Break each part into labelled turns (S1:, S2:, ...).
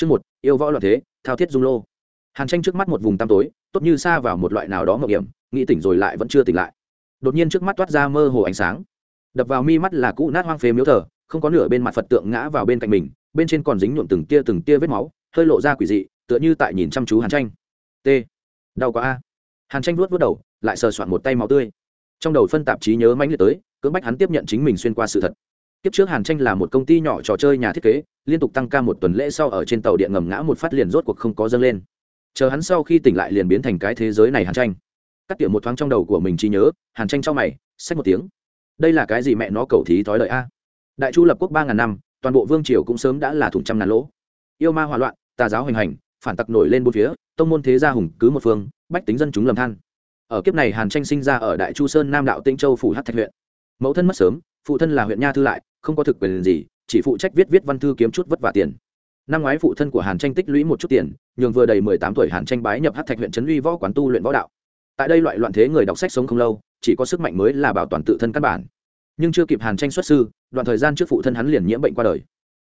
S1: Chương một, yêu võ loạn thế, thao thiết dung lô. Hàn Tranh trước mắt một vùng tăm tối, tốt như xa vào một loại nào đó ngập hiểm, nghĩ tỉnh rồi lại vẫn chưa tỉnh lại. Đột nhiên trước mắt toát ra mơ hồ ánh sáng. Đập vào mi mắt là cũ nát hoang phế miếu thờ, không có nửa bên mặt Phật tượng ngã vào bên cạnh mình, bên trên còn dính nhuộm từng tia từng tia vết máu, hơi lộ ra quỷ dị, tựa như tại nhìn chăm chú Hàn Tranh. T. Đau quá a. Hàn Tranh vuốt vuốt đầu, lại sờ soạn một tay máu tươi. Trong đầu phân tạp trí nhớ mãnh liệt tới, cưỡng bách hắn tiếp nhận chính mình xuyên qua sự thật kiếp trước hàn tranh là một công ty nhỏ trò chơi nhà thiết kế, liên tục tăng ca một tuần lễ sau ở trên tàu điện ngầm ngã một phát liền rốt cuộc không có dâng lên. Chờ hắn sau khi tỉnh lại liền biến thành cái thế giới này hàn tranh. Cắt tiệm một thoáng trong đầu của mình chỉ nhớ, hàn tranh cho mày, xách một tiếng. Đây là cái gì mẹ nó cầu thí thói lợi a? Đại chu lập quốc ba ngàn năm, toàn bộ vương triều cũng sớm đã là thủng trăm ngàn lỗ. Yêu ma hỏa loạn, tà giáo hoành hành, phản tặc nổi lên bốn phía, tông môn thế gia hùng cứ một phương, bách tính dân chúng lầm than. Ở kiếp này hàn tranh sinh ra ở đại chu sơn nam đạo tĩnh châu phủ hát thạch huyện. Mẫu thân mất sớm, phụ thân là huyện nha thư lại không có thực quyền gì, chỉ phụ trách viết viết văn thư kiếm chút vất vả tiền. Năm ngoái phụ thân của hàn tranh tích lũy một chút tiền, nhường vừa đầy mười tám tuổi hàn tranh bái nhập hát thạch huyện trấn uy võ quán tu luyện võ đạo. Tại đây loại loạn thế người đọc sách sống không lâu, chỉ có sức mạnh mới là bảo toàn tự thân căn bản. Nhưng chưa kịp hàn tranh xuất sư, đoạn thời gian trước phụ thân hắn liền nhiễm bệnh qua đời.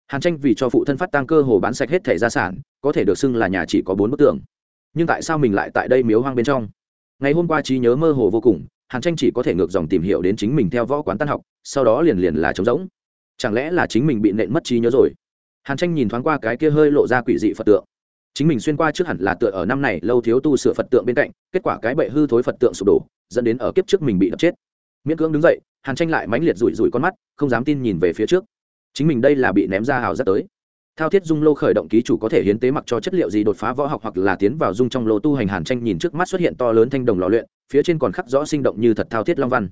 S1: Hàn tranh vì cho phụ thân phát tăng cơ hồ bán sạch hết thẻ gia sản, có thể được xưng là nhà chỉ có bốn bức tường. Nhưng tại sao mình lại tại đây miếu hoang bên trong? Ngày hôm qua trí nhớ mơ hồ vô cùng, hàn tranh chỉ có thể ngược dòng tìm hiểu đến chính mình theo võ quán tan học, sau đó liền liền là trống rỗng chẳng lẽ là chính mình bị nện mất trí nhớ rồi? Hàn tranh nhìn thoáng qua cái kia hơi lộ ra quỷ dị phật tượng. Chính mình xuyên qua trước hẳn là tựa ở năm này lâu thiếu tu sửa phật tượng bên cạnh, kết quả cái bệ hư thối phật tượng sụp đổ, dẫn đến ở kiếp trước mình bị đập chết. Miễn cưỡng đứng dậy, hàn tranh lại mãnh liệt rủi rủi con mắt, không dám tin nhìn về phía trước. Chính mình đây là bị ném ra hào rất tới. Thao thiết dung lô khởi động ký chủ có thể hiến tế mặc cho chất liệu gì đột phá võ học hoặc là tiến vào dung trong lô tu hành, hàn tranh nhìn trước mắt xuất hiện to lớn thanh đồng lò luyện, phía trên còn khắc rõ sinh động như thật thao thiết long văn.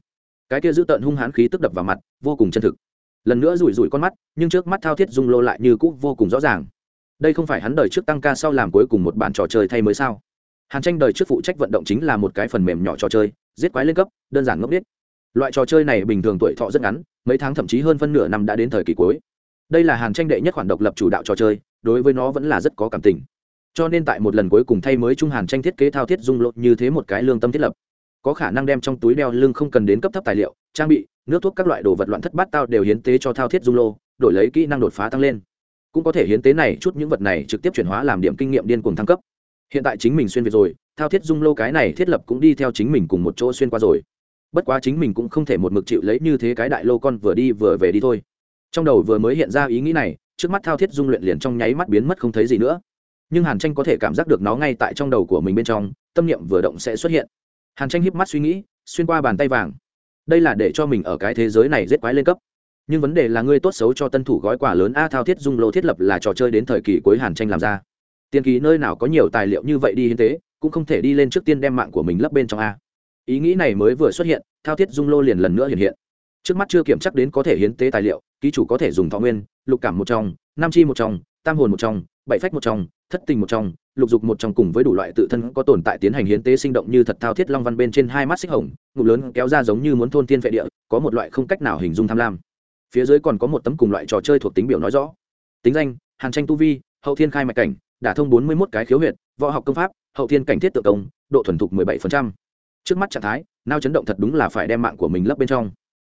S1: Cái kia giữ tợn hung hãn khí tức đập vào mặt, vô cùng chân thực lần nữa rủi rủi con mắt, nhưng trước mắt thao thiết dung lô lại như cũ vô cùng rõ ràng. Đây không phải hắn đời trước tăng ca sau làm cuối cùng một bản trò chơi thay mới sao? Hàn tranh đời trước phụ trách vận động chính là một cái phần mềm nhỏ trò chơi, giết quái lên cấp, đơn giản ngốc biết loại trò chơi này bình thường tuổi thọ rất ngắn, mấy tháng thậm chí hơn phân nửa năm đã đến thời kỳ cuối. Đây là hàn tranh đệ nhất khoản độc lập chủ đạo trò chơi, đối với nó vẫn là rất có cảm tình. Cho nên tại một lần cuối cùng thay mới trung hàn tranh thiết kế thao thiết dung lộ như thế một cái lương tâm thiết lập, có khả năng đem trong túi đeo lưng không cần đến cấp thấp tài liệu, trang bị nước thuốc các loại đồ vật loạn thất bát tao đều hiến tế cho thao thiết dung lô, đổi lấy kỹ năng đột phá tăng lên. Cũng có thể hiến tế này chút những vật này trực tiếp chuyển hóa làm điểm kinh nghiệm điên cuồng thăng cấp. Hiện tại chính mình xuyên việt rồi, thao thiết dung lô cái này thiết lập cũng đi theo chính mình cùng một chỗ xuyên qua rồi. Bất quá chính mình cũng không thể một mực chịu lấy như thế cái đại lô con vừa đi vừa về đi thôi. Trong đầu vừa mới hiện ra ý nghĩ này, trước mắt thao thiết dung luyện liền trong nháy mắt biến mất không thấy gì nữa. Nhưng hàn tranh có thể cảm giác được nó ngay tại trong đầu của mình bên trong, tâm niệm vừa động sẽ xuất hiện. Hàn tranh híp mắt suy nghĩ, xuyên qua bàn tay vàng đây là để cho mình ở cái thế giới này giết quái lên cấp. Nhưng vấn đề là ngươi tốt xấu cho tân thủ gói quà lớn a thao thiết dung lô thiết lập là trò chơi đến thời kỳ cuối hàn tranh làm ra. Tiền kỳ nơi nào có nhiều tài liệu như vậy đi hiến tế, cũng không thể đi lên trước tiên đem mạng của mình lấp bên trong a. Ý nghĩ này mới vừa xuất hiện, thao thiết dung lô liền lần nữa hiện hiện. Trước mắt chưa kiểm chắc đến có thể hiến tế tài liệu, ký chủ có thể dùng thọ nguyên, lục cảm một trong, nam chi một trong, tam hồn một trong, bảy phách một trong, thất tình một trong lục dục một trong cùng với đủ loại tự thân có tồn tại tiến hành hiến tế sinh động như thật thao thiết long văn bên trên hai mắt xích hồng ngụ lớn kéo ra giống như muốn thôn thiên vệ địa, có một loại không cách nào hình dung tham lam. Phía dưới còn có một tấm cùng loại trò chơi thuộc tính biểu nói rõ. Tính danh, hàn tranh tu vi, hậu thiên khai mạch cảnh đả thông bốn mươi một cái khiếu huyệt, võ học công pháp, hậu thiên cảnh thiết tự công, độ thuần thục mười bảy phần trăm. Trước mắt trạng thái, nao chấn động thật đúng là phải đem mạng của mình lấp bên trong.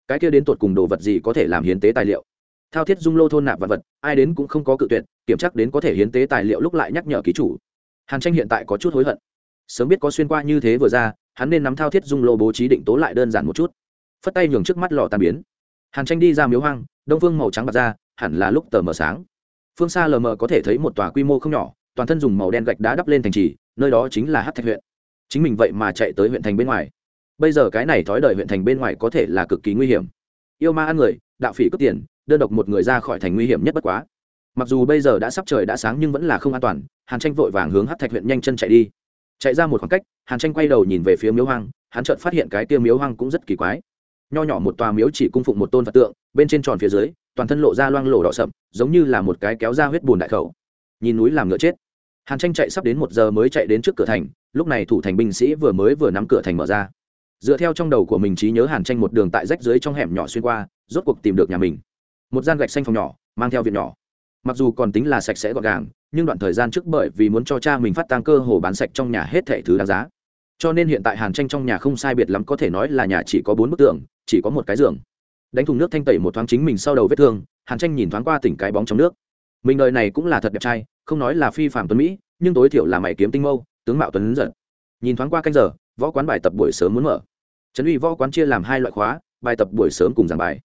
S1: Cái kia đến tột cùng đồ vật gì có thể làm hiến tế tài liệu? Thao thiết dung lô thôn nạp vật vật, ai đến cũng không có cự tuyệt, kiểm tra đến có thể hiến tế tài liệu lúc lại nhắc nhở ký chủ hàn tranh hiện tại có chút hối hận. Sớm biết có xuyên qua như thế vừa ra, hắn nên nắm thao thiết dung lô bố trí định tố lại đơn giản một chút. Phất tay nhường trước mắt lò tàn biến. Hàn tranh đi ra miếu hoang, đông phương màu trắng bạc ra, hẳn là lúc tờ mờ sáng. Phương xa lờ mờ có thể thấy một tòa quy mô không nhỏ, toàn thân dùng màu đen gạch đá đắp lên thành trì, nơi đó chính là hát thạch huyện. Chính mình vậy mà chạy tới huyện thành bên ngoài. Bây giờ cái này thói đời huyện thành bên ngoài có thể là cực kỳ nguy hiểm. Yêu ma ăn người, đạo phỉ cướp tiền, đơn độc một người ra khỏi thành nguy hiểm nhất bất quá mặc dù bây giờ đã sắp trời đã sáng nhưng vẫn là không an toàn, hàn tranh vội vàng hướng hát thạch huyện nhanh chân chạy đi. Chạy ra một khoảng cách, hàn tranh quay đầu nhìn về phía miếu hoang, hắn chợt phát hiện cái tiêu miếu hoang cũng rất kỳ quái. Nho nhỏ một tòa miếu chỉ cung phụng một tôn phật tượng, bên trên tròn phía dưới, toàn thân lộ ra loang lổ đỏ sậm, giống như là một cái kéo ra huyết bùn đại khẩu. Nhìn núi làm ngựa chết. Hàn tranh chạy sắp đến một giờ mới chạy đến trước cửa thành, lúc này thủ thành binh sĩ vừa mới vừa nắm cửa thành mở ra. Dựa theo trong đầu của mình trí nhớ hàn tranh một đường tại rách dưới trong hẻm nhỏ xuyên qua, rốt cuộc tìm được nhà mình. Một gian gạch xanh phòng nhỏ, mang theo viện nhỏ mặc dù còn tính là sạch sẽ gọn gàng, nhưng đoạn thời gian trước bởi vì muốn cho cha mình phát tăng cơ hồ bán sạch trong nhà hết thẻ thứ đáng giá. Cho nên hiện tại hàn tranh trong nhà không sai biệt lắm có thể nói là nhà chỉ có bốn bức tường, chỉ có một cái giường. Đánh thùng nước thanh tẩy một thoáng chính mình sau đầu vết thương, hàn tranh nhìn thoáng qua tỉnh cái bóng trong nước. Mình đời này cũng là thật đẹp trai, không nói là phi phạm tuấn mỹ, nhưng tối thiểu là mày kiếm tinh mâu, tướng mạo tuấn giật. Nhìn thoáng qua canh giờ, võ quán bài tập buổi sớm muốn mở. Trấn uy võ quán chia làm hai loại khóa, bài tập buổi sớm cùng giảng bài.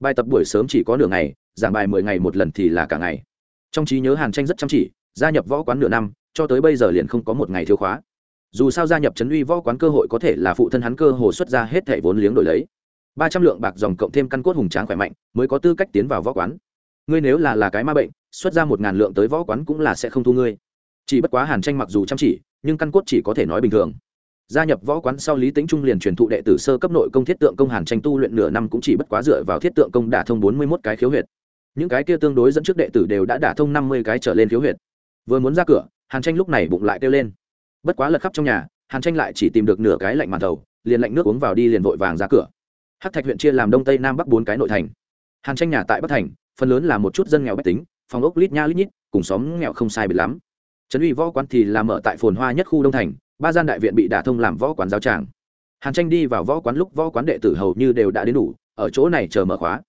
S1: Bài tập buổi sớm chỉ có nửa ngày giảng bài mười ngày một lần thì là cả ngày. Trong trí nhớ hàn tranh rất chăm chỉ, gia nhập võ quán nửa năm, cho tới bây giờ liền không có một ngày thiếu khóa. Dù sao gia nhập trấn uy võ quán cơ hội có thể là phụ thân hắn cơ hồ xuất ra hết thẻ vốn liếng đổi lấy. Ba trăm lượng bạc dòng cộng thêm căn cốt hùng tráng khỏe mạnh, mới có tư cách tiến vào võ quán. Ngươi nếu là là cái ma bệnh, xuất ra một ngàn lượng tới võ quán cũng là sẽ không thu ngươi. Chỉ bất quá hàn tranh mặc dù chăm chỉ, nhưng căn cốt chỉ có thể nói bình thường. Gia nhập võ quán sau lý tính trung liền truyền thụ đệ tử sơ cấp nội công thiết tượng công hàn tranh tu luyện nửa năm cũng chỉ bất quá dựa vào thiết tượng công đả thông bốn mươi một cái khiếu huyệt những cái kia tương đối dẫn trước đệ tử đều đã đả thông năm mươi cái trở lên khiếu huyệt. Vừa muốn ra cửa, hàn tranh lúc này bụng lại kêu lên. Bất quá lật khắp trong nhà, hàn tranh lại chỉ tìm được nửa cái lạnh màn thầu liền lạnh nước uống vào đi liền vội vàng ra cửa. Hát thạch huyện chia làm đông tây nam bắc bốn cái nội thành. Hàn tranh nhà tại bắc thành, phần lớn là một chút dân nghèo bách tính, phòng ốc lít nha lít nhít, cùng xóm nghèo không sai biệt lắm. Trấn uy võ quán thì làm ở tại phồn hoa nhất khu đông thành, ba gian đại viện bị đả thông làm võ quán giáo tràng. Hàn tranh đi vào võ quán lúc võ quán đệ tử hầu như đều đã đến đủ, ở chỗ này chờ mở khóa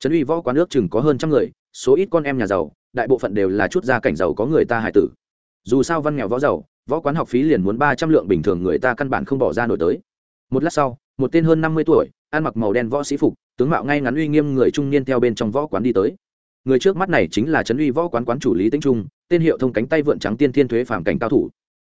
S1: trấn uy võ quán nước chừng có hơn trăm người, số ít con em nhà giàu, đại bộ phận đều là chút gia cảnh giàu có người ta hải tử. Dù sao văn nghèo võ giàu, võ quán học phí liền muốn ba trăm lượng bình thường người ta căn bản không bỏ ra nổi tới. Một lát sau, một tên hơn năm mươi tuổi, ăn mặc màu đen võ sĩ phục, tướng mạo ngay ngắn uy nghiêm người trung niên theo bên trong võ quán đi tới. Người trước mắt này chính là trấn uy võ quán quán chủ lý tĩnh trung, tên hiệu thông cánh tay vượn trắng tiên thiên thuế phản cảnh cao thủ.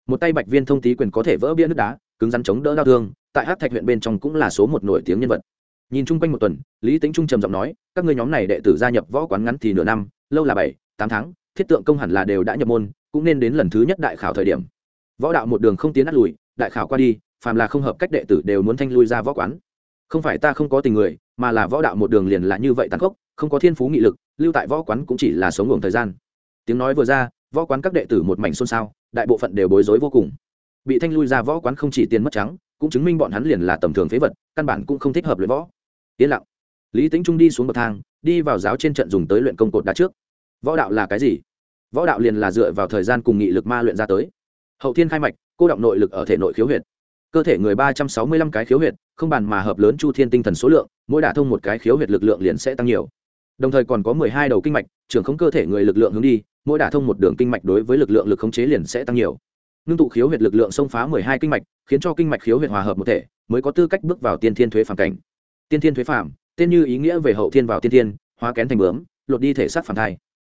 S1: Một tay bạch viên thông tý quyền có thể vỡ bia nước đá, cứng rắn chống đỡ đau thương, tại hát thạch huyện bên trong cũng là số một nổi tiếng nhân vật nhìn chung quanh một tuần, lý tĩnh trung trầm giọng nói, các ngươi nhóm này đệ tử gia nhập võ quán ngắn thì nửa năm, lâu là bảy, tám tháng, thiết tượng công hẳn là đều đã nhập môn, cũng nên đến lần thứ nhất đại khảo thời điểm. Võ đạo một đường không tiến át lùi, đại khảo qua đi, phàm là không hợp cách đệ tử đều muốn thanh lui ra võ quán. Không phải ta không có tình người, mà là võ đạo một đường liền là như vậy tàn khốc, không có thiên phú nghị lực, lưu tại võ quán cũng chỉ là sống ngủ thời gian. Tiếng nói vừa ra, võ quán các đệ tử một mảnh xôn xao, đại bộ phận đều bối rối vô cùng. Bị thanh lui ra võ quán không chỉ tiền mất trắng, cũng chứng minh bọn hắn liền là tầm thường phế vật, căn bản cũng không thích hợp luyện võ yên lặng. Lý tính trung đi xuống bậc thang, đi vào giáo trên trận dùng tới luyện công cột đá trước. Võ đạo là cái gì? Võ đạo liền là dựa vào thời gian cùng nghị lực ma luyện ra tới. Hậu thiên khai mạch, cô động nội lực ở thể nội khiếu huyệt. Cơ thể người ba trăm sáu mươi lăm cái khiếu huyệt, không bàn mà hợp lớn chu thiên tinh thần số lượng, mỗi đả thông một cái khiếu huyệt lực lượng liền sẽ tăng nhiều. Đồng thời còn có mười hai đầu kinh mạch, trưởng không cơ thể người lực lượng hướng đi, mỗi đả thông một đường kinh mạch đối với lực lượng lực khống chế liền sẽ tăng nhiều. Ngưng tụ khiếu huyệt lực lượng xông phá mười hai kinh mạch, khiến cho kinh mạch khiếu huyệt hòa hợp một thể, mới có tư cách bước vào tiên thiên thuế phản cảnh tiên thiên thuế phạm, tên như ý nghĩa về hậu thiên vào tiên thiên hóa kén thành bướm lột đi thể xác phản thai.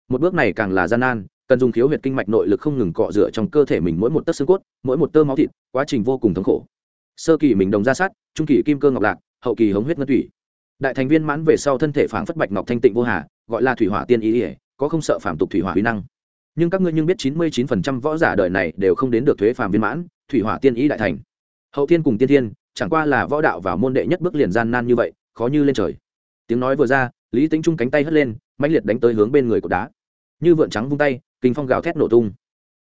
S1: Một bước này càng là gian nan cần dùng khiếu huyệt kinh mạch nội lực không ngừng cọ rửa trong cơ thể mình mỗi một tấc xương cốt mỗi một tơ máu thịt quá trình vô cùng thống khổ. Sơ kỳ mình đồng ra sát trung kỳ kim cơ ngọc lạc hậu kỳ hống huyết ngân thủy. Đại thành viên mãn về sau thân thể phảng phất bạch ngọc thanh tịnh vô hà gọi là thủy hỏa tiên ý ỉa có không sợ phản tục thủy hỏa huy năng. Nhưng các ngươi nhưng biết chín mươi chín phần trăm võ giả đời này đều không đến được thuế phàm viên mãn thủy hỏa tiên ý đại thành. Hậu tiên cùng tiên thiên chẳng qua là võ đạo vào môn đệ nhất bước liền gian nan như vậy, khó như lên trời. Tiếng nói vừa ra, lý tính trung cánh tay hất lên, mãnh liệt đánh tới hướng bên người cột đá. Như vượn trắng vung tay, kinh phong gào thét nổ tung.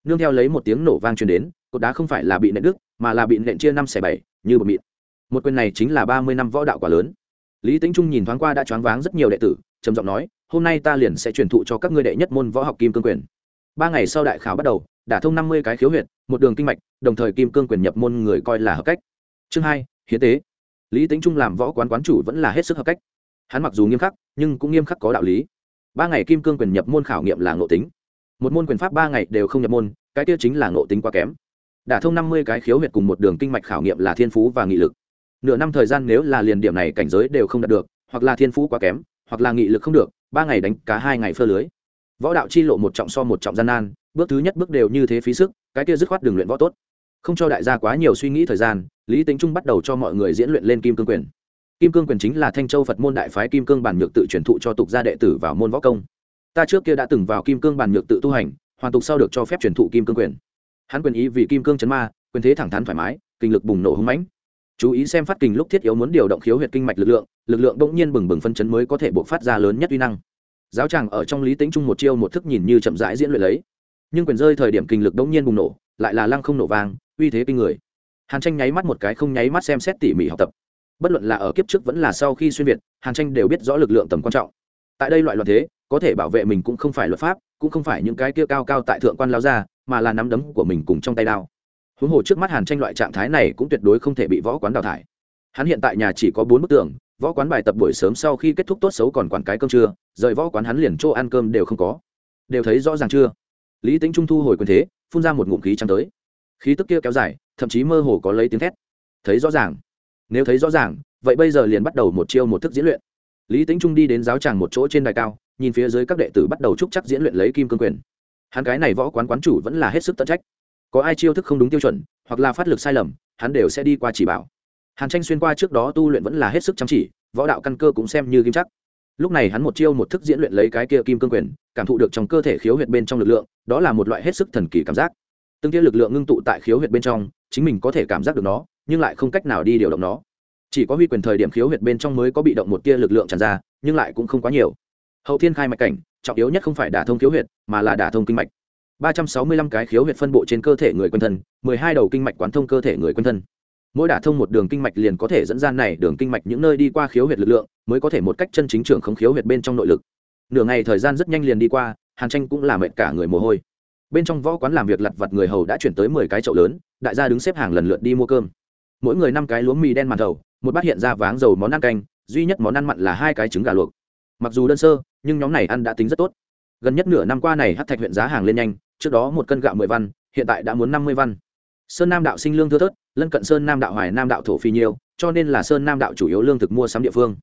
S1: Nương theo lấy một tiếng nổ vang truyền đến, cột đá không phải là bị nện đứt, mà là bị nện chia năm xẻ bảy, như bột mịn. Một quyền này chính là ba mươi năm võ đạo quả lớn. Lý tính trung nhìn thoáng qua đã choáng váng rất nhiều đệ tử, trầm giọng nói, hôm nay ta liền sẽ truyền thụ cho các ngươi đệ nhất môn võ học kim cương quyền. Ba ngày sau đại khảo bắt đầu, đả thông năm mươi cái khiếu huyệt, một đường kinh mạch, đồng thời kim cương quyền nhập môn người coi là hợp cách chương hai, hiến tế. Lý tính trung làm võ quán quán chủ vẫn là hết sức hợp cách. Hắn mặc dù nghiêm khắc, nhưng cũng nghiêm khắc có đạo lý. Ba ngày kim cương quyền nhập môn khảo nghiệm là ngộ tính. Một môn quyền pháp ba ngày đều không nhập môn, cái tiêu chính là ngộ tính quá kém. Đả thông năm mươi cái khiếu huyệt cùng một đường kinh mạch khảo nghiệm là thiên phú và nghị lực. Nửa năm thời gian nếu là liền điểm này cảnh giới đều không đạt được, hoặc là thiên phú quá kém, hoặc là nghị lực không được, ba ngày đánh cá hai ngày phơ lưới. Võ đạo chi lộ một trọng so một trọng gian nan, bước thứ nhất bước đều như thế phí sức, cái kia dứt khoát đường luyện võ tốt không cho đại gia quá nhiều suy nghĩ thời gian, lý tính trung bắt đầu cho mọi người diễn luyện lên kim cương quyền. Kim cương quyền chính là thanh châu phật môn đại phái kim cương bản nhược tự truyền thụ cho tục gia đệ tử vào môn võ công. Ta trước kia đã từng vào kim cương bản nhược tự tu hành, hoàn tục sau được cho phép truyền thụ kim cương quyền. Hắn quyền ý vì kim cương chấn ma, quyền thế thẳng thắn thoải mái, kinh lực bùng nổ hưng mãnh. Chú ý xem phát kinh lúc thiết yếu muốn điều động khiếu huyệt kinh mạch lực lượng lực lượng bỗng nhiên bừng bừng phân chấn mới có thể buộc phát ra lớn nhất uy năng. Giáo tràng ở trong lý tính chung một chiêu một thức nhìn như chậm rãi diễn luyện lấy. Nhưng quyền rơi thời điểm kinh lực bỗng nhiên bùng nổ, lại là lăng không nổ vang uy thế kinh người. Hàn tranh nháy mắt một cái không nháy mắt xem xét tỉ mỉ học tập. Bất luận là ở kiếp trước vẫn là sau khi xuyên việt, hàn tranh đều biết rõ lực lượng tầm quan trọng. Tại đây loại luật thế, có thể bảo vệ mình cũng không phải luật pháp, cũng không phải những cái kia cao cao tại thượng quan lao ra, mà là nắm đấm của mình cùng trong tay đao. Huống hồ trước mắt hàn tranh loại trạng thái này cũng tuyệt đối không thể bị võ quán đào thải. Hắn hiện tại nhà chỉ có bốn bức tường, võ quán bài tập buổi sớm sau khi kết thúc tốt xấu còn quản cái cơm trưa, rời võ quán hắn liền chỗ ăn cơm đều không có. Đều thấy rõ ràng chưa? Lý tính trung thu hồi quyền thế, phun ra một ngụm khí trắng tới khí tức kia kéo dài, thậm chí mơ hồ có lấy tiếng thét. Thấy rõ ràng. Nếu thấy rõ ràng, vậy bây giờ liền bắt đầu một chiêu một thức diễn luyện. Lý tính trung đi đến giáo tràng một chỗ trên đài cao, nhìn phía dưới các đệ tử bắt đầu trúc chắc diễn luyện lấy kim cương quyền. Hắn cái này võ quán quán chủ vẫn là hết sức tận trách. Có ai chiêu thức không đúng tiêu chuẩn, hoặc là phát lực sai lầm, hắn đều sẽ đi qua chỉ bảo. Hàn tranh xuyên qua trước đó tu luyện vẫn là hết sức chăm chỉ, võ đạo căn cơ cũng xem như kim chắc. Lúc này hắn một chiêu một thức diễn luyện lấy cái kia kim cương quyền, cảm thụ được trong cơ thể khiếu huyệt bên trong lực lượng, đó là một loại hết sức thần kỳ cảm giác từng tia lực lượng ngưng tụ tại khiếu huyệt bên trong, chính mình có thể cảm giác được nó, nhưng lại không cách nào đi điều động nó. Chỉ có huy quyền thời điểm khiếu huyệt bên trong mới có bị động một tia lực lượng tràn ra, nhưng lại cũng không quá nhiều. Hậu thiên khai mạch cảnh, trọng yếu nhất không phải đả thông khiếu huyệt, mà là đả thông kinh mạch. Ba trăm sáu mươi lăm cái khiếu huyệt phân bộ trên cơ thể người quân thân, mười hai đầu kinh mạch quán thông cơ thể người quân thân. Mỗi đả thông một đường kinh mạch liền có thể dẫn gian này đường kinh mạch những nơi đi qua khiếu huyệt lực lượng, mới có thể một cách chân chính trưởng không khiếu huyệt bên trong nội lực. Nửa ngày thời gian rất nhanh liền đi qua, hàn tranh cũng làm mệt cả người mồ hôi bên trong võ quán làm việc lặt vặt người hầu đã chuyển tới mười cái chậu lớn, đại gia đứng xếp hàng lần lượt đi mua cơm. Mỗi người năm cái lúa mì đen màn thầu một bát hiện ra váng dầu món ăn canh, duy nhất món ăn mặn là hai cái trứng gà luộc. Mặc dù đơn sơ, nhưng nhóm này ăn đã tính rất tốt. Gần nhất nửa năm qua này hát thạch huyện giá hàng lên nhanh, trước đó một cân gạo mười văn, hiện tại đã muốn năm mươi văn. Sơn nam đạo sinh lương thưa thớt, lân cận sơn nam đạo hoài nam đạo thổ phi nhiều, cho nên là sơn nam đạo chủ yếu lương thực mua sắm địa phương.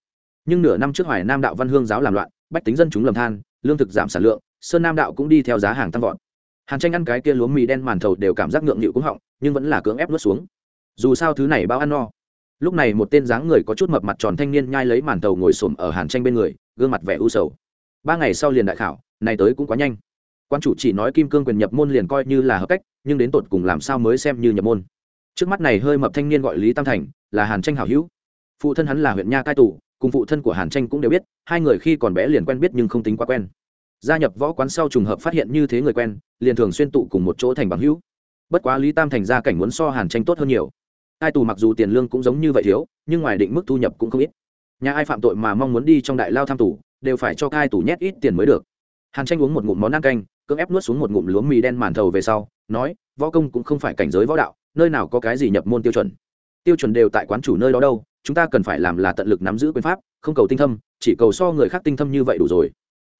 S1: Nhưng nửa năm trước hoài nam đạo văn hương giáo làm loạn, bách tính dân chúng lầm than, lương thực giảm sản lượng, sơn nam đạo cũng đi theo giá hàng tăng vọt hàn tranh ăn cái kia lúa mì đen màn thầu đều cảm giác ngượng nghịu cũng họng, nhưng vẫn là cưỡng ép nuốt xuống. Dù sao thứ này bao ăn no. Lúc này một tên dáng người có chút mập mặt tròn thanh niên nhai lấy màn thầu ngồi xổm ở hàn tranh bên người, gương mặt vẻ u sầu. Ba ngày sau liền đại khảo, này tới cũng quá nhanh. Quan chủ chỉ nói kim cương quyền nhập môn liền coi như là hợp cách, nhưng đến tột cùng làm sao mới xem như nhập môn. Trước mắt này hơi mập thanh niên gọi lý tam thành, là hàn tranh hảo hữu. Phụ thân hắn là huyện nha cai tù, cùng phụ thân của hàn tranh cũng đều biết, hai người khi còn bé liền quen biết nhưng không tính quá quen gia nhập võ quán sau trùng hợp phát hiện như thế người quen, liền thường xuyên tụ cùng một chỗ thành bằng hữu. Bất quá lý tam thành gia cảnh muốn so hàn tranh tốt hơn nhiều. Ai tù mặc dù tiền lương cũng giống như vậy thiếu, nhưng ngoài định mức thu nhập cũng không ít. Nhà ai phạm tội mà mong muốn đi trong đại lao tham tù, đều phải cho cai tù nhét ít tiền mới được. Hàn tranh uống một ngụm món ăn canh, cưỡng ép nuốt xuống một ngụm lúa mì đen màn thầu về sau, nói, võ công cũng không phải cảnh giới võ đạo, nơi nào có cái gì nhập môn tiêu chuẩn. Tiêu chuẩn đều tại quán chủ nơi đó đâu, chúng ta cần phải làm là tận lực nắm giữ quyền pháp, không cầu tinh thâm, chỉ cầu so người khác tinh thâm như vậy đủ rồi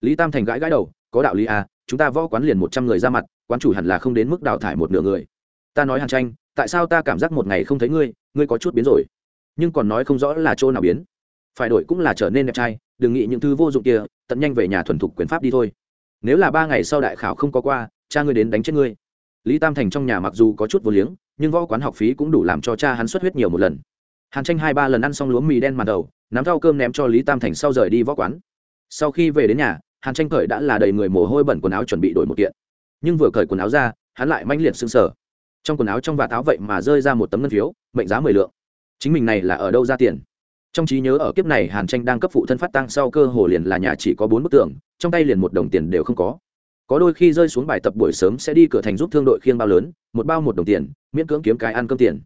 S1: lý tam thành gãi gãi đầu, có đạo lý à chúng ta võ quán liền một trăm người ra mặt, quán chủ hẳn là không đến mức đào thải một nửa người. Ta nói hàn tranh, tại sao ta cảm giác một ngày không thấy ngươi ngươi có chút biến rồi. Nhưng còn nói không rõ là chỗ nào biến. Phải đổi cũng là trở nên đẹp trai, đừng nghĩ những thứ vô dụng kia, tận nhanh về nhà thuần thục quyền pháp đi thôi. Nếu là ba ngày sau đại khảo không có qua, cha ngươi đến đánh chết ngươi. Lý tam thành trong nhà mặc dù có chút vô liếng, nhưng võ quán học phí cũng đủ làm cho cha hắn xuất huyết nhiều một lần. Hàn tranh hai ba lần ăn xong lúa mì đen màn đầu, nắm rau cơm ném cho lý tam thành sau rời đi võ quán. Sau khi về đến nhà hàn tranh cởi đã là đầy người mồ hôi bẩn quần áo chuẩn bị đổi một kiện. Nhưng vừa cởi quần áo ra, hắn lại manh liệt sưng sở trong quần áo trong vạt áo vậy mà rơi ra một tấm ngân phiếu, mệnh giá mười lượng. Chính mình này là ở đâu ra tiền? Trong trí nhớ ở kiếp này hàn tranh đang cấp phụ thân phát tăng sau cơ hồ liền là nhà chỉ có bốn bức tượng trong tay liền một đồng tiền đều không có. Có đôi khi rơi xuống bài tập buổi sớm sẽ đi cửa thành giúp thương đội khiêng bao lớn, một bao một đồng tiền, miễn cưỡng kiếm cái ăn cơm tiền.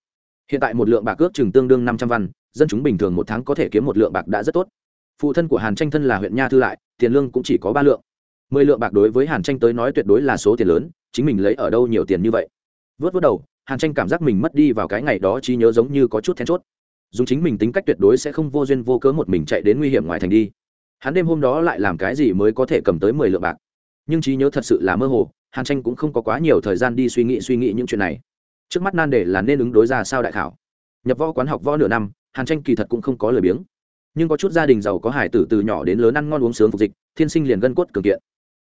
S1: Hiện tại một lượng bạc ước chừng tương đương năm trăm văn, dân chúng bình thường một tháng có thể kiếm một lượng bạc đã rất tốt. Phụ thân của hàn tranh thân là huyện nha thư lại tiền lương cũng chỉ có ba lượng. Mười lượng bạc đối với hàn tranh tới nói tuyệt đối là số tiền lớn, chính mình lấy ở đâu nhiều tiền như vậy. Vớt vớt đầu, hàn tranh cảm giác mình mất đi vào cái ngày đó trí nhớ giống như có chút then chốt. Dùng chính mình tính cách tuyệt đối sẽ không vô duyên vô cớ một mình chạy đến nguy hiểm ngoài thành đi. Hắn đêm hôm đó lại làm cái gì mới có thể cầm tới mười lượng bạc? Nhưng trí nhớ thật sự là mơ hồ, hàn tranh cũng không có quá nhiều thời gian đi suy nghĩ suy nghĩ những chuyện này. Trước mắt nan đề là nên ứng đối ra sao đại khảo. Nhập võ quán học võ nửa năm, hàn tranh kỳ thật cũng không có lời biếng nhưng có chút gia đình giàu có hải tử từ nhỏ đến lớn ăn ngon uống sướng phục dịch, thiên sinh liền gân cốt cường kiện.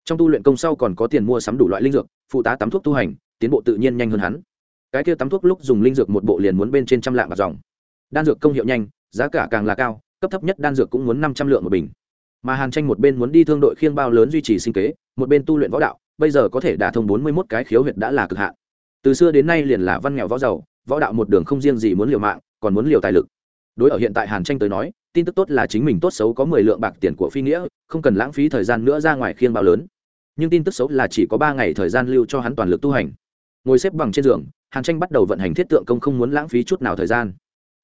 S1: Trong tu luyện công sau còn có tiền mua sắm đủ loại linh dược, phụ tá tắm thuốc tu hành, tiến bộ tự nhiên nhanh hơn hắn. Cái kia tắm thuốc lúc dùng linh dược một bộ liền muốn bên trên trăm lạng bạc dòng. Đan dược công hiệu nhanh, giá cả càng là cao, cấp thấp nhất đan dược cũng muốn năm trăm lượng một bình. Mà hàn tranh một bên muốn đi thương đội khiêng bao lớn duy trì sinh kế, một bên tu luyện võ đạo, bây giờ có thể đả thông bốn mươi mốt cái khiếu huyệt đã là cực hạn. Từ xưa đến nay liền là văn nghèo võ giàu, võ đạo một đường không riêng gì muốn liều mạng, còn muốn liều tài lực. Đối ở hiện tại hàn tranh tới nói tin tức tốt là chính mình tốt xấu có mười lượng bạc tiền của phi nghĩa, không cần lãng phí thời gian nữa ra ngoài khiêng bao lớn. Nhưng tin tức xấu là chỉ có ba ngày thời gian lưu cho hắn toàn lực tu hành. Ngồi xếp bằng trên giường, hàn tranh bắt đầu vận hành thiết tượng công không muốn lãng phí chút nào thời gian.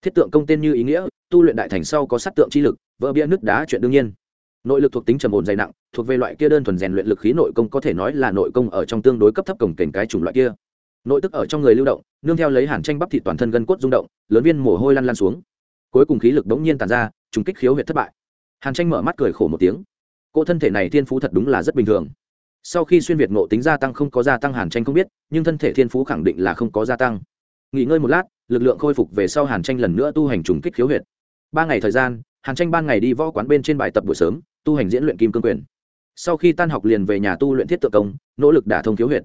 S1: Thiết tượng công tên như ý nghĩa, tu luyện đại thành sau có sát tượng chi lực, vỡ bia nước đá chuyện đương nhiên. Nội lực thuộc tính trầm ổn dày nặng, thuộc về loại kia đơn thuần rèn luyện lực khí nội công có thể nói là nội công ở trong tương đối cấp thấp cổng kềnh cái chủng loại kia. Nội tức ở trong người lưu động, nương theo lấy hàn tranh bắp thịt toàn thân gân cốt rung động, lớn viên mồ hôi lăn lăn xuống cuối cùng khí lực đống nhiên tàn ra, trùng kích khiếu huyệt thất bại. Hàn tranh mở mắt cười khổ một tiếng. Cô thân thể này thiên phú thật đúng là rất bình thường. Sau khi xuyên việt ngộ tính gia tăng không có gia tăng hàn tranh không biết, nhưng thân thể thiên phú khẳng định là không có gia tăng. Nghỉ ngơi một lát, lực lượng khôi phục về sau hàn tranh lần nữa tu hành trùng kích khiếu huyệt. Ba ngày thời gian, hàn tranh ban ngày đi võ quán bên trên bài tập buổi sớm, tu hành diễn luyện kim cương quyền. Sau khi tan học liền về nhà tu luyện thiết tự công, nỗ lực đả thông khiếu huyệt.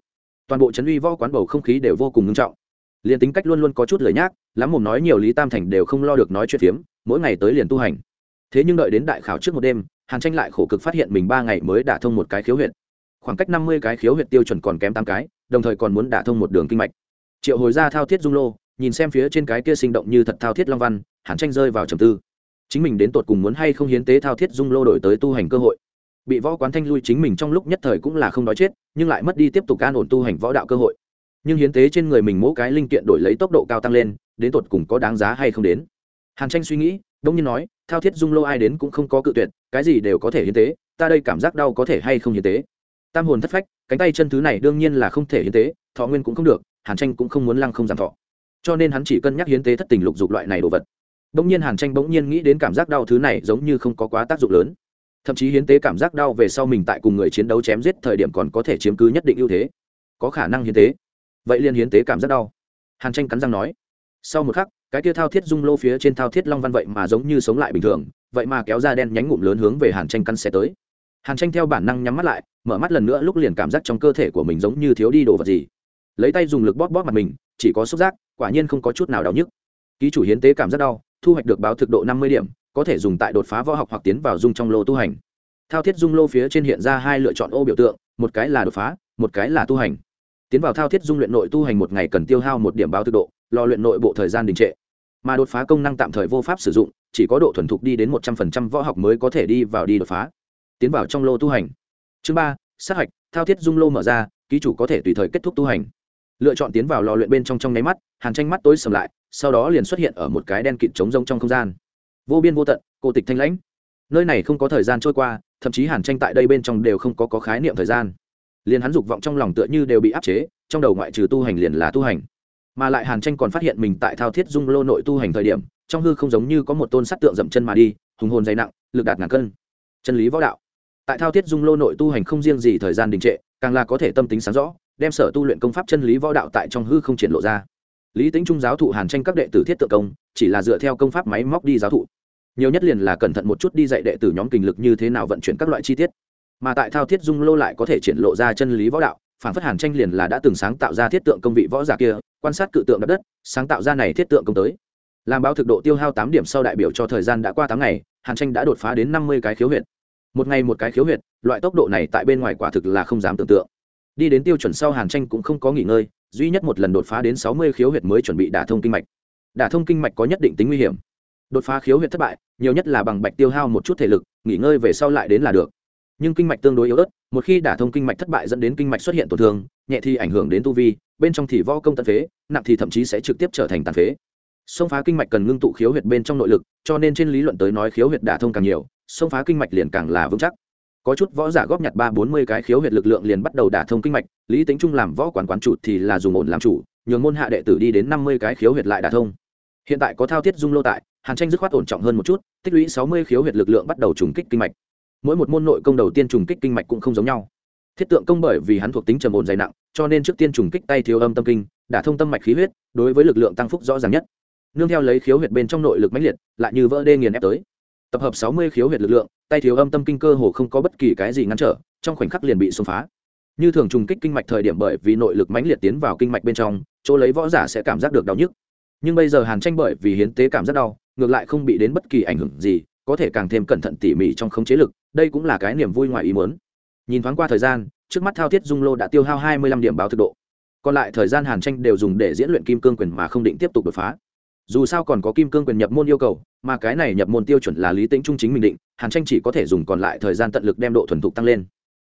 S1: Toàn bộ trấn uy võ quán bầu không khí đều vô cùng ngưng trọng liền tính cách luôn luôn có chút lời nhác, lắm mồm nói nhiều lý tam thành đều không lo được nói chuyện phiếm, mỗi ngày tới liền tu hành. Thế nhưng đợi đến đại khảo trước một đêm, hàn tranh lại khổ cực phát hiện mình ba ngày mới đả thông một cái khiếu huyệt. Khoảng cách năm mươi cái khiếu huyệt tiêu chuẩn còn kém tám cái, đồng thời còn muốn đả thông một đường kinh mạch. Triệu hồi ra thao thiết dung lô, nhìn xem phía trên cái kia sinh động như thật thao thiết long văn, hàn tranh rơi vào trầm tư. Chính mình đến tột cùng muốn hay không hiến tế thao thiết dung lô đổi tới tu hành cơ hội. Bị võ quán thanh lui chính mình trong lúc nhất thời cũng là không đói chết, nhưng lại mất đi tiếp tục an ổn tu hành võ đạo cơ hội nhưng hiến tế trên người mình mỗi cái linh kiện đổi lấy tốc độ cao tăng lên, đến tột cùng có đáng giá hay không đến. Hàn tranh suy nghĩ, đông nhiên nói, thao thiết dung lô ai đến cũng không có cự tuyệt, cái gì đều có thể hiến tế, ta đây cảm giác đau có thể hay không hiến tế. Tam hồn thất phách, cánh tay chân thứ này đương nhiên là không thể hiến tế, thọ nguyên cũng không được, hàn tranh cũng không muốn lăng không giảm thọ. Cho nên hắn chỉ cân nhắc hiến tế thất tình lục dục loại này đồ vật. Bỗng nhiên hàn tranh bỗng nhiên nghĩ đến cảm giác đau thứ này giống như không có quá tác dụng lớn. Thậm chí hiến tế cảm giác đau về sau mình tại cùng người chiến đấu chém giết thời điểm còn có thể chiếm cứ nhất định ưu thế. Có khả năng hiến tế vậy liền hiến tế cảm giác đau. Hàn tranh cắn răng nói, sau một khắc, cái kia thao thiết dung lô phía trên thao thiết long văn vậy mà giống như sống lại bình thường, vậy mà kéo ra đen nhánh ngụm lớn hướng về hàn tranh căn xe tới. Hàn tranh theo bản năng nhắm mắt lại, mở mắt lần nữa lúc liền cảm giác trong cơ thể của mình giống như thiếu đi đồ vật gì. Lấy tay dùng lực bóp bóp mặt mình, chỉ có xúc giác, quả nhiên không có chút nào đau nhức. Ký chủ hiến tế cảm giác đau, thu hoạch được báo thực độ năm mươi điểm, có thể dùng tại đột phá võ học hoặc tiến vào dung trong lô tu hành. Thao thiết dung lô phía trên hiện ra hai lựa chọn ô biểu tượng, một cái là đột phá, một cái là tu hành tiến vào thao thiết dung luyện nội tu hành một ngày cần tiêu hao một điểm báo thực độ lò luyện nội bộ thời gian đình trệ. Mà đột phá công năng tạm thời vô pháp sử dụng chỉ có độ thuần thục đi đến một trăm phần trăm võ học mới có thể đi vào đi đột phá. Tiến vào trong lô tu hành. Chương ba sát hạch thao thiết dung lô mở ra ký chủ có thể tùy thời kết thúc tu hành. Lựa chọn tiến vào lò luyện bên trong trong nháy mắt hàn tranh mắt tối sầm lại sau đó liền xuất hiện ở một cái đen kịt trống rông trong không gian. Vô biên vô tận cô tịch thanh lãnh. Nơi này không có thời gian trôi qua thậm chí hàn tranh tại đây bên trong đều không có, có khái niệm thời gian liền hắn dục vọng trong lòng tựa như đều bị áp chế, trong đầu ngoại trừ tu hành liền là tu hành. Mà lại hàn tranh còn phát hiện mình tại thao thiết dung lô nội tu hành thời điểm, trong hư không giống như có một tôn sắt tượng dậm chân mà đi, hùng hồn dày nặng, lực đạt ngàn cân. Chân lý võ đạo. Tại thao thiết dung lô nội tu hành không riêng gì thời gian đình trệ, càng là có thể tâm tính sáng rõ, đem sở tu luyện công pháp chân lý võ đạo tại trong hư không triển lộ ra. Lý tính trung giáo thụ hàn tranh các đệ tử thiết tự công, chỉ là dựa theo công pháp máy móc đi giáo thụ. Nhiều nhất liền là cẩn thận một chút đi dạy đệ tử nhóm kinh lực như thế nào vận chuyển các loại chi tiết mà tại thao thiết dung lô lại có thể triển lộ ra chân lý võ đạo, phản phất hàn tranh liền là đã từng sáng tạo ra thiết tượng công vị võ giả kia, quan sát cự tượng đất đất, sáng tạo ra này thiết tượng công tới. Làm báo thực độ tiêu hao tám điểm sau đại biểu cho thời gian đã qua tám ngày, hàn tranh đã đột phá đến năm mươi cái khiếu huyệt. Một ngày một cái khiếu huyệt, loại tốc độ này tại bên ngoài quả thực là không dám tưởng tượng. Đi đến tiêu chuẩn sau hàn tranh cũng không có nghỉ ngơi, duy nhất một lần đột phá đến sáu mươi khiếu huyệt mới chuẩn bị đả thông kinh mạch. Đả thông kinh mạch có nhất định tính nguy hiểm. Đột phá khiếu huyệt thất bại, nhiều nhất là bằng bạch tiêu hao một chút thể lực, nghỉ ngơi về sau lại đến là được nhưng kinh mạch tương đối yếu ớt, một khi đả thông kinh mạch thất bại dẫn đến kinh mạch xuất hiện tổn thương, nhẹ thì ảnh hưởng đến tu vi, bên trong thì vo công tàn phế, nặng thì thậm chí sẽ trực tiếp trở thành tàn phế. Xông phá kinh mạch cần ngưng tụ khiếu huyệt bên trong nội lực, cho nên trên lý luận tới nói khiếu huyệt đả thông càng nhiều, xông phá kinh mạch liền càng là vững chắc. Có chút võ giả góp nhặt ba bốn mươi cái khiếu huyệt lực lượng liền bắt đầu đả thông kinh mạch, lý tính trung làm võ quản quán chủ thì là dùng ổn làm chủ, nhường môn hạ đệ tử đi đến năm mươi cái khiếu huyệt lại đả thông. Hiện tại có thao thiết dung lô tại, hàn tranh dứt khoát ổn trọng hơn một chút, tích lũy sáu mươi khiếu huyệt lực lượng bắt đầu trùng kích kinh mạch mỗi một môn nội công đầu tiên trùng kích kinh mạch cũng không giống nhau. Thiết tượng công bởi vì hắn thuộc tính trầm ổn dày nặng, cho nên trước tiên trùng kích tay thiếu âm tâm kinh đã thông tâm mạch khí huyết, đối với lực lượng tăng phúc rõ ràng nhất. Nương theo lấy khiếu huyệt bên trong nội lực mãnh liệt, lại như vỡ đê nghiền ép tới. Tập hợp sáu mươi khiếu huyệt lực lượng, tay thiếu âm tâm kinh cơ hồ không có bất kỳ cái gì ngăn trở, trong khoảnh khắc liền bị xông phá. Như thường trùng kích kinh mạch thời điểm bởi vì nội lực mãnh liệt tiến vào kinh mạch bên trong, chỗ lấy võ giả sẽ cảm giác được đau nhức. Nhưng bây giờ hàn tranh bởi vì hiến tế cảm giác đau, ngược lại không bị đến bất kỳ ảnh hưởng gì có thể càng thêm cẩn thận tỉ mỉ trong khống chế lực, đây cũng là cái niềm vui ngoài ý muốn. Nhìn thoáng qua thời gian, trước mắt thao thiết dung lô đã tiêu hao hai mươi lăm điểm báo thực độ. Còn lại thời gian hàn tranh đều dùng để diễn luyện kim cương quyền mà không định tiếp tục đột phá. Dù sao còn có kim cương quyền nhập môn yêu cầu, mà cái này nhập môn tiêu chuẩn là lý tính trung chính mình định, hàn tranh chỉ có thể dùng còn lại thời gian tận lực đem độ thuần thục tăng lên.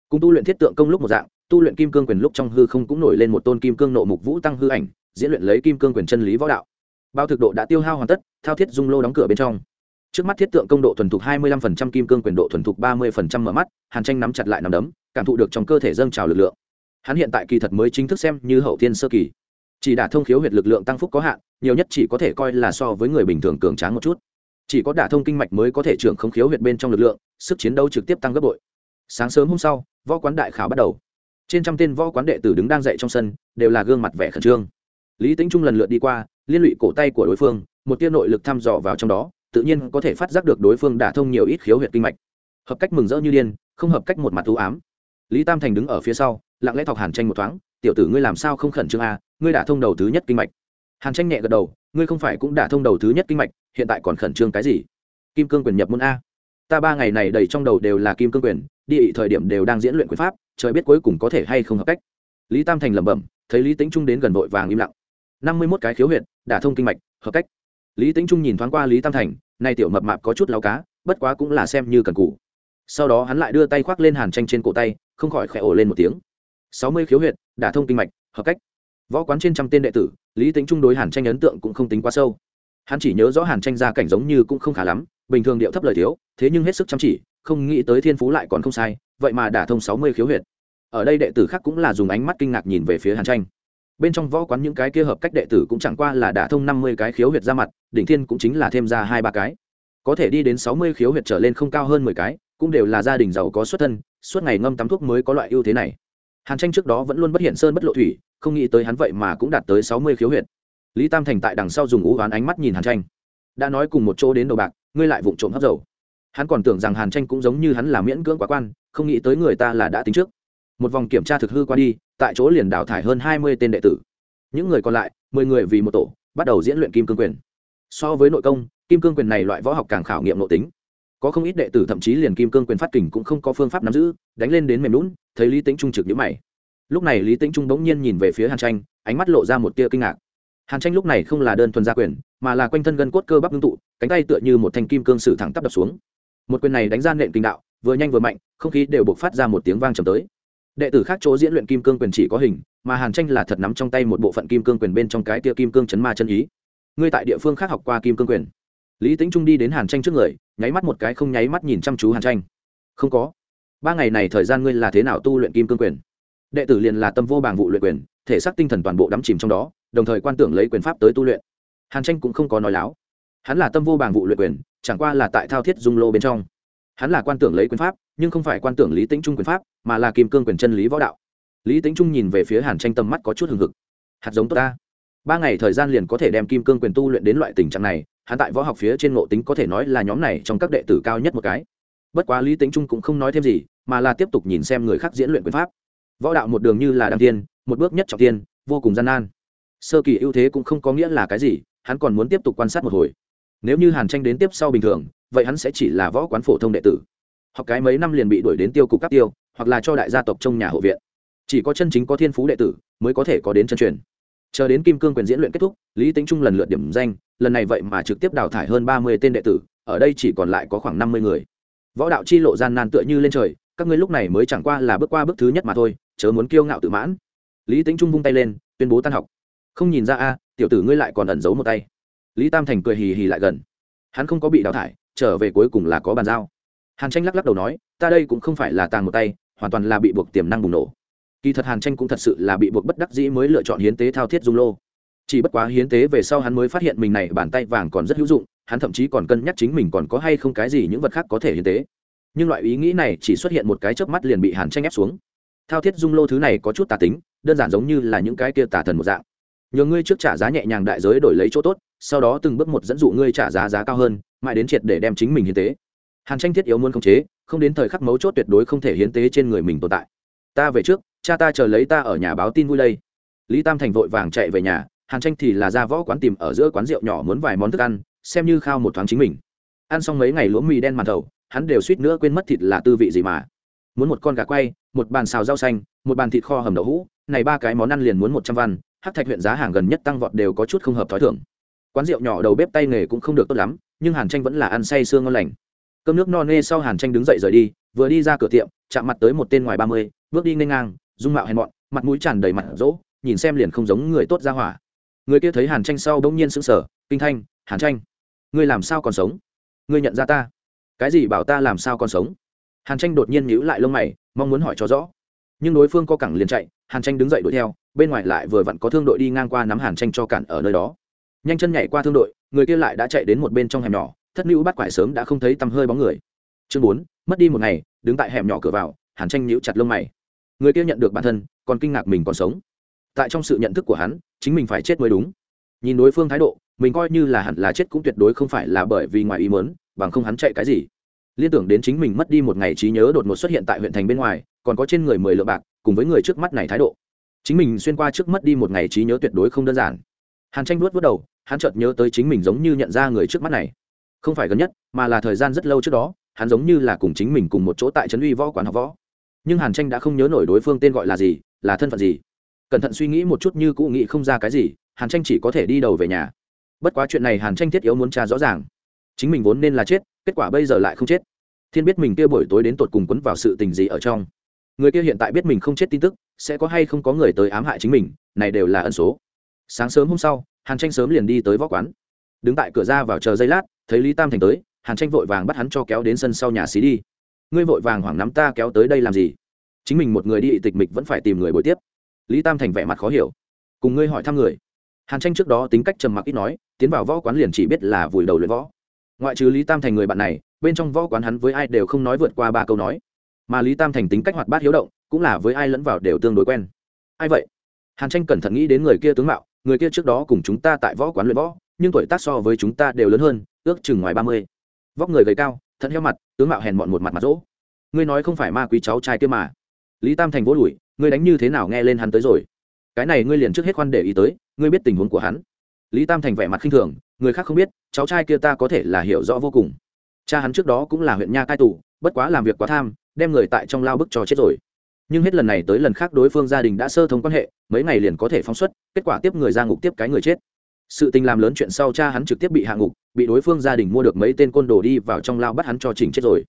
S1: Cùng tu luyện thiết tượng công lúc một dạng, tu luyện kim cương quyền lúc trong hư không cũng nổi lên một tôn kim cương nộ mục vũ tăng hư ảnh, diễn luyện lấy kim cương quyền chân lý võ đạo. Bao thực độ đã tiêu hao hoàn tất, thao thiết dung lô đóng cửa bên trong trước mắt thiết tượng công độ thuần thục hai mươi lăm phần trăm, kim cương quyền độ thuần thục ba mươi phần trăm mở mắt, hàn tranh nắm chặt lại nằm đấm, cảm thụ được trong cơ thể dâng trào lực lượng. Hắn hiện tại kỳ thật mới chính thức xem như hậu thiên sơ kỳ. Chỉ đả thông khiếu huyệt lực lượng tăng phúc có hạn, nhiều nhất chỉ có thể coi là so với người bình thường cường tráng một chút. Chỉ có đả thông kinh mạch mới có thể trưởng không khiếu huyệt bên trong lực lượng, sức chiến đấu trực tiếp tăng gấp bội. Sáng sớm hôm sau, võ quán đại khảo bắt đầu. Trên trăm tên võ quán đệ tử đứng đang dậy trong sân, đều là gương mặt vẻ khẩn trương. Lý tính trung lần lượt đi qua, liên lụy cổ tay của đối phương, một tia nội lực thăm dò vào trong đó tự nhiên có thể phát giác được đối phương đã thông nhiều ít khiếu huyệt kinh mạch. Hợp cách mừng rỡ như điên, không hợp cách một mặt thú ám. Lý tam thành đứng ở phía sau, lặng lẽ thọc hàn tranh một thoáng, tiểu tử ngươi làm sao không khẩn trương a, ngươi đã thông đầu thứ nhất kinh mạch. Hàn tranh nhẹ gật đầu, ngươi không phải cũng đã thông đầu thứ nhất kinh mạch, hiện tại còn khẩn trương cái gì? Kim cương quyền nhập môn a. Ta ba ngày này đầy trong đầu đều là kim cương quyền địa ị thời điểm đều đang diễn luyện quyền pháp, trời biết cuối cùng có thể hay không hợp cách. Lý tam thành lẩm bẩm, thấy lý tính trung đến gần vội vàng im lặng. Năm mươi mốt cái khiếu huyệt, đả thông kinh mạch, hợp cách lý tính trung nhìn thoáng qua lý tam thành, nay tiểu mập mạp có chút lao cá, bất quá cũng là xem như cần cũ sau đó hắn lại đưa tay khoác lên hàn tranh trên cổ tay, không khỏi khẽ ổ lên một tiếng. Sáu mươi khiếu huyệt đả thông kinh mạch, hợp cách. Võ quán trên trăm tên đệ tử, lý tính trung đối hàn tranh ấn tượng cũng không tính quá sâu. Hắn chỉ nhớ rõ hàn tranh gia cảnh giống như cũng không khá lắm, bình thường điệu thấp lời thiếu, thế nhưng hết sức chăm chỉ, không nghĩ tới thiên phú lại còn không sai, vậy mà đả thông sáu mươi khiếu huyệt. Ở đây đệ tử khác cũng là dùng ánh mắt kinh ngạc nhìn về phía hàn tranh bên trong võ quán những cái kia hợp cách đệ tử cũng chẳng qua là đã thông năm mươi cái khiếu huyệt ra mặt, đỉnh thiên cũng chính là thêm ra hai ba cái. Có thể đi đến sáu mươi khiếu huyệt trở lên không cao hơn mười cái, cũng đều là gia đình giàu có xuất thân, suốt ngày ngâm tắm thuốc mới có loại ưu thế này. Hàn tranh trước đó vẫn luôn bất hiện sơn bất lộ thủy, không nghĩ tới hắn vậy mà cũng đạt tới sáu mươi khiếu huyệt. Lý tam thành tại đằng sau dùng ú oán ánh mắt nhìn hàn tranh. Đã nói cùng một chỗ đến đầu bạc, ngươi lại vụng trộm hấp dầu. Hắn còn tưởng rằng hàn tranh cũng giống như hắn là miễn cưỡng quá quan, không nghĩ tới người ta là đã tính trước một vòng kiểm tra thực hư qua đi, tại chỗ liền đào thải hơn hai mươi tên đệ tử. Những người còn lại, mười người vì một tổ, bắt đầu diễn luyện kim cương quyền. So với nội công, kim cương quyền này loại võ học càng khảo nghiệm nội tính. Có không ít đệ tử thậm chí liền kim cương quyền phát kình cũng không có phương pháp nắm giữ, đánh lên đến mềm lún thấy lý tính trung trực nhữ mày. Lúc này lý tính trung bỗng nhiên nhìn về phía hàn tranh, ánh mắt lộ ra một tia kinh ngạc. Hàn tranh lúc này không là đơn thuần gia quyền, mà là quanh thân gân cốt cơ bắp ngưng tụ, cánh tay tựa như một thanh kim cương sử thẳng tắp đập xuống. Một quyền này đánh ra nện kinh đạo, vừa nhanh vừa mạnh, không khí đều buộc phát ra một tiếng vang trầm tới đệ tử khác chỗ diễn luyện kim cương quyền chỉ có hình, mà hàn tranh là thật nắm trong tay một bộ phận kim cương quyền bên trong cái tia kim cương chấn ma chân ý. Ngươi tại địa phương khác học qua kim cương quyền. Lý tính trung đi đến hàn tranh trước người, nháy mắt một cái không nháy mắt nhìn chăm chú hàn tranh. Không có. Ba ngày này thời gian ngươi là thế nào tu luyện kim cương quyền? Đệ tử liền là tâm vô bàng vụ luyện quyền, thể xác tinh thần toàn bộ đắm chìm trong đó, đồng thời quan tưởng lấy quyền pháp tới tu luyện. Hàn tranh cũng không có nói láo. Hắn là tâm vô bàng vụ luyện quyền, chẳng qua là tại thao thiết dung lô bên trong hắn là quan tưởng lấy quyền pháp, nhưng không phải quan tưởng lý tính trung quyền pháp, mà là kim cương quyền chân lý võ đạo. Lý tính trung nhìn về phía hàn tranh tầm mắt có chút hừng hực. Hạt giống tốt ta. Ba ngày thời gian liền có thể đem kim cương quyền tu luyện đến loại tình trạng này, hắn tại võ học phía trên ngộ tính có thể nói là nhóm này trong các đệ tử cao nhất một cái. Bất quá lý tính trung cũng không nói thêm gì, mà là tiếp tục nhìn xem người khác diễn luyện quyền pháp. Võ đạo một đường như là đăng tiên, một bước nhất trọng tiên, vô cùng gian nan. Sơ kỳ ưu thế cũng không có nghĩa là cái gì, hắn còn muốn tiếp tục quan sát một hồi. Nếu như hàn tranh đến tiếp sau bình thường vậy hắn sẽ chỉ là võ quán phổ thông đệ tử. Học cái mấy năm liền bị đuổi đến tiêu cục các tiêu, hoặc là cho đại gia tộc trong nhà hộ viện. Chỉ có chân chính có thiên phú đệ tử mới có thể có đến chân truyền. Chờ đến kim cương quyền diễn luyện kết thúc, lý tính trung lần lượt điểm danh, lần này vậy mà trực tiếp đào thải hơn ba mươi tên đệ tử, ở đây chỉ còn lại có khoảng năm mươi người. Võ đạo chi lộ gian nan tựa như lên trời, các ngươi lúc này mới chẳng qua là bước qua bước thứ nhất mà thôi, chớ muốn kiêu ngạo tự mãn. Lý tính trung vung tay lên, tuyên bố tan học. Không nhìn ra a, tiểu tử ngươi lại còn ẩn giấu một tay. Lý tam thành cười hì hì lại gần. Hắn không có bị đào thải trở về cuối cùng là có bàn giao. Hàn tranh lắc lắc đầu nói, ta đây cũng không phải là tàng một tay, hoàn toàn là bị buộc tiềm năng bùng nổ. Kỳ thật hàn tranh cũng thật sự là bị buộc bất đắc dĩ mới lựa chọn hiến tế thao thiết dung lô. Chỉ bất quá hiến tế về sau hắn mới phát hiện mình này bàn tay vàng còn rất hữu dụng, hắn thậm chí còn cân nhắc chính mình còn có hay không cái gì những vật khác có thể hiến tế. Nhưng loại ý nghĩ này chỉ xuất hiện một cái chớp mắt liền bị hàn tranh ép xuống. Thao thiết dung lô thứ này có chút tà tính, đơn giản giống như là những cái kia tà thần một dạng. Nhờ ngươi trước trả giá nhẹ nhàng đại giới đổi lấy chỗ tốt sau đó từng bước một dẫn dụ ngươi trả giá giá cao hơn, mãi đến triệt để đem chính mình hiến tế. Hàn tranh thiết yếu muốn khống chế, không đến thời khắc mấu chốt tuyệt đối không thể hiến tế trên người mình tồn tại. Ta về trước, cha ta chờ lấy ta ở nhà báo tin vui đây. Lý tam thành vội vàng chạy về nhà, hàn tranh thì là ra võ quán tìm ở giữa quán rượu nhỏ muốn vài món thức ăn, xem như khao một thoáng chính mình. Ăn xong mấy ngày lúa mì đen màn thầu, hắn đều suýt nữa quên mất thịt là tư vị gì mà. Muốn một con gà quay, một bàn xào rau xanh, một bàn thịt kho hầm đậu hũ, này ba cái món ăn liền muốn một trăm văn, hắc thạch huyện giá hàng gần nhất tăng vọt đều có chút không hợp t h ó i thưởng quán rượu nhỏ đầu bếp tay nghề cũng không được tốt lắm, nhưng hàn tranh vẫn là ăn say sương ngon lành. Cơm nước no nê sau hàn tranh đứng dậy rời đi, vừa đi ra cửa tiệm, chạm mặt tới một tên ngoài ba mươi, bước đi n ngang, dung mạo hèn mọn, mặt mũi tràn đầy mặt rỗ, nhìn xem liền không giống người tốt ra hỏa. Người kia thấy hàn tranh sau bỗng nhiên sững sờ, kinh thanh, hàn tranh ngươi làm sao còn sống? Ngươi nhận ra ta? Cái gì bảo ta làm sao còn sống? Hàn tranh đột nhiên nhíu lại lông mày, mong muốn hỏi cho rõ. Nhưng đối phương có cẳng liền chạy, hàn tranh đứng dậy đuổi theo, bên ngoài lại vừa vặn có thương đội đi ngang qua nắm hàn tranh cho cản ở nơi đó nhanh chân nhảy qua thương đội, người kia lại đã chạy đến một bên trong hẻm nhỏ, thất nữ bắt quải sớm đã không thấy tăm hơi bóng người. Chương bốn, mất đi một ngày, đứng tại hẻm nhỏ cửa vào, hàn tranh nhíu chặt lông mày. Người kia nhận được bản thân, còn kinh ngạc mình còn sống. Tại trong sự nhận thức của hắn, chính mình phải chết mới đúng. Nhìn đối phương thái độ, mình coi như là hẳn là chết cũng tuyệt đối không phải là bởi vì ngoài ý mớn bằng không hắn chạy cái gì. Liên tưởng đến chính mình mất đi một ngày trí nhớ đột ngột xuất hiện tại huyện thành bên ngoài, còn có trên người mười lượng bạc, cùng với người trước mắt này thái độ. Chính mình xuyên qua trước mất đi một ngày trí nhớ tuyệt đối không đơn giản hàn tranh vuốt vớt đầu, hắn chợt nhớ tới chính mình giống như nhận ra người trước mắt này. Không phải gần nhất, mà là thời gian rất lâu trước đó, hắn giống như là cùng chính mình cùng một chỗ tại trấn uy võ quán học võ. Nhưng hàn tranh đã không nhớ nổi đối phương tên gọi là gì, là thân phận gì. Cẩn thận suy nghĩ một chút như cụ nghĩ không ra cái gì, hàn tranh chỉ có thể đi đầu về nhà. Bất quá chuyện này hàn tranh thiết yếu muốn tra rõ ràng. Chính mình vốn nên là chết, kết quả bây giờ lại không chết. Thiên biết mình kia buổi tối đến tột cùng quấn vào sự tình gì ở trong. Người kia hiện tại biết mình không chết tin tức, sẽ có hay không có người tới ám hại chính mình, này đều là ẩn số sáng sớm hôm sau, hàn tranh sớm liền đi tới võ quán. Đứng tại cửa ra vào chờ giây lát, thấy lý tam thành tới, hàn tranh vội vàng bắt hắn cho kéo đến sân sau nhà xí đi. Ngươi vội vàng hoảng nắm ta kéo tới đây làm gì? Chính mình một người đi tịch mịch vẫn phải tìm người bồi tiếp. Lý tam thành vẻ mặt khó hiểu. Cùng ngươi hỏi thăm người. Hàn tranh trước đó tính cách trầm mặc ít nói, tiến vào võ quán liền chỉ biết là vùi đầu luyện võ. Ngoại trừ lý tam thành người bạn này, bên trong võ quán hắn với ai đều không nói vượt qua ba câu nói. Mà lý tam thành tính cách hoạt bát hiếu động, cũng là với ai lẫn vào đều tương đối quen. Ai vậy? Hàn tranh cẩn thận nghĩ đến người kia tướng mạo người kia trước đó cùng chúng ta tại võ quán luyện võ, nhưng tuổi tác so với chúng ta đều lớn hơn, ước chừng ngoài ba mươi. Vóc người gầy cao, thận heo mặt, tướng mạo hèn mọn một mặt mặt rỗ. Ngươi nói không phải ma quý cháu trai kia mà. Lý tam thành vỗ đùi, ngươi đánh như thế nào nghe lên hắn tới rồi? Cái này ngươi liền trước hết khoan để ý tới, ngươi biết tình huống của hắn. Lý tam thành vẻ mặt khinh thường, người khác không biết, cháu trai kia ta có thể là hiểu rõ vô cùng. Cha hắn trước đó cũng là huyện nha cai tù, bất quá làm việc quá tham, đem người tại trong lao bức cho chết rồi nhưng hết lần này tới lần khác đối phương gia đình đã sơ thông quan hệ, mấy ngày liền có thể phóng xuất, kết quả tiếp người ra ngục tiếp cái người chết. Sự tình làm lớn chuyện sau cha hắn trực tiếp bị hạ ngục, bị đối phương gia đình mua được mấy tên côn đồ đi vào trong lao bắt hắn cho chỉnh chết rồi.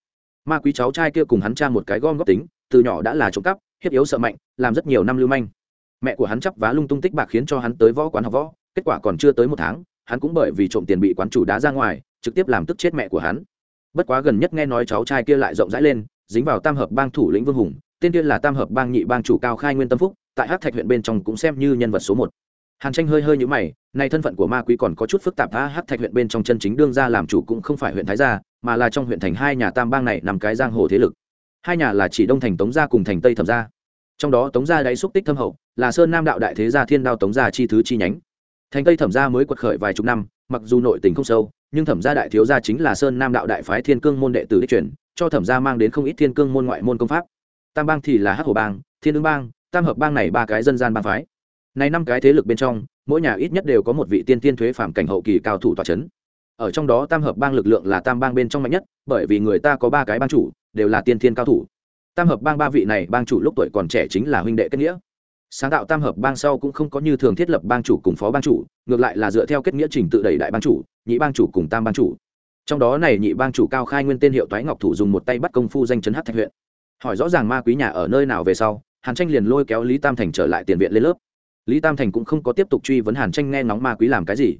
S1: Ma quý cháu trai kia cùng hắn cha một cái gom góp tính, từ nhỏ đã là trộm cắp, hiếp yếu sợ mạnh, làm rất nhiều năm lưu manh. Mẹ của hắn chấp vá lung tung tích bạc khiến cho hắn tới võ quán học võ, kết quả còn chưa tới một tháng, hắn cũng bởi vì trộm tiền bị quán chủ đá ra ngoài, trực tiếp làm tức chết mẹ của hắn. Bất quá gần nhất nghe nói cháu trai kia lại rộng rãi lên, dính vào tam hợp bang thủ lĩnh vương hùng tên kia là tam hợp bang nhị bang chủ cao khai nguyên tâm phúc, tại hát thạch huyện bên trong cũng xem như nhân vật số một. Hàn tranh hơi hơi nhữ mày, nay thân phận của ma quý còn có chút phức tạp a hát thạch huyện bên trong chân chính đương ra làm chủ cũng không phải huyện thái gia, mà là trong huyện thành hai nhà tam bang này nằm cái giang hồ thế lực. Hai nhà là chỉ đông thành tống gia cùng thành tây thẩm gia. Trong đó tống gia đáy xúc tích thâm hậu, là sơn nam đạo đại thế gia thiên đao tống gia chi thứ chi nhánh. Thành tây thẩm gia mới quật khởi vài chục năm, mặc dù nội tình không sâu, nhưng thẩm gia đại thiếu gia chính là sơn nam đạo đại phái thiên cương môn đệ tử đích truyền, cho thẩm gia mang đến không ít thiên cương môn ngoại môn công pháp tam bang thì là hắc hồ bang, thiên ứng bang, tam hợp bang này ba cái dân gian bang phái. Này năm cái thế lực bên trong, mỗi nhà ít nhất đều có một vị tiên tiên thuế phạm cảnh hậu kỳ cao thủ tòa chấn. Ở trong đó tam hợp bang lực lượng là tam bang bên trong mạnh nhất, bởi vì người ta có ba cái bang chủ, đều là tiên thiên cao thủ. Tam hợp bang ba vị này bang chủ lúc tuổi còn trẻ chính là huynh đệ kết nghĩa. Sáng tạo tam hợp bang sau cũng không có như thường thiết lập bang chủ cùng phó bang chủ, ngược lại là dựa theo kết nghĩa trình tự đẩy đại bang chủ, nhị bang chủ cùng tam bang chủ. Trong đó này nhị bang chủ cao khai nguyên tên hiệu toái ngọc thủ dùng một tay bắt công phu danh chấn hát thạch huyện hỏi rõ ràng ma quý nhà ở nơi nào về sau, hàn tranh liền lôi kéo lý tam thành trở lại tiền viện lên lớp. Lý tam thành cũng không có tiếp tục truy vấn hàn tranh nghe ngóng ma quý làm cái gì.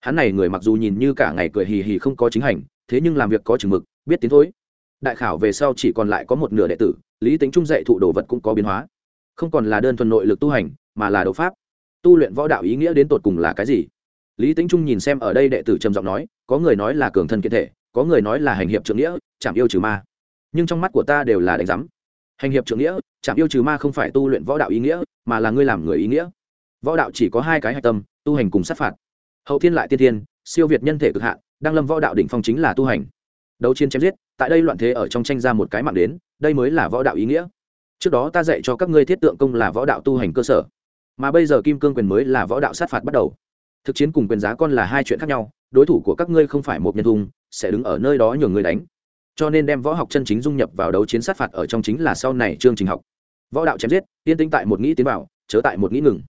S1: Hắn này người mặc dù nhìn như cả ngày cười hì hì không có chính hành, thế nhưng làm việc có chừng mực, biết tiến thối. Đại khảo về sau chỉ còn lại có một nửa đệ tử, lý tính trung dạy thụ đồ vật cũng có biến hóa. Không còn là đơn thuần nội lực tu hành, mà là đấu pháp. Tu luyện võ đạo ý nghĩa đến tột cùng là cái gì? Lý tính trung nhìn xem ở đây đệ tử trầm giọng nói, có người nói là cường thân kiện thể, có người nói là hành hiệp trượng nghĩa chẳng yêu trừ ma nhưng trong mắt của ta đều là đánh giám. Hành hiệp trưởng nghĩa, chạm yêu trừ ma không phải tu luyện võ đạo ý nghĩa, mà là ngươi làm người ý nghĩa. Võ đạo chỉ có hai cái hạch tâm, tu hành cùng sát phạt. Hậu thiên lại tiên thiên siêu việt nhân thể cực hạn, đang lâm võ đạo đỉnh phong chính là tu hành. Đấu chiến chém giết, tại đây loạn thế ở trong tranh ra một cái mạng đến, đây mới là võ đạo ý nghĩa. Trước đó ta dạy cho các ngươi thiết tượng công là võ đạo tu hành cơ sở. Mà bây giờ kim cương quyền mới là võ đạo sát phạt bắt đầu. Thực chiến cùng quyền giá con là hai chuyện khác nhau, đối thủ của các ngươi không phải một nhân thùng sẽ đứng ở nơi đó nhường người đánh cho nên đem võ học chân chính dung nhập vào đấu chiến sát phạt ở trong chính là sau này chương trình học. Võ đạo chém giết tiên tĩnh tại một nghĩ tiến vào, chớ tại một nghĩ ngừng.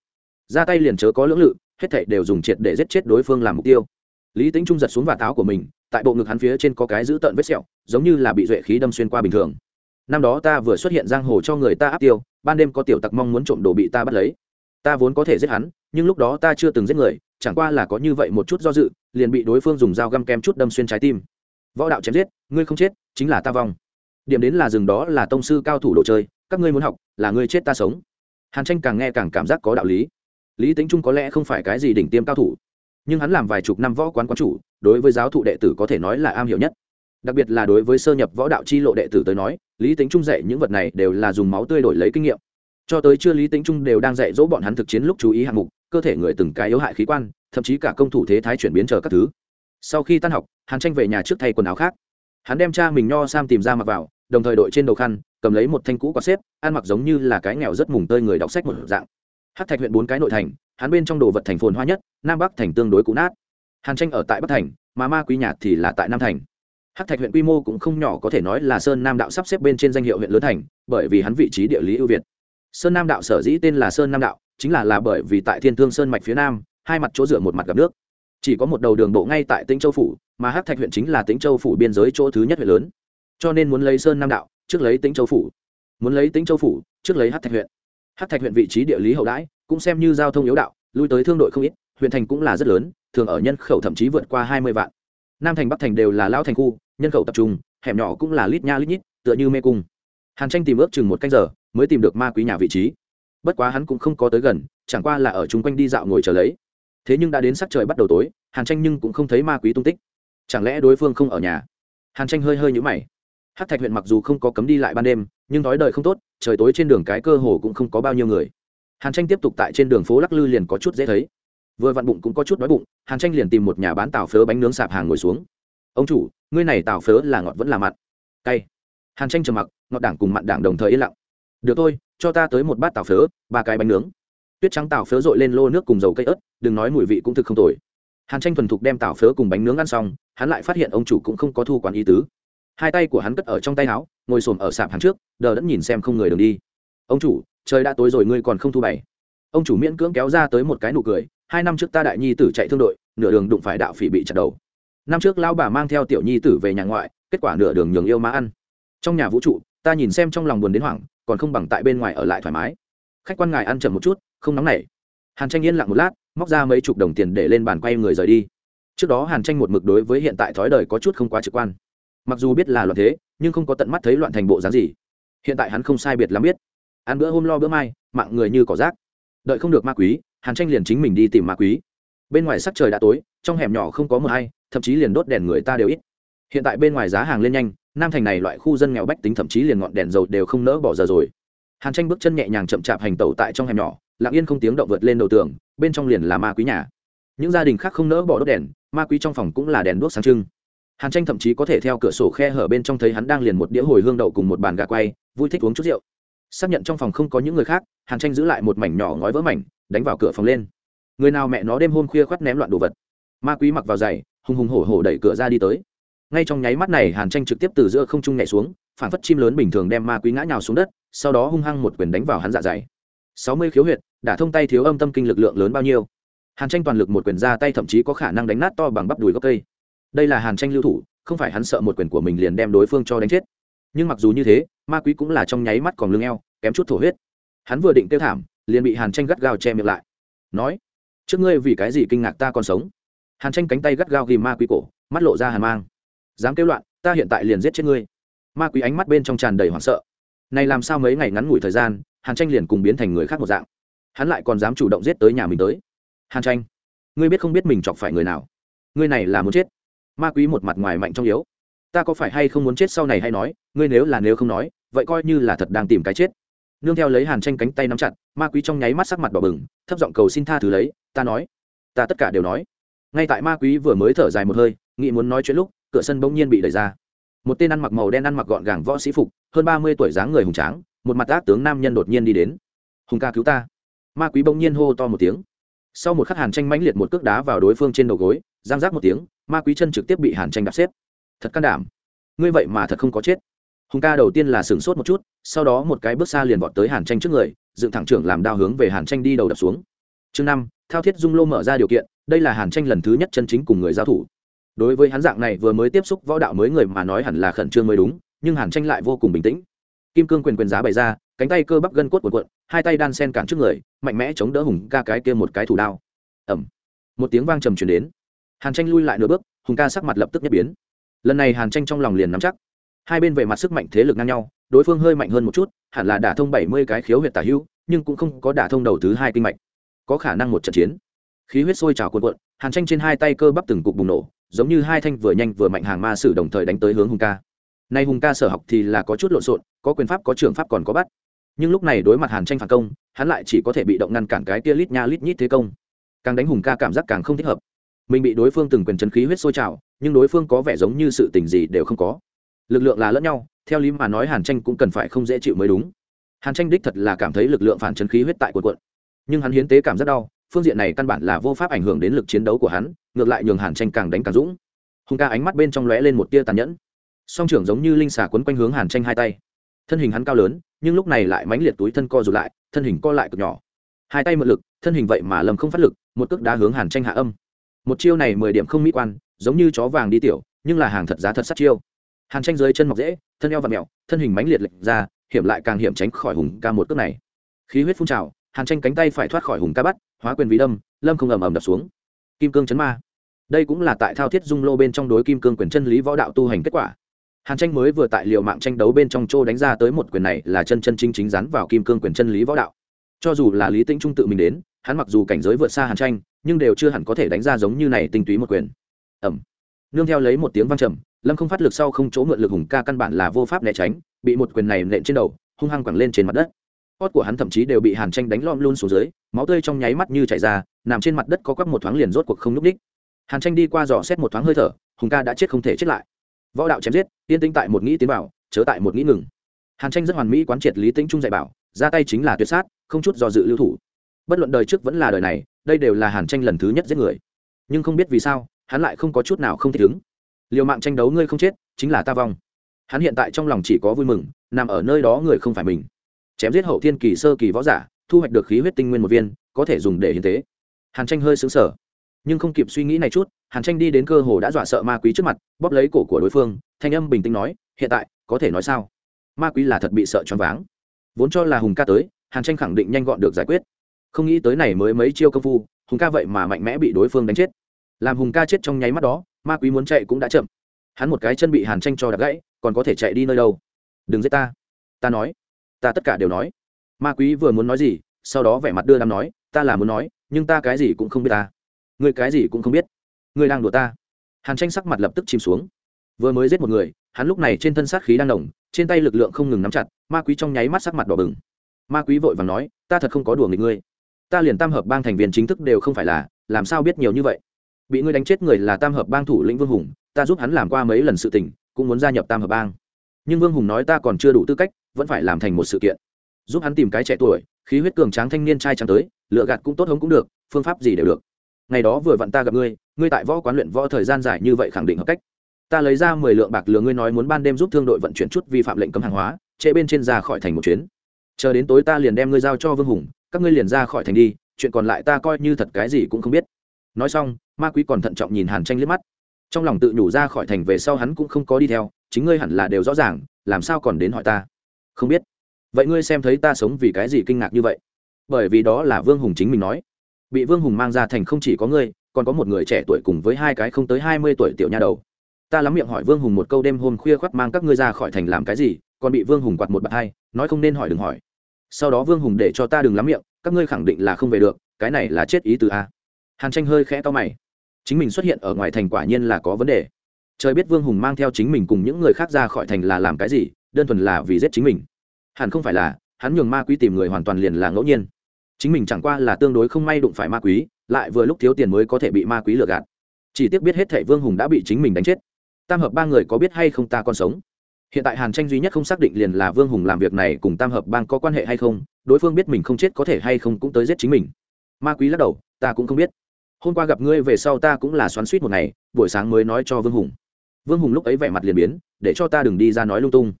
S1: Ra tay liền chớ có lưỡng lự, hết thảy đều dùng triệt để giết chết đối phương làm mục tiêu. Lý tính trung giật xuống và táo của mình, tại bộ ngực hắn phía trên có cái giữ tợn vết sẹo, giống như là bị duệ khí đâm xuyên qua bình thường. Năm đó ta vừa xuất hiện giang hồ cho người ta áp tiêu, ban đêm có tiểu tặc mong muốn trộm đồ bị ta bắt lấy. Ta vốn có thể giết hắn, nhưng lúc đó ta chưa từng giết người, chẳng qua là có như vậy một chút do dự, liền bị đối phương dùng dao găm kem chút đâm xuyên trái tim võ đạo chém giết, ngươi không chết, chính là ta vong. Điểm đến là rừng đó là tông sư cao thủ đồ chơi, các ngươi muốn học, là ngươi chết ta sống. Hàn tranh càng nghe càng cảm giác có đạo lý. Lý tính trung có lẽ không phải cái gì đỉnh tiêm cao thủ, nhưng hắn làm vài chục năm võ quán quán chủ, đối với giáo thụ đệ tử có thể nói là am hiểu nhất. Đặc biệt là đối với sơ nhập võ đạo chi lộ đệ tử tới nói, lý tính trung dạy những vật này đều là dùng máu tươi đổi lấy kinh nghiệm. Cho tới chưa lý tính trung đều đang dạy dỗ bọn hắn thực chiến lúc chú ý hạng mục, cơ thể người từng cái yếu hại khí quan, thậm chí cả công thủ thế thái chuyển biến chờ các thứ sau khi tan học, hàn tranh về nhà trước thay quần áo khác. Hắn đem cha mình nho sam tìm ra mặc vào, đồng thời đội trên đầu khăn, cầm lấy một thanh cũ có xếp, ăn mặc giống như là cái nghèo rất mùng tơi người đọc sách một dạng. Hát thạch huyện bốn cái nội thành, hắn bên trong đồ vật thành phồn hoa nhất, nam bắc thành tương đối cũ nát. Hàn tranh ở tại bắc thành, mà ma quý nhạt thì là tại nam thành. Hát thạch huyện quy mô cũng không nhỏ có thể nói là sơn nam đạo sắp xếp bên trên danh hiệu huyện lớn thành, bởi vì hắn vị trí địa lý ưu việt. Sơn nam đạo sở dĩ tên là sơn nam đạo, chính là là bởi vì tại thiên thương sơn mạch phía nam, hai mặt chỗ dựa một mặt gặp nước chỉ có một đầu đường bộ ngay tại tĩnh châu phủ, mà hát thạch huyện chính là tĩnh châu phủ biên giới chỗ thứ nhất huyện lớn. Cho nên muốn lấy sơn nam đạo, trước lấy tĩnh châu phủ. Muốn lấy tĩnh châu phủ, trước lấy hát thạch huyện. Hát thạch huyện vị trí địa lý hậu đãi, cũng xem như giao thông yếu đạo, lui tới thương đội không ít, huyện thành cũng là rất lớn, thường ở nhân khẩu thậm chí vượt qua hai mươi vạn. Nam thành, bắc thành đều là lao thành khu, nhân khẩu tập trung, hẻm nhỏ cũng là lít nha lít nhít, tựa như mê cung. Hàn tranh tìm ước chừng một canh giờ, mới tìm được ma quý nhà vị trí. Bất quá hắn cũng không có tới gần, chẳng qua là ở chung quanh đi dạo ngồi chờ lấy thế nhưng đã đến sắc trời bắt đầu tối, hàn tranh nhưng cũng không thấy ma quý tung tích. Chẳng lẽ đối phương không ở nhà? Hàn tranh hơi hơi nhũ mày. Hát thạch huyện mặc dù không có cấm đi lại ban đêm, nhưng thói đời không tốt, trời tối trên đường cái cơ hồ cũng không có bao nhiêu người. Hàn tranh tiếp tục tại trên đường phố lắc lư liền có chút dễ thấy. Vừa vặn bụng cũng có chút đói bụng, hàn tranh liền tìm một nhà bán tàu phớ bánh nướng sạp hàng ngồi xuống. Ông chủ, ngươi này tàu phớ là ngọt vẫn là mặn? Cay. Hàn tranh trầm mặc, ngọt đảng cùng mặn đảng đồng thời yên lặng. Được thôi, cho ta tới một bát tàu phớ, ba cái bánh nướng tuyết trắng tảo phớ dội lên lô nước cùng dầu cây ớt, đừng nói mùi vị cũng thực không tồi. Hàn tranh thuần thục đem tảo phớ cùng bánh nướng ăn xong, hắn lại phát hiện ông chủ cũng không có thu quản ý tứ. Hai tay của hắn cất ở trong tay áo, ngồi xổm ở sạp hàng trước, đờ đẫn nhìn xem không người đường đi. Ông chủ, trời đã tối rồi, ngươi còn không thu bày. Ông chủ miễn cưỡng kéo ra tới một cái nụ cười, hai năm trước ta đại nhi tử chạy thương đội, nửa đường đụng phải đạo phỉ bị chặt đầu. Năm trước lão bà mang theo tiểu nhi tử về nhà ngoại, kết quả nửa đường nhường yêu má ăn. Trong nhà vũ trụ, ta nhìn xem trong lòng buồn đến hoảng, còn không bằng tại bên ngoài ở lại thoải mái. Khách quan ngài ăn chậm một chút không nóng nảy. Hàn tranh yên lặng một lát, móc ra mấy chục đồng tiền để lên bàn quay người rời đi. Trước đó hàn tranh một mực đối với hiện tại thói đời có chút không quá trực quan. Mặc dù biết là loạn thế, nhưng không có tận mắt thấy loạn thành bộ dáng gì. Hiện tại hắn không sai biệt lắm biết. Ăn bữa hôm lo bữa mai, mạng người như cỏ rác. Đợi không được ma quý, hàn tranh liền chính mình đi tìm ma quý. Bên ngoài sắc trời đã tối, trong hẻm nhỏ không có mờ hay thậm chí liền đốt đèn người ta đều ít. Hiện tại bên ngoài giá hàng lên nhanh, nam thành này loại khu dân nghèo bách tính thậm chí liền ngọn đèn dầu đều không nỡ bỏ giờ rồi hàn tranh bước chân nhẹ nhàng chậm chạp hành tẩu tại trong hẻm nhỏ, lặng yên không tiếng động vượt lên đầu tường, bên trong liền là ma quý nhà. Những gia đình khác không nỡ bỏ đốt đèn, ma quý trong phòng cũng là đèn đuốc sáng trưng. Hàn tranh thậm chí có thể theo cửa sổ khe hở bên trong thấy hắn đang liền một đĩa hồi hương đậu cùng một bàn gà quay, vui thích uống chút rượu. Xác nhận trong phòng không có những người khác, hàn tranh giữ lại một mảnh nhỏ ngói vỡ mảnh, đánh vào cửa phòng lên. Người nào mẹ nó đêm hôm khuya khoắt ném loạn đồ vật. Ma quý mặc vào giày, hùng hùng hổ hổ đẩy cửa ra đi tới ngay trong nháy mắt này, hàn tranh trực tiếp từ giữa không trung nhảy xuống, phản phất chim lớn bình thường đem ma quý ngã nhào xuống đất, sau đó hung hăng một quyền đánh vào hắn dạ dày. Sáu mươi khiếu huyệt, đã thông tay thiếu âm tâm kinh lực lượng lớn bao nhiêu? Hàn tranh toàn lực một quyền ra tay, thậm chí có khả năng đánh nát to bằng bắp đùi gốc cây. Đây là hàn tranh lưu thủ, không phải hắn sợ một quyền của mình liền đem đối phương cho đánh chết. Nhưng mặc dù như thế, ma quý cũng là trong nháy mắt còn lưng eo, kém chút thổ huyết. Hắn vừa định kêu thảm, liền bị hàn tranh gắt gao che miệng lại. Nói, trước ngươi vì cái gì kinh ngạc ta còn sống? Hàn tranh cánh tay gắt gao ghìm ma quý cổ, mắt lộ ra hàn mang dám kêu loạn, ta hiện tại liền giết chết ngươi. Ma quý ánh mắt bên trong tràn đầy hoảng sợ. Này làm sao mấy ngày ngắn ngủi thời gian, hàn tranh liền cùng biến thành người khác một dạng. Hắn lại còn dám chủ động giết tới nhà mình tới. Hàn tranh, ngươi biết không biết mình chọc phải người nào? Ngươi này là muốn chết. Ma quý một mặt ngoài mạnh trong yếu. Ta có phải hay không muốn chết sau này hay nói, ngươi nếu là nếu không nói, vậy coi như là thật đang tìm cái chết. Nương theo lấy hàn tranh cánh tay nắm chặt, ma quý trong nháy mắt sắc mặt bỏ bừng, thấp giọng cầu xin tha thứ lấy, ta nói, ta tất cả đều nói. Ngay tại ma quý vừa mới thở dài một hơi nghĩ muốn nói chuyện lúc cửa sân bỗng nhiên bị đẩy ra. Một tên ăn mặc màu đen ăn mặc gọn gàng võ sĩ phục, hơn ba mươi tuổi dáng người hùng tráng, một mặt ác tướng nam nhân đột nhiên đi đến. Hùng ca cứu ta. Ma quý bỗng nhiên hô to một tiếng. Sau một khắc hàn tranh mãnh liệt một cước đá vào đối phương trên đầu gối, giang rác một tiếng, ma quý chân trực tiếp bị hàn tranh đạp xếp. Thật can đảm. Ngươi vậy mà thật không có chết. Hùng ca đầu tiên là sửng sốt một chút, sau đó một cái bước xa liền vọt tới hàn tranh trước người, dựng thẳng trưởng làm đao hướng về hàn tranh đi đầu đập xuống. Chương năm, thao thiết dung lô mở ra điều kiện, đây là hàn tranh lần thứ nhất chân chính cùng người giao thủ đối với hắn dạng này vừa mới tiếp xúc võ đạo mới người mà nói hẳn là khẩn trương mới đúng, nhưng hàn tranh lại vô cùng bình tĩnh. Kim cương quyền quyền giá bày ra, cánh tay cơ bắp gân cốt cuộn cuộn, hai tay đan sen cản trước người, mạnh mẽ chống đỡ hùng ca cái kia một cái thủ đao. Ẩm một tiếng vang trầm truyền đến. Hàn tranh lui lại nửa bước, hùng ca sắc mặt lập tức nhất biến. Lần này hàn tranh trong lòng liền nắm chắc. Hai bên về mặt sức mạnh thế lực ngang nhau, đối phương hơi mạnh hơn một chút, hẳn là đả thông bảy mươi cái khiếu huyệt tả hữu, nhưng cũng không có đả thông đầu thứ hai kinh mạch. Có khả năng một trận chiến. Khí huyết sôi trào cuộn cuộn, hàn tranh trên hai tay cơ bắp từng cục bùng nổ giống như hai thanh vừa nhanh vừa mạnh hàng ma sử đồng thời đánh tới hướng hùng ca. Nay hùng ca sở học thì là có chút lộn xộn, có quyền pháp, có trường pháp còn có bắt. Nhưng lúc này đối mặt hàn tranh phản công, hắn lại chỉ có thể bị động ngăn cản cái tia lít nha lít nhít thế công. Càng đánh hùng ca cảm giác càng không thích hợp. Mình bị đối phương từng quyền chân khí huyết sôi trào, nhưng đối phương có vẻ giống như sự tình gì đều không có. Lực lượng là lẫn nhau, theo lý mà nói hàn tranh cũng cần phải không dễ chịu mới đúng. Hàn tranh đích thật là cảm thấy lực lượng phản chân khí huyết tại quần quận nhưng hắn hiến tế cảm rất đau phương diện này căn bản là vô pháp ảnh hưởng đến lực chiến đấu của hắn, ngược lại nhường hàn tranh càng đánh càng dũng. Hùng ca ánh mắt bên trong lóe lên một tia tàn nhẫn. Song trưởng giống như linh xà quấn quanh hướng hàn tranh hai tay. Thân hình hắn cao lớn, nhưng lúc này lại mãnh liệt túi thân co rụt lại, thân hình co lại cực nhỏ. Hai tay mượn lực, thân hình vậy mà lầm không phát lực, một cước đá hướng hàn tranh hạ âm. Một chiêu này mười điểm không mỹ quan, giống như chó vàng đi tiểu, nhưng là hàng thật giá thật sát chiêu. Hàn tranh dưới chân mọc dễ thân eo và mẹo thân hình mãnh liệt lệch ra, hiểm lại càng hiểm tránh khỏi hùng ca một cước này. Khí huyết phun trào hàn tranh cánh tay phải thoát khỏi hùng ca bắt, hóa quyền vì đâm, lâm không ầm ầm đập xuống. Kim cương chấn ma. Đây cũng là tại thao thiết dung lô bên trong đối kim cương quyền chân lý võ đạo tu hành kết quả. Hàn tranh mới vừa tại liều mạng tranh đấu bên trong châu đánh ra tới một quyền này là chân chân chính chính rắn vào kim cương quyền chân lý võ đạo. Cho dù là lý tĩnh trung tự mình đến, hắn mặc dù cảnh giới vượt xa hàn tranh, nhưng đều chưa hẳn có thể đánh ra giống như này tinh túy một quyền. Ẩm. Nương theo lấy một tiếng vang trầm, lâm không phát lực sau không chỗ mượn lực hùng ca căn bản là vô pháp né tránh, bị một quyền này nện trên đầu, hung hăng quẳng lên trên mặt đất. Cốt của hắn thậm chí đều bị hàn tranh đánh lom luôn xuống dưới, máu tươi trong nháy mắt như chảy ra, nằm trên mặt đất có quắp một thoáng liền rốt cuộc không n ú c hàn tranh đi qua dò xét một thoáng hơi thở, hùng ca đã chết không thể chết lại. Võ đạo chém giết, yên tĩnh tại một nghĩ tiến bảo chớ tại một nghĩ ngừng. Hàn tranh rất hoàn mỹ quán triệt lý tính trung dạy bảo, ra tay chính là tuyệt sát, không chút do dự lưu thủ. Bất luận đời trước vẫn là đời này, đây đều là hàn tranh lần thứ nhất giết người. Nhưng không biết vì sao, hắn lại không có chút nào không thể đứng liều mạng tranh đấu ngươi không chết, chính là ta vong. Hắn hiện tại trong lòng chỉ có vui mừng, nằm ở nơi đó người không phải mình chém giết hậu thiên kỳ sơ kỳ võ giả, thu hoạch được khí huyết tinh nguyên một viên, có thể dùng để hiến tế. Hàn tranh hơi xứng sở nhưng không kịp suy nghĩ này chút, hàn tranh đi đến cơ hồ đã dọa sợ ma quý trước mặt, bóp lấy cổ của đối phương, thanh âm bình tĩnh nói, hiện tại, có thể nói sao? Ma quý là thật bị sợ choáng váng. Vốn cho là hùng ca tới, hàn tranh khẳng định nhanh gọn được giải quyết. Không nghĩ tới này mới mấy chiêu công phu, hùng ca vậy mà mạnh mẽ bị đối phương đánh chết. Làm hùng ca chết trong nháy mắt đó, ma quý muốn chạy cũng đã chậm. Hắn một cái chân bị hàn tranh cho đập gãy, còn có thể chạy đi nơi đâu? Đừng giết ta. Ta nói ta tất cả đều nói. Ma quý vừa muốn nói gì, sau đó vẻ mặt đưa đám nói, ta là muốn nói, nhưng ta cái gì cũng không biết ta. Người cái gì cũng không biết. Người đang đùa ta. Hàn tranh sắc mặt lập tức chìm xuống. Vừa mới giết một người, hắn lúc này trên thân sát khí đang nồng, trên tay lực lượng không ngừng nắm chặt, ma quý trong nháy mắt sắc mặt đỏ bừng. Ma quý vội và nói, ta thật không có đùa nghịch ngươi. Ta liền tam hợp bang thành viên chính thức đều không phải là, làm sao biết nhiều như vậy? Bị ngươi đánh chết người là tam hợp bang thủ lĩnh vương hùng, ta giúp hắn làm qua mấy lần sự tình, cũng muốn gia nhập tam hợp bang. Nhưng vương hùng nói ta còn chưa đủ tư cách vẫn phải làm thành một sự kiện. Giúp hắn tìm cái trẻ tuổi, khí huyết cường tráng thanh niên trai trắng tới, lựa gạt cũng tốt hống cũng được, phương pháp gì đều được. Ngày đó vừa vặn ta gặp ngươi ngươi tại võ quán luyện võ thời gian dài như vậy khẳng định hợp cách. Ta lấy ra mười lượng bạc lừa ngươi nói muốn ban đêm giúp thương đội vận chuyển chút vi phạm lệnh cấm hàng hóa, trễ bên trên ra khỏi thành một chuyến. Chờ đến tối ta liền đem ngươi giao cho vương hùng, các ngươi liền ra khỏi thành đi, chuyện còn lại ta coi như thật cái gì cũng không biết. Nói xong, ma quý còn thận trọng nhìn hàn tranh liếc mắt. Trong lòng tự nhủ ra khỏi thành về sau hắn cũng không có đi theo, chính ngươi hẳn là đều rõ ràng, làm sao còn đến hỏi ta? Không biết. Vậy ngươi xem thấy ta sống vì cái gì kinh ngạc như vậy? Bởi vì đó là vương hùng chính mình nói. Bị vương hùng mang ra thành không chỉ có ngươi, còn có một người trẻ tuổi cùng với hai cái không tới hai mươi tuổi tiểu nha đầu. Ta lắm miệng hỏi vương hùng một câu đêm hôm khuya khoắt mang các ngươi ra khỏi thành làm cái gì, còn bị vương hùng quạt một bạt hai, nói không nên hỏi đừng hỏi. Sau đó vương hùng để cho ta đừng lắm miệng, các ngươi khẳng định là không về được, cái này là chết ý từ a. Hàn tranh hơi khẽ to mày. Chính mình xuất hiện ở ngoài thành quả nhiên là có vấn đề. Trời biết vương hùng mang theo chính mình cùng những người khác ra khỏi thành là làm cái gì đơn thuần là vì giết chính mình. Hẳn không phải là, hắn nhường ma quý tìm người hoàn toàn liền là ngẫu nhiên. Chính mình chẳng qua là tương đối không may đụng phải ma quý, lại vừa lúc thiếu tiền mới có thể bị ma quý lừa gạt. Chỉ tiếc biết hết thảy vương hùng đã bị chính mình đánh chết. Tam hợp ba người có biết hay không ta còn sống? Hiện tại hàn tranh duy nhất không xác định liền là vương hùng làm việc này cùng tam hợp bang có quan hệ hay không, đối phương biết mình không chết có thể hay không cũng tới giết chính mình. Ma quý lắc đầu, ta cũng không biết. Hôm qua gặp ngươi về sau ta cũng là xoắn suýt một ngày, buổi sáng mới nói cho vương hùng. Vương hùng lúc ấy vẻ mặt liền biến, để cho ta đừng đi ra nói lung tung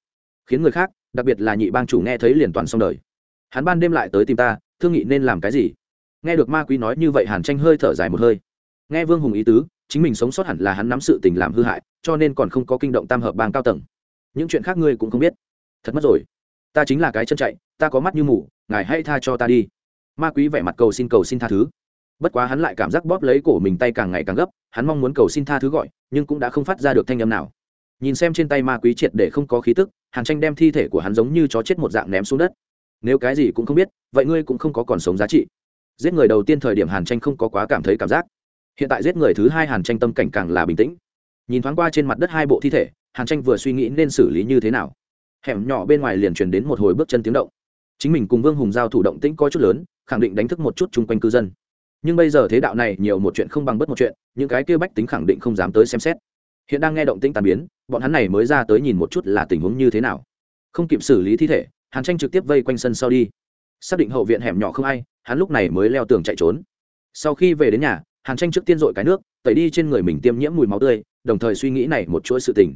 S1: khiến người khác, đặc biệt là nhị bang chủ nghe thấy liền toàn xong đời. Hắn ban đêm lại tới tìm ta, thương nghị nên làm cái gì? Nghe được ma quý nói như vậy hàn tranh hơi thở dài một hơi. Nghe vương hùng ý tứ, chính mình sống sót hẳn là hắn nắm sự tình làm hư hại, cho nên còn không có kinh động tam hợp bang cao tầng. Những chuyện khác ngươi cũng không biết. Thật mất rồi. Ta chính là cái chân chạy, ta có mắt như mủ ngài hãy tha cho ta đi. Ma quý vẻ mặt cầu xin cầu xin tha thứ. Bất quá hắn lại cảm giác bóp lấy cổ mình tay càng ngày càng gấp, hắn mong muốn cầu xin tha thứ gọi, nhưng cũng đã không phát ra được thanh âm nào nhìn xem trên tay ma quý triệt để không có khí tức, hàn tranh đem thi thể của hắn giống như chó chết một dạng ném xuống đất. Nếu cái gì cũng không biết, vậy ngươi cũng không có còn sống giá trị. Giết người đầu tiên thời điểm hàn tranh không có quá cảm thấy cảm giác. Hiện tại giết người thứ hai hàn tranh tâm cảnh càng là bình tĩnh. Nhìn thoáng qua trên mặt đất hai bộ thi thể, hàn tranh vừa suy nghĩ nên xử lý như thế nào. Hẻm nhỏ bên ngoài liền truyền đến một hồi bước chân tiếng động. Chính mình cùng vương hùng giao thủ động tĩnh có chút lớn, khẳng định đánh thức một chút chung quanh cư dân. Nhưng bây giờ thế đạo này nhiều một chuyện không bằng bất một chuyện, những cái kia bách tính khẳng định không dám tới xem xét hiện đang nghe động tĩnh tàn biến, bọn hắn này mới ra tới nhìn một chút là tình huống như thế nào. Không kịp xử lý thi thể, hàn tranh trực tiếp vây quanh sân sau đi. Xác định hậu viện hẻm nhỏ không ai, hắn lúc này mới leo tường chạy trốn. Sau khi về đến nhà, hàn tranh trước tiên dội cái nước, tẩy đi trên người mình tiêm nhiễm mùi máu tươi, đồng thời suy nghĩ này một chuỗi sự tình.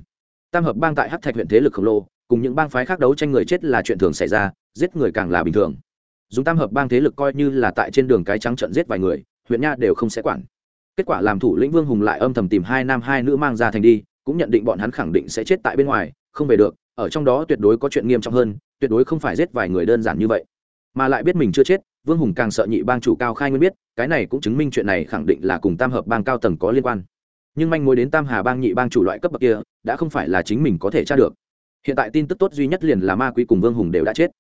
S1: Tam hợp bang tại hát thạch huyện thế lực khổng lồ, cùng những bang phái khác đấu tranh người chết là chuyện thường xảy ra, giết người càng là bình thường. Dùng tam hợp bang thế lực coi như là tại trên đường cái trắng trận giết vài người, huyện nha đều không sẽ quản kết quả làm thủ lĩnh vương hùng lại âm thầm tìm hai nam hai nữ mang ra thành đi, cũng nhận định bọn hắn khẳng định sẽ chết tại bên ngoài, không về được, ở trong đó tuyệt đối có chuyện nghiêm trọng hơn, tuyệt đối không phải giết vài người đơn giản như vậy. Mà lại biết mình chưa chết, vương hùng càng sợ nhị bang chủ cao khai nguyên biết, cái này cũng chứng minh chuyện này khẳng định là cùng tam hợp bang cao tầng có liên quan. Nhưng manh mối đến tam hà bang nhị bang chủ loại cấp bậc kia, đã không phải là chính mình có thể tra được. Hiện tại tin tức tốt duy nhất liền là ma quý cùng vương hùng đều đã chết.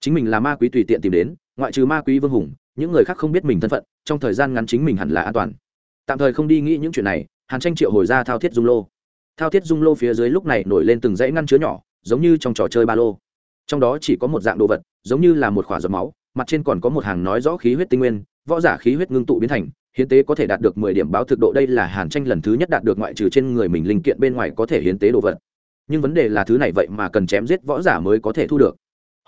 S1: Chính mình là ma quý tùy tiện tìm đến, ngoại trừ ma quý vương hùng, những người khác không biết mình thân phận, trong thời gian ngắn chính mình hẳn là an toàn tạm thời không đi nghĩ những chuyện này, hàn tranh triệu hồi ra thao thiết dung lô. Thao thiết dung lô phía dưới lúc này nổi lên từng dãy ngăn chứa nhỏ, giống như trong trò chơi ba lô. Trong đó chỉ có một dạng đồ vật, giống như là một khỏa giọt máu, mặt trên còn có một hàng nói rõ khí huyết tinh nguyên, võ giả khí huyết ngưng tụ biến thành, hiến tế có thể đạt được mười điểm báo thực độ, đây là hàn tranh lần thứ nhất đạt được ngoại trừ trên người mình linh kiện bên ngoài có thể hiến tế đồ vật. Nhưng vấn đề là thứ này vậy mà cần chém giết võ giả mới có thể thu được.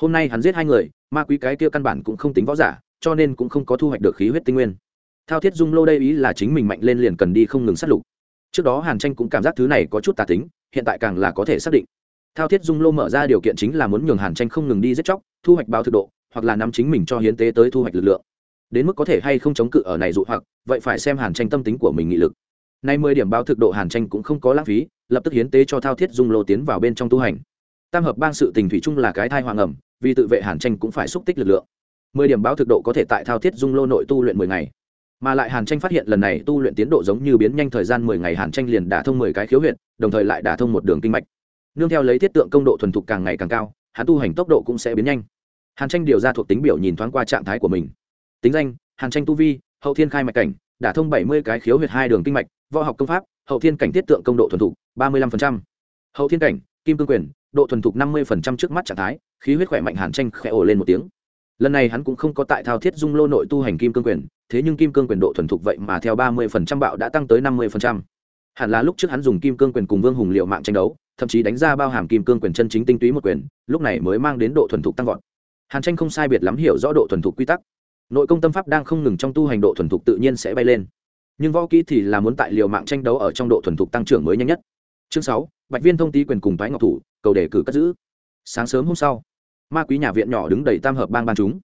S1: Hôm nay hắn giết hai người, ma quý cái kia căn bản cũng không tính võ giả, cho nên cũng không có thu hoạch được khí huyết tinh nguyên thao thiết dung lô đây ý là chính mình mạnh lên liền cần đi không ngừng sát lục. Trước đó hàn tranh cũng cảm giác thứ này có chút tà tính, hiện tại càng là có thể xác định. Thao thiết dung lô mở ra điều kiện chính là muốn nhường hàn tranh không ngừng đi giết chóc, thu hoạch bao thực độ, hoặc là nắm chính mình cho hiến tế tới thu hoạch lực lượng. Đến mức có thể hay không chống cự ở này dụ hoặc, vậy phải xem hàn tranh tâm tính của mình nghị lực. Nay mười điểm bao thực độ hàn tranh cũng không có lãng phí, lập tức hiến tế cho thao thiết dung lô tiến vào bên trong tu hành. Tam hợp bang sự tình thủy chung là cái thai hoàng ẩm, vì tự vệ hàn tranh cũng phải xúc tích lực lượng. Mười điểm báo thực độ có thể tại thao thiết dung lô nội tu luyện mười ngày mà lại hàn tranh phát hiện lần này tu luyện tiến độ giống như biến nhanh thời gian mười ngày, hàn tranh liền đả thông mười cái khiếu huyện đồng thời lại đả thông một đường kinh mạch. Nương theo lấy thiết tượng công độ thuần thục càng ngày càng cao, hắn tu hành tốc độ cũng sẽ biến nhanh. Hàn tranh điều ra thuộc tính biểu nhìn thoáng qua trạng thái của mình. Tính danh, hàn tranh tu vi, hậu thiên khai mạch cảnh, đả thông bảy mươi cái khiếu huyệt hai đường kinh mạch, võ học công pháp, hậu thiên cảnh thiết tượng công độ thuần thục, ba mươi năm hậu thiên cảnh, kim cương quyền, độ thuần thục năm mươi trước mắt trạng thái, khí huyết khỏe mạnh hàn tranh khẽ ổ lên một tiếng lần này hắn cũng không có tại thao thiết dung lô nội tu hành kim cương quyền, thế nhưng kim cương quyền độ thuần thục vậy mà theo ba mươi bạo đã tăng tới năm mươi hẳn là lúc trước hắn dùng kim cương quyền cùng vương hùng liệu mạng tranh đấu, thậm chí đánh ra bao hàm kim cương quyền chân chính tinh túy một quyền, lúc này mới mang đến độ thuần thục tăng vọt. Hàn tranh không sai biệt lắm hiểu rõ độ thuần thục quy tắc. Nội công tâm pháp đang không ngừng trong tu hành độ thuần thục tự nhiên sẽ bay lên. Nhưng võ kỹ thì là muốn tại liều mạng tranh đấu ở trong độ thuần thục tăng trưởng mới nhanh nhất. Chương sáu, bạch viên thông tý quyền cùng thái ngọc thủ, cầu đề cử cất giữ. Sáng sớm hôm sau ma quý nhà viện nhỏ đứng đầy tam hợp bang ban chúng.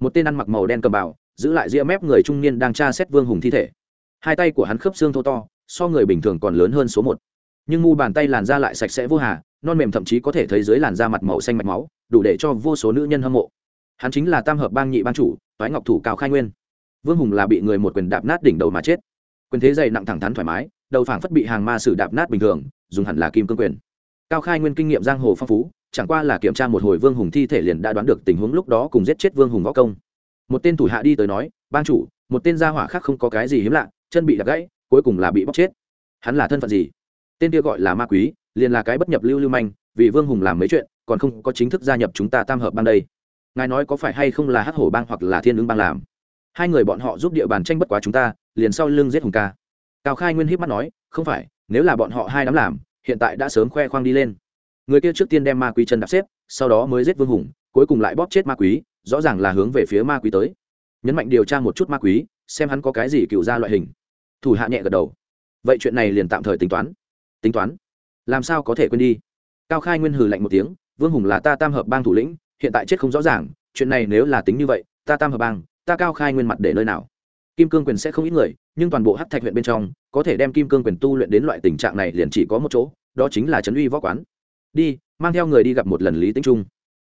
S1: Một tên ăn mặc màu đen cầm bào, giữ lại ria mép người trung niên đang tra xét vương hùng thi thể. Hai tay của hắn khớp xương thô to, so người bình thường còn lớn hơn số một. Nhưng mu bàn tay làn da lại sạch sẽ vô hà, non mềm thậm chí có thể thấy dưới làn da mặt màu xanh mạch máu, đủ để cho vô số nữ nhân hâm mộ. Hắn chính là tam hợp bang nhị ban chủ, toái ngọc thủ cao khai nguyên. Vương hùng là bị người một quyền đạp nát đỉnh đầu mà chết. Quyền thế dày nặng thẳng thắn thoải mái, đầu phảng phất bị hàng ma sử đạp nát bình thường, dùng hẳn là kim cương quyền. Cao khai nguyên kinh nghiệm giang hồ phong phú chẳng qua là kiểm tra một hồi vương hùng thi thể liền đã đoán được tình huống lúc đó cùng giết chết vương hùng võ công. Một tên thủ hạ đi tới nói ban chủ, một tên gia hỏa khác không có cái gì hiếm lạ, chân bị đập gãy, cuối cùng là bị bóc chết. Hắn là thân phận gì? Tên kia gọi là ma quý, liền là cái bất nhập lưu lưu manh, vì vương hùng làm mấy chuyện, còn không có chính thức gia nhập chúng ta tam hợp ban đây. Ngài nói có phải hay không là hắc hổ bang hoặc là thiên ứng bang làm? Hai người bọn họ giúp địa bàn tranh bất quá chúng ta, liền sau lưng giết hùng ca. Cao khai nguyên híp mắt nói, không phải, nếu là bọn họ hai đám làm, hiện tại đã sớm khoe khoang đi lên người kia trước tiên đem ma quý chân đạp xếp, sau đó mới giết vương hùng, cuối cùng lại bóp chết ma quý rõ ràng là hướng về phía ma quý tới. Nhấn mạnh điều tra một chút ma quý xem hắn có cái gì cựu ra loại hình. Thủ hạ nhẹ gật đầu. Vậy chuyện này liền tạm thời tính toán. Tính toán? Làm sao có thể quên đi? Cao khai nguyên hừ lạnh một tiếng, vương hùng là ta tam hợp bang thủ lĩnh, hiện tại chết không rõ ràng, chuyện này nếu là tính như vậy, ta tam hợp bang, ta cao khai nguyên mặt để nơi nào? Kim cương quyền sẽ không ít người, nhưng toàn bộ hát thạch huyện bên trong, có thể đem kim cương quyền tu luyện đến loại tình trạng này liền chỉ có một chỗ, đó chính là trấn uy võ quán đi, mang theo người đi gặp một lần lý Tĩnh trung.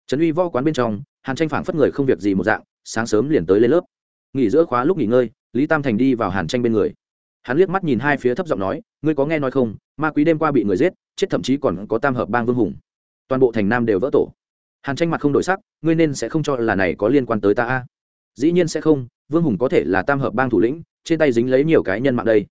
S1: Trấn uy võ quán bên trong, hàn tranh phảng phất người không việc gì một dạng, sáng sớm liền tới lên lớp. Nghỉ giữa khóa lúc nghỉ ngơi, lý tam thành đi vào hàn tranh bên người. Hắn liếc mắt nhìn hai phía thấp giọng nói, ngươi có nghe nói không, ma quý đêm qua bị người giết, chết thậm chí còn có tam hợp bang vương hùng. Toàn bộ thành nam đều vỡ tổ. Hàn tranh mặt không đổi sắc, ngươi nên sẽ không cho là này có liên quan tới ta a. Dĩ nhiên sẽ không, vương hùng có thể là tam hợp bang thủ lĩnh, trên tay dính lấy nhiều cái nhân mạng đây.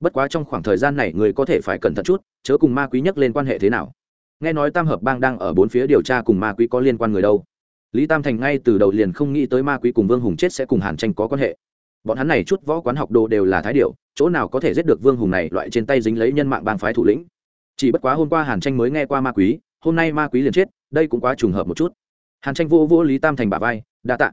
S1: Bất quá trong khoảng thời gian này người có thể phải cẩn thận chút, chớ cùng ma quý nhắc lên quan hệ thế nào nghe nói tam hợp bang đang ở bốn phía điều tra cùng ma quý có liên quan người đâu. Lý tam thành ngay từ đầu liền không nghĩ tới ma quý cùng vương hùng chết sẽ cùng hàn tranh có quan hệ. Bọn hắn này chút võ quán học đồ đều là thái điệu chỗ nào có thể giết được vương hùng này loại trên tay dính lấy nhân mạng bang phái thủ lĩnh. Chỉ bất quá hôm qua hàn tranh mới nghe qua ma quý hôm nay ma quý liền chết, đây cũng quá trùng hợp một chút. Hàn tranh vô vô lý tam thành bà vai, đa tạ.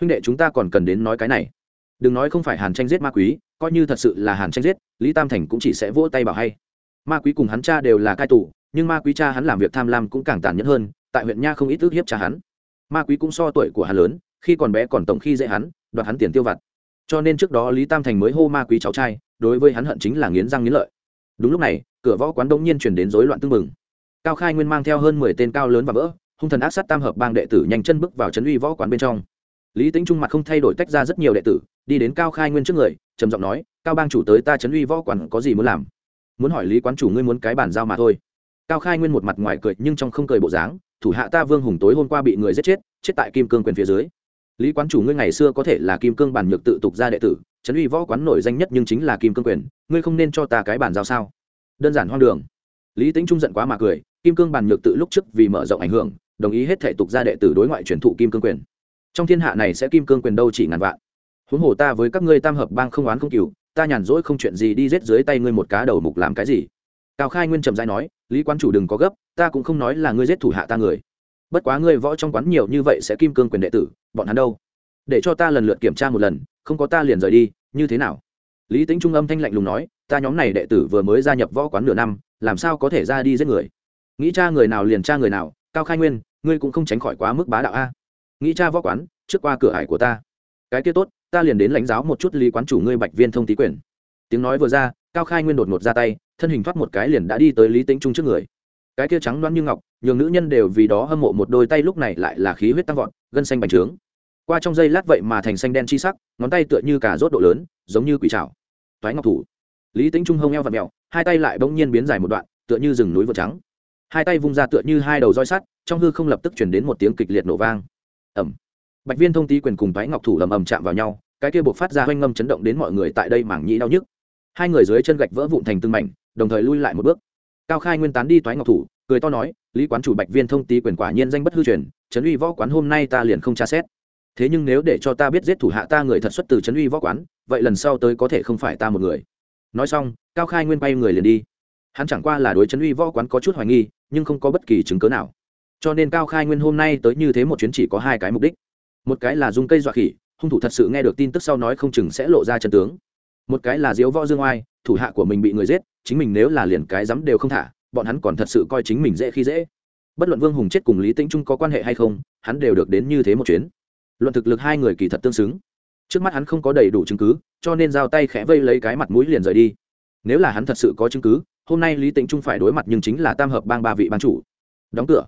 S1: Huynh đệ chúng ta còn cần đến nói cái này. Đừng nói không phải hàn tranh giết ma quý coi như thật sự là hàn tranh giết, lý tam thành cũng chỉ sẽ vỗ tay bảo hay. Ma quý cùng hắn cha đều là cai tù nhưng ma quý cha hắn làm việc tham lam cũng càng tàn nhẫn hơn, tại huyện nha không ít ước hiếp cha hắn. Ma quý cũng so tuổi của hắn lớn, khi còn bé còn tổng khi dễ hắn, đoạt hắn tiền tiêu vặt. Cho nên trước đó lý tam thành mới hô ma quý cháu trai, đối với hắn hận chính là nghiến răng nghiến lợi. Đúng lúc này, cửa võ quán đông nhiên chuyển đến rối loạn tưng mừng cao khai nguyên mang theo hơn mười tên cao lớn và vỡ, hung thần ác sát tam hợp bang đệ tử nhanh chân bước vào trấn uy võ quán bên trong. Lý tính trung mặt không thay đổi tách ra rất nhiều đệ tử, đi đến cao khai nguyên trước người, trầm giọng nói, cao bang chủ tới ta trấn uy võ quán có gì muốn làm? Muốn hỏi lý quán chủ ngươi muốn cái bàn giao mà thôi cao khai nguyên một mặt ngoài cười nhưng trong không cười bộ dáng, thủ hạ ta vương hùng tối hôm qua bị người giết chết chết tại kim cương quyền phía dưới. Lý quán chủ ngươi ngày xưa có thể là kim cương bản nhược tự tục ra đệ tử, trấn uy võ quán nổi danh nhất nhưng chính là kim cương quyền, ngươi không nên cho ta cái bản giao sao? Đơn giản hoang đường. Lý tính trung giận quá mà cười, kim cương bản nhược tự lúc trước vì mở rộng ảnh hưởng, đồng ý hết thể tục ra đệ tử đối ngoại truyền thụ kim cương quyền. Trong thiên hạ này sẽ kim cương quyền đâu chỉ ngàn vạn. Huống hồ ta với các ngươi tam hợp bang không oán không cừu, ta nhàn rỗi không chuyện gì đi giết dưới tay ngươi một cá đầu mục làm cái gì? Cao khai nguyên trầm dai nói, lý quán chủ đừng có gấp, ta cũng không nói là ngươi giết thủ hạ ta người. Bất quá ngươi võ trong quán nhiều như vậy sẽ kim cương quyền đệ tử, bọn hắn đâu? Để cho ta lần lượt kiểm tra một lần, không có ta liền rời đi, như thế nào? Lý tính trung âm thanh lạnh lùng nói, ta nhóm này đệ tử vừa mới gia nhập võ quán nửa năm, làm sao có thể ra đi giết người? Nghĩ cha người nào liền cha người nào, cao khai nguyên, ngươi cũng không tránh khỏi quá mức bá đạo a. Nghĩ cha võ quán, trước qua cửa hải của ta. Cái kia tốt, ta liền đến lãnh giáo một chút lý quán chủ ngươi bạch viên thông tý quyền. Tiếng nói vừa ra, cao khai nguyên đột ngột ra tay thân hình thoát một cái liền đã đi tới lý tính trung trước người. Cái kia trắng đoán như ngọc, nhường nữ nhân đều vì đó hâm mộ một đôi tay lúc này lại là khí huyết tăng vọt, gân xanh bành trướng. Qua trong giây lát vậy mà thành xanh đen chi sắc, ngón tay tựa như cả rốt độ lớn, giống như quỷ trào thoái ngọc thủ. Lý tính trung hông eo và mèo hai tay lại bỗng nhiên biến dài một đoạn, tựa như rừng núi vượt trắng. Hai tay vung ra tựa như hai đầu roi sắt, trong hư không lập tức chuyển đến một tiếng kịch liệt nổ vang. Ẩm bạch viên thông tý quyền cùng thoái ngọc thủ ầm ầm chạm vào nhau, cái kia buộc phát ra hoanh ngâm chấn động đến mọi người tại đây mảng nhĩ đau nhức. Hai người dưới chân gạch vỡ vụn thành từng mảnh đồng thời lui lại một bước. Cao khai nguyên tán đi toái ngọc thủ, cười to nói, lý quán chủ bạch viên thông tý quyền quả nhiên danh bất hư truyền, trấn uy võ quán hôm nay ta liền không tra xét. Thế nhưng nếu để cho ta biết giết thủ hạ ta người thật xuất từ trấn uy võ quán, vậy lần sau tới có thể không phải ta một người. Nói xong, cao khai nguyên bay người liền đi. Hắn chẳng qua là đối trấn uy võ quán có chút hoài nghi, nhưng không có bất kỳ chứng cớ nào. Cho nên cao khai nguyên hôm nay tới như thế một chuyến chỉ có hai cái mục đích. Một cái là dùng cây dọa khỉ, hung thủ thật sự nghe được tin tức sau nói không chừng sẽ lộ ra chân tướng. Một cái là diếu võ dương oai, thủ hạ của mình bị người giết chính mình nếu là liền cái dám đều không thả, bọn hắn còn thật sự coi chính mình dễ khi dễ. Bất luận vương hùng chết cùng lý tĩnh trung có quan hệ hay không, hắn đều được đến như thế một chuyến. Luận thực lực hai người kỳ thật tương xứng. Trước mắt hắn không có đầy đủ chứng cứ, cho nên giao tay khẽ vây lấy cái mặt mũi liền rời đi. Nếu là hắn thật sự có chứng cứ, hôm nay lý tĩnh trung phải đối mặt nhưng chính là tam hợp bang ba vị ban chủ. Đóng cửa.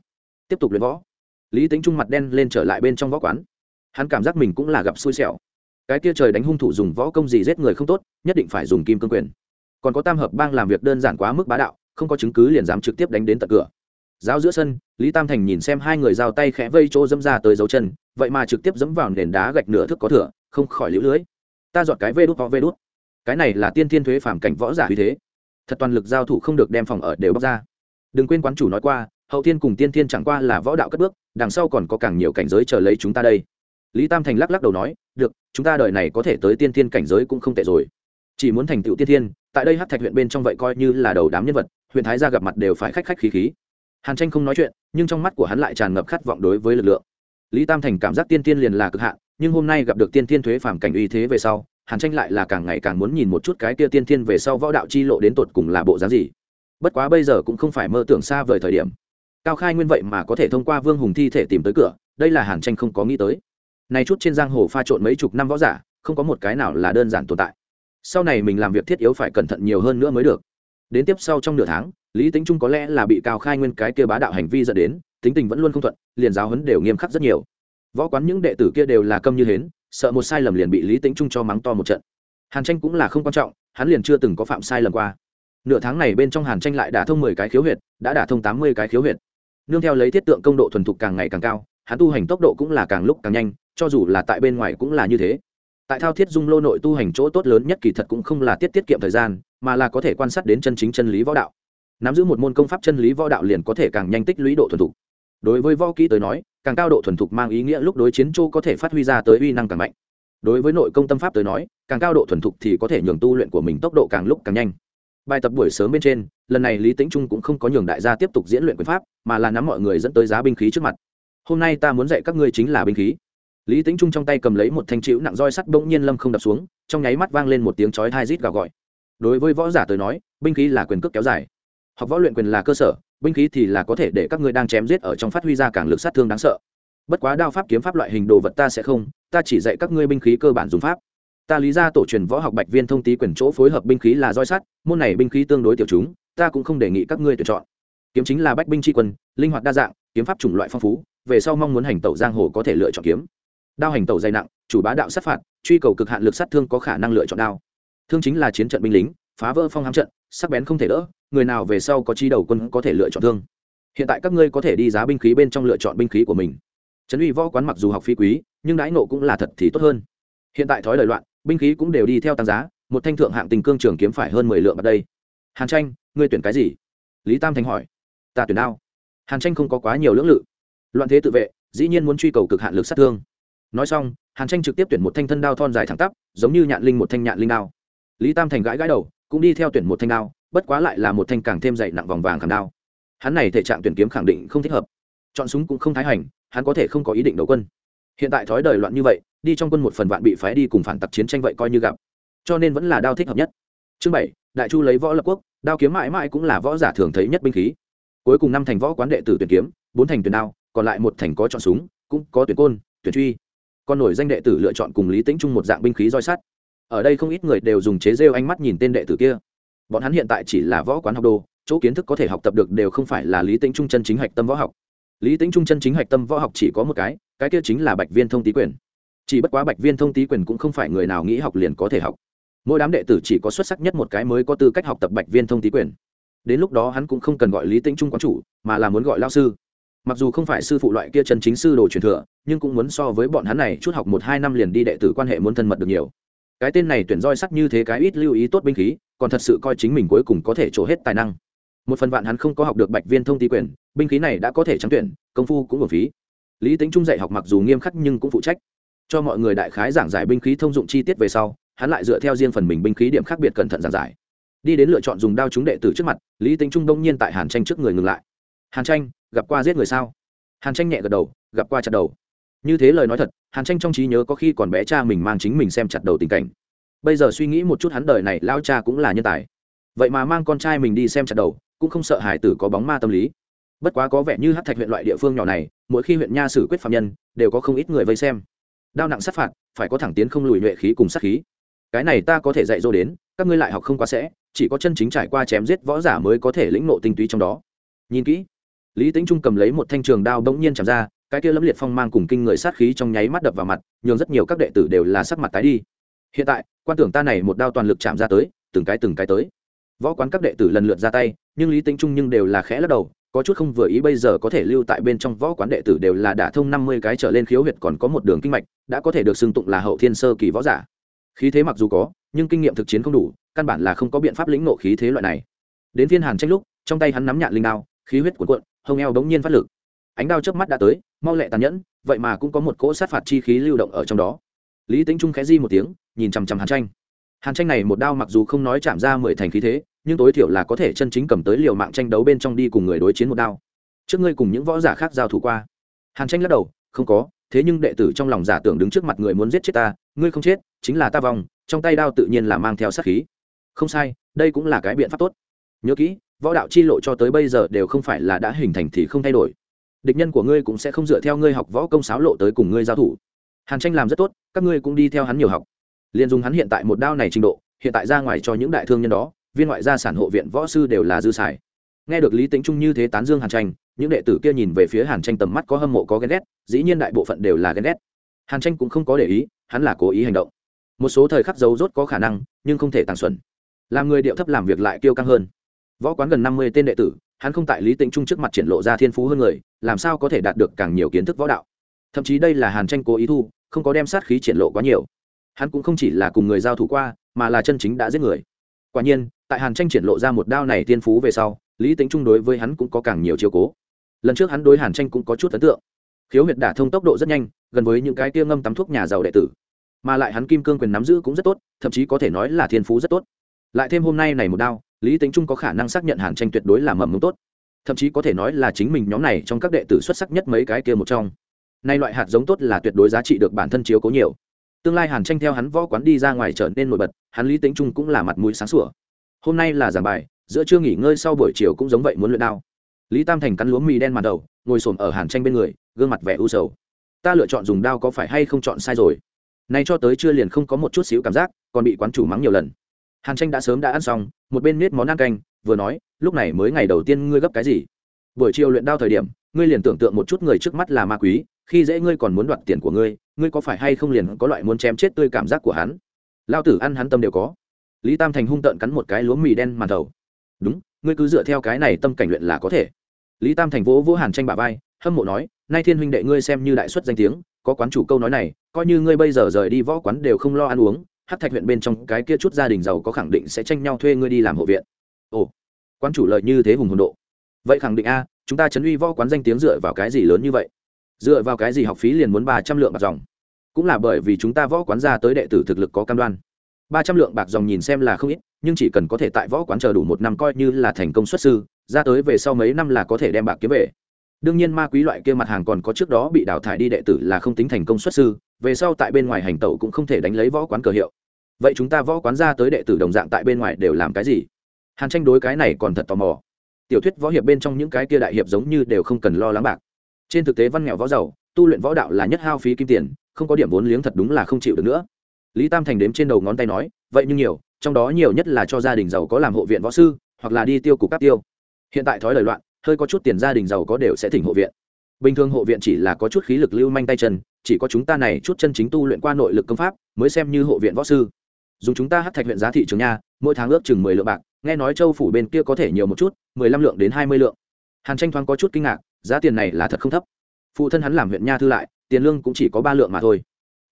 S1: Tiếp tục luyện võ. Lý tĩnh trung mặt đen lên trở lại bên trong võ quán. Hắn cảm giác mình cũng là gặp xui xẻo. Cái kia trời đánh hung thủ dùng võ công gì giết người không tốt, nhất định phải dùng kim cương quyền còn có tam hợp bang làm việc đơn giản quá mức bá đạo, không có chứng cứ liền dám trực tiếp đánh đến tận cửa. Giáo giữa sân, lý tam thành nhìn xem hai người giao tay khẽ vây chỗ dẫm ra tới dấu chân, vậy mà trực tiếp dẫm vào nền đá gạch nửa thức có thửa không khỏi lũ lưới. Ta dọn cái vê đút ho vê đút. Cái này là tiên thiên thuế phản cảnh võ giả uy thế. Thật toàn lực giao thủ không được đem phòng ở đều bóc ra. Đừng quên quán chủ nói qua, hậu thiên cùng tiên thiên chẳng qua là võ đạo cất bước, đằng sau còn có càng nhiều cảnh giới chờ lấy chúng ta đây. Lý tam thành lắc lắc đầu nói, được, chúng ta đời này có thể tới tiên thiên cảnh giới cũng không tệ rồi chỉ muốn thành tựu tiên thiên, tại đây hát thạch huyện bên trong vậy coi như là đầu đám nhân vật, huyện thái gia gặp mặt đều phải khách khách khí khí. Hàn tranh không nói chuyện, nhưng trong mắt của hắn lại tràn ngập khát vọng đối với lực lượng. Lý tam thành cảm giác tiên tiên liền là cực hạn, nhưng hôm nay gặp được tiên tiên thuế phàm cảnh uy thế về sau, hàn tranh lại là càng ngày càng muốn nhìn một chút cái kia tiên tiên về sau võ đạo chi lộ đến tột cùng là bộ dáng gì. Bất quá bây giờ cũng không phải mơ tưởng xa vời thời điểm. Cao khai nguyên vậy mà có thể thông qua vương hùng thi thể tìm tới cửa, đây là hàn tranh không có nghĩ tới. Nay chút trên giang hồ pha trộn mấy chục năm võ giả, không có một cái nào là đơn giản tồn tại sau này mình làm việc thiết yếu phải cẩn thận nhiều hơn nữa mới được. Đến tiếp sau trong nửa tháng, lý tính trung có lẽ là bị cao khai nguyên cái kia bá đạo hành vi dẫn đến, tính tình vẫn luôn không thuận, liền giáo huấn đều nghiêm khắc rất nhiều. Võ quán những đệ tử kia đều là câm như hến, sợ một sai lầm liền bị lý tính trung cho mắng to một trận. Hàn tranh cũng là không quan trọng, hắn liền chưa từng có phạm sai lầm qua. Nửa tháng này bên trong hàn tranh lại đả thông mười cái khiếu huyệt, đã đả thông tám mươi cái khiếu huyệt. Nương theo lấy thiết tượng công độ thuần thục càng ngày càng cao, hắn tu hành tốc độ cũng là càng lúc càng nhanh, cho dù là tại bên ngoài cũng là như thế tại thao thiết dung lô nội tu hành chỗ tốt lớn nhất kỳ thật cũng không là tiết tiết kiệm thời gian, mà là có thể quan sát đến chân chính chân lý võ đạo. Nắm giữ một môn công pháp chân lý võ đạo liền có thể càng nhanh tích lũy độ thuần thục. Đối với võ kỹ tới nói, càng cao độ thuần thục mang ý nghĩa lúc đối chiến châu có thể phát huy ra tới uy năng càng mạnh. Đối với nội công tâm pháp tới nói, càng cao độ thuần thục thì có thể nhường tu luyện của mình tốc độ càng lúc càng nhanh. Bài tập buổi sớm bên trên, lần này lý tĩnh trung cũng không có nhường đại gia tiếp tục diễn luyện quyền pháp, mà là nắm mọi người dẫn tới giá binh khí trước mặt. Hôm nay ta muốn dạy các ngươi chính là binh khí lý tĩnh trung trong tay cầm lấy một thanh chịu nặng roi sắt bỗng nhiên lâm không đập xuống, trong nháy mắt vang lên một tiếng chói hai rít gào gọi. Đối với võ giả tới nói, binh khí là quyền cước kéo dài. Học võ luyện quyền là cơ sở, binh khí thì là có thể để các ngươi đang chém giết ở trong phát huy ra càng lực sát thương đáng sợ. Bất quá đao pháp kiếm pháp loại hình đồ vật ta sẽ không, ta chỉ dạy các ngươi binh khí cơ bản dùng pháp. Ta lý ra tổ truyền võ học bạch viên thông tý quyền chỗ phối hợp binh khí là roi sắt, môn này binh khí tương đối tiểu chúng, ta cũng không đề nghị các ngươi tuyển chọn. Kiếm chính là bách binh tri quân, linh hoạt đa dạng, kiếm pháp chủng loại phong phú, về sau mong muốn hành tẩu giang hồ có thể lựa chọn kiếm đao hành tẩu dày nặng, chủ bá đạo sát phạt, truy cầu cực hạn lực sát thương có khả năng lựa chọn đao. Thương chính là chiến trận binh lính, phá vỡ phong hám trận, sắc bén không thể đỡ, người nào về sau có chi đầu quân có thể lựa chọn thương. Hiện tại các ngươi có thể đi giá binh khí bên trong lựa chọn binh khí của mình. Trấn uy võ quán mặc dù học phí quý, nhưng đãi nộ cũng là thật thì tốt hơn. Hiện tại thói lời loạn, binh khí cũng đều đi theo tăng giá, một thanh thượng hạng tình cương trường kiếm phải hơn mười lượng ở đây. Hàn tranh, ngươi tuyển cái gì? Lý tam thành hỏi. Ta tuyển đao. Hàn tranh không có quá nhiều lưỡng lự. Loạn thế tự vệ, dĩ nhiên muốn truy cầu cực hạn lực sát thương nói xong, hàn tranh trực tiếp tuyển một thanh thân đao thon dài thẳng tắp, giống như nhạn linh một thanh nhạn linh đao. Lý tam thành gãi gãi đầu, cũng đi theo tuyển một thanh đao, bất quá lại là một thanh càng thêm dày nặng vòng vàng khảm đao. Hắn này thể trạng tuyển kiếm khẳng định không thích hợp. Chọn súng cũng không thái hành, hắn có thể không có ý định đầu quân. Hiện tại thói đời loạn như vậy, đi trong quân một phần vạn bị phái đi cùng phản tặc chiến tranh vậy coi như gặp. Cho nên vẫn là đao thích hợp nhất. Chương bảy, đại chu lấy võ lập quốc, đao kiếm mãi mãi cũng là võ giả thường thấy nhất binh khí. Cuối cùng năm thành võ quán đệ tử tuyển kiếm, bốn thành tuyển đao, còn lại một thành có chọn súng, cũng có tuyển côn, tuyển truy còn nổi danh đệ tử lựa chọn cùng lý tĩnh trung một dạng binh khí roi sắt. Ở đây không ít người đều dùng chế rêu ánh mắt nhìn tên đệ tử kia. Bọn hắn hiện tại chỉ là võ quán học đồ, chỗ kiến thức có thể học tập được đều không phải là lý tĩnh trung chân chính hạch tâm võ học. Lý tĩnh trung chân chính hạch tâm võ học chỉ có một cái cái kia chính là bạch viên thông tý quyền. Chỉ bất quá bạch viên thông tý quyền cũng không phải người nào nghĩ học liền có thể học. Mỗi đám đệ tử chỉ có xuất sắc nhất một cái mới có tư cách học tập bạch viên thông tý quyền. Đến lúc đó hắn cũng không cần gọi lý tĩnh trung quán chủ, mà là muốn gọi lao sư mặc dù không phải sư phụ loại kia chân chính sư đồ truyền thừa, nhưng cũng muốn so với bọn hắn này chút học một hai năm liền đi đệ tử quan hệ muốn thân mật được nhiều. Cái tên này tuyển roi sắt như thế cái ít lưu ý tốt binh khí, còn thật sự coi chính mình cuối cùng có thể trổ hết tài năng. Một phần vạn hắn không có học được bạch viên thông tý quyền, binh khí này đã có thể trắng tuyển, công phu cũng hợp phí. Lý tính trung dạy học mặc dù nghiêm khắc nhưng cũng phụ trách. Cho mọi người đại khái giảng giải binh khí thông dụng chi tiết về sau, hắn lại dựa theo riêng phần mình binh khí điểm khác biệt cẩn thận giảng giải. Đi đến lựa chọn dùng đao chúng đệ tử trước mặt, lý tính trung đông nhiên tại hàn tranh trước người ngừng lại. Hàn tranh gặp qua giết người sao? Hàn tranh nhẹ gật đầu, gặp qua chặt đầu. Như thế lời nói thật, hàn tranh trong trí nhớ có khi còn bé cha mình mang chính mình xem chặt đầu tình cảnh. Bây giờ suy nghĩ một chút hắn đời này lao cha cũng là nhân tài. Vậy mà mang con trai mình đi xem chặt đầu, cũng không sợ hải tử có bóng ma tâm lý. Bất quá có vẻ như hát thạch huyện loại địa phương nhỏ này, mỗi khi huyện nha xử quyết phạm nhân, đều có không ít người vây xem. Đao nặng sát phạt, phải có thẳng tiến không lùi nhuệ khí cùng sát khí. Cái này ta có thể dạy dỗ đến, các ngươi lại học không quá sẽ, chỉ có chân chính trải qua chém giết võ giả mới có thể lĩnh nộ tinh túy trong đó. Nhìn kỹ lý tính trung cầm lấy một thanh trường đao bỗng nhiên chạm ra, cái kia lẫm liệt phong mang cùng kinh người sát khí trong nháy mắt đập vào mặt, nhường rất nhiều các đệ tử đều là sắc mặt tái đi. Hiện tại, quan tưởng ta này một đao toàn lực chạm ra tới, từng cái từng cái tới. Võ quán các đệ tử lần lượt ra tay, nhưng lý tính trung nhưng đều là khẽ lắc đầu, có chút không vừa ý bây giờ có thể lưu tại bên trong võ quán đệ tử đều là đả thông năm mươi cái trở lên khiếu huyệt còn có một đường kinh mạch, đã có thể được xưng tụng là hậu thiên sơ kỳ võ giả. Khí thế mặc dù có, nhưng kinh nghiệm thực chiến không đủ, căn bản là không có biện pháp lĩnh ngộ khí thế loại này. Đến phiên hàn tranh lúc, trong tay hắn nắm nhạn linh đao, khí huyết cuộn cuộn hông eo bỗng nhiên phát lực. Ánh đao chớp mắt đã tới, mau lẹ tàn nhẫn, vậy mà cũng có một cỗ sát phạt chi khí lưu động ở trong đó. Lý tính trung khẽ di một tiếng, nhìn chằm chằm hàn tranh. Hàn tranh này một đao mặc dù không nói chạm ra mười thành khí thế, nhưng tối thiểu là có thể chân chính cầm tới liều mạng tranh đấu bên trong đi cùng người đối chiến một đao. Trước ngươi cùng những võ giả khác giao thủ qua. Hàn tranh lắc đầu, không có, thế nhưng đệ tử trong lòng giả tưởng đứng trước mặt người muốn giết chết ta, ngươi không chết, chính là ta vòng trong tay đao tự nhiên là mang theo sát khí. Không sai, đây cũng là cái biện pháp tốt. Nhớ kỹ võ đạo chi lộ cho tới bây giờ đều không phải là đã hình thành thì không thay đổi. Địch nhân của ngươi cũng sẽ không dựa theo ngươi học võ công sáo lộ tới cùng ngươi giao thủ. Hàn tranh làm rất tốt, các ngươi cũng đi theo hắn nhiều học. Liền dùng hắn hiện tại một đao này trình độ, hiện tại ra ngoài cho những đại thương nhân đó, viên ngoại gia sản hộ viện võ sư đều là dư xài. Nghe được lý tính trung như thế tán dương hàn tranh, những đệ tử kia nhìn về phía hàn tranh tầm mắt có hâm mộ có ghen ghét, dĩ nhiên đại bộ phận đều là ghen ghét. Hàn tranh cũng không có để ý, hắn là cố ý hành động. Một số thời khắc dấu rốt có khả năng, nhưng không thể tàng xuẩn. Làm người điệu thấp làm việc lại kiêu căng hơn võ quán gần năm mươi tên đệ tử, hắn không tại lý tĩnh trung trước mặt triển lộ ra thiên phú hơn người, làm sao có thể đạt được càng nhiều kiến thức võ đạo? Thậm chí đây là hàn tranh cố ý thu, không có đem sát khí triển lộ quá nhiều. Hắn cũng không chỉ là cùng người giao thủ qua, mà là chân chính đã giết người. Quả nhiên, tại hàn tranh triển lộ ra một đao này thiên phú về sau, lý tính trung đối với hắn cũng có càng nhiều chiều cố. Lần trước hắn đối hàn tranh cũng có chút ấn tượng. Khiếu huyệt đả thông tốc độ rất nhanh, gần với những cái tia ngâm tắm thuốc nhà giàu đệ tử. Mà lại hắn kim cương quyền nắm giữ cũng rất tốt, thậm chí có thể nói là thiên phú rất tốt. Lại thêm hôm nay này một đao lý tính trung có khả năng xác nhận hàn tranh tuyệt đối là mầm mống tốt. Thậm chí có thể nói là chính mình nhóm này trong các đệ tử xuất sắc nhất mấy cái kia một trong. Nay loại hạt giống tốt là tuyệt đối giá trị được bản thân chiếu cố nhiều. Tương lai hàn tranh theo hắn võ quán đi ra ngoài trở nên nổi bật, hắn lý tính trung cũng là mặt mũi sáng sủa. Hôm nay là giảng bài, giữa trưa nghỉ ngơi sau buổi chiều cũng giống vậy muốn luyện đao. Lý tam thành cắn lúa mì đen màn đầu, ngồi xổm ở hàn tranh bên người, gương mặt vẻ u sầu. Ta lựa chọn dùng đao có phải hay không chọn sai rồi? Nay cho tới chưa liền không có một chút xíu cảm giác, còn bị quán chủ mắng nhiều lần hàn tranh đã sớm đã ăn xong, một bên nết món ăn canh, vừa nói, lúc này mới ngày đầu tiên ngươi gấp cái gì? Buổi chiều luyện đao thời điểm, ngươi liền tưởng tượng một chút người trước mắt là ma quý khi dễ ngươi còn muốn đoạt tiền của ngươi ngươi có phải hay không liền có loại muốn chém chết tươi cảm giác của hắn? Lao tử ăn hắn tâm đều có. Lý tam thành hung tợn cắn một cái lúa mì đen màn đầu. Đúng, ngươi cứ dựa theo cái này tâm cảnh luyện là có thể. Lý tam thành vỗ vỗ hàn tranh bà vai, hâm mộ nói, nay thiên huynh đệ ngươi xem như đại xuất danh tiếng, có quán chủ câu nói này, coi như ngươi bây giờ rời đi võ quán đều không lo ăn uống hát thạch huyện bên trong cái kia chút gia đình giàu có khẳng định sẽ tranh nhau thuê ngươi đi làm hộ viện. Ồ, quán chủ lợi như thế hùng hồn độ. Vậy khẳng định a, chúng ta chấn uy võ quán danh tiếng dựa vào cái gì lớn như vậy? Dựa vào cái gì học phí liền muốn ba trăm lượng bạc dòng? Cũng là bởi vì chúng ta võ quán ra tới đệ tử thực lực có cam đoan. Ba trăm lượng bạc dòng nhìn xem là không ít, nhưng chỉ cần có thể tại võ quán chờ đủ một năm coi như là thành công xuất sư, ra tới về sau mấy năm là có thể đem bạc kiếm về. Đương nhiên ma quý loại kia mặt hàng còn có trước đó bị đào thải đi đệ tử là không tính thành công xuất sư, về sau tại bên ngoài hành tẩu cũng không thể đánh lấy võ quán cờ hiệu vậy chúng ta võ quán ra tới đệ tử đồng dạng tại bên ngoài đều làm cái gì? Hàn tranh đối cái này còn thật tò mò. Tiểu thuyết võ hiệp bên trong những cái kia đại hiệp giống như đều không cần lo lắng bạc. Trên thực tế văn nghèo võ giàu, tu luyện võ đạo là nhất hao phí kim tiền, không có điểm vốn liếng thật đúng là không chịu được nữa. Lý tam thành đếm trên đầu ngón tay nói, vậy nhưng nhiều, trong đó nhiều nhất là cho gia đình giàu có làm hộ viện võ sư, hoặc là đi tiêu cục các tiêu. Hiện tại thói lời loạn, hơi có chút tiền gia đình giàu có đều sẽ thỉnh hộ viện. Bình thường hộ viện chỉ là có chút khí lực lưu manh tay chân, chỉ có chúng ta này chút chân chính tu luyện qua nội lực công pháp, mới xem như hộ viện võ sư dùng chúng ta hát thạch huyện giá thị trường nha, mỗi tháng ước chừng mười lượng bạc, nghe nói châu phủ bên kia có thể nhiều một chút, mười lăm lượng đến hai mươi lượng. Hàn tranh thoáng có chút kinh ngạc, giá tiền này là thật không thấp. Phụ thân hắn làm huyện nha thư lại, tiền lương cũng chỉ có ba lượng mà thôi.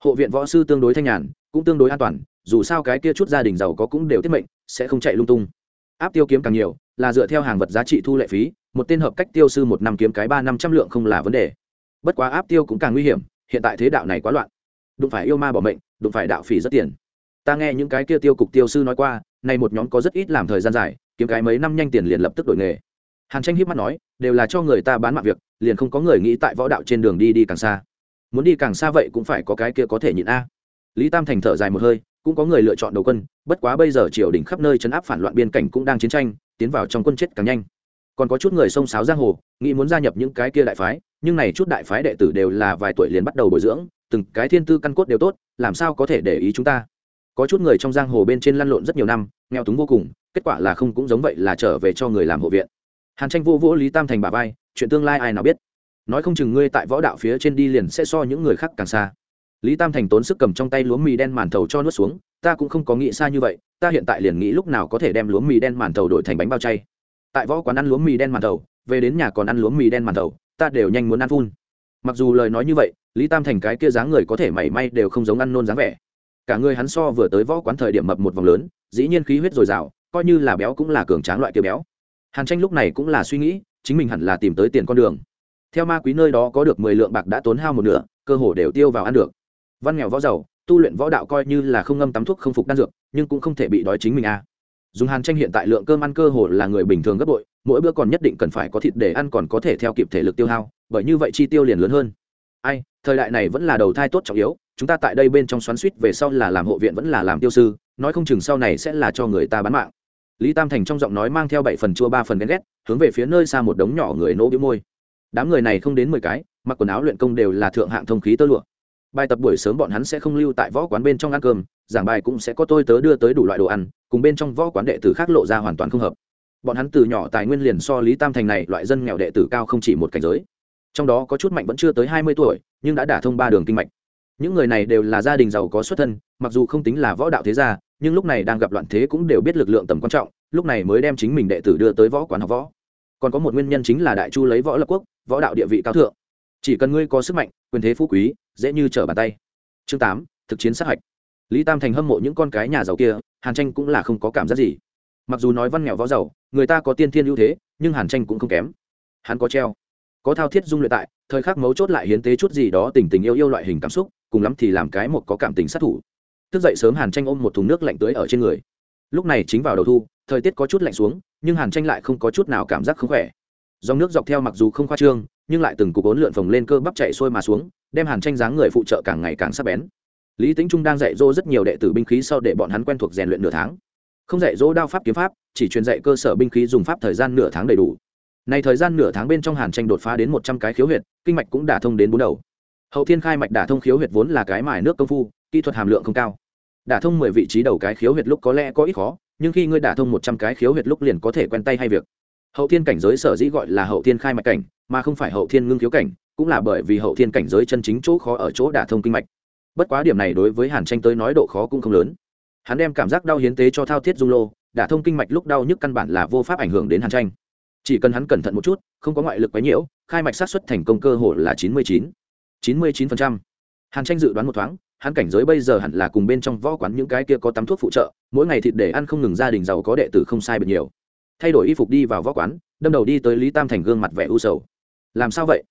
S1: Hộ viện võ sư tương đối thanh nhàn, cũng tương đối an toàn, dù sao cái kia chút gia đình giàu có cũng đều tiết mệnh, sẽ không chạy lung tung. Áp tiêu kiếm càng nhiều, là dựa theo hàng vật giá trị thu lệ phí, một tên hợp cách tiêu sư một năm kiếm cái ba năm trăm lượng không là vấn đề. Bất quá áp tiêu cũng càng nguy hiểm, hiện tại thế đạo này quá loạn. Đụng phải yêu ma bỏ mệnh, đụng phải đạo phỉ rất tiền ta nghe những cái kia tiêu cục tiêu sư nói qua, nay một nhóm có rất ít làm thời gian dài, kiếm cái mấy năm nhanh tiền liền lập tức đổi nghề. Hàn tranh hiếp mắt nói, đều là cho người ta bán mạng việc, liền không có người nghĩ tại võ đạo trên đường đi đi càng xa. Muốn đi càng xa vậy cũng phải có cái kia có thể nhịn a. Lý tam thành thở dài một hơi, cũng có người lựa chọn đầu quân, bất quá bây giờ triều đình khắp nơi chấn áp phản loạn biên cảnh cũng đang chiến tranh, tiến vào trong quân chết càng nhanh. Còn có chút người xông xáo giang hồ, nghĩ muốn gia nhập những cái kia đại phái, nhưng này chút đại phái đệ tử đều là vài tuổi liền bắt đầu bồi dưỡng, từng cái thiên tư căn cốt đều tốt, làm sao có thể để ý chúng ta? Có chút người trong giang hồ bên trên lăn lộn rất nhiều năm, nghèo túng vô cùng, kết quả là không cũng giống vậy là trở về cho người làm hộ viện. Hàn tranh vô vỗ lý tam thành bà vai, chuyện tương lai ai nào biết? Nói không chừng ngươi tại võ đạo phía trên đi liền sẽ so những người khác càng xa. Lý tam thành tốn sức cầm trong tay lúa mì đen màn thầu cho nuốt xuống, ta cũng không có nghĩ xa như vậy, ta hiện tại liền nghĩ lúc nào có thể đem lúa mì đen màn thầu đổi thành bánh bao chay. Tại võ quán ăn lúa mì đen màn thầu, về đến nhà còn ăn lúa mì đen màn thầu, ta đều nhanh muốn ăn phun. Mặc dù lời nói như vậy, lý tam thành cái kia dáng người có thể mảy may đều không giống ăn nôn dáng vẻ cả người hắn so vừa tới võ quán thời điểm mập một vòng lớn, dĩ nhiên khí huyết dồi dào, coi như là béo cũng là cường tráng loại kia béo. Hàn tranh lúc này cũng là suy nghĩ, chính mình hẳn là tìm tới tiền con đường. Theo ma quý nơi đó có được mười lượng bạc đã tốn hao một nửa, cơ hồ đều tiêu vào ăn được. Văn nghèo võ giàu, tu luyện võ đạo coi như là không ngâm tắm thuốc không phục đan dược, nhưng cũng không thể bị đói chính mình a à. dùng hàn tranh hiện tại lượng cơm ăn cơ hồ là người bình thường gấp bội, mỗi bữa còn nhất định cần phải có thịt để ăn còn có thể theo kịp thể lực tiêu hao, bởi như vậy chi tiêu liền lớn hơn. Ai, thời đại này vẫn là đầu thai tốt trọng yếu chúng ta tại đây bên trong xoắn suýt về sau là làm hộ viện vẫn là làm tiêu sư, nói không chừng sau này sẽ là cho người ta bán mạng. Lý tam thành trong giọng nói mang theo bảy phần chua ba phần ghen ghét, hướng về phía nơi xa một đống nhỏ người nỗ bĩu môi. Đám người này không đến mười cái, mặc quần áo luyện công đều là thượng hạng thông khí tơ lụa. Bài tập buổi sớm bọn hắn sẽ không lưu tại võ quán bên trong ăn cơm, giảng bài cũng sẽ có tôi tớ đưa tới đủ loại đồ ăn, cùng bên trong võ quán đệ tử khác lộ ra hoàn toàn không hợp. Bọn hắn từ nhỏ tài nguyên liền so lý tam thành này loại dân nghèo đệ tử cao không chỉ một cảnh giới. Trong đó có chút mạnh vẫn chưa tới hai mươi tuổi, nhưng đã đả thông ba đường kinh mạch những người này đều là gia đình giàu có xuất thân, mặc dù không tính là võ đạo thế gia, nhưng lúc này đang gặp loạn thế cũng đều biết lực lượng tầm quan trọng, lúc này mới đem chính mình đệ tử đưa tới võ quán học võ. Còn có một nguyên nhân chính là đại chu lấy võ lập quốc, võ đạo địa vị cao thượng. Chỉ cần ngươi có sức mạnh, quyền thế phú quý, dễ như trở bàn tay. Chương tám, thực chiến sát hạch. Lý tam thành hâm mộ những con cái nhà giàu kia, hàn tranh cũng là không có cảm giác gì. Mặc dù nói văn nghèo võ giàu, người ta có tiên thiên ưu thế, nhưng hàn tranh cũng không kém. Hắn có treo, có thao thiết dung luyện tại, thời khắc mấu chốt lại hiến tế chút gì đó tình tình yêu yêu loại hình cảm xúc cùng lắm thì làm cái một có cảm tình sát thủ. Thức dậy sớm hàn tranh ôm một thùng nước lạnh tưới ở trên người. Lúc này chính vào đầu thu, thời tiết có chút lạnh xuống, nhưng hàn tranh lại không có chút nào cảm giác không khỏe. Dòng nước dọc theo mặc dù không khoa trương, nhưng lại từng cục ốn lượn phồng lên cơ bắp chạy sôi mà xuống, đem hàn tranh dáng người phụ trợ càng ngày càng sắc bén. Lý tính trung đang dạy dỗ rất nhiều đệ tử binh khí sau để bọn hắn quen thuộc rèn luyện nửa tháng. Không dạy dỗ đao pháp kiếm pháp, chỉ truyền dạy cơ sở binh khí dùng pháp thời gian nửa tháng đầy đủ. Này thời gian nửa tháng bên trong hàn tranh đột phá đến một trăm cái khiếu huyệt, kinh mạch cũng đả thông đến bốn đầu hậu thiên khai mạch đả thông khiếu huyệt vốn là cái mài nước công phu, kỹ thuật hàm lượng không cao. Đả thông mười vị trí đầu cái khiếu huyệt lúc có lẽ có ít khó, nhưng khi ngươi đả thông một trăm cái khiếu huyệt lúc liền có thể quen tay hay việc. Hậu thiên cảnh giới sở dĩ gọi là hậu thiên khai mạch cảnh, mà không phải hậu thiên ngưng khiếu cảnh, cũng là bởi vì hậu thiên cảnh giới chân chính chỗ khó ở chỗ đả thông kinh mạch. Bất quá điểm này đối với hàn tranh tới nói độ khó cũng không lớn. Hắn đem cảm giác đau hiến tế cho thao thiết dung lô, đả thông kinh mạch lúc đau nhức căn bản là vô pháp ảnh hưởng đến hàn tranh. Chỉ cần hắn cẩn thận một chút, không có ngoại lực quấy nhiễu, khai mạch sát xuất thành công cơ hội là chín mươi chín chín mươi chín phần trăm. Hàn tranh dự đoán một thoáng, hắn cảnh giới bây giờ hẳn là cùng bên trong võ quán những cái kia có tắm thuốc phụ trợ, mỗi ngày thịt để ăn không ngừng gia đình giàu có đệ tử không sai biệt nhiều. Thay đổi y phục đi vào võ quán, đâm đầu đi tới lý tam thành gương mặt vẻ u sầu. Làm sao vậy?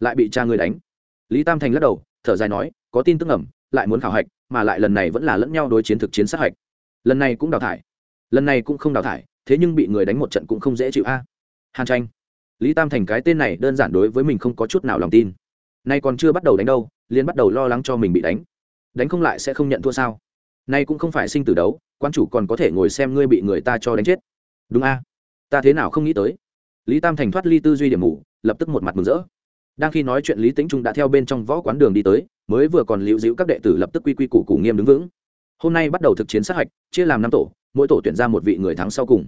S1: Lại bị cha người đánh. Lý tam thành lắc đầu, thở dài nói, có tin tức ẩm lại muốn khảo hạch, mà lại lần này vẫn là lẫn nhau đối chiến thực chiến sát hạch. Lần này cũng đào thải. Lần này cũng không đào thải, thế nhưng bị người đánh một trận cũng không dễ chịu a. Hàn tranh. Lý tam thành cái tên này đơn giản đối với mình không có chút nào lòng tin nay còn chưa bắt đầu đánh đâu liên bắt đầu lo lắng cho mình bị đánh. Đánh không lại sẽ không nhận thua sao? Nay cũng không phải sinh tử đấu, quan chủ còn có thể ngồi xem ngươi bị người ta cho đánh chết. Đúng a? Ta thế nào không nghĩ tới? Lý tam thành thoát ly tư duy điểm mù, lập tức một mặt mừng rỡ. Đang khi nói chuyện, lý tĩnh trung đã theo bên trong võ quán đường đi tới, mới vừa còn lưu giữ các đệ tử lập tức quy quy củ củ nghiêm đứng vững. Hôm nay bắt đầu thực chiến sát hạch, chia làm năm tổ, mỗi tổ tuyển ra một vị người thắng sau cùng.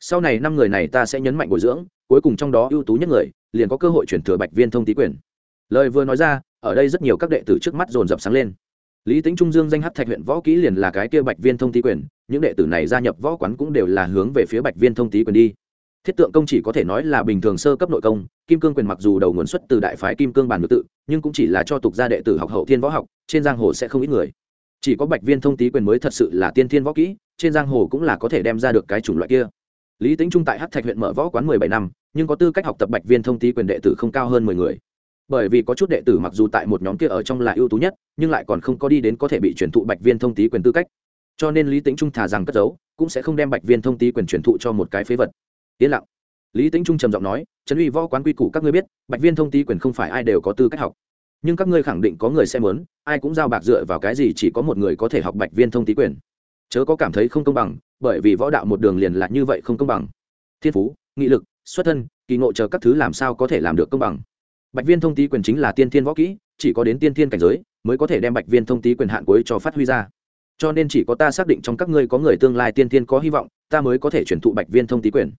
S1: Sau này năm người này ta sẽ nhấn mạnh bồi dưỡng, cuối cùng trong đó ưu tú nhất người, liền có cơ hội chuyển thừa bạch viên thông tý quyền lời vừa nói ra, ở đây rất nhiều các đệ tử trước mắt dồn dập sáng lên. Lý tính trung dương danh hát thạch huyện võ kỹ liền là cái kia bạch viên thông tý quyền, những đệ tử này gia nhập võ quán cũng đều là hướng về phía bạch viên thông tý quyền đi. Thiết tượng công chỉ có thể nói là bình thường sơ cấp nội công, kim cương quyền mặc dù đầu nguồn xuất từ đại phái kim cương bản ngự tự, nhưng cũng chỉ là cho tục gia đệ tử học hậu thiên võ học, trên giang hồ sẽ không ít người. Chỉ có bạch viên thông tý quyền mới thật sự là tiên thiên võ kỹ, trên giang hồ cũng là có thể đem ra được cái chủng loại kia. Lý tính trung tại hát thạch huyện mở võ quán mười bảy năm, nhưng có tư cách học tập bạch viên thông tý quyền đệ tử không cao hơn mười người bởi vì có chút đệ tử mặc dù tại một nhóm kia ở trong là ưu tú nhất, nhưng lại còn không có đi đến có thể bị chuyển thụ bạch viên thông tí quyền tư cách. Cho nên lý tính trung thà rằng cất giấu, cũng sẽ không đem bạch viên thông tí quyền chuyển thụ cho một cái phế vật. Yên lặng. Lý tính trung trầm giọng nói, trấn uy võ quán quy củ, các ngươi biết, bạch viên thông tí quyền không phải ai đều có tư cách học. Nhưng các ngươi khẳng định có người xem muốn, ai cũng giao bạc dựa vào cái gì chỉ có một người có thể học bạch viên thông tí quyền. Chớ có cảm thấy không công bằng, bởi vì võ đạo một đường liền là như vậy không công bằng. Thiên phú, nghị lực, xuất thân, kỳ ngộ chờ các thứ làm sao có thể làm được công bằng bạch viên thông tý quyền chính là tiên thiên võ kỹ, chỉ có đến tiên thiên cảnh giới mới có thể đem bạch viên thông tý quyền hạn cuối cho phát huy ra. Cho nên chỉ có ta xác định trong các ngươi có người tương lai tiên thiên có hy vọng, ta mới có thể chuyển thụ bạch viên thông tý quyền.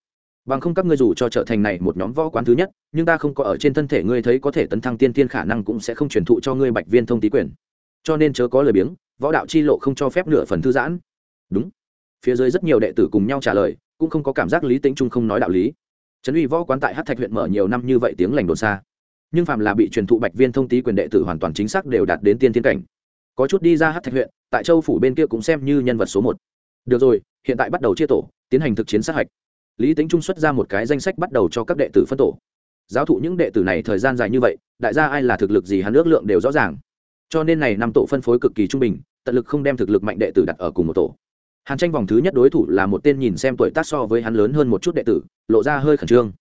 S1: Bằng không các ngươi dù cho trở thành này một nhóm võ quán thứ nhất, nhưng ta không có ở trên thân thể ngươi thấy có thể tấn thăng tiên thiên khả năng cũng sẽ không truyền thụ cho ngươi bạch viên thông tý quyền. Cho nên chớ có lời biếng, võ đạo chi lộ không cho phép nửa phần thư giãn. Đúng. Phía dưới rất nhiều đệ tử cùng nhau trả lời, cũng không có cảm giác lý tính trung không nói đạo lý. Trấn uy võ quán tại hát thạch huyện mở nhiều năm như vậy tiếng lành đồn xa nhưng phạm là bị truyền thụ bạch viên thông tý quyền đệ tử hoàn toàn chính xác đều đạt đến tiên thiên cảnh. Có chút đi ra hát thạch huyện, tại châu phủ bên kia cũng xem như nhân vật số một. Được rồi, hiện tại bắt đầu chia tổ, tiến hành thực chiến sát hạch. Lý tính trung xuất ra một cái danh sách bắt đầu cho các đệ tử phân tổ. Giáo thụ những đệ tử này thời gian dài như vậy, đại gia ai là thực lực gì hắn ước lượng đều rõ ràng. Cho nên này năm tổ phân phối cực kỳ trung bình, tận lực không đem thực lực mạnh đệ tử đặt ở cùng một tổ. Hàn tranh vòng thứ nhất đối thủ là một tên nhìn xem tuổi tác so với hắn lớn hơn một chút đệ tử, lộ ra hơi khẩn trương.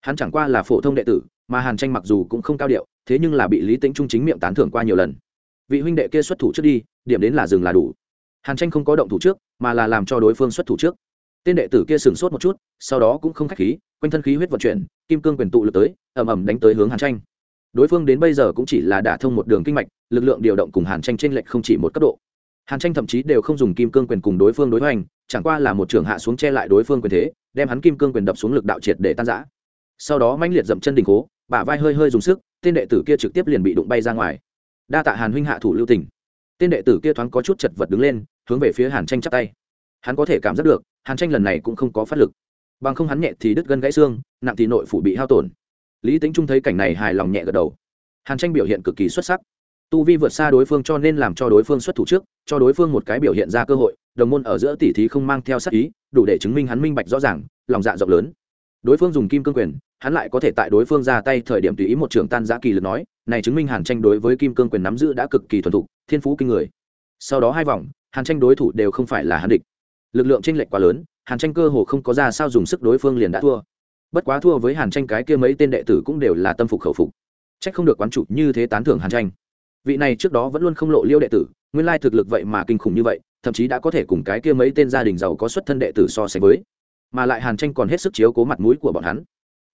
S1: Hắn chẳng qua là phổ thông đệ tử mà hàn tranh mặc dù cũng không cao điệu, thế nhưng là bị lý Tĩnh trung chính miệng tán thưởng qua nhiều lần. Vị huynh đệ kia xuất thủ trước đi, điểm đến là dừng là đủ. Hàn tranh không có động thủ trước, mà là làm cho đối phương xuất thủ trước. Tên đệ tử kia sửng sốt một chút, sau đó cũng không k h á c h khí, quanh thân khí huyết vận chuyển, kim cương quyền tụ lực tới ẩm ẩm đánh tới hướng hàn tranh. Đối phương đến bây giờ cũng chỉ là đả thông một đường kinh mạch, lực lượng điều động cùng hàn tranh t r ê n lệch không chỉ một cấp độ. Hàn tranh thậm chí đều không dùng kim cương quyền cùng đối phương đối hoành, chẳng qua là một trường hạ xuống che lại đối phương quyền thế, đem hắn kim cương quyền đập xuống lực đạo triệt để tan giã sau đó mãnh liệt dậm chân đình cố bả vai hơi hơi dùng sức, tên đệ tử kia trực tiếp liền bị đụng bay ra ngoài. Đa tạ hàn huynh hạ thủ lưu tình. Tên đệ tử kia thoáng có chút chật vật đứng lên, hướng về phía hàn tranh chắp tay. Hắn có thể cảm giác được, hàn tranh lần này cũng không có phát lực. Bằng không hắn nhẹ thì đứt gân gãy xương, nặng thì nội phủ bị hao tổn. Lý tính trung thấy cảnh này hài lòng nhẹ gật đầu. Hàn tranh biểu hiện cực kỳ xuất sắc. Tu vi vượt xa đối phương cho nên làm cho đối phương xuất thủ trước, cho đối phương một cái biểu hiện ra cơ hội, đồng môn ở giữa tỷ thí không mang theo sắc ý, đủ để chứng minh hắn minh bạch rõ ràng, lòng dạ rộng lớn đối phương dùng kim cương quyền, hắn lại có thể tại đối phương ra tay thời điểm tùy ý một trường tan giã kỳ lực nói, này chứng minh hàn tranh đối với kim cương quyền nắm giữ đã cực kỳ thuần thục, thiên phú kinh người. Sau đó hai vòng, hàn tranh đối thủ đều không phải là hắn địch. Lực lượng tranh lệch quá lớn, hàn tranh cơ hồ không có ra sao dùng sức đối phương liền đã thua. Bất quá thua với hàn tranh cái kia mấy tên đệ tử cũng đều là tâm phục khẩu phục. C h ắ c không được quán chủ như thế tán thưởng hàn tranh. Vị này trước đó vẫn luôn không lộ liêu đệ tử, nguyên lai thực lực vậy mà kinh khủng như vậy, thậm chí đã có thể cùng cái kia mấy tên gia đình giàu có xuất thân đệ tử so sánh với mà lại hàn tranh còn hết sức chiếu cố mặt mũi của bọn hắn.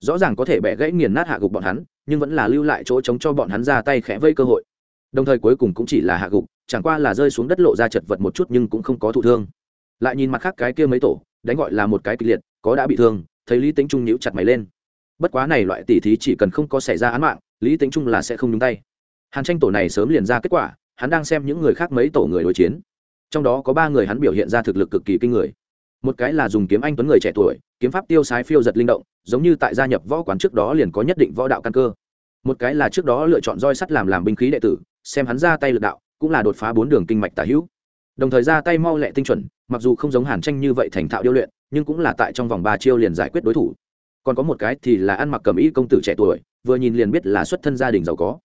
S1: Rõ ràng có thể bẻ gãy nghiền nát hạ gục bọn hắn, nhưng vẫn là lưu lại chỗ chống cho bọn hắn ra tay khẽ vây cơ hội. Đồng thời cuối cùng cũng chỉ là hạ gục, chẳng qua là rơi xuống đất lộ ra chật vật một chút nhưng cũng không có thụ thương. Lại nhìn mặt khác cái kia mấy tổ, đánh gọi là một cái kịch liệt, có đã bị thương, thấy lý tính trung nhíu chặt mày lên. Bất quá này loại tỉ thí chỉ cần không có xảy ra án mạng, lý tính trung là sẽ không nhúng tay. Hàn tranh tổ này sớm liền ra kết quả, hắn đang xem những người khác mấy tổ người đối chiến. Trong đó có ba người hắn biểu hiện ra thực lực cực kỳ kinh người một cái là dùng kiếm anh tuấn người trẻ tuổi, kiếm pháp tiêu sái phiêu giật linh động, giống như tại gia nhập võ quán trước đó liền có nhất định võ đạo căn cơ. Một cái là trước đó lựa chọn roi sắt làm làm binh khí đệ tử, xem hắn ra tay lực đạo, cũng là đột phá bốn đường kinh mạch tả hữu. Đồng thời ra tay mau lẹ tinh chuẩn, mặc dù không giống hàn tranh như vậy thành thạo điêu luyện, nhưng cũng là tại trong vòng ba chiêu liền giải quyết đối thủ. Còn có một cái thì là ăn mặc cầm ý công tử trẻ tuổi, vừa nhìn liền biết là xuất thân gia đình giàu có.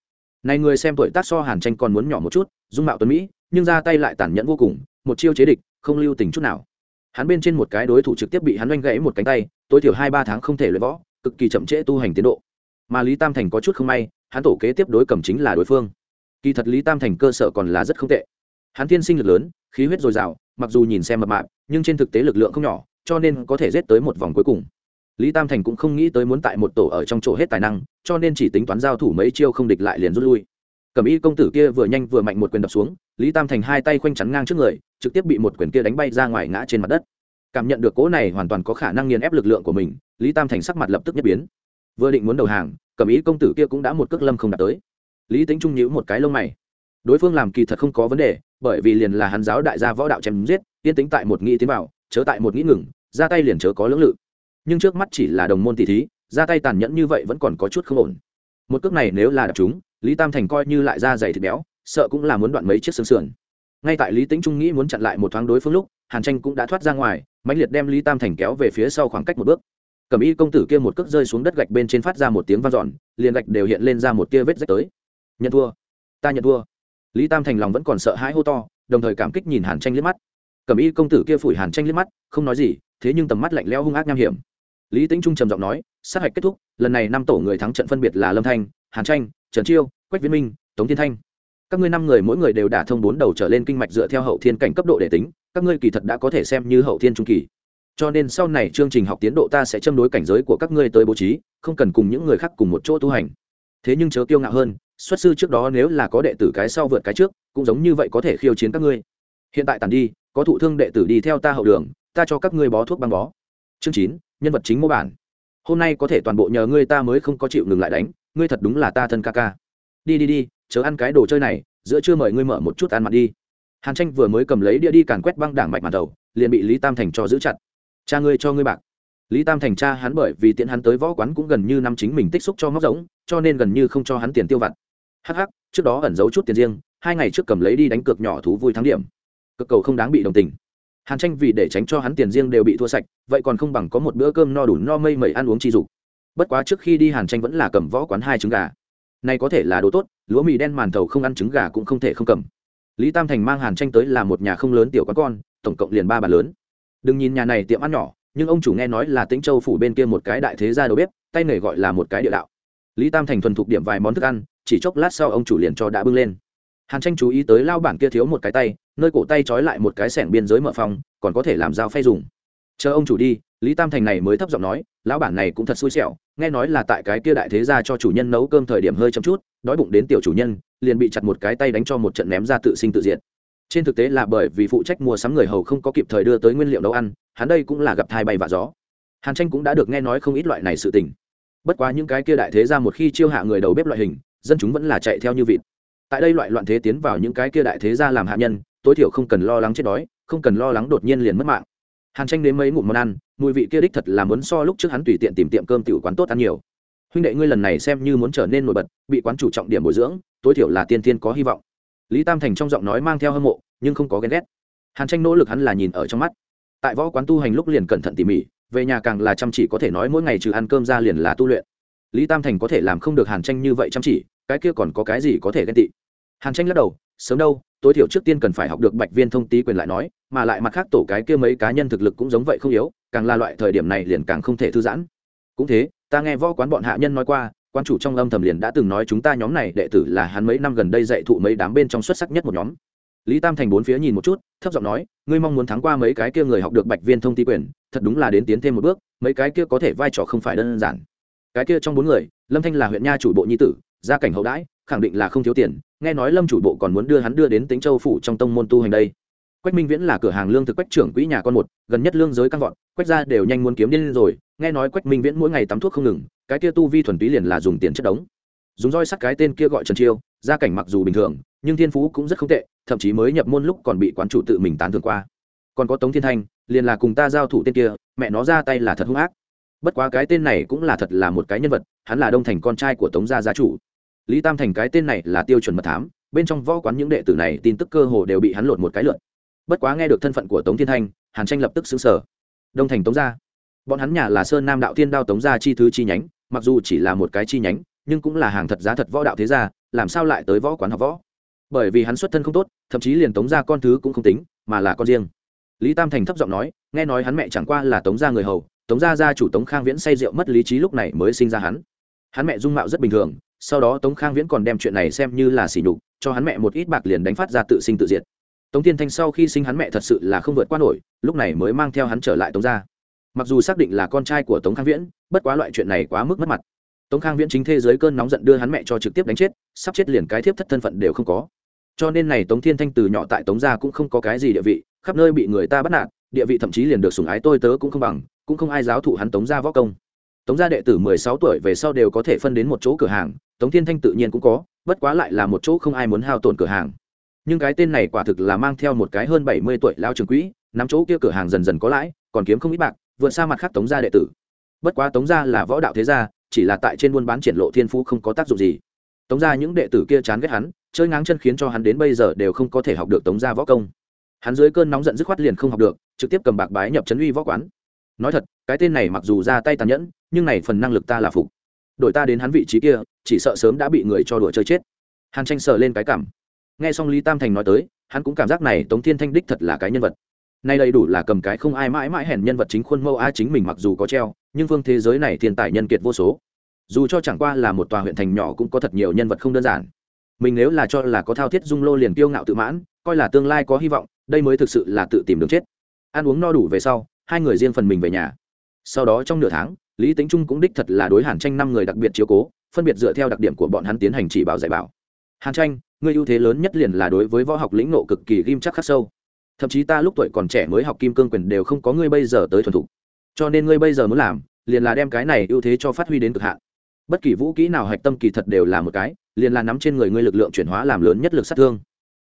S1: Này người xem tuổi tác so hàn tranh còn muốn nhỏ một chút, dung mạo tuấn mỹ, nhưng ra tay lại tàn nhẫn vô cùng, một chiêu chế địch, không lưu tình chút nào hắn bên trên một cái đối thủ trực tiếp bị hắn oanh gãy một cánh tay, tối thiểu hai ba tháng không thể luyện võ, cực kỳ chậm trễ tu hành tiến độ. Mà lý tam thành có chút không may, hắn tổ kế tiếp đối cầm chính là đối phương. Kỳ thật lý tam thành cơ sở còn là rất không tệ. Hắn tiên sinh lực lớn, khí huyết dồi dào, mặc dù nhìn xem mập mạp, nhưng trên thực tế lực lượng không nhỏ, cho nên có thể giết tới một vòng cuối cùng. Lý tam thành cũng không nghĩ tới muốn tại một tổ ở trong chỗ hết tài năng, cho nên chỉ tính toán giao thủ mấy chiêu không địch lại liền rút lui. Cầm y công tử kia vừa nhanh vừa mạnh một quyền đập xuống, lý tam thành hai tay khoanh chắn ngang trước người trực tiếp bị một quyền kia đánh bay ra ngoài ngã trên mặt đất. Cảm nhận được cỗ này hoàn toàn có khả năng nghiền ép lực lượng của mình, lý tam thành sắc mặt lập tức nhất biến. Vừa định muốn đầu hàng, cầm ý công tử kia cũng đã một cước lâm không đạt tới. Lý tính trung nhữ một cái lông mày. Đối phương làm kỳ thật không có vấn đề, bởi vì liền là hắn giáo đại gia võ đạo chém giết, yên tính tại một nghĩ tiến vào, chớ tại một nghĩ ngừng, ra tay liền chớ có lưỡng lự. Nhưng trước mắt chỉ là đồng môn tỷ thí, ra tay tàn nhẫn như vậy vẫn còn có chút không ổn. Một cước này nếu là đập chúng lý tam thành coi như lại ra dày thịt béo, sợ cũng là muốn đoạn mấy chiếc xương sườn ngay tại lý tính trung nghĩ muốn chặn lại một thoáng đối phương lúc, hàn tranh cũng đã thoát ra ngoài, mãnh liệt đem lý tam thành kéo về phía sau khoảng cách một bước. Cầm y công tử kia một cước rơi xuống đất gạch bên trên phát ra một tiếng vang dọn, liền gạch đều hiện lên ra một tia vết rách tới. Nhận thua, ta nhận thua. Lý tam thành lòng vẫn còn sợ hãi hô to, đồng thời cảm kích nhìn hàn tranh liếc mắt. Cầm y công tử kia phủi hàn tranh liếc mắt, không nói gì, thế nhưng tầm mắt lạnh lẽo hung ác nham hiểm. Lý tính trung trầm giọng nói, sát hạch kết thúc, lần này năm tổ người thắng trận phân biệt là lâm thanh, hàn tranh, trần chiêu, quách viễn minh, tống thiên thanh các ngươi năm người mỗi người đều đả thông bốn đầu trở lên kinh mạch dựa theo hậu thiên cảnh cấp độ để tính, các ngươi kỳ thật đã có thể xem như hậu thiên trung kỳ. Cho nên sau này chương trình học tiến độ ta sẽ châm đối cảnh giới của các ngươi tới bố trí, không cần cùng những người khác cùng một chỗ tu hành. Thế nhưng chớ kiêu ngạo hơn, xuất sư trước đó nếu là có đệ tử cái sau vượt cái trước, cũng giống như vậy có thể khiêu chiến các ngươi. Hiện tại tàn đi, có thụ thương đệ tử đi theo ta hậu đường, ta cho các ngươi bó thuốc băng bó. Chương chín, nhân vật chính mô bản. Hôm nay có thể toàn bộ nhờ ngươi ta mới không có chịu ngừng lại đánh, ngươi thật đúng là ta thân ca ca đi đi đi, chớ ăn cái đồ chơi này, giữa chưa mời ngươi mở một chút ăn mặn đi. Hàn tranh vừa mới cầm lấy đĩa đi càn quét băng đảng mạch mặt đầu, liền bị lý tam thành cho giữ chặt. Cha ngươi cho ngươi bạc. Lý tam thành cha hắn bởi vì tiện hắn tới võ quán cũng gần như năm chính mình tích xúc cho móc giống, cho nên gần như không cho hắn tiền tiêu vặt. Hh trước đó ẩn giấu chút tiền riêng, hai ngày trước cầm lấy đi đánh cược nhỏ thú vui thắng điểm. Cực cầu không đáng bị đồng tình. Hàn tranh vì để tránh cho hắn tiền riêng đều bị thua sạch, vậy còn không bằng có một bữa cơm no đủ no mây mẩy ăn uống chi dục. Bất quá trước khi đi hàn tranh vẫn là cầm võ quán hai trứng gà này có thể là đồ tốt, lúa mì đen màn thầu không ăn trứng gà cũng không thể không cầm. Lý tam thành mang hàn tranh tới là một nhà không lớn tiểu quán con, tổng cộng liền ba bàn lớn. Đừng nhìn nhà này tiệm ăn nhỏ, nhưng ông chủ nghe nói là tĩnh châu phủ bên kia một cái đại thế gia đầu bếp, tay nghề gọi là một cái địa đạo. Lý tam thành thuần thục điểm vài món thức ăn, chỉ chốc lát sau ông chủ liền cho đã bưng lên. Hàn tranh chú ý tới lao bản kia thiếu một cái tay, nơi cổ tay trói lại một cái sẻng biên giới mở phòng, còn có thể làm dao phay dùng. Chờ ông chủ đi, lý tam thành này mới thấp giọng nói lão bản này cũng thật xui xẻo, nghe nói là tại cái kia đại thế gia cho chủ nhân nấu cơm thời điểm hơi chậm chút, đói bụng đến tiểu chủ nhân, liền bị chặt một cái tay đánh cho một trận ném ra tự sinh tự diệt. Trên thực tế là bởi vì phụ trách mua sắm người hầu không có kịp thời đưa tới nguyên liệu nấu ăn, hắn đây cũng là gặp thai bay và gió. Hàn tranh cũng đã được nghe nói không ít loại này sự tình. Bất quá những cái kia đại thế ra một khi chiêu hạ người đầu bếp loại hình, dân chúng vẫn là chạy theo như vịt. Tại đây loại loạn thế tiến vào những cái kia đại thế ra làm hạ nhân, tối thiểu không cần lo lắng chết đói, không cần lo lắng đột nhiên liền mất mạng hàn tranh đến mấy ngụm món ăn, mùi vị kia đích thật là muốn so lúc trước hắn tùy tiện tìm tiệm cơm tiểu quán tốt ăn nhiều. Huynh đệ ngươi lần này xem như muốn trở nên nổi bật, bị quán chủ trọng điểm bồi dưỡng, tối thiểu là tiên tiên có hy vọng. Lý tam thành trong giọng nói mang theo hâm mộ, nhưng không có ghen ghét. Hàn tranh nỗ lực hắn là nhìn ở trong mắt. Tại võ quán tu hành lúc liền cẩn thận tỉ mỉ, về nhà càng là chăm chỉ có thể nói mỗi ngày trừ ăn cơm ra liền là tu luyện. Lý tam thành có thể làm không được hàn tranh như vậy chăm chỉ, cái kia còn có cái gì có thể ghen tị? Hàn tranh lắc đầu, sớm đâu tối thiểu trước tiên cần phải học được bạch viên thông tý quyền lại nói, mà lại mặt khác tổ cái kia mấy cá nhân thực lực cũng giống vậy không yếu, càng là loại thời điểm này liền càng không thể thư giãn. Cũng thế, ta nghe võ quán bọn hạ nhân nói qua quan chủ trong âm thầm liền đã từng nói chúng ta nhóm này đệ tử là hắn mấy năm gần đây dạy thụ mấy đám bên trong xuất sắc nhất một nhóm. Lý tam thành bốn phía nhìn một chút, thấp giọng nói, ngươi mong muốn thắng qua mấy cái kia người học được bạch viên thông tý quyền, thật đúng là đến tiến thêm một bước, mấy cái kia có thể vai trò không phải đơn giản. Cái kia trong bốn người, lâm thanh là huyện nha chủ bộ nhi tử, gia cảnh hậu đãi, khẳng định là không thiếu tiền nghe nói lâm chủ bộ còn muốn đưa hắn đưa đến tính châu phủ trong tông môn tu hành đây. Quách minh viễn là cửa hàng lương thực quách trưởng quỹ nhà con một, gần nhất lương giới căng vọt, quách ra đều nhanh muốn kiếm điên rồi, nghe nói quách minh viễn mỗi ngày tắm thuốc không ngừng, cái kia tu vi thuần túy liền là dùng tiền chất đống. Dùng roi sắt cái tên kia gọi trần chiêu, gia cảnh mặc dù bình thường, nhưng thiên phú cũng rất không tệ, thậm chí mới nhập môn lúc còn bị quán chủ tự mình tán thưởng qua. Còn có tống thiên thanh, liền là cùng ta giao thủ tên kia, mẹ nó ra tay là thật hung ác. Bất quá cái tên này cũng là thật là một cái nhân vật, hắn là đông thành con trai của tống gia gia chủ lý tam thành cái tên này là tiêu chuẩn mật thám, bên trong võ quán những đệ tử này tin tức cơ hồ đều bị hắn lột một cái lượn bất quá nghe được thân phận của tống thiên thanh, hàn tranh lập tức xứng sở đông thành tống gia. Bọn hắn nhà là sơn nam đạo thiên đao tống gia chi thứ chi nhánh, mặc dù chỉ là một cái chi nhánh, nhưng cũng là hàng thật giá thật võ đạo thế gia, làm sao lại tới võ quán học võ? Bởi vì hắn xuất thân không tốt, thậm chí liền tống gia con thứ cũng không tính, mà là con riêng. Lý tam thành thấp giọng nói, nghe nói hắn mẹ chẳng qua là tống gia người hầu, tống gia gia chủ tống khang viễn say rượu mất lý trí lúc này mới sinh ra hắn. Hắn mẹ dung mạo rất bình thường sau đó tống khang viễn còn đem chuyện này xem như là sỉ nhục, cho hắn mẹ một ít bạc liền đánh phát ra tự sinh tự diệt. Tống tiên thanh sau khi sinh hắn mẹ thật sự là không vượt qua nổi, lúc này mới mang theo hắn trở lại tống gia. Mặc dù xác định là con trai của tống khang viễn, bất quá loại chuyện này quá mức mất mặt. Tống khang viễn chính thế giới cơn nóng giận đưa hắn mẹ cho trực tiếp đánh chết, sắp chết liền cái thiếp thất thân phận đều không có. Cho nên này tống thiên thanh từ nhỏ tại tống gia cũng không có cái gì địa vị, khắp nơi bị người ta bắt nạt, địa vị thậm chí liền được sủng ái tôi tớ cũng không bằng, cũng không ai giáo thụ hắn tống gia võ công. Tống gia đệ tử mười sáu tuổi về sau đều có thể phân đến một chỗ cửa hàng tống thiên thanh tự nhiên cũng có, bất quá lại là một chỗ không ai muốn hao tổn cửa hàng. Nhưng cái tên này quả thực là mang theo một cái hơn bảy mươi tuổi lao trường quỹ, nắm chỗ kia cửa hàng dần dần có lãi, còn kiếm không ít bạc, vượt xa mặt khác tống gia đệ tử. Bất quá tống gia là võ đạo thế gia, chỉ là tại trên buôn bán triển lộ thiên phú không có tác dụng gì. Tống gia những đệ tử kia chán ghét hắn, chơi ngáng chân khiến cho hắn đến bây giờ đều không có thể học được tống gia võ công. Hắn dưới cơn nóng giận dứt khoát liền không học được, trực tiếp cầm bạc bái nhập trấn uy võ quán. Nói thật, cái tên này mặc dù ra tay tàn nhẫn, nhưng này phần năng lực ta là phục. Đổi ta đến hắn vị trí kia chỉ sợ sớm đã bị người cho đùa chơi chết. Hàn tranh sờ lên cái cảm. Nghe xong lý tam thành nói tới, hắn cũng cảm giác này tống thiên thanh đích thật là cái nhân vật. Nay đầy đủ là cầm cái không ai mãi mãi hèn nhân vật chính khuôn mẫu a chính mình mặc dù có treo, nhưng phương thế giới này thiên tài nhân kiệt vô số. Dù cho chẳng qua là một tòa huyện thành nhỏ cũng có thật nhiều nhân vật không đơn giản. Mình nếu là cho là có thao thiết dung lô liền kiêu ngạo tự mãn, coi là tương lai có hy vọng, đây mới thực sự là tự tìm đường chết. Ăn uống no đủ về sau, hai người riêng phần mình về nhà. Sau đó trong nửa tháng, lý tính trung cũng đích thật là đối hàn tranh năm người đặc biệt chiếu cố phân biệt dựa theo đặc điểm của bọn hắn tiến hành chỉ bảo dạy bảo. Hàn tranh người ưu thế lớn nhất liền là đối với võ học lĩnh nộ cực kỳ ghim chắc khắc sâu. Thậm chí ta lúc tuổi còn trẻ mới học kim cương quyền đều không có ngươi bây giờ tới thuần thục. Cho nên ngươi bây giờ muốn làm, liền là đem cái này ưu thế cho phát huy đến cực hạn. Bất kỳ vũ kỹ nào hạch tâm kỳ thật đều là một cái, liền là nắm trên người ngươi lực lượng chuyển hóa làm lớn nhất lực sát thương.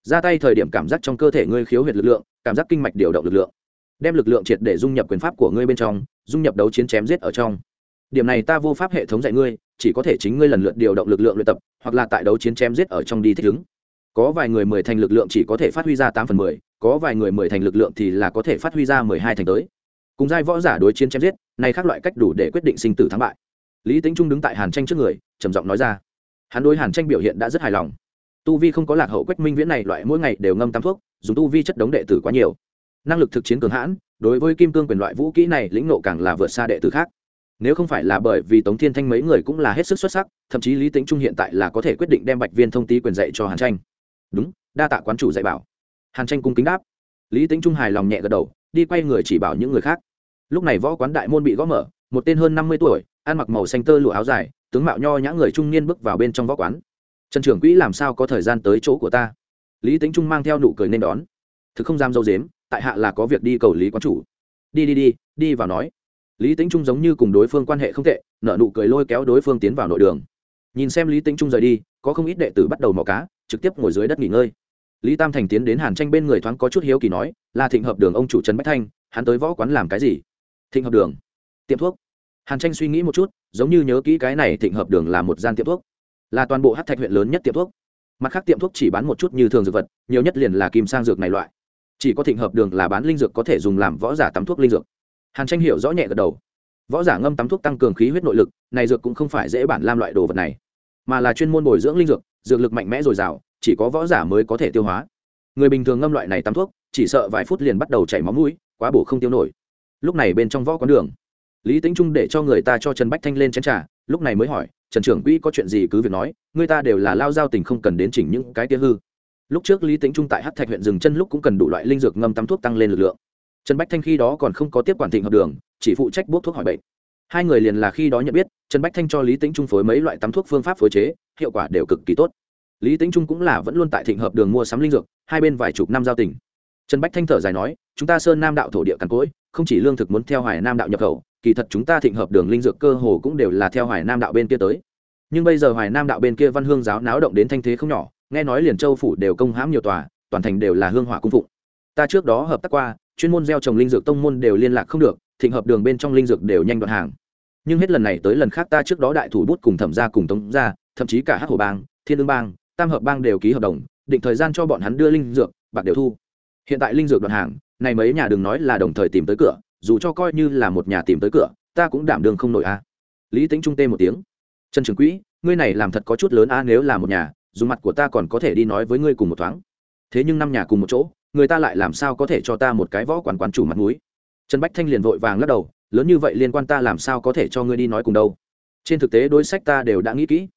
S1: Ra tay thời điểm cảm giác trong cơ thể ngươi khiếu huyệt lực lượng, cảm giác kinh mạch điều động lực lượng. Đem lực lượng triệt để dung nhập quyền pháp của ngươi bên trong, dung nhập đấu chiến chém giết ở trong. Điểm này ta vô pháp hệ thống dạy ngươi chỉ có thể chính ngươi lần lượt điều động lực lượng luyện tập, hoặc là tại đấu chiến chém giết ở trong đi thích ứng. Có vài người mười thành lực lượng chỉ có thể phát huy ra tám phần mười, có vài người mười thành lực lượng thì là có thể phát huy ra mười hai thành tới. Cùng giai võ giả đối chiến chém giết, này khác loại cách đủ để quyết định sinh tử thắng bại. Lý tính trung đứng tại hàn tranh trước người, trầm giọng nói ra. Hắn đối hàn tranh biểu hiện đã rất hài lòng. Tu vi không có lạc hậu quách minh viễn này loại mỗi ngày đều ngâm tam thuốc, dùng tu vi chất đống đệ tử quá nhiều. Năng lực thực chiến cường hãn, đối với kim cương quyền loại vũ kỹ này lĩnh nộ càng là vượt xa đệ tử khác nếu không phải là bởi vì tống thiên thanh mấy người cũng là hết sức xuất sắc, thậm chí lý tính trung hiện tại là có thể quyết định đem bạch viên thông tí quyền dạy cho hàn tranh. Đúng, đa tạ quán chủ dạy bảo. Hàn tranh cung kính đáp. Lý tính trung hài lòng nhẹ gật đầu, đi quay người chỉ bảo những người khác. Lúc này võ quán đại môn bị gõ mở, một tên hơn năm mươi tuổi, ăn mặc màu xanh tơ lụa áo dài, tướng mạo nho nhã người trung niên bước vào bên trong võ quán. Trần trưởng quỹ, làm sao có thời gian tới chỗ của ta? Lý tính trung mang theo nụ cười nên đón. Thực không dám dâu dếm tại hạ là có việc đi cầu lý quán chủ. Đi đi đi đi vào nói lý tính trung giống như cùng đối phương quan hệ không tệ nợ nụ cười lôi kéo đối phương tiến vào nội đường. Nhìn xem lý tính trung rời đi, có không ít đệ tử bắt đầu mò cá, trực tiếp ngồi dưới đất nghỉ ngơi. Lý tam thành tiến đến hàn tranh bên người thoáng có chút hiếu kỳ nói, là thịnh hợp đường ông chủ trần bách thanh, hắn tới võ quán làm cái gì? Thịnh hợp đường. Tiệm thuốc. Hàn tranh suy nghĩ một chút, giống như nhớ kỹ cái này thịnh hợp đường là một gian tiệm thuốc. Là toàn bộ hát thạch huyện lớn nhất tiệm thuốc. Mặt khác tiệm thuốc chỉ bán một chút như thường dược vật, nhiều nhất liền là kim sang dược này loại. Chỉ có thịnh hợp đường là bán linh dược có thể dùng làm võ giả tắm thuốc linh dược hàn tranh hiểu rõ nhẹ gật đầu. Võ giả ngâm tắm thuốc tăng cường khí huyết nội lực, này dược cũng không phải dễ bản lam loại đồ vật này, mà là chuyên môn bồi dưỡng linh dược dược lực mạnh mẽ dồi dào, chỉ có võ giả mới có thể tiêu hóa. Người bình thường ngâm loại này tắm thuốc, chỉ sợ vài phút liền bắt đầu chảy máu mũi, quá bổ không tiêu nổi. Lúc này bên trong võ quán đường, lý tính trung để cho người ta cho trần bách thanh lên chén t r à lúc này mới hỏi, trần trưởng quỹ có chuyện gì cứ việc nói, người ta đều là lao giao tình không cần đến chỉnh những cái tia hư. Lúc trước lý tính trung tại hát thạch huyện dừng chân lúc cũng cần đủ loại linh dược ngâm tắm thuốc tăng lên lực lượng trần bách thanh khi đó còn không có tiếp quản thịnh hợp đường, chỉ phụ trách bốc thuốc hỏi bệnh. Hai người liền là khi đó nhận biết, trần bách thanh cho lý tính trung phối mấy loại tắm thuốc phương pháp phối chế, hiệu quả đều cực kỳ tốt. Lý tính trung cũng là vẫn luôn tại thịnh hợp đường mua sắm linh dược, hai bên vài chục năm giao tình. Trần bách thanh thở dài nói, chúng ta sơn nam đạo thổ địa cằn cỗi, không chỉ lương thực muốn theo hoài nam đạo nhập khẩu, kỳ thật chúng ta thịnh hợp đường linh dược cơ hồ cũng đều là theo hoài nam đạo bên kia tới. Nhưng bây giờ hoài nam đạo bên kia văn hương giáo náo động đến thanh thế không nhỏ, nghe nói liền châu phủ đều công hãm nhiều tòa, toàn thành đều là hương hỏa cung phụng. Ta trước đó hợp tác qua chuyên môn gieo trồng linh dược tông môn đều liên lạc không được, thịnh hợp đường bên trong linh dược đều nhanh đoạn hàng. Nhưng hết lần này tới lần khác ta trước đó đại thủ bút cùng thẩm gia cùng tống gia, thậm chí cả hát hồ bang, thiên ương bang, tam hợp bang đều ký hợp đồng, định thời gian cho bọn hắn đưa linh dược, bạc đều thu. Hiện tại linh dược đoạn hàng, này mấy nhà đừng nói là đồng thời tìm tới cửa, dù cho coi như là một nhà tìm tới cửa, ta cũng đảm đường không nổi a. À. Lý tính trung tê một tiếng. Trần trường quỹ, ngươi này làm thật có chút lớn a, nếu là một nhà, dù mặt của ta còn có thể đi nói với ngươi cùng một thoáng. Thế nhưng năm nhà cùng một chỗ người ta lại làm sao có thể cho ta một cái võ quán quán chủ mặt mũi? Trần bách thanh liền vội vàng lắc đầu, lớn như vậy liên quan ta làm sao có thể cho ngươi đi nói cùng đâu? Trên thực tế đối sách ta đều đã nghĩ kỹ.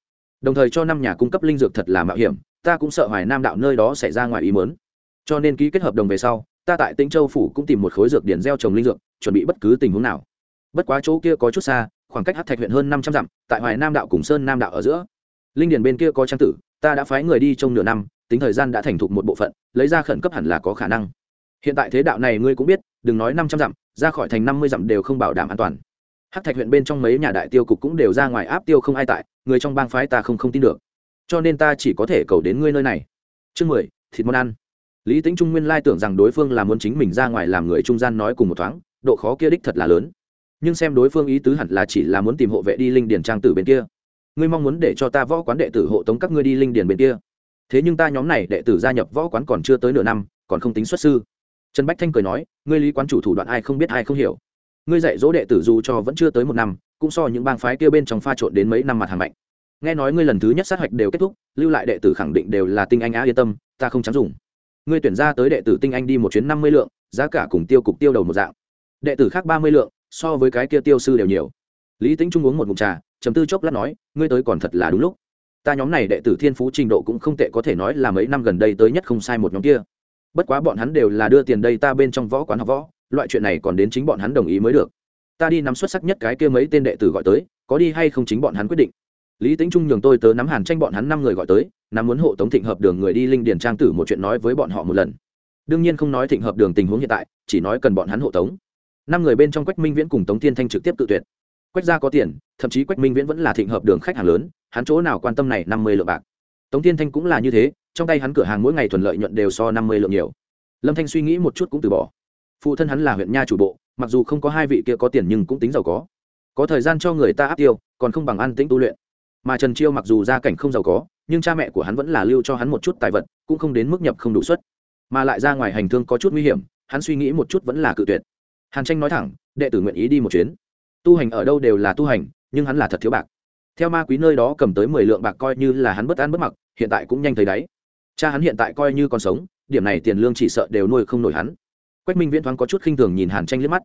S1: Đồng thời cho năm nhà cung cấp linh dược thật là mạo hiểm, ta cũng sợ hoài nam đạo nơi đó xảy ra ngoài ý mớn cho nên ký kết hợp đồng về sau, ta tại tĩnh châu phủ cũng tìm một khối dược điển gieo trồng linh dược, chuẩn bị bất cứ tình huống nào. Bất quá chỗ kia có chút xa, khoảng cách hát thạch huyện hơn năm trăm dặm, tại hoài nam đạo cùng sơn nam đạo ở giữa. Linh điển bên kia có trang tử, ta đã phái người đi trong nửa năm tính thời gian đã thành thục một bộ phận, lấy ra khẩn cấp hẳn là có khả năng. Hiện tại thế đạo này ngươi cũng biết, đừng nói năm trăm dặm, ra khỏi thành năm mươi dặm đều không bảo đảm an toàn. Hát thạch huyện bên trong mấy nhà đại tiêu cục cũng đều ra ngoài áp tiêu không ai tại, người trong bang phái ta không không tin được. Cho nên ta chỉ có thể cầu đến ngươi nơi này. Chương mười, thịt món ăn. Lý tính trung nguyên lai tưởng rằng đối phương là muốn chính mình ra ngoài làm người trung gian nói cùng một thoáng, độ khó kia đích thật là lớn. Nhưng xem đối phương ý tứ hẳn là chỉ là muốn tìm hộ vệ đi linh điền trang tử bên kia. Ngươi mong muốn để cho ta võ quán đệ tử hộ tống các ngươi đi linh điền bên kia thế nhưng ta nhóm này đệ tử gia nhập võ quán còn chưa tới nửa năm, còn không tính xuất sư. Trần bách thanh cười nói, ngươi lý quán chủ thủ đoạn ai không biết ai không hiểu. Ngươi dạy dỗ đệ tử dù cho vẫn chưa tới một năm, cũng so những bang phái kia bên trong pha trộn đến mấy năm mặt hàng mạnh. Nghe nói ngươi lần thứ nhất sát hạch đều kết thúc, lưu lại đệ tử khẳng định đều là tinh anh á yên tâm, ta không dám dùng. Ngươi tuyển ra tới đệ tử tinh anh đi một chuyến năm mươi lượng, giá cả cùng tiêu cục tiêu đầu một dạng. Đệ tử khác ba mươi lượng, so với cái kia tiêu sư đều nhiều. Lý tính trung uống một mục trà chấm tư chốc lát nói, ngươi tới còn thật là đúng lúc ta nhóm này đệ tử thiên phú trình độ cũng không tệ, có thể nói là mấy năm gần đây tới nhất không sai một nhóm kia. Bất quá bọn hắn đều là đưa tiền đây ta bên trong võ quán học võ, loại chuyện này còn đến chính bọn hắn đồng ý mới được. Ta đi nắm xuất sắc nhất cái kia mấy tên đệ tử gọi tới, có đi hay không chính bọn hắn quyết định. Lý tính trung nhường tôi tớ nắm hàn tranh bọn hắn năm người gọi tới, nắm muốn hộ tống thịnh hợp đường người đi linh điền trang tử một chuyện nói với bọn họ một lần. Đương nhiên không nói thịnh hợp đường tình huống hiện tại, chỉ nói cần bọn hắn hộ tống. Năm người bên trong quách minh viễn cùng tống tiên thanh trực tiếp tự tuyệt. Quách gia có tiền, thậm chí quách minh viễn vẫn là thịnh hợp đường khách hàng lớn hắn chỗ nào quan tâm này năm mươi lượng bạc. Tống thiên thanh cũng là như thế, trong tay hắn cửa hàng mỗi ngày thuận lợi nhuận đều so năm mươi lượng nhiều. Lâm thanh suy nghĩ một chút cũng từ bỏ. Phụ thân hắn là huyện nha chủ bộ, mặc dù không có hai vị kia có tiền nhưng cũng tính giàu có. Có thời gian cho người ta áp tiêu, còn không bằng ăn tĩnh tu luyện. Mà trần chiêu mặc dù gia cảnh không giàu có, nhưng cha mẹ của hắn vẫn là lưu cho hắn một chút tài vật, cũng không đến mức nhập không đủ suất. Mà lại ra ngoài hành thương có chút nguy hiểm, hắn suy nghĩ một chút vẫn là cự tuyệt. Hàn tranh nói thẳng, đệ tử nguyện ý đi một chuyến. Tu hành ở đâu đều là tu hành, nhưng hắn là thật thiếu bạc theo ma quý nơi đó cầm tới mười lượng bạc coi như là hắn bất an bất mặc, hiện tại cũng nhanh thấy đáy. Cha hắn hiện tại coi như còn sống, điểm này tiền lương chỉ sợ đều nuôi không nổi hắn. Quách minh viễn thoáng có chút khinh thường nhìn hàn tranh liếc mắt.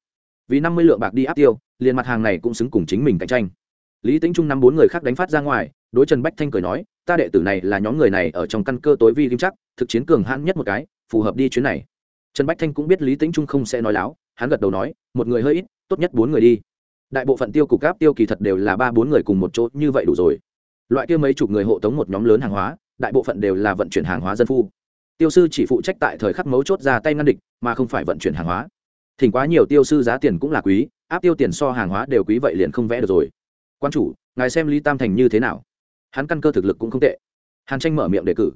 S1: Vì năm mươi lượng bạc đi áp tiêu, liền mặt hàng này cũng xứng cùng chính mình cạnh tranh. Lý tính trung năm bốn người khác đánh phát ra ngoài, đối trần bách thanh cười nói, ta đệ tử này là nhóm người này ở trong căn cơ tối vi kim chắc, thực chiến cường hãn nhất một cái, phù hợp đi chuyến này. Trần bách thanh cũng biết lý tính trung không sẽ nói láo, hắn gật đầu nói, một người hơi ít, tốt nhất bốn người đi đại bộ phận tiêu cục gáp tiêu kỳ thật đều là ba bốn người cùng một chỗ như vậy đủ rồi. Loại kia mấy chục người hộ tống một nhóm lớn hàng hóa, đại bộ phận đều là vận chuyển hàng hóa dân phu. Tiêu sư chỉ phụ trách tại thời khắc mấu chốt ra tay ngăn địch, mà không phải vận chuyển hàng hóa. Thỉnh quá nhiều tiêu sư giá tiền cũng là quý, áp tiêu tiền so hàng hóa đều quý vậy liền không vẽ được rồi. Quan chủ, ngài xem lý tam thành như thế nào? Hắn căn cơ thực lực cũng không tệ. Hàn tranh mở miệng đề cử.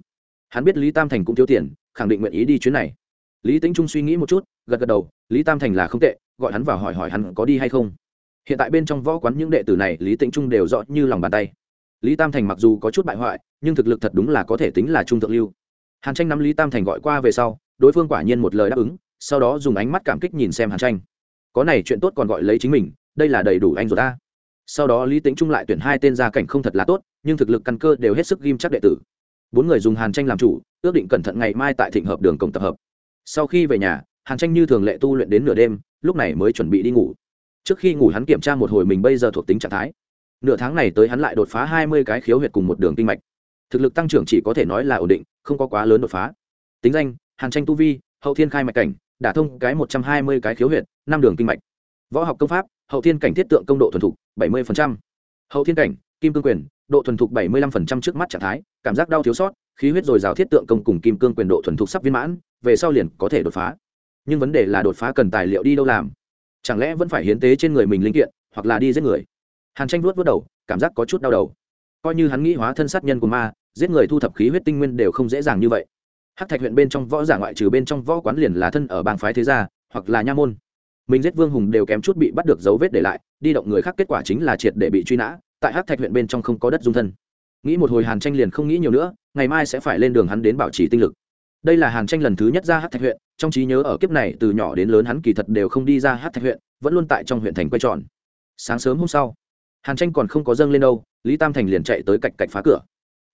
S1: Hắn biết lý tam thành cũng thiếu tiền, khẳng định nguyện ý đi chuyến này. Lý tính trung suy nghĩ một chút, gật gật đầu, lý tam thành là không tệ, gọi hắn vào hỏi hỏi hắn có đi hay không hiện tại bên trong võ quán những đệ tử này, lý tĩnh trung đều rõ như lòng bàn tay. Lý tam thành mặc dù có chút bại hoại, nhưng thực lực thật đúng là có thể tính là trung thượng lưu. Hàn tranh nắm lý tam thành gọi qua về sau, đối phương quả nhiên một lời đáp ứng, sau đó dùng ánh mắt cảm kích nhìn xem hàn tranh. Có này chuyện tốt còn gọi lấy chính mình, đây là đầy đủ anh rồi ta. Sau đó lý tính trung lại tuyển hai tên gia cảnh không thật là tốt, nhưng thực lực căn cơ đều hết sức ghim chắc đệ tử. Bốn người dùng hàn tranh làm chủ, ước định cẩn thận ngày mai tại thịnh hợp đường cổng tập hợp. Sau khi về nhà, hàn tranh như thường lệ tu luyện đến nửa đêm, lúc này mới chuẩn bị đi ngủ trước khi ngủ hắn kiểm tra một hồi mình bây giờ thuộc tính trạng thái. Nửa tháng này tới hắn lại đột phá hai mươi cái khiếu huyệt cùng một đường kinh mạch. Thực lực tăng trưởng chỉ có thể nói là ổn định, không có quá lớn đột phá. Tính danh, hàn tranh tu vi, hậu thiên khai mạch cảnh, đả thông cái một trăm hai mươi cái khiếu huyệt, năm đường kinh mạch. Võ học công pháp, hậu thiên cảnh thiết tượng công độ thuần thục, bảy mươi hậu thiên cảnh, kim cương quyền, độ thuần thục bảy mươi lăm trước mắt trạng thái, cảm giác đau thiếu sót, khí huyết dồi dào thiết tượng công cùng kim cương quyền độ thuần thục sắp viên mãn, về sau liền có thể đột phá. Nhưng vấn đề là đột phá cần tài liệu đi đâu làm? Chẳng lẽ vẫn phải hiến tế trên người mình linh kiện, hoặc là đi giết người? Hàn tranh vuốt vớt đầu, cảm giác có chút đau đầu. Coi như hắn nghĩ hóa thân sát nhân của ma, giết người thu thập khí huyết tinh nguyên đều không dễ dàng như vậy. Hắc thạch huyện bên trong võ giả ngoại trừ bên trong võ quán liền là thân ở bang phái thế gia, hoặc là nha môn. Mình giết vương hùng đều kém chút bị bắt được dấu vết để lại, đi động người khác kết quả chính là triệt để bị truy nã, tại hắc thạch huyện bên trong không có đất dung thân. Nghĩ một hồi hàn tranh liền không nghĩ nhiều nữa, ngày mai sẽ phải lên đường hắn đến bảo trì tinh lực. Đây là hàn tranh lần thứ nhất ra hắc thạch huyện trong trí nhớ ở kiếp này từ nhỏ đến lớn hắn kỳ thật đều không đi ra hát thạch huyện, vẫn luôn tại trong huyện thành quay tròn. Sáng sớm hôm sau, hàn tranh còn không có dâng lên đâu, lý tam thành liền chạy tới cạnh cạnh phá cửa.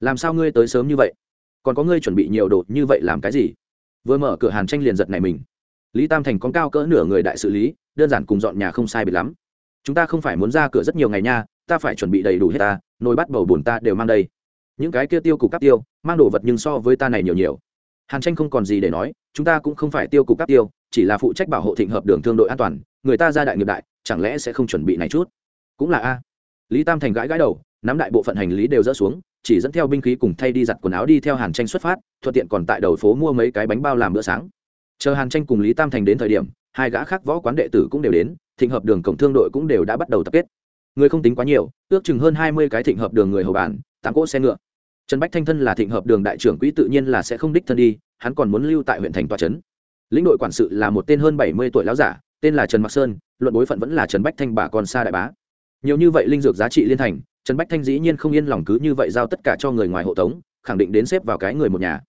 S1: Làm sao ngươi tới sớm như vậy? Còn có ngươi chuẩn bị nhiều đồ như vậy làm cái gì? Vừa mở cửa hàn tranh liền giật này mình. Lý tam thành con cao cỡ nửa người đại xử lý, đơn giản cùng dọn nhà không sai biệt lắm. Chúng ta không phải muốn ra cửa rất nhiều ngày nha, ta phải chuẩn bị đầy đủ hết ta, nồi bắt bầu bùn ta đều mang đây. Những cái kia tiêu cục cắp tiêu, mang đồ vật nhưng so với ta này nhiều nhiều hàn tranh không còn gì để nói chúng ta cũng không phải tiêu cục cắp tiêu chỉ là phụ trách bảo hộ thịnh hợp đường thương đội an toàn người ta ra đại nghiệp đại chẳng lẽ sẽ không chuẩn bị này chút? Cũng là a. Lý tam thành gãi gãi đầu nắm đại bộ phận hành lý đều dỡ xuống chỉ dẫn theo binh khí cùng thay đi giặt quần áo đi theo hàn tranh xuất phát thuận tiện còn tại đầu phố mua mấy cái bánh bao làm bữa sáng. Chờ hàn tranh cùng lý tam thành đến thời điểm hai gã khác võ quán đệ tử cũng đều đến thịnh hợp đường cổng thương đội cũng đều đã bắt đầu tập kết. Người không tính quá nhiều ước chừng hơn hai mươi cái thịnh hợp đường người hầu bàn, tám cỗ xe ngựa trần bách thanh thân là thịnh hợp đường đại trưởng quỹ tự nhiên là sẽ không đích thân đi, hắn còn muốn lưu tại huyện thành tòa trấn. Lĩnh đội quản sự là một tên hơn bảy mươi tuổi lão giả, tên là trần mặc sơn, luận bối phận vẫn là trần bách thanh bà còn xa đại bá. Nhiều như vậy linh dược giá trị liên thành, trần bách thanh dĩ nhiên không yên lòng cứ như vậy giao tất cả cho người ngoài hộ tống, khẳng định đến xếp vào cái người một nhà.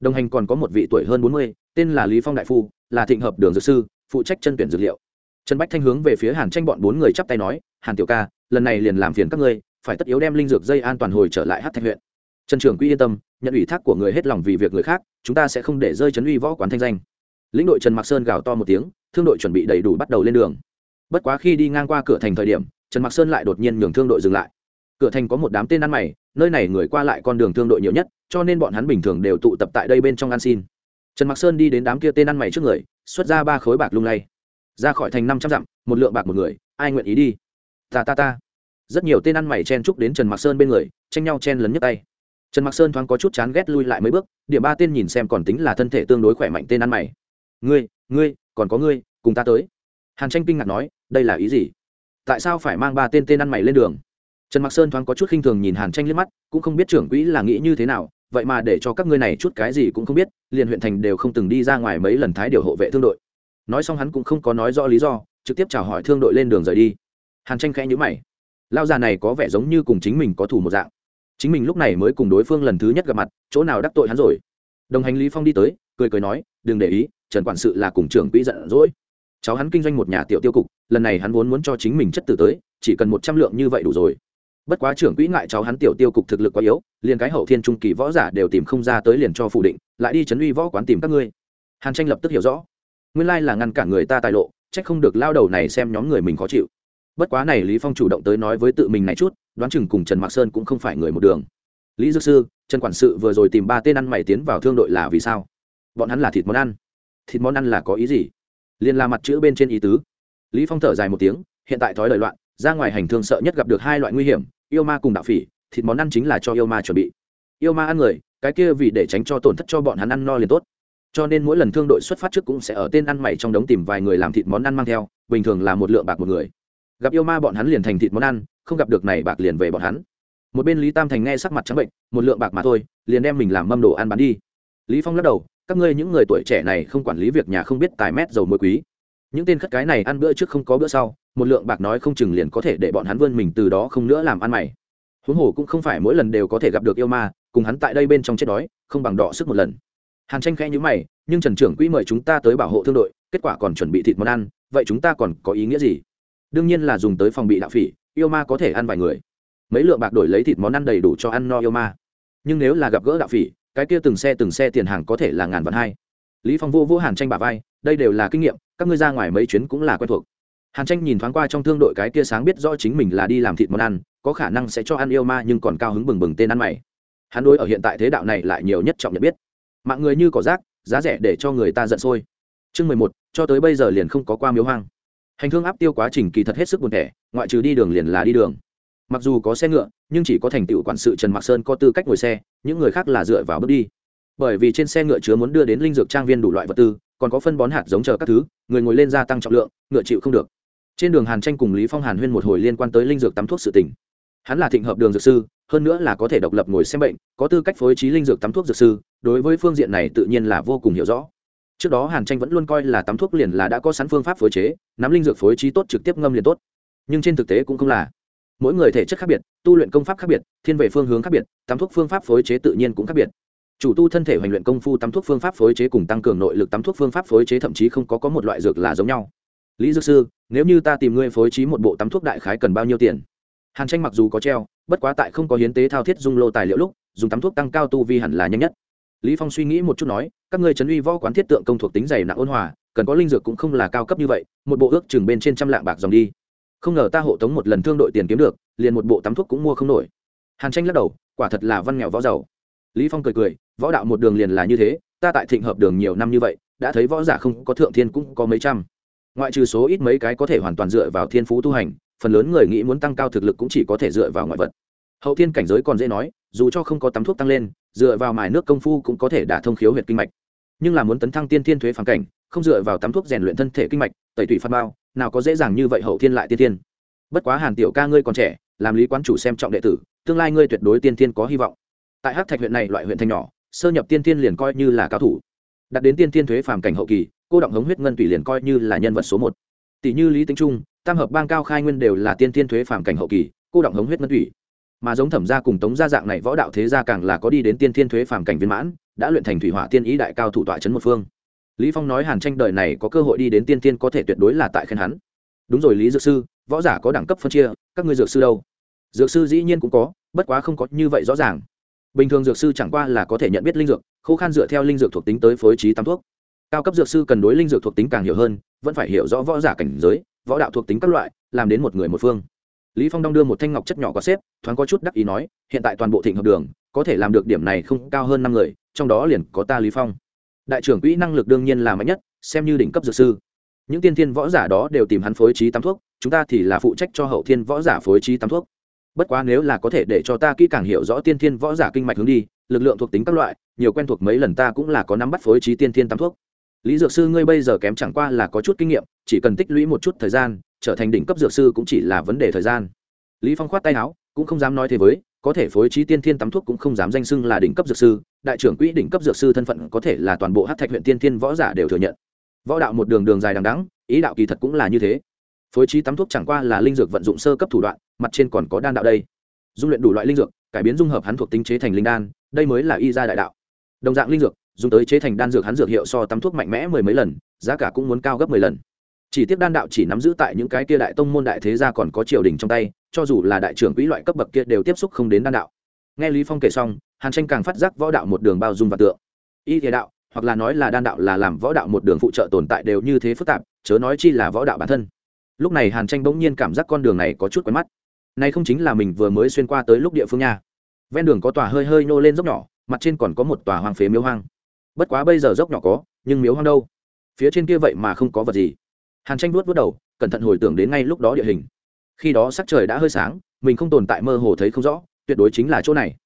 S1: Đồng hành còn có một vị tuổi hơn bốn mươi, tên là lý phong đại phu, là thịnh hợp đường dược sư, phụ trách chân tuyển dược liệu. Trần bách thanh hướng về phía hàn tranh bọn bốn người chắp tay nói, hàn tiểu ca, lần này liền làm phiền các ngươi, phải tất yếu đem linh dược dây an toàn hồi trở lại hát thạch huyện trần trưởng quy yên tâm, nhận ủy thác của người hết lòng vì việc người khác, chúng ta sẽ không để rơi trấn uy võ quán thanh danh. Lĩnh đội trần mạc sơn gào to một tiếng, thương đội chuẩn bị đầy đủ bắt đầu lên đường. Bất quá khi đi ngang qua cửa thành thời điểm, trần mạc sơn lại đột nhiên nhường thương đội dừng lại. Cửa thành có một đám tên ăn mày, nơi này người qua lại con đường thương đội nhiều nhất, cho nên bọn hắn bình thường đều tụ tập tại đây bên trong ăn xin. Trần mạc sơn đi đến đám kia tên ăn mày trước người, xuất ra ba khối bạc lung lay. Ra khỏi thành năm trăm dặm, một lượng bạc một người, ai nguyện ý đi? Ta ta ta. Rất nhiều tên ăn mày chen chúc đến trần mạc sơn bên người, tranh nhau chen lấn nhấc tay trần mạc sơn thoáng có chút chán ghét lui lại mấy bước, điểm ba tên nhìn xem còn tính là thân thể tương đối khỏe mạnh tên ăn mày. Ngươi ngươi, còn có ngươi, cùng ta tới. Hàn tranh kinh ngạc nói, đây là ý gì? Tại sao phải mang ba tên tên ăn mày lên đường? Trần mạc sơn thoáng có chút khinh thường nhìn hàn tranh liếc mắt, cũng không biết trưởng quỹ là nghĩ như thế nào, vậy mà để cho các ngươi này chút cái gì cũng không biết, liền huyện thành đều không từng đi ra ngoài mấy lần thái điều hộ vệ thương đội. Nói xong hắn cũng không có nói rõ lý do, trực tiếp chào hỏi thương đội lên đường rời đi. Hàn tranh khẽ nhữ mày. Lao già này có vẻ giống như cùng chính mình có thủ một dạng chính mình lúc này mới cùng đối phương lần thứ nhất gặp mặt, chỗ nào đắc tội hắn rồi? Đồng hành lý phong đi tới, cười cười nói, đừng để ý, trần quản sự là cùng trưởng quỹ giận dỗi. Cháu hắn kinh doanh một nhà tiểu tiêu cục, lần này hắn vốn muốn cho chính mình chất tử tới, chỉ cần một trăm lượng như vậy đủ rồi. Bất quá trưởng quỹ ngại cháu hắn tiểu tiêu cục thực lực quá yếu, liền cái hậu thiên trung kỳ võ giả đều tìm không ra tới liền cho phủ định, lại đi chấn uy võ quán tìm các ngươi. Hàn tranh lập tức hiểu rõ. Nguyên lai là ngăn cản người ta tài lộ trách không được lao đầu này xem nhóm người mình khó chịu bất quá này lý phong chủ động tới nói với tự mình này chút, đoán chừng cùng trần mạc sơn cũng không phải người một đường. Lý dược sư, trần quản sự vừa rồi tìm ba tên ăn mày tiến vào thương đội là vì sao? Bọn hắn là thịt món ăn. Thịt món ăn là có ý gì? Liền là mặt chữ bên trên ý tứ. Lý phong thở dài một tiếng, hiện tại thói lời loạn, ra ngoài hành thương sợ nhất gặp được hai loại nguy hiểm, yêu ma cùng đạo phỉ, thịt món ăn chính là cho yêu ma chuẩn bị. Yêu ma ăn người, cái kia vì để tránh cho tổn thất cho bọn hắn ăn no liền tốt. Cho nên mỗi lần thương đội xuất phát trước cũng sẽ ở tên ăn mày trong đống tìm vài người làm thịt món ăn mang theo, bình thường là một lượng bạc một người gặp yêu ma bọn hắn liền thành thịt món ăn, không gặp được này bạc liền về bọn hắn. Một bên lý tam thành nghe sắc mặt trắng bệnh, một lượng bạc mà thôi, liền đem mình làm mâm đồ ăn bán đi. Lý phong lắc đầu, các ngươi những người tuổi trẻ này không quản lý việc nhà không biết tài mét dầu mối quý. Những tên khất cái này ăn bữa trước không có bữa sau, một lượng bạc nói không chừng liền có thể để bọn hắn vươn mình từ đó không nữa làm ăn mày. Huống hồ cũng không phải mỗi lần đều có thể gặp được yêu ma, cùng hắn tại đây bên trong chết đói, không bằng đọ sức một lần. Hàn tranh khẽ như mày, nhưng trần trưởng quỹ mời chúng ta tới bảo hộ thương đội, kết quả còn chuẩn bị thịt món ăn, vậy chúng ta còn có ý nghĩa gì? Đương nhiên là dùng tới phòng bị đạo phỉ, yêu ma có thể ăn vài người. Mấy lượng bạc đổi lấy thịt món ăn đầy đủ cho ăn no yêu ma. Nhưng nếu là gặp gỡ đạo phỉ, cái kia từng xe từng xe tiền hàng có thể là ngàn vạn hai. Lý phong vô vô hàn tranh bà vai, đây đều là kinh nghiệm, các ngươi ra ngoài mấy chuyến cũng là quen thuộc. Hàn tranh nhìn thoáng qua trong thương đội cái kia sáng biết rõ chính mình là đi làm thịt món ăn, có khả năng sẽ cho ăn yêu ma nhưng còn cao hứng bừng bừng tên ăn mày. Hắn đối ở hiện tại thế đạo này lại nhiều nhất trọng nhận biết. Mạng người như cỏ rác, giá rẻ để cho người ta giận sôi. Chương mười một, cho tới bây giờ liền không có qua miếu hoang hành thương áp tiêu quá trình kỳ thật hết sức buồn thẻ, ngoại trừ đi đường liền là đi đường. Mặc dù có xe ngựa, nhưng chỉ có thành tựu quản sự trần mạc sơn có tư cách ngồi xe, những người khác là dựa vào bước đi. Bởi vì trên xe ngựa chứa muốn đưa đến linh dược trang viên đủ loại vật tư, còn có phân bón hạt giống chờ các thứ, người ngồi lên gia tăng trọng lượng, ngựa chịu không được. Trên đường hàn tranh cùng lý phong hàn huyên một hồi liên quan tới linh dược tắm thuốc sự tỉnh hắn là thịnh hợp đường dược sư, hơn nữa là có thể độc lập ngồi xem bệnh, có tư cách phối trí linh dược tắm thuốc dược sư, đối với phương diện này tự nhiên là vô cùng hiểu rõ trước đó hàn tranh vẫn luôn coi là tắm thuốc liền là đã có sẵn phương pháp phối chế, nắm linh dược phối trí tốt trực tiếp ngâm liền tốt. Nhưng trên thực tế cũng không là. Mỗi người thể chất khác biệt, tu luyện công pháp khác biệt, thiên về phương hướng khác biệt, tắm thuốc phương pháp phối chế tự nhiên cũng khác biệt. Chủ tu thân thể hoành luyện công phu tắm thuốc phương pháp phối chế cùng tăng cường nội lực tắm thuốc phương pháp phối chế thậm chí không có có một loại dược là giống nhau. Lý dược sư, nếu như ta tìm ngươi phối trí một bộ tắm thuốc đại khái cần bao nhiêu tiền? Hàn tranh mặc dù có treo, bất quá tại không có hiến tế thao thiết dung lô tài liệu lúc, dùng tắm thuốc tăng cao tu vi hẳn là nhanh nhất lý phong suy nghĩ một chút nói, các ngươi trấn uy võ quán thiết tượng công thuộc tính dày nặng ôn hòa, cần có linh dược cũng không là cao cấp như vậy, một bộ ước chừng bên trên trăm lạng bạc dòng đi. Không ngờ ta hộ tống một lần thương đội tiền kiếm được, liền một bộ tắm thuốc cũng mua không nổi. Hàn tranh lắc đầu, quả thật là văn nghèo võ giàu. Lý phong cười cười, võ đạo một đường liền là như thế, ta tại thịnh hợp đường nhiều năm như vậy, đã thấy võ giả không có thượng thiên cũng có mấy trăm. Ngoại trừ số ít mấy cái có thể hoàn toàn dựa vào thiên phú tu hành, phần lớn người nghĩ muốn tăng cao thực lực cũng chỉ có thể dựa vào ngoại vật. Hậu thiên cảnh giới còn dễ nói, dù cho không có tắm thuốc tăng lên dựa vào mài nước công phu cũng có thể đả thông khiếu huyệt kinh mạch. Nhưng là muốn tấn thăng tiên thiên thuế phản cảnh, không dựa vào tắm thuốc rèn luyện thân thể kinh mạch, tẩy tủy phát bao, nào có dễ dàng như vậy hậu thiên lại tiên thiên. Bất quá hàn tiểu ca ngươi còn trẻ, làm lý quán chủ xem trọng đệ tử, tương lai ngươi tuyệt đối tiên thiên có hy vọng. Tại hắc thạch huyện này loại huyện thanh nhỏ, sơ nhập tiên thiên liền coi như là cao thủ. Đặt đến tiên thiên thuế phàm cảnh hậu kỳ, cô động hống huyết ngân tủy liền coi như là nhân vật số một. Tỷ như lý tính trung, tam hợp bang cao khai nguyên đều là tiên thiên thuế phàm cảnh hậu kỳ, cô động hống huyết ngân tủy mà giống thẩm gia cùng tống gia dạng này võ đạo thế gia càng là có đi đến tiên thiên thuế phàm cảnh viên mãn, đã luyện thành thủy hỏa tiên ý đại cao thủ tọa trấn một phương. Lý phong nói hàn tranh đời này có cơ hội đi đến tiên thiên có thể tuyệt đối là tại khen hắn. Đúng rồi lý dược sư, võ giả có đẳng cấp phân chia, các ngươi dược sư đâu? Dược sư dĩ nhiên cũng có, bất quá không có như vậy rõ ràng. Bình thường dược sư chẳng qua là có thể nhận biết linh dược, khô khan dựa theo linh dược thuộc tính tới phối trí tam thuốc. Cao cấp dược sư cần đối linh dược thuộc tính càng hiểu hơn, vẫn phải hiểu rõ võ giả cảnh giới, võ đạo thuộc tính các loại, làm đến một người một phương lý phong đong đưa một thanh ngọc chất nhỏ có xếp, thoáng có chút đắc ý nói, hiện tại toàn bộ thịnh hợp đường, có thể làm được điểm này không cao hơn năm người, trong đó liền có ta lý phong. Đại trưởng quỹ năng lực đương nhiên là mạnh nhất, xem như đỉnh cấp dược sư. Những tiên thiên võ giả đó đều tìm hắn phối trí tam thuốc, chúng ta thì là phụ trách cho hậu thiên võ giả phối trí tam thuốc. Bất quá nếu là có thể để cho ta kỹ càng hiểu rõ tiên thiên võ giả kinh mạch hướng đi, lực lượng thuộc tính các loại, nhiều quen thuộc mấy lần ta cũng là có nắm bắt phối trí tiên thiên tam thuốc. Lý dược sư ngươi bây giờ kém chẳng qua là có chút kinh nghiệm, chỉ cần tích lũy một chút thời gian trở thành đỉnh cấp dược sư cũng chỉ là vấn đề thời gian. Lý phong khoát tay áo, cũng không dám nói thế với, có thể phối trí tiên thiên tắm thuốc cũng không dám danh xưng là đỉnh cấp dược sư, đại trưởng quỹ đỉnh cấp dược sư thân phận có thể là toàn bộ hát thạch huyện tiên thiên võ giả đều thừa nhận. Võ đạo một đường đường dài đằng đẵng, ý đạo kỳ thật cũng là như thế. Phối trí tắm thuốc chẳng qua là linh dược vận dụng sơ cấp thủ đoạn, mặt trên còn có đan đạo đây. Dung luyện đủ loại linh dược, cải biến dung hợp hắn thuộc tính chế thành linh đan, đây mới là y gia đại đạo. Đồng dạng linh dược, dùng tới chế thành đan dược hắn dược hiệu so tắm thuốc mạnh mẽ mười mấy lần, giá cả cũng muốn cao gấp mười lần chỉ tiếc đan đạo chỉ nắm giữ tại những cái kia đại tông môn đại thế gia còn có triều đình trong tay, cho dù là đại trưởng quỹ loại cấp bậc kia đều tiếp xúc không đến đan đạo. Nghe lý phong kể xong, hàn tranh càng phát giác võ đạo một đường bao dung và tượng. Y thế đạo, hoặc là nói là đan đạo là làm võ đạo một đường phụ trợ tồn tại đều như thế phức tạp, chớ nói chi là võ đạo bản thân. Lúc này hàn tranh bỗng nhiên cảm giác con đường này có chút quen mắt. Này không chính là mình vừa mới xuyên qua tới lúc địa phương nha. Ven đường có tòa hơi hơi nô lên dốc nhỏ, mặt trên còn có một tòa hoang phế miếu hoang. Bất quá bây giờ dốc nhỏ có, nhưng miếu hoang đâu? Phía trên kia vậy mà không có vật gì hàn tranh vuốt vuốt đầu, cẩn thận hồi tưởng đến ngay lúc đó địa hình. Khi đó sắc trời đã hơi sáng, mình không tồn tại mơ hồ thấy không rõ, tuyệt đối chính là chỗ này.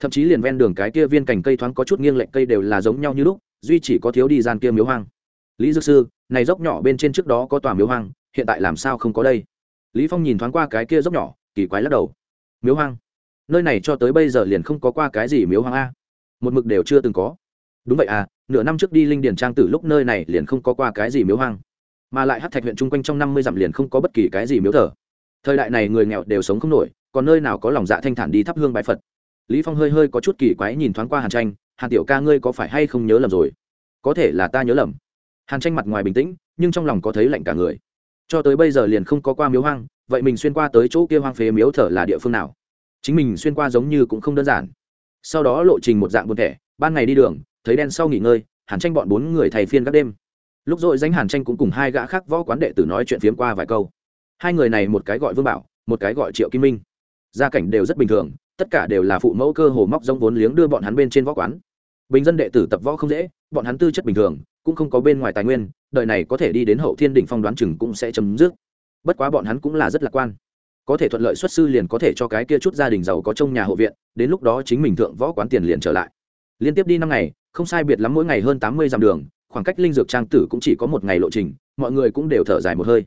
S1: Thậm chí liền ven đường cái kia viên cành cây thoáng có chút nghiêng lệnh cây đều là giống nhau như lúc, duy chỉ có thiếu đi gian kia miếu hoang. Lý dược sư, này dốc nhỏ bên trên trước đó có tòa miếu hoang, hiện tại làm sao không có đây? Lý phong nhìn thoáng qua cái kia dốc nhỏ, kỳ quái lắc đầu. Miếu hoang? Nơi này cho tới bây giờ liền không có qua cái gì miếu hoang a. Một mực đều chưa từng có. Đúng vậy à nửa năm trước đi linh điền trang tử lúc nơi này liền không có qua cái gì miếu hoang mà lại hát thạch huyện chung quanh trong năm mươi dặm liền không có bất kỳ cái gì miếu thờ. Thời đại này người nghèo đều sống không nổi, còn nơi nào có lòng dạ thanh thản đi thắp hương bái phật. Lý phong hơi hơi có chút kỳ quái nhìn thoáng qua hàn tranh, hàn tiểu ca ngươi có phải hay không nhớ lầm rồi? Có thể là ta nhớ lầm. Hàn tranh mặt ngoài bình tĩnh, nhưng trong lòng có thấy lạnh cả người. Cho tới bây giờ liền không có qua miếu hoang, vậy mình xuyên qua tới chỗ kia hoang phế miếu thở là địa phương nào? Chính mình xuyên qua giống như cũng không đơn giản. Sau đó lộ trình một dạng buồn thẻ, ban ngày đi đường, thấy đen sau nghỉ ngơi, hàn tranh bọn bốn người thầy phiên các đêm lúc rồi danh hàn tranh cũng cùng hai gã khác võ quán đệ tử nói chuyện phiếm qua vài câu. Hai người này một cái gọi vương bảo, một cái gọi triệu kim minh. Gia cảnh đều rất bình thường, tất cả đều là phụ mẫu cơ hồ móc rông vốn liếng đưa bọn hắn bên trên võ quán. Bình dân đệ tử tập võ không dễ, bọn hắn tư chất bình thường, cũng không có bên ngoài tài nguyên, đời này có thể đi đến hậu thiên đỉnh phong đoán chừng cũng sẽ chấm dứt. Bất quá bọn hắn cũng là rất lạc quan. Có thể thuận lợi xuất sư liền có thể cho cái kia chút gia đình giàu có trong nhà hộ viện, đến lúc đó chính mình thượng võ quán tiền liền trở lại. Liên tiếp đi năm ngày, không sai biệt lắm mỗi ngày hơn tám mươi dặm đường khoảng cách linh dược trang tử cũng chỉ có một ngày lộ trình, mọi người cũng đều thở dài một hơi.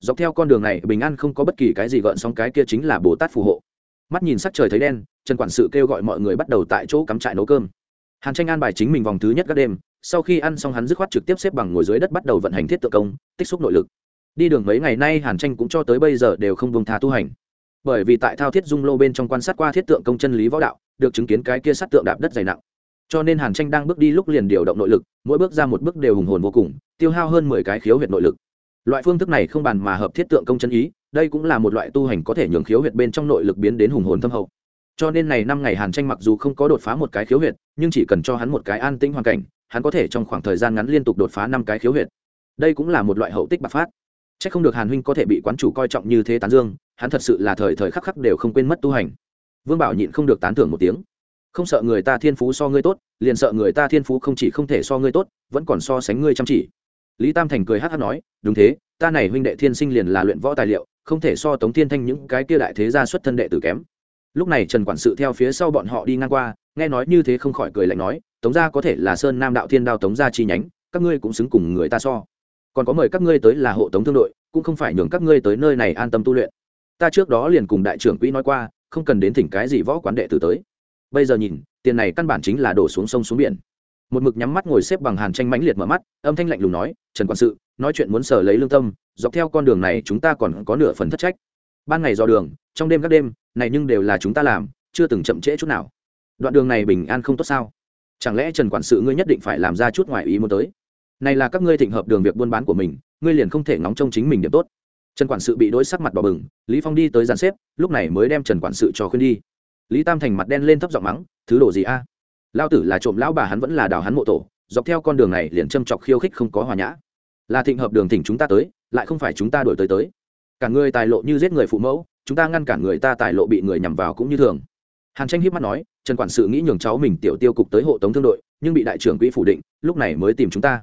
S1: Dọc theo con đường này, bình an không có bất kỳ cái gì gợn sóng, cái kia chính là bồ tát phù hộ. Mắt nhìn sắc trời thấy đen, trần quản sự kêu gọi mọi người bắt đầu tại chỗ cắm trại nấu cơm. Hàn tranh an bài chính mình vòng thứ nhất các đêm, sau khi ăn xong hắn dứt khoát trực tiếp xếp bằng ngồi dưới đất bắt đầu vận hành thiết tự công, tích xúc nội lực. Đi đường mấy ngày nay, hàn tranh cũng cho tới bây giờ đều không vùng tha tu hành. Bởi vì tại thao thiết dung lô bên trong quan sát qua thiết tượng công chân lý võ đạo, được chứng kiến cái kia sát tượng đạp đất dày nặng cho nên hàn tranh đang bước đi lúc liền điều động nội lực, mỗi bước ra một bước đều hùng hồn vô cùng, tiêu hao hơn mười cái khiếu huyệt nội lực. Loại phương thức này không bàn mà hợp thiết tượng công chân ý, đây cũng là một loại tu hành có thể nhường khiếu huyệt bên trong nội lực biến đến hùng hồn thâm hậu. Cho nên này năm ngày hàn tranh mặc dù không có đột phá một cái khiếu huyệt, nhưng chỉ cần cho hắn một cái an tĩnh hoàn cảnh, hắn có thể trong khoảng thời gian ngắn liên tục đột phá năm cái khiếu huyệt. Đây cũng là một loại hậu tích bạc phát. C h ắ c không được hàn huynh có thể bị quán chủ coi trọng như thế tán dương, hắn thật sự là thời thời khắc khắc đều không quên mất tu hành. Vương bảo nhịn không được tán thưởng một tiếng không sợ người ta thiên phú so ngươi tốt, liền sợ người ta thiên phú không chỉ không thể so ngươi tốt, vẫn còn so sánh ngươi chăm chỉ. Lý tam thành cười hát hát nói, đúng thế, ta này huynh đệ thiên sinh liền là luyện võ tài liệu, không thể so tống thiên thanh những cái kia đại thế gia xuất thân đệ tử kém. Lúc này trần quản sự theo phía sau bọn họ đi ngang qua, nghe nói như thế không khỏi cười lạnh nói, tống gia có thể là sơn nam đạo thiên đao tống gia chi nhánh, các ngươi cũng xứng cùng người ta so. Còn có mời các ngươi tới là hộ tống thương đội, cũng không phải nhường các ngươi tới nơi này an tâm tu luyện. Ta trước đó liền cùng đại trưởng quỹ nói qua, không cần đến thỉnh cái gì võ quán đệ tử tới bây giờ nhìn, tiền này căn bản chính là đổ xuống sông xuống biển. Một mực nhắm mắt ngồi xếp bằng hàn tranh mãnh liệt mở mắt, âm thanh lạnh lùng nói, trần quản sự, nói chuyện muốn sở lấy lương tâm, dọc theo con đường này chúng ta còn có nửa phần thất trách. Ban ngày dò đường, trong đêm các đêm, này nhưng đều là chúng ta làm, chưa từng chậm trễ chút nào. Đoạn đường này bình an không tốt sao? Chẳng lẽ trần quản sự ngươi nhất định phải làm ra chút ngoài ý muốn tới? Này là các ngươi thịnh hợp đường việc buôn bán của mình, ngươi liền không thể ngóng trông chính mình điểm tốt. Trần quản sự bị đối sắc mặt đỏ bừng, lý phong đi tới dàn xếp, lúc này mới đem trần quản sự cho khuyên đi lý tam thành mặt đen lên thấp giọng mắng, thứ đồ gì a? Lao tử là trộm lão bà hắn vẫn là đào hắn mộ tổ, dọc theo con đường này liền châm chọc khiêu khích không có hòa nhã. Là thịnh hợp đường thỉnh chúng ta tới, lại không phải chúng ta đổi tới tới. Cả người tài lộ như giết người phụ mẫu, chúng ta ngăn cản người ta tài lộ bị người nhằm vào cũng như thường. Hàn tranh hiếp mắt nói, trần quản sự nghĩ nhường cháu mình tiểu tiêu cục tới hộ tống thương đội, nhưng bị đại trưởng quỹ phủ định, lúc này mới tìm chúng ta.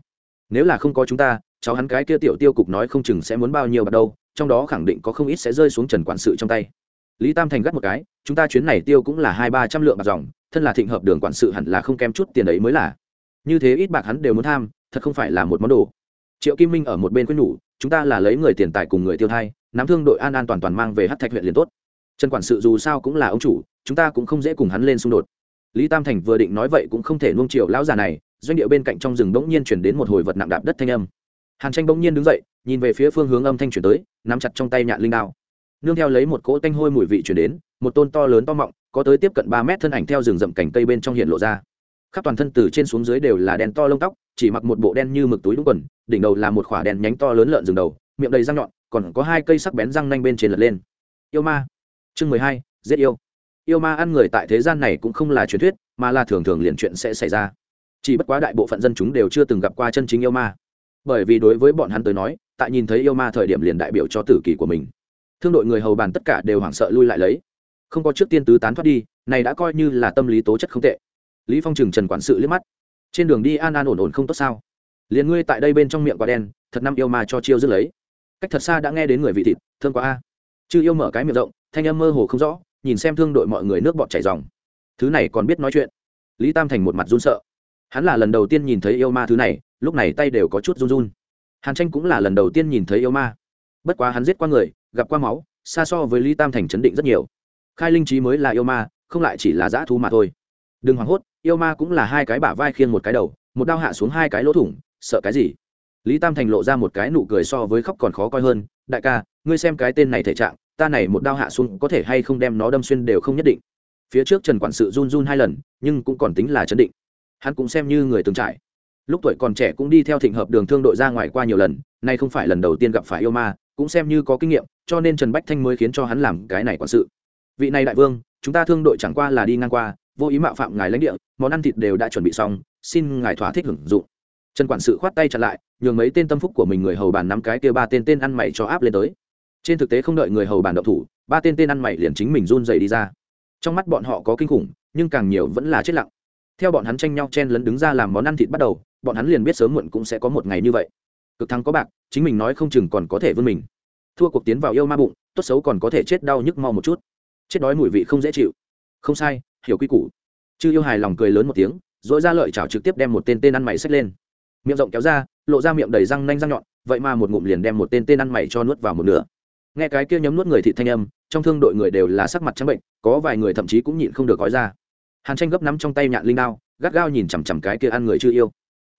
S1: Nếu là không có chúng ta, cháu hắn cái kia tiểu tiêu cục nói không chừng sẽ muốn bao nhiêu bạc đâu, trong đó khẳng định có không ít sẽ rơi xuống trần quản sự trong tay lý tam thành gắt một cái, chúng ta chuyến này tiêu cũng là hai ba trăm lượng bạc dòng, thân là thịnh hợp đường quản sự hẳn là không kém chút tiền ấy mới là. Như thế ít bạc hắn đều muốn tham, thật không phải là một món đồ. Triệu kim minh ở một bên quyết nhủ, chúng ta là lấy người tiền tài cùng người tiêu thai, nắm thương đội an an toàn toàn mang về hát thạch huyện liền tốt. Trần quản sự dù sao cũng là ông chủ, chúng ta cũng không dễ cùng hắn lên xung đột. Lý tam thành vừa định nói vậy cũng không thể nuông triệu lão già này, doanh điệu bên cạnh trong rừng bỗng nhiên chuyển đến một hồi vật nặng đạp đất thanh âm. Hàn tranh bỗng nhiên đứng dậy, nhìn về phía phương hướng âm thanh chuyển tới, nắm chặt trong tay nhạn linh đao nương theo lấy một cỗ tanh hôi mùi vị chuyển đến, một tôn to lớn to mọng, có tới tiếp cận ba mét thân ảnh theo rừng rậm cành cây bên trong hiện lộ ra. Khắp toàn thân từ trên xuống dưới đều là đen to lông tóc, chỉ mặc một bộ đen như mực túi đúng quần, đỉnh đầu là một khỏa đèn nhánh to lớn lợn rừng đầu, miệng đầy răng nhọn, còn có hai cây sắc bén răng nanh bên trên lật lên. Yêu ma. Chương mười hai, giết yêu. Yêu ma ăn người tại thế gian này cũng không là truyền thuyết, mà là thường thường liền chuyện sẽ xảy ra. Chỉ bất quá đại bộ phận dân chúng đều chưa từng gặp qua chân chính yêu ma. Bởi vì đối với bọn hắn tới nói, tại nhìn thấy yêu ma thời điểm liền đại biểu cho tử kỳ của mình thương đội người hầu bàn tất cả đều hoảng sợ lui lại lấy. Không có trước tiên tứ tán thoát đi, này đã coi như là tâm lý tố chất không tệ. Lý phong trừng trần quản sự liếc mắt. Trên đường đi an an ổn ổn không tốt sao? Liền ngươi tại đây bên trong miệng quả đen, thật năm yêu ma cho chiêu dứt lấy. Cách thật xa đã nghe đến người vị thịt, thương quá a. Chư yêu mở cái miệng rộng, thanh âm mơ hồ không rõ, nhìn xem thương đội mọi người nước bọt chảy ròng thứ này còn biết nói chuyện. Lý tam thành một mặt run sợ. Hắn là lần đầu tiên nhìn thấy yêu ma thứ này, lúc này tay đều có chút run run. Hàn tranh cũng là lần đầu tiên nhìn thấy yêu ma. Bất quá hắn giết qua người gặp qua máu, xa so với lý tam thành chấn định rất nhiều. Khai linh trí mới là yêu ma, không lại chỉ là dã thu mà thôi. Đừng hoảng hốt, yêu ma cũng là hai cái bả vai khiên một cái đầu, một đao hạ xuống hai cái lỗ thủng, sợ cái gì? Lý tam thành lộ ra một cái nụ cười so với khóc còn khó coi hơn, đại ca, ngươi xem cái tên này thể trạng, ta này một đao hạ xuống có thể hay không đem nó đâm xuyên đều không nhất định. Phía trước trần quản sự run run hai lần, nhưng cũng còn tính là chấn định. Hắn cũng xem như người từng trải. Lúc tuổi còn trẻ cũng đi theo thịnh hợp đường thương đội ra ngoài qua nhiều lần, nay không phải lần đầu tiên gặp phải yêu ma cũng xem như có kinh nghiệm, cho nên trần bách thanh mới khiến cho hắn làm cái này quản sự. Vị này đại vương, chúng ta thương đội chẳng qua là đi ngang qua, vô ý mạo phạm ngài lãnh địa, món ăn thịt đều đã chuẩn bị xong, xin ngài thỏa thích hưởng dụng. Trần quản sự khoát tay chặn lại, nhường mấy tên tâm phúc của mình người hầu bàn nắm cái kia ba tên tên ăn mày cho áp lên tới. Trên thực tế không đợi người hầu bàn động thủ, ba tên tên ăn mày liền chính mình run dày đi ra. Trong mắt bọn họ có kinh khủng, nhưng càng nhiều vẫn là chết lặng. Theo bọn hắn tranh nhau chen lấn đứng ra làm món ăn thịt bắt đầu, bọn hắn liền biết sớm muộn cũng sẽ có một ngày như vậy cực thắng có bạc, chính mình nói không chừng còn có thể vươn mình. Thua cuộc tiến vào yêu ma bụng, tốt xấu còn có thể chết đau nhức mau một chút. Chết đói mùi vị không dễ chịu. Không sai, hiểu quy củ. Chư yêu hài lòng cười lớn một tiếng dỗi ra lợi chảo trực tiếp đem một tên tên ăn mày xách lên. Miệng rộng kéo ra, lộ ra miệng đầy răng nanh răng nhọn, vậy mà một ngụm liền đem một tên tên ăn mày cho nuốt vào một nửa. Nghe cái kia nhấm nuốt người thị thanh âm, trong thương đội người đều là sắc mặt trắng bệnh, có vài người thậm chí cũng nhịn không được gói ra. Hàn tranh gấp nắm trong tay nhạn linh đao, gắt gao nhìn chằm chằm cái kia ăn người chưa yêu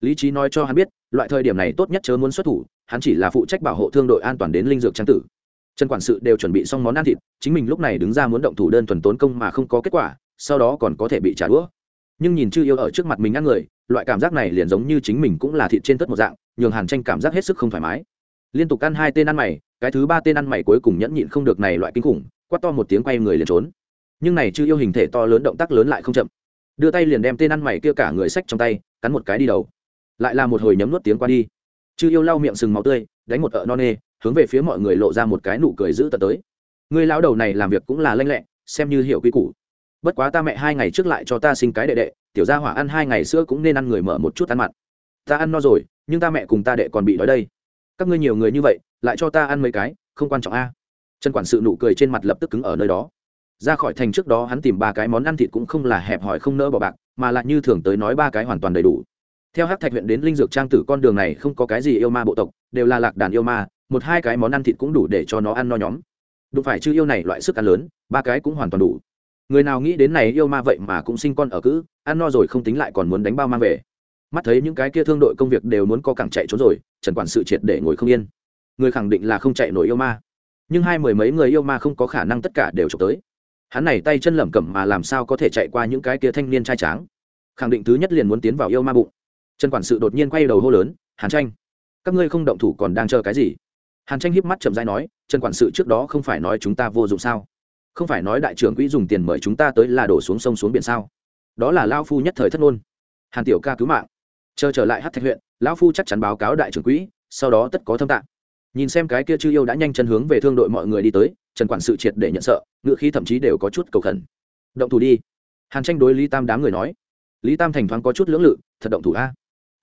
S1: lý trí nói cho hắn biết, loại thời điểm này tốt nhất chớ muốn xuất thủ, hắn chỉ là phụ trách bảo hộ thương đội an toàn đến linh dược trang tử. Trần quản sự đều chuẩn bị xong món ăn thịt, chính mình lúc này đứng ra muốn động thủ đơn thuần tốn công mà không có kết quả, sau đó còn có thể bị trả đũa. Nhưng nhìn chư yêu ở trước mặt mình ăn người, loại cảm giác này liền giống như chính mình cũng là thịt trên tất một dạng, nhường hàn tranh cảm giác hết sức không thoải mái. Liên tục ăn hai tên ăn mày, cái thứ ba tên ăn mày cuối cùng nhẫn nhịn không được này loại kinh khủng, quát to một tiếng quay người liền trốn. Nhưng này chư yêu hình thể to lớn động tác lớn lại không chậm. Đưa tay liền đem tên ăn mày kia cả người sách trong tay, cắn một cái đi đầu lại là một hồi nhấm nuốt tiếng qua đi. Chư yêu lau miệng sừng máu tươi, đánh một ợ non nê, hướng về phía mọi người lộ ra một cái nụ cười giữ tật tới. Người lão đầu này làm việc cũng là lanh lẹ, xem như hiểu quy củ. Bất quá ta mẹ hai ngày trước lại cho ta sinh cái đệ đệ, tiểu gia hỏa ăn hai ngày sữa cũng nên ăn người mở một chút ăn mặn. Ta ăn no rồi, nhưng ta mẹ cùng ta đệ còn bị đói đây. Các ngươi nhiều người như vậy, lại cho ta ăn mấy cái, không quan trọng a. Trần quản sự nụ cười trên mặt lập tức cứng ở nơi đó. Ra khỏi thành trước đó hắn tìm ba cái món ăn thịt cũng không là hẹp hòi không nỡ bỏ bạc, mà lại như thường tới nói ba cái hoàn toàn đầy đủ theo hát thạch huyện đến linh dược trang tử con đường này không có cái gì yêu ma bộ tộc, đều là lạc đàn yêu ma, một hai cái món ăn thịt cũng đủ để cho nó ăn no nhóm. Đụng phải chư yêu này loại sức ăn lớn, ba cái cũng hoàn toàn đủ. Người nào nghĩ đến này yêu ma vậy mà cũng sinh con ở cữ ăn no rồi không tính lại còn muốn đánh bao mang về. Mắt thấy những cái kia thương đội công việc đều muốn có cẳng chạy trốn rồi, trần quản sự triệt để ngồi không yên. Người khẳng định là không chạy nổi yêu ma. Nhưng hai mười mấy người yêu ma không có khả năng tất cả đều trộm tới. Hắn này tay chân lẩm cẩm mà làm sao có thể chạy qua những cái kia thanh niên trai tráng? Khẳng định thứ nhất liền muốn tiến vào yêu ma bụng trần quản sự đột nhiên quay đầu hô lớn, hàn tranh, các ngươi không động thủ còn đang chờ cái gì? Hàn tranh híp mắt chậm dai nói, trần quản sự trước đó không phải nói chúng ta vô dụng sao? Không phải nói đại trưởng quỹ dùng tiền mời chúng ta tới là đổ xuống sông xuống biển sao? Đó là lao phu nhất thời thất ngôn. Hàn tiểu ca cứu mạng. Chờ trở lại hát thạch huyện, lão phu chắc chắn báo cáo đại trưởng quỹ, sau đó tất có thâm tạng. Nhìn xem cái kia chư yêu đã nhanh chân hướng về thương đội mọi người đi tới, trần quản sự triệt để nhận sợ ngựa khí thậm chí đều có chút cầu khẩn. Động thủ đi. Hàn tranh đối lý tam đám người nói. Lý tam thành thoáng có chút lưỡng lự, thật động thủ a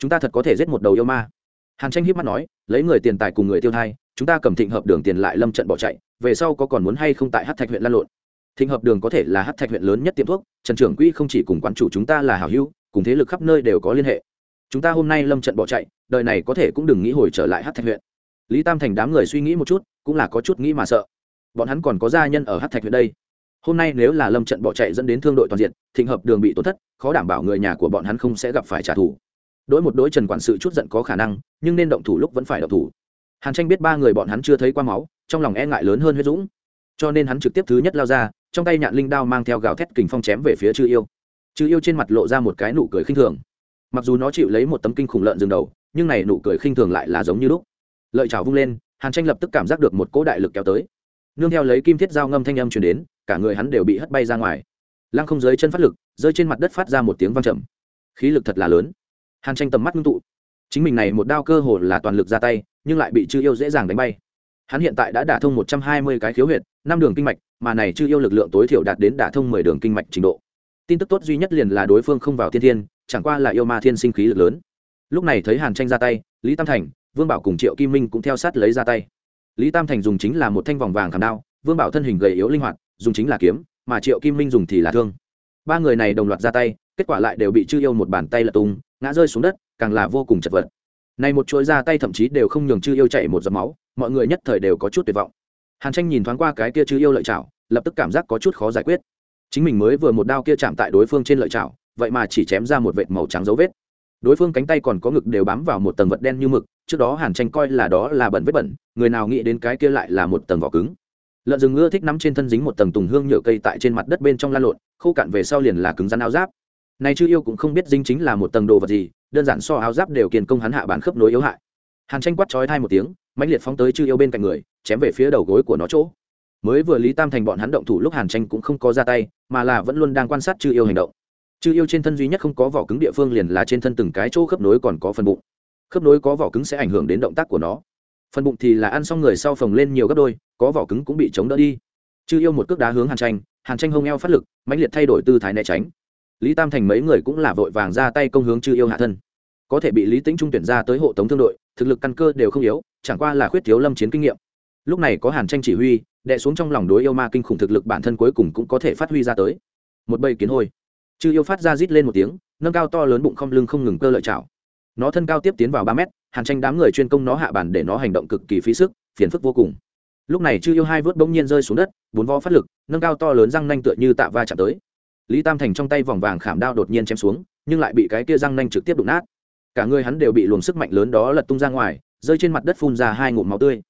S1: chúng ta thật có thể giết một đầu yêu ma. Hàn tranh hiếp mắt nói, lấy người tiền tài cùng người tiêu thai, chúng ta cầm thịnh hợp đường tiền lại lâm trận bỏ chạy, về sau có còn muốn hay không tại hát thạch huyện lan lộn? Thịnh hợp đường có thể là hát thạch huyện lớn nhất tiệm thuốc, trần trưởng quỹ không chỉ cùng quán chủ chúng ta là hảo hữu, cùng thế lực khắp nơi đều có liên hệ. Chúng ta hôm nay lâm trận bỏ chạy, đời này có thể cũng đừng nghĩ hồi trở lại hát thạch huyện. Lý tam thành đám người suy nghĩ một chút, cũng là có chút nghĩ mà sợ. Bọn hắn còn có gia nhân ở hát thạch huyện đây. Hôm nay nếu là lâm trận bỏ chạy dẫn đến thương đội toàn diện, thịnh hợp đường bị tổn thất, khó đảm bảo người nhà của bọn hắn không sẽ gặp phải trả thù đối một đối trần quản sự chút giận có khả năng, nhưng nên động thủ lúc vẫn phải động thủ. Hàn tranh biết ba người bọn hắn chưa thấy qua máu, trong lòng e ngại lớn hơn huyết dũng. Cho nên hắn trực tiếp thứ nhất lao ra, trong tay nhạn linh đao mang theo gào thét kình phong chém về phía chư yêu. Chư yêu trên mặt lộ ra một cái nụ cười khinh thường. Mặc dù nó chịu lấy một tấm kinh khủng lợn dừng đầu, nhưng này nụ cười khinh thường lại là giống như lúc. Lợi chảo vung lên, hàn tranh lập tức cảm giác được một cỗ đại lực kéo tới. Nương theo lấy kim thiết dao ngâm thanh âm truyền đến, cả người hắn đều bị hất bay ra ngoài. Lăng không dưới chân phát lực, rơi trên mặt đất phát ra một tiếng vang trầm. Khí lực thật là lớn hàn tranh tầm mắt ngưng tụ. Chính mình này một đao cơ hồ là toàn lực ra tay, nhưng lại bị chư yêu dễ dàng đánh bay. Hắn hiện tại đã đả thông một trăm hai mươi cái khiếu huyệt, năm đường kinh mạch, mà này chư yêu lực lượng tối thiểu đạt đến đả thông mười đường kinh mạch trình độ. Tin tức tốt duy nhất liền là đối phương không vào thiên thiên, chẳng qua là yêu ma thiên sinh khí lực lớn. Lúc này thấy hàn tranh ra tay, lý tam thành, vương bảo cùng triệu kim minh cũng theo sát lấy ra tay. Lý tam thành dùng chính là một thanh vòng vàng khảm đao, vương bảo thân hình gầy yếu linh hoạt, dùng chính là kiếm, mà triệu kim minh dùng thì là thương. Ba người này đồng loạt ra tay, kết quả lại đều bị chư yêu một bàn tay lật tung ngã rơi xuống đất, càng là vô cùng chật vật. Này một chuỗi ra tay thậm chí đều không nhường chư yêu chạy một giọt máu, mọi người nhất thời đều có chút tuyệt vọng. Hàn tranh nhìn thoáng qua cái kia chư yêu lợi chảo lập tức cảm giác có chút khó giải quyết. Chính mình mới vừa một đao kia chạm tại đối phương trên lợi chảo vậy mà chỉ chém ra một vệt màu trắng dấu vết. Đối phương cánh tay còn có ngực đều bám vào một tầng vật đen như mực, trước đó hàn tranh coi là đó là bẩn vết bẩn, người nào nghĩ đến cái kia lại là một tầng vỏ cứng. Lợn rừng ưa thích nắm trên thân dính một tầng tùng hương nhựa cây tại trên mặt đất bên trong lan lộn, khô cạn về sau liền là cứng rắn áo giáp này chư yêu cũng không biết dinh chính là một tầng đồ vật gì, đơn giản so áo giáp đều kiền công hắn hạ bản khớp nối yếu hại. Hàn tranh quát chói thai một tiếng, mãnh liệt phóng tới chư yêu bên cạnh người, chém về phía đầu gối của nó chỗ. Mới vừa lý tam thành bọn hắn động thủ lúc hàn tranh cũng không có ra tay, mà là vẫn luôn đang quan sát chư yêu hành động. Chư yêu trên thân duy nhất không có vỏ cứng địa phương liền là trên thân từng cái chỗ khớp nối còn có phần bụng. Khớp nối có vỏ cứng sẽ ảnh hưởng đến động tác của nó. Phần bụng thì là ăn xong người sau phồng lên nhiều gấp đôi, có vỏ cứng cũng bị chống đỡ đi. Chư yêu một cước đá hướng hàn tranh hàn tranh hông eo phát lực, mãnh liệt thay đổi tư thái né tránh lý tam thành mấy người cũng là vội vàng ra tay công hướng chư yêu hạ thân. Có thể bị lý tĩnh trung tuyển ra tới hộ tống thương đội, thực lực căn cơ đều không yếu, chẳng qua là khuyết thiếu lâm chiến kinh nghiệm. Lúc này có hàn tranh chỉ huy đệ xuống trong lòng đối yêu ma kinh khủng thực lực bản thân cuối cùng cũng có thể phát huy ra tới. Một bầy kiến hôi. Chư yêu phát ra rít lên một tiếng, nâng cao to lớn bụng không lưng không ngừng cơ lợi chảo nó thân cao tiếp tiến vào ba mét, hàn tranh đám người chuyên công nó hạ bản để nó hành động cực kỳ phí sức, phiền phức vô cùng. Lúc này chư yêu hai vớt bỗng nhiên rơi xuống đất, bốn vo phát lực, nâng cao to lớn răng nanh tựa như tạ va chạm tới lý tam thành trong tay vòng vàng khảm đao đột nhiên chém xuống, nhưng lại bị cái kia răng nanh trực tiếp đụng nát. Cả người hắn đều bị luồng sức mạnh lớn đó lật tung ra ngoài, rơi trên mặt đất phun ra hai ngụm máu tươi.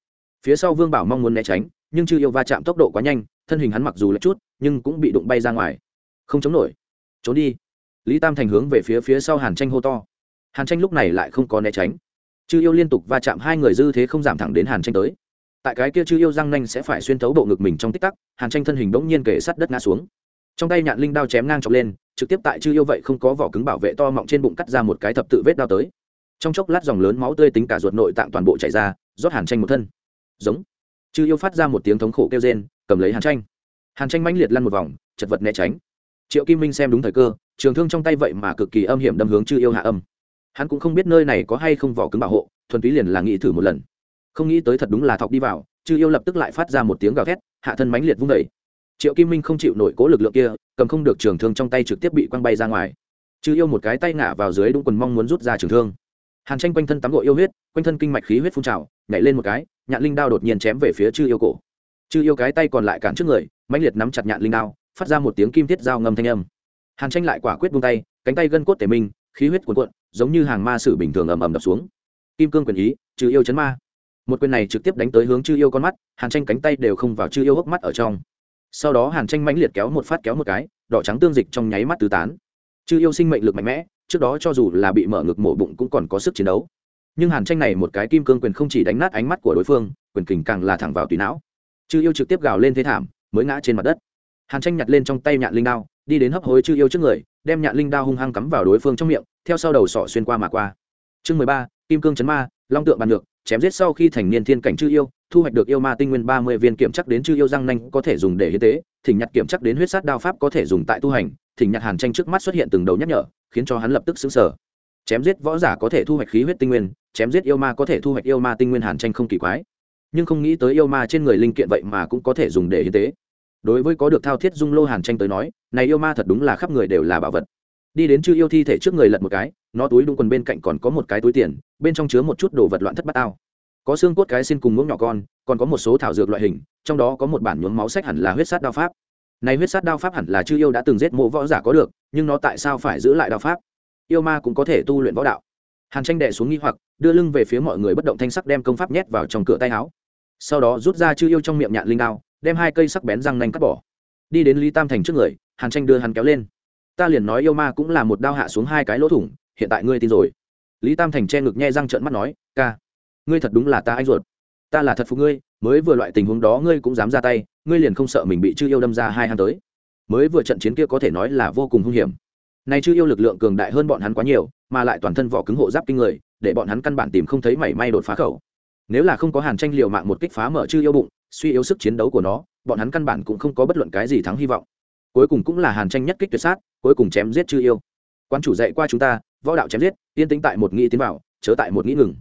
S1: Phía sau vương bảo mong muốn né tránh, nhưng chư yêu va chạm tốc độ quá nhanh, thân hình hắn mặc dù là chút, nhưng cũng bị đụng bay ra ngoài. Không chống nổi. Trốn đi. Lý tam thành hướng về phía phía sau hàn tranh hô to. Hàn tranh lúc này lại không có né tránh. Chư yêu liên tục va chạm hai người dư thế không giảm thẳng đến hàn tranh tới. Tại cái kia chư yêu răng nanh sẽ phải xuyên thấu bộ ngực mình trong tích tắc, hàn tranh thân hình bỗng nhiên kể sắt đất ngã xuống trong tay nhạn linh đao chém ngang chọc lên, trực tiếp tại chư yêu vậy không có vỏ cứng bảo vệ to mọng trên bụng cắt ra một cái thập tự vết đao tới. Trong chốc lát dòng lớn máu tươi tính cả ruột nội tạng toàn bộ chảy ra, rót hàn tranh một thân. Giống. Chư yêu phát ra một tiếng thống khổ kêu rên, cầm lấy hàn tranh hàn tranh mãnh liệt lăn một vòng, chật vật né tránh. Triệu kim minh xem đúng thời cơ, trường thương trong tay vậy mà cực kỳ âm hiểm đâm hướng chư yêu hạ âm. Hắn cũng không biết nơi này có hay không vỏ cứng bảo hộ, thuần túy liền là nghĩ thử một lần. Không nghĩ tới thật đúng là thọc đi vào, chư yêu lập tức lại phát ra một tiếng gào thét, hạ thân mãnh liệt vung đẩy triệu kim minh không chịu nổi cố lực lượng kia, cầm không được trường thương trong tay trực tiếp bị quăng bay ra ngoài. Chứ yêu một cái tay ngã vào dưới đúng quần mong muốn rút ra trường thương. Hàn tranh quanh thân tắm gội yêu huyết, quanh thân kinh mạch khí huyết phun trào, nhảy lên một cái, nhạn linh đao đột nhiên chém về phía chư yêu cổ. Chư yêu cái tay còn lại cản trước người, mãnh liệt nắm chặt nhạn linh đao, phát ra một tiếng kim thiết dao ngâm thanh âm. Hàn tranh lại quả quyết buông tay, cánh tay gân cốt tể minh khí huyết cuồn cuộn, giống như hàng ma sử bình thường ầm ầm đập xuống. Kim cương quyền ý, chư yêu chấn ma. Một quyền này trực tiếp đánh tới hướng chư yêu con mắt, hàn tranh cánh tay đều không vào chư yêu hốc mắt ở trong sau đó hàn tranh mãnh liệt kéo một phát kéo một cái, đỏ trắng tương dịch trong nháy mắt tứ tán. Chư yêu sinh mệnh lực mạnh mẽ, trước đó cho dù là bị mở ngực mổ bụng cũng còn có sức chiến đấu. Nhưng hàn tranh này một cái kim cương quyền không chỉ đánh nát ánh mắt của đối phương, quyền kình càng là thẳng vào tùy não. Chư yêu trực tiếp gào lên thế thảm, mới ngã trên mặt đất. Hàn tranh nhặt lên trong tay nhạn linh đao, đi đến hấp hối chư yêu trước người, đem nhạn linh đao hung hăng cắm vào đối phương trong miệng, theo sau đầu sọ xuyên qua mà qua. Chương mười ba, kim cương chấn ma, long tượng bàn ngược, chém giết sau khi thành niên thiên cảnh chư yêu thu hoạch được yêu ma tinh nguyên ba mươi viên kiểm chắc đến chư yêu răng nanh có thể dùng để hiến tế, thỉnh nhặt kiểm chắc đến huyết sát đao pháp có thể dùng tại tu hành, thỉnh nhặt hàn tranh trước mắt xuất hiện từng đầu nhắc nhở, khiến cho hắn lập tức sững sờ. chém giết võ giả có thể thu hoạch khí huyết tinh nguyên, chém giết yêu ma có thể thu hoạch yêu ma tinh nguyên hàn tranh không kỳ quái. Nhưng không nghĩ tới yêu ma trên người linh kiện vậy mà cũng có thể dùng để hiến tế. Đối với có được thao thiết dung lô hàn tranh tới nói, này yêu ma thật đúng là khắp người đều là bảo vật. Đi đến chư yêu thi thể trước người lật một cái, nó túi đung quần bên cạnh còn có một cái túi tiền, bên trong chứa một chút đồ vật loạn thất bát ao có xương cốt cái xin cùng muỗng nhỏ con, còn có một số thảo dược loại hình, trong đó có một bản nhuốm máu sách hẳn là huyết sát đao pháp. Này huyết sát đao pháp hẳn là chư yêu đã từng giết mộ võ giả có được, nhưng nó tại sao phải giữ lại đao pháp? Yêu ma cũng có thể tu luyện võ đạo. Hàn tranh đệ xuống nghi hoặc, đưa lưng về phía mọi người bất động thanh sắc đem công pháp nhét vào trong cửa tay áo. Sau đó rút ra chư yêu trong miệng nhạn linh đao, đem hai cây sắc bén răng nanh cắt bỏ. Đi đến lý tam thành trước người, hàn tranh đưa hắn kéo lên. Ta liền nói yêu ma cũng là một đao hạ xuống hai cái lỗ thủng, hiện tại ngươi tin rồi. Lý tam thành che ngực nhe răng trợn mắt nói, ca ngươi thật đúng là ta anh ruột. Ta là thật phục ngươi, mới vừa loại tình huống đó ngươi cũng dám ra tay, ngươi liền không sợ mình bị chư yêu đâm ra hai hàng tới. Mới vừa trận chiến kia có thể nói là vô cùng hung hiểm. Nay chư yêu lực lượng cường đại hơn bọn hắn quá nhiều, mà lại toàn thân vỏ cứng hộ giáp kinh người, để bọn hắn căn bản tìm không thấy mảy may đột phá khẩu. Nếu là không có hàn tranh liều mạng một kích phá mở chư yêu bụng, suy yếu sức chiến đấu của nó, bọn hắn căn bản cũng không có bất luận cái gì thắng hy vọng. Cuối cùng cũng là hàn tranh nhất kích tuyệt sát, cuối cùng chém giết chư yêu. Quan chủ dạy qua chúng ta, võ đạo chém giết, yên tĩnh tại một nghĩ tiến vào, chớ tại một nghĩ ngừng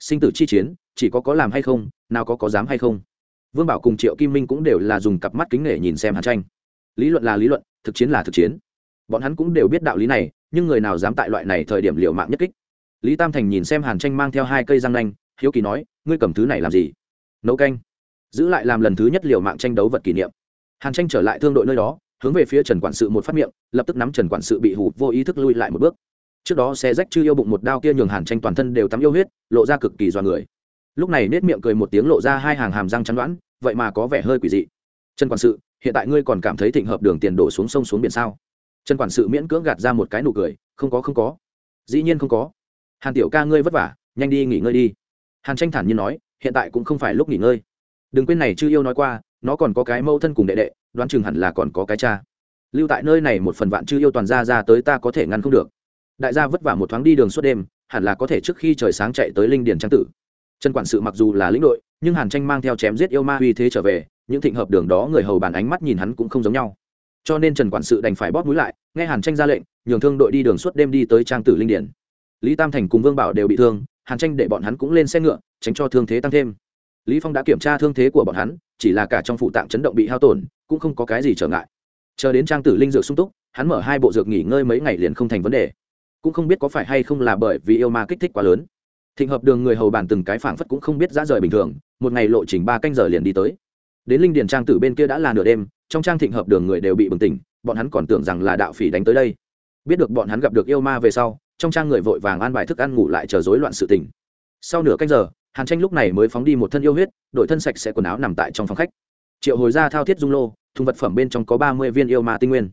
S1: sinh tử chi chiến, chỉ có có làm hay không, nào có có dám hay không. Vương bảo cùng triệu kim minh cũng đều là dùng cặp mắt kính nể nhìn xem hàn tranh. Lý luận là lý luận, thực chiến là thực chiến. Bọn hắn cũng đều biết đạo lý này, nhưng người nào dám tại loại này thời điểm liều mạng nhất kích. Lý tam thành nhìn xem hàn tranh mang theo hai cây răng nanh, hiếu kỳ nói, ngươi cầm thứ này làm gì? Nấu canh. Giữ lại làm lần thứ nhất liều mạng tranh đấu vật kỷ niệm. Hàn tranh trở lại thương đội nơi đó, hướng về phía trần quản sự một phát miệng, lập tức nắm trần quản sự bị hủ vô ý thức lui lại một bước trước đó xe rách chư yêu bụng một đao kia nhường hàn tranh toàn thân đều tắm yêu huyết, lộ ra cực kỳ do người. Lúc này nết miệng cười một tiếng lộ ra hai hàng hàm răng chắn đoán, vậy mà có vẻ hơi quỷ dị. Trần quản sự, hiện tại ngươi còn cảm thấy thịnh hợp đường tiền đổ xuống sông xuống biển sao? Trần quản sự miễn cưỡng gạt ra một cái nụ cười, không có không có. Dĩ nhiên không có. Hàn tiểu ca ngươi vất vả, nhanh đi nghỉ ngơi đi. Hàn tranh thản nhiên nói, hiện tại cũng không phải lúc nghỉ ngơi. Đừng quên này chư yêu nói qua, nó còn có cái mâu thân cùng đệ đệ, đoán chừng hẳn là còn có cái cha. Lưu tại nơi này một phần vạn chư yêu toàn ra ra tới ta có thể ngăn không được đại gia vất vả một thoáng đi đường suốt đêm, hẳn là có thể trước khi trời sáng chạy tới linh điền trang tử. Trần quản sự mặc dù là lĩnh đội, nhưng hàn tranh mang theo chém giết yêu ma uy thế trở về, những thịnh hợp đường đó người hầu bàn ánh mắt nhìn hắn cũng không giống nhau. Cho nên trần quản sự đành phải bóp mũi lại, nghe hàn tranh ra lệnh, nhường thương đội đi đường suốt đêm đi tới trang tử linh điển lý tam thành cùng vương bảo đều bị thương, hàn tranh để bọn hắn cũng lên xe ngựa, tránh cho thương thế tăng thêm. Lý phong đã kiểm tra thương thế của bọn hắn, chỉ là cả trong phụ tạng chấn động bị hao tổn, cũng không có cái gì trở ngại. Chờ đến trang tử linh dược sung túc, hắn mở hai bộ dược nghỉ ngơi mấy ngày liền không thành vấn đề cũng không biết có phải hay không là bởi vì yêu ma kích thích quá lớn. Thịnh hợp đường người hầu bàn từng cái phảng phất cũng không biết ra rời bình thường, một ngày lộ trình ba canh giờ liền đi tới. Đến linh điền trang tử bên kia đã là nửa đêm, trong trang thịnh hợp đường người đều bị bừng tỉnh, bọn hắn còn tưởng rằng là đạo phỉ đánh tới đây. Biết được bọn hắn gặp được yêu ma về sau, trong trang người vội vàng an bài thức ăn ngủ lại chờ rối loạn sự tình. Sau nửa canh giờ, hàn tranh lúc này mới phóng đi một thân yêu huyết, đội thân sạch sẽ quần áo nằm tại trong phòng khách. Triệu hồi ra thao thiết dung lô, thùng vật phẩm bên trong có ba mươi viên yêu ma tinh nguyên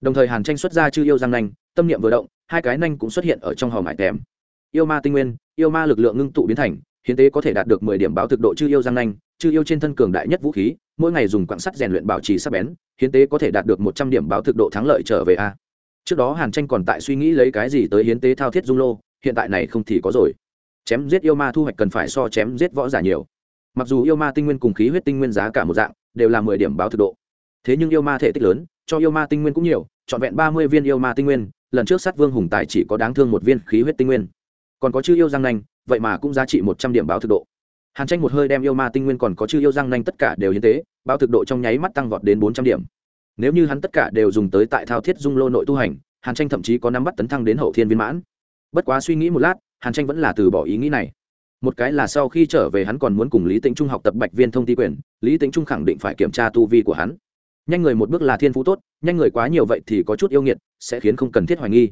S1: đồng thời hàn tranh xuất ra chư yêu giang nanh, tâm niệm vừa động, hai cái nanh cũng xuất hiện ở trong hòm hải tèm. Yêu ma tinh nguyên, yêu ma lực lượng ngưng tụ biến thành, hiến tế có thể đạt được mười điểm báo thực độ chư yêu giang nanh, chư yêu trên thân cường đại nhất vũ khí, mỗi ngày dùng quặng sắt rèn luyện bảo trì sắc bén, hiến tế có thể đạt được một trăm điểm báo thực độ thắng lợi trở về a. Trước đó hàn tranh còn tại suy nghĩ lấy cái gì tới hiến tế thao thiết dung lô, hiện tại này không thì có rồi. Chém giết yêu ma thu hoạch cần phải so chém giết võ giả nhiều. Mặc dù yêu ma tinh nguyên cùng khí huyết tinh nguyên giá cả một dạng, đều là mười điểm báo thực độ. Thế nhưng yêu ma thể tích lớn cho yêu ma tinh nguyên cũng nhiều, trọn vẹn ba mươi viên yêu ma tinh nguyên, lần trước sát vương hùng tài chỉ có đáng thương một viên khí huyết tinh nguyên. Còn có chư yêu răng nanh, vậy mà cũng giá trị một trăm điểm báo thực độ. Hàn tranh một hơi đem yêu ma tinh nguyên còn có chư yêu răng nanh tất cả đều hiến tế, báo thực độ trong nháy mắt tăng vọt đến bốn trăm điểm. Nếu như hắn tất cả đều dùng tới tại thao thiết dung lô nội tu hành, hàn tranh thậm chí có nắm bắt tấn thăng đến hậu thiên viên mãn. Bất quá suy nghĩ một lát, hàn tranh vẫn là từ bỏ ý nghĩ này. Một cái là sau khi trở về hắn còn muốn cùng lý tĩnh trung học tập bạch viên thông ti quyền, lý tĩnh trung khẳng định phải kiểm tra tu vi của hắn nhanh người một bước là thiên phú tốt, nhanh người quá nhiều vậy thì có chút yêu nghiệt, sẽ khiến không cần thiết hoài nghi.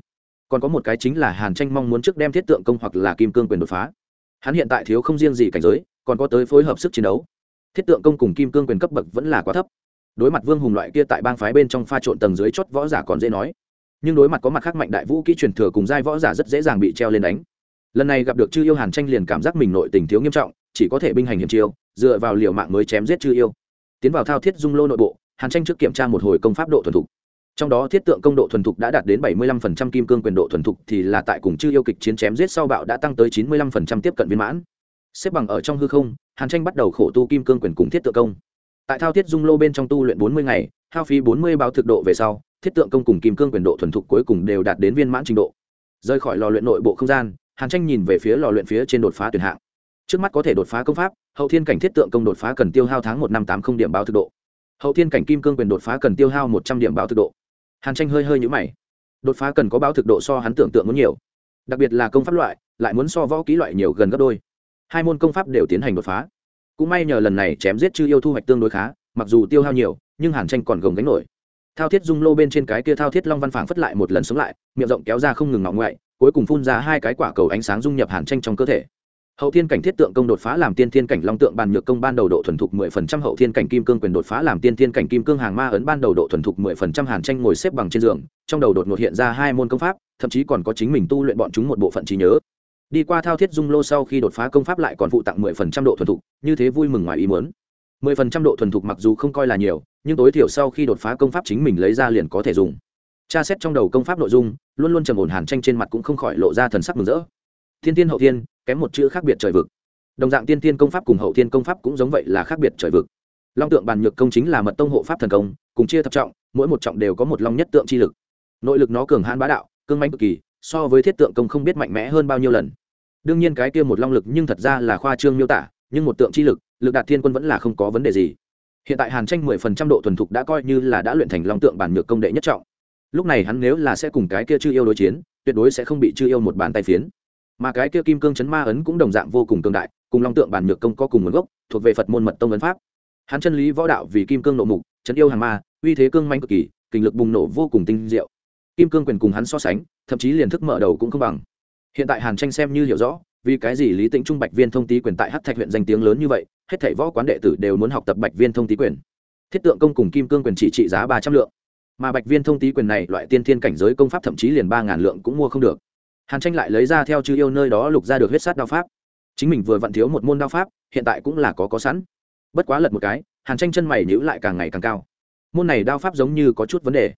S1: Còn có một cái chính là hàn tranh mong muốn trước đem thiết tượng công hoặc là kim cương quyền đột phá. Hắn hiện tại thiếu không riêng gì cảnh giới, còn có tới phối hợp sức chiến đấu. Thiết tượng công cùng kim cương quyền cấp bậc vẫn là quá thấp. Đối mặt vương hùng loại kia tại bang phái bên trong pha trộn tầng dưới chót võ giả còn dễ nói. Nhưng đối mặt có mặt khác mạnh đại vũ kỹ truyền thừa cùng giai võ giả rất dễ dàng bị treo lên đánh. Lần này gặp được chư yêu hàn tranh liền cảm giác mình nội tình thiếu nghiêm trọng, chỉ có thể binh hành hiểm chiêu, dựa vào liều mạng mới chém giết chư yêu. Tiến vào thao thiết dung lô nội bộ hàn tranh trước kiểm tra một hồi công pháp độ thuần thục. Trong đó thiết tượng công độ thuần thục đã đạt đến 75% kim cương quyền độ thuần thục thì là tại cùng chư yêu kịch chiến chém giết sau bạo đã tăng tới 95% tiếp cận viên mãn. Xếp bằng ở trong hư không, hàn tranh bắt đầu khổ tu kim cương quyền cùng thiết tượng công. Tại thao thiết dung lô bên trong tu luyện 40 ngày, hao phí 40 báo thực độ về sau, thiết tượng công cùng kim cương quyền độ thuần thục cuối cùng đều đạt đến viên mãn trình độ. Rời khỏi lò luyện nội bộ không gian, hàn tranh nhìn về phía lò luyện phía trên đột phá tuyển hạng. Trước mắt có thể đột phá công pháp, hậu thiên cảnh thiết tượng công đột phá cần tiêu hao tháng một năm tám không điểm báo thực độ hậu thiên cảnh kim cương quyền đột phá cần tiêu hao một trăm điểm báo thực độ. Hàn tranh hơi hơi nhũ mày. Đột phá cần có báo thực độ so hắn tưởng tượng muốn nhiều. Đặc biệt là công pháp loại, lại muốn so võ ký loại nhiều gần gấp đôi. Hai môn công pháp đều tiến hành đột phá. Cũng may nhờ lần này chém giết chư yêu thu hoạch tương đối khá, mặc dù tiêu hao nhiều, nhưng hàn tranh còn gồng gánh nổi. Thao thiết dung lô bên trên cái kia thao thiết long văn phảng phất lại một lần sống lại, miệng rộng kéo ra không ngừng ngọng ngoại, cuối cùng phun ra hai cái quả cầu ánh sáng dung nhập hàn tranh trong cơ thể hậu thiên cảnh thiết tượng công đột phá làm tiên thiên cảnh long tượng bàn nhược công ban đầu độ thuần thục mười phần trăm, hậu thiên cảnh kim cương quyền đột phá làm tiên thiên cảnh kim cương hàng ma ấn ban đầu độ thuần thục mười phần trăm, hàn tranh ngồi xếp bằng trên giường, trong đầu đột ngột hiện ra hai môn công pháp, thậm chí còn có chính mình tu luyện bọn chúng một bộ phận trí nhớ. Đi qua thao thiết dung lô sau khi đột phá công pháp lại còn phụ tặng mười phần trăm độ thuần thục, như thế vui mừng ngoài ý muốn. mười phần trăm độ thuần thục mặc dù không coi là nhiều, nhưng tối thiểu sau khi đột phá công pháp chính mình lấy ra liền có thể dùng. Tra xét trong đầu công pháp nội dung, luôn luôn trầm ổn hàn tranh trên mặt cũng không khỏi lộ ra thần sắc mừng rỡ thiên tiên hậu thiên, kém một chữ khác biệt trời vực. Đồng dạng tiên tiên công pháp cùng hậu thiên công pháp cũng giống vậy là khác biệt trời vực. Long tượng bàn nhược công chính là mật tông hộ pháp thần công, cùng chia thập trọng, mỗi một trọng đều có một long nhất tượng chi lực. Nội lực nó cường hãn bá đạo, cương manh cực kỳ, so với thiết tượng công không biết mạnh mẽ hơn bao nhiêu lần. Đương nhiên cái kia một long lực nhưng thật ra là khoa trương miêu tả, nhưng một tượng chi lực lực đạt thiên quân vẫn là không có vấn đề gì. Hiện tại hàn tranh mười phần trăm độ thuần thục đã coi như là đã luyện thành long tượng bản nhược công đệ nhất trọng. Lúc này hắn nếu là sẽ cùng cái kia chư yêu đối chiến, tuyệt đối sẽ không bị chư yêu một bàn tay phiến mà cái kia kim cương chấn ma ấn cũng đồng dạng vô cùng cường đại, cùng long tượng bản nhược công có cùng nguồn gốc, thuộc về phật môn mật tông ấn pháp. Hắn chân lý võ đạo vì kim cương nộ mục, chấn yêu hàng ma, uy thế cương manh cực kỳ kình lực bùng nổ vô cùng tinh diệu. Kim cương quyền cùng hắn so sánh, thậm chí liền thức mở đầu cũng không bằng. Hiện tại hàn tranh xem như hiểu rõ, vì cái gì lý tĩnh trung bạch viên thông tý quyền tại hát thạch huyện danh tiếng lớn như vậy, hết thảy võ quán đệ tử đều muốn học tập bạch viên thông tý quyền. Thiết tượng công cùng kim cương quyền chỉ trị giá ba trăm lượng. Mà bạch viên thông tý quyền này loại tiên thiên cảnh giới công pháp thậm chí liền ba ngàn lượng cũng mua không được hàn tranh lại lấy ra theo chư yêu nơi đó lục ra được huyết sát đao pháp. Chính mình vừa vặn thiếu một môn đao pháp, hiện tại cũng là có có sẵn. Bất quá lật một cái, hàn tranh chân mày nhữ lại càng ngày càng cao. Môn này đao pháp giống như có chút vấn đề.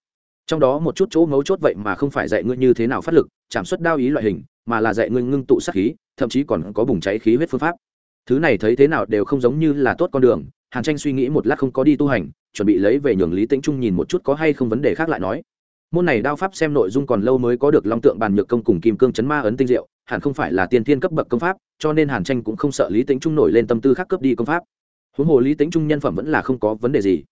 S1: Trong đó một chút chỗ mấu chốt vậy mà không phải dạy ngươi như thế nào phát lực, chạm xuất đao ý loại hình, mà là dạy ngươi ngưng tụ sát khí, thậm chí còn có bùng cháy khí huyết phương pháp. Thứ này thấy thế nào đều không giống như là tốt con đường, hàn tranh suy nghĩ một lát không có đi tu hành, chuẩn bị lấy về nhường lý tĩnh trung nhìn một chút có hay không vấn đề khác lại nói môn này đao pháp xem nội dung còn lâu mới có được long tượng bàn nhược công cùng kim cương chấn ma ấn tinh diệu, hẳn không phải là tiên thiên cấp bậc công pháp, cho nên hàn tranh cũng không sợ lý tĩnh trung nổi lên tâm tư khác cướp đi công pháp. Huống hồ lý tĩnh trung nhân phẩm vẫn là không có vấn đề gì.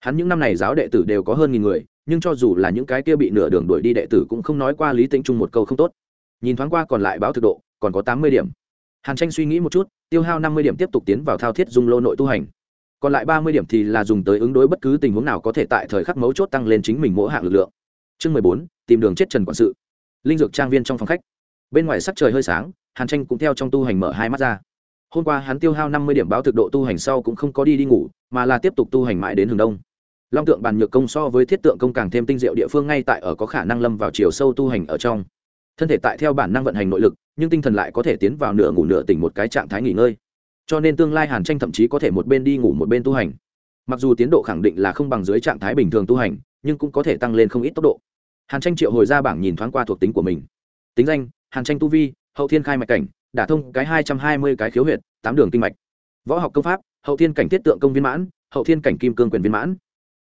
S1: Hắn những năm này giáo đệ tử đều có hơn nghìn người, nhưng cho dù là những cái kia bị nửa đường đuổi đi đệ tử cũng không nói qua lý tĩnh trung một câu không tốt. Nhìn thoáng qua còn lại báo thực độ, còn có tám mươi điểm. Hàn tranh suy nghĩ một chút, tiêu hao năm mươi điểm tiếp tục tiến vào thao thiết dung lô nội tu hành. Còn lại ba mươi điểm thì là dùng tới ứng đối bất cứ tình huống nào có thể tại thời khắc mấu chốt tăng lên chính mình mỗi hạng lực lượng chương mười bốn, tìm đường chết trần quản sự. Linh dược trang viên trong phòng khách. Bên ngoài sắc trời hơi sáng, hàn tranh cũng theo trong tu hành mở hai mắt ra. Hôm qua hắn tiêu hao năm mươi điểm báo thực độ tu hành sau cũng không có đi đi ngủ, mà là tiếp tục tu hành mãi đến hướng đông. Long tượng bàn nhược công so với thiết tượng công càng thêm tinh diệu địa phương ngay tại ở có khả năng lâm vào chiều sâu tu hành ở trong. Thân thể tại theo bản năng vận hành nội lực, nhưng tinh thần lại có thể tiến vào nửa ngủ nửa tỉnh một cái trạng thái nghỉ ngơi. Cho nên tương lai hàn tranh thậm chí có thể một bên đi ngủ một bên tu hành. Mặc dù tiến độ khẳng định là không bằng dưới trạng thái bình thường tu hành nhưng cũng có thể tăng lên không ít tốc độ. Hàn tranh triệu hồi ra bảng nhìn thoáng qua thuộc tính của mình. Tính danh, hàn tranh tu vi, hậu thiên khai mạch cảnh, đả thông cái hai trăm hai mươi cái khiếu huyệt, tám đường kinh mạch. Võ học công pháp, hậu thiên cảnh tiết tượng công viên mãn, hậu thiên cảnh kim cương quyền viên mãn.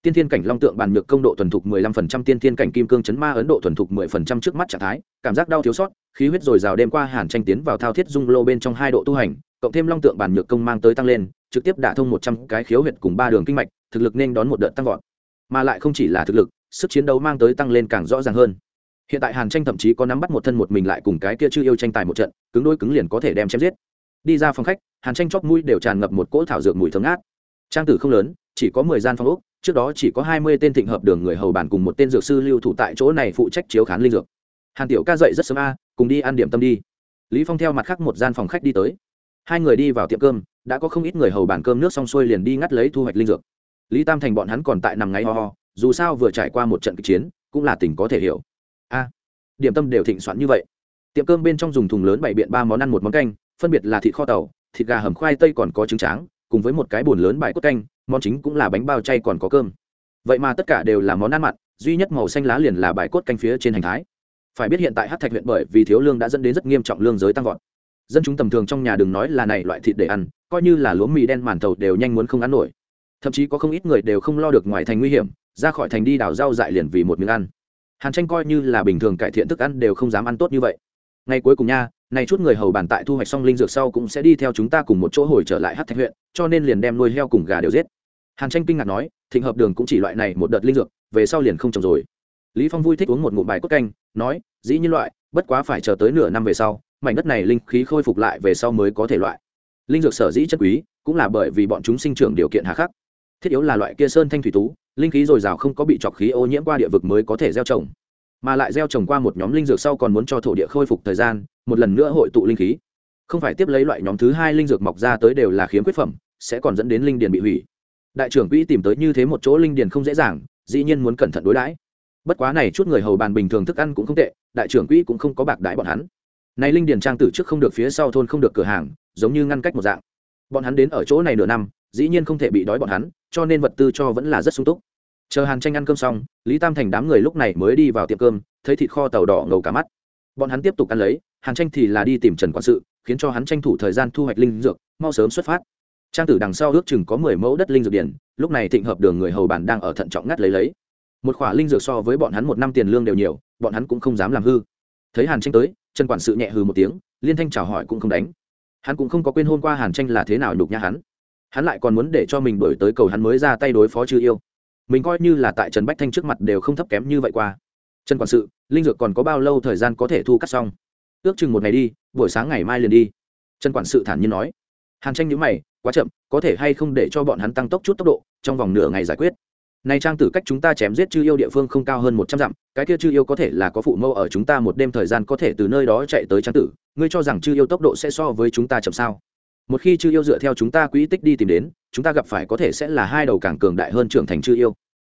S1: Tiên thiên cảnh long tượng bàn nhược công độ thuần thục mười lăm phần trăm, tiên thiên cảnh kim cương chấn ma ấn độ thuần thục mười phần trăm trước mắt trạng thái, cảm giác đau thiếu sót, khí huyết dồi dào đêm qua hàn tranh tiến vào thao thiết dung lô bên trong hai độ tu hành, cộng thêm long tượng bàn nhược công mang tới tăng lên, trực tiếp đả thông một trăm cái khiếu huyệt cùng ba đường kinh mạch, thực lực nên đón một đợt tăng vọt mà lại không chỉ là thực lực, sức chiến đấu mang tới tăng lên càng rõ ràng hơn. Hiện tại hàn tranh thậm chí có nắm bắt một thân một mình lại cùng cái kia chưa yêu tranh tài một trận, cứng đôi cứng liền có thể đem chém giết. Đi ra phòng khách, hàn tranh chóp mũi đều tràn ngập một cỗ thảo dược mùi thơm ngát. Trang tử không lớn, chỉ có mười gian phòng úc trước đó chỉ có hai mươi tên thịnh hợp đường người hầu bản cùng một tên dược sư lưu thủ tại chỗ này phụ trách chiếu khán linh dược. Hàn tiểu ca dậy rất sớm a, cùng đi ăn điểm tâm đi. Lý phong theo mặt khác một gian phòng khách đi tới. Hai người đi vào tiệm cơm, đã có không ít người hầu bàn cơm nước xong xuôi liền đi ngắt lấy thu hoạch linh dược lý tam thành bọn hắn còn tại nằm ngáy ho ho, dù sao vừa trải qua một trận kịch chiến, cũng là tình có thể hiểu. A, điểm tâm đều thịnh soạn như vậy. Tiệm cơm bên trong dùng thùng lớn bày biện ba món ăn một món canh, phân biệt là thịt kho tàu, thịt gà hầm khoai tây còn có trứng tráng, cùng với một cái bồn lớn bài cốt canh, món chính cũng là bánh bao chay còn có cơm. Vậy mà tất cả đều là món ăn mặn, duy nhất màu xanh lá liền là bài cốt canh phía trên hành thái. Phải biết hiện tại hát thạch huyện bởi vì thiếu lương đã dẫn đến rất nghiêm trọng lương giới tăng vọt. Dân chúng tầm thường trong nhà đừng nói là này loại thịt để ăn, coi như là lúa mì đen màn thầu đều nhanh muốn không ăn nổi thậm chí có không ít người đều không lo được ngoài thành nguy hiểm, ra khỏi thành đi đào rau dại liền vì một miếng ăn. Hàn tranh coi như là bình thường cải thiện thức ăn đều không dám ăn tốt như vậy. Ngày cuối cùng nha, này chút người hầu bàn tại thu hoạch xong linh dược sau cũng sẽ đi theo chúng ta cùng một chỗ hồi trở lại hát thạch huyện, cho nên liền đem nuôi heo cùng gà đều giết. Hàn tranh kinh ngạc nói, thịnh hợp đường cũng chỉ loại này một đợt linh dược, về sau liền không trồng rồi. Lý phong vui thích uống một ngụm bài cốt canh, nói, dĩ nhiên loại, bất quá phải chờ tới nửa năm về sau, mảnh đất này linh khí khôi phục lại về sau mới có thể loại. Linh dược sở dĩ chất quý, cũng là bởi vì bọn chúng sinh trưởng điều kiện hà khắc thiết yếu là loại kia sơn thanh thủy tú, linh khí dồi dào không có bị trọc khí ô nhiễm qua địa vực mới có thể gieo trồng. Mà lại gieo trồng qua một nhóm linh dược sau còn muốn cho thổ địa khôi phục thời gian, một lần nữa hội tụ linh khí. Không phải tiếp lấy loại nhóm thứ hai linh dược mọc ra tới đều là khiếm khuyết phẩm, sẽ còn dẫn đến linh điền bị hủy. Đại trưởng quỹ tìm tới như thế một chỗ linh điền không dễ dàng, dĩ nhiên muốn cẩn thận đối đãi. Bất quá này chút người hầu bàn bình thường thức ăn cũng không tệ, đại trưởng quỹ cũng không có bạc đãi bọn hắn. Này linh điền trang tử trước không được phía sau thôn không được cửa hàng, giống như ngăn cách một dạng. Bọn hắn đến ở chỗ này nửa năm dĩ nhiên không thể bị đói bọn hắn, cho nên vật tư cho vẫn là rất sung túc. Chờ hàn tranh ăn cơm xong, lý tam thành đám người lúc này mới đi vào tiệm cơm, thấy thịt kho tàu đỏ ngầu cả mắt. Bọn hắn tiếp tục ăn lấy, hàn tranh thì là đi tìm trần quản sự, khiến cho hắn tranh thủ thời gian thu hoạch linh dược, mau sớm xuất phát. Trang tử đằng sau ước chừng có mười mẫu đất linh dược điển, lúc này thịnh hợp đường người hầu bàn đang ở thận trọng ngắt lấy lấy. Một khỏa linh dược so với bọn hắn một năm tiền lương đều nhiều, bọn hắn cũng không dám làm hư. Thấy hàn tranh tới, trần quản sự nhẹ hừ một tiếng, liên thanh chào hỏi cũng không đánh. Hắn cũng không có quên hôn qua hàn tranh là thế nào nhục nhã hắn hắn lại còn muốn để cho mình đổi tới cầu hắn mới ra tay đối phó chư yêu. Mình coi như là tại trần bách thanh trước mặt đều không thấp kém như vậy qua. Trần quản sự, linh dược còn có bao lâu thời gian có thể thu cắt xong? Ước chừng một ngày đi, buổi sáng ngày mai liền đi. Trần quản sự thản nhiên nói. Hàn tranh nhữ mày, quá chậm, có thể hay không để cho bọn hắn tăng tốc chút tốc độ, trong vòng nửa ngày giải quyết. Này trang tử cách chúng ta chém giết chư yêu địa phương không cao hơn một trăm dặm, cái kia chư yêu có thể là có phụ mâu ở chúng ta một đêm thời gian có thể từ nơi đó chạy tới trang tử. Ngươi cho rằng chư yêu tốc độ sẽ so với chúng ta chậm sao? Một khi chư yêu dựa theo chúng ta quỹ tích đi tìm đến, chúng ta gặp phải có thể sẽ là hai đầu càng cường đại hơn trưởng thành chư yêu.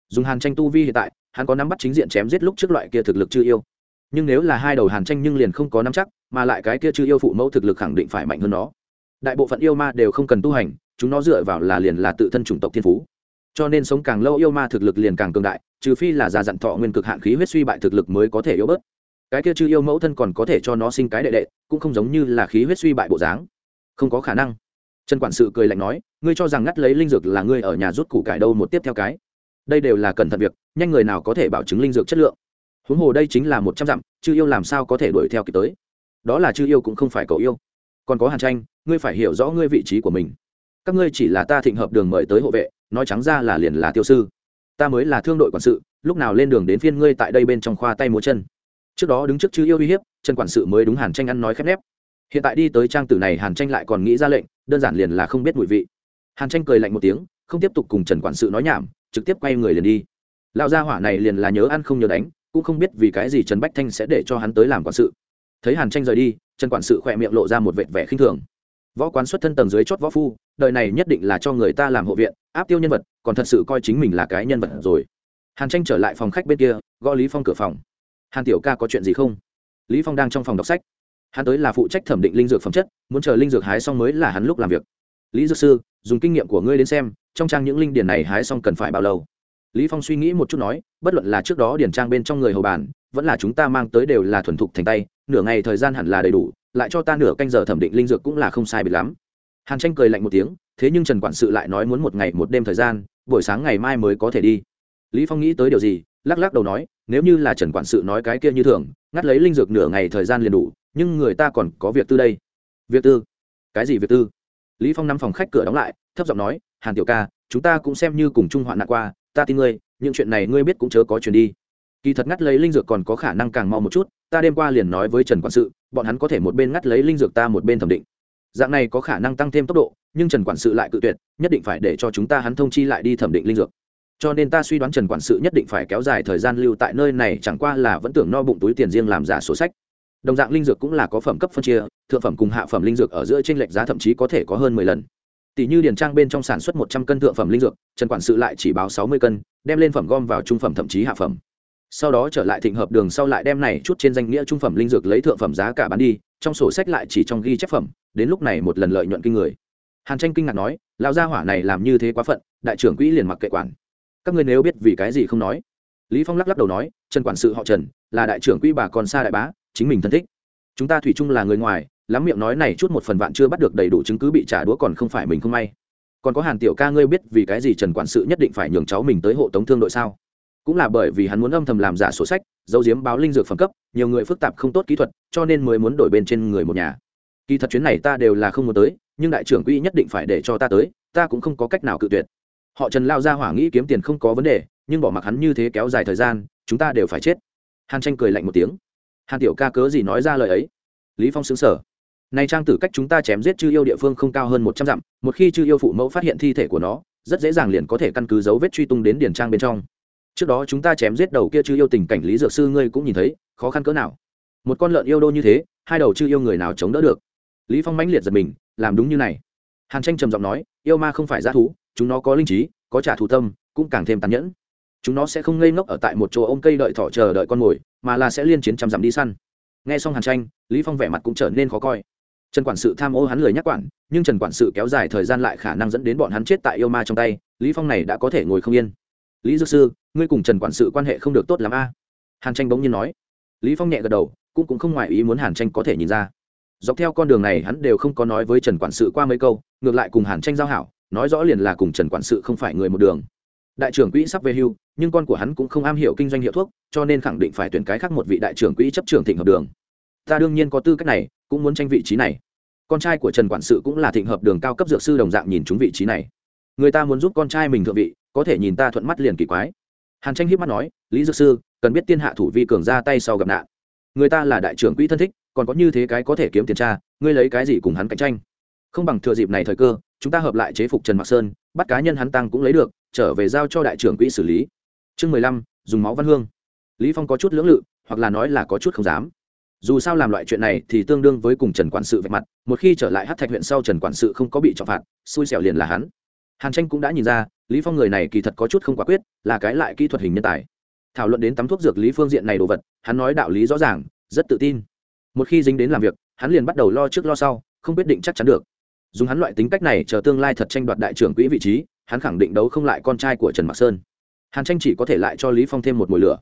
S1: Dùng hàn tranh tu vi hiện tại, hắn có nắm bắt chính diện chém giết lúc trước loại kia thực lực chư yêu. Nhưng nếu là hai đầu hàn tranh nhưng liền không có nắm chắc, mà lại cái kia chư yêu phụ mẫu thực lực khẳng định phải mạnh hơn nó. Đại bộ phận yêu ma đều không cần tu hành, chúng nó dựa vào là liền là tự thân chủng tộc thiên phú. Cho nên sống càng lâu yêu ma thực lực liền càng cường đại, trừ phi là già dặn thọ nguyên cực hạn khí huyết suy bại thực lực mới có thể yếu bớt. Cái kia chư yêu mẫu thân còn có thể cho nó sinh cái đệ đệ, cũng không giống như là khí huyết suy bại bộ dáng không có khả năng. Trần quản sự cười lạnh nói, ngươi cho rằng ngắt lấy linh dược là ngươi ở nhà rút củ cải đâu một tiếp theo cái. Đây đều là cẩn thận việc, nhanh người nào có thể bảo chứng linh dược chất lượng. Huống hồ đây chính là một trăm dặm, chư yêu làm sao có thể đuổi theo kịp tới? Đó là chư yêu cũng không phải cậu yêu. Còn có hàn tranh, ngươi phải hiểu rõ ngươi vị trí của mình. Các ngươi chỉ là ta thịnh hợp đường mời tới hộ vệ, nói trắng ra là liền là tiêu sư. Ta mới là thương đội quản sự, lúc nào lên đường đến phiên ngươi tại đây bên trong khoa tay múa chân. Trước đó đứng trước chư yêu uy hiếp chân quản sự mới đúng hàn tranh ăn nói khép nép hiện tại đi tới trang tử này hàn tranh lại còn nghĩ ra lệnh, đơn giản liền là không biết mùi vị. Hàn tranh cười lạnh một tiếng, không tiếp tục cùng trần quản sự nói nhảm, trực tiếp quay người liền đi. Lão gia hỏa này liền là nhớ ăn không nhớ đánh, cũng không biết vì cái gì trần bách thanh sẽ để cho hắn tới làm quản sự. Thấy hàn tranh rời đi, trần quản sự khỏe miệng lộ ra một vệt vẻ khinh thường. Võ quán xuất thân tầng dưới chót võ phu, đời này nhất định là cho người ta làm hộ viện, áp tiêu nhân vật, còn thật sự coi chính mình là cái nhân vật rồi. Hàn tranh trở lại phòng khách bên kia, gõ lý phong cửa phòng. Hàn tiểu ca có chuyện gì không? Lý phong đang trong phòng đọc sách hắn tới là phụ trách thẩm định linh dược phẩm chất, muốn chờ linh dược hái xong mới là hắn lúc làm việc. Lý dược sư, dùng kinh nghiệm của ngươi đến xem, trong trang những linh điển này hái xong cần phải bao lâu? Lý phong suy nghĩ một chút nói, bất luận là trước đó điển trang bên trong người hầu bàn, vẫn là chúng ta mang tới đều là thuần thục thành tay, nửa ngày thời gian hẳn là đầy đủ, lại cho ta nửa canh giờ thẩm định linh dược cũng là không sai biệt lắm. Hàn tranh cười lạnh một tiếng, thế nhưng trần quản sự lại nói muốn một ngày một đêm thời gian, buổi sáng ngày mai mới có thể đi. Lý phong nghĩ tới điều gì, lắc lắc đầu nói, nếu như là trần quản sự nói cái kia như thường, ngắt lấy linh dược nửa ngày thời gian liền đủ nhưng người ta còn có việc tư đây. Việc tư? Cái gì việc tư? Lý phong nắm phòng khách cửa đóng lại, thấp giọng nói, hàn tiểu ca, chúng ta cũng xem như cùng chung hoạn nạn qua, ta tin ngươi, những chuyện này ngươi biết cũng chớ có chuyện đi. Kỳ thật ngắt lấy linh dược còn có khả năng càng mau một chút, ta đêm qua liền nói với trần quản sự, bọn hắn có thể một bên ngắt lấy linh dược ta một bên thẩm định. Dạng này có khả năng tăng thêm tốc độ, nhưng trần quản sự lại cự tuyệt, nhất định phải để cho chúng ta hắn thông chi lại đi thẩm định linh dược. Cho nên ta suy đoán trần quản sự nhất định phải kéo dài thời gian lưu tại nơi này, chẳng qua là vẫn tưởng no bụng túi tiền riêng làm giả sổ sách đồng dạng linh dược cũng là có phẩm cấp phân chia, thượng phẩm cùng hạ phẩm linh dược ở giữa t r ê n lệch giá thậm chí có thể có hơn mười lần. Tỷ như điền trang bên trong sản xuất một trăm cân thượng phẩm linh dược, trần quản sự lại chỉ báo sáu mươi cân, đem lên phẩm gom vào trung phẩm thậm chí hạ phẩm. Sau đó trở lại thịnh hợp đường sau lại đem này chút trên danh nghĩa trung phẩm linh dược lấy thượng phẩm giá cả bán đi, trong sổ sách lại chỉ trong ghi chép phẩm, đến lúc này một lần lợi nhuận kinh người. Hàn tranh kinh ngạc nói, lão gia hỏa này làm như thế quá phận, đại trưởng quỹ liền mặc kệ quản. Các ngươi nếu biết vì cái gì không nói. Lý phong lắc lắc đầu nói, trần quản sự họ trần, là đại trưởng quỹ bà còn xa đại bá chính mình thân thích. Chúng ta thủy chung là người ngoài, lắm miệng nói này chút một phần vạn chưa bắt được đầy đủ chứng cứ bị trả đũa còn không phải mình không may. Còn có hàn tiểu ca ngươi biết vì cái gì trần quản sự nhất định phải nhường cháu mình tới hộ tống thương đội sao? Cũng là bởi vì hắn muốn âm thầm làm giả sổ sách dấu diếm báo linh dược phẩm cấp, nhiều người phức tạp không tốt kỹ thuật, cho nên mới muốn đổi bên trên người một nhà. Kỳ thật chuyến này ta đều là không muốn tới, nhưng đại trưởng quỹ nhất định phải để cho ta tới, ta cũng không có cách nào cự tuyệt. Họ trần lao ra hỏa nghĩ kiếm tiền không có vấn đề, nhưng bỏ mặc hắn như thế kéo dài thời gian, chúng ta đều phải chết. Hàn tranh cười lạnh một tiếng hàn tiểu ca cớ gì nói ra lời ấy? Lý phong xứng sở này trang tử cách chúng ta chém giết chư yêu địa phương không cao hơn một trăm dặm, một khi chư yêu phụ mẫu phát hiện thi thể của nó, rất dễ dàng liền có thể căn cứ dấu vết truy tung đến điển trang bên trong. Trước đó chúng ta chém giết đầu kia chư yêu tình cảnh lý dược sư ngươi cũng nhìn thấy, khó khăn cỡ nào? Một con lợn yêu đô như thế, hai đầu chư yêu người nào chống đỡ được? Lý phong mãnh liệt giật mình, làm đúng như này. Hàn tranh trầm giọng nói, yêu ma không phải g thú, chúng nó có linh trí, có trả thù tâm, cũng càng thêm tàn nhẫn chúng nó sẽ không ngây ngốc ở tại một chỗ ôm cây đợi thỏ chờ đợi con mồi, mà là sẽ liên chiến trăm dặm đi săn. Nghe xong hàn tranh, lý phong vẻ mặt cũng trở nên khó coi. Trần quản sự tham ô hắn lời nhắc quản, nhưng trần quản sự kéo dài thời gian lại khả năng dẫn đến bọn hắn chết tại yêu ma trong tay, lý phong này đã có thể ngồi không yên. Lý dược sư, ngươi cùng trần quản sự quan hệ không được tốt lắm a. Hàn tranh bỗng nhiên nói. Lý phong nhẹ gật đầu, cũng cũng không ngoại ý muốn hàn tranh có thể nhìn ra. Dọc theo con đường này hắn đều không có nói với trần quản sự qua mấy câu, ngược lại cùng hàn tranh giao hảo, nói rõ liền là cùng trần quản sự không phải người một đường đại trưởng quỹ sắp về hưu, nhưng con của hắn cũng không am hiểu kinh doanh hiệu thuốc, cho nên khẳng định phải tuyển cái khác một vị đại trưởng quỹ chấp trưởng thịnh hợp đường. Ta đương nhiên có tư cách này, cũng muốn tranh vị trí này. Con trai của trần quản sự cũng là thịnh hợp đường cao cấp dược sư đồng dạng nhìn chúng vị trí này. Người ta muốn giúp con trai mình thượng vị, có thể nhìn ta thuận mắt liền kỳ quái. Hàn tranh hiếp mắt nói, lý dược sư, cần biết tiên hạ thủ vi cường ra tay sau gặp nạn. Người ta là đại trưởng quỹ thân thích, còn có như thế cái có thể kiếm tiền tra ngươi lấy cái gì cùng hắn cạnh tranh? Không bằng thừa dịp này thời cơ, chúng ta hợp lại chế phục trần mạc sơn, bắt cá nhân hắn tăng cũng lấy được trở về giao cho đại trưởng quỹ xử lý. Chương mười lăm, dùng máu văn hương. Lý phong có chút lưỡng lự, hoặc là nói là có chút không dám. Dù sao làm loại chuyện này thì tương đương với cùng trần quản sự vạch mặt, một khi trở lại hát thạch huyện sau trần quản sự không có bị trọng phạt, xui xẻo liền là hắn. Hàn tranh cũng đã nhìn ra, lý phong người này kỳ thật có chút không quả quyết, là cái lại kỹ thuật hình nhân tài. Thảo luận đến tắm thuốc dược lý phương diện này đồ vật, hắn nói đạo lý rõ ràng, rất tự tin. Một khi dính đến làm việc, hắn liền bắt đầu lo trước lo sau, không quyết định chắc chắn được. Dùng hắn loại tính cách này chờ tương lai thật tranh đoạt đại trưởng quỹ vị trí hắn khẳng định đấu không lại con trai của trần mạc sơn. Hàn tranh chỉ có thể lại cho lý phong thêm một mùi lửa.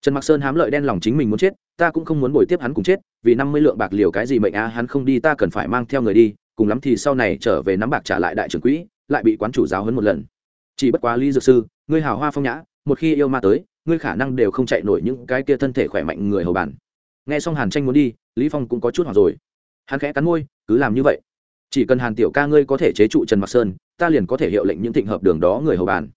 S1: Trần mạc sơn hám lợi đen lòng chính mình muốn chết, ta cũng không muốn bồi tiếp hắn cùng chết, vì năm mươi lượng bạc liều cái gì mệnh á hắn không đi ta cần phải mang theo người đi, cùng lắm thì sau này trở về nắm bạc trả lại đại trưởng quỹ, lại bị quán chủ giáo hơn một lần. Chỉ bất quá lý dược sư, ngươi hào hoa phong nhã, một khi yêu ma tới, ngươi khả năng đều không chạy nổi những cái kia thân thể khỏe mạnh người hầu bàn nghe xong hàn tranh muốn đi, lý phong cũng có chút hoảng rồi. Hắn khẽ cắn môi, cứ làm như vậy. Chỉ cần hàn tiểu ca ngươi có thể chế trụ trần mặc sơn ta liền có thể hiệu lệnh những thịnh hợp đường đó người hầu bàn.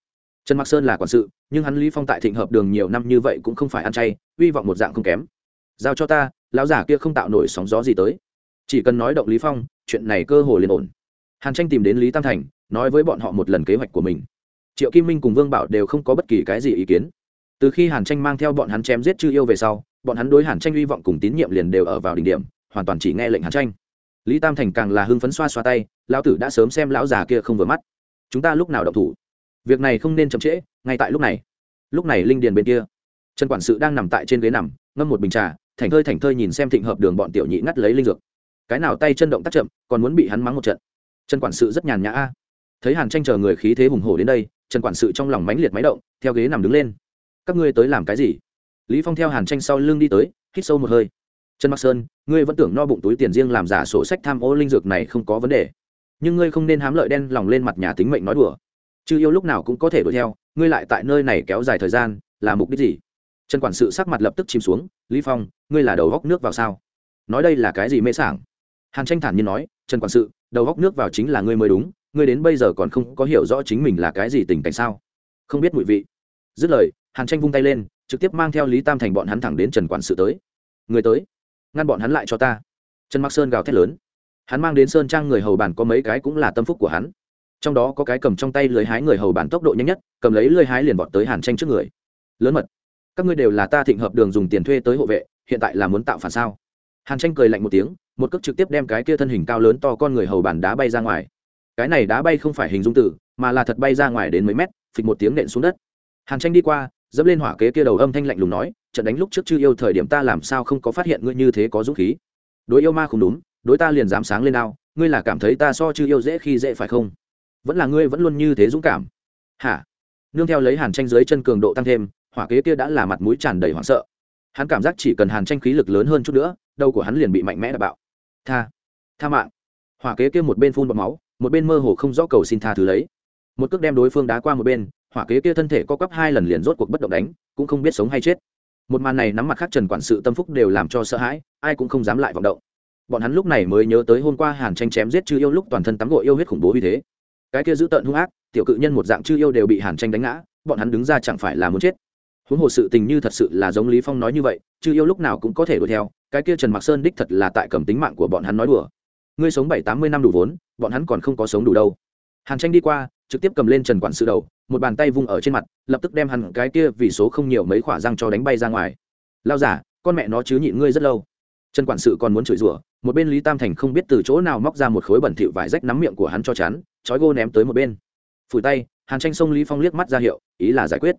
S1: Trần mặc sơn là quản sự, nhưng hắn lý phong tại thịnh hợp đường nhiều năm như vậy cũng không phải ăn chay uy vọng một dạng không kém. Giao cho ta, lão giả kia không tạo nổi sóng gió gì tới. Chỉ cần nói động lý phong, chuyện này cơ hồ liền ổn. Hàn tranh tìm đến lý tam thành, nói với bọn họ một lần kế hoạch của mình. Triệu kim minh cùng vương bảo đều không có bất kỳ cái gì ý kiến. Từ khi hàn tranh mang theo bọn hắn chém giết chư yêu về sau, bọn hắn đối hàn tranh hy vọng cùng tín nhiệm liền đều ở vào đỉnh điểm, hoàn toàn chỉ nghe lệnh hàn tranh lý tam thành càng là hưng phấn xoa xoa tay, lão tử đã sớm xem lão già kia không vừa mắt. Chúng ta lúc nào động thủ? Việc này không nên chậm trễ, ngay tại lúc này. Lúc này linh điền bên kia, trần quản sự đang nằm tại trên ghế nằm, ngâm một bình trà thành thơi thành thơi nhìn xem thịnh hợp đường bọn tiểu nhị ngắt lấy linh dược. Cái nào tay chân động tác chậm, còn muốn bị hắn mắng một trận. Trần quản sự rất nhàn nhã. A thấy hàn tranh chờ người khí thế hùng hổ đến đây, trần quản sự trong lòng mãnh liệt máy động, theo ghế nằm đứng lên. Các ngươi tới làm cái gì? Lý phong theo hàn tranh sau lưng đi tới, hít sâu một hơi trần mặc sơn, ngươi vẫn tưởng no bụng túi tiền riêng làm giả sổ sách tham ô linh dược này không có vấn đề. Nhưng ngươi không nên hám lợi đen lòng lên mặt nhà tính mệnh nói đùa. Chứ yêu lúc nào cũng có thể đuổi theo, ngươi lại tại nơi này kéo dài thời gian, là mục đích gì? Trần quản sự sắc mặt lập tức chìm xuống, lý phong, ngươi là đầu góc nước vào sao? Nói đây là cái gì mê sảng? Hàn tranh thản nhiên nói, trần quản sự, đầu góc nước vào chính là ngươi mới đúng, ngươi đến bây giờ còn không có hiểu rõ chính mình là cái gì tình cảnh sao? Không biết mùi vị. Dứt lời, hàn tranh vung tay lên, trực tiếp mang theo lý tam thành bọn hắn thẳng đến trần quản sự tới. Người tới ngăn bọn hắn lại cho ta. Trần mặc sơn gào thét lớn. Hắn mang đến sơn trang người hầu bàn có mấy cái cũng là tâm phúc của hắn. Trong đó có cái cầm trong tay lưới hái người hầu bàn tốc độ nhanh nhất, cầm lấy lưới hái liền vọt tới hàn tranh trước người. Lớn mật, các ngươi đều là ta thịnh hợp đường dùng tiền thuê tới hộ vệ, hiện tại là muốn tạo phản sao? Hàn tranh cười lạnh một tiếng, một cước trực tiếp đem cái kia thân hình cao lớn to con người hầu bàn đá bay ra ngoài. Cái này đá bay không phải hình dung tử, mà là thật bay ra ngoài đến mấy mét, phịch một tiếng nện xuống đất. Hàn tranh đi qua dẫm lên hỏa kế kia đầu âm thanh lạnh lùng nói, trận đánh lúc trước chưa yêu thời điểm ta làm sao không có phát hiện ngươi như thế có dũng khí? Đối yêu ma không đúng, đối ta liền dám sáng lên ao, ngươi là cảm thấy ta so chưa yêu dễ khi dễ phải không? Vẫn là ngươi vẫn luôn như thế dũng cảm. Hả? Nương theo lấy hàn tranh dưới chân cường độ tăng thêm, hỏa kế kia đã là mặt mũi tràn đầy hoảng sợ. Hắn cảm giác chỉ cần hàn tranh khí lực lớn hơn chút nữa, đầu của hắn liền bị mạnh mẽ đập bạo. Tha tha mạng. Hỏa kế kia một bên phun bọt máu, một bên mơ hồ không rõ cầu xin tha thứ lấy. Một cước đem đối phương đá qua một bên hỏa kế kia thân thể co quắp hai lần liền rốt cuộc bất động đánh, cũng không biết sống hay chết. Một màn này nắm mặt khác trần quản sự tâm phúc đều làm cho sợ hãi, ai cũng không dám lại vọng động. Bọn hắn lúc này mới nhớ tới hôm qua hàn tranh chém giết chư yêu lúc toàn thân tắm gội yêu huyết khủng bố như thế. Cái kia giữ tợn hung ác, tiểu cự nhân một dạng chư yêu đều bị hàn tranh đánh ngã, bọn hắn đứng ra chẳng phải là muốn chết. Huống hồ sự tình như thật sự là giống lý phong nói như vậy, chư yêu lúc nào cũng có thể đuổi theo, cái kia trần mặc sơn đích thật là tại cầm tính mạng của bọn hắn nói đùa. Ngươi sống bảy tám mươi năm đủ vốn, bọn hắn còn không có sống đủ đâu. Hàn tranh đi qua trực tiếp cầm lên trần quản sự đầu, một bàn tay vung ở trên mặt, lập tức đem hẳn cái kia vì số không nhiều mấy khỏa răng cho đánh bay ra ngoài. Lao giả, con mẹ nó chứ nhịn ngươi rất lâu. Trần quản sự còn muốn chửi rủa, một bên lý tam thành không biết từ chỗ nào móc ra một khối bẩn thịu vải rách nắm miệng của hắn cho chắn trói gô ném tới một bên. Phủi tay, hàn tranh sông lý phong liếc mắt ra hiệu, ý là giải quyết.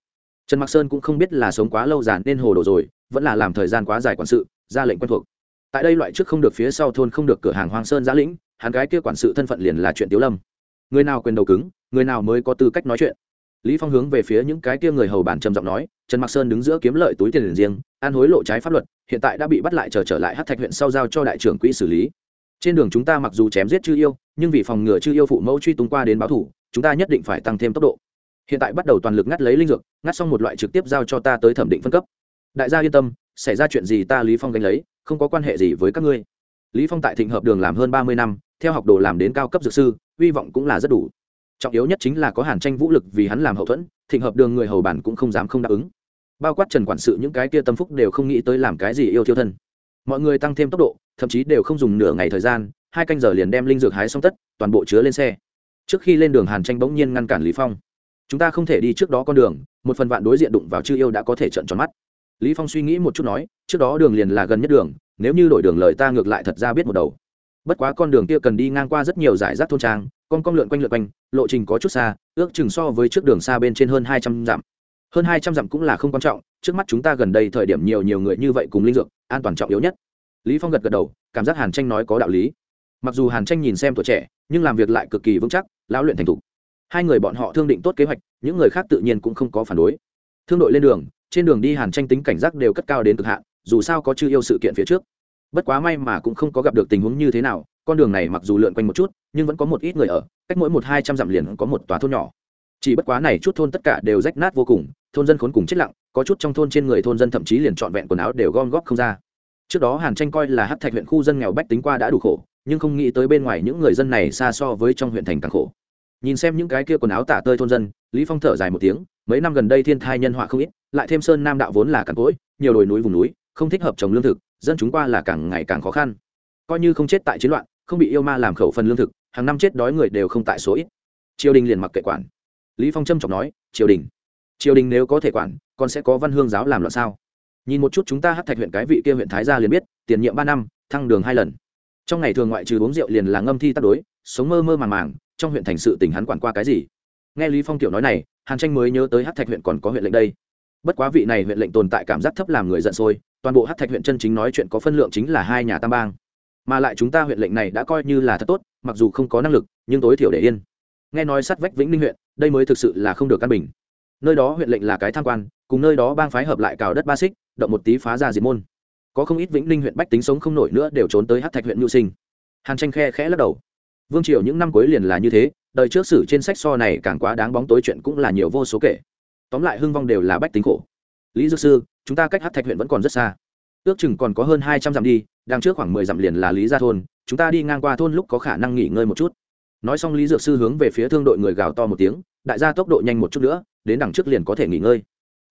S1: Trần mặc sơn cũng không biết là sống quá lâu giàn nên hồ đồ rồi, vẫn là làm thời gian quá dài quản sự, ra lệnh quen thuộc. Tại đây loại trước không được phía sau thôn không được cửa hàng hoang sơn giã lĩnh, hắn gái kia quản sự thân phận liền là chuyện tiếu lâm người nào quyền đầu cứng, người nào mới có tư cách nói chuyện. Lý phong hướng về phía những cái kia người hầu bản trầm giọng nói, trần mặc sơn đứng giữa kiếm lợi túi tiền riêng, an hối lộ trái pháp luật, hiện tại đã bị bắt lại chờ trở lại hát thạch huyện sau giao cho đại trưởng quỹ xử lý. Trên đường chúng ta mặc dù chém giết chư yêu, nhưng vì phòng ngừa chư yêu phụ mẫu truy tung qua đến báo thủ, chúng ta nhất định phải tăng thêm tốc độ. Hiện tại bắt đầu toàn lực ngắt lấy linh dược, ngắt xong một loại trực tiếp giao cho ta tới thẩm định phân cấp. Đại gia yên tâm, xảy ra chuyện gì ta lý phong gánh lấy, không có quan hệ gì với các ngươi. Lý phong tại thịnh hợp đường làm hơn ba mươi năm, theo học đồ làm đến cao cấp dược sư hy vọng cũng là rất đủ. Trọng yếu nhất chính là có hàn tranh vũ lực vì hắn làm hậu thuẫn, thịnh hợp đường người hầu bản cũng không dám không đáp ứng. Bao quát trần quản sự những cái kia tâm phúc đều không nghĩ tới làm cái gì yêu thiêu thân. Mọi người tăng thêm tốc độ, thậm chí đều không dùng nửa ngày thời gian, hai canh giờ liền đem linh dược hái xong tất, toàn bộ chứa lên xe. Trước khi lên đường hàn tranh bỗng nhiên ngăn cản lý phong. Chúng ta không thể đi trước đó con đường, một phần vạn đối diện đụng vào chư yêu đã có thể trận tròn mắt. Lý phong suy nghĩ một chút nói, trước đó đường liền là gần nhất đường, nếu như đổi đường lời ta ngược lại thật ra biết một đầu bất quá con đường kia cần đi ngang qua rất nhiều giải rác thôn trang, con con lượn quanh lượn quanh, lộ trình có chút xa, ước chừng so với trước đường xa bên trên hơn hai trăm dặm. Hơn hai trăm dặm cũng là không quan trọng, trước mắt chúng ta gần đây thời điểm nhiều nhiều người như vậy cùng linh dược, an toàn trọng yếu nhất. Lý phong gật gật đầu, cảm giác hàn tranh nói có đạo lý. Mặc dù hàn tranh nhìn xem tuổi trẻ, nhưng làm việc lại cực kỳ vững chắc, lão luyện thành thục. Hai người bọn họ thương định tốt kế hoạch, những người khác tự nhiên cũng không có phản đối. Thương đội lên đường, trên đường đi hàn tranh tính cảnh giác đều cất cao đến cực hạn, dù sao có chưa yêu sự kiện phía trước bất quá may mà cũng không có gặp được tình huống như thế nào, con đường này mặc dù lượn quanh một chút, nhưng vẫn có một ít người ở, cách mỗi một hai trăm dặm liền có một tòa thôn nhỏ. Chỉ bất quá này chút thôn tất cả đều rách nát vô cùng, thôn dân khốn cùng chết lặng, có chút trong thôn trên người thôn dân thậm chí liền trọn vẹn quần áo đều gom góp không ra. Trước đó hàn tranh coi là hát thạch huyện khu dân nghèo bách tính qua đã đủ khổ, nhưng không nghĩ tới bên ngoài những người dân này xa so với trong huyện thành càng khổ. Nhìn xem những cái kia quần áo tả tơi thôn dân, lý phong thở dài một tiếng, mấy năm gần đây thiên thai nhân họa không ít, lại thêm sơn nam đạo vốn là cằn cỗi, nhiều đồi núi vùng núi, không thích hợp trồng lương thực dân chúng qua là càng ngày càng khó khăn. Coi như không chết tại chiến loạn, không bị yêu ma làm khẩu phần lương thực, hàng năm chết đói người đều không tại số ít. Triều đình liền mặc kệ quản. Lý phong trâm trọng nói, triều đình triều đình nếu có thể quản, còn sẽ có văn hương giáo làm loạn sao? Nhìn một chút chúng ta hát thạch huyện cái vị kia huyện thái gia liền biết, tiền nhiệm ba năm, thăng đường hai lần. Trong ngày thường ngoại trừ uống rượu liền là ngâm thi tắt đối, sống mơ mơ màng màng, trong huyện thành sự tình hắn quản qua cái gì? Nghe lý phong tiểu nói này, hàn tranh mới nhớ tới hát thạch huyện còn có huyện lệnh đây. Bất quá vị này huyện lệnh tồn tại cảm giác thấp làm người giận sôi toàn bộ hát thạch huyện chân chính nói chuyện có phân lượng chính là hai nhà tam bang. Mà lại chúng ta huyện lệnh này đã coi như là thật tốt, mặc dù không có năng lực, nhưng tối thiểu để yên. Nghe nói sát vách vĩnh ninh huyện, đây mới thực sự là không được căn bình. Nơi đó huyện lệnh là cái tham quan, cùng nơi đó bang phái hợp lại cào đất ba xích, động một tí phá ra diệt môn. Có không ít vĩnh ninh huyện bách tính sống không nổi nữa đều trốn tới hát thạch huyện mưu sinh. Hàn tranh khe khẽ lắc đầu. Vương triều những năm cuối liền là như thế, đời trước sử trên sách so này càng quá đáng bóng tối chuyện cũng là nhiều vô số kể. Tóm lại hưng vong đều là bách tính khổ lý dược sư, chúng ta cách hát thạch huyện vẫn còn rất xa. Ước chừng còn có hơn hai trăm dặm đi đang trước khoảng mười dặm liền là lý gia thôn, chúng ta đi ngang qua thôn lúc có khả năng nghỉ ngơi một chút. Nói xong lý dược sư hướng về phía thương đội người gào to một tiếng, đại gia tốc độ nhanh một chút nữa, đến đằng trước liền có thể nghỉ ngơi.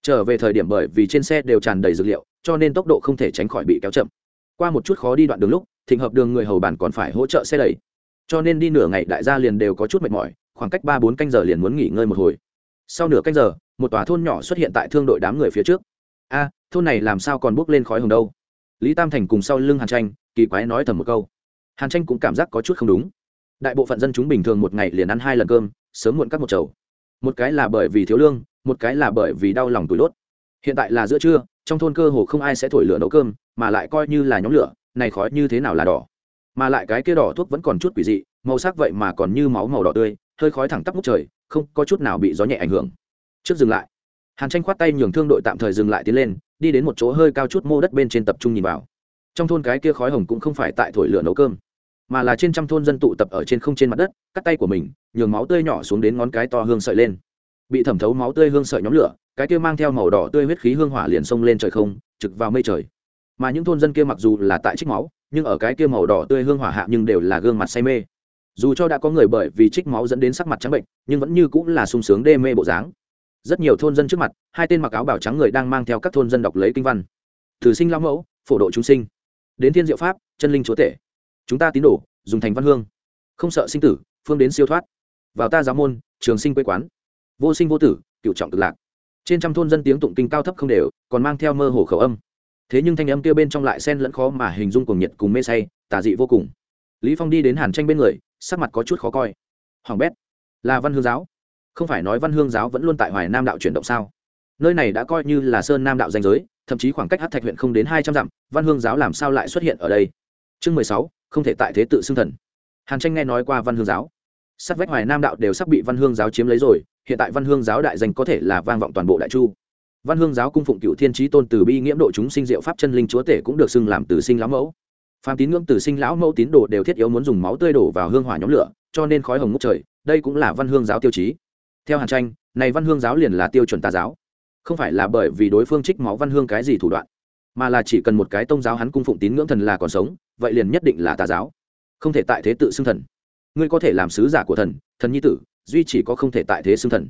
S1: Trở về thời điểm bởi vì trên xe đều tràn đầy dược liệu, cho nên tốc độ không thể tránh khỏi bị kéo chậm. Qua một chút khó đi đoạn đường lúc, thịnh hợp đường người hầu bản còn phải hỗ trợ xe đẩy. Cho nên đi nửa ngày đại gia liền đều có chút mệt mỏi, khoảng cách ba bốn canh giờ liền muốn nghỉ ngơi một hồi sau nửa canh giờ, một tòa thôn nhỏ xuất hiện tại thương đội đám người phía trước. A, thôn này làm sao còn bốc lên khói hồng đâu? Lý tam thành cùng sau lưng hàn tranh, kỳ quái nói thầm một câu. Hàn tranh cũng cảm giác có chút không đúng. Đại bộ phận dân chúng bình thường một ngày liền ăn hai lần cơm, sớm muộn cắt một chầu. Một cái là bởi vì thiếu lương, một cái là bởi vì đau lòng tủi đốt. Hiện tại là giữa trưa, trong thôn cơ hồ không ai sẽ thổi lửa nấu cơm, mà lại coi như là nhóm lửa, này khói như thế nào là đỏ? Mà lại cái kia đỏ thuốc vẫn còn chút quỷ dị, màu sắc vậy mà còn như máu màu đỏ tươi, hơi khói thẳng tắp múc trời không có chút nào bị gió nhẹ ảnh hưởng. Trước dừng lại, hàn tranh khoát tay nhường thương đội tạm thời dừng lại tiến lên, đi đến một chỗ hơi cao chút mô đất bên trên tập trung nhìn vào. Trong thôn cái kia khói hồng cũng không phải tại thổi lửa nấu cơm, mà là trên trăm thôn dân tụ tập ở trên không trên mặt đất, cắt tay của mình, nhường máu tươi nhỏ xuống đến ngón cái to hương sợi lên. Bị thẩm thấu máu tươi hương sợi nhóm lửa, cái kia mang theo màu đỏ tươi huyết khí hương hỏa liền xông lên trời không, trực vào mây trời. Mà những thôn dân kia mặc dù là tại trích máu, nhưng ở cái kia màu đỏ tươi hương hỏa hạ nhưng đều là gương mặt say mê dù cho đã có người bởi vì trích máu dẫn đến sắc mặt trắng bệnh, nhưng vẫn như cũng là sung sướng đê mê bộ dáng. Rất nhiều thôn dân trước mặt, hai tên mặc áo bảo trắng người đang mang theo các thôn dân đọc lấy kinh văn. Thử sinh lao mẫu, phổ độ chúng sinh. Đến thiên diệu pháp, chân linh chúa tể. Chúng ta tín đồ, dùng thành văn hương. Không sợ sinh tử, phương đến siêu thoát. Vào ta giáo môn, trường sinh quê quán. Vô sinh vô tử, cựu trọng cực lạc. Trên trăm thôn dân tiếng tụng kinh cao thấp không đều, còn mang theo mơ hồ khẩu âm. Thế nhưng thanh âm kia bên trong lại xen lẫn khó mà hình dung cuồng nhiệt cùng mê say, tà dị vô cùng. Lý phong đi đến hàn tranh bên người sắc mặt có chút khó coi. Hoàng bét, là văn hương giáo. Không phải nói văn hương giáo vẫn luôn tại hoài nam đạo chuyển động sao? Nơi này đã coi như là sơn nam đạo danh giới, thậm chí khoảng cách hát thạch huyện không đến hai trăm dặm, văn hương giáo làm sao lại xuất hiện ở đây? Chương mười sáu, không thể tại thế tự xưng thần. Hàn tranh nghe nói qua văn hương giáo. Sắc vách hoài nam đạo đều sắp bị văn hương giáo chiếm lấy rồi, hiện tại văn hương giáo đại danh có thể là vang vọng toàn bộ đại chu. Văn hương giáo cung phụng cựu thiên trí tôn từ bi nghiễm độ chúng sinh diệu pháp chân linh chúa tể cũng được xưng làm từ sinh lão mẫu phàm tín ngưỡng từ sinh lão mẫu tín đồ đều thiết yếu muốn dùng máu tươi đổ vào hương hỏa nhóm lửa, cho nên khói hồng ngốc trời, đây cũng là văn hương giáo tiêu chí. Theo hàn tranh, này văn hương giáo liền là tiêu chuẩn tà giáo. Không phải là bởi vì đối phương trích máu văn hương cái gì thủ đoạn, mà là chỉ cần một cái tôn giáo hắn cung phụng tín ngưỡng thần là còn sống, vậy liền nhất định là tà giáo. Không thể tại thế tự xưng thần. Ngươi có thể làm sứ giả của thần thần nhi tử, duy chỉ có không thể tại thế xưng thần.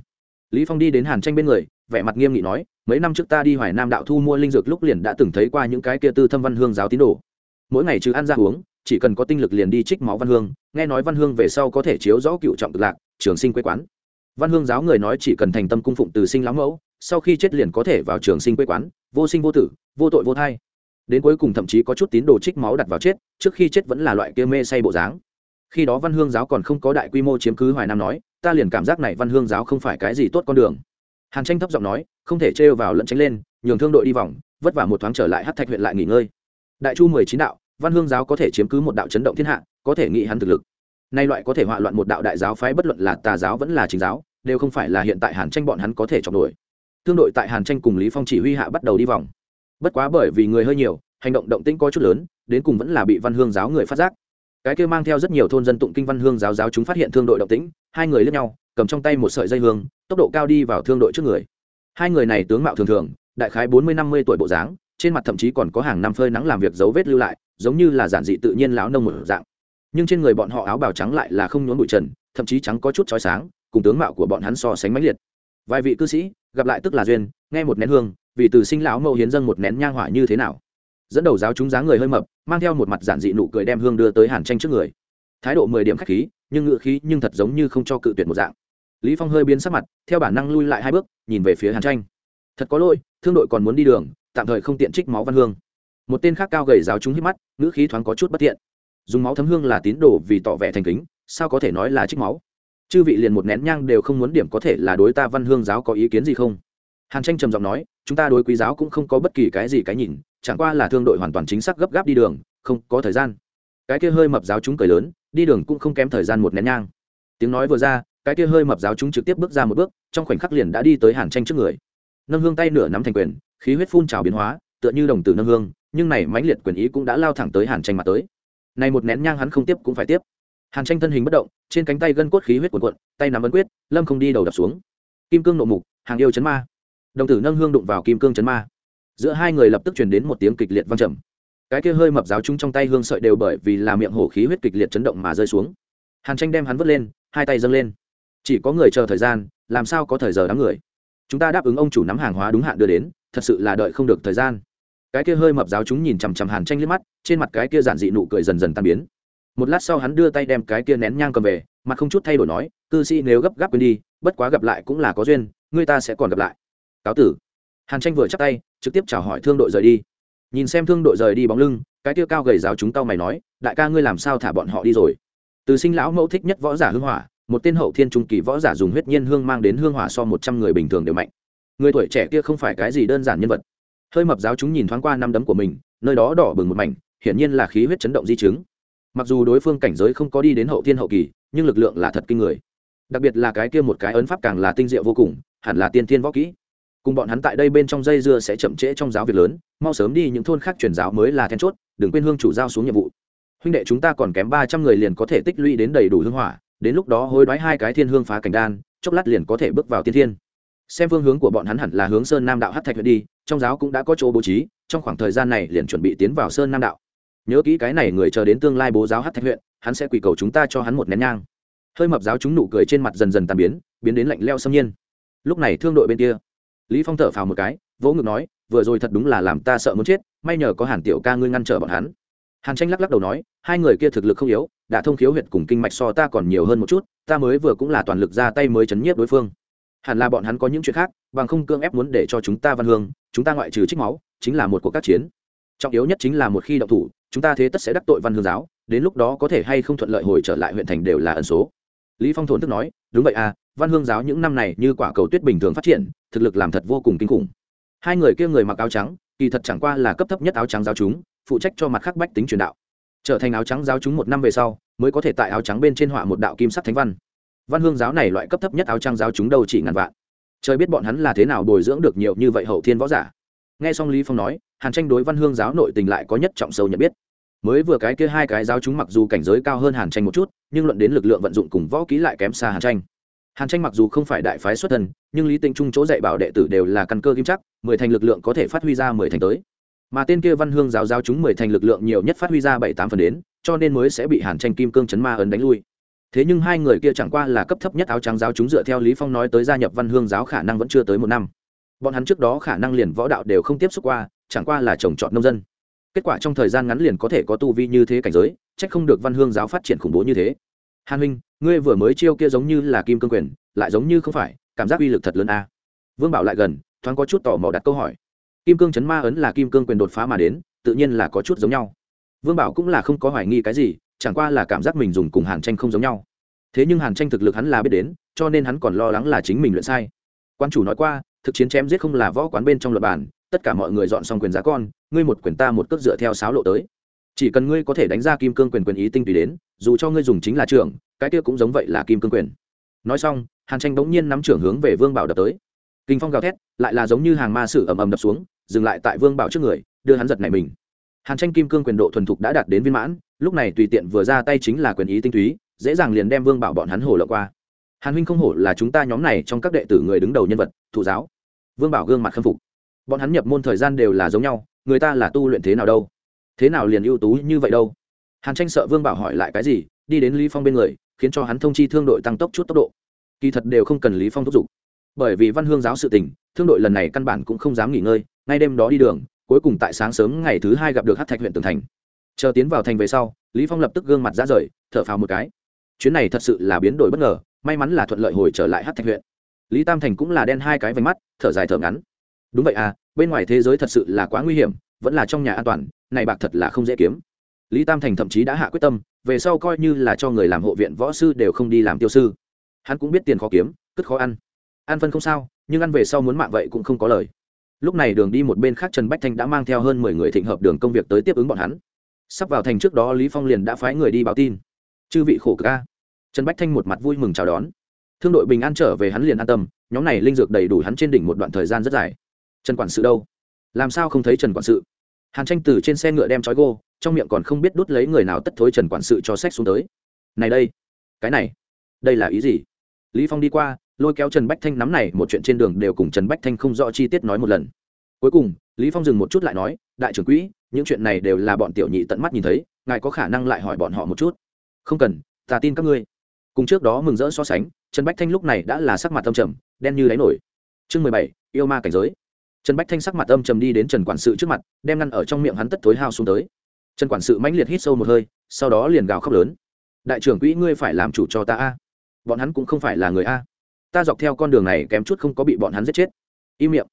S1: Lý phong đi đến hàn tranh bên người, vẻ mặt nghiêm nghị nói, mấy năm trước ta đi hoài nam đạo thu mua linh dược lúc liền đã từng thấy qua những cái kia tư thâm văn hương giáo tín đồ mỗi ngày trừ ăn ra uống, chỉ cần có tinh lực liền đi trích máu văn hương, nghe nói văn hương về sau có thể chiếu rõ cựu trọng cực lạc, trường sinh quê quán. Văn hương giáo người nói chỉ cần thành tâm cung phụng từ sinh lão mẫu, sau khi chết liền có thể vào trường sinh quê quán, vô sinh vô tử, vô tội vô thai. Đến cuối cùng thậm chí có chút tín đồ trích máu đặt vào chết, trước khi chết vẫn là loại kia mê say bộ dáng. Khi đó văn hương giáo còn không có đại quy mô chiếm cứ hoài nam nói, ta liền cảm giác này văn hương giáo không phải cái gì tốt con đường. Hàn tranh thấp giọng nói, không thể trêu vào lẫn tránh lên, nhường thương đội đi vòng, vất vả một thoáng trở lại hát thạch huyện lại nghỉ ngơi. Đại chu mười chín đạo văn hương giáo có thể chiếm cứ một đạo chấn động thiên hạ, có thể nghĩ hắn thực lực. Nay loại có thể hoạ loạn một đạo đại giáo phái bất luận là tà giáo vẫn là chính giáo, đều không phải là hiện tại hàn tranh bọn hắn có thể chọn đuổi thương đội tại hàn tranh cùng lý phong chỉ huy hạ bắt đầu đi vòng. Bất quá bởi vì người hơi nhiều, hành động động tĩnh có chút lớn, đến cùng vẫn là bị văn hương giáo người phát giác. Cái kia mang theo rất nhiều thôn dân tụng kinh văn hương giáo giáo chúng phát hiện thương đội động tĩnh, hai người lướt nhau, cầm trong tay một sợi dây hương, tốc độ cao đi vào thương đội trước người. Hai người này tướng mạo thường thường, đại khái bốn mươi năm mươi tuổi bộ dáng, trên mặt thậm chí còn có hàng năm phơi nắng làm việc dấu vết lưu lại giống như là giản dị tự nhiên lão nông một dạng. Nhưng trên người bọn họ áo bào trắng lại là không nhốn bụi trần, thậm chí trắng có chút chói sáng, cùng tướng mạo của bọn hắn so sánh mãnh liệt. Vài vị cư sĩ, gặp lại tức là duyên, nghe một nén hương, vì từ sinh lão mẫu hiến dâng một nén nhang hỏa như thế nào. Dẫn đầu giáo chúng dáng người hơi mập, mang theo một mặt giản dị nụ cười đem hương đưa tới hàn tranh trước người. Thái độ mười điểm khách khí, nhưng ngựa khí nhưng thật giống như không cho cự tuyệt một dạng. Lý phong hơi biến sắc mặt, theo bản năng lui lại hai bước, nhìn về phía hàn tranh. Thật có lỗi, thương đội còn muốn đi đường, tạm thời không tiện trích máu văn hương một tên khác cao gầy giáo chúng hít mắt, ngữ khí thoáng có chút bất tiện. Dùng máu thấm hương là tín đồ vì tỏ vẻ thành kính, sao có thể nói là trích máu? Chư vị liền một nén nhang đều không muốn điểm có thể là đối ta văn hương giáo có ý kiến gì không? Hàn tranh trầm giọng nói, chúng ta đối quý giáo cũng không có bất kỳ cái gì cái nhìn, chẳng qua là thương đội hoàn toàn chính xác gấp gáp đi đường, không có thời gian. Cái kia hơi mập giáo chúng cười lớn, đi đường cũng không kém thời gian một nén nhang. Tiếng nói vừa ra, cái kia hơi mập giáo chúng trực tiếp bước ra một bước, trong khoảnh khắc liền đã đi tới hàn tranh trước người. Nâng hương tay nửa nắm thành quyền, khí huyết phun trào biến hóa, tựa như đồng tử nâng hương nhưng này mãnh liệt quyền ý cũng đã lao thẳng tới hàn tranh mặt tới. Này một nén nhang hắn không tiếp cũng phải tiếp. Hàn tranh thân hình bất động, trên cánh tay gân cốt khí huyết cuộn cuộn, tay nắm ấn quyết, lâm không đi đầu đập xuống. Kim cương nộ mục, hàng yêu chấn ma. Đồng tử nâng hương đụng vào kim cương chấn ma. Giữa hai người lập tức truyền đến một tiếng kịch liệt vang trầm. Cái kia hơi mập giáo chúng trong tay hương sợi đều bởi vì là miệng hổ khí huyết kịch liệt chấn động mà rơi xuống. Hàn tranh đem hắn vứt lên, hai tay dâng lên. Chỉ có người chờ thời gian, làm sao có thời giờ đám người? Chúng ta đáp ứng ông chủ nắm hàng hóa đúng hạn đưa đến, thật sự là đợi không được thời gian cái kia hơi mập giáo chúng nhìn chằm chằm hàn tranh liếc mắt, trên mặt cái kia giản dị nụ cười dần dần tan biến. Một lát sau hắn đưa tay đem cái kia nén nhang cầm về, mặt không chút thay đổi nói, cư sĩ nếu gấp gáp quên đi, bất quá gặp lại cũng là có duyên, người ta sẽ còn gặp lại. Cáo tử. Hàn tranh vừa chắc tay, trực tiếp chào hỏi thương đội rời đi. Nhìn xem thương đội rời đi bóng lưng, cái kia cao gầy giáo chúng tao mày nói, đại ca ngươi làm sao thả bọn họ đi rồi? Từ sinh lão mẫu thích nhất võ giả hương hỏa, một tên hậu thiên trung kỳ võ giả dùng huyết nhiên hương mang đến hương hỏa so một trăm người bình thường đều mạnh. Người tuổi trẻ kia không phải cái gì đơn giản nhân vật hơi mập giáo chúng nhìn thoáng qua năm đấm của mình, nơi đó đỏ bừng một mảnh, hiển nhiên là khí huyết chấn động di chứng. Mặc dù đối phương cảnh giới không có đi đến hậu thiên hậu kỳ, nhưng lực lượng là thật kinh người. Đặc biệt là cái kia một cái ấn pháp càng là tinh diệu vô cùng, hẳn là tiên thiên võ kỹ. Cùng bọn hắn tại đây bên trong dây dưa sẽ chậm trễ trong giáo việc lớn, mau sớm đi những thôn khác truyền giáo mới là then chốt, đừng quên hương chủ giao xuống nhiệm vụ. Huynh đệ chúng ta còn kém ba trăm người liền có thể tích lũy đến đầy đủ hương hỏa, đến lúc đó hối đoái hai cái thiên hương phá cảnh đan, chốc lát liền có thể bước vào tiên thiên xem phương hướng của bọn hắn hẳn là hướng sơn nam đạo hát thạch huyện đi, trong giáo cũng đã có chỗ bố trí, trong khoảng thời gian này liền chuẩn bị tiến vào sơn nam đạo. Nhớ kỹ cái này người chờ đến tương lai bố giáo hát thạch huyện, hắn sẽ quỳ cầu chúng ta cho hắn một nén nhang. Hơi mập giáo chúng nụ cười trên mặt dần dần tàn biến biến đến lạnh leo xâm nhiên. Lúc này thương đội bên kia, lý phong thở phào một cái, vỗ ngực nói, vừa rồi thật đúng là làm ta sợ muốn chết, may nhờ có hàn tiểu ca ngươi ngăn trở bọn hắn. Hàn tranh lắc lắc đầu nói, hai người kia thực lực không yếu, đã thông khiếu huyệt cùng kinh mạch so ta còn nhiều hơn một chút, ta mới vừa cũng là toàn lực ra tay mới chấn nhiếp đối phương hẳn là bọn hắn có những chuyện khác, bằng không cương ép muốn để cho chúng ta văn hương, chúng ta ngoại trừ trích máu, chính là một cuộc các chiến. Trọng yếu nhất chính là một khi động thủ, chúng ta thế tất sẽ đắc tội văn hương giáo, đến lúc đó có thể hay không thuận lợi hồi trở lại huyện thành đều là ẩn số. Lý phong thốn thức nói, đúng vậy à văn hương giáo những năm này như quả cầu tuyết bình thường phát triển, thực lực làm thật vô cùng kinh khủng. Hai người kia người mặc áo trắng, kỳ thật chẳng qua là cấp thấp nhất áo trắng giáo chúng, phụ trách cho mặt khắc bách tính truyền đạo. Trở thành áo trắng giáo chúng một năm về sau, mới có thể tại áo trắng bên trên họa một đạo kim sắc thánh văn văn hương giáo này loại cấp thấp nhất áo trang giáo chúng đâu chỉ ngàn vạn. Trời biết bọn hắn là thế nào bồi dưỡng được nhiều như vậy hậu thiên võ giả. Nghe xong lý phong nói, hàn tranh đối văn hương giáo nội tình lại có nhất trọng sâu nhận biết. Mới vừa cái kia hai cái giáo chúng mặc dù cảnh giới cao hơn hàn tranh một chút, nhưng luận đến lực lượng vận dụng cùng võ kỹ lại kém xa hàn tranh. Hàn tranh mặc dù không phải đại phái xuất thân, nhưng lý tinh trung chỗ dạy bảo đệ tử đều là căn cơ kim chắc, mười thành lực lượng có thể phát huy ra mười thành tới. Mà tên kia văn hương giáo giáo chúng mười thành lực lượng nhiều nhất phát huy ra bảy tám phần đến, cho nên mới sẽ bị hàn tranh kim cương chấn ma ấn đánh lui thế nhưng hai người kia chẳng qua là cấp thấp nhất áo trắng giáo chúng dựa theo lý phong nói tới gia nhập văn hương giáo khả năng vẫn chưa tới một năm. Bọn hắn trước đó khả năng liền võ đạo đều không tiếp xúc qua, chẳng qua là trồng trọt nông dân. Kết quả trong thời gian ngắn liền có thể có tu vi như thế cảnh giới trách không được văn hương giáo phát triển khủng bố như thế. Hàn huynh, ngươi vừa mới chiêu kia giống như là kim cương quyền, lại giống như không phải, cảm giác uy lực thật lớn a. Vương bảo lại gần, thoáng có chút tò mò đặt câu hỏi. Kim cương chấn ma ấn là kim cương quyền đột phá mà đến, tự nhiên là có chút giống nhau. Vương bảo cũng là không có hoài nghi cái gì chẳng qua là cảm giác mình dùng cùng hàn tranh không giống nhau. Thế nhưng hàn tranh thực lực hắn là biết đến, cho nên hắn còn lo lắng là chính mình luyện sai. Quan chủ nói qua, thực chiến chém giết không là võ quán bên trong luật bản, tất cả mọi người dọn xong quyền giá con, ngươi một quyền ta một cước dựa theo sáo lộ tới. Chỉ cần ngươi có thể đánh ra kim cương quyền quyền ý tinh tùy đến, dù cho ngươi dùng chính là trưởng, cái kia cũng giống vậy là kim cương quyền. Nói xong, hàn tranh bỗng nhiên nắm trưởng hướng về vương bảo đập tới. Kinh phong gào thét, lại là giống như hàng ma sử ầm ầm đập xuống, dừng lại tại vương bảo trước người, đưa hắn giật này mình hàn tranh kim cương quyền độ thuần thục đã đạt đến viên mãn, lúc này tùy tiện vừa ra tay chính là quyền ý tinh túy, dễ dàng liền đem vương bảo bọn hắn hổ lộ qua. Hàn huynh không hổ là chúng ta nhóm này trong các đệ tử người đứng đầu nhân vật, thụ giáo. Vương bảo gương mặt khâm phục. Bọn hắn nhập môn thời gian đều là giống nhau, người ta là tu luyện thế nào đâu? Thế nào liền ưu tú như vậy đâu? Hàn tranh sợ vương bảo hỏi lại cái gì, đi đến lý phong bên người, khiến cho hắn thông chi thương đội tăng tốc chút tốc độ. Kỳ thật đều không cần lý phong thúc giục. Bởi vì văn hương giáo sự tình, thương đội lần này căn bản cũng không dám nghỉ ngơi, ngay đêm đó đi đường cuối cùng tại sáng sớm ngày thứ hai gặp được hát thạch huyện tường thành. Chờ tiến vào thành về sau, lý phong lập tức gương mặt ra rời, thở phào một cái. Chuyến này thật sự là biến đổi bất ngờ, may mắn là thuận lợi hồi trở lại hát thạch huyện. Lý tam thành cũng là đen hai cái vành mắt, thở dài thở ngắn. Đúng vậy à bên ngoài thế giới thật sự là quá nguy hiểm, vẫn là trong nhà an toàn, này bạc thật là không dễ kiếm. Lý tam thành thậm chí đã hạ quyết tâm, về sau coi như là cho người làm hộ viện võ sư đều không đi làm tiêu sư. Hắn cũng biết tiền khó kiếm, cất khó ăn. Ăn phân không sao, nhưng ăn về sau muốn mạng vậy cũng không có lời lúc này đường đi một bên khác trần bách thanh đã mang theo hơn mười người thịnh hợp đường công việc tới tiếp ứng bọn hắn. Sắp vào thành trước đó lý phong liền đã phái người đi báo tin. Chư vị khổ ca trần bách thanh một mặt vui mừng chào đón. Thương đội bình an trở về hắn liền an tâm, nhóm này linh dược đầy đủ hắn trên đỉnh một đoạn thời gian rất dài. Trần quản sự đâu? Làm sao không thấy trần quản sự? Hàn tranh từ trên xe ngựa đem trói gô, trong miệng còn không biết đút lấy người nào tất thối trần quản sự cho sách xuống tới. Này đây. Cái này. Đây là ý gì? Lý phong đi qua lôi kéo trần bách thanh nắm này, một chuyện trên đường đều cùng trần bách thanh không rõ chi tiết nói một lần. Cuối cùng, lý phong dừng một chút lại nói, đại trưởng quỹ, những chuyện này đều là bọn tiểu nhị tận mắt nhìn thấy, ngài có khả năng lại hỏi bọn họ một chút? Không cần, ta tin các ngươi. Cùng trước đó mừng rỡ so sánh, trần bách thanh lúc này đã là sắc mặt âm trầm, đen như đáy nổi. Chương mười bảy, yêu ma cảnh giới. Trần bách thanh sắc mặt âm trầm đi đến trần quản sự trước mặt, đem ngăn ở trong miệng hắn tất thối hao xuống tới. Trần quản sự mãnh liệt hít sâu một hơi, sau đó liền gào khóc lớn. Đại trưởng quỹ, ngươi phải làm chủ cho ta a. Bọn hắn cũng không phải là người a ta dọc theo con đường này kém chút không có bị bọn hắn giết chết. Im miệng.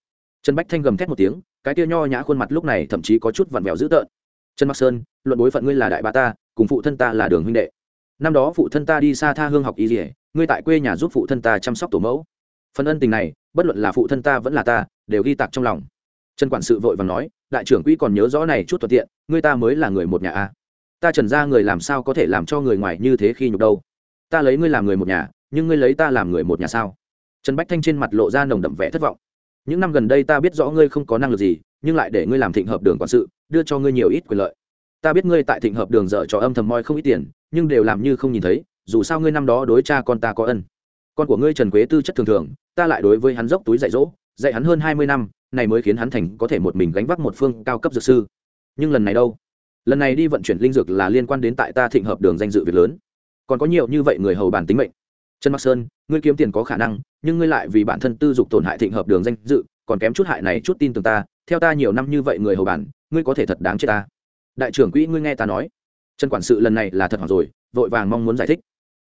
S1: Trần bách thanh gầm thét một tiếng, cái tia nho nhã khuôn mặt lúc này thậm chí có chút vặn vẹo dữ tợn. Trần Mặc sơn, luận bối phận ngươi là đại bá ta, cùng phụ thân ta là đường huynh đệ. Năm đó phụ thân ta đi xa tha hương học y dỉa ngươi tại quê nhà giúp phụ thân ta chăm sóc tổ mẫu. Phần ân tình này, bất luận là phụ thân ta vẫn là ta, đều ghi tạc trong lòng. Trần quản sự vội và nói, đại trưởng quỹ còn nhớ rõ này chút thuận tiện, ngươi ta mới là người một nhà a ta trần ra người làm sao có thể làm cho người ngoài như thế khi nhục đâu? Ta lấy ngươi làm người một nhà nhưng ngươi lấy ta làm người một nhà sao? Trần bách thanh trên mặt lộ ra nồng đậm vẻ thất vọng. Những năm gần đây ta biết rõ ngươi không có năng lực gì, nhưng lại để ngươi làm thịnh hợp đường quản sự, đưa cho ngươi nhiều ít quyền lợi. Ta biết ngươi tại thịnh hợp đường dở cho âm thầm moi không ít tiền, nhưng đều làm như không nhìn thấy, dù sao ngươi năm đó đối cha con ta có ân. Con của ngươi trần quế tư chất thường thường, ta lại đối với hắn dốc túi dạy dỗ, dạy hắn hơn hai mươi năm, này mới khiến hắn thành có thể một mình gánh vác một phương cao cấp dược sư. Nhưng lần này đâu? Lần này đi vận chuyển linh dược là liên quan đến tại ta thịnh hợp đường danh dự việc lớn. Còn có nhiều như vậy người hầu bản tính mệnh trần mặc sơn, ngươi kiếm tiền có khả năng, nhưng ngươi lại vì bản thân tư dục tổn hại thịnh hợp đường danh dự, còn kém chút hại này chút tin tưởng ta, theo ta nhiều năm như vậy người hầu bản, ngươi có thể thật đáng chết ta. Đại trưởng quỹ ngươi nghe ta nói. Trần quản sự lần này là thật hoặc rồi, vội vàng mong muốn giải thích.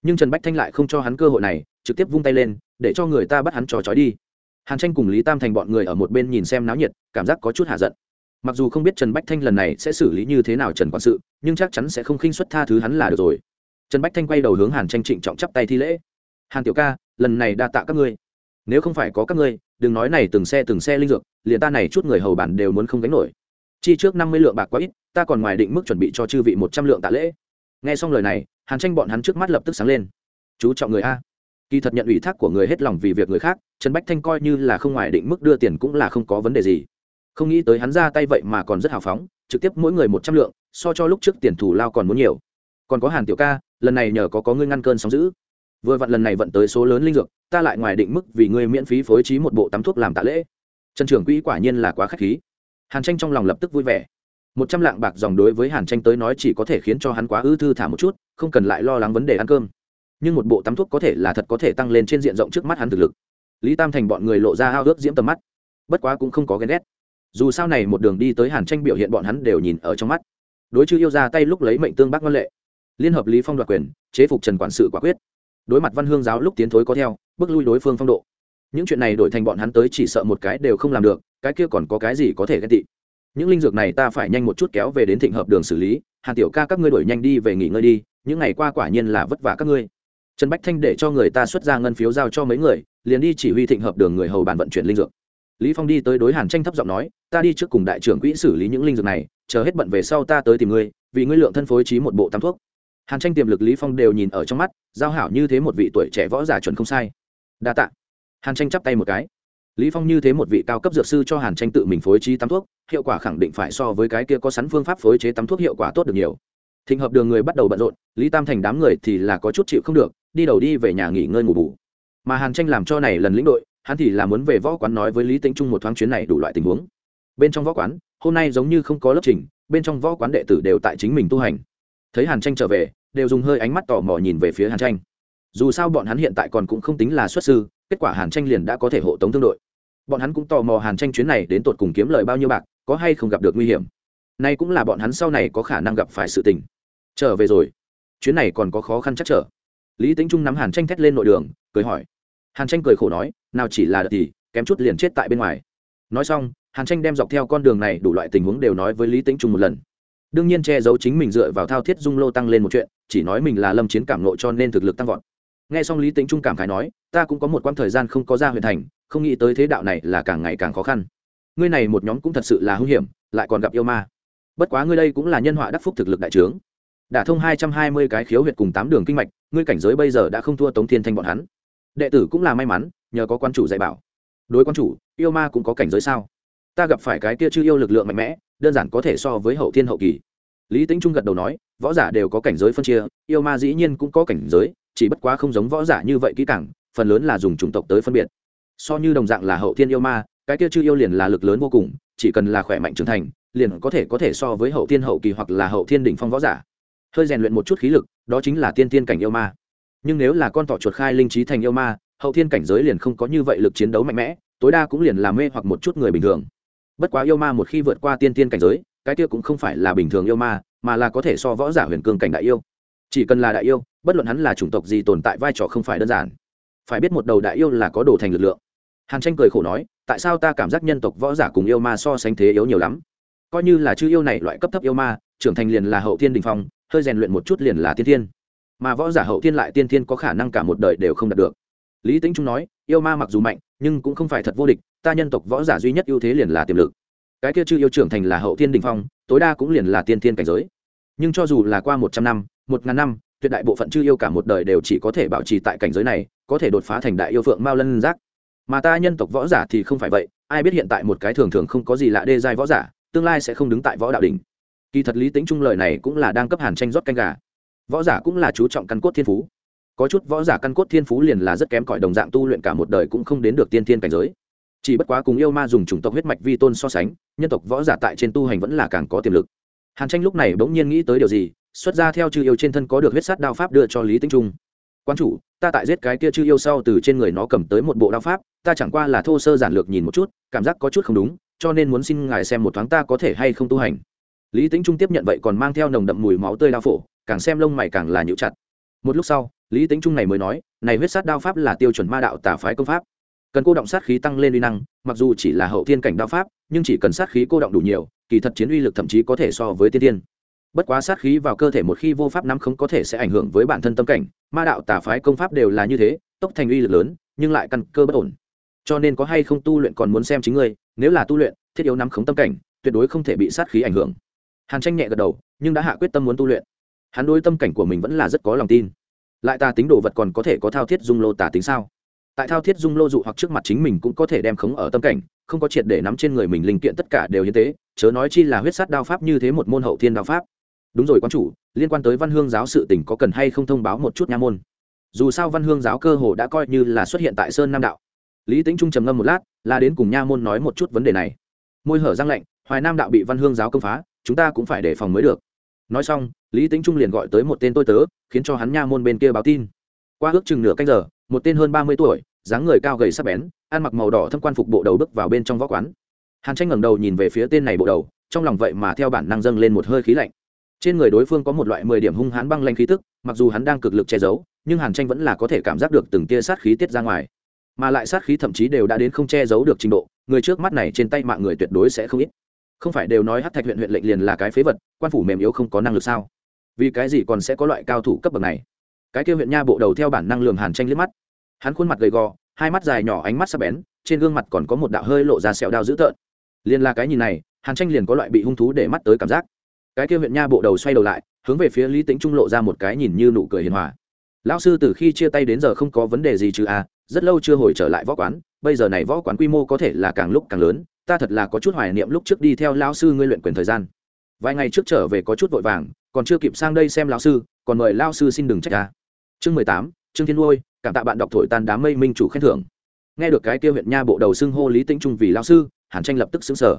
S1: Nhưng trần bách thanh lại không cho hắn cơ hội này, trực tiếp vung tay lên, để cho người ta bắt hắn trò trói đi. Hàn tranh cùng lý tam thành bọn người ở một bên nhìn xem náo nhiệt, cảm giác có chút hạ giận. Mặc dù không biết trần bách thanh lần này sẽ xử lý như thế nào trần quản sự, nhưng chắc chắn sẽ không khinh xuất tha thứ hắn là được rồi. Trần bách thanh quay đầu hướng hàn tranh trịnh trọng chắp tay thi lễ hàn tiểu ca, lần này đa tạ các ngươi. Nếu không phải có các ngươi, đừng nói này từng xe từng xe linh dược, liền ta này chút người hầu bản đều muốn không gánh nổi. Chi trước năm mươi lượng bạc quá ít, ta còn ngoài định mức chuẩn bị cho chư vị một trăm lượng tạ lễ. Nghe xong lời này, hàn tranh bọn hắn trước mắt lập tức sáng lên. Chú trọng người a. Kỳ thật nhận ủy thác của người hết lòng vì việc người khác, trần bách thanh coi như là không ngoài định mức đưa tiền cũng là không có vấn đề gì. Không nghĩ tới hắn ra tay vậy mà còn rất hào phóng, trực tiếp mỗi người một trăm lượng, so cho lúc trước tiền thủ lao còn muốn nhiều. Còn có hàn tiểu ca, lần này nhờ có có ngươi ngăn cơn sóng giữ vừa vặn lần này vận tới số lớn linh dược, ta lại ngoài định mức vì ngươi miễn phí phối trí một bộ tắm thuốc làm tạ lễ. Trần trưởng quỹ quả nhiên là quá k h á c h khí. Hàn tranh trong lòng lập tức vui vẻ. Một trăm lạng bạc dòng đối với hàn tranh tới nói chỉ có thể khiến cho hắn quá ư thư thả một chút, không cần lại lo lắng vấn đề ăn cơm. Nhưng một bộ tắm thuốc có thể là thật có thể tăng lên trên diện rộng trước mắt hắn thực lực. Lý tam thành bọn người lộ ra ao ước diễm tầm mắt. Bất quá cũng không có ghen ghét. Dù sau này một đường đi tới hàn tranh biểu hiện bọn hắn đều nhìn ở trong mắt. Đối chư yêu ra tay lúc lấy mệnh tương bác văn lệ. Liên hợp lý phong đoạt quyền, chế phục trần quản sự quả quyết đối mặt văn hương giáo lúc tiến thối có theo, bước lui đối phương phong độ. Những chuyện này đổi thành bọn hắn tới chỉ sợ một cái đều không làm được, cái kia còn có cái gì có thể ghen tị? Những linh dược này ta phải nhanh một chút kéo về đến thịnh hợp đường xử lý, hàn tiểu ca các ngươi đổi nhanh đi về nghỉ ngơi đi, những ngày qua quả nhiên là vất vả các ngươi. Trần bách thanh để cho người ta xuất ra ngân phiếu giao cho mấy người, liền đi chỉ huy thịnh hợp đường người hầu bàn vận chuyển linh dược. Lý phong đi tới đối hàn tranh thấp giọng nói, ta đi trước cùng đại trưởng quỹ xử lý những linh dược này, chờ hết bận về sau ta tới tìm ngươi, vì ngươi lượng thân phối trí một bộ tam thuốc hàn tranh tiềm lực lý phong đều nhìn ở trong mắt giao hảo như thế một vị tuổi trẻ võ giả chuẩn không sai đa tạ hàn tranh chắp tay một cái lý phong như thế một vị cao cấp dược sư cho hàn tranh tự mình phối trí tắm thuốc hiệu quả khẳng định phải so với cái kia có sẵn phương pháp phối chế tắm thuốc hiệu quả tốt được nhiều thịnh hợp đường người bắt đầu bận rộn lý tam thành đám người thì là có chút chịu không được đi đầu đi về nhà nghỉ ngơi ngủ bù mà hàn tranh làm cho này lần lĩnh đội hắn thì là muốn về võ quán nói với lý tĩnh trung một thoáng chuyến này đủ loại tình huống bên trong võ quán hôm nay giống như không có lớp trình bên trong võ quán đệ tử đều tại chính mình tu hành thấy hàn tranh trở về, đều dùng hơi ánh mắt tò mò nhìn về phía hàn tranh. Dù sao bọn hắn hiện tại còn cũng không tính là xuất sư, kết quả hàn tranh liền đã có thể hộ tống thương đội. Bọn hắn cũng tò mò hàn tranh chuyến này đến tột cùng kiếm lời bao nhiêu bạc, có hay không gặp được nguy hiểm. Nay cũng là bọn hắn sau này có khả năng gặp phải sự tình. Trở về rồi. Chuyến này còn có khó khăn chắc trở. Lý tính trung nắm hàn tranh thét lên nội đường, cười hỏi. Hàn tranh cười khổ nói, nào chỉ là đợt thì, kém chút liền chết tại bên ngoài. Nói xong, hàn tranh đem dọc theo con đường này đủ loại tình huống đều nói với lý tính trung một lần đương nhiên che giấu chính mình dựa vào thao thiết dung lô tăng lên một chuyện, chỉ nói mình là lâm chiến cảm nộ cho nên thực lực tăng vọt. Nghe xong lý tính trung cảm khái nói, ta cũng có một quãng thời gian không có ra huyện thành, không nghĩ tới thế đạo này là càng ngày càng khó khăn. Ngươi này một nhóm cũng thật sự là hữu hiểm, lại còn gặp yêu ma. Bất quá ngươi đây cũng là nhân họa đắc phúc thực lực đại trướng. Đả thông hai trăm hai mươi cái khiếu huyệt cùng tám đường kinh mạch, ngươi cảnh giới bây giờ đã không thua tống thiên thanh bọn hắn. Đệ tử cũng là may mắn, nhờ có quan chủ dạy bảo. Đối quan chủ, yêu ma cũng có cảnh giới sao? Ta gặp phải cái kia chưa yêu lực lượng mạnh mẽ đơn giản có thể so với hậu thiên hậu kỳ. Lý tính trung gật đầu nói, võ giả đều có cảnh giới phân chia, yêu ma dĩ nhiên cũng có cảnh giới, chỉ bất quá không giống võ giả như vậy kỹ càng, phần lớn là dùng chủng tộc tới phân biệt. So như đồng dạng là hậu thiên yêu ma, cái kia chư yêu liền là lực lớn vô cùng, chỉ cần là khỏe mạnh trưởng thành, liền có thể có thể so với hậu thiên hậu kỳ hoặc là hậu thiên đỉnh phong võ giả. Hơi rèn luyện một chút khí lực, đó chính là tiên tiên cảnh yêu ma. Nhưng nếu là con thỏ chuột khai linh trí thành yêu ma, hậu thiên cảnh giới liền không có như vậy lực chiến đấu mạnh mẽ, tối đa cũng liền làm mê hoặc một chút người bình thường bất quá yêu ma một khi vượt qua tiên tiên cảnh giới, cái kia cũng không phải là bình thường yêu ma, mà là có thể so võ giả huyền cương cảnh đại yêu. Chỉ cần là đại yêu, bất luận hắn là chủng tộc gì tồn tại vai trò không phải đơn giản. Phải biết một đầu đại yêu là có đồ thành lực lượng. Hàn tranh cười khổ nói, tại sao ta cảm giác nhân tộc võ giả cùng yêu ma so sánh thế yếu nhiều lắm? Coi như là chư yêu này loại cấp thấp yêu ma, trưởng thành liền là hậu thiên đình phong, hơi rèn luyện một chút liền là tiên thiên mà võ giả hậu thiên lại tiên thiên có khả năng cả một đời đều không đạt được. Lý tính trung nói, yêu ma mặc dù mạnh nhưng cũng không phải thật vô địch, ta nhân tộc võ giả duy nhất ưu thế liền là tiềm lực. Cái kia chư yêu trưởng thành là hậu thiên đình phong, tối đa cũng liền là tiên thiên cảnh giới. Nhưng cho dù là qua một trăm năm, một ngàn năm, tuyệt đại bộ phận chư yêu cả một đời đều chỉ có thể bảo trì tại cảnh giới này, có thể đột phá thành đại yêu phượng mao lân giác. Mà ta nhân tộc võ giả thì không phải vậy, ai biết hiện tại một cái thường thường không có gì lạ đê giai võ giả, tương lai sẽ không đứng tại võ đạo đình kỳ thật lý tính trung lời này cũng là đang cấp hàn tranh rót canh gà. Võ giả cũng là chú trọng căn cốt thiên phú có chút võ giả căn cốt thiên phú liền là rất kém cỏi đồng dạng tu luyện cả một đời cũng không đến được tiên thiên cảnh giới. Chỉ bất quá cùng yêu ma dùng chủng tộc huyết mạch vi tôn so sánh, nhân tộc võ giả tại trên tu hành vẫn là càng có tiềm lực. Hàn tranh lúc này bỗng nhiên nghĩ tới điều gì, xuất ra theo chư yêu trên thân có được huyết sát đao pháp đưa cho lý tinh trung. Quan chủ, ta tại giết cái kia chư yêu sau từ trên người nó cầm tới một bộ đao pháp, ta chẳng qua là thô sơ giản lược nhìn một chút, cảm giác có chút không đúng, cho nên muốn xin ngài xem một thoáng ta có thể hay không tu hành. Lý tính trung tiếp nhận vậy còn mang theo nồng đậm mùi máu tươi đao phổ, càng xem lông mày càng là nhũ chặt. Một lúc sau lý tính trung này mới nói, này huyết sát đao pháp là tiêu chuẩn ma đạo tả phái công pháp. Cần cô động sát khí tăng lên uy năng, mặc dù chỉ là hậu thiên cảnh đao pháp, nhưng chỉ cần sát khí cô động đủ nhiều, kỳ thật chiến uy lực thậm chí có thể so với tiên tiên. Bất quá sát khí vào cơ thể một khi vô pháp nắm không có thể sẽ ảnh hưởng với bản thân tâm cảnh. Ma đạo tả phái công pháp đều là như thế, tốc thành uy lực lớn, nhưng lại căn cơ bất ổn. Cho nên có hay không tu luyện còn muốn xem chính ngươi, nếu là tu luyện, thiết yếu nắm khống tâm cảnh, tuyệt đối không thể bị sát khí ảnh hưởng. Hàn tranh nhẹ gật đầu, nhưng đã hạ quyết tâm muốn tu luyện. Hắn đối tâm cảnh của mình vẫn là rất có lòng tin lại tà tính đồ vật còn có thể có thao thiết dung lô tà tính sao? Tại thao thiết dung lô dụ hoặc trước mặt chính mình cũng có thể đem khống ở tâm cảnh, không có triệt để nắm trên người mình linh kiện tất cả đều như thế, chớ nói chi là huyết sát đao pháp như thế một môn hậu thiên đao pháp. Đúng rồi quan chủ, liên quan tới văn hương giáo sự tình có cần hay không thông báo một chút nha môn? Dù sao văn hương giáo cơ hồ đã coi như là xuất hiện tại sơn nam đạo. Lý tính trung trầm ngâm một lát, là đến cùng nha môn nói một chút vấn đề này. Môi hở răng lạnh, hoài nam đạo bị văn hương giáo công phá, chúng ta cũng phải đề phòng mới được nói xong, lý tính trung liền gọi tới một tên tôi tớ, khiến cho hắn nha môn bên kia báo tin. Qua ước chừng nửa canh giờ, một tên hơn ba mươi tuổi, dáng người cao gầy sắc bén, ăn mặc màu đỏ thâm quan phục bộ đầu bước vào bên trong võ quán. Hàn tranh ngẩng đầu nhìn về phía tên này bộ đầu, trong lòng vậy mà theo bản năng dâng lên một hơi khí lạnh. Trên người đối phương có một loại mười điểm hung hãn băng lanh khí tức, mặc dù hắn đang cực lực che giấu, nhưng hàn tranh vẫn là có thể cảm giác được từng tia sát khí tiết ra ngoài. Mà lại sát khí thậm chí đều đã đến không che giấu được trình độ, người trước mắt này trên tay mạng người tuyệt đối sẽ không ít không phải đều nói hát thạch huyện huyện lệnh liền là cái phế vật, quan phủ mềm yếu không có năng lực sao? Vì cái gì còn sẽ có loại cao thủ cấp bậc này? Cái kêu huyện nha bộ đầu theo bản năng lường hàn tranh liếc mắt. Hắn khuôn mặt gầy gò, hai mắt dài nhỏ ánh mắt sắc bén, trên gương mặt còn có một đạo hơi lộ ra sẹo đao dữ tợn. Liền là cái nhìn này, hàn tranh liền có loại bị hung thú để mắt tới cảm giác. Cái kia huyện nha bộ đầu xoay đầu lại, hướng về phía lý tính trung lộ ra một cái nhìn như nụ cười hiền hòa. Lão sư từ khi chia tay đến giờ không có vấn đề gì chứ à rất lâu chưa hồi trở lại võ quán, bây giờ này võ quán quy mô có thể là càng lúc càng lớn ta thật là có chút hoài niệm lúc trước đi theo lão sư ngươi luyện quyền thời gian. Vài ngày trước trở về có chút vội vàng, còn chưa kịp sang đây xem lão sư, còn mời lão sư xin đừng trách ta. Chương mười tám, trương thiên nuôi cảm tạ bạn đọc thổi tan đám mây minh chủ khen thưởng. Nghe được cái kia huyện nha bộ đầu xưng hô lý tĩnh trung vì lão sư, hàn tranh lập tức xứng sở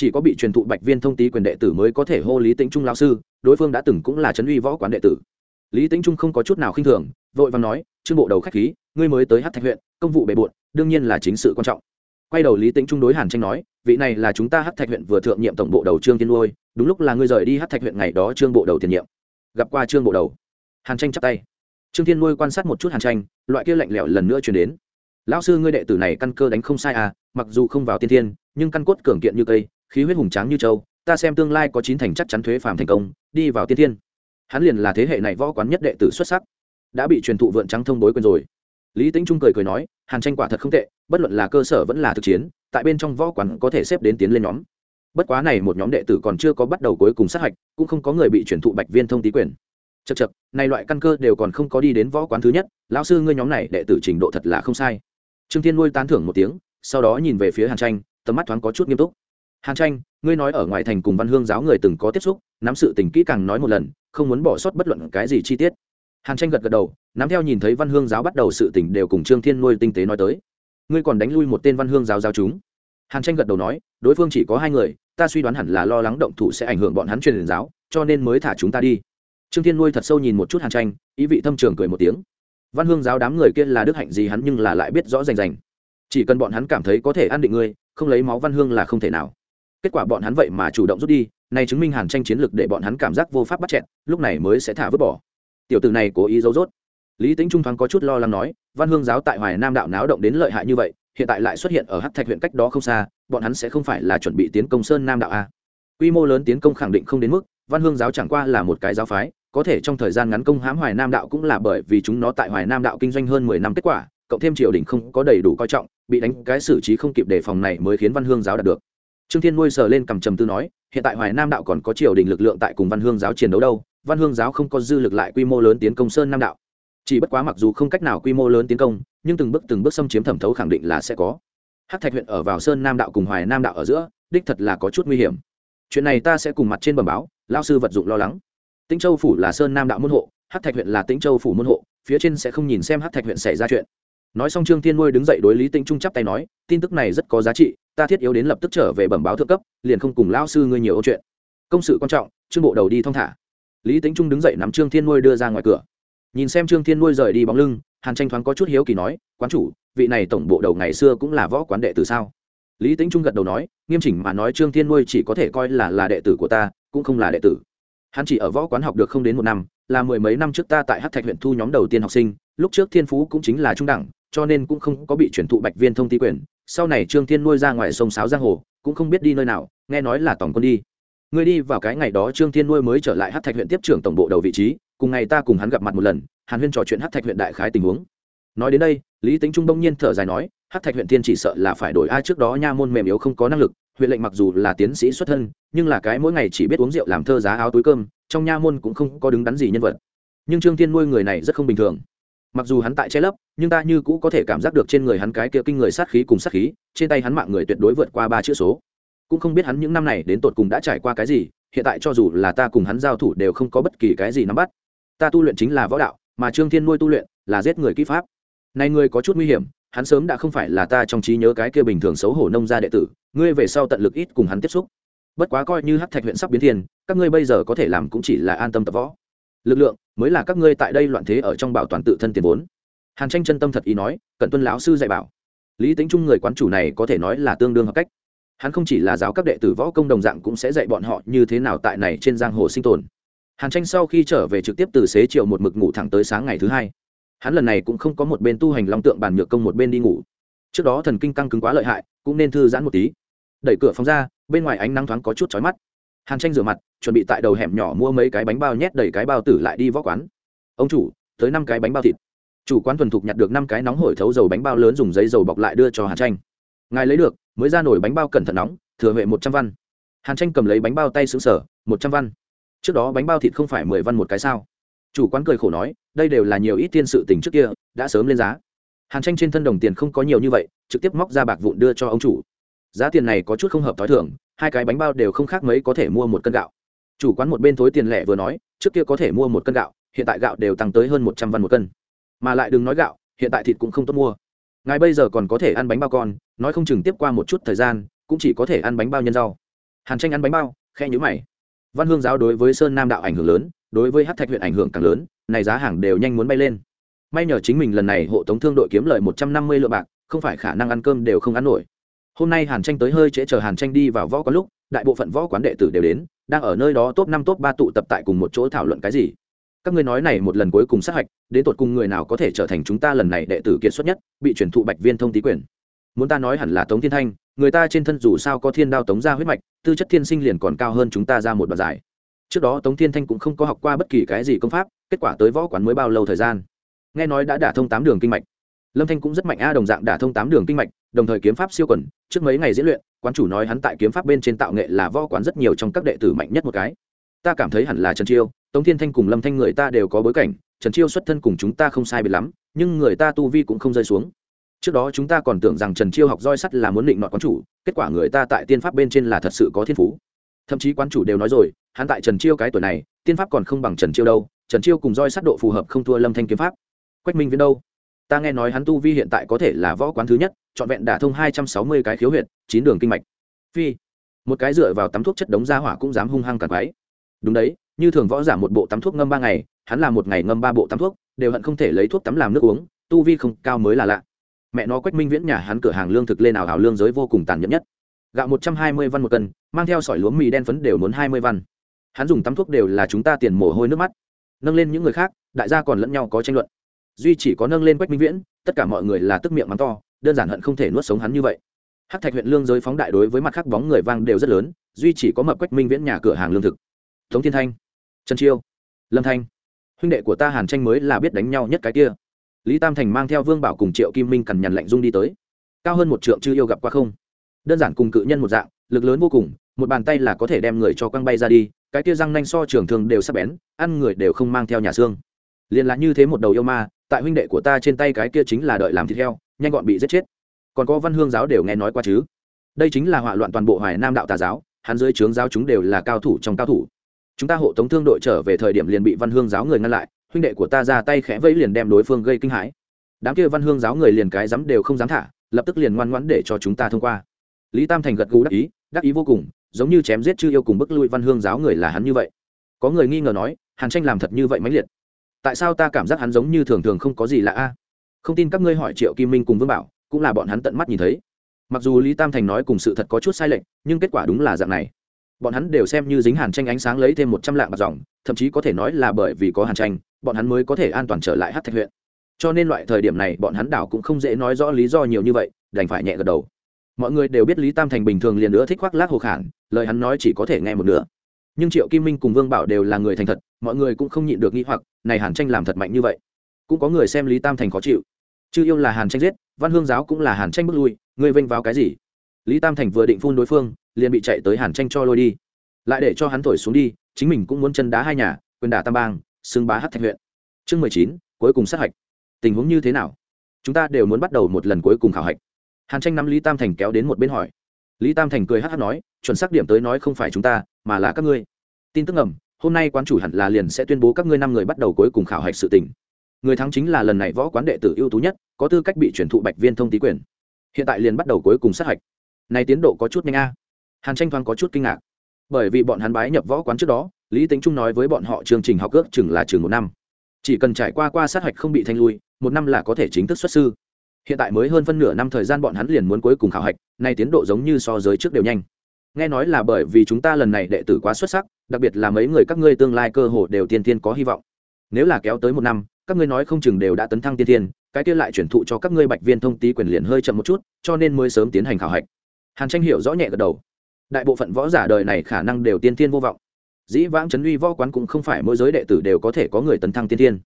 S1: chỉ có bị truyền thụ bạch viên thông tý quyền đệ tử mới có thể hô lý tĩnh trung lão sư, đối phương đã từng cũng là trấn uy võ quán đệ tử. Lý tĩnh trung không có chút nào khinh thường, vội vàng nói, trương bộ đầu khách khí, ngươi mới tới hát thạch huyện, công vụ bề bộn, đương nhiên là chính sự quan trọng quay đầu lý tĩnh trung đối hàn tranh nói, vị này là chúng ta hát thạch huyện vừa thượng nhiệm tổng bộ đầu trương tiên nuôi, đúng lúc là ngươi rời đi hát thạch huyện ngày đó trương bộ đầu tiền nhiệm. Gặp qua trương bộ đầu. Hàn tranh chắp tay. Trương thiên nuôi quan sát một chút hàn tranh, loại kia lạnh lẽo lần nữa chuyển đến. Lão sư ngươi đệ tử này căn cơ đánh không sai à mặc dù không vào tiên thiên, nhưng căn cốt cường kiện như cây, khí huyết hùng tráng như châu, ta xem tương lai có chín thành chắc chắn thuế phàm thành công, đi vào tiên thiên. Hắn liền là thế hệ này võ quán nhất đệ tử xuất sắc. Đã bị truyền thụ vượn trắng thông bối quên rồi lý tính trung cười cười nói, hàn tranh quả thật không tệ, bất luận là cơ sở vẫn là thực chiến, tại bên trong võ quán có thể xếp đến tiến lên nhóm. Bất quá này một nhóm đệ tử còn chưa có bắt đầu cuối cùng sát hạch, cũng không có người bị chuyển thụ bạch viên thông tý quyền. Chật chật này loại căn cơ đều còn không có đi đến võ quán thứ nhất, lão sư ngươi nhóm này đệ tử trình độ thật là không sai. Trương thiên nuôi tán thưởng một tiếng, sau đó nhìn về phía hàn tranh, tầm mắt thoáng có chút nghiêm túc. Hàn tranh, ngươi nói ở ngoài thành cùng văn hương giáo người từng có tiếp xúc, nắm sự tình kỹ càng nói một lần, không muốn bỏ sót bất luận cái gì chi tiết hàn tranh gật gật đầu, nắm theo nhìn thấy văn hương giáo bắt đầu sự tình đều cùng trương thiên nuôi tinh tế nói tới. Ngươi còn đánh lui một tên văn hương giáo giáo chúng. Hàn tranh gật đầu nói, đối phương chỉ có hai người, ta suy đoán hẳn là lo lắng động thủ sẽ ảnh hưởng bọn hắn truyền giáo, cho nên mới thả chúng ta đi. Trương thiên nuôi thật sâu nhìn một chút hàn tranh, ý vị thâm trường cười một tiếng. Văn hương giáo đám người kia là đức hạnh gì hắn nhưng là lại biết rõ rành rành. Chỉ cần bọn hắn cảm thấy có thể ăn định ngươi, không lấy máu văn hương là không thể nào. Kết quả bọn hắn vậy mà chủ động rút đi này chứng minh hàn tranh chiến lược để bọn hắn cảm giác vô pháp bắt chẹn lúc này mới sẽ thả vứt bỏ tiểu tử này cố ý giấu rốt. Lý tính trung thoáng có chút lo lắng nói, văn hương giáo tại hoài nam đạo náo động đến lợi hại như vậy, hiện tại lại xuất hiện ở hắc thạch huyện cách đó không xa, bọn hắn sẽ không phải là chuẩn bị tiến công sơn nam đạo a. Quy mô lớn tiến công khẳng định không đến mức, văn hương giáo chẳng qua là một cái giáo phái, có thể trong thời gian ngắn công hãm hoài nam đạo cũng là bởi vì chúng nó tại hoài nam đạo kinh doanh hơn mười năm kết quả, cộng thêm triều đình không có đầy đủ coi trọng, bị đánh cái xử trí không kịp đề phòng này mới khiến văn hương giáo đạt được. Trương thiên nuôi sờ lên cầm trầm tư nói, hiện tại hoài nam đạo còn có triều đình lực lượng tại cùng văn hương giáo chiến đấu đâu văn hương giáo không có dư lực lại quy mô lớn tiến công sơn nam đạo. Chỉ bất quá mặc dù không cách nào quy mô lớn tiến công, nhưng từng bước từng bước xâm chiếm thẩm thấu khẳng định là sẽ có. Hát thạch huyện ở vào sơn nam đạo cùng hoài nam đạo ở giữa, đích thật là có chút nguy hiểm. Chuyện này ta sẽ cùng mặt trên bẩm báo lao sư vật dụng lo lắng. Tĩnh châu phủ là sơn nam đạo môn hộ hát thạch huyện là tĩnh châu phủ môn hộ, phía trên sẽ không nhìn xem hát thạch huyện xảy ra chuyện. Nói xong trương thiên nuôi đứng dậy đối lý tĩnh trung chắp tay nói, tin tức này rất có giá trị, ta thiết yếu đến lập tức trở về bẩm báo thượng cấp, liền không cùng lao sư ngươi nhiều câu chuyện. Công sự quan trọng, trương bộ đầu đi thong thả lý tĩnh trung đứng dậy nắm trương thiên nuôi đưa ra ngoài cửa. Nhìn xem trương thiên nuôi rời đi bóng lưng, hàn tranh thoáng có chút hiếu kỳ nói, quán chủ, vị này tổng bộ đầu ngày xưa cũng là võ quán đệ tử sao? Lý tĩnh trung gật đầu nói, nghiêm chỉnh mà nói trương thiên nuôi chỉ có thể coi là là đệ tử của ta, cũng không là đệ tử. Hắn chỉ ở võ quán học được không đến một năm, là mười mấy năm trước ta tại hát thạch huyện thu nhóm đầu tiên học sinh, lúc trước thiên phú cũng chính là trung đẳng, cho nên cũng không có bị chuyển thụ bạch viên thông ti quyền. Sau này trương thiên nuôi ra ngoài sông sáo giang hồ, cũng không biết đi nơi nào, nghe nói là tổng quân đi ngươi đi vào cái ngày đó trương thiên nuôi mới trở lại hát thạch huyện tiếp trưởng tổng bộ đầu vị trí, cùng ngày ta cùng hắn gặp mặt một lần, hàn huyên trò chuyện hát thạch huyện đại khái tình huống. Nói đến đây, lý tính trung đông nhiên thở dài nói hát thạch huyện tiên chỉ sợ là phải đổi ai trước đó nha môn mềm yếu không có năng lực, huyện lệnh mặc dù là tiến sĩ xuất thân, nhưng là cái mỗi ngày chỉ biết uống rượu làm thơ giá áo túi cơm, trong nha môn cũng không có đứng đắn gì nhân vật. Nhưng trương thiên nuôi người này rất không bình thường. Mặc dù hắn tại che lấp, nhưng ta như cũ có thể cảm giác được trên người hắn cái kia kinh người sát khí cùng sát khí, trên tay hắn mạng người tuyệt đối vượt qua ba chữ số cũng không biết hắn những năm này đến tột cùng đã trải qua cái gì, hiện tại cho dù là ta cùng hắn giao thủ đều không có bất kỳ cái gì nắm bắt. Ta tu luyện chính là võ đạo, mà trương thiên nuôi tu luyện là giết người kỹ pháp. Này ngươi có chút nguy hiểm, hắn sớm đã không phải là ta trong trí nhớ cái kia bình thường xấu hổ nông gia đệ tử, ngươi về sau tận lực ít cùng hắn tiếp xúc. Bất quá coi như hát thạch huyện sắp biến thiên, các ngươi bây giờ có thể làm cũng chỉ là an tâm tập võ. Lực lượng mới là các ngươi tại đây loạn thế ở trong bảo toàn tự thân tiền vốn. Hàn tranh chân tâm thật ý nói, cận tuân lão sư dạy bảo. Lý tính chung người quán chủ này có thể nói là tương đương hợp cách hắn không chỉ là giáo các đệ tử võ công đồng dạng cũng sẽ dạy bọn họ như thế nào tại này trên giang hồ sinh tồn. Hàn tranh sau khi trở về trực tiếp từ xế chiều một mực ngủ thẳng tới sáng ngày thứ hai. Hắn lần này cũng không có một bên tu hành long tượng bàn nhược công một bên đi ngủ. Trước đó thần kinh căng cứng quá lợi hại, cũng nên thư giãn một tí. Đẩy cửa phóng ra, bên ngoài ánh nắng thoáng có chút chói mắt. Hàn tranh rửa mặt, chuẩn bị tại đầu hẻm nhỏ mua mấy cái bánh bao nhét đầy cái bao tử lại đi võ quán. Ông chủ, tới năm cái bánh bao thịt. Chủ quán thuần thục nhặt được năm cái nóng hổi thấu dầu bánh bao lớn dùng giấy dầu bọc lại đưa cho hàn tranh. Ngài lấy được mới ra nổi bánh bao cẩn thận nóng, thừa huệ một trăm văn. Hàn tranh cầm lấy bánh bao tay xứng sở một trăm văn. Trước đó bánh bao thịt không phải mười văn một cái sao? Chủ quán cười khổ nói, đây đều là nhiều ít tiên sự tình trước kia, đã sớm lên giá. Hàn tranh trên thân đồng tiền không có nhiều như vậy, trực tiếp móc ra bạc vụn đưa cho ông chủ. Giá tiền này có chút không hợp t h o i thưởng hai cái bánh bao đều không khác mấy có thể mua một cân gạo. Chủ quán một bên thối tiền lẻ vừa nói, trước kia có thể mua một cân gạo, hiện tại gạo đều tăng tới hơn một trăm văn một cân. Mà lại đừng nói gạo, hiện tại thịt cũng không tốt mua. Ngài bây giờ còn có thể ăn bánh bao con nói không chừng tiếp qua một chút thời gian, cũng chỉ có thể ăn bánh bao nhân rau. Hàn tranh ăn bánh bao khe nhữ mày. Văn hương giáo đối với sơn nam đạo ảnh hưởng lớn, đối với hát thạch huyện ảnh hưởng càng lớn, này giá hàng đều nhanh muốn bay lên. May nhờ chính mình lần này hộ tống thương đội kiếm lời một trăm năm mươi lượng bạc, không phải khả năng ăn cơm đều không ăn nổi. Hôm nay hàn tranh tới hơi trễ chờ hàn tranh đi vào võ quán lúc, đại bộ phận võ quán đệ tử đều đến, đang ở nơi đó top năm, top ba tụ tập tại cùng một chỗ thảo luận cái gì. Các ngươi nói này một lần cuối cùng sát hạch, đến tột cùng người nào có thể trở thành chúng ta lần này đệ tử kiệt xuất nhất, bị truyền thụ bạch viên thông tý quyền? Muốn ta nói hẳn là tống thiên thanh, người ta trên thân dù sao có thiên đao tống ra huyết mạch, tư chất thiên sinh liền còn cao hơn chúng ta ra một đoạn giải trước đó tống thiên thanh cũng không có học qua bất kỳ cái gì công pháp, kết quả tới võ quán mới bao lâu thời gian? Nghe nói đã đả thông tám đường kinh mạch. Lâm thanh cũng rất mạnh a, đồng dạng đả thông tám đường kinh mạch, đồng thời kiếm pháp siêu quẩn trước mấy ngày diễn luyện, quán chủ nói hắn tại kiếm pháp bên trên tạo nghệ là võ quán rất nhiều trong các đệ tử mạnh nhất một cái. Ta cảm thấy hẳn là trần chiêu, tống thiên thanh cùng lâm thanh người ta đều có bối cảnh, trần chiêu xuất thân cùng chúng ta không sai biệt lắm, nhưng người ta tu vi cũng không rơi xuống trước đó chúng ta còn tưởng rằng trần chiêu học roi sắt là muốn định nọ quán chủ, kết quả người ta tại tiên pháp bên trên là thật sự có thiên phú. Thậm chí quán chủ đều nói rồi, hắn tại trần chiêu cái tuổi này, tiên pháp còn không bằng trần chiêu đâu, trần chiêu cùng roi sắt độ phù hợp không thua lâm thanh kiếm pháp. Quách minh viễn đâu? Ta nghe nói hắn tu vi hiện tại có thể là võ quán thứ nhất, trọn vẹn đả thông hai trăm sáu mươi cái khiếu huyện chín đường kinh mạch. Phi, một cái dựa vào tắm thuốc chất đống ra hỏa cũng dám hung hăng cản quái đúng đấy, như thường võ giả một bộ tắm thuốc ngâm ba ngày, hắn làm một ngày ngâm ba bộ tắm thuốc, đều hận không thể lấy thuốc tắm làm nước uống, tu vi không cao mới là lạ mẹ nó quách minh viễn nhà hắn cửa hàng lương thực lên nào hào lương giới vô cùng tàn nhẫn nhất. Gạo một trăm hai mươi văn một cân, mang theo sỏi lúa mì đen phấn đều muốn hai mươi văn. Hắn dùng tắm thuốc đều là chúng ta tiền mồ hôi nước mắt. Nâng lên những người khác, đại gia còn lẫn nhau có tranh luận. Duy chỉ có nâng lên quách minh viễn, tất cả mọi người là tức miệng mắng to, đơn giản hận không thể nuốt sống hắn như vậy. Hắc thạch huyện lương giới phóng đại đối với mặt khác bóng người vang đều rất lớn, duy chỉ có mập quách minh viễn nhà cửa hàng lương thực. Tống thiên thanh, trần chiêu, lâm thanh, huynh đệ của ta hàn tranh mới là biết đánh nhau nhất cái kia lý tam thành mang theo vương bảo cùng triệu kim minh cằn nhằn lạnh dung đi tới. Cao hơn một trượng chưa yêu gặp qua không? Đơn giản cùng cự nhân một dạng, lực lớn vô cùng, một bàn tay là có thể đem người cho quăng bay ra đi, cái kia răng nanh so trường thường đều sắp bén, ăn người đều không mang theo nhà xương. Liền là như thế một đầu yêu ma, tại huynh đệ của ta trên tay cái kia chính là đợi làm thịt heo, nhanh gọn bị giết chết. Còn có văn hương giáo đều nghe nói qua chứ? Đây chính là hỏa loạn toàn bộ hoài nam đạo tà giáo, hắn dưới trướng giáo chúng đều là cao thủ trong cao thủ. Chúng ta hộ tống thương đội trở về thời điểm liền bị văn hương giáo người ngăn lại huynh đệ của ta ra tay khẽ vẫy liền đem đối phương gây kinh hãi. Đám kia văn hương giáo người liền cái dám đều không dám thả, lập tức liền ngoan ngoãn để cho chúng ta thông qua. Lý tam thành gật gù đắc ý đắc ý vô cùng, giống như chém giết chư yêu cùng bức lui văn hương giáo người là hắn như vậy. Có người nghi ngờ nói, hàn tranh làm thật như vậy mãnh liệt. Tại sao ta cảm giác hắn giống như thường thường không có gì lạ a? Không tin các ngươi hỏi triệu kim minh cùng vương bảo, cũng là bọn hắn tận mắt nhìn thấy. Mặc dù lý tam thành nói cùng sự thật có chút sai lệch, nhưng kết quả đúng là dạng này. Bọn hắn đều xem như dính hàn tranh ánh sáng lấy thêm một trăm lạng bạc dòng, thậm chí có thể nói là bởi vì có hàn tranh bọn hắn mới có thể an toàn trở lại hát thạch huyện. Cho nên loại thời điểm này, bọn hắn đảo cũng không dễ nói rõ lý do nhiều như vậy, đành phải nhẹ gật đầu. Mọi người đều biết lý tam thành bình thường liền nữa thích khoác lác hồ khản, lời hắn nói chỉ có thể nghe một nửa. Nhưng triệu kim minh cùng vương bảo đều là người thành thật, mọi người cũng không nhịn được nghĩ hoặc, này hàn tranh làm thật mạnh như vậy. Cũng có người xem lý tam thành khó chịu. Chứ yêu là hàn tranh giết, văn hương giáo cũng là hàn tranh bước lui ngươi vênh vào cái gì? Lý tam thành vừa định phun đối phương, liền bị chạy tới hàn tranh cho lôi đi. Lại để cho hắn thổi xuống đi, chính mình cũng muốn chân đá hai nhà, quyền đả tam bang xưng bá hát thạch huyện. Chương mười chín, cuối cùng sát hạch. Tình huống như thế nào? Chúng ta đều muốn bắt đầu một lần cuối cùng khảo hạch. Hàn tranh nắm lý tam thành kéo đến một bên hỏi. Lý tam thành cười hát hát nói, chuẩn xác điểm tới nói không phải chúng ta, mà là các ngươi. Tin tức ngầm, hôm nay quán chủ hẳn là liền sẽ tuyên bố các ngươi năm người bắt đầu cuối cùng khảo hạch sự tình. Người thắng chính là lần này võ quán đệ tử ưu tú nhất, có tư cách bị chuyển thụ bạch viên thông tý quyền. Hiện tại liền bắt đầu cuối cùng sát hạch. Này tiến độ có chút nhanh a. Hàn tranh thoáng có chút kinh ngạc. Bởi vì bọn hắn bái nhập võ quán trước đó lý tính trung nói với bọn họ chương trình học ước chừng là chừng một năm. Chỉ cần trải qua qua sát hạch không bị thanh lui, một năm là có thể chính thức xuất sư. Hiện tại mới hơn phân nửa năm thời gian bọn hắn liền muốn cuối cùng khảo hạch, nay tiến độ giống như so giới trước đều nhanh. Nghe nói là bởi vì chúng ta lần này đệ tử quá xuất sắc, đặc biệt là mấy người các ngươi tương lai cơ hồ đều tiên tiên có hy vọng. Nếu là kéo tới một năm, các ngươi nói không chừng đều đã tấn thăng tiên tiên, cái kia lại chuyển thụ cho các ngươi bạch viên thông tí quyền liền hơi chậm một chút, cho nên mới sớm tiến hành khảo hạch. Hàn tranh hiểu rõ nhẹ gật đầu. Đại bộ phận võ giả đời này khả năng đều tiên tiên vô vọng dĩ vãng trấn uy võ quán cũng không phải mỗi giới đệ tử đều có thể có người tấn thăng tiên thiên.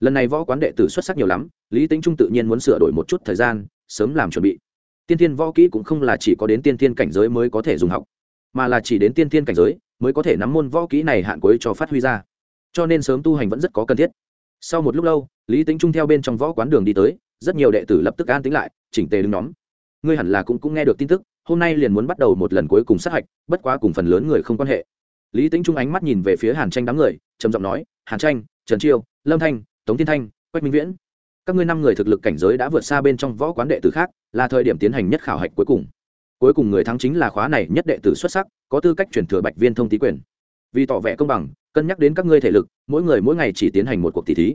S1: Lần này võ quán đệ tử xuất sắc nhiều lắm, lý tính trung tự nhiên muốn sửa đổi một chút thời gian, sớm làm chuẩn bị. Tiên thiên võ kỹ cũng không là chỉ có đến tiên thiên cảnh giới mới có thể dùng học, mà là chỉ đến tiên thiên cảnh giới mới có thể nắm môn võ kỹ này hạn cuối cho phát huy ra. Cho nên sớm tu hành vẫn rất có cần thiết. Sau một lúc lâu, lý tính trung theo bên trong võ quán đường đi tới, rất nhiều đệ tử lập tức an tính lại, chỉnh tề đứng nhóm. Ngươi hẳn là cũng cũng nghe được tin tức, hôm nay liền muốn bắt đầu một lần cuối cùng sát hạch, bất quá cùng phần lớn người không quan hệ lý tính trung ánh mắt nhìn về phía hàn tranh đám người, trầm giọng nói, hàn tranh, trần chiêu, lâm thanh, tống tiên thanh, quách minh viễn. Các ngươi năm người thực lực cảnh giới đã vượt xa bên trong võ quán đệ tử khác, là thời điểm tiến hành nhất khảo hạch cuối cùng. Cuối cùng người thắng chính là khóa này nhất đệ tử xuất sắc, có tư cách chuyển thừa bạch viên thông tý quyền. Vì tỏ vẻ công bằng, cân nhắc đến các ngươi thể lực, mỗi người mỗi ngày chỉ tiến hành một cuộc tỷ thí.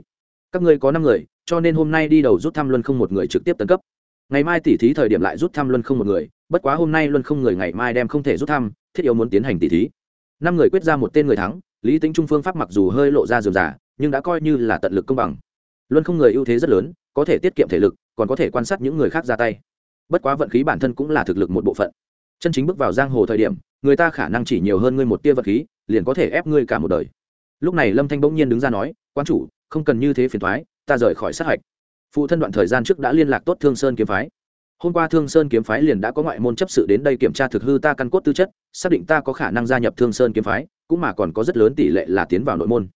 S1: Các ngươi có năm người, cho nên hôm nay đi đầu rút thăm luân không một người trực tiếp tấn cấp. Ngày mai tỷ thí thời điểm lại rút thăm luân không một người, bất quá hôm nay luân không người ngày mai đem không thể rút thăm, thiết yếu muốn tiến hành tỷ thí năm người quyết ra một tên người thắng, lý tính trung phương pháp mặc dù hơi lộ ra dườm giả nhưng đã coi như là tận lực công bằng. Luân không người ưu thế rất lớn, có thể tiết kiệm thể lực, còn có thể quan sát những người khác ra tay. Bất quá vận khí bản thân cũng là thực lực một bộ phận. Chân chính bước vào giang hồ thời điểm, người ta khả năng chỉ nhiều hơn ngươi một tia vật khí, liền có thể ép ngươi cả một đời. Lúc này lâm thanh bỗng nhiên đứng ra nói, quan chủ, không cần như thế phiền thoái ta rời khỏi sát hạch. Phụ thân đoạn thời gian trước đã liên lạc tốt thương sơn kiếm phái hôm qua thương sơn kiếm phái liền đã có ngoại môn chấp sự đến đây kiểm tra thực hư ta căn cốt tư chất, xác định ta có khả năng gia nhập thương sơn kiếm phái, cũng mà còn có rất lớn tỷ lệ là tiến vào nội môn.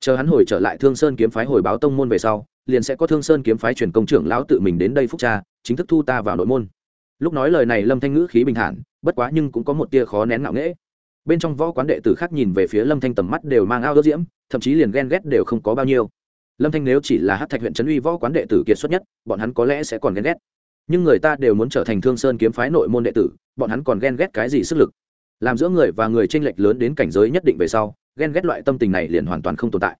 S1: Chờ hắn hồi trở lại thương sơn kiếm phái hồi báo tông môn về sau, liền sẽ có thương sơn kiếm phái truyền công trưởng lão tự mình đến đây phúc cha chính thức thu ta vào nội môn. Lúc nói lời này lâm thanh ngữ khí bình thản, bất quá nhưng cũng có một tia khó nén ngạo nghễ. Bên trong võ quán đệ tử khác nhìn về phía lâm thanh tầm mắt đều mang ao ước diễm, thậm chí liền ghen ghét đều không có bao nhiêu. Lâm thanh nếu chỉ là hát thạch huyện trấn uy võ quán đệ tử kiệt xuất nhất, bọn hắn có lẽ sẽ còn ghen ghét nhưng người ta đều muốn trở thành thương sơn kiếm phái nội môn đệ tử, bọn hắn còn ghen ghét cái gì sức lực? Làm giữa người và người tranh lệch lớn đến cảnh giới nhất định về sau, ghen ghét loại tâm tình này liền hoàn toàn không tồn tại.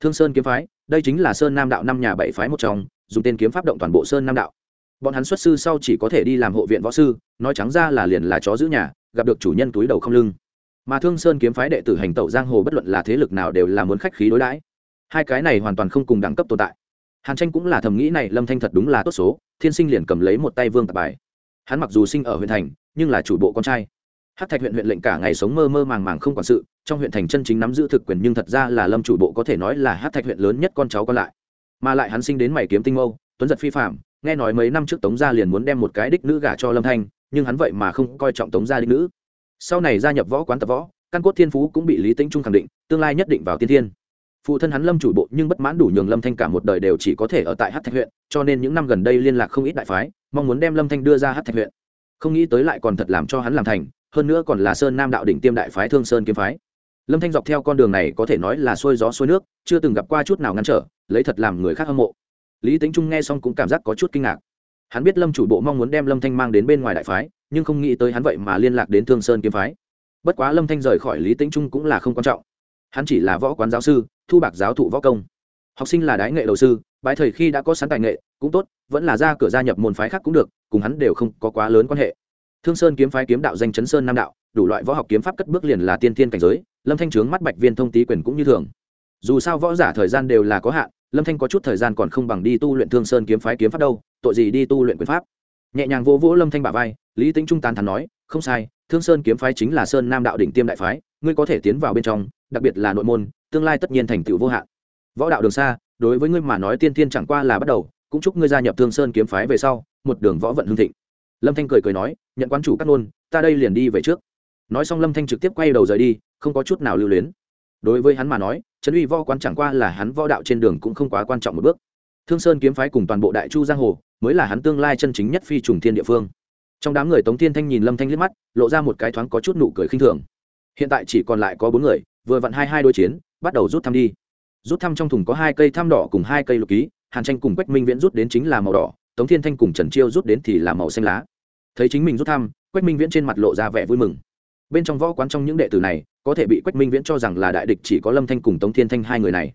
S1: Thương sơn kiếm phái, đây chính là sơn nam đạo năm nhà bảy phái một trong, dùng tên kiếm pháp động toàn bộ sơn nam đạo. Bọn hắn xuất sư sau chỉ có thể đi làm hộ viện võ sư, nói trắng ra là liền là chó giữ nhà, gặp được chủ nhân túi đầu không lưng. Mà thương sơn kiếm phái đệ tử hành tẩu giang hồ bất luận là thế lực nào đều là muốn khách khí đối đãi. Hai cái này hoàn toàn không cùng đẳng cấp tồn tại hàn tranh cũng là thầm nghĩ này lâm thanh thật đúng là tốt số, thiên sinh liền cầm lấy một tay vương tạp bài. Hắn mặc dù sinh ở huyện thành, nhưng là chủ bộ con trai. Hát thạch huyện huyện lệnh cả ngày sống mơ mơ màng màng không quản sự, trong huyện thành chân chính nắm giữ thực quyền nhưng thật ra là lâm chủ bộ có thể nói là hát thạch huyện lớn nhất con cháu còn lại. Mà lại hắn sinh đến mày kiếm tinh mâu, tuấn giật phi phạm nghe nói mấy năm trước tống gia liền muốn đem một cái đích nữ gả cho lâm thanh, nhưng hắn vậy mà không coi trọng tống gia đích nữ. Sau này gia nhập võ quán tập võ, căn cốt thiên phú cũng bị lý tĩnh trung khẳng định, tương lai nhất định vào tiên thiên phụ thân hắn lâm chủ bộ nhưng bất mãn đủ nhường lâm thanh cả một đời đều chỉ có thể ở tại hát thạch huyện, cho nên những năm gần đây liên lạc không ít đại phái, mong muốn đem lâm thanh đưa ra hát thạch huyện. Không nghĩ tới lại còn thật làm cho hắn làm thành, hơn nữa còn là sơn nam đạo đỉnh tiêm đại phái thương sơn kiếm phái. Lâm thanh dọc theo con đường này có thể nói là xuôi gió xuôi nước, chưa từng gặp qua chút nào ngăn trở, lấy thật làm người khác hâm mộ. Lý tính trung nghe xong cũng cảm giác có chút kinh ngạc. Hắn biết lâm chủ bộ mong muốn đem lâm thanh mang đến bên ngoài đại phái, nhưng không nghĩ tới hắn vậy mà liên lạc đến thương sơn kiếm phái. Bất quá lâm thanh rời khỏi lý tính trung cũng là không quan trọng. Hắn chỉ là võ quán giáo sư thu bạc giáo thụ võ công. Học sinh là đái nghệ đầu sư, bái thời khi đã có sẵn tài nghệ, cũng tốt, vẫn là ra cửa gia nhập môn phái khác cũng được, cùng hắn đều không có quá lớn quan hệ. Thương sơn kiếm phái kiếm đạo danh chấn sơn nam đạo, đủ loại võ học kiếm pháp cất bước liền là tiên thiên cảnh giới, lâm thanh trướng mắt bạch viên thông tý quyền cũng như thường. Dù sao võ giả thời gian đều là có hạn, lâm thanh có chút thời gian còn không bằng đi tu luyện thương sơn kiếm phái kiếm pháp đâu, tội gì đi tu luyện quyền pháp. Nhẹ nhàng vỗ vỗ lâm thanh bả vai, lý tính trung tán thắn nói, không sai, thương sơn kiếm phái chính là sơn nam đạo đỉnh tiêm đại phái, ngươi có thể tiến vào bên trong, đặc biệt là nội môn tương lai tất nhiên thành tựu vô hạn. Võ đạo đường xa, đối với ngươi mà nói tiên tiên chẳng qua là bắt đầu, cũng chúc ngươi gia nhập thương sơn kiếm phái về sau, một đường võ vận hương thịnh. Lâm thanh cười cười nói, nhận quan chủ cắt nôn ta đây liền đi về trước. Nói xong lâm thanh trực tiếp quay đầu rời đi, không có chút nào lưu luyến. Đối với hắn mà nói, trấn uy võ quán chẳng qua là hắn võ đạo trên đường cũng không quá quan trọng một bước. Thương sơn kiếm phái cùng toàn bộ đại chu giang hồ, mới là hắn tương lai chân chính nhất phi trùng thiên địa phương. Trong đám người tống thiên thanh nhìn lâm thanh liếc mắt, lộ ra một cái thoáng có chút nụ cười khinh thường. Hiện tại chỉ còn lại có bốn người, vừa vặn hai hai đôi chiến bắt đầu rút thăm đi. Rút thăm trong thùng có hai cây thăm đỏ cùng hai cây lục ký, hàn tranh cùng quách minh viễn rút đến chính là màu đỏ, tống thiên thanh cùng trần chiêu rút đến thì là màu xanh lá. Thấy chính mình rút thăm, quách minh viễn trên mặt lộ ra vẻ vui mừng. Bên trong võ quán trong những đệ tử này, có thể bị quách minh viễn cho rằng là đại địch chỉ có lâm thanh cùng tống thiên thanh hai người này.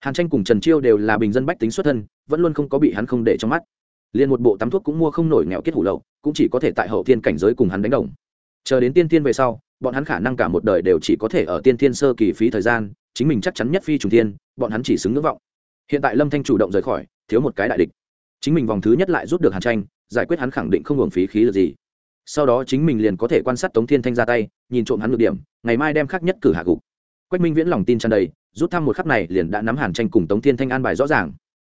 S1: Hàn tranh cùng trần chiêu đều là bình dân bách tính xuất thân, vẫn luôn không có bị hắn không để trong mắt. Liền một bộ tắm thuốc cũng mua không nổi nghèo kết hủ lậu, cũng chỉ có thể tại hậu thiên cảnh giới cùng hắn đánh đồng. Chờ đến tiên tiên về sau bọn hắn khả năng cả một đời đều chỉ có thể ở tiên thiên sơ kỳ phí thời gian, chính mình chắc chắn nhất phi trùng tiên bọn hắn chỉ xứng ngưỡng vọng. Hiện tại lâm thanh chủ động rời khỏi, thiếu một cái đại địch. Chính mình vòng thứ nhất lại rút được hàn tranh, giải quyết hắn khẳng định không hưởng phí khí được gì. Sau đó chính mình liền có thể quan sát tống thiên thanh ra tay, nhìn trộm hắn được điểm, ngày mai đem khắc nhất cử hạ gục. Quách minh viễn lòng tin tràn đầy, rút thăm một khắc này liền đã nắm hàn tranh cùng tống thiên thanh an bài rõ ràng.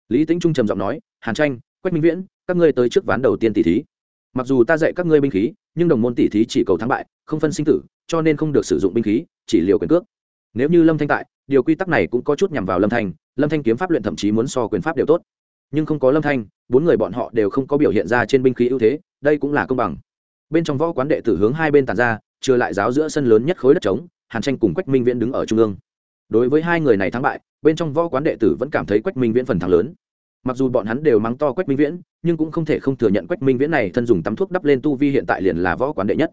S1: Lý tính trung trầm giọng nói, hàn tranh, quách minh viễn, các ngươi tới trước ván đầu tiên tỷ thí. Mặc dù ta dạy các ngươi binh khí, nhưng đồng môn tỷ thí chỉ cầu thắng bại, không phân sinh tử cho nên không được sử dụng binh khí, chỉ liều quyền cước. Nếu như lâm thanh tại, điều quy tắc này cũng có chút nhằm vào lâm thanh lâm thanh kiếm pháp luyện thậm chí muốn so quyền pháp đều tốt. Nhưng không có lâm thanh, bốn người bọn họ đều không có biểu hiện ra trên binh khí ưu thế, đây cũng là công bằng. Bên trong võ quán đệ tử hướng hai bên tàn ra, trừ lại giáo giữa sân lớn nhất khối đất trống, hàn tranh cùng quách minh viễn đứng ở trung ương. Đối với hai người này thắng bại, bên trong võ quán đệ tử vẫn cảm thấy quách minh viễn phần thắng lớn. Mặc dù bọn hắn đều mắng to quách minh viễn, nhưng cũng không thể không thừa nhận quách minh viễn này thân dùng tắm thuốc đắp lên tu vi hiện tại liền là võ quán đệ nhất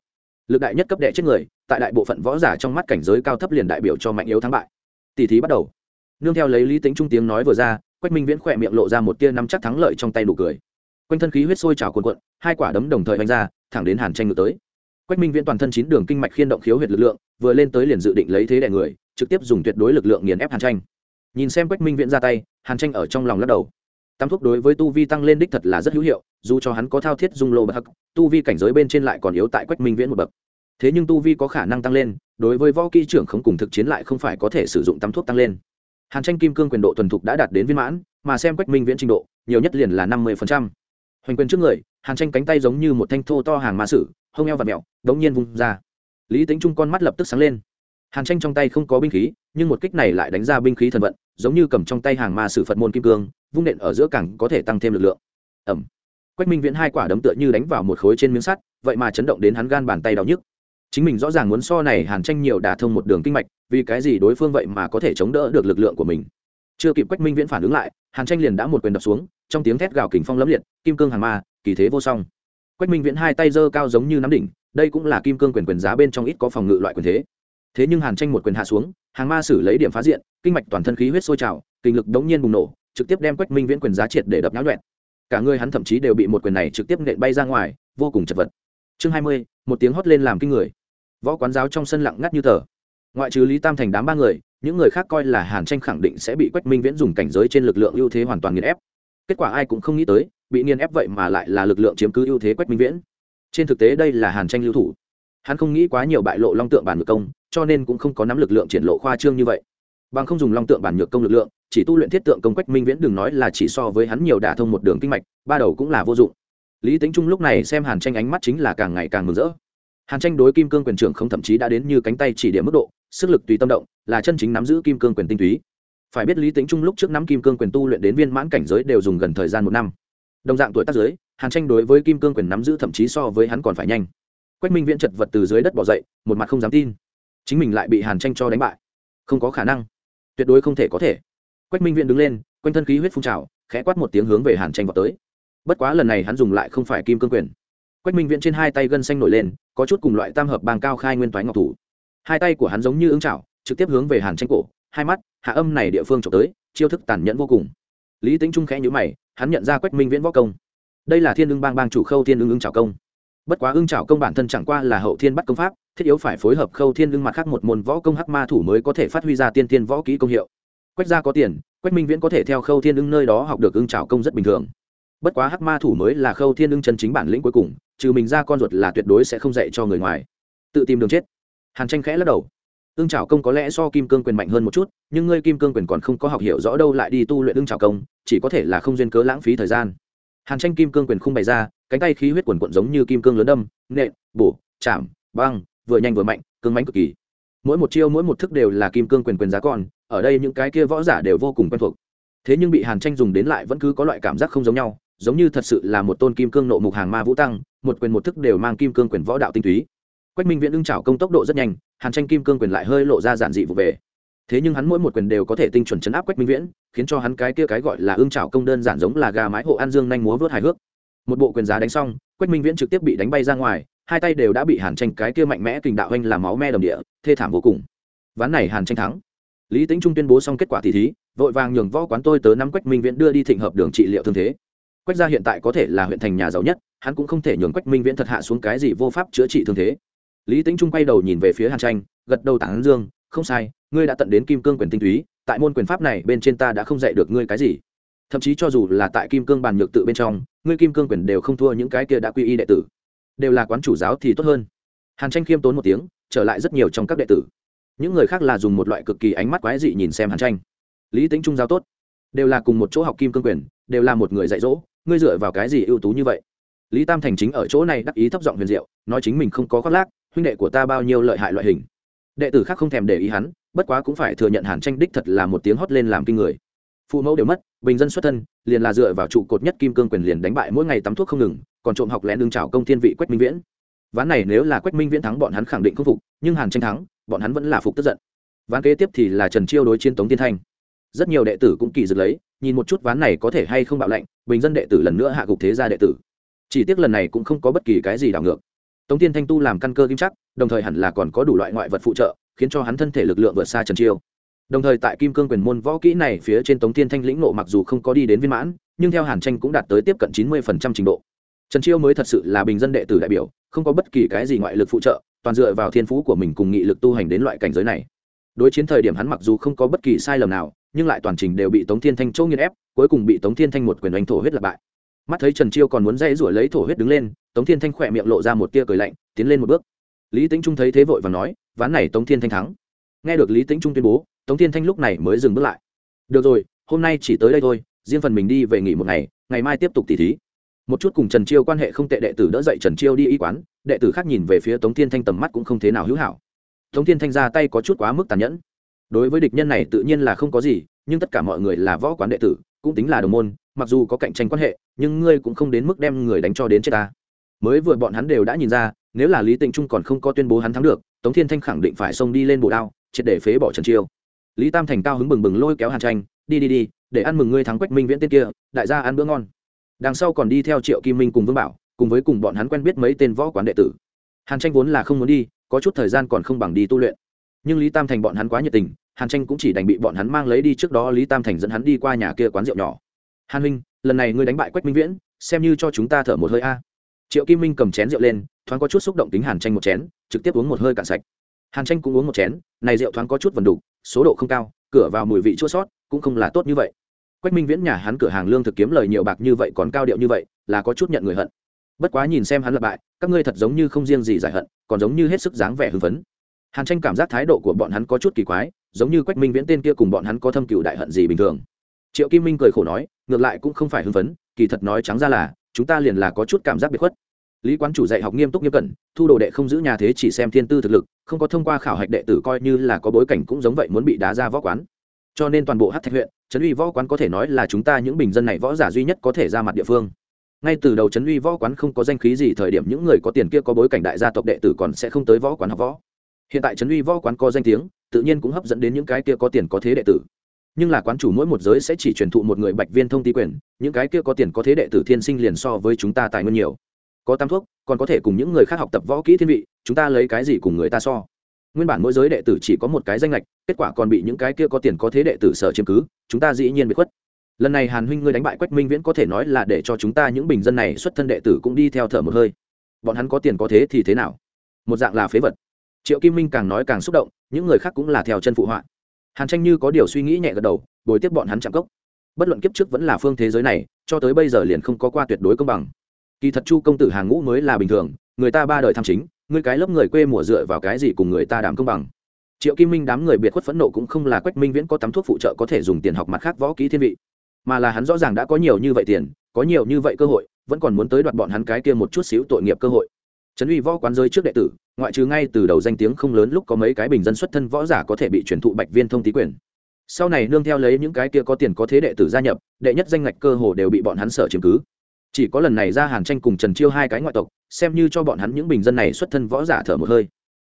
S1: lực đại nhất cấp đệ chết người, tại đại bộ phận võ giả trong mắt cảnh giới cao thấp liền đại biểu cho mạnh yếu thắng bại. Tỷ thí bắt đầu. Nương theo lấy lý tính trung tiếng nói vừa ra, quách minh viễn khỏe miệng lộ ra một tia nắm chắc thắng lợi trong tay đủ cười. Quanh thân khí huyết sôi trào cuồn cuộn, hai quả đấm đồng thời đánh ra, thẳng đến hàn tranh ngược tới. Quách minh viễn toàn thân chín đường kinh mạch khiên động khiếu huyệt lực lượng, vừa lên tới liền dự định lấy thế đẻ người, trực tiếp dùng tuyệt đối lực lượng nghiền ép hàn tranh. Nhìn xem quách minh viễn ra tay, hàn tranh ở trong lòng lắc đầu. Tam thuốc đối với tu vi tăng lên đích thật là rất hữu hiệu, dù cho hắn có thao thiết dung lô bậc, tu vi cảnh giới bên trên lại còn yếu tại quách minh viễn một bậc thế nhưng tu vi có khả năng tăng lên, đối với võ kỹ trưởng không cùng thực chiến lại không phải có thể sử dụng tắm thuốc tăng lên. Hàn tranh kim cương quyền độ thuần thục đã đạt đến viên mãn, mà xem quách minh viễn trình độ, nhiều nhất liền là năm mươi hoành quyền trước người, hàn tranh cánh tay giống như một thanh thô to hàng ma sử, hông eo và mẹo, đống nhiên vung ra. Lý tính trung con mắt lập tức sáng lên. Hàn tranh trong tay không có binh khí, nhưng một kích này lại đánh ra binh khí thần vận, giống như cầm trong tay hàng ma sử phật môn kim cương, vung nện ở giữa cảng có thể tăng thêm lực lượng. Ẩm. Quách minh viễn hai quả đấm tựa như đánh vào một khối trên miếng sắt, vậy mà chấn động đến hắn gan bàn tay đau nhức chính mình rõ ràng muốn so này hàn tranh nhiều đả thông một đường kinh mạch, vì cái gì đối phương vậy mà có thể chống đỡ được lực lượng của mình? Chưa kịp quách minh viễn phản ứng lại, hàn tranh liền đã một quyền đập xuống, trong tiếng thét gào kình phong lẫm liệt, kim cương hàng ma, kỳ thế vô song. Quách minh viễn hai tay giơ cao giống như nắm đỉnh, đây cũng là kim cương quyền quyền giá bên trong ít có phòng ngự loại quyền thế. Thế nhưng hàn tranh một quyền hạ xuống, hàng ma xử lấy điểm phá diện, kinh mạch toàn thân khí huyết sôi trào, kinh lực đống nhiên bùng nổ, trực tiếp đem quách minh viễn quyền giá triệt để đập nháo nhuẹn cả người hắn thậm chí đều bị một quyền này trực tiếp nện bay ra ngoài, vô cùng chật vật. Chương hai mươi, một tiếng hót lên làm kinh người võ quán giáo trong sân lặng ngắt như tờ. Ngoại trừ lý tam thành đám ba người, những người khác coi là hàn tranh khẳng định sẽ bị quách minh viễn dùng cảnh giới trên lực lượng ưu thế hoàn toàn nghiền ép. Kết quả ai cũng không nghĩ tới, bị nghiền ép vậy mà lại là lực lượng chiếm cứ ưu thế quách minh viễn. Trên thực tế đây là hàn tranh lưu thủ. Hắn không nghĩ quá nhiều bại lộ long tượng bản ngược công, cho nên cũng không có nắm lực lượng triển lộ khoa trương như vậy. Bằng không dùng long tượng bản nhược công lực lượng, chỉ tu luyện thiết tượng công quách minh viễn đừng nói là chỉ so với hắn nhiều đả thông một đường kinh mạch, ba đầu cũng là vô dụng. Lý tính trung lúc này xem hàn tranh ánh mắt chính là càng ngày càng mừng rỡ hàn tranh đối kim cương quyền trưởng không thậm chí đã đến như cánh tay chỉ điểm mức độ, sức lực tùy tâm động, là chân chính nắm giữ kim cương quyền tinh túy. Phải biết lý tính trung lúc trước nắm kim cương quyền tu luyện đến viên mãn cảnh giới đều dùng gần thời gian một năm. Đồng dạng tuổi tác giới hàn tranh đối với kim cương quyền nắm giữ thậm chí so với hắn còn phải nhanh. Quách minh viễn chật vật từ dưới đất bỏ dậy, một mặt không dám tin. Chính mình lại bị hàn tranh cho đánh bại. Không có khả năng. Tuyệt đối không thể có thể. Quách minh viễn đứng lên, quanh thân khí huyết phun trào, khẽ quát một tiếng hướng về hàn tranh vào tới. Bất quá lần này hắn dùng lại không phải kim cương quyền. Quách minh viễn trên hai tay gân xanh nổi lên có chút cùng loại tam hợp bàng cao khai nguyên toái ngọc thủ. Hai tay của hắn giống như ứng chảo, trực tiếp hướng về hàn tranh cổ, hai mắt, hạ âm này địa phương trộm tới, chiêu thức tàn nhẫn vô cùng. Lý tính trung khẽ nhữ mày, hắn nhận ra quách minh viễn võ công. Đây là thiên ưng bang bang chủ khâu thiên ưng ưng trào công. Bất quá ưng trào công bản thân chẳng qua là hậu thiên bắt công pháp, thiết yếu phải phối hợp khâu thiên ưng mặt khác một môn võ công hắc ma thủ mới có thể phát huy ra tiên tiên võ kỹ công hiệu. Quách gia có tiền, quách minh viễn có thể theo khâu thiên ưng nơi đó học được ưng trào công rất bình thường. Bất quá hắc ma thủ mới là khâu thiên ưng chân chính bản lĩnh cuối cùng trừ mình ra con ruột là tuyệt đối sẽ không dạy cho người ngoài. Tự tìm đường chết. Hàn tranh khẽ lắc đầu. Ương trào công có lẽ so kim cương quyền mạnh hơn một chút, nhưng ngươi kim cương quyền còn không có học hiểu rõ đâu lại đi tu luyện ương trào công, chỉ có thể là không duyên cớ lãng phí thời gian. Hàn tranh kim cương quyền không bày ra, cánh tay khí huyết quần quận giống như kim cương lớn đâm, nện, bổ, chạm, băng, vừa nhanh vừa mạnh, cương mánh cực kỳ. Mỗi một chiêu mỗi một thức đều là kim cương quyền quyền giá còn ở đây những cái kia võ giả đều vô cùng quen thuộc. Thế nhưng bị hàn tranh dùng đến lại vẫn cứ có loại cảm giác không giống nhau giống như thật sự là một tôn kim cương nộ mục hàng ma vũ tăng, một quyền một thức đều mang kim cương quyền võ đạo tinh túy. Quách minh viễn ưng trảo công tốc độ rất nhanh, hàn tranh kim cương quyền lại hơi lộ ra giản dị vụ về. Thế nhưng hắn mỗi một quyền đều có thể tinh chuẩn chấn áp quách minh viễn, khiến cho hắn cái kia cái gọi là ưng trảo công đơn giản giống là gà mái hộ an dương nhanh múa vớt hài hước. Một bộ quyền giá đánh xong, quách minh viễn trực tiếp bị đánh bay ra ngoài, hai tay đều đã bị hàn tranh cái kia mạnh mẽ kình đạo anh làm máu me đồng địa, thê thảm vô cùng. Ván này hàn tranh thắng. Lý tính trung tuyên bố xong kết quả tỷ thí, vội vàng nhường võ quán tôi tớ năm quách minh viễn đưa đi thịnh hợp đường trị liệu thương thế quách gia hiện tại có thể là huyện thành nhà giàu nhất, hắn cũng không thể nhường quách minh viễn thật hạ xuống cái gì vô pháp chữa trị thương thế. Lý tính trung quay đầu nhìn về phía hàn tranh, gật đầu tản dương, không sai, ngươi đã tận đến kim cương quyền tinh túy, tại môn quyền pháp này bên trên ta đã không dạy được ngươi cái gì. Thậm chí cho dù là tại kim cương bàn nhược tự bên trong, ngươi kim cương quyền đều không thua những cái kia đã quy y đệ tử. Đều là quán chủ giáo thì tốt hơn. Hàn tranh khiêm tốn một tiếng, trở lại rất nhiều trong các đệ tử. Những người khác là dùng một loại cực kỳ ánh mắt quái dị nhìn xem hàn tranh. Lý tính trung giao tốt. Đều là cùng một chỗ học kim cương quyền, đều là một người dạy dỗ ngươi dựa vào cái gì ưu tú như vậy? Lý tam thành chính ở chỗ này đắc ý thấp giọng huyền diệu, nói chính mình không có khoác lác, huynh đệ của ta bao nhiêu lợi hại loại hình. Đệ tử khác không thèm để ý hắn, bất quá cũng phải thừa nhận hàn tranh đích thật là một tiếng hót lên làm kinh người. Phụ mẫu đều mất, bình dân xuất thân, liền là dựa vào trụ cột nhất kim cương quyền liền đánh bại mỗi ngày tắm thuốc không ngừng, còn trộm học lén đương trào công thiên vị quách minh viễn. Ván này nếu là quách minh viễn thắng bọn hắn khẳng định không phục, nhưng hàn tranh thắng, bọn hắn vẫn là phục tức giận. Ván kế tiếp thì là trần chiêu đối chiến tống tiên thanh. Rất nhiều đệ tử cũng kỳ dực lấy, nhìn một chút ván này có thể hay không bạo lệnh bình dân đệ tử lần nữa hạ gục thế gia đệ tử. Chỉ tiếc lần này cũng không có bất kỳ cái gì đảo ngược. Tống tiên thanh tu làm căn cơ kim chắc, đồng thời hẳn là còn có đủ loại ngoại vật phụ trợ, khiến cho hắn thân thể lực lượng vượt xa trần chiêu. Đồng thời tại kim cương quyền môn võ kỹ này phía trên tống tiên thanh lĩnh nộ mặc dù không có đi đến viên mãn, nhưng theo hàn tranh cũng đạt tới tiếp cận chín mươi trình độ. Trần chiêu mới thật sự là bình dân đệ tử đại biểu, không có bất kỳ cái gì ngoại lực phụ trợ, toàn dựa vào thiên phú của mình cùng nghị lực tu hành đến loại cảnh giới này. Đối chiến thời điểm hắn mặc dù không có bất kỳ sai lầm nào nhưng lại toàn trình đều bị tống thiên thanh chỗ nghiên ép, cuối cùng bị tống thiên thanh một quyền đánh thổ huyết lặp bại. Mắt thấy trần chiêu còn muốn dây rủi lấy thổ huyết đứng lên, tống thiên thanh khỏe miệng lộ ra một tia cười lạnh, tiến lên một bước. Lý tính trung thấy thế vội và nói, ván này tống thiên thanh thắng. Nghe được lý tính trung tuyên bố, tống thiên thanh lúc này mới dừng bước lại. Được rồi, hôm nay chỉ tới đây thôi, riêng phần mình đi về nghỉ một ngày ngày mai tiếp tục tỉ thí. Một chút cùng trần chiêu quan hệ không tệ đệ tử đỡ dậy trần chiêu đi y quán, đệ tử khác nhìn về phía tống thiên thanh tầm mắt cũng không thế nào hữu hảo. Tống thiên thanh ra tay có chút quá mức tàn nhẫn đối với địch nhân này tự nhiên là không có gì, nhưng tất cả mọi người là võ quán đệ tử, cũng tính là đồng môn, mặc dù có cạnh tranh quan hệ, nhưng ngươi cũng không đến mức đem người đánh cho đến chết ta. Mới vừa bọn hắn đều đã nhìn ra, nếu là lý tịnh trung còn không có tuyên bố hắn thắng được, tống thiên thanh khẳng định phải xông đi lên bộ đao, triệt để phế bỏ trần chiêu. Lý tam thành cao hứng bừng bừng lôi kéo hàn tranh, đi đi đi, để ăn mừng ngươi thắng quách minh viễn tên kia, đại gia ăn bữa ngon. Đằng sau còn đi theo triệu kim minh cùng vương bảo, cùng với cùng bọn hắn quen biết mấy tên võ quán đệ tử. Hàn tranh vốn là không muốn đi, có chút thời gian còn không bằng đi tu luyện. Nhưng lý tam thành bọn hắn quá nhiệt tình hàn tranh cũng chỉ đành bị bọn hắn mang lấy đi trước đó lý tam thành dẫn hắn đi qua nhà kia quán rượu nhỏ. Hàn minh lần này ngươi đánh bại quách minh viễn, xem như cho chúng ta thở một hơi a. Triệu kim minh cầm chén rượu lên, thoáng có chút xúc động tính hàn tranh một chén, trực tiếp uống một hơi cạn sạch. Hàn tranh cũng uống một chén, này rượu thoáng có chút vần đục số độ không cao, cửa vào mùi vị chua sót, cũng không là tốt như vậy. Quách minh viễn nhà hắn cửa hàng lương thực kiếm lời nhiều bạc như vậy còn cao điệu như vậy, là có chút nhận người hận. Bất quá nhìn xem hắn lập bại, các ngươi thật giống như không riêng gì giải hận, còn giống như hết sức dáng vẻ hưng phấn. Hàn tranh cảm giác thái độ của bọn hắn có chút kỳ quái giống như quách minh viễn tên kia cùng bọn hắn có thâm cựu đại hận gì bình thường triệu kim minh cười khổ nói ngược lại cũng không phải hưng phấn kỳ thật nói trắng ra là chúng ta liền là có chút cảm giác biệt khuất lý quán chủ dạy học nghiêm túc nghiêm cẩn thu đồ đệ không giữ nhà thế chỉ xem thiên tư thực lực không có thông qua khảo hạch đệ tử coi như là có bối cảnh cũng giống vậy muốn bị đá ra võ quán cho nên toàn bộ hát thạch huyện trấn uy võ quán có thể nói là chúng ta những bình dân này võ giả duy nhất có thể ra mặt địa phương ngay từ đầu trấn uy võ quán không có danh khí gì thời điểm những người có tiền kia có bối cảnh đại gia tộc đệ tử còn sẽ không tới võ quán học võ hiện tại trấn uy võ quán có danh tiếng tự nhiên cũng hấp dẫn đến những cái kia có tiền có thế đệ tử. Nhưng là quán chủ mỗi một giới sẽ chỉ truyền thụ một người bạch viên thông tí quyền, những cái kia có tiền có thế đệ tử thiên sinh liền so với chúng ta tài nguyên nhiều. Có tam thuốc, còn có thể cùng những người khác học tập võ kỹ thiên vị, chúng ta lấy cái gì cùng người ta so? Nguyên bản mỗi giới đệ tử chỉ có một cái danh lệch, kết quả còn bị những cái kia có tiền có thế đệ tử sở chiếm cứ, chúng ta dĩ nhiên bị khuất. Lần này hàn huynh ngươi đánh bại quách minh viễn có thể nói là để cho chúng ta những bình dân này xuất thân đệ tử cũng đi theo thở một hơi. Bọn hắn có tiền có thế thì thế nào? Một dạng là phế vật triệu kim minh càng nói càng xúc động, những người khác cũng là theo chân phụ họa. Hàn tranh như có điều suy nghĩ nhẹ gật đầu, bồi tiếp bọn hắn chạm cốc. Bất luận kiếp trước vẫn là phương thế giới này, cho tới bây giờ liền không có qua tuyệt đối công bằng. Kỳ thật chu công tử hàng ngũ mới là bình thường, người ta ba đời tham chính người cái lớp người quê mùa dựa vào cái gì cùng người ta đảm công bằng? Triệu kim minh đám người biệt khuất phẫn nộ cũng không là quách minh viễn có tắm thuốc phụ trợ có thể dùng tiền học mặt khác võ kỹ thiên vị, mà là hắn rõ ràng đã có nhiều như vậy tiền, có nhiều như vậy cơ hội, vẫn còn muốn tới đoạt bọn hắn cái kia một chút xíu tội nghiệp cơ hội trấn uy võ quán giới trước đệ tử, ngoại trừ ngay từ đầu danh tiếng không lớn lúc có mấy cái bình dân xuất thân võ giả có thể bị truyền thụ bạch viên thông tý quyền. Sau này nương theo lấy những cái kia có tiền có thế đệ tử gia nhập, đệ nhất danh ngạch cơ hồ đều bị bọn hắn sở chiếm cứ. Chỉ có lần này ra hàn tranh cùng trần chiêu hai cái ngoại tộc, xem như cho bọn hắn những bình dân này xuất thân võ giả thở một hơi.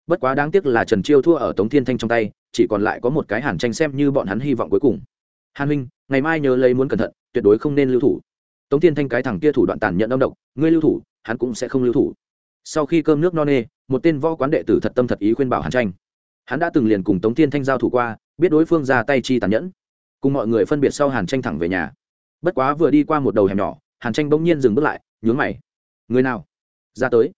S1: Bất quá đáng tiếc là trần chiêu thua ở tống thiên thanh trong tay, chỉ còn lại có một cái hàn tranh xem như bọn hắn hy vọng cuối cùng. Hàn huynh, ngày mai nhớ lấy muốn cẩn thận, tuyệt đối không nên lưu thủ. Tống thiên thanh cái thằng kia thủ đoạn tàn nhẫn âm độc, ngươi lưu thủ, hắn cũng sẽ không lưu thủ sau khi cơm nước no nê, một tên võ quán đệ tử thật tâm thật ý khuyên bảo hàn tranh. Hắn đã từng liền cùng tống thiên thanh giao thủ qua, biết đối phương ra tay chi tàn nhẫn. Cùng mọi người phân biệt sau hàn tranh thẳng về nhà. Bất quá vừa đi qua một đầu hẻm nhỏ, hàn tranh bỗng nhiên dừng bước lại, nhướng mày. Người nào? Ra tới.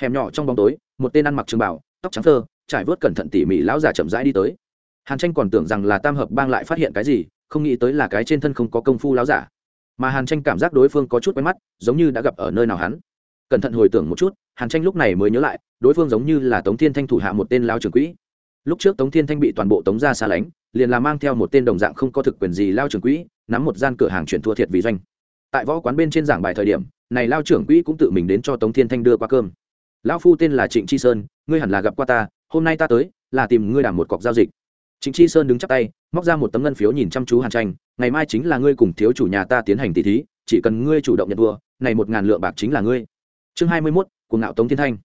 S1: Hẻm nhỏ trong bóng tối, một tên ăn mặc trường bảo tóc trắng thơ, trải vớt cẩn thận tỉ mỉ lão già chậm rãi đi tới. Hàn tranh còn tưởng rằng là tam hợp bang lại phát hiện cái gì, không nghĩ tới là cái trên thân không có công phu lão giả. Mà hàn tranh cảm giác đối phương có chút quen mắt, giống như đã gặp ở nơi nào hắn. Cẩn thận hồi tưởng một chút hàn tranh lúc này mới nhớ lại, đối phương giống như là tống thiên thanh thủ hạ một tên lao trưởng quỹ. Lúc trước tống thiên thanh bị toàn bộ tống ra xa lánh, liền là mang theo một tên đồng dạng không có thực quyền gì lao trưởng quỹ, nắm một gian cửa hàng chuyển thua thiệt vì doanh. Tại võ quán bên trên giảng bài thời điểm, này lao trưởng quỹ cũng tự mình đến cho tống thiên thanh đưa qua cơm. Lão phu tên là trịnh chi sơn, ngươi hẳn là gặp qua ta, hôm nay ta tới, là tìm ngươi đảm một cọc giao dịch. Trịnh chi sơn đứng chắp tay, móc ra một tấm ngân phiếu nhìn chăm chú hàn tranh, ngày mai chính là ngươi cùng thiếu chủ nhà ta tiến hành tỷ thí, chỉ cần ngươi chủ động nhận thua, này một ngàn lượng bạc chính là ngươi. Chương hai mươi mốt của ngạo tống thiên thanh.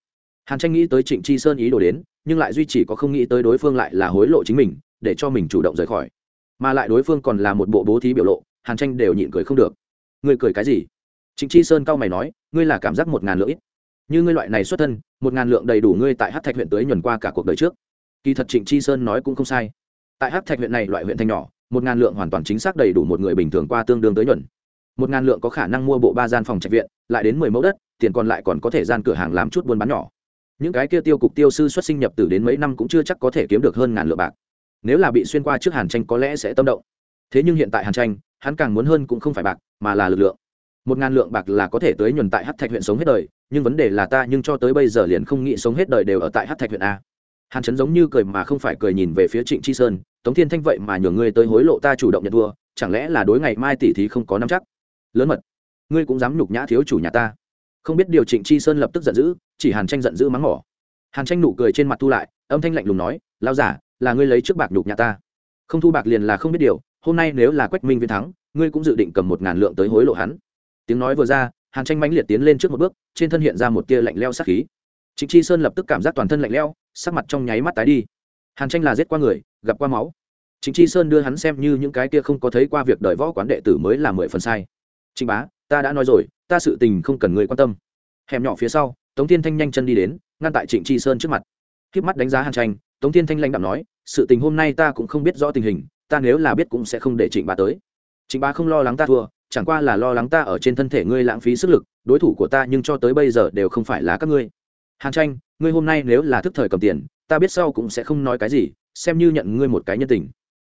S1: Hàn tranh nghĩ tới trịnh chi sơn ý đồ đến, nhưng lại duy chỉ có không nghĩ tới đối phương lại là hối lộ chính mình, để cho mình chủ động rời khỏi. Mà lại đối phương còn là một bộ bố thí biểu lộ, hàn tranh đều nhịn cười không được. Ngươi cười cái gì? Trịnh chi sơn cao mày nói, ngươi là cảm giác một ngàn lượng ít. Như ngươi loại này xuất thân, một ngàn lượng đầy đủ ngươi tại hát thạch huyện tới nhuần qua cả cuộc đời trước. Kỳ thật trịnh chi sơn nói cũng không sai. Tại hát thạch huyện này loại huyện thanh nhỏ, một ngàn lượng hoàn toàn chính xác đầy đủ một người bình thường qua tương đương tới nhuần. Một ngàn lượng có khả năng mua bộ ba gian phòng trạch viện, lại đến mười mẫu đất tiền còn lại còn có thể gian cửa hàng làm chút buôn bán nhỏ. Những cái kia tiêu cục tiêu sư xuất sinh nhập từ đến mấy năm cũng chưa chắc có thể kiếm được hơn ngàn lượng bạc. Nếu là bị xuyên qua trước hàn tranh có lẽ sẽ tâm động. Thế nhưng hiện tại hàn tranh, hắn càng muốn hơn cũng không phải bạc, mà là lực lượng. Một ngàn lượng bạc là có thể tới nhuần tại hát thạch huyện sống hết đời, nhưng vấn đề là ta nhưng cho tới bây giờ liền không nghĩ sống hết đời đều ở tại hát thạch huyện a. Hàn trấn giống như cười mà không phải cười nhìn về phía trịnh chi sơn, tống thiên thanh vậy mà nhường ngươi tới hối lộ ta chủ động nhận thua, chẳng lẽ là đối ngày mai tỷ thí không có năm chắc? Lớn mật, ngươi cũng dám nhục nhã thiếu chủ nhà ta không biết điều trịnh chi sơn lập tức giận dữ, chỉ hàn tranh giận dữ mắng mỏ. Hàn tranh nụ cười trên mặt thu lại, âm thanh lạnh lùng nói lao giả là ngươi lấy trước bạc nhục nhà ta. Không thu bạc liền là không biết điều, hôm nay nếu là quách minh viên thắng, ngươi cũng dự định cầm một ngàn lượng tới hối lộ hắn. Tiếng nói vừa ra, hàn tranh mãnh liệt tiến lên trước một bước, trên thân hiện ra một tia lạnh leo sắc khí. Trịnh chi sơn lập tức cảm giác toàn thân lạnh leo sắc mặt trong nháy mắt tái đi. Hàn tranh là giết qua người, gặp qua máu. Trịnh chi sơn đưa hắn xem như những cái kia không có thấy qua việc đợi võ quán đệ tử mới là mười phần sai trịnh bá, ta đã nói rồi, ta sự tình không cần người quan tâm. Hẻm nhỏ phía sau, tống thiên thanh nhanh chân đi đến, ngăn tại trịnh Tri sơn trước mặt. Khiếp mắt đánh giá hàn tranh, tống thiên thanh lãnh đạo nói, sự tình hôm nay ta cũng không biết rõ tình hình, ta nếu là biết cũng sẽ không để trịnh bá tới. Trịnh bá không lo lắng ta thua, chẳng qua là lo lắng ta ở trên thân thể ngươi lãng phí sức lực, đối thủ của ta nhưng cho tới bây giờ đều không phải là các ngươi. Hàn tranh, ngươi hôm nay nếu là thức thời cầm tiền, ta biết sau cũng sẽ không nói cái gì, xem như nhận ngươi một cái nhân tình.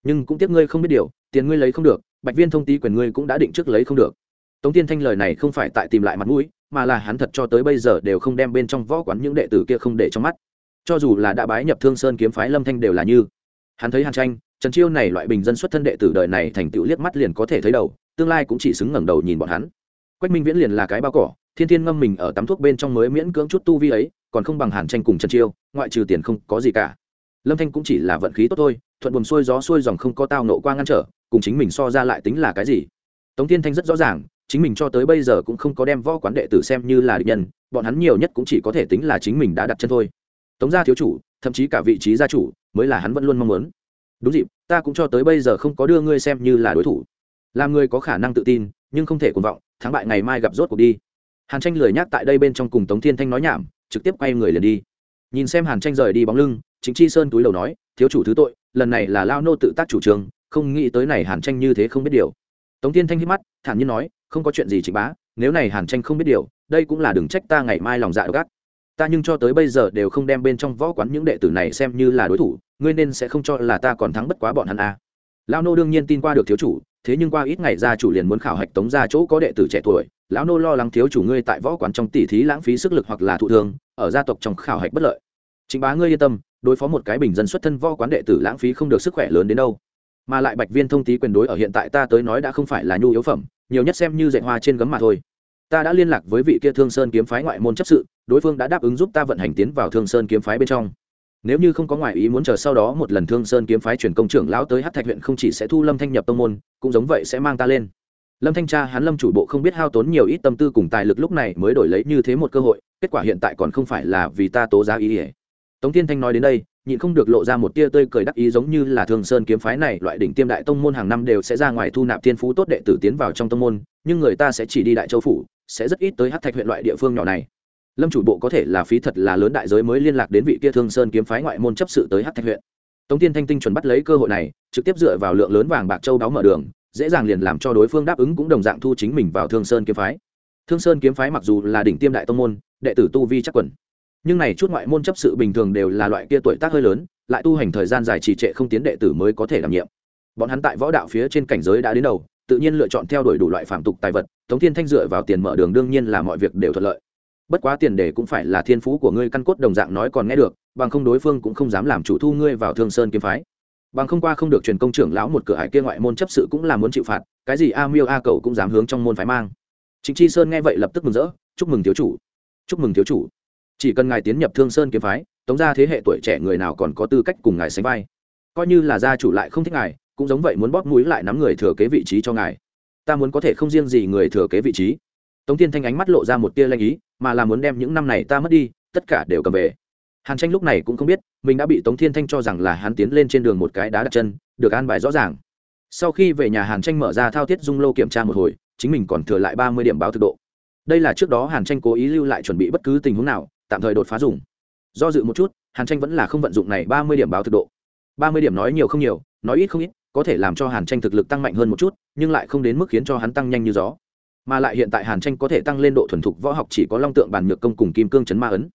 S1: Nhưng cũng tiếc ngươi không biết điều, tiền ngươi lấy không được, bạch viên thông tí quyền ngươi cũng đã định trước lấy không được tống tiên thanh lời này không phải tại tìm lại mặt mũi, mà là hắn thật cho tới bây giờ đều không đem bên trong võ quán những đệ tử kia không để trong mắt. Cho dù là đã bái nhập thương sơn kiếm phái lâm thanh đều là như. Hắn thấy hàn tranh, trần chiêu này loại bình dân xuất thân đệ tử đời này thành tựu liếc mắt liền có thể thấy đầu, tương lai cũng chỉ xứng ngẩng đầu nhìn bọn hắn. Quách minh viễn liền là cái bao cỏ, thiên thiên ngâm mình ở tắm thuốc bên trong mới miễn cưỡng chút tu vi ấy, còn không bằng hàn tranh cùng trần chiêu, ngoại trừ tiền không có gì cả. Lâm thanh cũng chỉ là vận khí tốt thôi, thuận buồm xuôi gió xuôi dòng không có tao nộ qua ngăn trở, cùng chính mình so ra lại tính là cái gì? Tống thiên thanh rất rõ ràng chính mình cho tới bây giờ cũng không có đem võ quán đệ tử xem như là địch nhân, bọn hắn nhiều nhất cũng chỉ có thể tính là chính mình đã đặt chân thôi. Tống gia thiếu chủ, thậm chí cả vị trí gia chủ mới là hắn vẫn luôn mong muốn. Đúng dịp, ta cũng cho tới bây giờ không có đưa ngươi xem như là đối thủ. Làm người có khả năng tự tin, nhưng không thể cuồng vọng, thắng bại ngày mai gặp rốt cuộc đi. Hàn tranh lười nhác tại đây bên trong cùng tống thiên thanh nói nhảm, trực tiếp quay người liền đi. Nhìn xem hàn tranh rời đi bóng lưng, chính chi sơn túi đầu nói, thiếu chủ thứ tội, lần này là lao nô tự tác chủ trương, không nghĩ tới này hàn tranh như thế không biết điều. Tống thiên thanh hít mắt, thản nhiên nói không có chuyện gì trịnh bá, nếu này hàn tranh không biết điều, đây cũng là đừng trách ta ngày mai lòng dạ gắt. Ta nhưng cho tới bây giờ đều không đem bên trong võ quán những đệ tử này xem như là đối thủ, ngươi nên sẽ không cho là ta còn thắng bất quá bọn hắn a à. lão nô đương nhiên tin qua được thiếu chủ, thế nhưng qua ít ngày gia chủ liền muốn khảo hạch tống ra chỗ có đệ tử trẻ tuổi, lão nô lo lắng thiếu chủ ngươi tại võ quán trong tỷ thí lãng phí sức lực hoặc là thụ thương, ở gia tộc trong khảo hạch bất lợi. Chính bá ngươi yên tâm, đối phó một cái bình dân xuất thân võ quán đệ tử lãng phí không được sức khỏe lớn đến đâu mà lại bạch viên thông tí quyền đối ở hiện tại ta tới nói đã không phải là nhu yếu phẩm, nhiều nhất xem như dạy hoa trên gấm mà thôi. Ta đã liên lạc với vị kia thương sơn kiếm phái ngoại môn chấp sự, đối phương đã đáp ứng giúp ta vận hành tiến vào thương sơn kiếm phái bên trong. Nếu như không có ngoại ý muốn chờ sau đó một lần thương sơn kiếm phái chuyển công trưởng lão tới hát thạch huyện không chỉ sẽ thu lâm thanh nhập tông môn, cũng giống vậy sẽ mang ta lên. Lâm thanh tra hắn lâm chủ bộ không biết hao tốn nhiều ít tâm tư cùng tài lực lúc này mới đổi lấy như thế một cơ hội, kết quả hiện tại còn không phải là vì ta tố giá ý ỉa tống tiên thanh nói đến đây nhịn không được lộ ra một tia tươi cười đắc ý giống như là thường sơn kiếm phái này, loại đỉnh tiêm đại tông môn hàng năm đều sẽ ra ngoài thu nạp thiên phú tốt đệ tử tiến vào trong tông môn, nhưng người ta sẽ chỉ đi đại châu phủ, sẽ rất ít tới hát thạch huyện loại địa phương nhỏ này. Lâm chủ bộ có thể là phí thật là lớn đại giới mới liên lạc đến vị kia thương sơn kiếm phái ngoại môn chấp sự tới hát thạch huyện. Tống tiên thanh tinh chuẩn bắt lấy cơ hội này, trực tiếp dựa vào lượng lớn vàng bạc châu đáo mở đường, dễ dàng liền làm cho đối phương đáp ứng cũng đồng dạng thu chính mình vào thương sơn kiếm phái. Thương sơn kiếm phái mặc dù là đỉnh tiêm đại tông môn, đệ tử tu vi chắc quẩn nhưng này chút ngoại môn chấp sự bình thường đều là loại kia tuổi tác hơi lớn, lại tu hành thời gian dài trì trệ không tiến đệ tử mới có thể đảm nhiệm. Bọn hắn tại võ đạo phía trên cảnh giới đã đến đầu, tự nhiên lựa chọn theo đuổi đủ loại phạm tục tài vật, tống thiên thanh dựa vào tiền mở đường đương nhiên là mọi việc đều thuận lợi. Bất quá tiền đề cũng phải là thiên phú của ngươi căn cốt đồng dạng nói còn nghe được, bằng không đối phương cũng không dám làm chủ thu ngươi vào thương sơn kiếm phái. Bằng không qua không được truyền công trưởng lão một cửa hải kia ngoại môn chấp sự cũng là muốn chịu phạt, cái gì a miêu a cầu cũng dám hướng trong môn phái mang. Trịnh chi sơn nghe vậy lập tức mừng rỡ, chúc mừng thiếu chủ, chúc mừng thiếu chủ chỉ cần ngài tiến nhập thương sơn kiếm phái, tống ra thế hệ tuổi trẻ người nào còn có tư cách cùng ngài sánh vai. Coi như là gia chủ lại không thích ngài, cũng giống vậy muốn bóp mũi lại nắm người thừa kế vị trí cho ngài. Ta muốn có thể không riêng gì người thừa kế vị trí. Tống tiên thanh ánh mắt lộ ra một tia lanh ý, mà là muốn đem những năm này ta mất đi, tất cả đều cầm về. Hàn tranh lúc này cũng không biết, mình đã bị tống thiên thanh cho rằng là hắn tiến lên trên đường một cái đá đặt chân, được an bài rõ ràng. Sau khi về nhà hàn tranh mở ra thao thiết dung lô kiểm tra một hồi, chính mình còn thừa lại ba mươi điểm báo thực độ. Đây là trước đó hàn tranh cố ý lưu lại chuẩn bị bất cứ tình huống nào tạm thời đột phá dùng. Do dự một chút, hàn tranh vẫn là không vận dụng này ba mươi điểm báo thực độ. ba mươi điểm nói nhiều không nhiều, nói ít không ít, có thể làm cho hàn tranh thực lực tăng mạnh hơn một chút, nhưng lại không đến mức khiến cho hắn tăng nhanh như gió. Mà lại hiện tại hàn tranh có thể tăng lên độ thuần thục võ học chỉ có long tượng bàn nhược công cùng kim cương chấn ma ấn.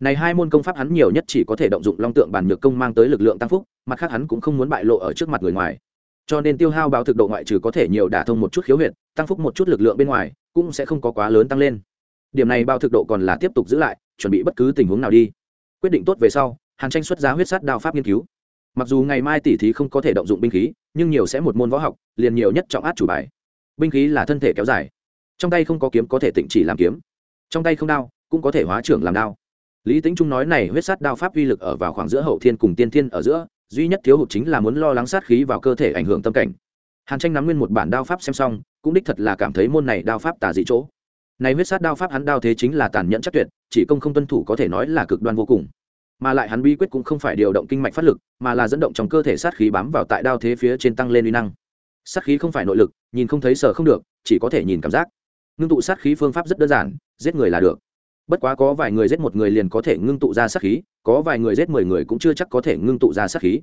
S1: Này hai môn công pháp hắn nhiều nhất chỉ có thể động dụng long tượng bàn nhược công mang tới lực lượng tăng phúc, mặt khác hắn cũng không muốn bại lộ ở trước mặt người ngoài. Cho nên tiêu hao báo thực độ ngoại trừ có thể nhiều đả thông một chút khiếu huyệt, tăng phúc một chút lực lượng bên ngoài, cũng sẽ không có quá lớn tăng lên điểm này bao thực độ còn là tiếp tục giữ lại, chuẩn bị bất cứ tình huống nào đi. Quyết định tốt về sau, hàn tranh xuất giá huyết sát đao pháp nghiên cứu. Mặc dù ngày mai tỷ thí không có thể động dụng binh khí, nhưng nhiều sẽ một môn võ học, liền nhiều nhất trọng át chủ bài. Binh khí là thân thể kéo dài. Trong tay không có kiếm có thể tịnh chỉ làm kiếm. Trong tay không đao, cũng có thể hóa trưởng làm đao. Lý tính trung nói này huyết sát đao pháp uy lực ở vào khoảng giữa hậu thiên cùng tiên thiên ở giữa, duy nhất thiếu hụt chính là muốn lo lắng sát khí vào cơ thể ảnh hưởng tâm cảnh. Hàn tranh nắm nguyên một bản đao pháp xem xong, cũng đích thật là cảm thấy môn này đao pháp tà dị chỗ này huyết sát đao pháp hắn đao thế chính là tàn nhẫn chắc tuyệt, chỉ công không tuân thủ có thể nói là cực đoan vô cùng. Mà lại hắn bí quyết cũng không phải điều động kinh mạch phát lực, mà là dẫn động trong cơ thể sát khí bám vào tại đao thế phía trên tăng lên uy năng. Sát khí không phải nội lực, nhìn không thấy sợ không được, chỉ có thể nhìn cảm giác. Ngưng tụ sát khí phương pháp rất đơn giản, giết người là được. Bất quá có vài người giết một người liền có thể ngưng tụ ra sát khí, có vài người giết mười người cũng chưa chắc có thể ngưng tụ ra sát khí.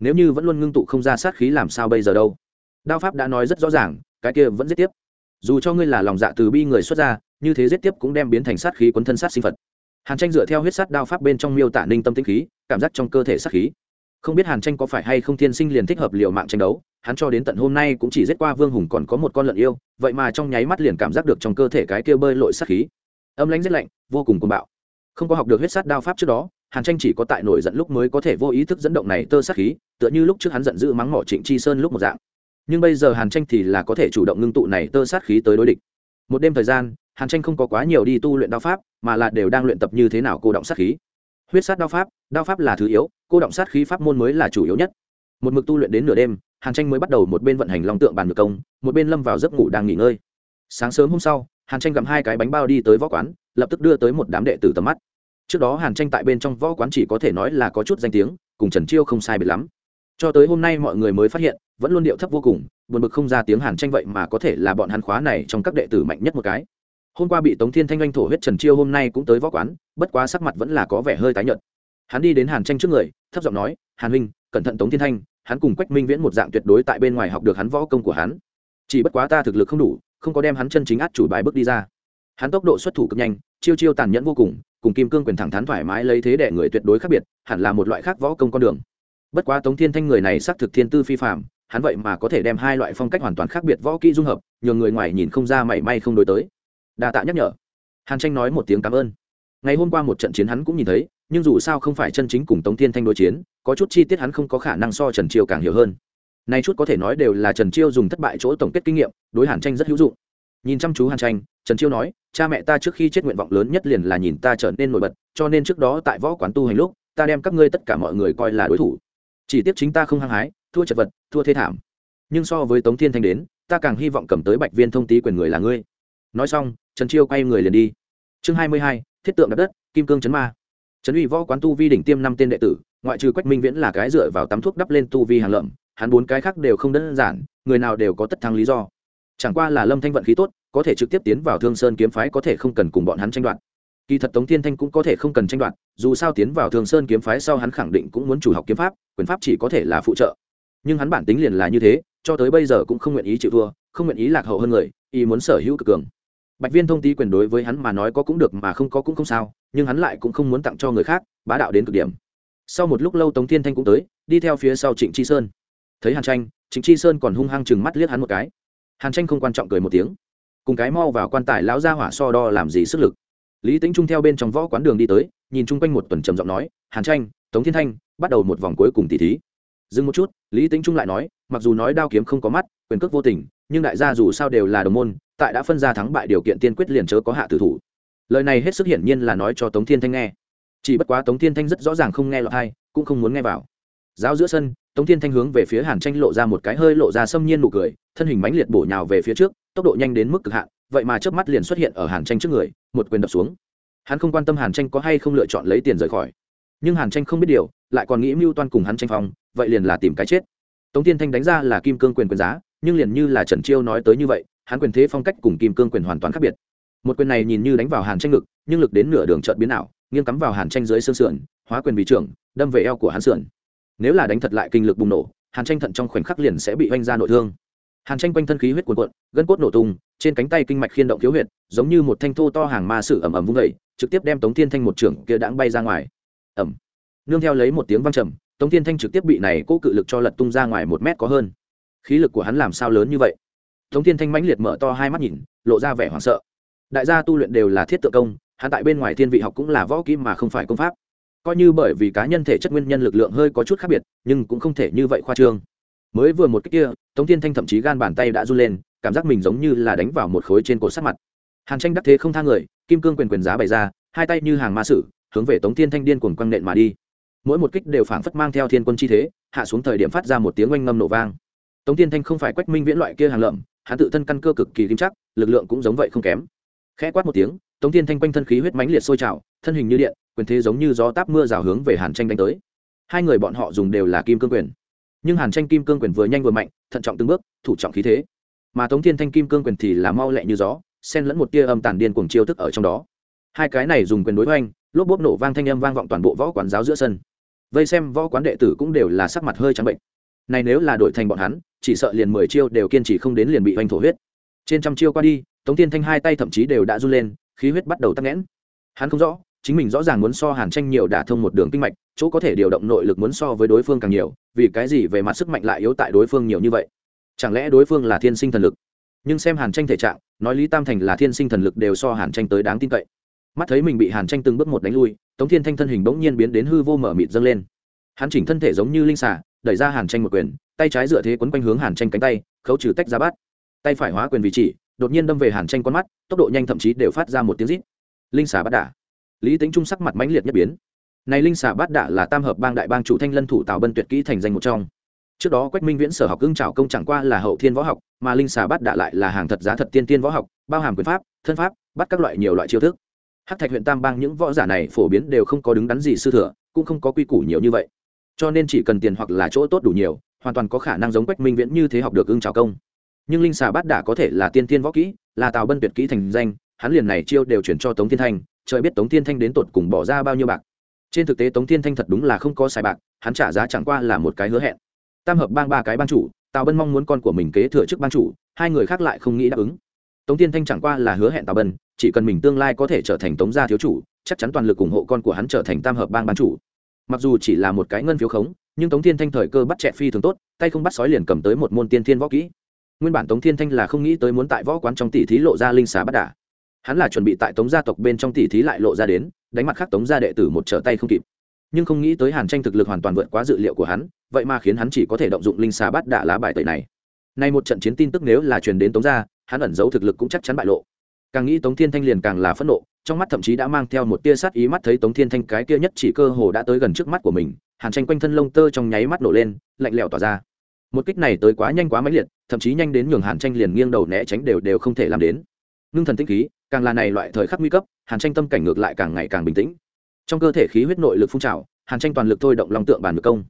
S1: Nếu như vẫn luôn ngưng tụ không ra sát khí làm sao bây giờ đâu? Đao pháp đã nói rất rõ ràng, cái kia vẫn giết tiếp dù cho ngươi là lòng dạ từ bi người xuất ra như thế giết tiếp cũng đem biến thành sát khí quấn thân sát sinh phật. Hàn tranh dựa theo huyết sát đao pháp bên trong miêu tả ninh tâm tĩnh khí, cảm giác trong cơ thể sát khí. Không biết hàn tranh có phải hay không thiên sinh liền thích hợp liệu mạng tranh đấu, hắn cho đến tận hôm nay cũng chỉ giết qua vương hùng còn có một con lợn yêu, vậy mà trong nháy mắt liền cảm giác được trong cơ thể cái kia bơi lội sát khí. Âm lãnh rất lạnh, vô cùng cuồng bạo. Không có học được huyết sát đao pháp trước đó, hàn tranh chỉ có tại nổi giận lúc mới có thể vô ý thức dẫn động này tơ sát khí, tựa như lúc trước hắn giận dữ mắng mỏ trịnh chi sơn lúc một dạng nhưng bây giờ hàn tranh thì là có thể chủ động ngưng tụ này tơ sát khí tới đối địch. Một đêm thời gian, hàn tranh không có quá nhiều đi tu luyện đao pháp, mà là đều đang luyện tập như thế nào cô động sát khí. Huyết sát đao pháp đao pháp là thứ yếu, cô động sát khí pháp môn mới là chủ yếu nhất. Một mực tu luyện đến nửa đêm, hàn tranh mới bắt đầu một bên vận hành long tượng bàn ngược công, một bên lâm vào giấc ngủ đang nghỉ ngơi. Sáng sớm hôm sau, hàn tranh gặm hai cái bánh bao đi tới võ quán, lập tức đưa tới một đám đệ tử tầm mắt. Trước đó hàn tranh tại bên trong võ quán chỉ có thể nói là có chút danh tiếng, cùng trần chiêu không sai biệt lắm cho tới hôm nay mọi người mới phát hiện, vẫn luôn điệu thấp vô cùng, buồn bực không ra tiếng hàn tranh vậy mà có thể là bọn hắn khóa này trong các đệ tử mạnh nhất một cái. Hôm qua bị tống thiên thanh oanh thổ huyết trần chiêu hôm nay cũng tới võ quán, bất quá sắc mặt vẫn là có vẻ hơi tái nhợt. Hắn đi đến hàn tranh trước người, thấp giọng nói, hàn huynh, cẩn thận tống thiên thanh, hắn cùng quách minh viễn một dạng tuyệt đối tại bên ngoài học được hắn võ công của hắn. Chỉ bất quá ta thực lực không đủ, không có đem hắn chân chính át chủ bài bước đi ra. Hắn tốc độ xuất thủ cực nhanh, chiêu chiêu tàn nhẫn vô cùng cùng kim cương quyền thẳng thắn thoải mái lấy thế để người tuyệt đối khác biệt, hẳn là một loại khác võ công con đường bất quá tống thiên thanh người này xác thực thiên tư phi phạm hắn vậy mà có thể đem hai loại phong cách hoàn toàn khác biệt võ kỹ dung hợp, nhường người ngoài nhìn không ra mảy may không đối tới. Đa tạ nhắc nhở. Hàn tranh nói một tiếng cảm ơn. Ngày hôm qua một trận chiến hắn cũng nhìn thấy, nhưng dù sao không phải chân chính cùng tống thiên thanh đối chiến, có chút chi tiết hắn không có khả năng so trần triều càng hiểu hơn. Nay chút có thể nói đều là trần chiêu dùng thất bại chỗ tổng kết kinh nghiệm, đối hàn tranh rất hữu dụng. Nhìn chăm chú hàn tranh, trần chiêu nói, cha mẹ ta trước khi chết nguyện vọng lớn nhất liền là nhìn ta trở nên nổi bật, cho nên trước đó tại võ quán tu hành lúc, ta đem các ngươi tất cả mọi người coi là đối thủ chỉ tiếc chính ta không hăng hái, thua chật vật, thua thế thảm. Nhưng so với tống thiên thanh đến, ta càng hy vọng cầm tới bạch viên thông tý quyền người là ngươi. Nói xong, trần chiêu quay người liền đi. Chương hai mươi hai, thiết tượng đập đất, kim cương chấn ma. Trấn ủy võ quán tu vi đỉnh tiêm năm tên đệ tử, ngoại trừ quách minh viễn là cái dựa vào tắm thuốc đắp lên tu vi hàng lợm, hắn bốn cái khác đều không đơn giản, người nào đều có tất thắng lý do. Chẳng qua là lâm thanh vận khí tốt, có thể trực tiếp tiến vào thương sơn kiếm phái có thể không cần cùng bọn hắn tranh đoạt kỳ thật tống thiên thanh cũng có thể không cần tranh đoạt, dù sao tiến vào Thường sơn kiếm phái sau hắn khẳng định cũng muốn chủ học kiếm pháp, quyền pháp chỉ có thể là phụ trợ. Nhưng hắn bản tính liền là như thế, cho tới bây giờ cũng không nguyện ý chịu thua, không nguyện ý lạc hậu hơn người, ý muốn sở hữu cực cường. Bạch viên thông tí quyền đối với hắn mà nói có cũng được mà không có cũng không sao, nhưng hắn lại cũng không muốn tặng cho người khác, bá đạo đến cực điểm. Sau một lúc lâu tống thiên thanh cũng tới, đi theo phía sau trịnh chi sơn. Thấy hàn tranh, trịnh chi sơn còn hung hăng chừng mắt liếc hắn một cái. Hàn tranh không quan trọng cười một tiếng. Cùng cái mau vào quan tài lão ra hỏa so đo làm gì sức lực lý tính trung theo bên trong võ quán đường đi tới, nhìn chung quanh một tuần trầm giọng nói, hàn tranh, tống thiên thanh, bắt đầu một vòng cuối cùng tỷ thí. Dừng một chút, lý tính trung lại nói, mặc dù nói đao kiếm không có mắt, quyền cước vô tình, nhưng đại gia dù sao đều là đồng môn, tại đã phân ra thắng bại điều kiện tiên quyết liền chớ có hạ tử thủ. Lời này hết sức hiển nhiên là nói cho tống thiên thanh nghe. Chỉ bất quá tống thiên thanh rất rõ ràng không nghe lọt hay cũng không muốn nghe vào. Giáo giữa sân, tống thiên thanh hướng về phía hàn tranh lộ ra một cái hơi lộ ra xâm nhiên nụ cười, thân hình mãnh liệt bổ nhào về phía trước, tốc độ nhanh đến mức cực hạn vậy mà trước mắt liền xuất hiện ở hàn tranh trước người, một quyền đập xuống. Hắn không quan tâm hàn tranh có hay không lựa chọn lấy tiền rời khỏi. Nhưng hàn tranh không biết điều, lại còn nghĩ mưu toan cùng hắn tranh phong, vậy liền là tìm cái chết. Tống tiên thanh đánh ra là kim cương quyền quyền giá, nhưng liền như là trần chiêu nói tới như vậy, hắn quyền thế phong cách cùng kim cương quyền hoàn toàn khác biệt. Một quyền này nhìn như đánh vào hàn tranh ngực, nhưng lực đến nửa đường chợt biến ảo, nghiêng cắm vào hàn tranh dưới xương sườn, hóa quyền vị trưởng, đâm về eo của hắn sườn. Nếu là đánh thật lại kinh lực bùng nổ, hàn tranh thận trong khoảnh khắc liền sẽ bị oanh ra nội thương hàn tranh quanh thân khí huyết cuồn cuộn, gân cốt nổ tung, trên cánh tay kinh mạch khiên động thiếu huyệt, giống như một thanh thô to hàng ma sử ẩm ẩm vung vẩy trực tiếp đem tống thiên thanh một trưởng kia đãng bay ra ngoài. Ẩm nương theo lấy một tiếng vang trầm, tống thiên thanh trực tiếp bị này cố cự lực cho lật tung ra ngoài một mét có hơn. Khí lực của hắn làm sao lớn như vậy? Tống thiên thanh mãnh liệt mở to hai mắt nhìn, lộ ra vẻ hoảng sợ. Đại gia tu luyện đều là thiết tự công, hắn tại bên ngoài thiên vị học cũng là võ kỹ mà không phải công pháp. Coi như bởi vì cá nhân thể chất nguyên nhân lực lượng hơi có chút khác biệt, nhưng cũng không thể như vậy khoa trương mới vừa một cách kia, tống thiên thanh thậm chí gan bàn tay đã run lên, cảm giác mình giống như là đánh vào một khối trên cột sắt mặt. Hàn tranh đắc thế không thang người, kim cương quyền quyền giá bày ra, hai tay như hàng ma sử, hướng về tống thiên thanh điên cuồng quăng nện mà đi. Mỗi một kích đều phảng phất mang theo thiên quân chi thế, hạ xuống thời điểm phát ra một tiếng oanh ngâm nổ vang. Tống thiên thanh không phải quách minh viễn loại kia hàng lợm, hắn tự thân căn cơ cực kỳ kim chắc, lực lượng cũng giống vậy không kém. Khẽ quát một tiếng, tống thiên thanh quanh thân khí huyết mãnh liệt sôi trào, thân hình như điện, quyền thế giống như gió táp mưa rào hướng về hàn tranh đánh tới. Hai người bọn họ dùng đều là kim cương quyền nhưng hàn tranh kim cương quyền vừa nhanh vừa mạnh thận trọng từng bước thủ trọng khí thế mà tống thiên thanh kim cương quyền thì là mau lẹ như gió xen lẫn một tia âm tàn điên cuồng chiêu thức ở trong đó hai cái này dùng quyền đối với anh lốp bốp nổ vang thanh âm vang vọng toàn bộ võ quán giáo giữa sân vây xem võ quán đệ tử cũng đều là sắc mặt hơi trắng bệnh này nếu là đổi thành bọn hắn chỉ sợ liền mười chiêu đều kiên trì không đến liền bị oanh thổ huyết trên trăm chiêu qua đi tống thiên thanh hai tay thậm chí đều đã run lên khí huyết bắt đầu tắc nghẽn hắn không rõ chính mình rõ ràng muốn so hàn tranh nhiều đả thông một đường kinh mạch, chỗ có thể điều động nội lực muốn so với đối phương càng nhiều, vì cái gì về mặt sức mạnh lại yếu tại đối phương nhiều như vậy? Chẳng lẽ đối phương là thiên sinh thần lực? Nhưng xem hàn tranh thể trạng, nói lý tam thành là thiên sinh thần lực đều so hàn tranh tới đáng tin cậy. Mắt thấy mình bị hàn tranh từng bước một đánh lui, tống thiên thanh thân hình bỗng nhiên biến đến hư vô mở mịt dâng lên. Hắn chỉnh thân thể giống như linh xả đẩy ra hàn tranh một quyền, tay trái dựa thế quấn quanh hướng hàn tranh cánh tay, khấu trừ tách ra bát. Tay phải hóa quyền vị chỉ, đột nhiên đâm về hàn tranh con mắt, tốc độ nhanh thậm chí đều phát ra một tiếng rít. Linh xả bắt đả lý tính trung sắc mặt mãnh liệt nhất biến. Này linh xà bát đạ là tam hợp bang đại bang chủ thanh lân thủ tào bân tuyệt kỹ thành danh một trong. Trước đó quách minh viễn sở học ưng trào công chẳng qua là hậu thiên võ học, mà linh xà bát đạ lại là hàng thật giá thật tiên tiên võ học, bao hàm quyền pháp, thân pháp, bắt các loại nhiều loại chiêu thức. Hắc thạch huyện tam bang những võ giả này phổ biến đều không có đứng đắn gì sư thừa, cũng không có quy củ nhiều như vậy. Cho nên chỉ cần tiền hoặc là chỗ tốt đủ nhiều, hoàn toàn có khả năng giống quách minh viễn như thế học được ưng trào công. Nhưng linh xà bát đả có thể là tiên tiên võ kỹ, là tào bân tuyệt kỹ thành danh, hắn liền này chiêu đều chuyển cho tống thiên thanh trời biết tống thiên thanh đến tột cùng bỏ ra bao nhiêu bạc. Trên thực tế tống thiên thanh thật đúng là không có xài bạc, hắn trả giá chẳng qua là một cái hứa hẹn. Tam hợp bang ba cái ban chủ, tào bân mong muốn con của mình kế thừa chức ban chủ, hai người khác lại không nghĩ đáp ứng. Tống thiên thanh chẳng qua là hứa hẹn tào bân, chỉ cần mình tương lai có thể trở thành tống gia thiếu chủ, chắc chắn toàn lực ủng hộ con của hắn trở thành tam hợp bang ban chủ. Mặc dù chỉ là một cái ngân phiếu khống, nhưng tống thiên thanh thời cơ bắt trẻ phi thường tốt, tay không bắt sói liền cầm tới một môn tiên thiên võ kỹ. Nguyên bản tống thiên thanh là không nghĩ tới muốn tại võ quán trong tỷ thí lộ ra linh xà bắt đả hắn là chuẩn bị tại tống gia tộc bên trong tỷ thí lại lộ ra đến, đánh mặt khác tống gia đệ tử một trở tay không kịp. Nhưng không nghĩ tới hàn tranh thực lực hoàn toàn vượt quá dự liệu của hắn, vậy mà khiến hắn chỉ có thể động dụng linh xà bắt đạ lá bài tẩy này. Nay một trận chiến tin tức nếu là truyền đến tống gia, hắn ẩn giấu thực lực cũng chắc chắn bại lộ. Càng nghĩ tống thiên thanh liền càng là phẫn nộ, trong mắt thậm chí đã mang theo một tia sát ý mắt thấy tống thiên thanh cái kia nhất chỉ cơ hồ đã tới gần trước mắt của mình, hàn tranh quanh thân lông tơ trong nháy mắt nổ lên, lạnh lẽo tỏa ra. Một kích này tới quá nhanh quá mãnh liệt, thậm chí nhanh đến nhường hàn tranh liền nghiêng đầu né tránh đều đều không thể làm đến. Ngưng thần tinh khí càng là này loại thời khắc nguy cấp, hàn tranh tâm cảnh ngược lại càng ngày càng bình tĩnh. Trong cơ thể khí huyết nội lực phun trào, hàn tranh toàn lực thôi động lòng tượng bàn ngược công.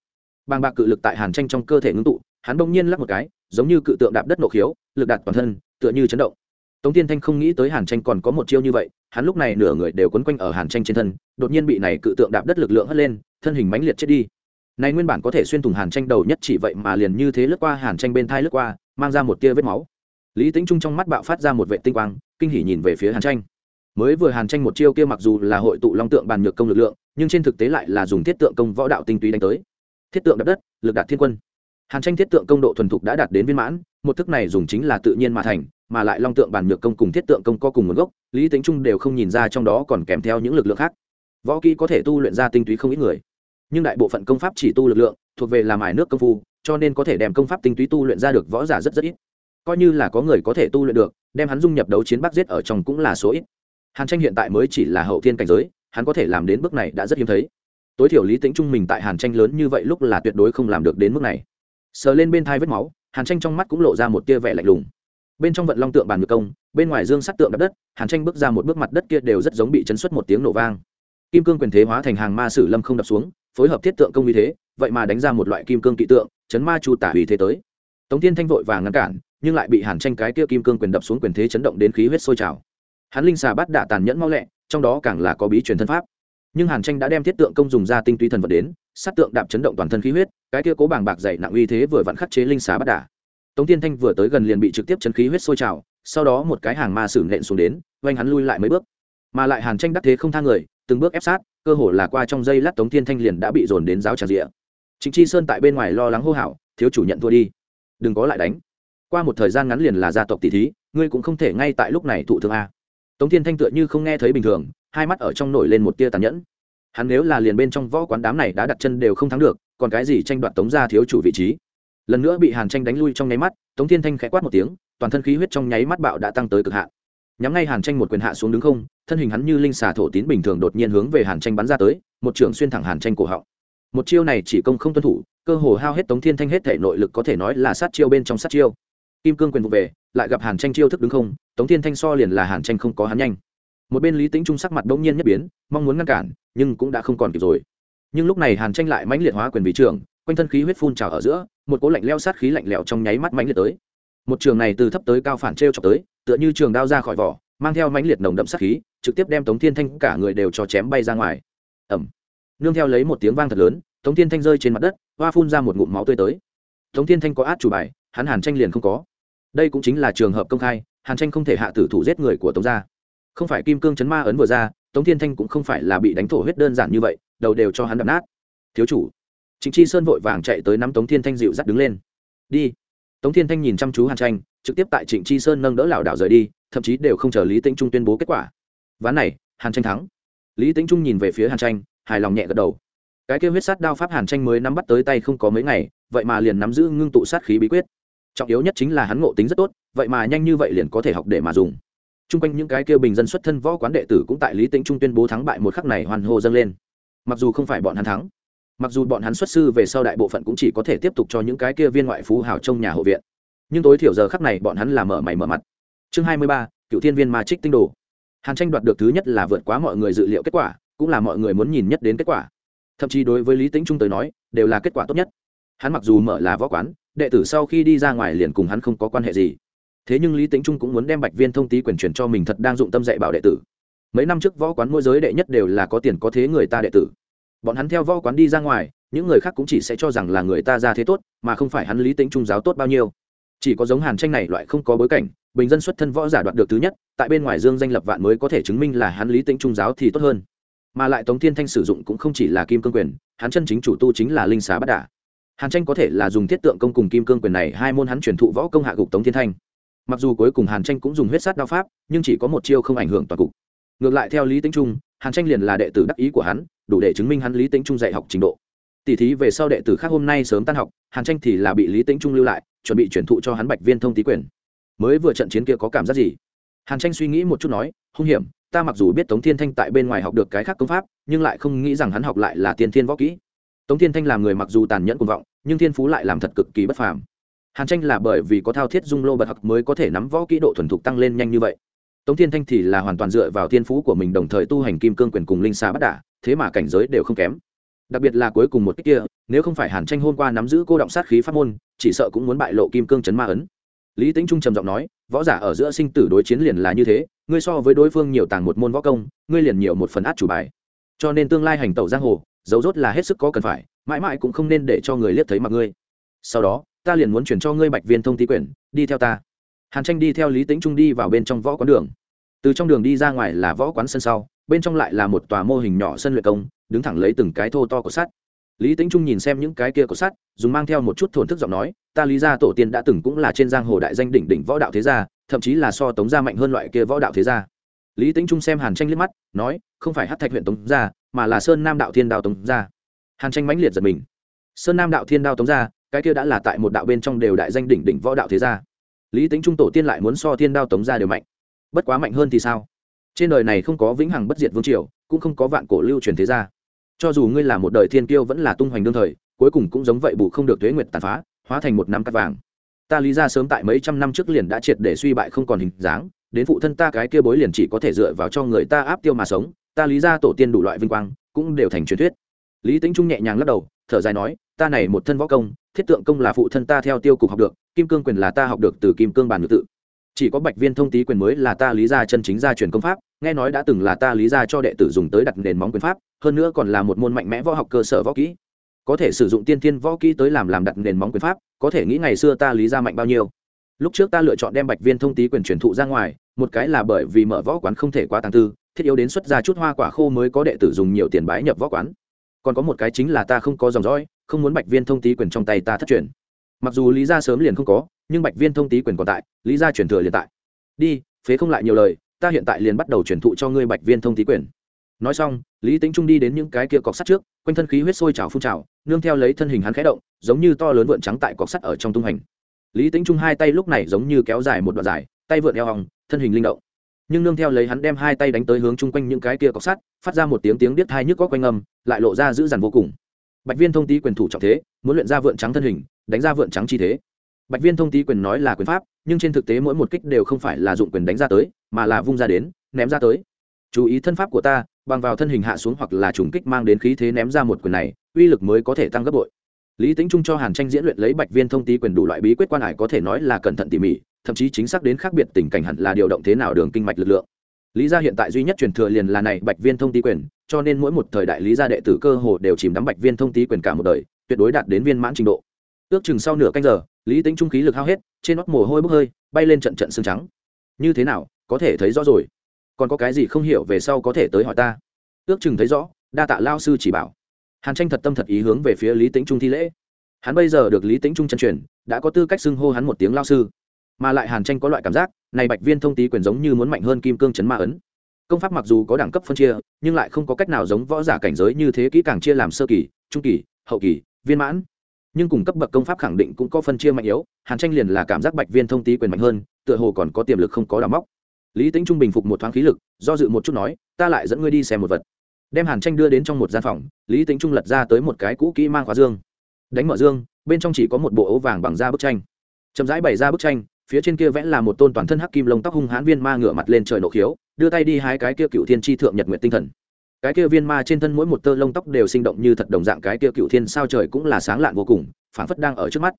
S1: Bàng bạc cự lực tại hàn tranh trong cơ thể ngưng tụ, hắn bỗng nhiên lắc một cái, giống như cự tượng đạp đất nộ khiếu, lực đạt toàn thân, tựa như chấn động. Tống tiên thanh không nghĩ tới hàn tranh còn có một chiêu như vậy, hắn lúc này nửa người đều quấn quanh ở hàn tranh trên thân, đột nhiên bị này cự tượng đạp đất lực lượng hất lên, thân hình mãnh liệt chết đi. Này nguyên bản có thể xuyên thủng hàn tranh đầu nhất chỉ vậy mà liền như thế lướt qua, hàn tranh bên thai lướt qua, mang ra một tia vết máu. Lý tính trung trong mắt bạo phát ra một vệ tinh quang kinh hỉ nhìn về phía hàn tranh. Mới vừa hàn tranh một chiêu kia mặc dù là hội tụ long tượng bàn nhược công lực lượng, nhưng trên thực tế lại là dùng thiết tượng công võ đạo tinh túy đánh tới. Thiết tượng đập đất, lực đạt thiên quân. Hàn tranh thiết tượng công độ thuần thục đã đạt đến viên mãn, một thức này dùng chính là tự nhiên mà thành, mà lại long tượng bàn nhược công cùng thiết tượng công có cùng nguồn gốc, lý tính chung đều không nhìn ra trong đó còn kèm theo những lực lượng khác. Võ kỹ có thể tu luyện ra tinh túy không ít người, nhưng đại bộ phận công pháp chỉ tu lực lượng, thuộc về làm ải nước công phu, cho nên có thể đem công pháp tinh túy tu luyện ra được võ giả rất rất ít. Coi như là có người có thể tu luyện được đem hắn dung nhập đấu chiến bắc giết ở trong cũng là số ít. Hàn tranh hiện tại mới chỉ là hậu thiên cảnh giới, hắn có thể làm đến bước này đã rất hiếm thấy. Tối thiểu lý tính trung mình tại hàn tranh lớn như vậy lúc là tuyệt đối không làm được đến mức này. Sờ lên bên thai vết máu, hàn tranh trong mắt cũng lộ ra một tia vẻ lạnh lùng. Bên trong vận long tượng bàn ngược công, bên ngoài dương sắt tượng đập đất, hàn tranh bước ra một bước mặt đất kia đều rất giống bị chấn xuất một tiếng nổ vang. Kim cương quyền thế hóa thành hàng ma sử lâm không đập xuống, phối hợp thiết tượng công như thế, vậy mà đánh ra một loại kim cương kỵ tượng, chấn ma chu tả uy thế tới tống thiên thanh vội vàng ngăn cản, nhưng lại bị hàn tranh cái kia kim cương quyền đập xuống quyền thế chấn động đến khí huyết sôi trào. Hắn linh xà bắt đạ tàn nhẫn mau lẹ, trong đó càng là có bí truyền thân pháp. Nhưng hàn tranh đã đem thiết tượng công dùng ra tinh túy thần vật đến, sát tượng đạp chấn động toàn thân khí huyết, cái kia cố bàng bạc dày nặng uy thế vừa vặn khắc chế linh xà bắt đả. Tống tiên thanh vừa tới gần liền bị trực tiếp chấn khí huyết sôi trào, sau đó một cái hàng ma sử nện xuống đến, oanh hắn lui lại mấy bước. Mà lại hàn tranh đắc thế không thang người, từng bước ép sát, cơ hồ là qua trong giây lát tống tiên thanh liền đã bị dồn đến giáo trà rịa. Trịnh chi sơn tại bên ngoài lo lắng hô hào, thiếu chủ nhận thua đi đừng có lại đánh. Qua một thời gian ngắn liền là gia tộc tỷ thí, ngươi cũng không thể ngay tại lúc này thụ thương a. Tống Thiên thanh tựa như không nghe thấy bình thường, hai mắt ở trong nổi lên một tia tàn nhẫn. Hắn nếu là liền bên trong võ quán đám này đã đặt chân đều không thắng được, còn cái gì tranh đoạt tống ra thiếu chủ vị trí? Lần nữa bị hàn tranh đánh lui trong nháy mắt, tống thiên thanh khẽ quát một tiếng, toàn thân khí huyết trong nháy mắt bạo đã tăng tới cực hạn. Nhắm ngay hàn tranh một quyền hạ xuống đứng không, thân hình hắn như linh xà thổ tín bình thường đột nhiên hướng về hàn tranh bắn ra tới, một trường xuyên thẳng hàn tranh cổ họng một chiêu này chỉ công không tuân thủ, cơ hồ hao hết tống thiên thanh hết thể nội lực có thể nói là sát chiêu bên trong sát chiêu. Kim cương quyền vụ về, lại gặp hàn tranh chiêu thức đứng không, tống thiên thanh so liền là hàn tranh không có hắn nhanh. Một bên lý tính trung sắc mặt bỗng nhiên nhất biến, mong muốn ngăn cản, nhưng cũng đã không còn kịp rồi. Nhưng lúc này hàn tranh lại mãnh liệt hóa quyền vị trưởng quanh thân khí huyết phun trào ở giữa, một cỗ lạnh leo sát khí lạnh lẽo trong nháy mắt mãnh liệt tới. Một trường này từ thấp tới cao phản trêu r chọc tới, tựa như trường đao ra khỏi vỏ, mang theo mãnh liệt nồng đậm sát khí, trực tiếp đem tống thiên thanh cả người đều cho chém bay ra ngoài. Ẩm nương theo lấy một tiếng vang thật lớn, tống thiên thanh rơi trên mặt đất, hoa phun ra một ngụm máu tươi tới. Tống thiên thanh có át chủ bài, hắn hàn tranh liền không có. Đây cũng chính là trường hợp công khai, hàn tranh không thể hạ tử thủ giết người của tống gia. Không phải kim cương chấn ma ấn vừa ra, tống thiên thanh cũng không phải là bị đánh thổ huyết đơn giản như vậy, đầu đều cho hắn đập nát. Thiếu chủ, trịnh chi sơn vội vàng chạy tới nắm tống thiên thanh dịu dắt đứng lên. Đi. Tống thiên thanh nhìn chăm chú hàn tranh, trực tiếp tại trịnh chi sơn nâng đỡ lảo đảo rời đi, thậm chí đều không chờ lý tĩnh trung tuyên bố kết quả. Ván này, hàn tranh thắng. Lý tĩnh trung nhìn về phía hàn tranh hài lòng nhẹ gật đầu. Cái kêu huyết sát đao pháp hàn tranh mới nắm bắt tới tay không có mấy ngày, vậy mà liền nắm giữ ngưng tụ sát khí bí quyết. Trọng yếu nhất chính là hắn ngộ tính rất tốt, vậy mà nhanh như vậy liền có thể học để mà dùng. Chung quanh những cái kêu bình dân xuất thân võ quán đệ tử cũng tại lý tĩnh trung tuyên bố thắng bại một khắc này hoàn hô dâng lên. Mặc dù không phải bọn hắn thắng, mặc dù bọn hắn xuất sư về sau đại bộ phận cũng chỉ có thể tiếp tục cho những cái kia viên ngoại phú hào trong nhà hộ viện. Nhưng tối thiểu giờ khắc này bọn hắn là mở mày mở mặt. Chương hai mươi ba, cựu thiên viên ma trích tinh đồ. Hàn tranh đoạt được thứ nhất là vượt quá mọi người dự liệu kết quả cũng là mọi người muốn nhìn nhất đến kết quả. Thậm chí đối với lý tĩnh trung tới nói, đều là kết quả tốt nhất. Hắn mặc dù mở là võ quán, đệ tử sau khi đi ra ngoài liền cùng hắn không có quan hệ gì. Thế nhưng lý tĩnh trung cũng muốn đem bạch viên thông tý quyền truyền cho mình thật đang dụng tâm dạy bảo đệ tử. Mấy năm trước võ quán môi giới đệ nhất đều là có tiền có thế người ta đệ tử. Bọn hắn theo võ quán đi ra ngoài, những người khác cũng chỉ sẽ cho rằng là người ta ra thế tốt, mà không phải hắn lý tĩnh trung giáo tốt bao nhiêu. Chỉ có giống hàn tranh này loại không có bối cảnh, bình dân xuất thân võ giả đoạt được thứ nhất, tại bên ngoài dương danh lập vạn mới có thể chứng minh là hắn lý tĩnh trung giáo thì tốt hơn mà lại tống thiên thanh sử dụng cũng không chỉ là kim cương quyền, hắn chân chính chủ tu chính là linh xá bắt đả. Hàn tranh có thể là dùng thiết tượng công cùng kim cương quyền này hai môn hắn truyền thụ võ công hạ gục tống thiên thanh. Mặc dù cuối cùng hàn tranh cũng dùng huyết sát đao pháp, nhưng chỉ có một chiêu không ảnh hưởng toàn cục. Ngược lại theo lý tính trung, hàn tranh liền là đệ tử đắc ý của hắn, đủ để chứng minh hắn lý tính trung dạy học trình độ. Tỷ thí về sau đệ tử khác hôm nay sớm tan học, hàn tranh thì là bị lý tính trung lưu lại, chuẩn bị chuyển thụ cho hắn bạch viên thông tý quyền. Mới vừa trận chiến kia có cảm giác gì? Hàn tranh suy nghĩ một chút nói, hung hiểm ta mặc dù biết tống thiên thanh tại bên ngoài học được cái khác công pháp, nhưng lại không nghĩ rằng hắn học lại là tiên thiên võ kỹ. Tống thiên thanh làm người mặc dù tàn nhẫn cuồng vọng, nhưng thiên phú lại làm thật cực kỳ bất phàm. Hàn tranh là bởi vì có thao thiết dung lô bật học mới có thể nắm võ kỹ độ thuần thục tăng lên nhanh như vậy. Tống thiên thanh thì là hoàn toàn dựa vào thiên phú của mình đồng thời tu hành kim cương quyền cùng linh xa bắt đả, thế mà cảnh giới đều không kém. Đặc biệt là cuối cùng một cách kia, nếu không phải hàn tranh hôm qua nắm giữ cô động sát khí pháp môn, chỉ sợ cũng muốn bại lộ kim cương chấn ma ấn lý tính trung trầm giọng nói, võ giả ở giữa sinh tử đối chiến liền là như thế, ngươi so với đối phương nhiều tàng một môn võ công, ngươi liền nhiều một phần át chủ bài. Cho nên tương lai hành tẩu giang hồ, dấu rốt là hết sức có cần phải, mãi mãi cũng không nên để cho người liếc thấy mặt ngươi. Sau đó, ta liền muốn chuyển cho ngươi bạch viên thông tý quyển, đi theo ta. Hàn tranh đi theo lý tính trung đi vào bên trong võ quán đường. Từ trong đường đi ra ngoài là võ quán sân sau, bên trong lại là một tòa mô hình nhỏ sân luyện công, đứng thẳng lấy từng cái thô to của sắt lý tính trung nhìn xem những cái kia của sắt, dùng mang theo một chút thổn thức giọng nói, ta lý gia tổ tiên đã từng cũng là trên giang hồ đại danh đỉnh đỉnh võ đạo thế gia, thậm chí là so tống gia mạnh hơn loại kia võ đạo thế gia. Lý tính trung xem hàn tranh liếc mắt, nói, không phải hát thạch huyện tống gia, mà là sơn nam đạo thiên đao tống gia. Hàn tranh mãnh liệt giật mình. Sơn nam đạo thiên đao tống gia, cái kia đã là tại một đạo bên trong đều đại danh đỉnh đỉnh võ đạo thế gia. Lý tính trung tổ tiên lại muốn so thiên đao tống gia đều mạnh. Bất quá mạnh hơn thì sao? Trên đời này không có vĩnh hằng bất diệt vương triều, cũng không có vạn cổ lưu truyền thế gia cho dù ngươi là một đời thiên kiêu vẫn là tung hoành đương thời, cuối cùng cũng giống vậy bù không được thuế nguyệt tàn phá, hóa thành một năm cắt vàng. Ta lý ra sớm tại mấy trăm năm trước liền đã triệt để suy bại không còn hình dáng, đến phụ thân ta cái kia bối liền chỉ có thể dựa vào cho người ta áp tiêu mà sống, ta lý ra tổ tiên đủ loại vinh quang, cũng đều thành truyền thuyết. Lý tính trung nhẹ nhàng lắc đầu, thở dài nói, ta này một thân võ công, thiết tượng công là phụ thân ta theo tiêu cục học được, kim cương quyền là ta học được từ kim cương bản ngự tự chỉ có bạch viên thông tý quyền mới là ta lý ra chân chính gia truyền công pháp, nghe nói đã từng là ta lý ra cho đệ tử dùng tới đặt nền móng quyền pháp, hơn nữa còn là một môn mạnh mẽ võ học cơ sở võ kỹ. Có thể sử dụng tiên thiên võ kỹ tới làm làm đặt nền móng quyền pháp, có thể nghĩ ngày xưa ta lý ra mạnh bao nhiêu. Lúc trước ta lựa chọn đem bạch viên thông tý quyền truyền thụ ra ngoài, một cái là bởi vì mở võ quán không thể quá tàng tư, thiết yếu đến xuất ra chút hoa quả khô mới có đệ tử dùng nhiều tiền bái nhập võ quán. Còn có một cái chính là ta không có dòng dõi, không muốn bạch viên thông tý quyền trong tay ta thất truyền mặc dù lý ra sớm liền không có, nhưng bạch viên thông tý quyền còn tại, lý ra truyền thừa liền tại. Đi, phế không lại nhiều lời, ta hiện tại liền bắt đầu truyền thụ cho ngươi bạch viên thông tý quyền. Nói xong, lý tính trung đi đến những cái kia cọc sắt trước, quanh thân khí huyết sôi trào phun trào, nương theo lấy thân hình hắn khẽ động, giống như to lớn vượn trắng tại cọc sắt ở trong tung hành lý tính trung hai tay lúc này giống như kéo dài một đoạn dài, tay vượn eo hòng, thân hình linh động. Nhưng nương theo lấy hắn đem hai tay đánh tới hướng chung quanh những cái kia cọc sắt, phát ra một tiếng tiếng điếc thai nhức có quanh âm, lại lộ ra dữ dằn vô cùng. Bạch viên thông tý quyền thủ trọng thế, muốn luyện ra vượn trắng thân hình đánh ra vượn trắng chi thế. Bạch viên thông tý quyền nói là quyền pháp, nhưng trên thực tế mỗi một kích đều không phải là dụng quyền đánh ra tới, mà là vung ra đến, ném ra tới. Chú ý thân pháp của ta, bằng vào thân hình hạ xuống hoặc là trùng kích mang đến khí thế ném ra một quyền này, uy lực mới có thể tăng gấp bội. Lý tính trung cho hàn tranh diễn luyện lấy bạch viên thông tý quyền đủ loại bí quyết quan hải có thể nói là cẩn thận tỉ mỉ, thậm chí chính xác đến khác biệt tình cảnh hẳn là điều động thế nào đường kinh mạch lực lượng. Lý gia hiện tại duy nhất truyền thừa liền là này bạch viên thông tý quyền, cho nên mỗi một thời đại lý gia đệ tử cơ hồ đều chìm đắm bạch viên thông tý quyền cả một đời, tuyệt đối đạt đến viên mãn trình độ ước chừng sau nửa canh giờ, lý tính trung khí lực hao hết, trên nót mồ hôi bốc hơi, bay lên trận trận xương trắng. Như thế nào, có thể thấy rõ rồi. Còn có cái gì không hiểu về sau có thể tới hỏi ta? Ước chừng thấy rõ, đa tạ lao sư chỉ bảo. Hàn tranh thật tâm thật ý hướng về phía lý tính trung thi lễ. Hắn bây giờ được lý tính trung chân truyền, đã có tư cách xưng hô hắn một tiếng lao sư. Mà lại hàn tranh có loại cảm giác, này bạch viên thông tý quyền giống như muốn mạnh hơn kim cương chấn ma ấn. Công pháp mặc dù có đẳng cấp phân chia, nhưng lại không có cách nào giống võ giả cảnh giới như thế kỹ càng chia làm sơ kỳ, trung kỳ, hậu kỳ, viên mãn nhưng cùng cấp bậc công pháp khẳng định cũng có phân chia mạnh yếu, hàn tranh liền là cảm giác bạch viên thông tý quyền mạnh hơn, tựa hồ còn có tiềm lực không có đào móc. Lý tính trung bình phục một thoáng khí lực, do dự một chút nói, ta lại dẫn ngươi đi xem một vật. Đem hàn tranh đưa đến trong một gian phòng, lý tính trung lật ra tới một cái cũ kỹ mang khóa dương. Đánh mở dương, bên trong chỉ có một bộ ấu vàng bằng da bức tranh. Chậm rãi bày ra bức tranh, phía trên kia vẽ là một tôn toàn thân hắc kim lông tóc hung hãn viên ma ngửa mặt lên trời nộ khiếu, đưa tay đi hai cái kia cựu thiên tri thượng nhật nguyện tinh thần cái kia viên ma trên thân mỗi một tơ lông tóc đều sinh động như thật đồng dạng, cái kia cựu thiên sao trời cũng là sáng lạn vô cùng, phảng phất đang ở trước mắt.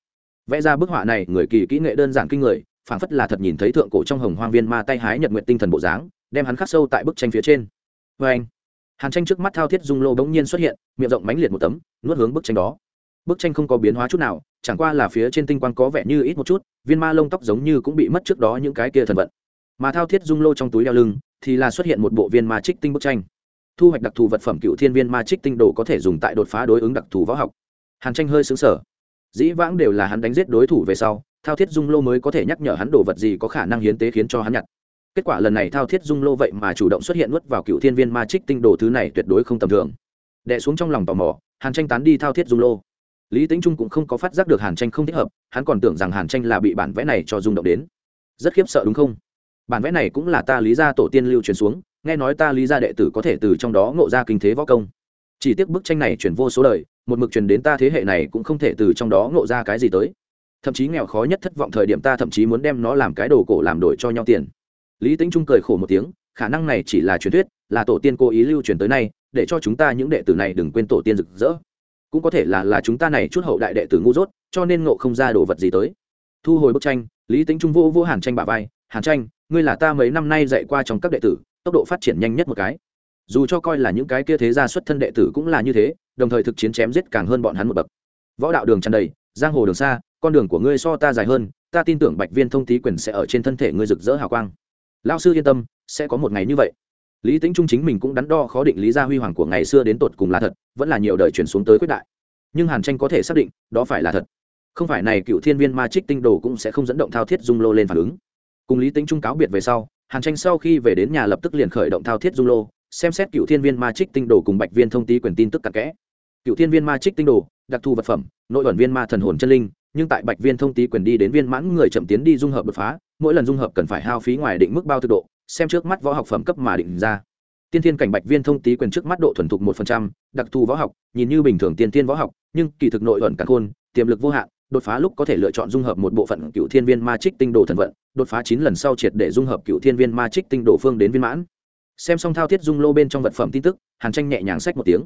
S1: Vẽ ra bức họa này, người kỳ kỹ nghệ đơn giản kinh người, phảng phất là thật nhìn thấy thượng cổ trong hồng hoang viên ma tay hái nhật nguyện tinh thần bộ dáng, đem hắn khắc sâu tại bức tranh phía trên. Vê anh, hàn tranh trước mắt thao thiết dung lô bỗng nhiên xuất hiện, miệng rộng mánh liệt một tấm, nuốt hướng bức tranh đó. Bức tranh không có biến hóa chút nào, chẳng qua là phía trên tinh quang có vẻ như ít một chút, viên ma lông tóc giống như cũng bị mất trước đó những cái kia thần vận. Mà thao thiết dung lô trong túi đeo lưng, thì là xuất hiện một bộ viên ma trích tinh bức tranh thu hoạch đặc thù vật phẩm cựu thiên viên ma trích tinh đồ có thể dùng tại đột phá đối ứng đặc thù võ học. Hàn tranh hơi xứng sở dĩ vãng đều là hắn đánh giết đối thủ về sau, thao thiết dung lô mới có thể nhắc nhở hắn đồ vật gì có khả năng hiến tế khiến cho hắn nhặt. Kết quả lần này thao thiết dung lô vậy mà chủ động xuất hiện nuốt vào cựu thiên viên ma trích tinh đồ thứ này tuyệt đối không tầm thường. Đẻ xuống trong lòng tò mò, hàn tranh tán đi thao thiết dung lô. Lý tính trung cũng không có phát giác được hàn tranh không thích hợp, hắn còn tưởng rằng hàn tranh là bị bản vẽ này cho rung động đến. Rất khiếp sợ đúng không? Bản vẽ này cũng là ta lý gia tổ tiên lưu truyền xuống nghe nói ta lý gia đệ tử có thể từ trong đó ngộ ra kinh thế võ công. Chỉ tiếc bức tranh này chuyển vô số đời, một mực truyền đến ta thế hệ này cũng không thể từ trong đó ngộ ra cái gì tới. Thậm chí nghèo khó nhất thất vọng thời điểm ta thậm chí muốn đem nó làm cái đồ cổ làm đổi cho nhau tiền. Lý tính trung cười khổ một tiếng, khả năng này chỉ là truyền thuyết, là tổ tiên cố ý lưu truyền tới nay, để cho chúng ta những đệ tử này đừng quên tổ tiên rực rỡ. Cũng có thể là là chúng ta này chút hậu đại đệ tử ngu dốt, cho nên ngộ không ra đồ vật gì tới. Thu hồi bức tranh, lý tính trung vô vô hàn tranh bà vai, hàn tranh, ngươi là ta mấy năm nay dạy qua trong các đệ tử tốc độ phát triển nhanh nhất một cái. Dù cho coi là những cái kia thế gia xuất thân đệ tử cũng là như thế, đồng thời thực chiến chém giết càng hơn bọn hắn một bậc. Võ đạo đường tràn đầy, giang hồ đường xa, con đường của ngươi so ta dài hơn, ta tin tưởng bạch viên thông tý quyền sẽ ở trên thân thể ngươi rực rỡ hào quang. Lao sư yên tâm, sẽ có một ngày như vậy. Lý tính trung chính mình cũng đắn đo khó định lý gia huy hoàng của ngày xưa đến tột cùng là thật, vẫn là nhiều đời chuyển xuống tới quyết đại. Nhưng hàn tranh có thể xác định, đó phải là thật. Không phải này cựu thiên viên ma trích tinh đồ cũng sẽ không dẫn động thao thiết dung lô lên phản ứng. Cùng lý tính trung cáo biệt về sau hàn tranh sau khi về đến nhà lập tức liền khởi động thao thiết dung lô xem xét cựu thiên viên ma trích tinh đồ cùng bạch viên thông tý quyền tin tức cặn kẽ. Cựu thiên viên ma trích tinh đồ, đặc thù vật phẩm, nội ẩn viên ma thần hồn chân linh, nhưng tại bạch viên thông tý quyền đi đến viên mãn người chậm tiến đi dung hợp đột phá, mỗi lần dung hợp cần phải hao phí ngoài định mức bao thực độ, xem trước mắt võ học phẩm cấp mà định ra. Tiên thiên cảnh bạch viên thông tý quyền trước mắt độ thuần thục một phần trăm, đặc thù võ học, nhìn như bình thường tiên tiên võ học, nhưng kỳ thực nội ẩn cả khôn, tiềm lực vô hạn đột phá lúc có thể lựa chọn dung hợp một bộ phận cựu thiên viên ma trích tinh đồ thần vận, đột phá chín lần sau triệt để dung hợp cựu thiên viên ma trích tinh đồ phương đến viên mãn. Xem xong thao thiết dung lô bên trong vật phẩm tin tức, hàn tranh nhẹ nhàng sách một tiếng.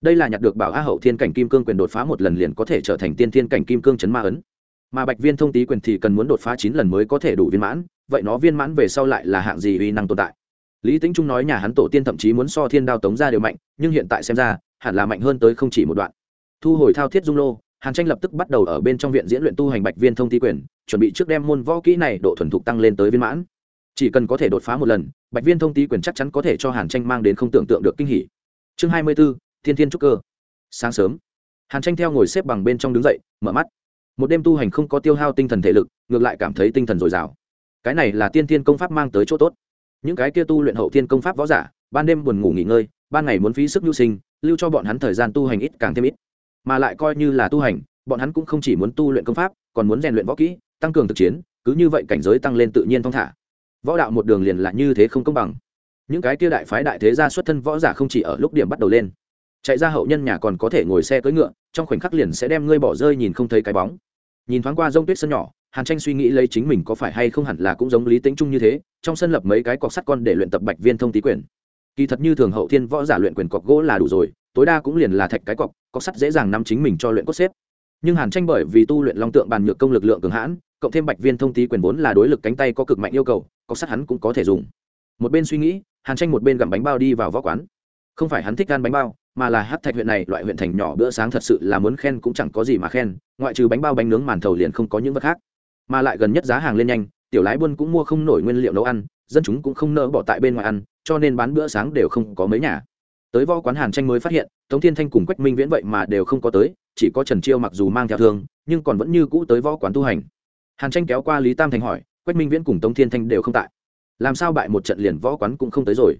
S1: Đây là nhặt được bảo a hậu thiên cảnh kim cương quyền đột phá một lần liền có thể trở thành tiên thiên cảnh kim cương chấn ma ấn. Mà bạch viên thông tý quyền thì cần muốn đột phá chín lần mới có thể đủ viên mãn, vậy nó viên mãn về sau lại là hạng gì uy năng tồn tại? Lý tính trung nói nhà hắn tổ tiên thậm chí muốn so thiên đao tống ra đều mạnh, nhưng hiện tại xem ra, hẳn là mạnh hơn tới không chỉ một đoạn. Thu hồi thao thiết dung lô hàn tranh lập tức bắt đầu ở bên trong viện diễn luyện tu hành bạch viên thông ti quyền, chuẩn bị trước đem môn võ kỹ này độ thuần thục tăng lên tới viên mãn. Chỉ cần có thể đột phá một lần, bạch viên thông ti quyền chắc chắn có thể cho hàn tranh mang đến không tưởng tượng được kinh hỉ. Chương hai mươi b ố thiên thiên trúc cơ. Sáng sớm, hàn tranh theo ngồi xếp bằng bên trong đứng dậy, mở mắt. Một đêm tu hành không có tiêu hao tinh thần thể lực, ngược lại cảm thấy tinh thần dồi dào. Cái này là tiên thiên công pháp mang tới chỗ tốt. Những cái kia tu luyện hậu thiên công pháp võ giả, ban đêm buồn ngủ nghỉ ngơi, ban ngày muốn phí sức nhu sinh, lưu cho bọn hắn thời gian tu hành ít càng thêm ít mà lại coi như là tu hành, bọn hắn cũng không chỉ muốn tu luyện công pháp, còn muốn rèn luyện võ kỹ, tăng cường thực chiến, cứ như vậy cảnh giới tăng lên tự nhiên thong thả. Võ đạo một đường liền là như thế không công bằng. Những cái kia đại phái đại thế gia xuất thân võ giả không chỉ ở lúc điểm bắt đầu lên, chạy ra hậu nhân nhà còn có thể ngồi xe cưỡi ngựa, trong khoảnh khắc liền sẽ đem ngươi bỏ rơi nhìn không thấy cái bóng. Nhìn thoáng qua rông tuyết sân nhỏ, hàn tranh suy nghĩ lấy chính mình có phải hay không hẳn là cũng giống lý tính trung như thế, trong sân lập mấy cái cọc sắt con để luyện tập bạch viên thông tý quyền. Kỳ thật như thường hậu thiên võ giả luyện quyền cọc gỗ là đủ rồi tối đa cũng liền là thạch cái cọc cọc sắt dễ dàng nắm chính mình cho luyện cốt xếp. Nhưng hàn tranh bởi vì tu luyện long tượng bàn nhược công lực lượng cường hãn, cộng thêm bạch viên thông tí quyền vốn là đối lực cánh tay có cực mạnh yêu cầu cọc sắt hắn cũng có thể dùng. Một bên suy nghĩ, hàn tranh một bên gặm bánh bao đi vào võ quán. Không phải hắn thích ăn bánh bao, mà là hát thạch huyện này, loại huyện thành nhỏ bữa sáng thật sự là muốn khen cũng chẳng có gì mà khen, ngoại trừ bánh bao bánh nướng màn thầu liền không có những vật khác. Mà lại gần nhất giá hàng lên nhanh, tiểu lái buôn cũng mua không nổi nguyên liệu nấu ăn, dân chúng cũng không nỡ bỏ tại bên ngoài ăn, cho nên bán bữa sáng đều không có mấy nhà tới võ quán hàn tranh mới phát hiện, tống thiên thanh cùng quách minh viễn vậy mà đều không có tới, chỉ có trần chiêu mặc dù mang theo thương, nhưng còn vẫn như cũ tới võ quán tu hành. Hàn tranh kéo qua lý tam thành hỏi, quách minh viễn cùng tống thiên thanh đều không tại. Làm sao bại một trận liền võ quán cũng không tới rồi?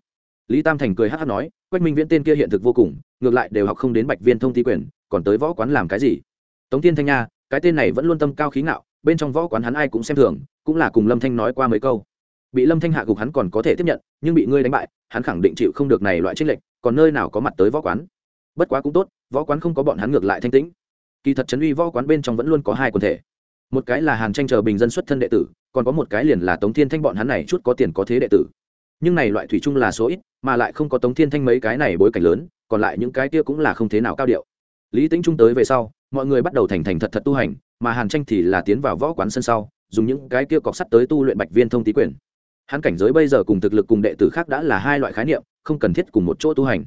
S1: Lý tam thành cười hát hát nói, quách minh viễn tên kia hiện thực vô cùng, ngược lại đều học không đến bạch viên thông thi quyền, còn tới võ quán làm cái gì? Tống thiên thanh nha, cái tên này vẫn luôn tâm cao khí ngạo, bên trong võ quán hắn ai cũng xem thường, cũng là cùng lâm thanh nói qua mấy câu. Bị lâm thanh hạ gục hắn còn có thể tiếp nhận, nhưng bị ngươi đánh bại, hắn khẳng định chịu không được này loại trích lệnh còn nơi nào có mặt tới võ quán. Bất quá cũng tốt, võ quán không có bọn hắn ngược lại thanh tĩnh. Kỳ thật chấn uy võ quán bên trong vẫn luôn có hai quần thể. Một cái là hàn tranh chờ bình dân xuất thân đệ tử, còn có một cái liền là tống thiên thanh bọn hắn này chút có tiền có thế đệ tử. Nhưng này loại thủy chung là số ít, mà lại không có tống thiên thanh mấy cái này bối cảnh lớn, còn lại những cái kia cũng là không thế nào cao điệu. Lý tính trung tới về sau, mọi người bắt đầu thành thành thật thật tu hành, mà hàn tranh thì là tiến vào võ quán sân sau, dùng những cái kia cọc sắt tới tu luyện bạch viên thông tý quyền hắn cảnh giới bây giờ cùng thực lực cùng đệ tử khác đã là hai loại khái niệm, không cần thiết cùng một chỗ tu hành.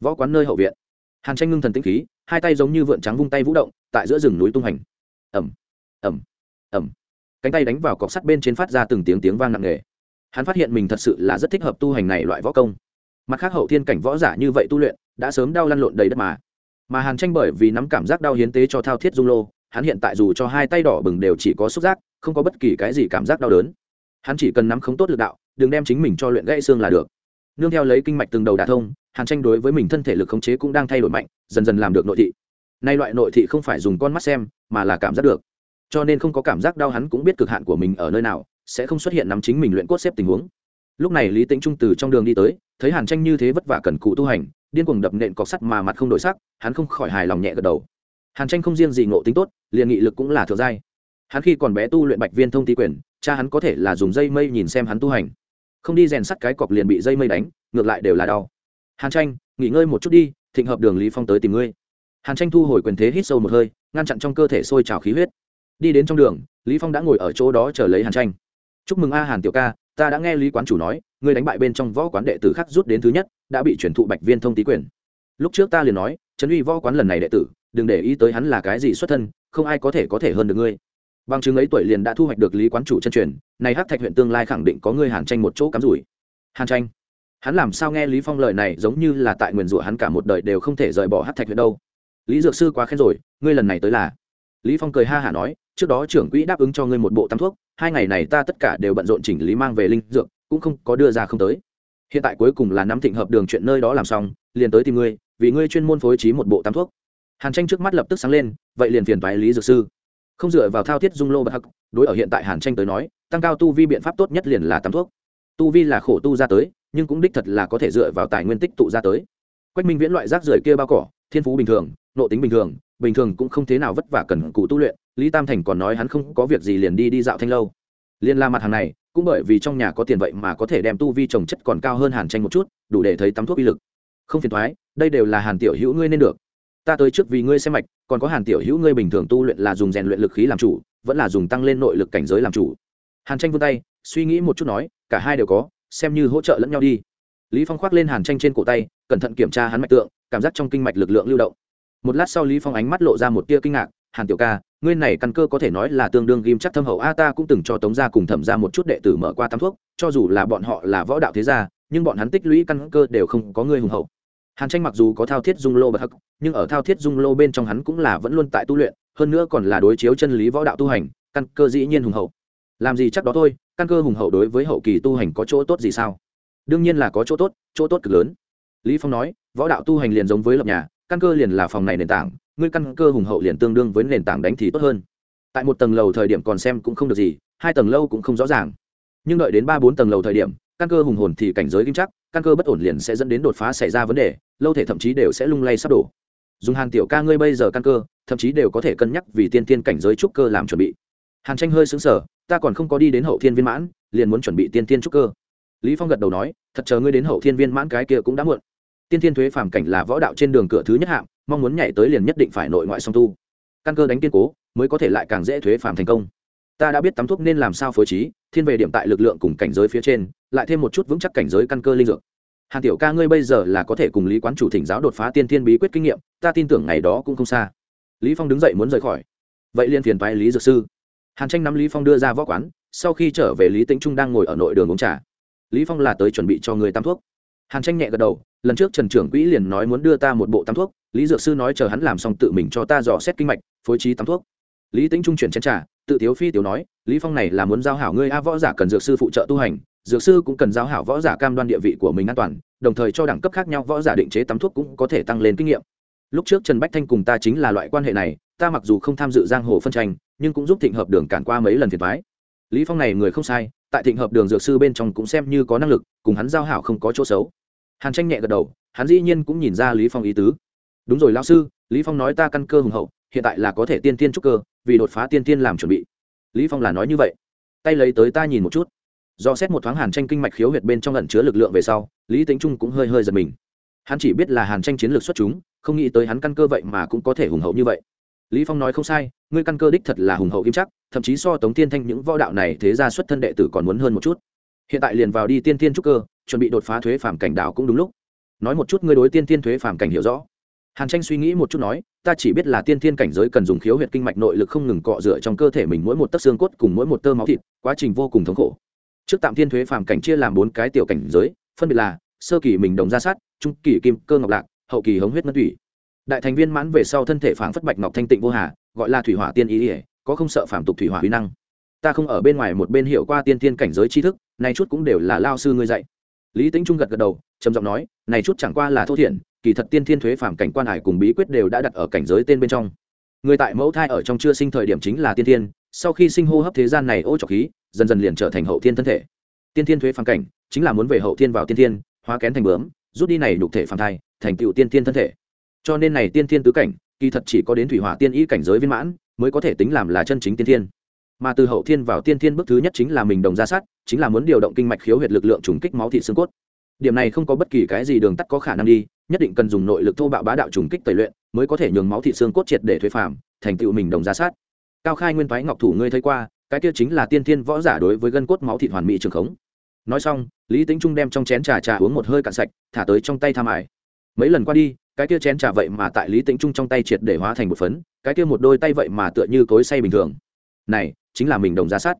S1: Võ quán nơi hậu viện. Hàn tranh ngưng thần tĩnh khí, hai tay giống như vượn trắng vung tay vũ động, tại giữa rừng núi tung hành. Ẩm ẩm ẩm cánh tay đánh vào cọc sắt bên trên phát ra từng tiếng tiếng vang nặng nề. Hắn phát hiện mình thật sự là rất thích hợp tu hành này loại võ công. Mặt khác hậu thiên cảnh võ giả như vậy tu luyện, đã sớm đau lăn lộn đầy đất mà. Mà hàn tranh bởi vì nắm cảm giác đau hiến tế cho thao thiết dung lô, hắn hiện tại dù cho hai tay đỏ bừng đều chỉ có xúc giác, không có bất kỳ cái gì cảm giác đau đớn hắn chỉ cần nắm không tốt lực đạo, đừng đem chính mình cho luyện gãy xương là được. Nương theo lấy kinh mạch từng đầu đả thông, hàn tranh đối với mình thân thể lực khống chế cũng đang thay đổi mạnh, dần dần làm được nội thị. Nay loại nội thị không phải dùng con mắt xem, mà là cảm giác được. Cho nên không có cảm giác đau hắn cũng biết cực hạn của mình ở nơi nào, sẽ không xuất hiện nắm chính mình luyện cốt xếp tình huống. Lúc này lý tĩnh trung từ trong đường đi tới, thấy hàn tranh như thế vất vả cần cụ tu hành, điên cuồng đập nện cọc sắt mà mặt không đổi sắc, hắn không khỏi hài lòng nhẹ gật đầu. Hàn tranh không riêng gì ngộ tính tốt, liền nghị lực cũng là thượng giai hắn khi còn bé tu luyện bạch viên thông tý quyền, cha hắn có thể là dùng dây mây nhìn xem hắn tu hành. Không đi rèn sắt cái cọc liền bị dây mây đánh, ngược lại đều là đau. Hàn tranh, nghỉ ngơi một chút đi, thịnh hợp đường lý phong tới tìm ngươi. Hàn tranh thu hồi quyền thế hít sâu một hơi, ngăn chặn trong cơ thể sôi trào khí huyết. Đi đến trong đường, lý phong đã ngồi ở chỗ đó chờ lấy hàn tranh. Chúc mừng a hàn tiểu ca, ta đã nghe lý quán chủ nói, ngươi đánh bại bên trong võ quán đệ tử khác rút đến thứ nhất, đã bị chuyển thụ bạch viên thông tý quyền. Lúc trước ta liền nói, trấn uy võ quán lần này đệ tử, đừng để ý tới hắn là cái gì xuất thân, không ai có thể có thể hơn được ngươi bằng chứng ấy tuổi liền đã thu hoạch được lý quán chủ chân truyền, này hắc thạch huyện tương lai khẳng định có ngươi hàn tranh một chỗ cắm rủi. Hàn tranh? Hắn làm sao nghe lý phong lời này giống như là tại nguyền rủa hắn cả một đời đều không thể rời bỏ hắc thạch huyện đâu? Lý dược sư quá khen rồi, ngươi lần này tới là? Lý phong cười ha hả nói, trước đó trưởng quỹ đáp ứng cho ngươi một bộ tam thuốc, hai ngày này ta tất cả đều bận rộn chỉnh lý mang về linh dược, cũng không có đưa ra không tới. Hiện tại cuối cùng là nắm thịnh hợp đường chuyện nơi đó làm xong, liền tới tìm ngươi, vì ngươi chuyên môn phối trí một bộ tam thuốc. Hàn tranh trước mắt lập tức sáng lên, vậy liền phiền toái lý dược sư không dựa vào thao thiết dung lô bậc hắc, đối ở hiện tại hàn tranh tới nói, tăng cao tu vi biện pháp tốt nhất liền là tắm thuốc. Tu vi là khổ tu ra tới, nhưng cũng đích thật là có thể dựa vào tài nguyên tích tụ ra tới. Quách minh viễn loại rác rưởi kia bao cỏ, thiên phú bình thường, nộ tính bình thường bình thường cũng không thế nào vất vả cần cụ tu luyện, lý tam thành còn nói hắn không có việc gì liền đi đi dạo thanh lâu. Liên la mặt hàng này, cũng bởi vì trong nhà có tiền vậy mà có thể đem tu vi trồng chất còn cao hơn hàn tranh một chút, đủ để thấy tắm thuốc uy lực. Không phiền thoái đây đều là hàn tiểu hữu ngươi nên được ta tới trước vì ngươi xem mạch, còn có hàn tiểu hữu ngươi bình thường tu luyện là dùng rèn luyện lực khí làm chủ, vẫn là dùng tăng lên nội lực cảnh giới làm chủ. Hàn tranh vươn tay, suy nghĩ một chút nói, cả hai đều có, xem như hỗ trợ lẫn nhau đi. Lý phong khoác lên hàn tranh trên cổ tay, cẩn thận kiểm tra hắn mạch tượng, cảm giác trong kinh mạch lực lượng lưu động. Một lát sau lý phong ánh mắt lộ ra một tia kinh ngạc, hàn tiểu ca, ngươi này căn cơ có thể nói là tương đương ghim chắc thâm hậu a, ta cũng từng cho tống gia cùng thẩm ra một chút đệ tử mở qua tam thuốc, cho dù là bọn họ là võ đạo thế gia, nhưng bọn hắn tích lũy căn cơ đều không có ngươi hùng hậu hàn tranh mặc dù có thao thiết dung lô bậc hắc, nhưng ở thao thiết dung lô bên trong hắn cũng là vẫn luôn tại tu luyện, hơn nữa còn là đối chiếu chân lý võ đạo tu hành, căn cơ dĩ nhiên hùng hậu. Làm gì chắc đó thôi, căn cơ hùng hậu đối với hậu kỳ tu hành có chỗ tốt gì sao? Đương nhiên là có chỗ tốt chỗ tốt cực lớn. Lý phong nói, võ đạo tu hành liền giống với lập nhà, căn cơ liền là phòng này nền tảng, ngươi căn cơ hùng hậu liền tương đương với nền tảng đánh thì tốt hơn. Tại một tầng lầu thời điểm còn xem cũng không được gì, hai tầng lâu cũng không rõ ràng. Nhưng đợi đến ba bốn tầng lầu thời điểm căn cơ hùng hồn thì cảnh giới kim chắc, căn cơ bất ổn liền sẽ dẫn đến đột phá xảy ra vấn đề, lâu thể thậm chí đều sẽ lung lay sắp đổ. Dùng hàn tiểu ca ngươi bây giờ căn cơ, thậm chí đều có thể cân nhắc vì tiên tiên cảnh giới trúc cơ làm chuẩn bị. Hàn tranh hơi xứng sở ta còn không có đi đến hậu thiên viên mãn, liền muốn chuẩn bị tiên tiên trúc cơ. Lý phong gật đầu nói, thật chờ ngươi đến hậu thiên viên mãn cái kia cũng đã muộn. Tiên tiên thuế phàm cảnh là võ đạo trên đường cửa thứ nhất hạng, mong muốn nhảy tới liền nhất định phải nội ngoại song tu. Căn cơ đánh kiên cố, mới có thể lại càng dễ thuế phàm thành công ta đã biết tắm thuốc nên làm sao phối trí, thiên về điểm tại lực lượng cùng cảnh giới phía trên, lại thêm một chút vững chắc cảnh giới căn cơ linh dược. Hàn tiểu ca ngươi bây giờ là có thể cùng lý quán chủ thỉnh giáo đột phá tiên thiên bí quyết kinh nghiệm, ta tin tưởng ngày đó cũng không xa. Lý phong đứng dậy muốn rời khỏi. Vậy liên phiền toái lý dược sư. Hàn tranh nắm lý phong đưa ra võ quán, sau khi trở về lý tĩnh trung đang ngồi ở nội đường uống trà. Lý phong là tới chuẩn bị cho người tam thuốc. Hàn tranh nhẹ gật đầu, lần trước trần trưởng quỹ liền nói muốn đưa ta một bộ tam thuốc, lý dược sư nói chờ hắn làm xong tự mình cho ta dò xét kinh mạch, phối trí tam thuốc lý tĩnh trung chuyển chén trà, tự thiếu phi tiểu nói, lý phong này là muốn giao hảo ngươi a võ giả cần dược sư phụ trợ tu hành, dược sư cũng cần giao hảo võ giả cam đoan địa vị của mình an toàn, đồng thời cho đẳng cấp khác nhau võ giả định chế tắm thuốc cũng có thể tăng lên kinh nghiệm. Lúc trước trần bách thanh cùng ta chính là loại quan hệ này, ta mặc dù không tham dự giang hồ phân tranh, nhưng cũng giúp thịnh hợp đường cản qua mấy lần thiệt thái lý phong này người không sai, tại thịnh hợp đường dược sư bên trong cũng xem như có năng lực, cùng hắn giao hảo không có chỗ xấu. Hàn tranh nhẹ gật đầu, hắn dĩ nhiên cũng nhìn ra lý phong ý tứ. Đúng rồi lão sư, lý phong nói ta căn cơ hùng hậu hiện tại là có thể tiên tiên trúc cơ, vì đột phá tiên tiên làm chuẩn bị. Lý phong là nói như vậy. Tay lấy tới ta nhìn một chút. Do xét một thoáng hàn tranh kinh mạch khiếu huyệt bên trong ẩn chứa lực lượng về sau, lý tính trung cũng hơi hơi giật mình. Hắn chỉ biết là hàn tranh chiến lược xuất chúng, không nghĩ tới hắn căn cơ vậy mà cũng có thể hùng hậu như vậy. Lý phong nói không sai, ngươi căn cơ đích thật là hùng hậu kim chắc, thậm chí so tống tiên thanh những võ đạo này thế ra xuất thân đệ tử còn muốn hơn một chút. Hiện tại liền vào đi tiên tiên trúc cơ, chuẩn bị đột phá thuế phàm cảnh đạo cũng đúng lúc. Nói một chút ngươi đối tiên tiên thuế phàm cảnh hiểu rõ hàn tranh suy nghĩ một chút nói, ta chỉ biết là tiên thiên cảnh giới cần dùng khiếu huyệt kinh mạch nội lực không ngừng cọ rửa trong cơ thể mình mỗi một tấc xương cốt cùng mỗi một tơ máu thịt, quá trình vô cùng thống khổ. Trước tạm thiên thuế phàm cảnh chia làm bốn cái tiểu cảnh giới, phân biệt là sơ kỳ mình đồng ra sát, trung kỳ kim cơ ngọc lạc, hậu kỳ hống huyết ngân thủy. Đại thành viên mãn về sau thân thể phảng phất bạch ngọc thanh tịnh vô hà, gọi là thủy hỏa tiên ý ỉa có không sợ phản tục thủy hỏa huy năng. Ta không ở bên ngoài một bên hiểu qua tiên tiên cảnh giới tri thức này chút cũng đều là lao sư ngươi dạy. Lý tính trung gật gật đầu, trầm giọng nói, này chút chẳng qua là thô thiển kỳ thật tiên thiên thuế phàm cảnh quan hải cùng bí quyết đều đã đặt ở cảnh giới tên bên trong. Người tại mẫu thai ở trong chưa sinh thời điểm chính là tiên thiên, sau khi sinh hô hấp thế gian này ô trọc khí, dần dần liền trở thành hậu thiên thân thể. Tiên thiên thuế phàm cảnh chính là muốn về hậu thiên vào tiên thiên, hóa kén thành bướm, rút đi này nhục thể phàm thai, thành tựu tiên thiên thân thể. Cho nên này tiên thiên tứ cảnh, kỳ thật chỉ có đến thủy hỏa tiên ý cảnh giới viên mãn, mới có thể tính làm là chân chính tiên thiên. Mà từ hậu thiên vào tiên thiên bước thứ nhất chính là mình đồng ra sát, chính là muốn điều động kinh mạch khiếu huyệt lực lượng trùng kích máu thị xương cốt. Điểm này không có bất kỳ cái gì đường tắt có khả năng đi nhất định cần dùng nội lực thô bạo bá đạo trùng kích tẩy luyện mới có thể nhường máu thị xương cốt triệt để thuế phàm, thành tựu mình đồng ra sát. Cao khai nguyên thoái ngọc thủ ngươi thấy qua, cái kia chính là tiên thiên võ giả đối với gân cốt máu thịt hoàn mỹ trường khống. Nói xong, lý tính trung đem trong chén trà trà uống một hơi cạn sạch, thả tới trong tay tham ải mấy lần qua đi, cái kia chén trà vậy mà tại lý tính trung trong tay triệt để hóa thành một phấn, cái kia một đôi tay vậy mà tựa như cối say bình thường. Này, chính là mình đồng ra sát.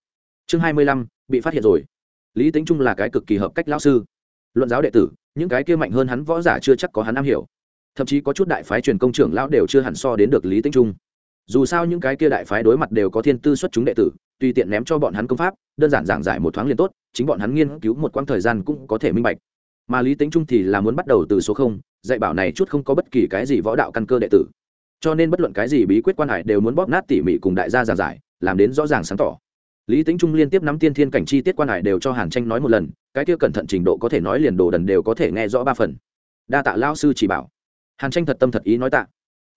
S1: Chương hai mươi lăm, bị phát hiện rồi. Lý tính trung là cái cực kỳ hợp cách lão sư. Luận giáo đệ tử những cái kia mạnh hơn hắn võ giả chưa chắc có hắn am hiểu. Thậm chí có chút đại phái truyền công trưởng lão đều chưa hẳn so đến được lý tinh trung. Dù sao những cái kia đại phái đối mặt đều có thiên tư xuất chúng đệ tử, tùy tiện ném cho bọn hắn công pháp, đơn giản giảng giải một thoáng liền tốt, chính bọn hắn nghiên cứu một quãng thời gian cũng có thể minh bạch. Mà lý tính trung thì là muốn bắt đầu từ số không, dạy bảo này chút không có bất kỳ cái gì võ đạo căn cơ đệ tử. Cho nên bất luận cái gì bí quyết quan hải đều muốn bóp nát tỉ mỉ cùng đại gia giảng giải, làm đến rõ ràng sáng tỏ. Lý tính trung liên tiếp nắm tiên thiên cảnh chi tiết quan hải đều cho hàn tranh nói một lần cái kia cẩn thận trình độ có thể nói liền đồ đần đều có thể nghe rõ ba phần. Đa tạ lao sư chỉ bảo. Hàn tranh thật tâm thật ý nói tạ.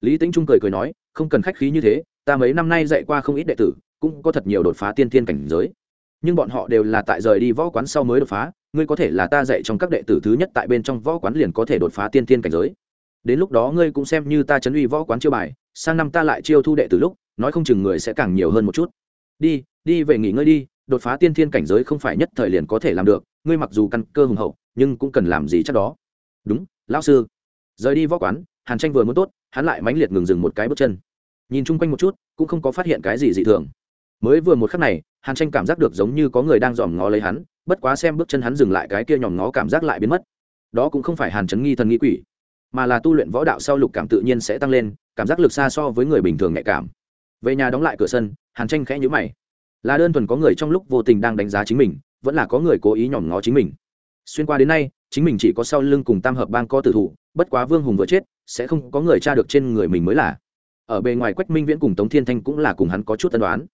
S1: Lý tính trung cười cười nói, không cần khách khí như thế, ta mấy năm nay dạy qua không ít đệ tử, cũng có thật nhiều đột phá tiên thiên cảnh giới. Nhưng bọn họ đều là tại rời đi võ quán sau mới đột phá, ngươi có thể là ta dạy trong các đệ tử thứ nhất tại bên trong võ quán liền có thể đột phá tiên thiên cảnh giới. Đến lúc đó ngươi cũng xem như ta chấn uy võ quán chiêu bài, sang năm ta lại chiêu thu đệ từ lúc, nói không chừng người sẽ càng nhiều hơn một chút. Đi đi về nghỉ ngơi đi, đột phá tiên thiên cảnh giới không phải nhất thời liền có thể làm được ngươi mặc dù căn cơ hùng hậu, nhưng cũng cần làm gì chắc đó. Đúng, lão sư. Rời đi võ quán, hàn tranh vừa muốn tốt, hắn lại mãnh liệt ngừng dừng một cái bước chân. Nhìn chung quanh một chút, cũng không có phát hiện cái gì dị thường. Mới vừa một khắc này, hàn tranh cảm giác được giống như có người đang dòm ngó lấy hắn, bất quá xem bước chân hắn dừng lại cái kia nhòm ngó cảm giác lại biến mất. Đó cũng không phải hàn chấn nghi thần nghi quỷ, mà là tu luyện võ đạo sau lục cảm tự nhiên sẽ tăng lên, cảm giác lực xa so với người bình thường nhạy cảm. Về nhà đóng lại cửa sân, hàn tranh khẽ nhữ mày. Là đơn thuần có người trong lúc vô tình đang đánh giá chính mình vẫn là có người cố ý nhòm ngó chính mình. Xuyên qua đến nay, chính mình chỉ có sau lưng cùng tam hợp bang có tử thủ, bất quá vương hùng vừa chết, sẽ không có người tra được trên người mình mới là. Ở bề ngoài quách minh viễn cùng tống thiên thanh cũng là cùng hắn có chút tân đoán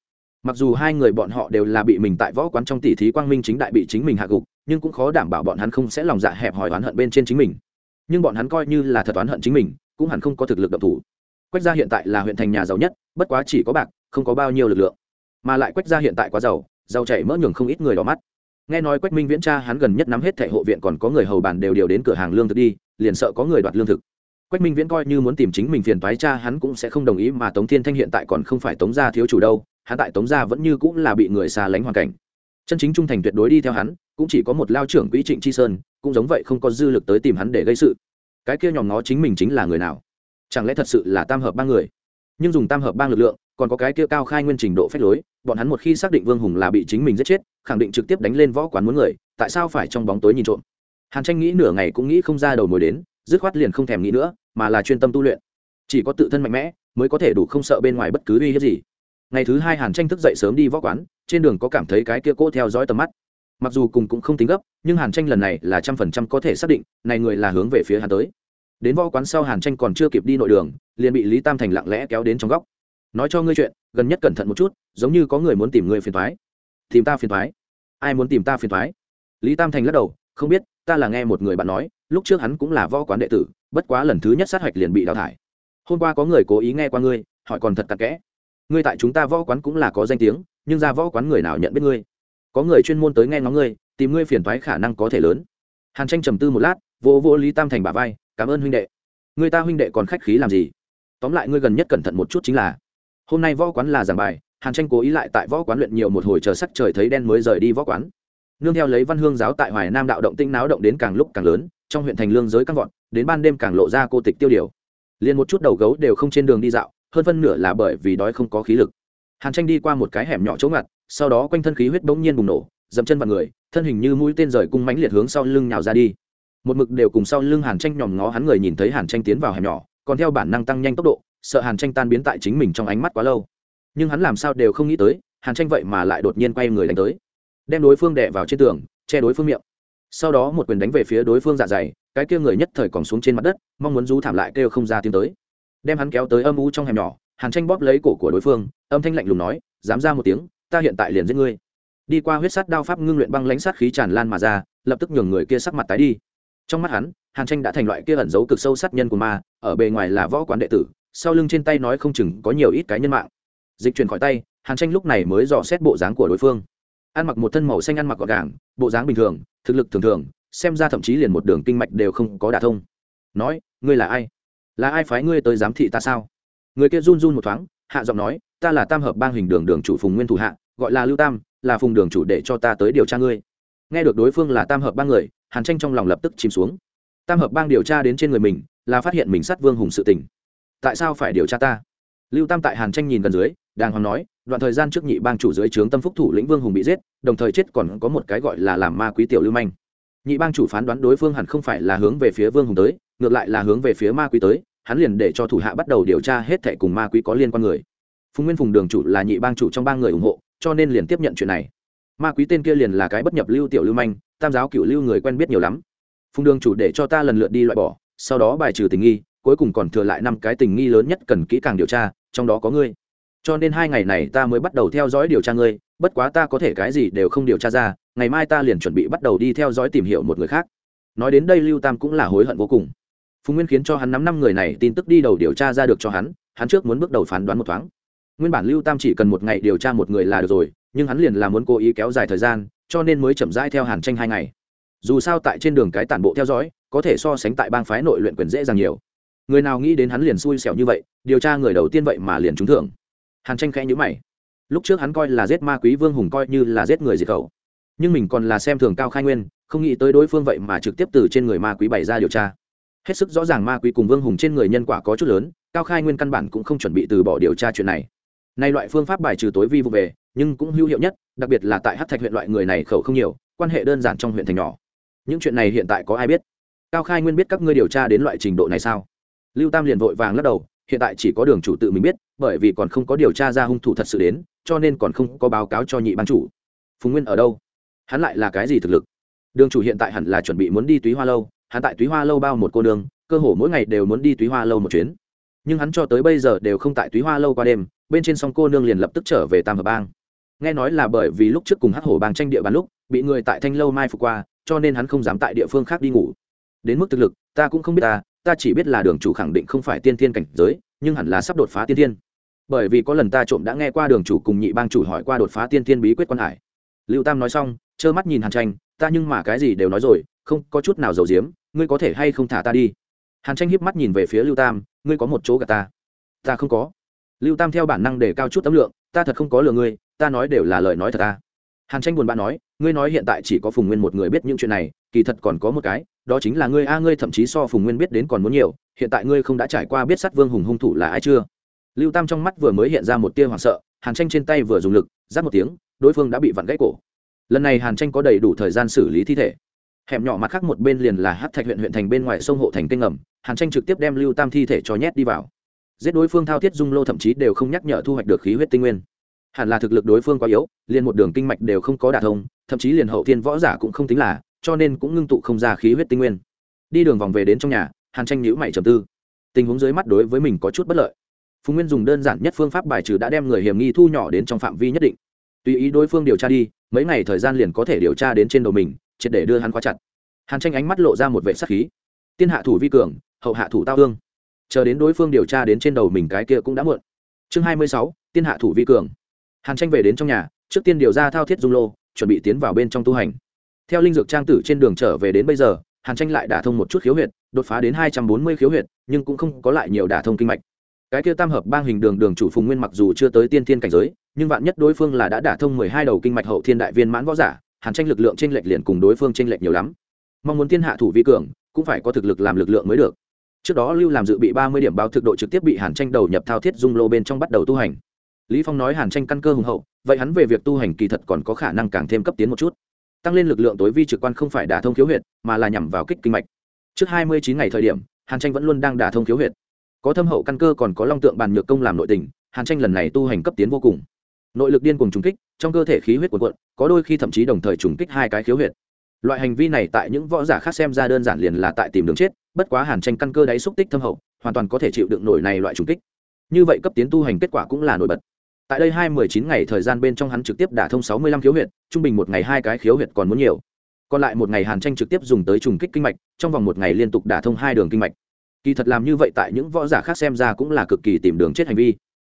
S1: mặc dù hai người bọn họ đều là bị mình tại võ quán trong tỷ thí quang minh chính đại bị chính mình hạ gục, nhưng cũng khó đảm bảo bọn hắn không sẽ lòng dạ hẹp hòi oán hận bên trên chính mình. Nhưng bọn hắn coi như là thật oán hận chính mình, cũng hẳn không có thực lực độc thủ. Quách gia hiện tại là huyện thành nhà giàu nhất, bất quá chỉ có bạc, không có bao nhiêu lực lượng. Mà lại quách gia hiện tại quá giàu giàu chảy mỡ nhường không ít người đỏ mắt nghe nói quách minh viễn cha hắn gần nhất nắm hết thẻ hộ viện còn có người hầu bàn đều điều đến cửa hàng lương thực đi, liền sợ có người đoạt lương thực. Quách minh viễn coi như muốn tìm chính mình phiền toái cha hắn cũng sẽ không đồng ý mà tống thiên thanh hiện tại còn không phải tống gia thiếu chủ đâu, hắn tại tống gia vẫn như cũng là bị người xa lánh hoàn cảnh. Chân chính trung thành tuyệt đối đi theo hắn, cũng chỉ có một lao trưởng quỹ trịnh chi sơn, cũng giống vậy không có dư lực tới tìm hắn để gây sự. Cái kia nhòm ngó chính mình chính là người nào? Chẳng lẽ thật sự là tam hợp ba người? Nhưng dùng tam hợp ba lực lượng còn có cái kia cao khai nguyên trình độ phép lối, bọn hắn một khi xác định vương hùng là bị chính mình giết chết, khẳng định trực tiếp đánh lên võ quán muốn người, tại sao phải trong bóng tối nhìn trộm? Hàn tranh nghĩ nửa ngày cũng nghĩ không ra đầu mối đến, dứt khoát liền không thèm nghĩ nữa, mà là chuyên tâm tu luyện. Chỉ có tự thân mạnh mẽ, mới có thể đủ không sợ bên ngoài bất cứ uy hiếp gì. Ngày thứ hai hàn tranh thức dậy sớm đi võ quán, trên đường có cảm thấy cái kia cô theo dõi tầm mắt. Mặc dù cùng cũng không tính gấp, nhưng hàn tranh lần này là trăm phần trăm có thể xác định, này người là hướng về phía hắn tới. Đến võ quán sau hàn tranh còn chưa kịp đi nội đường, liền bị lý tam thành lặng lẽ kéo đến trong góc nói cho ngươi chuyện, gần nhất cẩn thận một chút, giống như có người muốn tìm ngươi phiền thoái tìm ta phiền thoái ai muốn tìm ta phiền thoái lý tam thành lắc đầu, không biết, ta là nghe một người bạn nói, lúc trước hắn cũng là võ quán đệ tử, bất quá lần thứ nhất sát hạch liền bị đào thải. Hôm qua có người cố ý nghe qua ngươi, hỏi còn thật tặc kẽ. Ngươi tại chúng ta võ quán cũng là có danh tiếng, nhưng ra võ quán người nào nhận biết ngươi? Có người chuyên môn tới nghe ngóng ngươi, tìm ngươi phiền thoái khả năng có thể lớn. Hàn tranh trầm tư một lát vô vô lý tam thành bà vai, cảm ơn huynh đệ. Người ta huynh đệ còn khách khí làm gì? Tóm lại ngươi gần nhất cẩn thận một chút chính là hôm nay võ quán là giảng bài, hàn tranh cố ý lại tại võ quán luyện nhiều một hồi chờ sắc trời thấy đen mới rời đi võ quán. Nương theo lấy văn hương giáo tại hoài nam đạo động tinh náo động đến càng lúc càng lớn, trong huyện thành lương giới căng vọt, đến ban đêm càng lộ ra cô tịch tiêu điều. Liền một chút đầu gấu đều không trên đường đi dạo, hơn phân nửa là bởi vì đói không có khí lực. Hàn tranh đi qua một cái hẻm nhỏ chỗ ngặt, sau đó quanh thân khí huyết bỗng nhiên bùng nổ, dậm chân vào người, thân hình như mũi tên rời cung mãnh liệt hướng sau lưng nhào ra đi. Một mực đều cùng sau lưng hàn tranh nhòm ngó hắn người nhìn thấy hàn tranh tiến vào hẻm nhỏ, còn theo bản năng tăng nhanh tốc độ sợ hàn tranh tan biến tại chính mình trong ánh mắt quá lâu. Nhưng hắn làm sao đều không nghĩ tới, hàn tranh vậy mà lại đột nhiên quay người đánh tới. Đem đối phương đè vào trên tường, che đối phương miệng. Sau đó một quyền đánh về phía đối phương dạ dày, cái kia người nhất thời còn xuống trên mặt đất, mong muốn rú thảm lại kêu không ra tiếng tới. Đem hắn kéo tới âm u trong hẻm nhỏ, hàn tranh bóp lấy cổ của đối phương, âm thanh lạnh lùng nói, dám ra một tiếng, ta hiện tại liền giết ngươi. Đi qua huyết sắt đao pháp ngưng luyện băng lãnh sát khí tràn lan mà ra, lập tức nhường người kia sắc mặt tái đi. Trong mắt hắn, hàn tranh đã thành loại kia ẩn giấu cực sâu sát nhân của ma, ở bề ngoài là võ quán đệ tử sau lưng trên tay nói không chừng có nhiều ít cái nhân mạng. Dịch chuyển khỏi tay, hàn tranh lúc này mới dò xét bộ dáng của đối phương. Ăn mặc một thân màu xanh ăn mặc gọn gàng, bộ dáng bình thường, thực lực thường thường, xem ra thậm chí liền một đường kinh mạch đều không có đả thông. Nói, ngươi là ai? Là ai phái ngươi tới giám thị ta sao? Người kia run run một thoáng, hạ giọng nói, ta là tam hợp bang hình đường đường chủ phùng nguyên thủ hạ, gọi là lưu tam, là phùng đường chủ để cho ta tới điều tra ngươi. Nghe được đối phương là tam hợp bang người, hàn tranh trong lòng lập tức chìm xuống. Tam hợp bang điều tra đến trên người mình, là phát hiện mình sát vương hùng sự tình tại sao phải điều tra ta? Lưu tam tại hàn tranh nhìn gần dưới, đàng hoàng nói, đoạn thời gian trước nhị bang chủ dưới trướng tâm phúc thủ lĩnh vương hùng bị giết, đồng thời chết còn có một cái gọi là làm ma quý tiểu lưu manh. Nhị bang chủ phán đoán đối phương hẳn không phải là hướng về phía vương hùng tới, ngược lại là hướng về phía ma quý tới, hắn liền để cho thủ hạ bắt đầu điều tra hết thệ cùng ma quý có liên quan người. Phùng nguyên phùng đường chủ là nhị bang chủ trong ba người ủng hộ, cho nên liền tiếp nhận chuyện này. Ma quý tên kia liền là cái bất nhập lưu tiểu lưu manh, tam giáo cựu lưu người quen biết nhiều lắm. Phùng đường chủ để cho ta lần lượt đi loại bỏ, sau đó bài trừ tình nghi cuối cùng còn thừa lại năm cái tình nghi lớn nhất cần kỹ càng điều tra, trong đó có ngươi. Cho nên hai ngày này ta mới bắt đầu theo dõi điều tra ngươi, bất quá ta có thể cái gì đều không điều tra ra, ngày mai ta liền chuẩn bị bắt đầu đi theo dõi tìm hiểu một người khác. Nói đến đây lưu tam cũng là hối hận vô cùng. Phùng nguyên khiến cho hắn nắm năm người này tin tức đi đầu điều tra ra được cho hắn hắn trước muốn bước đầu phán đoán một thoáng. Nguyên bản lưu tam chỉ cần một ngày điều tra một người là được rồi, nhưng hắn liền là muốn cố ý kéo dài thời gian, cho nên mới chậm rãi theo hàn tranh hai ngày. Dù sao tại trên đường cái tản bộ theo dõi, có thể so sánh tại bang phái nội luyện quyền dễ dàng nhiều người nào nghĩ đến hắn liền xui xẻo như vậy, điều tra người đầu tiên vậy mà liền trúng thưởng. Hàn tranh khẽ nhữ mày. Lúc trước hắn coi là giết ma quý vương hùng coi như là giết người diệt khẩu. Nhưng mình còn là xem thường cao khai nguyên, không nghĩ tới đối phương vậy mà trực tiếp từ trên người ma quý bày ra điều tra. Hết sức rõ ràng ma quý cùng vương hùng trên người nhân quả có chút lớn, cao khai nguyên căn bản cũng không chuẩn bị từ bỏ điều tra chuyện này. Nay loại phương pháp bài trừ tối vi vụ về, nhưng cũng hữu hiệu nhất, đặc biệt là tại hát thạch huyện loại người này khẩu không nhiều, quan hệ đơn giản trong huyện thành nhỏ. Những chuyện này hiện tại có ai biết? Cao khai nguyên biết các ngươi điều tra đến loại trình độ này sao? Lưu tam liền vội vàng lắc đầu, hiện tại chỉ có đường chủ tự mình biết, bởi vì còn không có điều tra ra hung thủ thật sự đến, cho nên còn không có báo cáo cho nhị ban chủ. Phùng nguyên ở đâu? Hắn lại là cái gì thực lực? Đường chủ hiện tại hẳn là chuẩn bị muốn đi túy hoa lâu, hắn tại túy hoa lâu bao một cô đường, cơ hồ mỗi ngày đều muốn đi túy hoa lâu một chuyến. Nhưng hắn cho tới bây giờ đều không tại túy hoa lâu qua đêm, bên trên sông cô nương liền lập tức trở về tam hợp bang. Nghe nói là bởi vì lúc trước cùng hắc hổ bang tranh địa bàn lúc, bị người tại thanh lâu mai phục qua, cho nên hắn không dám tại địa phương khác đi ngủ. Đến mức thực lực, ta cũng không biết ta ta chỉ biết là đường chủ khẳng định không phải tiên thiên cảnh giới, nhưng hẳn là sắp đột phá tiên thiên. Bởi vì có lần ta trộm đã nghe qua đường chủ cùng nhị bang chủ hỏi qua đột phá tiên thiên bí quyết quan hải. Lưu tam nói xong, trơ mắt nhìn hàn tranh, ta nhưng mà cái gì đều nói rồi, không có chút nào giàu diếm ngươi có thể hay không thả ta đi? Hàn tranh hiếp mắt nhìn về phía lưu tam, ngươi có một chỗ gà ta? Ta không có. Lưu tam theo bản năng để cao chút tấm lượng, ta thật không có lừa ngươi, ta nói đều là lời nói thật ta. Hàn tranh buồn bã nói, ngươi nói hiện tại chỉ có phùng nguyên một người biết những chuyện này, kỳ thật còn có một cái đó chính là ngươi a, ngươi thậm chí so phùng nguyên biết đến còn muốn nhiều, hiện tại ngươi không đã trải qua biết sát vương hùng hung thủ là ai chưa? Lưu tam trong mắt vừa mới hiện ra một tia hoảng sợ, hàn tranh trên tay vừa dùng lực giáp một tiếng, đối phương đã bị vặn gãy cổ. Lần này hàn tranh có đầy đủ thời gian xử lý thi thể. Hẻm nhỏ mặt khác một bên liền là hát thạch huyện huyện thành bên ngoài sông hộ thành kênh ngầm, hàn tranh trực tiếp đem lưu tam thi thể cho nhét đi vào. Giết đối phương thao thiết dung lô thậm chí đều không nhắc nhở thu hoạch được khí huyết tinh nguyên. Hẳn là thực lực đối phương quá yếu, liền một đường kinh mạch đều không có đả thông, thậm chí liền hậu thiên võ giả cũng không tính là cho nên cũng ngưng tụ không ra khí huyết tinh nguyên. Đi đường vòng về đến trong nhà, hàn tranh nhữ mày trầm tư. Tình huống dưới mắt đối với mình có chút bất lợi. Phùng nguyên dùng đơn giản nhất phương pháp bài trừ đã đem người hiểm nghi thu nhỏ đến trong phạm vi nhất định. Tùy ý đối phương điều tra đi, mấy ngày thời gian liền có thể điều tra đến trên đầu mình, triệt để đưa hắn khóa chặt. Hàn tranh ánh mắt lộ ra một vệ sắc khí. Tiên hạ thủ vi cường, hậu hạ thủ tao hương chờ đến đối phương điều tra đến trên đầu mình cái kia cũng đã muộn. Chương hai mươi sáu, tiên hạ thủ vi cường. Hàn tranh về đến trong nhà, trước tiên điều ra thao thiết dung lô, chuẩn bị tiến vào bên trong tu hành theo linh dược trang tử trên đường trở về đến bây giờ, hàn tranh lại đả thông một chút khiếu huyệt, đột phá đến hai trăm bốn mươi khiếu huyệt, nhưng cũng không có lại nhiều đả thông kinh mạch. Cái kia tam hợp bang hình đường đường chủ phùng nguyên mặc dù chưa tới tiên thiên cảnh giới, nhưng vạn nhất đối phương là đã đả thông mười hai đầu kinh mạch hậu thiên đại viên mãn võ giả, hàn tranh lực lượng t r ê n lệch liền cùng đối phương t r ê n lệch nhiều lắm. Mong muốn thiên hạ thủ vi cường, cũng phải có thực lực làm lực lượng mới được. Trước đó lưu làm dự bị ba mươi điểm báo thực độ trực tiếp bị hàn tranh đầu nhập thao thiết dung lô bên trong bắt đầu tu hành. Lý phong nói hàn tranh căn cơ hùng hậu, vậy hắn về việc tu hành kỳ thật còn có khả năng càng thêm cấp tiến một chút tăng lên lực lượng tối vi trực quan không phải đả thông khiếu huyệt, mà là nhằm vào kích kinh mạch. Trước hai mươi chín ngày thời điểm, hàn tranh vẫn luôn đang đả thông khiếu huyệt. Có thâm hậu căn cơ còn có long tượng bàn nhược công làm nội tình, hàn tranh lần này tu hành cấp tiến vô cùng. Nội lực điên cùng trùng kích, trong cơ thể khí huyết cuộn cuộn, có đôi khi thậm chí đồng thời trùng kích hai cái khiếu huyệt. Loại hành vi này tại những võ giả khác xem ra đơn giản liền là tại tìm đường chết, bất quá hàn tranh căn cơ đáy xúc tích thâm hậu, hoàn toàn có thể chịu đựng nổi này loại trùng kích. Như vậy cấp tiến tu hành kết quả cũng là nổi bật tại đây hai mười chín ngày thời gian bên trong hắn trực tiếp đả thông sáu mươi lăm khiếu huyệt, trung bình một ngày hai cái khiếu huyệt còn muốn nhiều. Còn lại một ngày hàn tranh trực tiếp dùng tới trùng kích kinh mạch, trong vòng một ngày liên tục đả thông hai đường kinh mạch. Kỳ thật làm như vậy tại những võ giả khác xem ra cũng là cực kỳ tìm đường chết hành vi.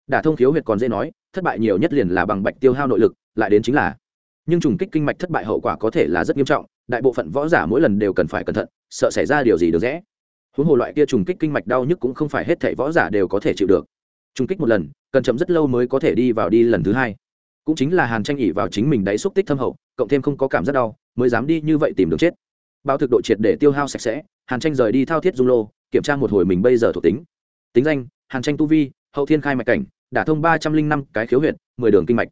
S1: Đả thông khiếu huyệt còn dễ nói, thất bại nhiều nhất liền là bằng bạch tiêu hao nội lực, lại đến chính là. Nhưng trùng kích kinh mạch thất bại hậu quả có thể là rất nghiêm trọng, đại bộ phận võ giả mỗi lần đều cần phải cẩn thận, sợ xảy ra điều gì được rẽ huống hồ loại kia trùng kích kinh mạch đau nhức cũng không phải hết thảy võ giả đều có thể chịu được trung kích một lần, cần chậm rất lâu mới có thể đi vào đi lần thứ hai. Cũng chính là hàn tranh ỉ vào chính mình đáy xúc tích thâm hậu, cộng thêm không có cảm giác đau, mới dám đi như vậy tìm đường chết. Bao thực độ triệt để tiêu hao sạch sẽ, hàn tranh rời đi thao thiết dung lô, kiểm tra một hồi mình bây giờ thuộc tính. Tính danh, hàn tranh tu vi, hậu thiên khai mạch cảnh đả thông ba trăm linh năm cái khiếu huyện mười đường kinh mạch.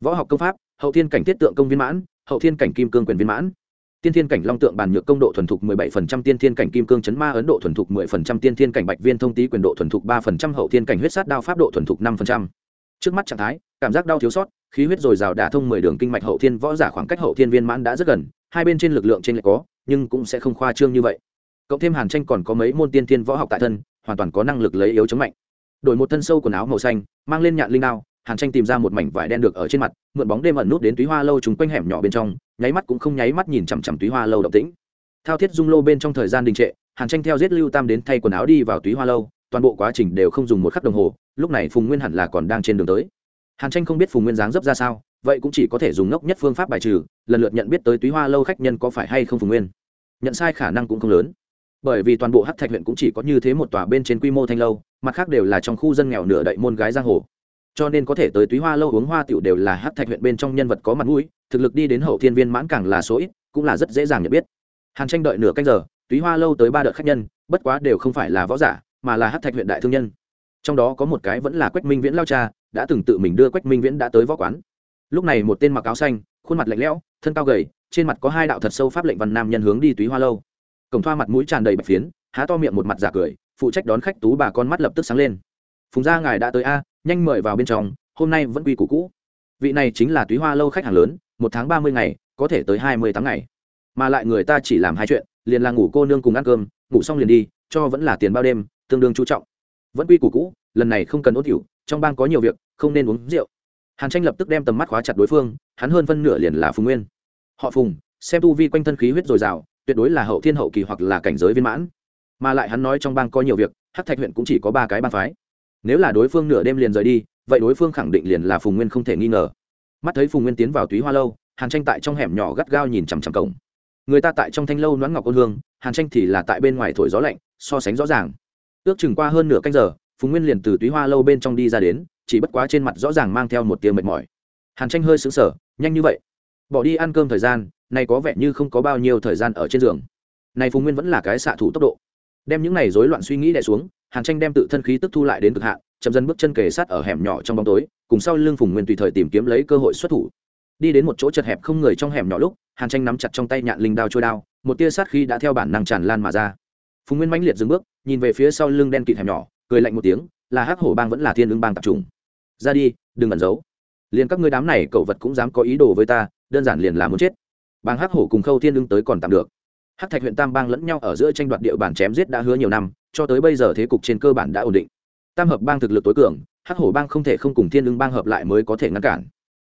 S1: Võ học công pháp, hậu thiên cảnh tiết tượng công viên mãn, hậu thiên cảnh kim cương quyền viên mãn tiên thiên cảnh long tượng bàn nhược công độ thuần thục mười bảy phần trăm, tiên thiên cảnh kim cương chấn ma ấn độ thuần thục mười phần trăm, tiên thiên cảnh bạch viên thông tý quyền độ thuần thục ba phần trăm, hậu thiên cảnh huyết sát đao pháp độ thuần thục năm phần trăm. Trước mắt trạng thái, cảm giác đau thiếu sót, khí huyết dồi dào đả thông mười đường kinh mạch hậu thiên võ giả khoảng cách hậu thiên viên mãn đã rất gần, hai bên trên lực lượng trên lại có, nhưng cũng sẽ không khoa trương như vậy. Cộng thêm hàn tranh còn có mấy môn tiên thiên võ học tại thân, hoàn toàn có năng lực lấy yếu chống mạnh. Đổi một thân sâu quần áo màu xanh, mang lên nhạn linh đao hàn tranh tìm ra một mảnh vải đen được ở trên mặt, mượn bóng đêm ẩn nút đến túy hoa lâu chúng quanh hẻm nhỏ bên trong, nháy mắt cũng không nháy mắt nhìn chằm chằm túy hoa lâu động tĩnh. Thao thiết dung lô bên trong thời gian đình trệ, hàn tranh theo giết lưu tam đến thay quần áo đi vào túy hoa lâu, toàn bộ quá trình đều không dùng một khắc đồng hồ, lúc này phùng nguyên hẳn là còn đang trên đường tới. Hàn tranh không biết phùng nguyên dáng dấp ra sao, vậy cũng chỉ có thể dùng ngốc nhất phương pháp bài trừ, lần lượt nhận biết tới túy hoa lâu khách nhân có phải hay không phùng nguyên. Nhận sai khả năng cũng không lớn. Bởi vì toàn bộ hát thạch huyện cũng chỉ có như thế một tòa bên trên quy mô thanh lâu, mặt khác đều là trong khu dân nghèo nửa đậy môn gái giang hồ cho nên có thể tới túy hoa lâu uống hoa tiểu đều là hát thạch huyện bên trong nhân vật có mặt mũi, thực lực đi đến hậu thiên viên mãn càng là số ít, cũng là rất dễ dàng nhận biết. Hàn tranh đợi nửa canh giờ, túy hoa lâu tới ba đợt khách nhân, bất quá đều không phải là võ giả, mà là hát thạch huyện đại thương nhân. Trong đó có một cái vẫn là quách minh viễn lao cha, đã từng tự mình đưa quách minh viễn đã tới võ quán. Lúc này một tên mặc áo xanh, khuôn mặt lạnh lẽo, thân cao gầy, trên mặt có hai đạo thật sâu pháp lệnh văn nam nhân hướng đi túy hoa lâu. Cổng thoa mặt mũi tràn đầy bạch phiến, há to miệng một mặt giả cười, phụ trách đón khách tú bà con mắt lập tức sáng lên. Phùng gia ngài đã tới a nhanh mời vào bên trong, hôm nay vẫn quy củ cũ. Vị này chính là túy hoa lâu khách hàng lớn, một tháng ba mươi ngày, có thể tới hai mươi tháng ngày. Mà lại người ta chỉ làm hai chuyện, liền là ngủ cô nương cùng ăn cơm, ngủ xong liền đi, cho vẫn là tiền bao đêm, tương đương chú trọng. Vẫn quy củ cũ, lần này không cần ốt hiểu trong bang có nhiều việc, không nên uống rượu. Hàn tranh lập tức đem tầm mắt khóa chặt đối phương, hắn hơn phân nửa liền là phùng nguyên. Họ phùng, xem tu vi quanh thân khí huyết dồi dào, tuyệt đối là hậu thiên hậu kỳ hoặc là cảnh giới viên mãn. Mà lại hắn nói trong bang có nhiều việc, hắc thạch huyện cũng chỉ có ba cái bang phái nếu là đối phương nửa đêm liền rời đi, vậy đối phương khẳng định liền là phùng nguyên không thể nghi ngờ. Mắt thấy phùng nguyên tiến vào túy hoa lâu, hàn tranh tại trong hẻm nhỏ gắt gao nhìn chằm chằm cổng. Người ta tại trong thanh lâu nón ngọc ôn hương, hàn tranh thì là tại bên ngoài thổi gió lạnh, so sánh rõ ràng. Ước chừng qua hơn nửa canh giờ, phùng nguyên liền từ túy hoa lâu bên trong đi ra đến, chỉ bất quá trên mặt rõ ràng mang theo một tia mệt mỏi. Hàn tranh hơi xứng sở nhanh như vậy. Bỏ đi ăn cơm thời gian, nay có vẻ như không có bao nhiêu thời gian ở trên giường. Này phùng nguyên vẫn là cái xạ thủ tốc độ đem những này rối loạn suy nghĩ đè xuống, hàn tranh đem tự thân khí tức thu lại đến cực hạn, chậm dần bước chân kề sát ở hẻm nhỏ trong bóng tối, cùng sau lưng phùng nguyên tùy thời tìm kiếm lấy cơ hội xuất thủ. Đi đến một chỗ chật hẹp không người trong hẻm nhỏ lúc, hàn tranh nắm chặt trong tay nhạn linh đao trôi đao, một tia sát khí đã theo bản năng tràn lan mà ra. Phùng nguyên mãnh liệt dừng bước, nhìn về phía sau lưng đen kịt hẻm nhỏ, cười lạnh một tiếng, là hắc hổ bang vẫn là thiên ứng bang tập trung ra đi, đừng ẩn giấu. Liền các ngươi đám này cậu vật cũng dám có ý đồ với ta, đơn giản liền là muốn chết. Bang hắc hổ cùng khâu thiên ưng tới còn tạm được hắc thạch huyện tam bang lẫn nhau ở giữa tranh đoạt địa bàn chém giết đã hứa nhiều năm, cho tới bây giờ thế cục trên cơ bản đã ổn định. Tam hợp bang thực lực tối cường, hắc hổ bang không thể không cùng thiên Lương bang hợp lại mới có thể ngăn cản.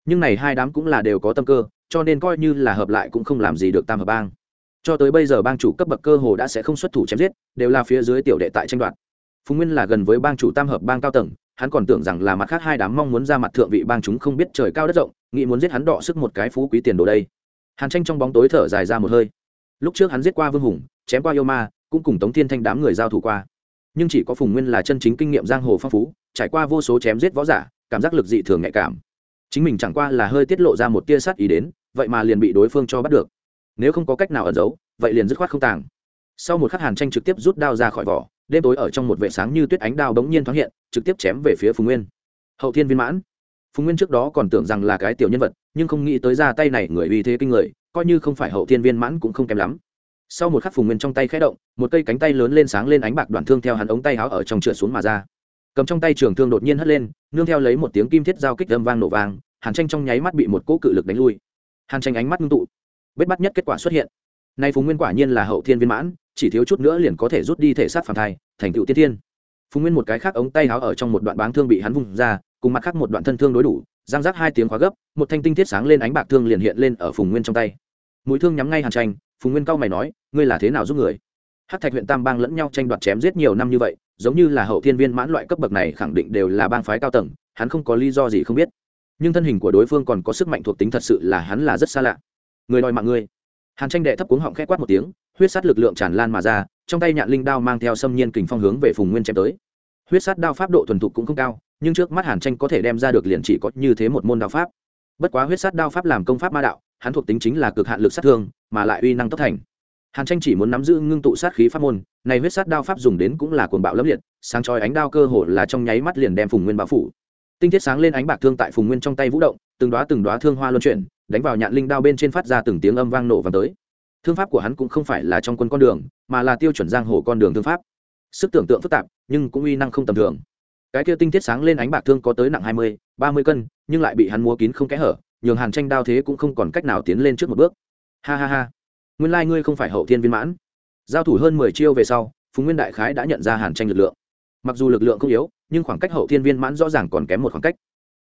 S1: Nhưng này hai đám cũng là đều có tâm cơ, cho nên coi như là hợp lại cũng không làm gì được tam hợp bang. Cho tới bây giờ bang chủ cấp bậc cơ hồ đã sẽ không xuất thủ chém giết, đều là phía dưới tiểu đệ tại tranh đoạt. Phùng nguyên là gần với bang chủ tam hợp bang cao tầng, hắn còn tưởng rằng là mặt khác hai đám mong muốn ra mặt thượng vị bang chúng không biết trời cao đất rộng, nghĩ muốn giết hắn đọ sức một cái phú quý tiền đồ đây. Hàn tranh trong bóng tối thở dài ra một hơi lúc trước hắn giết qua vương hùng, chém qua yêu ma, cũng cùng tống thiên thanh đám người giao thủ qua. Nhưng chỉ có phùng nguyên là chân chính kinh nghiệm giang hồ phong phú, trải qua vô số chém giết võ giả, cảm giác lực dị thường nhạy cảm. Chính mình chẳng qua là hơi tiết lộ ra một tia sát ý đến, vậy mà liền bị đối phương cho bắt được. Nếu không có cách nào ẩn giấu, vậy liền dứt khoát không tàng. Sau một khắc hàn tranh trực tiếp rút đao ra khỏi vỏ, đêm tối ở trong một vệ sáng như tuyết ánh đao bỗng nhiên thoáng hiện, trực tiếp chém về phía phùng nguyên. Hậu thiên viên mãn. Phùng nguyên trước đó còn tưởng rằng là cái tiểu nhân vật, nhưng không nghĩ tới ra tay này người uy thế kinh người coi như không phải hậu thiên viên mãn cũng không kém lắm. Sau một khắc phùng nguyên trong tay khẽ động, một cây cánh tay lớn lên sáng lên ánh bạc đoạn thương theo hắn ống tay áo ở trong trượt xuống mà ra. Cầm trong tay trường thương đột nhiên hất lên, nương theo lấy một tiếng kim thiết giao kích âm vang nổ vang, hàn tranh trong nháy mắt bị một cỗ cự lực đánh lui. Hàn tranh ánh mắt ngưng tụ. Bết bắt nhất kết quả xuất hiện. Nay phùng nguyên quả nhiên là hậu thiên viên mãn, chỉ thiếu chút nữa liền có thể rút đi thể xác phản thai, thành tựu tiên thiên. Phùng nguyên một cái khác ống tay áo ở trong một đoạn báng thương bị hắn vùng ra, cùng mặt khác một đoạn thân thương đối đủ giang giác hai tiếng khóa gấp, một thanh tinh thiết sáng lên ánh bạc thương liền hiện lên ở phùng nguyên trong tay mũi thương nhắm ngay hàn tranh, phùng nguyên cao mày nói, ngươi là thế nào giúp người? Hát thạch huyện tam bang lẫn nhau tranh đoạt chém giết nhiều năm như vậy, giống như là hậu thiên viên mãn loại cấp bậc này khẳng định đều là bang phái cao tầng, hắn không có lý do gì không biết. Nhưng thân hình của đối phương còn có sức mạnh thuộc tính thật sự là hắn là rất xa lạ. Người đòi mạng ngươi. Hàn tranh đệ thấp cuống họng khẽ quát một tiếng, huyết sát lực lượng tràn lan mà ra, trong tay nhạn linh đao mang theo xâm nhiên kình phong hướng về phùng nguyên chém tới. Huyết sát đao pháp độ thuần thục cũng không cao, nhưng trước mắt hàn tranh có thể đem ra được liền chỉ có như thế một môn đao pháp bất quá huyết sát đao pháp làm công pháp ma đạo, hắn thuộc tính chính là cực hạn lực sát thương, mà lại uy năng tốc thành. Hàn tranh chỉ muốn nắm giữ ngưng tụ sát khí pháp môn, này huyết sát đao pháp dùng đến cũng là cuồng bạo lấp liệt, sáng chói ánh đao cơ hồ là trong nháy mắt liền đem phùng nguyên bao phủ. Tinh thiết sáng lên ánh bạc thương tại phùng nguyên trong tay vũ động, từng đoá từng đoá thương hoa luân chuyển, đánh vào nhạn linh đao bên trên phát ra từng tiếng âm vang nổ vang tới. Thương pháp của hắn cũng không phải là trong quân con đường, mà là tiêu chuẩn giang hồ con đường thương pháp. Sức tưởng tượng phức tạp, nhưng cũng uy năng không tầm thường cái kia tinh thiết sáng lên ánh bạc thương có tới nặng hai mươi, ba mươi cân, nhưng lại bị hắn múa kín không kẽ hở, nhường hàn tranh đao thế cũng không còn cách nào tiến lên trước một bước. Ha ha ha. Nguyên lai、like、ngươi không phải hậu thiên viên mãn. Giao thủ hơn mười chiêu về sau, phùng nguyên đại khái đã nhận ra hàn tranh lực lượng. Mặc dù lực lượng không yếu, nhưng khoảng cách hậu thiên viên mãn rõ ràng còn kém một khoảng cách.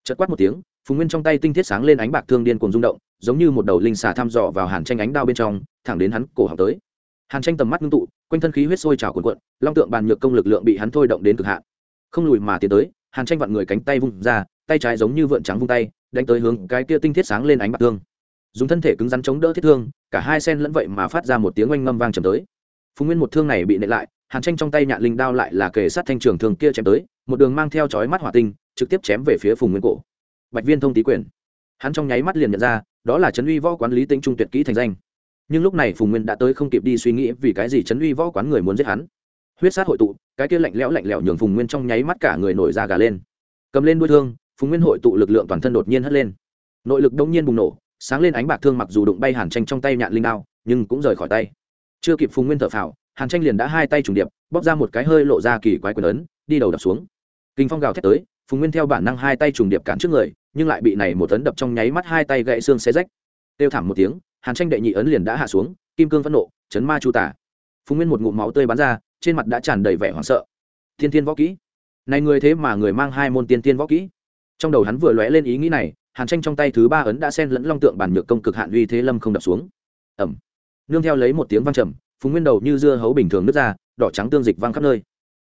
S1: Chật quát một tiếng, phùng nguyên trong tay tinh thiết sáng lên ánh bạc thương điên cuồng rung động, giống như một đầu linh xà thăm dò vào hàn tranh ánh đao bên trong, thẳng đến hắn cổ học tới. Hàn tranh tầm mắt ngưng tụ, quanh thân khí huyết sôi trào cuồn cuộn, long tượng bàn nhược công lực lượng bị hắn thôi động đến cực hạn không lùi mà tiến tới, hàn tranh vặn người cánh tay vung ra, tay trái giống như vượn trắng vung tay, đánh tới hướng cái kia tinh thiết sáng lên ánh bạc thương. Dùng thân thể cứng rắn chống đỡ thiết thương, cả hai sen lẫn vậy mà phát ra một tiếng oanh ngâm vang trầm tới. Phùng nguyên một thương này bị nệ lại, hàn tranh trong tay nhạn linh đao lại là kề sát thanh trường thường kia chém tới, một đường mang theo chói mắt hỏa tinh, trực tiếp chém về phía phùng nguyên cổ. Bạch viên thông tý quyền. Hắn trong nháy mắt liền nhận ra, đó là trấn uy võ quán lý tính trung tuyệt kỹ thành danh. Nhưng lúc này phùng nguyên đã tới không kịp đi suy nghĩ vì cái gì trấn uy võ quán người muốn giết hắn huyết sát hội tụ, cái kia lạnh lẽo lạnh lẽo nhường phùng nguyên trong nháy mắt cả người nổi da gà lên. Cầm lên đuôi thương, phùng nguyên hội tụ lực lượng toàn thân đột nhiên hất lên. Nội lực đông nhiên bùng nổ, sáng lên ánh bạc thương mặc dù đụng bay hàn tranh trong tay nhạn linh đao, nhưng cũng rời khỏi tay. Chưa kịp phùng nguyên thở phào, hàn tranh liền đã hai tay trùng điệp, bóp ra một cái hơi lộ ra kỳ quái quyền ấn, đi đầu đập xuống. Kinh phong gào thét tới, phùng nguyên theo bản năng hai tay trùng điệp cản trước người, nhưng lại bị này một tấn đập trong nháy mắt hai tay gãy xương xé rách. Tiêu thảm một tiếng, hàn tranh đệ nhị ấn liền đã hạ xuống, kim cương phẫn nộ, chấn ma chu tả. Phùng nguyên một ngụm máu tươi bắn ra trên mặt đã tràn đầy vẻ hoảng sợ. Thiên thiên võ kỹ. Này người thế mà người mang hai môn tiên tiên võ kỹ. Trong đầu hắn vừa lóe lên ý nghĩ này, hàn tranh trong tay thứ ba ấn đã xen lẫn long tượng bản nhược công cực hạn uy thế lâm không đập xuống. Ẩm nương theo lấy một tiếng vang trầm, phùng nguyên đầu như dưa hấu bình thường nứt ra, đỏ trắng tương dịch vang khắp nơi.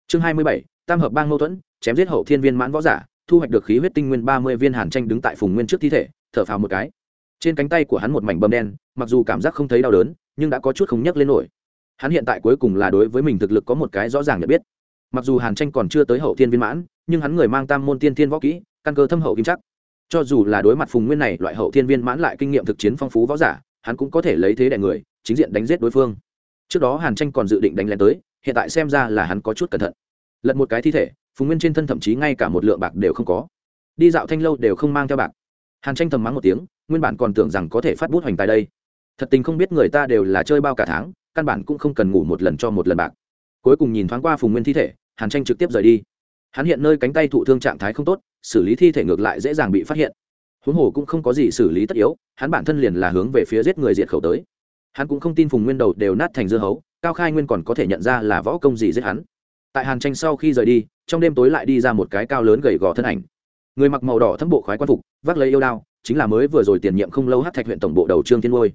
S1: Chương hai mươi bảy, tam hợp bang mâu thuẫn, chém giết hậu thiên viên mãn võ giả, thu hoạch được khí huyết tinh nguyên ba mươi viên hàn tranh đứng tại phùng nguyên trước thi thể, thở phào một cái. Trên cánh tay của hắn một mảnh bầm đen, mặc dù cảm giác không thấy đau đớn, nhưng đã có chút không nhấc lên nổi hắn hiện tại cuối cùng là đối với mình thực lực có một cái rõ ràng nhận biết. Mặc dù hàn tranh còn chưa tới hậu thiên viên mãn, nhưng hắn người mang tam môn tiên thiên võ kỹ, căn cơ thâm hậu kim chắc. Cho dù là đối mặt phùng nguyên này, loại hậu thiên viên mãn lại kinh nghiệm thực chiến phong phú võ giả, hắn cũng có thể lấy thế đẻ người, chính diện đánh giết đối phương. Trước đó hàn tranh còn dự định đánh lén tới, hiện tại xem ra là hắn có chút cẩn thận. Lật một cái thi thể, phùng nguyên trên thân thậm chí ngay cả một lượng bạc đều không có. Đi dạo thanh lâu đều không mang theo bạc. Hàn tranh thầm mắng một tiếng, nguyên bản còn tưởng rằng có thể phát bút hoành tài đây. Thật tình không biết người ta đều là chơi bao cả tháng căn bản cũng không cần ngủ một lần cho một lần bạc. Cuối cùng nhìn thoáng qua phùng nguyên thi thể, hàn tranh trực tiếp rời đi. Hắn hiện nơi cánh tay thụ thương trạng thái không tốt, xử lý thi thể ngược lại dễ dàng bị phát hiện. Huống hồ cũng không có gì xử lý tất yếu, hắn bản thân liền là hướng về phía giết người diệt khẩu tới. Hắn cũng không tin phùng nguyên đầu đều nát thành dưa hấu, cao khai nguyên còn có thể nhận ra là võ công gì giết hắn. Tại hàn tranh sau khi rời đi, trong đêm tối lại đi ra một cái cao lớn gầy gò thân ảnh. Người mặc màu đỏ thâm bộ khoái quan phục, vác lấy yêu đao, chính là mới vừa rồi tiền nhiệm không lâu hát thạch huyện tổng bộ đầu trương thiên ngôi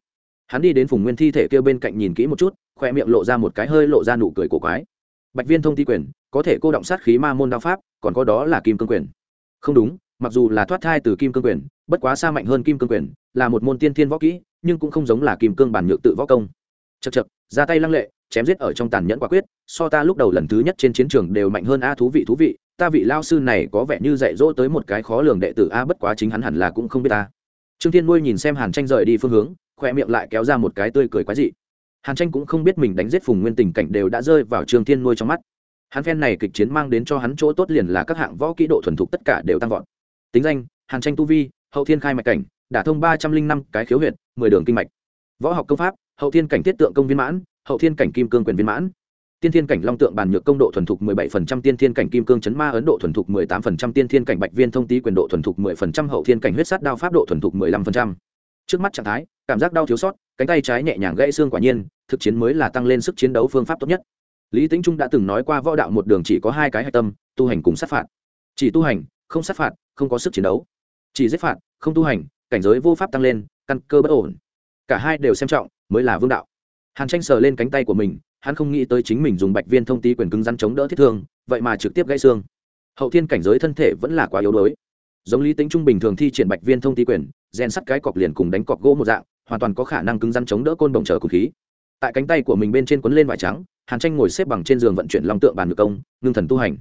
S1: hắn đi đến phùng nguyên thi thể kêu bên cạnh nhìn kỹ một chút, khoe miệng lộ ra một cái hơi lộ ra nụ cười của quái. Bạch viên thông ti quyền, có thể cô động sát khí ma môn đao pháp, còn có đó là kim cương quyền. Không đúng, mặc dù là thoát thai từ kim cương quyền, bất quá xa mạnh hơn kim cương quyền, là một môn tiên thiên võ kỹ, nhưng cũng không giống là kim cương bản nhược tự võ công. Chật chật ra tay lăng lệ, chém giết ở trong tàn nhẫn quả quyết, so ta lúc đầu lần thứ nhất trên chiến trường đều mạnh hơn a thú vị thú vị, ta vị lao sư này có vẻ như dạy dỗ tới một cái khó lường đệ tử a, bất quá chính hắn hẳn là cũng không biết ta. Trương thiên nuôi nhìn xem hàn tranh rời đi phương hướng khoe miệng lại kéo ra một cái tươi cười quái dị. Hàn tranh cũng không biết mình đánh giết phùng nguyên tình cảnh đều đã rơi vào trương thiên nuôi trong mắt. Hắn phen này kịch chiến mang đến cho hắn chỗ tốt liền là các hạng võ kỹ độ thuần thục tất cả đều tăng vọt. Tính danh hàn tranh tu vi hậu thiên khai mạch cảnh đả thông ba trăm linh năm cái khiếu huyện mười đường kinh mạch. Võ học công pháp hậu thiên cảnh thiết tượng công viên mãn hậu thiên cảnh kim cương quyền viên mãn. Tiên thiên cảnh long tượng bàn nhược công độ thuần thục 17%, tiên thiên cảnh kim cương chấn ma ấn độ thuần thục 18%, tiên thiên cảnh bạch viên thông tý quyền độ thuần thục 10%, hậu thiên cảnh huyết sát đao pháp độ thuần thục 15%. Trước mắt trạng thái, cảm giác đau thiếu sót, cánh tay trái nhẹ nhàng gãy xương quả nhiên, thực chiến mới là tăng lên sức chiến đấu phương pháp tốt nhất. Lý Tĩnh Trung đã từng nói qua võ đạo một đường chỉ có hai cái hạch tâm, tu hành cùng sát phạt. Chỉ tu hành, không sát phạt, không có sức chiến đấu. Chỉ giết phạt, không tu hành, cảnh giới vô pháp tăng lên, căn cơ bất ổn. Cả hai đều xem trọng, mới là vương đạo. Hàn Tranh sờ lên cánh tay của mình, hắn không nghĩ tới chính mình dùng bạch viên thông tí quyền cứng rắn chống đỡ thiết thương vậy mà trực tiếp gãy xương hậu thiên cảnh giới thân thể vẫn là quá yếu đuối giống lý tính trung bình thường thi triển bạch viên thông tí quyền rèn sắt cái cọc liền cùng đánh cọc gỗ một dạng hoàn toàn có khả năng cứng rắn chống đỡ côn đồng trở cùng khí. Tại cánh tay của mình bên trên quấn lên vải trắng, hàn tranh ngồi xếp bằng trên giường vận chuyển long tượng bàn nhược công, ngưng thần tu hành.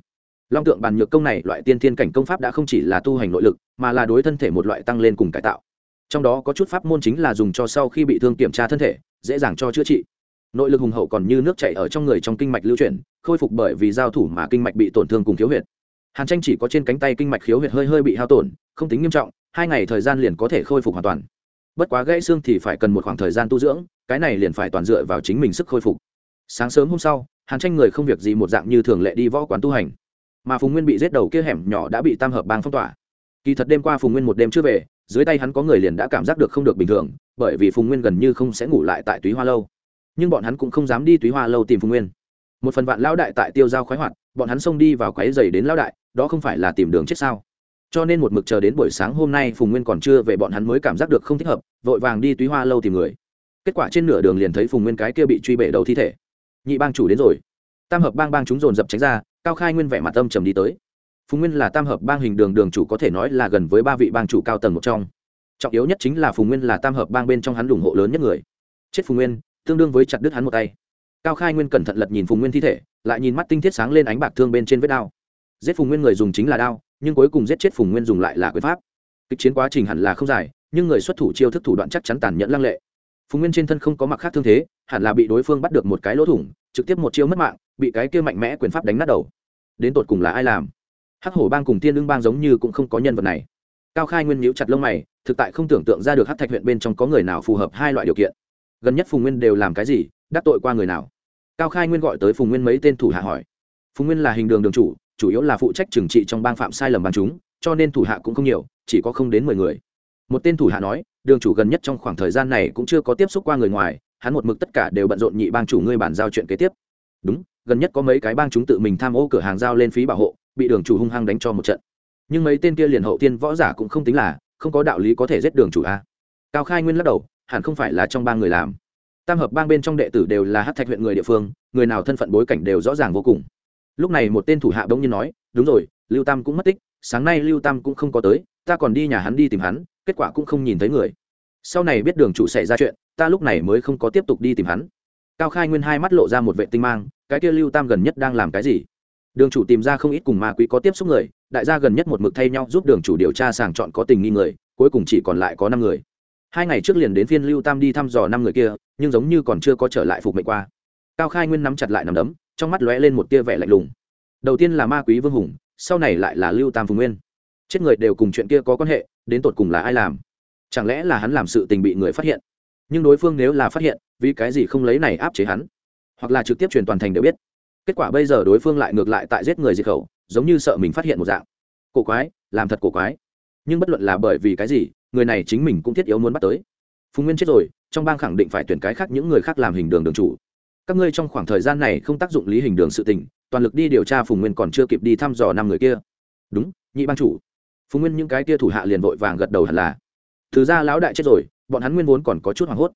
S1: Long tượng bàn nhược công này loại tiên thiên cảnh công pháp đã không chỉ là tu hành nội lực, mà là đối thân thể một loại tăng lên cùng cải tạo. Trong đó có chút pháp môn chính là dùng cho sau khi bị thương kiểm tra thân thể, dễ dàng cho chữa trị. Nội lực hùng hậu còn như nước chảy ở trong người trong kinh mạch lưu chuyển, khôi phục bởi vì giao thủ mà kinh mạch bị tổn thương cùng khiếu huyệt. Hàn tranh chỉ có trên cánh tay kinh mạch khiếu huyệt hơi hơi bị hao tổn, không tính nghiêm trọng, hai ngày thời gian liền có thể khôi phục hoàn toàn bất quá gãy xương thì phải cần một khoảng thời gian tu dưỡng, cái này liền phải toàn dựa vào chính mình sức khôi phục. Sáng sớm hôm sau, hàn tranh người không việc gì một dạng như thường lệ đi võ quán tu hành. Mà phùng nguyên bị giết đầu kia hẻm nhỏ đã bị tam hợp bang phong tỏa. Kỳ thật đêm qua phùng nguyên một đêm chưa về, dưới tay hắn có người liền đã cảm giác được không được bình thường, bởi vì phùng nguyên gần như không sẽ ngủ lại tại túy hoa lâu. Nhưng bọn hắn cũng không dám đi túy hoa lâu tìm phùng nguyên. Một phần vạn lão đại tại tiêu giao khoái hoạt, bọn hắn xông đi vào quáy dày đến lão đại, đó không phải là tìm đường chết sao? Cho nên một mực chờ đến buổi sáng hôm nay phùng nguyên còn chưa về bọn hắn mới cảm giác được không thích hợp, vội vàng đi túy hoa lâu tìm người. Kết quả trên nửa đường liền thấy phùng nguyên cái kia bị truy bể đầu thi thể. Nhị bang chủ đến rồi. Tam hợp bang bang chúng dồn dập tránh ra, cao khai nguyên vẻ mặt âm trầm đi tới. Phùng nguyên là tam hợp bang hình đường đường chủ có thể nói là gần với ba vị bang chủ cao tầng một trong. Trọng yếu nhất chính là phùng nguyên là tam hợp bang bên trong hắn ủng hộ lớn nhất người. Chết phùng nguyên, tương đương với chặt đứt hắn một tay. Cao khai nguyên cẩn thận lật nhìn phùng nguyên thi thể, lại nhìn mắt tinh thiết sáng lên ánh bạc thương bên trên vết đao. Giết phùng nguyên người dùng chính là đao nhưng cuối cùng giết chết phùng nguyên dùng lại là quyền pháp. Kịch chiến quá trình hẳn là không dài, nhưng người xuất thủ chiêu thức thủ đoạn chắc chắn tàn nhẫn lăng lệ. Phùng nguyên trên thân không có mặc khác thương thế, hẳn là bị đối phương bắt được một cái lỗ thủng, trực tiếp một chiêu mất mạng, bị cái kia mạnh mẽ quyền pháp đánh nát đầu. Đến tột cùng là ai làm? Hắc hổ bang cùng tiên lương bang giống như cũng không có nhân vật này. Cao khai nguyên nhíu chặt lông mày, thực tại không tưởng tượng ra được hắc thạch huyện bên trong có người nào phù hợp hai loại điều kiện. Gần nhất phùng nguyên đều làm cái gì, đắc tội qua người nào? Cao khai nguyên gọi tới phùng nguyên mấy tên thủ hạ hỏi. Phùng nguyên là hình đường đường chủ chủ yếu là phụ trách trừng trị trong bang phạm sai lầm bang chúng, cho nên thủ hạ cũng không nhiều, chỉ có không đến mười người. Một tên thủ hạ nói, đường chủ gần nhất trong khoảng thời gian này cũng chưa có tiếp xúc qua người ngoài, hắn một mực tất cả đều bận rộn nhị bang chủ ngươi bản giao chuyện kế tiếp. Đúng, gần nhất có mấy cái bang chúng tự mình tham ô cửa hàng giao lên phí bảo hộ, bị đường chủ hung hăng đánh cho một trận. Nhưng mấy tên kia liền hậu tiên võ giả cũng không tính là, không có đạo lý có thể giết đường chủ a. Cao khai nguyên lắc đầu, hẳn không phải là trong ba người làm. Tam hợp bang bên trong đệ tử đều là hát thạch huyện người địa phương, người nào thân phận bối cảnh đều rõ ràng vô cùng lúc này một tên thủ hạ bỗng nhiên nói, đúng rồi, lưu tam cũng mất tích, sáng nay lưu tam cũng không có tới, ta còn đi nhà hắn đi tìm hắn, kết quả cũng không nhìn thấy người. Sau này biết đường chủ xảy ra chuyện, ta lúc này mới không có tiếp tục đi tìm hắn. Cao khai nguyên hai mắt lộ ra một vệ tinh mang, cái kia lưu tam gần nhất đang làm cái gì? Đường chủ tìm ra không ít cùng ma quý có tiếp xúc người, đại gia gần nhất một mực thay nhau giúp đường chủ điều tra sàng chọn có tình nghi người, cuối cùng chỉ còn lại có năm người. Hai ngày trước liền đến phiên lưu tam đi thăm dò năm người kia, nhưng giống như còn chưa có trở lại phục mệnh qua. Cao khai nguyên nắm chặt lại nằm đấm trong mắt lóe lên một tia vẻ lạnh lùng. Đầu tiên là ma quý vương hùng, sau này lại là lưu tam phùng nguyên. Chết người đều cùng chuyện kia có quan hệ, đến tột cùng là ai làm? Chẳng lẽ là hắn làm sự tình bị người phát hiện? Nhưng đối phương nếu là phát hiện, vì cái gì không lấy này áp chế hắn? Hoặc là trực tiếp truyền toàn thành đều biết. Kết quả bây giờ đối phương lại ngược lại tại giết người diệt khẩu, giống như sợ mình phát hiện một dạng. Cổ quái, làm thật cổ quái. Nhưng bất luận là bởi vì cái gì, người này chính mình cũng thiết yếu muốn bắt tới. Phùng nguyên chết rồi, trong bang khẳng định phải tuyển cái khác những người khác làm hình đường đường chủ các ngươi trong khoảng thời gian này không tác dụng lý hình đường sự tình, toàn lực đi điều tra phùng nguyên còn chưa kịp đi thăm dò năm người kia. Đúng, nhị bang chủ. Phùng nguyên những cái kia thủ hạ liền vội vàng gật đầu hẳn là. Thứ ra lão đại chết rồi, bọn hắn nguyên vốn còn có chút hoảng hốt.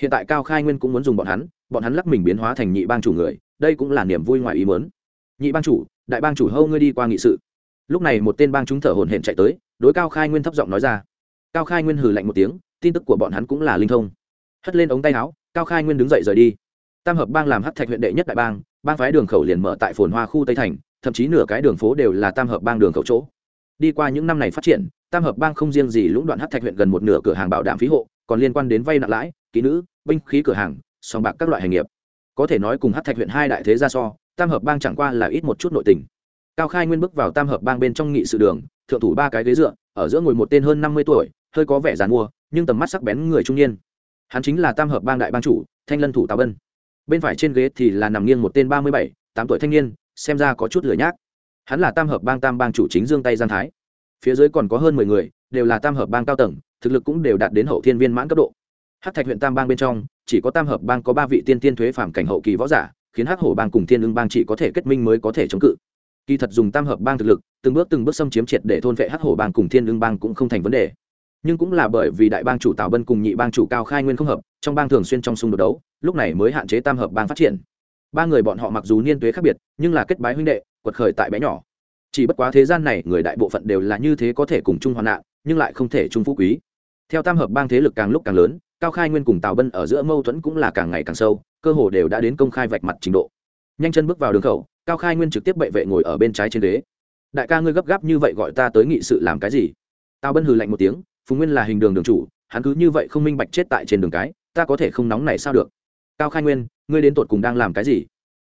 S1: Hiện tại cao khai nguyên cũng muốn dùng bọn hắn bọn hắn lắc mình biến hóa thành nhị bang chủ người, đây cũng là niềm vui ngoài ý mớn nhị bang chủ, đại bang chủ hâu ngươi đi qua nghị sự. Lúc này một tên bang chúng thở hồn hển chạy tới, đối cao khai nguyên thấp giọng nói ra. Cao khai nguyên hừ lạnh một tiếng, tin tức của bọn hắn cũng là linh thông. Hất lên ống tay áo, cao khai nguyên đứng dậy rời đi tam hợp bang làm hát thạch huyện đệ nhất đại bang bang phái đường khẩu liền mở tại phồn hoa khu tây thành, thậm chí nửa cái đường phố đều là tam hợp bang đường khẩu chỗ. Đi qua những năm này phát triển, tam hợp bang không riêng gì lũng đoạn hát thạch huyện gần một nửa cửa hàng bảo đảm phí hộ, còn liên quan đến vay nặng lãi kỹ nữ, binh khí cửa hàng, sòng bạc các loại hành nghiệp. Có thể nói cùng hát thạch huyện hai đại thế gia so, tam hợp bang chẳng qua là ít một chút nội tình. Cao khai nguyên bước vào tam hợp bang bên trong nghị sự đường, thượng thủ ba cái ghế dựa, ở giữa ngồi một tên hơn năm mươi tuổi, hơi có vẻ dàn mua, nhưng tầm mắt sắc bén người trung niên. Hắn chính là tam hợp bang đại bang chủ, thanh lân thủ tào bân bên phải trên ghế thì là nằm nghiêng một tên ba mươi bảy, tám tuổi thanh niên, xem ra có chút lửa nhác. Hắn là tam hợp bang tam bang chủ chính dương tây giang thái. Phía dưới còn có hơn mười người, đều là tam hợp bang cao tầng, thực lực cũng đều đạt đến hậu thiên viên mãn cấp độ. Hát thạch huyện tam bang bên trong, chỉ có tam hợp bang có ba vị tiên tiên thuế phạm cảnh hậu kỳ võ giả, khiến hắc hổ bang cùng thiên ưng bang chỉ có thể kết minh mới có thể chống cự. Kỳ thật dùng tam hợp bang thực lực, từng bước từng bước xâm chiếm triệt để thôn vệ hắc hổ bang cùng thiên ưng bang cũng không thành vấn đề. Nhưng cũng là bởi vì đại bang chủ tào bân cùng nhị bang chủ cao khai nguyên không hợp, trong bang thường xuyên trong xung đột đấu lúc này mới hạn chế tam hợp bang phát triển. Ba người bọn họ mặc dù niên tuế khác biệt, nhưng là kết bái huynh đệ, quật khởi tại bé nhỏ. Chỉ bất quá thế gian này người đại bộ phận đều là như thế có thể cùng chung hoạn nạn, nhưng lại không thể chung phú quý. Theo tam hợp bang thế lực càng lúc càng lớn, cao khai nguyên cùng tào bân ở giữa mâu thuẫn cũng là càng ngày càng sâu, cơ hồ đều đã đến công khai vạch mặt trình độ. Nhanh chân bước vào đường khẩu, cao khai nguyên trực tiếp bệ vệ ngồi ở bên trái trên ghế. Đại ca ngươi gấp gáp như vậy gọi ta tới nghị sự làm cái gì? Tào bân hừ lạnh một tiếng, phùng nguyên là hình đường đường chủ, hắn cứ như vậy không minh bạch chết tại trên đường cái, ta có thể không nóng này sao được? Cao khai nguyên, ngươi đến tột cùng đang làm cái gì?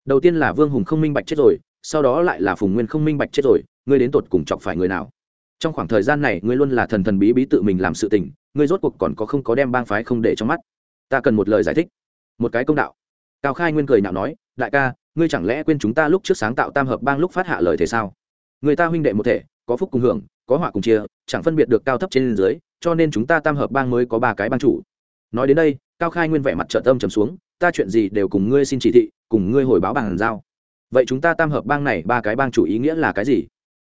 S1: Đầu tiên là vương hùng không minh bạch chết rồi, sau đó lại là phùng nguyên không minh bạch chết rồi, ngươi đến tột cùng chọc phải người nào? Trong khoảng thời gian này, ngươi luôn là thần thần bí bí tự mình làm sự tình, ngươi rốt cuộc còn có không có đem bang phái không để trong mắt? Ta cần một lời giải thích. Một cái công đạo. Cao khai nguyên cười nhạo nói, đại ca, ngươi chẳng lẽ quên chúng ta lúc trước sáng tạo tam hợp bang lúc phát hạ lời thế sao? Người ta huynh đệ một thể, có phúc cùng hưởng, có họa cùng chia, chẳng phân biệt được cao thấp trên dưới, cho nên chúng ta tam hợp bang mới có ba cái bang chủ. Nói đến đây, cao khai nguyên vẻ mặt trợ tâm trầm xuống ta chuyện gì đều cùng ngươi xin chỉ thị, cùng ngươi hồi báo bằng giao. Vậy chúng ta tam hợp bang này ba cái bang chủ ý nghĩa là cái gì?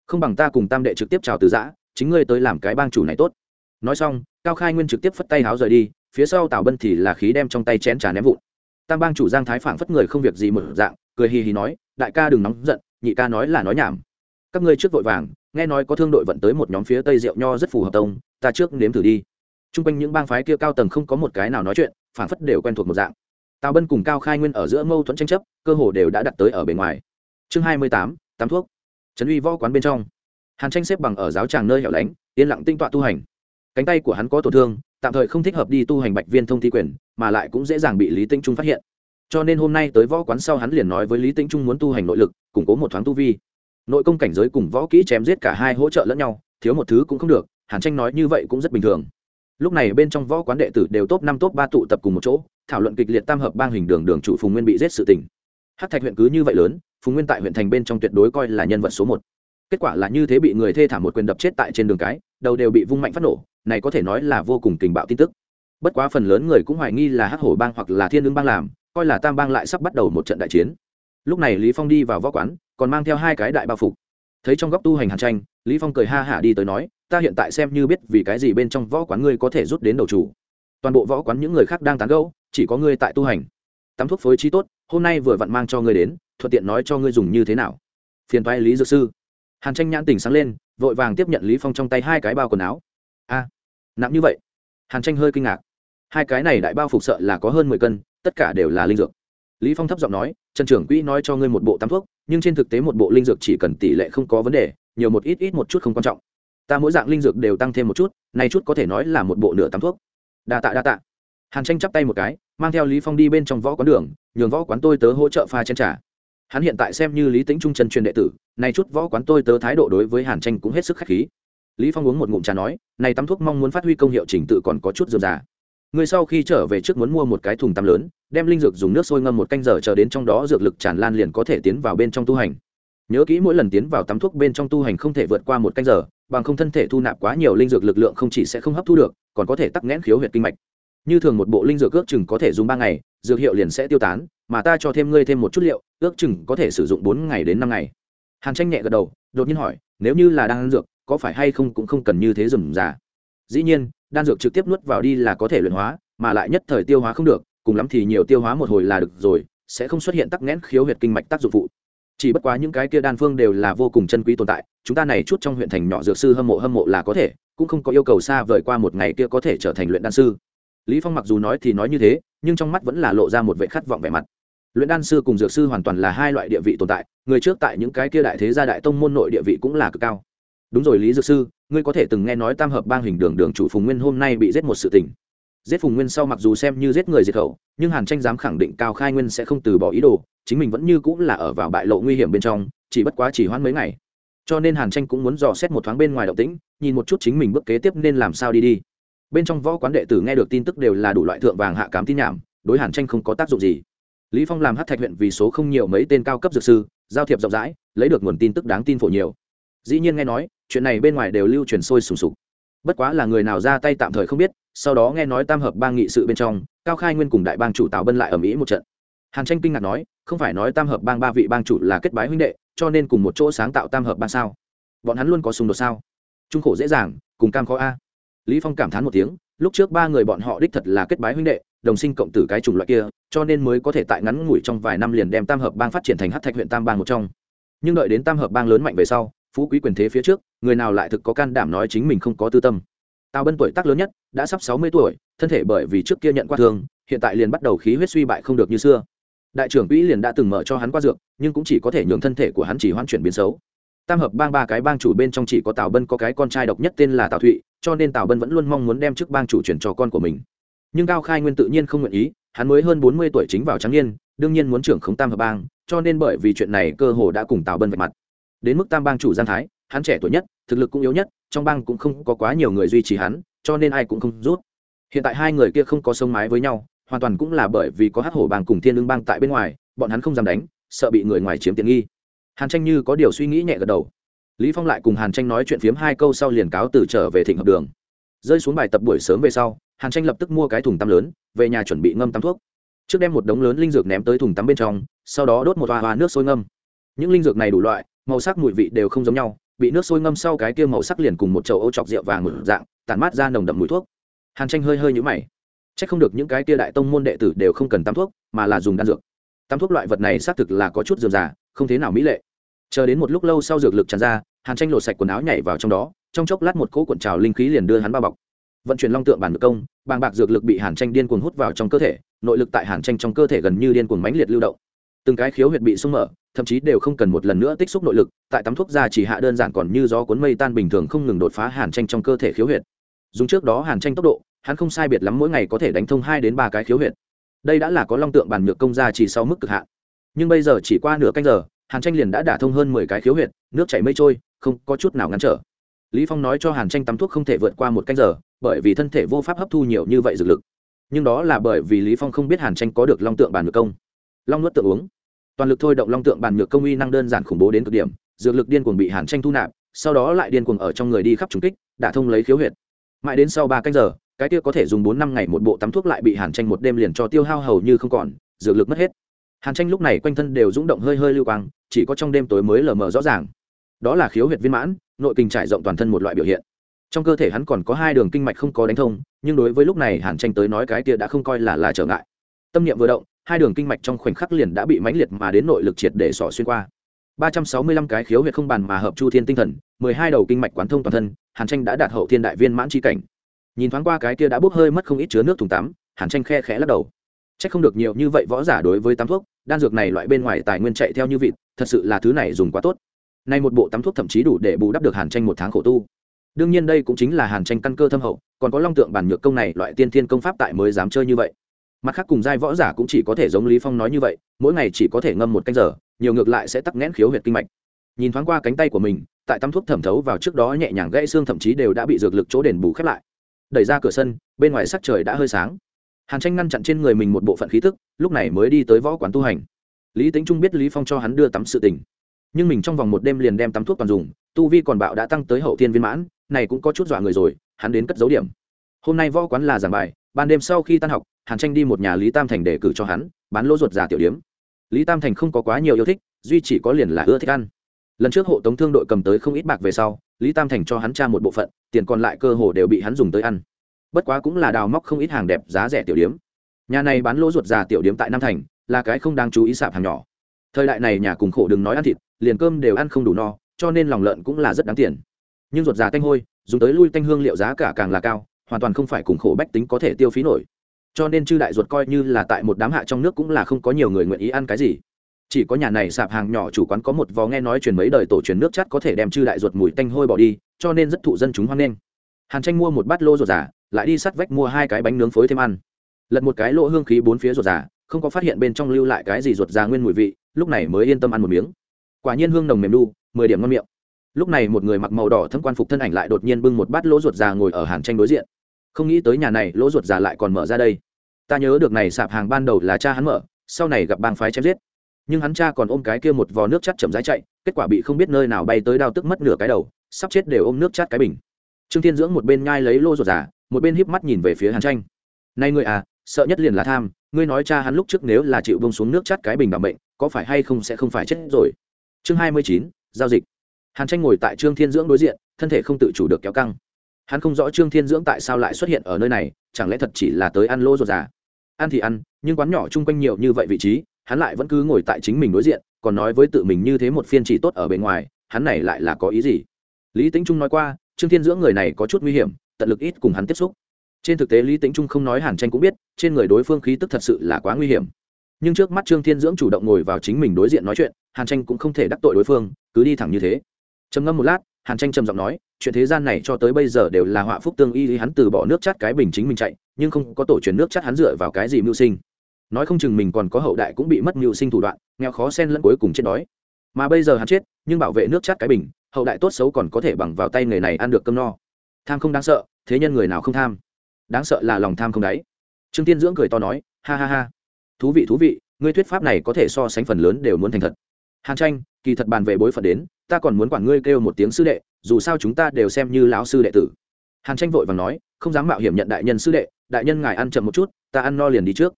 S1: Không bằng ta cùng tam đệ trực tiếp chào từ giã, chính ngươi tới làm cái bang chủ này tốt. Nói xong, cao khai nguyên trực tiếp phất tay háo rời đi, phía sau tào bân thì là khí đem trong tay chén trà ném vụn. Tam bang chủ giang thái phảng phất người không việc gì một dạng, cười hì hì nói, đại ca đừng nóng giận, nhị ca nói là nói nhảm. Các ngươi trước vội vàng, nghe nói có thương đội vận tới một nhóm phía tây rượu nho rất phù hợp tông, ta trước nếm thử đi. T r u n g quanh những bang phái kia cao tầng không có một cái nào nói chuyện, phảng phất đều quen thuộc một dạng tào bân cùng cao khai nguyên ở giữa mâu thuẫn tranh chấp, cơ hồ đều đã đặt tới ở bề ngoài. Chương hai mươi tám tám thuốc. Trấn uy võ quán bên trong. Hàn tranh xếp bằng ở giáo tràng nơi hẻo lánh, yên lặng tinh tọa tu hành. Cánh tay của hắn có tổn thương, tạm thời không thích hợp đi tu hành bạch viên thông thi quyền, mà lại cũng dễ dàng bị lý Tinh trung phát hiện. Cho nên hôm nay tới võ quán sau hắn liền nói với lý Tinh trung muốn tu hành nội lực, củng cố một thoáng tu vi. Nội công cảnh giới cùng võ kỹ chém giết cả hai hỗ trợ lẫn nhau, thiếu một thứ cũng không được, hàn tranh nói như vậy cũng rất bình thường lúc này bên trong võ quán đệ tử đều top năm top ba tụ tập cùng một chỗ, thảo luận kịch liệt tam hợp bang hình đường đường chủ phùng nguyên bị giết sự tình. Hát thạch huyện cứ như vậy lớn, phùng nguyên tại huyện thành bên trong tuyệt đối coi là nhân vật số một. Kết quả là như thế bị người thê thảm một quyền đập chết tại trên đường cái, đầu đều bị vung mạnh phát nổ, này có thể nói là vô cùng tình bạo tin tức. Bất quá phần lớn người cũng hoài nghi là hắc hổ bang hoặc là thiên ứng bang làm, coi là tam bang lại sắp bắt đầu một trận đại chiến. Lúc này lý phong đi vào võ quán, còn mang theo hai cái đại bao phục. Thấy trong góc tu hành hàn tranh, lý phong cười ha hả đi tới nói ta hiện tại xem như biết vì cái gì bên trong võ quán ngươi có thể rút đến đầu chủ. Toàn bộ võ quán những người khác đang tán gẫu, chỉ có ngươi tại tu hành. Tắm thuốc phối trí tốt, hôm nay vừa vặn mang cho ngươi đến, thuận tiện nói cho ngươi dùng như thế nào. Phiền toái lý dược sư. Hàn tranh nhãn tỉnh sáng lên, vội vàng tiếp nhận lý phong trong tay hai cái bao quần áo. A, nặng như vậy? Hàn tranh hơi kinh ngạc. Hai cái này đại bao phục sợ là có hơn mười cân, tất cả đều là linh dược. Lý phong thấp giọng nói, trần trưởng quỹ nói cho ngươi một bộ tắm thuốc, nhưng trên thực tế một bộ linh dược chỉ cần tỷ lệ không có vấn đề, nhiều một ít ít một chút không quan trọng ta mỗi dạng linh dược đều tăng thêm một chút, nay chút có thể nói là một bộ nửa tắm thuốc. Đa tạ đa tạ. Hàn tranh chắp tay một cái, mang theo lý phong đi bên trong võ quán đường, nhường võ quán tôi tớ hỗ trợ pha chén trà. Hắn hiện tại xem như lý tính trung chân truyền đệ tử, nay chút võ quán tôi tớ thái độ đối với hàn tranh cũng hết sức khách khí. Lý phong uống một ngụm trà nói, này tắm thuốc mong muốn phát huy công hiệu trình tự còn có chút dườm già. Người sau khi trở về trước muốn mua một cái thùng tắm lớn, đem linh dược dùng nước sôi ngâm một canh giờ chờ đến trong đó dược lực tràn lan liền có thể tiến vào bên trong tu hành. Nhớ kỹ mỗi lần tiến vào tắm thuốc bên trong tu hành không thể vượt qua một canh giờ bằng không thân thể thu nạp quá nhiều linh dược lực lượng không chỉ sẽ không hấp thu được, còn có thể tắc nghẽn khiếu huyệt kinh mạch. Như thường một bộ linh dược ước chừng có thể dùng ba ngày, dược hiệu liền sẽ tiêu tán, mà ta cho thêm ngươi thêm một chút liệu, ước chừng có thể sử dụng bốn ngày đến năm ngày. Hàn tranh nhẹ gật đầu, đột nhiên hỏi, nếu như là đan dược, có phải hay không cũng không cần như thế rườm rà. dĩ nhiên, đan dược trực tiếp nuốt vào đi là có thể luyện hóa, mà lại nhất thời tiêu hóa không được, cùng lắm thì nhiều tiêu hóa một hồi là được rồi, sẽ không xuất hiện tắc nghẽn khiếu huyệt kinh mạch tác dụng phụ chỉ bất quá những cái kia đan phương đều là vô cùng chân quý tồn tại, chúng ta này chút trong huyện thành nhỏ dược sư hâm mộ hâm mộ là có thể, cũng không có yêu cầu xa vời qua một ngày kia có thể trở thành luyện đan sư. Lý phong mặc dù nói thì nói như thế, nhưng trong mắt vẫn là lộ ra một vẻ khát vọng vẻ mặt. Luyện đan sư cùng dược sư hoàn toàn là hai loại địa vị tồn tại, người trước tại những cái kia đại thế gia đại tông môn nội địa vị cũng là cực cao. Đúng rồi lý dược sư, ngươi có thể từng nghe nói tam hợp bang hình đường đường chủ phùng nguyên hôm nay bị giết một sự tình giết phùng nguyên sau mặc dù xem như giết người diệt khẩu, nhưng hàn tranh dám khẳng định cao khai nguyên sẽ không từ bỏ ý đồ, chính mình vẫn như cũng là ở vào bại lộ nguy hiểm bên trong, chỉ bất quá chỉ hoãn mấy ngày. Cho nên hàn tranh cũng muốn dò xét một thoáng bên ngoài động tĩnh, nhìn một chút chính mình bước kế tiếp nên làm sao đi đi. Bên trong võ quán đệ tử nghe được tin tức đều là đủ loại thượng vàng hạ cám tin nhảm, đối hàn tranh không có tác dụng gì. Lý phong làm hát thạch huyện vì số không nhiều mấy tên cao cấp dược sư, giao thiệp rộng rãi, lấy được nguồn tin tức đáng tin phổ nhiều. Dĩ nhiên nghe nói, chuyện này bên ngoài đều lưu truyền sôi sùng sục bất quá là người nào ra tay tạm thời không biết, sau đó nghe nói tam hợp bang nghị sự bên trong, cao khai nguyên cùng đại bang chủ tào bân lại ở mỹ một trận. Hàn tranh kinh ngạc nói, không phải nói tam hợp bang ba vị bang chủ là kết bái huynh đệ, cho nên cùng một chỗ sáng tạo tam hợp bang sao? Bọn hắn luôn có xung đột sao? Trung khổ dễ dàng, cùng cam khó a. Lý phong cảm thán một tiếng, lúc trước ba người bọn họ đích thật là kết bái huynh đệ, đồng sinh cộng tử cái chủng loại kia, cho nên mới có thể tại ngắn ngủi trong vài năm liền đem tam hợp bang phát triển thành hát thạch huyện tam bang một trong. Nhưng đợi đến tam hợp bang lớn mạnh về sau phú quý quyền thế phía trước, người nào lại thực có can đảm nói chính mình không có tư tâm. Tào bân tuổi tác lớn nhất, đã sắp sáu mươi tuổi, thân thể bởi vì trước kia nhận qua thương, hiện tại liền bắt đầu khí huyết suy bại không được như xưa. Đại trưởng quỹ liền đã từng mở cho hắn qua dược, nhưng cũng chỉ có thể nhường thân thể của hắn chỉ hoan chuyển biến xấu. Tam hợp bang ba cái bang chủ bên trong chỉ có tào bân có cái con trai độc nhất tên là tào thụy, cho nên tào bân vẫn luôn mong muốn đem chức bang chủ chuyển cho con của mình. Nhưng cao khai nguyên tự nhiên không nguyện ý, hắn mới hơn bốn mươi tuổi chính vào trắng niên, đương nhiên muốn trưởng khống tam hợp bang, cho nên bởi vì chuyện này cơ hồ đã cùng tào bân vạch mặt đến mức tam bang chủ giang thái, hắn trẻ tuổi nhất, thực lực cũng yếu nhất, trong bang cũng không có quá nhiều người duy trì hắn, cho nên ai cũng không rút. Hiện tại hai người kia không có sông mái với nhau, hoàn toàn cũng là bởi vì có hát hổ bang cùng thiên lương bang tại bên ngoài, bọn hắn không dám đánh, sợ bị người ngoài chiếm tiện nghi. Hàn tranh như có điều suy nghĩ nhẹ gật đầu. Lý phong lại cùng hàn tranh nói chuyện phiếm hai câu sau liền cáo từ trở về thịnh hợp đường. Rơi xuống bài tập buổi sớm về sau, hàn tranh lập tức mua cái thùng tắm lớn, về nhà chuẩn bị ngâm tắm thuốc. Trước đem một đống lớn linh dược ném tới thùng tắm bên trong, sau đó đốt một hoa hoa nước sôi ngâm. Những linh dược này đủ loại màu sắc mùi vị đều không giống nhau, bị nước sôi ngâm sau cái kia màu sắc liền cùng một chậu ô chọc rượu vàng một dạng tàn mát ra nồng đậm mùi thuốc. Hàn tranh hơi hơi nhũ mày. C h ắ c không được những cái kia đại tông môn đệ tử đều không cần tắm thuốc, mà là dùng đan dược. Tắm thuốc loại vật này xác thực là có chút dườm già, không thế nào mỹ lệ. Chờ đến một lúc lâu sau dược lực tràn ra, hàn tranh lột sạch quần áo nhảy vào trong đó, trong chốc lát một cỗ cuộn trào linh khí liền đưa hắn bao bọc. Vận chuyển long tượng bản ngược công, bàng bạc dược lực bị hàn tranh điên cuồng hút vào trong cơ thể, nội lực tại hàn tranh trong cơ thể gần như điên cuồng mãnh liệt lưu động. Từng cái khiếu huyệt bị sung mở thậm chí đều không cần một lần nữa tích xúc nội lực, tại tắm thuốc ra chỉ hạ đơn giản còn như gió cuốn mây tan bình thường không ngừng đột phá hàn tranh trong cơ thể khiếu huyệt. Dùng trước đó hàn tranh tốc độ, hắn không sai biệt lắm mỗi ngày có thể đánh thông hai đến ba cái khiếu huyệt. Đây đã là có long tượng bàn nhược công ra chỉ sau mức cực hạn. Nhưng bây giờ chỉ qua nửa canh giờ, hàn tranh liền đã đả thông hơn mười cái khiếu huyệt, nước chảy mây trôi, không có chút nào ngăn trở. Lý phong nói cho hàn tranh tắm thuốc không thể vượt qua một canh giờ, bởi vì thân thể vô pháp hấp thu nhiều như vậy dược lực. Nhưng đó là bởi vì lý phong không biết hàn tranh có được long tượng bàn nhược công. Long nuốt tự uống toàn lực thôi động long tượng bản nhược công uy năng đơn giản khủng bố đến cực điểm, dược lực điên cuồng bị hàn tranh thu nạp, sau đó lại điên cuồng ở trong người đi khắp trùng kích, đã thông lấy khiếu huyệt. Mãi đến sau ba canh giờ, cái kia có thể dùng bốn năm ngày một bộ tắm thuốc lại bị hàn tranh một đêm liền cho tiêu hao hầu như không còn, dược lực mất hết. Hàn tranh lúc này quanh thân đều rung động hơi hơi lưu quang, chỉ có trong đêm tối mới lờ mờ rõ ràng. Đó là khiếu huyệt viên mãn, nội kinh trải rộng toàn thân một loại biểu hiện. Trong cơ thể hắn còn có hai đường kinh mạch không có đánh thông, nhưng đối với lúc này hàn tranh tới nói cái kia đã không coi là là trở ngại. Tâm niệm vừa động hai đường kinh mạch trong khoảnh khắc liền đã bị mãnh liệt mà đến nội lực triệt để sỏ xuyên qua. Ba trăm sáu mươi lăm cái khiếu huyệt không bàn mà hợp chu thiên tinh thần, mười hai đầu kinh mạch quán thông toàn thân, hàn tranh đã đạt hậu thiên đại viên mãn chi cảnh. Nhìn thoáng qua cái kia đã bốc hơi mất không ít chứa nước thùng tắm, hàn tranh khe khẽ lắc đầu. Chắc không được nhiều như vậy võ giả đối với tắm thuốc, đan dược này loại bên ngoài tài nguyên chạy theo như vịt, thật sự là thứ này dùng quá tốt. Nay một bộ tắm thuốc thậm chí đủ để bù đắp được hàn tranh một tháng khổ tu. Đương nhiên đây cũng chính là hàn tranh căn cơ thâm hậu, còn có long tượng bản nhược công này loại tiên thiên công pháp tại mới dám chơi như vậy mặt khác cùng giai võ giả cũng chỉ có thể giống lý phong nói như vậy, mỗi ngày chỉ có thể ngâm một canh giờ, nhiều ngược lại sẽ tắc nghẽn khiếu huyệt kinh mạch. Nhìn thoáng qua cánh tay của mình, tại tắm thuốc thẩm thấu vào trước đó nhẹ nhàng gãy xương thậm chí đều đã bị dược lực chỗ đền bù khép lại. Đẩy ra cửa sân, bên ngoài sắc trời đã hơi sáng. Hàn tranh ngăn chặn trên người mình một bộ phận khí tức, lúc này mới đi tới võ quán tu hành. Lý tính trung biết lý phong cho hắn đưa tắm sự tình. Nhưng mình trong vòng một đêm liền đem tắm thuốc toàn dùng, tu vi còn bạo đã tăng tới hậu thiên viên mãn, này cũng có chút dọa người rồi, hắn đến cất dấu điểm. Hôm nay võ quán là giảng bài ban đêm sau khi tan học, hàn tranh đi một nhà lý tam thành để cử cho hắn, bán lỗ ruột già tiểu điếm. Lý tam thành không có quá nhiều yêu thích, duy chỉ có liền là ưa thích ăn. Lần trước hộ tống thương đội cầm tới không ít bạc về sau, lý tam thành cho hắn tra một bộ phận, tiền còn lại cơ hồ đều bị hắn dùng tới ăn. Bất quá cũng là đào móc không ít hàng đẹp giá rẻ tiểu điếm. Nhà này bán lỗ ruột già tiểu điếm tại nam thành, là cái không đáng chú ý sạp hàng nhỏ. Thời đại này nhà cùng khổ đừng nói ăn thịt, liền cơm đều ăn không đủ no, cho nên lòng lợn cũng là rất đáng tiền. Nhưng ruột già tanh hôi, dùng tới lui tanh hương liệu giá cả càng là cao hoàn toàn không phải cùng khổ bách tính có thể tiêu phí nổi. Cho nên chư đại ruột coi như là tại một đám hạ trong nước cũng là không có nhiều người nguyện ý ăn cái gì. Chỉ có nhà này sạp hàng nhỏ chủ quán có một vò nghe nói truyền mấy đời tổ truyền nước chát có thể đem chư đại ruột mùi tanh hôi bỏ đi, cho nên rất thụ dân chúng hoan nghênh. Hàn tranh mua một bát lô ruột giả lại đi sắt vách mua hai cái bánh nướng phối thêm ăn. Lật một cái lỗ hương khí bốn phía ruột giả không có phát hiện bên trong lưu lại cái gì ruột già nguyên mùi vị, lúc này mới yên tâm ăn một miếng. Quả nhiên hương nồng mềm đu mười điểm ngon miệng. Lúc này một người mặc màu đỏ thâm quan phục thân ảnh lại đột nhiên bưng một bát lỗ ruột già ngồi ở hàn tranh đối diện không nghĩ tới nhà này lỗ ruột già lại còn mở ra đây. Ta nhớ được này sạp hàng ban đầu là cha hắn mở, sau này gặp bang phái chém giết. Nhưng hắn cha còn ôm cái kia một vò nước chắt chậm rãi chạy, kết quả bị không biết nơi nào bay tới đau tức mất nửa cái đầu, sắp chết đều ôm nước chát cái bình. Trương thiên dưỡng một bên nhai lấy lô ruột già, một bên híp mắt nhìn về phía hàn tranh. Nay ngươi à sợ nhất liền là tham, ngươi nói cha hắn lúc trước nếu là chịu bông xuống nước chát cái bình bằng bệnh có phải hay không sẽ không phải chết rồi? Chương hai mươi chín, giao dịch. Hàn tranh ngồi tại trương thiên dưỡng đối diện, thân thể không tự chủ được kéo căng hắn không rõ trương thiên dưỡng tại sao lại xuất hiện ở nơi này, chẳng lẽ thật chỉ là tới ăn lô ruột già? Ăn thì ăn, nhưng quán nhỏ chung quanh nhiều như vậy vị trí, hắn lại vẫn cứ ngồi tại chính mình đối diện, còn nói với tự mình như thế một phiên chỉ tốt ở bên ngoài, hắn này lại là có ý gì? Lý tính trung nói qua, trương thiên dưỡng người này có chút nguy hiểm, tận lực ít cùng hắn tiếp xúc. Trên thực tế lý tính trung không nói hàn tranh cũng biết, trên người đối phương khí tức thật sự là quá nguy hiểm. Nhưng trước mắt trương thiên dưỡng chủ động ngồi vào chính mình đối diện nói chuyện, hàn tranh cũng không thể đắc tội đối phương, cứ đi thẳng như thế. Trầm ngâm một lát hàn tranh trầm giọng nói, chuyện thế gian này cho tới bây giờ đều là họa phúc tương y, hắn từ bỏ nước chát cái bình chính mình chạy, nhưng không có tổ truyền nước chát hắn dựa vào cái gì mưu sinh. Nói không chừng mình còn có hậu đại cũng bị mất mưu sinh thủ đoạn, nghèo khó xen lẫn cuối cùng chết đói. Mà bây giờ hắn chết, nhưng bảo vệ nước chát cái bình, hậu đại tốt xấu còn có thể bằng vào tay người này ăn được cơm no. Tham không đáng sợ, thế nhân người nào không tham? Đáng sợ là lòng tham không đáy. Trương tiên dưỡng cười to nói, ha ha ha. Thú vị thú vị, ngươi thuyết pháp này có thể so sánh phần lớn đều muốn thành thật hàn tranh, kỳ thật bàn về bối phận đến, ta còn muốn quản ngươi kêu một tiếng sư đệ, dù sao chúng ta đều xem như lão sư đệ tử. Hàn tranh vội và nói, không dám mạo hiểm nhận đại nhân sư đệ, đại nhân ngài ăn chậm một chút, ta ăn no liền đi trước.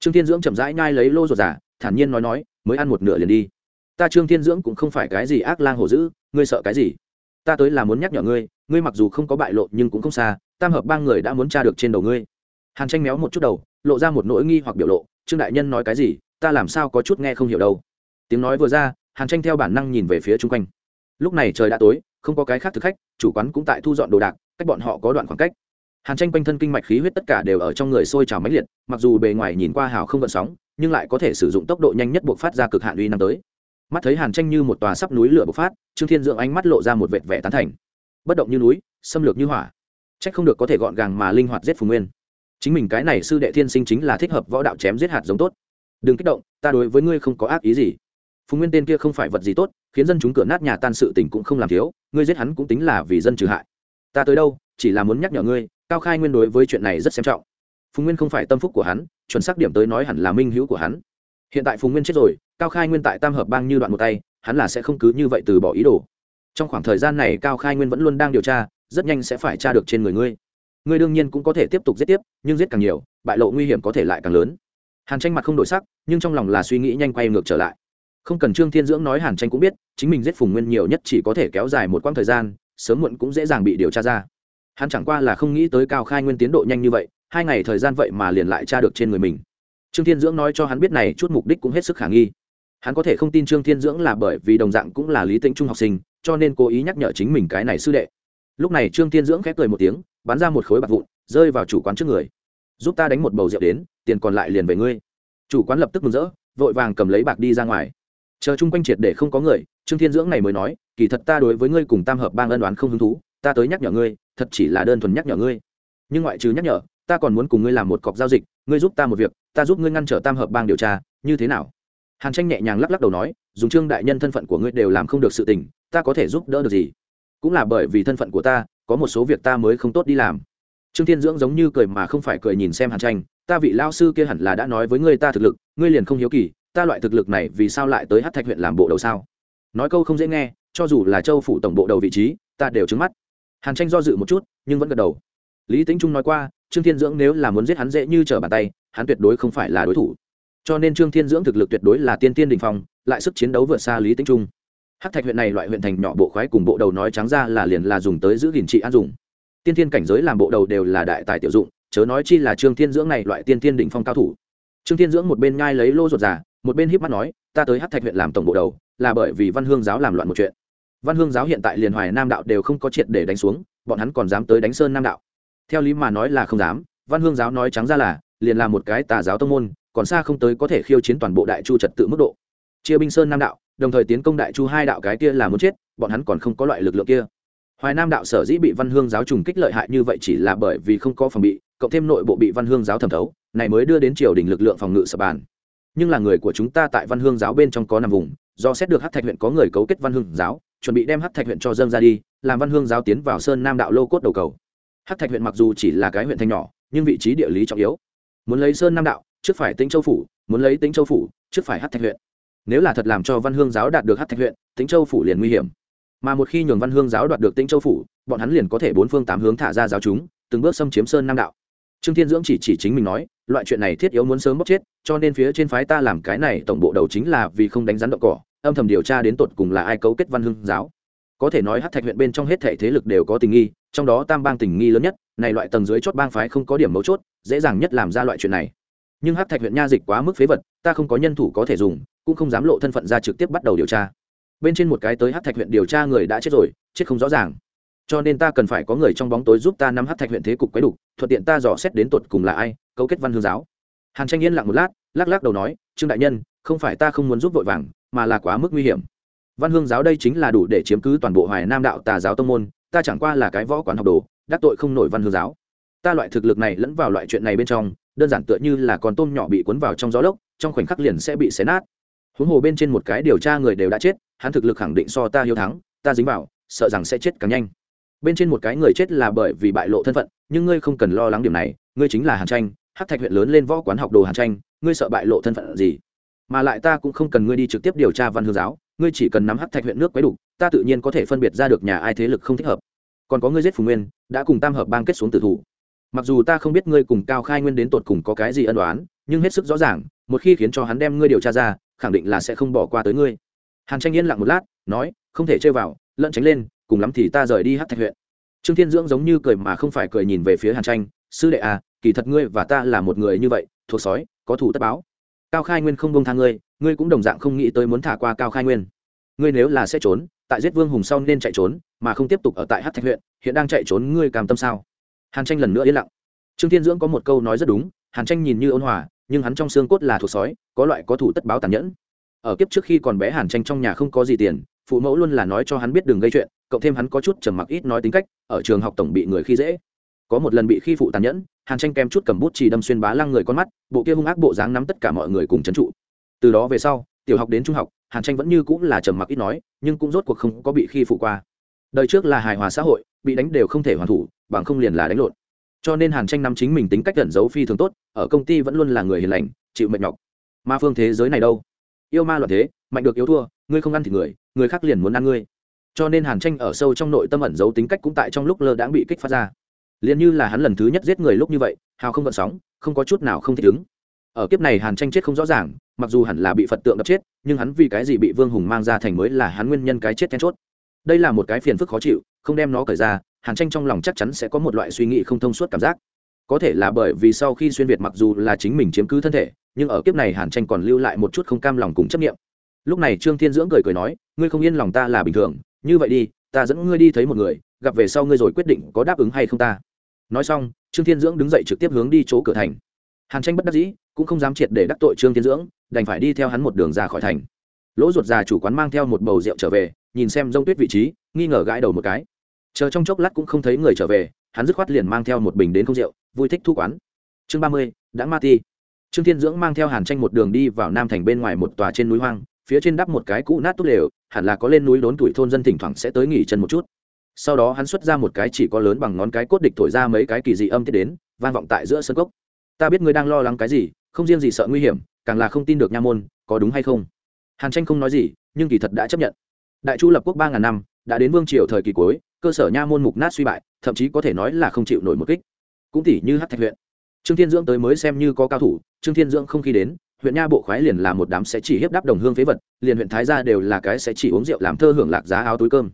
S1: Trương thiên dưỡng chậm rãi nhai lấy lô ruột giả thản nhiên nói nói, mới ăn một nửa liền đi. Ta trương thiên dưỡng cũng không phải cái gì ác lang hổ dữ, ngươi sợ cái gì? Ta tới là muốn nhắc nhở ngươi ngươi mặc dù không có bại lộ nhưng cũng không xa, tam hợp ba người đã muốn tra được trên đầu ngươi. Hàn tranh méo một chút đầu, lộ ra một nỗi nghi hoặc biểu lộ, trương đại nhân nói cái gì? Ta làm sao có chút nghe không hiểu đâu tiếng nói vừa ra, hàn tranh theo bản năng nhìn về phía chung quanh. Lúc này trời đã tối, không có cái khác thực khách, chủ quán cũng tại thu dọn đồ đạc, cách bọn họ có đoạn khoảng cách. Hàn tranh quanh thân kinh mạch khí huyết tất cả đều ở trong người sôi trào máy liệt, mặc dù bề ngoài nhìn qua hào không gợn sóng, nhưng lại có thể sử dụng tốc độ nhanh nhất buộc phát ra cực hạn uy năm tới. Mắt thấy hàn tranh như một tòa sắp núi lửa bộc phát, trương thiên dưỡng ánh mắt lộ ra một vệt vẻ tán thành. Bất động như núi, xâm lược như hỏa. Trách không được có thể gọn gàng mà linh hoạt giết phùng nguyên. Chính mình cái này sư đệ thiên sinh chính là thích hợp võ đạo chém giết hạt giống tốt. Đừng kích động, ta đối với ngươi không có ác ý gì phùng nguyên tên kia không phải vật gì tốt, khiến dân chúng cửa nát nhà tan sự tình cũng không làm thiếu, ngươi giết hắn cũng tính là vì dân trừ hại. Ta tới đâu, chỉ là muốn nhắc nhở ngươi, cao khai nguyên đối với chuyện này rất xem trọng. Phùng nguyên không phải tâm phúc của hắn, chuẩn xác điểm tới nói hẳn là minh hữu của hắn. Hiện tại phùng nguyên chết rồi, cao khai nguyên tại tam hợp bang như đoạn một tay, hắn là sẽ không cứ như vậy từ bỏ ý đồ. Trong khoảng thời gian này cao khai nguyên vẫn luôn đang điều tra, rất nhanh sẽ phải tra được trên người ngươi. Ngươi đương nhiên cũng có thể tiếp tục giết tiếp, nhưng giết càng nhiều, bại lộ nguy hiểm có thể lại càng lớn. Hàn tranh mặt không đổi sắc, nhưng trong lòng là suy nghĩ nhanh quay ngược trở lại không cần trương thiên dưỡng nói hàn tranh cũng biết, chính mình giết phùng nguyên nhiều nhất chỉ có thể kéo dài một quãng thời gian, sớm muộn cũng dễ dàng bị điều tra ra. Hắn chẳng qua là không nghĩ tới cao khai nguyên tiến độ nhanh như vậy, hai ngày thời gian vậy mà liền lại tra được trên người mình. Trương thiên dưỡng nói cho hắn biết này chút mục đích cũng hết sức khả nghi. Hắn có thể không tin trương thiên dưỡng là bởi vì đồng dạng cũng là lý tĩnh trung học sinh, cho nên cố ý nhắc nhở chính mình cái này sư đệ. Lúc này trương thiên dưỡng khép cười một tiếng, bắn ra một khối bạc vụn, rơi vào chủ quán trước người. Giúp ta đánh một bầu rượu đến, tiền còn lại liền về ngươi. Chủ quán lập tức mừng rỡ, vội vàng cầm lấy bạc đi ra ngoài chờ chung quanh triệt để không có người, trương thiên dưỡng này mới nói, kỳ thật ta đối với ngươi cùng tam hợp bang ân đoán không hứng thú, ta tới nhắc nhở ngươi, thật chỉ là đơn thuần nhắc nhở ngươi. Nhưng ngoại trừ nhắc nhở, ta còn muốn cùng ngươi làm một cọc giao dịch, ngươi giúp ta một việc, ta giúp ngươi ngăn trở tam hợp bang điều tra, như thế nào? Hàn tranh nhẹ nhàng lắc lắc đầu nói, dùng trương đại nhân thân phận của ngươi đều làm không được sự tình, ta có thể giúp đỡ được gì? Cũng là bởi vì thân phận của ta, có một số việc ta mới không tốt đi làm. Trương thiên dưỡng giống như cười mà không phải cười nhìn xem hàn tranh, ta vị lao sư kia hẳn là đã nói với ngươi ta thực lực, ngươi liền không hiếu kỳ ta loại thực lực này vì sao lại tới hát thạch huyện làm bộ đầu sao? Nói câu không dễ nghe, cho dù là châu phủ tổng bộ đầu vị trí, ta đều trứng mắt. Hàn tranh do dự một chút, nhưng vẫn gật đầu. Lý tính trung nói qua, trương thiên dưỡng nếu là muốn giết hắn dễ như trở bàn tay, hắn tuyệt đối không phải là đối thủ. Cho nên trương thiên dưỡng thực lực tuyệt đối là tiên tiên đình phong, lại sức chiến đấu vượt xa lý tính trung. Hát thạch huyện này loại huyện thành nhỏ bộ khoái cùng bộ đầu nói trắng ra là liền là dùng tới giữ gìn trị an dùng. Tiên tiên cảnh giới làm bộ đầu đều là đại tài tiểu dụng, chớ nói chi là trương thiên dưỡng này loại tiên tiên đỉnh phong cao thủ. Trương thiên dưỡng một bên nhai lấy lô ruột già một bên híp mắt nói, ta tới hắc thạch huyện làm tổng bộ đầu, là bởi vì văn hương giáo làm loạn một chuyện. Văn hương giáo hiện tại liền hoài nam đạo đều không có triệt để đánh xuống, bọn hắn còn dám tới đánh sơn nam đạo. Theo lý mà nói là không dám, văn hương giáo nói trắng ra là, liền là một cái tà giáo tông môn, còn xa không tới có thể khiêu chiến toàn bộ đại chu trật tự mức độ. Chia binh sơn nam đạo, đồng thời tiến công đại chu hai đạo cái kia là muốn chết, bọn hắn còn không có loại lực lượng kia. Hoài nam đạo sở dĩ bị văn hương giáo trùng kích lợi hại như vậy chỉ là bởi vì không có phòng bị, cộng thêm nội bộ bị văn hương giáo thẩm thấu, này mới đưa đến triều đình lực lượng phòng ngự sập bàn nhưng là người của chúng ta tại văn hương giáo bên trong có nằm vùng, do xét được hát thạch huyện có người cấu kết văn hương giáo, chuẩn bị đem hát thạch huyện cho dân ra đi, làm văn hương giáo tiến vào sơn nam đạo lô cốt đầu cầu. Hát thạch huyện mặc dù chỉ là cái huyện thanh nhỏ, nhưng vị trí địa lý trọng yếu. Muốn lấy sơn nam đạo, trước phải tính châu phủ, muốn lấy tính châu phủ, trước phải hát thạch huyện. Nếu là thật làm cho văn hương giáo đạt được hát thạch huyện tính châu phủ liền nguy hiểm. Mà một khi nhường văn hương giáo đoạt được tính châu phủ, bọn hắn liền có thể bốn phương tám hướng thả ra giáo chúng, từng bước xâm chiếm sơn nam đạo trương thiên dưỡng chỉ chỉ chính mình nói, loại chuyện này thiết yếu muốn sớm bóc chết, cho nên phía trên phái ta làm cái này, tổng bộ đầu chính là vì không đánh rắn động cỏ, âm thầm điều tra đến tột cùng là ai cấu kết văn Hưng giáo. Có thể nói hát thạch huyện bên trong hết thể thế lực đều có tình nghi, trong đó tam bang tình nghi lớn nhất, này loại tầng dưới chốt bang phái không có điểm mấu chốt, dễ dàng nhất làm ra loại chuyện này. Nhưng hát thạch huyện nha dịch quá mức phế vật, ta không có nhân thủ có thể dùng, cũng không dám lộ thân phận ra trực tiếp bắt đầu điều tra. Bên trên một cái tới hát thạch huyện điều tra người đã chết rồi, chết không rõ ràng cho nên ta cần phải có người trong bóng tối giúp ta nắm hát thạch huyện thế cục quấy đục thuận tiện ta dò xét đến tột cùng là ai, cấu kết văn hương giáo. Hàn tranh yên lặng một lát, lắc lắc đầu nói, trương đại nhân, không phải ta không muốn giúp vội vàng, mà là quá mức nguy hiểm. Văn hương giáo đây chính là đủ để chiếm cứ toàn bộ hoài nam đạo tà giáo tông môn, ta chẳng qua là cái võ quán học đồ, đắc tội không nổi văn hương giáo. Ta loại thực lực này lẫn vào loại chuyện này bên trong, đơn giản tựa như là con tôm nhỏ bị cuốn vào trong gió lốc, trong khoảnh khắc liền sẽ bị xé nát. Huống hồ bên trên một cái điều tra người đều đã chết, hắn thực lực khẳng định so ta hiếu thắng, ta dính vào, sợ rằng sẽ chết càng nhanh bên trên một cái người chết là bởi vì bại lộ thân phận, nhưng ngươi không cần lo lắng điểm này, ngươi chính là hàn tranh hát thạch huyện lớn lên võ quán học đồ hàn tranh, ngươi sợ bại lộ thân phận gì? Mà lại ta cũng không cần ngươi đi trực tiếp điều tra văn hương giáo, ngươi chỉ cần nắm hát thạch huyện nước quấy đủ, ta tự nhiên có thể phân biệt ra được nhà ai thế lực không thích hợp. Còn có ngươi giết phùng nguyên, đã cùng tam hợp bang kết xuống tử thủ. Mặc dù ta không biết ngươi cùng cao khai nguyên đến tột cùng có cái gì ân đoán nhưng hết sức rõ ràng, một khi khiến cho hắn đem ngươi điều tra ra, khẳng định là sẽ không bỏ qua tới ngươi. Hàn tranh yên lặng một lát, nói, không thể chơi vào lẫn tránh lên cùng lắm thì ta rời đi hát thạch huyện. Trương thiên dưỡng giống như cười mà không phải cười nhìn về phía hàn tranh, sư đệ à kỳ thật ngươi và ta là một người như vậy, thuộc sói, có thủ tất báo. Cao khai nguyên không bông tha ngươi ngươi cũng đồng dạng không nghĩ tới muốn thả qua cao khai nguyên. Ngươi nếu là sẽ trốn, tại giết vương hùng sau nên chạy trốn, mà không tiếp tục ở tại hát thạch huyện, hiện đang chạy trốn ngươi cam tâm sao? Hàn tranh lần nữa yên lặng. Trương thiên dưỡng có một câu nói rất đúng, hàn tranh nhìn như ôn hòa, nhưng hắn trong xương cốt là thuộc sói, có loại có thủ tất báo tàn nhẫn. Ở kiếp trước khi còn bé hàn tranh trong nhà không có gì tiền, phụ mẫu luôn là nói cho hắn biết đừng gây chuyện cộng thêm hắn có chút trầm mặc ít nói tính cách, ở trường học tổng bị người khi dễ. Có một lần bị khi phụ tàn nhẫn, hàn tranh kem chút cầm bút chỉ đâm xuyên bá lăng người con mắt, bộ kia hung ác bộ dáng nắm tất cả mọi người cùng trấn trụ. Từ đó về sau, tiểu học đến trung học, hàn tranh vẫn như cũng là trầm mặc ít nói, nhưng cũng rốt cuộc không có bị khi phụ qua. Đời trước là hài hòa xã hội, bị đánh đều không thể hoàn thủ, bằng không liền là đánh lộn. Cho nên hàn tranh nắm chính mình tính cách cẩn giấu phi thường tốt, ở công ty vẫn luôn là người hiền lành, chịu mệt nhọc. Ma phương thế giới này đâu? Yêu ma loạn thế, mạnh được yếu thua, ngươi không ăn thì người người khác liền muốn ăn ngươi cho nên hàn tranh ở sâu trong nội tâm ẩn giấu tính cách cũng tại trong lúc lơ đãng bị kích phát ra. Liền như là hắn lần thứ nhất giết người lúc như vậy, hào không vận sóng, không có chút nào không thích ứng. Ở kiếp này hàn tranh chết không rõ ràng, mặc dù hẳn là bị phật tượng đập chết, nhưng hắn vì cái gì bị vương hùng mang ra thành mới là hắn nguyên nhân cái chết then chốt. Đây là một cái phiền phức khó chịu, không đem nó cởi ra, hàn tranh trong lòng chắc chắn sẽ có một loại suy nghĩ không thông suốt cảm giác. Có thể là bởi vì sau khi xuyên việt mặc dù là chính mình chiếm cứ thân thể, nhưng ở kiếp này hàn tranh còn lưu lại một chút không cam lòng cùng chấp nghiệm lúc này trương thiên dưỡng cười cười nói, ngươi không yên lòng ta là bình thường như vậy đi, ta dẫn ngươi đi thấy một người, gặp về sau ngươi rồi quyết định có đáp ứng hay không ta. Nói xong, trương thiên dưỡng đứng dậy trực tiếp hướng đi chỗ cửa thành. Hàn tranh bất đắc dĩ, cũng không dám triệt để đắc tội trương thiên dưỡng, đành phải đi theo hắn một đường ra khỏi thành. Lỗ ruột già chủ quán mang theo một bầu rượu trở về, nhìn xem rông tuyết vị trí, nghi ngờ gãi đầu một cái. Chờ trong chốc lát cũng không thấy người trở về, hắn dứt khoát liền mang theo một bình đến không rượu, vui thích thu quán. Chương ba mươi đã ma ti. Trương thiên dưỡng mang theo hàn tranh một đường đi vào nam thành bên ngoài một tòa trên núi hoang phía trên đắp một cái cũ nát tốt lều, hẳn là có lên núi đốn tuổi thôn dân thỉnh thoảng sẽ tới nghỉ chân một chút. Sau đó hắn xuất ra một cái chỉ có lớn bằng ngón cái cốt địch thổi ra mấy cái kỳ dị âm tiết đến, vang vọng tại giữa sân cốc. Ta biết ngươi đang lo lắng cái gì, không riêng gì sợ nguy hiểm, càng là không tin được nha môn, có đúng hay không? Hàn tranh không nói gì, nhưng kỳ thật đã chấp nhận. Đại chu lập quốc ba ngàn năm, đã đến vương triều thời kỳ cuối, cơ sở nha môn mục nát suy bại, thậm chí có thể nói là không chịu nổi một kích. Cũng tỉ như hát thạch huyện. Trương thiên dưỡng tới mới xem như có cao thủ, trương thiên dưỡng không khi đến huyện nha bộ khoái liền là một đám sẽ chỉ hiếp đáp đồng hương phế vật, liền huyện thái gia đều là cái sẽ chỉ uống rượu làm thơ hưởng lạc giá áo túi cơm.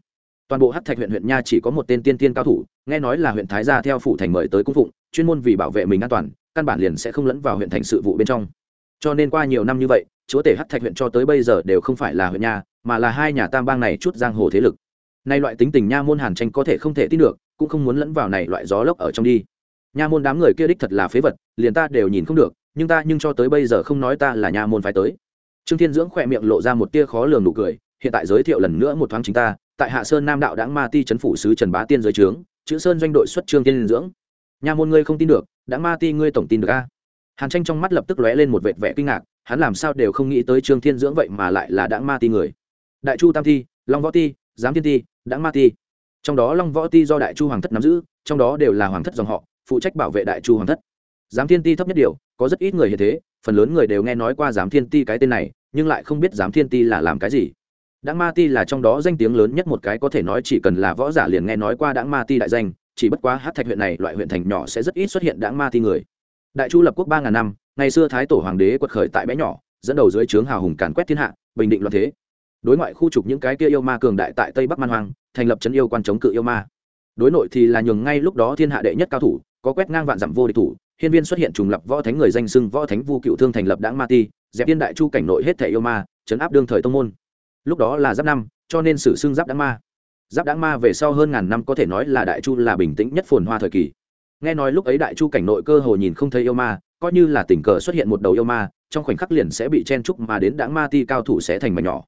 S1: Toàn bộ hát thạch huyện huyện nha chỉ có một tên tiên tiên cao thủ, nghe nói là huyện thái gia theo phủ thành mời tới cung phụng, chuyên môn vì bảo vệ mình an toàn, căn bản liền sẽ không lẫn vào huyện thành sự vụ bên trong. Cho nên qua nhiều năm như vậy, chúa tể hát thạch huyện cho tới bây giờ đều không phải là huyện nha, mà là hai nhà tam bang này chút giang hồ thế lực. Nay loại tính tình nha môn hàn tranh có thể không thể tin được, cũng không muốn lẫn vào này loại gió lốc ở trong đi. Nha môn đám người kia đích thật là phế vật, liền ta đều nhìn không được nhưng ta nhưng cho tới bây giờ không nói ta là nha môn phải tới. Trương thiên dưỡng khỏe miệng lộ ra một tia khó lường nụ cười, hiện tại giới thiệu lần nữa một thoáng chính ta, tại hạ sơn nam đạo đãng ma ti trấn phủ sứ trần bá tiên giới trướng, chữ sơn doanh đội xuất trương thiên dưỡng. Nha môn ngươi không tin được, đãng ma ti ngươi tổng tin được a? Hàn tranh trong mắt lập tức lóe lên một vệt vẻ kinh ngạc, hắn làm sao đều không nghĩ tới trương thiên dưỡng vậy mà lại là đãng ma ti người. Đại chu tam thi long võ ti, giám thiên ti, đãng ma ti. Trong đó long võ ti do đại chu hoàng thất nắm giữ, trong đó đều là hoàng thất dòng họ, phụ trách bảo vệ đại chu hoàng thất giám thiên ti thấp nhất điều, có rất ít người hiện thế, phần lớn người đều nghe nói qua giám thiên ti cái tên này, nhưng lại không biết giám thiên ti là làm cái gì. Đãng ma ti là trong đó danh tiếng lớn nhất một cái có thể nói chỉ cần là võ giả liền nghe nói qua đãng ma ti đại danh, chỉ bất quá hát thạch huyện này loại huyện thành nhỏ sẽ rất ít xuất hiện đãng ma ti người. Đại chu lập quốc ba ngàn năm, ngày xưa thái tổ hoàng đế quật khởi tại bé nhỏ, dẫn đầu dưới trướng hào hùng càn quét thiên hạ, bình định loạn thế. Đối ngoại khu trục những cái kia yêu ma cường đại tại tây bắc man hoang, thành lập trấn yêu quan chống cự yêu ma. Đối nội thì là nhường ngay lúc đó thiên hạ đệ nhất cao thủ, có quét ngang vạn dặm vô địch thủ hiên viên xuất hiện trùng lập võ thánh người danh xưng võ thánh vu cựu thương thành lập đảng ma ti, dẹp tiên đại chu cảnh nội hết thể yêu ma, chấn áp đương thời tông môn. Lúc đó là giáp năm, cho nên sử xưng giáp đảng ma. Giáp đảng ma về sau hơn ngàn năm có thể nói là đại chu là bình tĩnh nhất phồn hoa thời kỳ. Nghe nói lúc ấy đại chu cảnh nội cơ hồ nhìn không thấy yêu ma, coi như là tình cờ xuất hiện một đầu yêu ma, trong khoảnh khắc liền sẽ bị chen trúc mà đến đảng ma ti cao thủ sẽ thành mảnh nhỏ.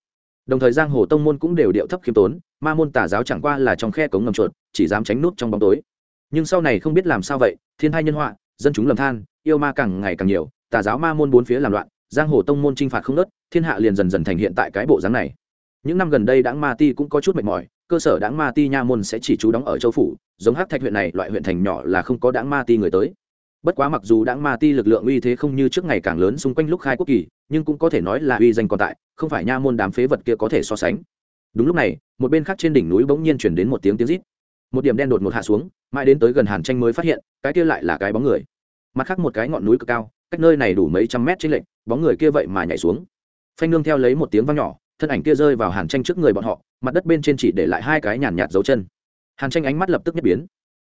S1: Đồng thời giang hồ tông môn cũng đều điệu thấp khiêm tốn, ma môn tà giáo chẳng qua là trong khe cống ngầm chuột, chỉ dám tránh nút trong bóng tối. Nhưng sau này không biết làm sao vậy, thiên hai nhân họa dân chúng lầm than, yêu ma càng ngày càng nhiều, tà giáo ma môn bốn phía làm loạn, giang hồ tông môn t r i n h phạt không nớt, thiên hạ liền dần dần thành hiện tại cái bộ dáng này. Những năm gần đây đáng ma ti cũng có chút mệt mỏi, cơ sở đáng ma ti nha môn sẽ chỉ trú đóng ở châu phủ, giống hát thạch huyện này, loại huyện thành nhỏ là không có đáng ma ti người tới. Bất quá mặc dù đáng ma ti lực lượng uy thế không như trước ngày càng lớn xung quanh lúc khai quốc kỳ, nhưng cũng có thể nói là uy danh còn tại, không phải nha môn đám phế vật kia có thể so sánh. Đúng lúc này, một bên khác trên đỉnh núi bỗng nhiên chuyển đến một tiếng tiếng rít một điểm đen đột ngột hạ xuống, mãi đến tới gần hàn tranh mới phát hiện, cái kia lại là cái bóng người. Mặt khác một cái ngọn núi cực cao, cách nơi này đủ mấy trăm mét trên lệnh bóng người kia vậy mà nhảy xuống. Phanh nương theo lấy một tiếng vang nhỏ, thân ảnh kia rơi vào hàn tranh trước người bọn họ, mặt đất bên trên chỉ để lại hai cái nhàn nhạt dấu chân. Hàn tranh ánh mắt lập tức nhất biến.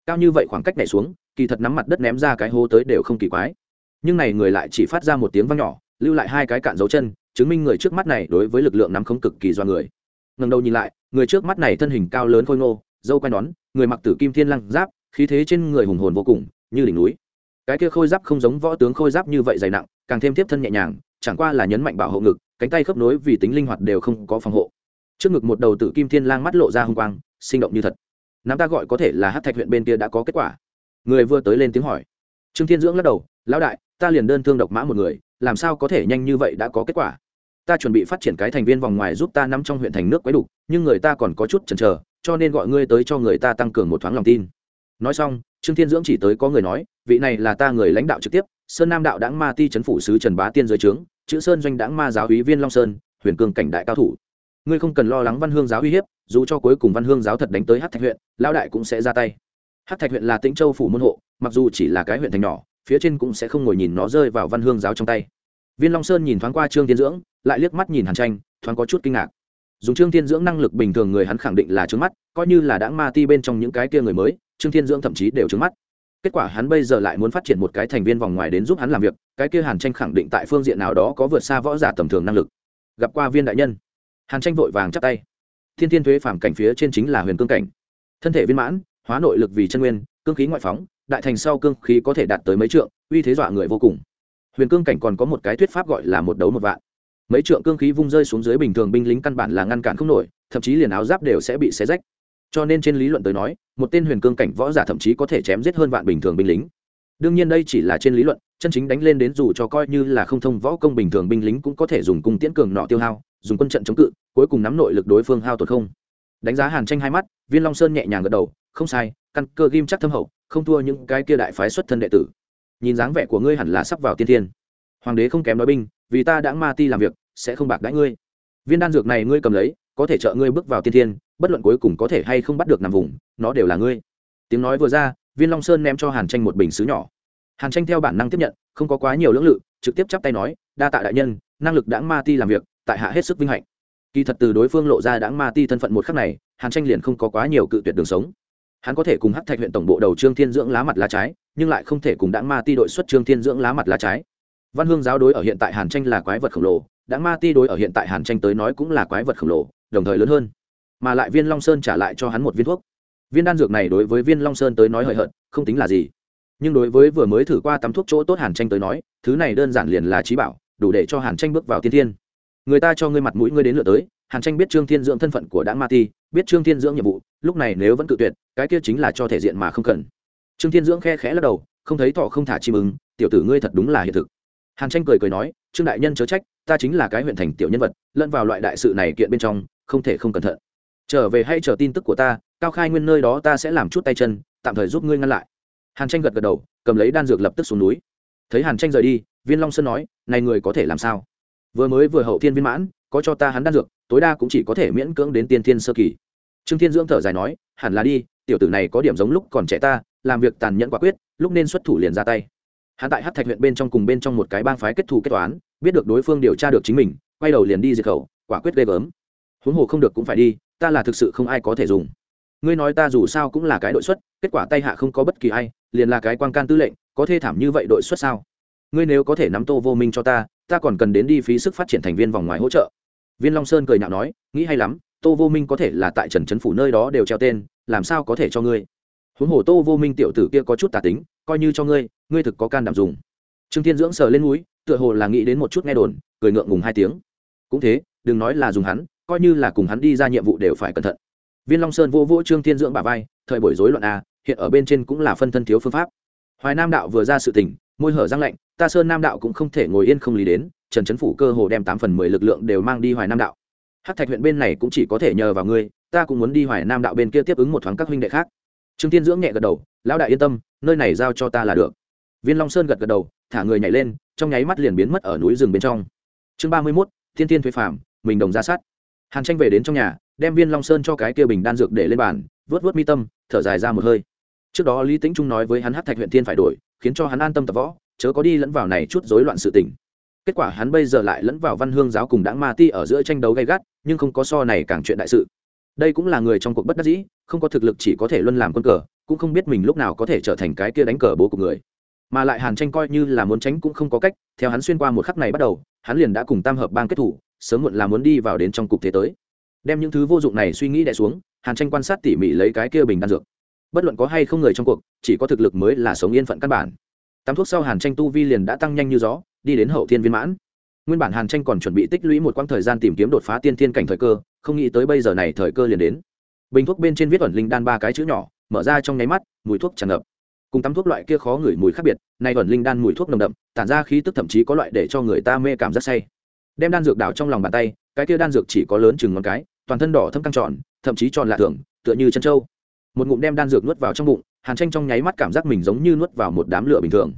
S1: Cao như vậy khoảng cách nhảy xuống, kỳ thật nắm mặt đất ném ra cái hố tới đều không kỳ quái. Nhưng này người lại chỉ phát ra một tiếng vang nhỏ, lưu lại hai cái cạn dấu chân, chứng minh người trước mắt này đối với lực lượng nắm không cực kỳ do người. Ngần đầu nhìn lại, người trước mắt này thân hình cao lớn khôi ngô dâu quai nón người mặc tử kim thiên lăng giáp, khí thế trên người hùng hồn vô cùng, như đỉnh núi. Cái kia khôi giáp không giống võ tướng khôi giáp như vậy dày nặng, càng thêm tiếp thân nhẹ nhàng, chẳng qua là nhấn mạnh bảo hộ ngực, cánh tay khớp nối vì tính linh hoạt đều không có phòng hộ. Trước ngực một đầu tử kim thiên lang mắt lộ ra hung quang, sinh động như thật. Nam ta gọi có thể là hát thạch huyện bên kia đã có kết quả. Người vừa tới lên tiếng hỏi. Trương thiên dưỡng lắc đầu, lão đại, ta liền đơn thương độc mã một người, làm sao có thể nhanh như vậy đã có kết quả? Ta chuẩn bị phát triển cái thành viên vòng ngoài giúp ta nắm trong huyện thành nước quấy đục nhưng người ta còn có chút chần chờ cho nên gọi ngươi tới cho người ta tăng cường một thoáng lòng tin. Nói xong, trương thiên dưỡng chỉ tới có người nói, vị này là ta người lãnh đạo trực tiếp, sơn nam đạo đảng ma ti trấn phủ sứ trần bá tiên dưới trướng, chữ sơn doanh đảng ma giáo hí viên long sơn, huyền cương cảnh đại cao thủ. Ngươi không cần lo lắng văn hương giáo uy hiếp, dù cho cuối cùng văn hương giáo thật đánh tới hát thạch huyện, lão đại cũng sẽ ra tay. Hát thạch huyện là tĩnh châu phủ môn hộ, mặc dù chỉ là cái huyện thành nhỏ, phía trên cũng sẽ không ngồi nhìn nó rơi vào văn hương giáo trong tay. Viên long sơn nhìn thoáng qua trương thiên dưỡng, lại liếc mắt nhìn hàn tranh, thoáng có chút kinh ngạc dùng trương thiên dưỡng năng lực bình thường người hắn khẳng định là trướng mắt, coi như là đã ma ti bên trong những cái kia người mới, trương thiên dưỡng thậm chí đều trướng mắt. Kết quả hắn bây giờ lại muốn phát triển một cái thành viên vòng ngoài đến giúp hắn làm việc, cái kia hàn tranh khẳng định tại phương diện nào đó có vượt xa võ giả tầm thường năng lực. Gặp qua viên đại nhân. Hàn tranh vội vàng chắp tay. Thiên thiên thuế phàm cảnh phía trên chính là huyền cương cảnh. Thân thể viên mãn, hóa nội lực vì chân nguyên, cương khí ngoại phóng, đại thành sau cương khí có thể đạt tới mấy trượng, uy thế dọa người vô cùng. Huyền cương cảnh còn có một cái thuyết pháp gọi là một đấu một vạn mấy trượng cương khí vung rơi xuống dưới bình thường binh lính căn bản là ngăn cản không nổi, thậm chí liền áo giáp đều sẽ bị xé rách. Cho nên trên lý luận tới nói, một tên huyền cương cảnh võ giả thậm chí có thể chém giết hơn vạn bình thường binh lính. Đương nhiên đây chỉ là trên lý luận, chân chính đánh lên đến dù cho coi như là không thông võ công bình thường binh lính cũng có thể dùng cung tiễn cường nọ tiêu hao, dùng quân trận chống cự, cuối cùng nắm nội lực đối phương hao tổn không. Đánh giá hàn tranh hai mắt, viên long sơn nhẹ nhàng gật đầu, không sai, căn cơ ghim chắc thâm hậu, không thua những cái kia đại phái xuất thân đệ tử. Nhìn dáng vẻ của ngươi hẳn là sắp vào tiên thiên. Hoàng đế không kém nói binh, vì ta đã ma ti làm việc sẽ không bạc đãi ngươi. Viên đan dược này ngươi cầm lấy, có thể trợ ngươi bước vào tiên thiên, bất luận cuối cùng có thể hay không bắt được nằm vùng, nó đều là ngươi. Tiếng nói vừa ra, viên long sơn ném cho hàn tranh một bình xứ nhỏ. Hàn tranh theo bản năng tiếp nhận, không có quá nhiều lưỡng lự, trực tiếp chắp tay nói, đa tạ đại nhân, năng lực đãng ma ti làm việc, tại hạ hết sức vinh hạnh. Kỳ thật từ đối phương lộ ra đãng ma ti thân phận một khắc này, hàn tranh liền không có quá nhiều cự tuyệt đường sống. Hắn có thể cùng hắc thạch huyện tổng bộ đầu trương thiên dưỡng lá mặt lá trái, nhưng lại không thể cùng đãng ma ti đội xuất trương thiên dưỡng lá mặt lá trái. Văn hương giáo đối ở hiện tại hàn tranh là quái vật khổng lồ đã ma ti đối ở hiện tại hàn tranh tới nói cũng là quái vật khổng lồ, đồng thời lớn hơn. Mà lại viên long sơn trả lại cho hắn một viên thuốc. Viên đan dược này đối với viên long sơn tới nói hời hợt, không tính là gì. Nhưng đối với vừa mới thử qua tắm thuốc chỗ tốt hàn tranh tới nói, thứ này đơn giản liền là trí bảo, đủ để cho hàn tranh bước vào tiên thiên. Người ta cho ngươi mặt mũi ngươi đến lựa tới, hàn tranh biết trương thiên dưỡng thân phận của đã ma ti, biết trương thiên dưỡng nhiệm vụ, lúc này nếu vẫn cự tuyệt, cái kia chính là cho thể diện mà không cần. Trương thiên dưỡng khe khẽ lắc đầu, không thấy thọ không thả chim ứng tiểu tử ngươi thật đúng là hiện thực hàn tranh cười cười nói, trương đại nhân chớ trách, ta chính là cái huyện thành tiểu nhân vật, lẫn vào loại đại sự này kiện bên trong, không thể không cẩn thận. Trở về hay chờ tin tức của ta, cao khai nguyên nơi đó ta sẽ làm chút tay chân, tạm thời giúp ngươi ngăn lại. Hàn tranh gật gật đầu, cầm lấy đan dược lập tức xuống núi. Thấy hàn tranh rời đi, viên long sơn nói, này người có thể làm sao? Vừa mới vừa hậu thiên viên mãn, có cho ta hắn đan dược, tối đa cũng chỉ có thể miễn cưỡng đến tiên thiên sơ kỳ. Trương thiên dưỡng thở dài nói, hẳn là đi, tiểu tử này có điểm giống lúc còn trẻ ta, làm việc tàn nhẫn quả quyết, lúc nên xuất thủ liền ra tay hắn tại hát thạch huyện bên trong cùng bên trong một cái bang phái kết thù kết toán, biết được đối phương điều tra được chính mình, quay đầu liền đi diệt khẩu, quả quyết ghê gớm. Huống hồ không được cũng phải đi, ta là thực sự không ai có thể dùng. Ngươi nói ta dù sao cũng là cái đội xuất, kết quả tay hạ không có bất kỳ ai, liền là cái quan can tư lệnh, có thê thảm như vậy đội xuất sao? Ngươi nếu có thể nắm tô vô minh cho ta ta còn cần đến đi phí sức phát triển thành viên vòng ngoài hỗ trợ. Viên long sơn cười nhạo nói, nghĩ hay lắm, tô vô minh có thể là tại trần trấn phủ nơi đó đều treo tên, làm sao có thể cho ngươi? Huống hồ tô vô minh tiểu tử kia có chút tà tính, coi như cho ngươi ngươi thực có can đảm dùng. Trương thiên dưỡng sờ lên núi tựa hồ là nghĩ đến một chút nghe đồn, cười ngượng ngùng hai tiếng. Cũng thế, đừng nói là dùng hắn, coi như là cùng hắn đi ra nhiệm vụ đều phải cẩn thận. Viên long sơn vô vỗ trương thiên dưỡng bà vai, thời buổi rối loạn a hiện ở bên trên cũng là phân thân thiếu phương pháp. Hoài nam đạo vừa ra sự tình, môi hở răng lạnh, ta sơn nam đạo cũng không thể ngồi yên không lý đến, trần trấn phủ cơ hồ đem tám phần mười lực lượng đều mang đi hoài nam đạo. Hát thạch huyện bên này cũng chỉ có thể nhờ vào ngươi, ta cũng muốn đi hoài nam đạo bên kia tiếp ứng một thoáng các huynh đệ khác trương tiên dưỡng nhẹ gật đầu, lão đại yên tâm, nơi này giao cho ta là được. Viên long sơn gật gật đầu, thả người nhảy lên, trong nháy mắt liền biến mất ở núi rừng bên trong. Chương ba mươi mốt, thiên thiên thuế phạm mình đồng ra sát. Hàn tranh về đến trong nhà, đem viên long sơn cho cái kia bình đan dược để lên bàn, vớt vớt mi tâm, thở dài ra một hơi. Trước đó lý tĩnh trung nói với hắn hát thạch huyện thiên phải đổi, khiến cho hắn an tâm tập võ, chớ có đi lẫn vào này chút rối loạn sự tình. Kết quả hắn bây giờ lại lẫn vào văn hương giáo cùng đảng ma ti ở giữa tranh đấu gay gắt, nhưng không có so này càng chuyện đại sự đây cũng là người trong cuộc bất đắc dĩ, không có thực lực chỉ có thể luôn làm quân cờ, cũng không biết mình lúc nào có thể trở thành cái kia đánh cờ bố của người. Mà lại hàn tranh coi như là muốn tránh cũng không có cách, theo hắn xuyên qua một khắc này bắt đầu, hắn liền đã cùng tam hợp bang kết thủ, sớm muộn là muốn đi vào đến trong cục thế tới. Đem những thứ vô dụng này suy nghĩ đẻ xuống, hàn tranh quan sát tỉ mỉ lấy cái kia bình đan dược. Bất luận có hay không người trong cuộc, chỉ có thực lực mới là sống yên phận căn bản. Tám thuốc sau hàn tranh tu vi liền đã tăng nhanh như gió, đi đến hậu thiên viên mãn nguyên bản hàn tranh còn chuẩn bị tích lũy một quãng thời gian tìm kiếm đột phá tiên thiên cảnh thời cơ, không nghĩ tới bây giờ này thời cơ liền đến. Bình thuốc bên trên viết ẩn linh đan ba cái chữ nhỏ, mở ra trong nháy mắt, mùi thuốc tràn ngập. Cùng tắm thuốc loại kia khó ngửi mùi khác biệt, nay ẩn linh đan mùi thuốc nồng đậm, tản ra khí tức thậm chí có loại để cho người ta mê cảm rất say. Đem đan dược đảo trong lòng bàn tay, cái kia đan dược chỉ có lớn chừng ngón cái, toàn thân đỏ thâm căng tròn, thậm chí tròn lạ thường, tựa như chân trâu. Một ngụm đem đan dược nuốt vào trong bụng, hàn tranh trong nháy mắt cảm giác mình giống như nuốt vào một đám lửa bình thường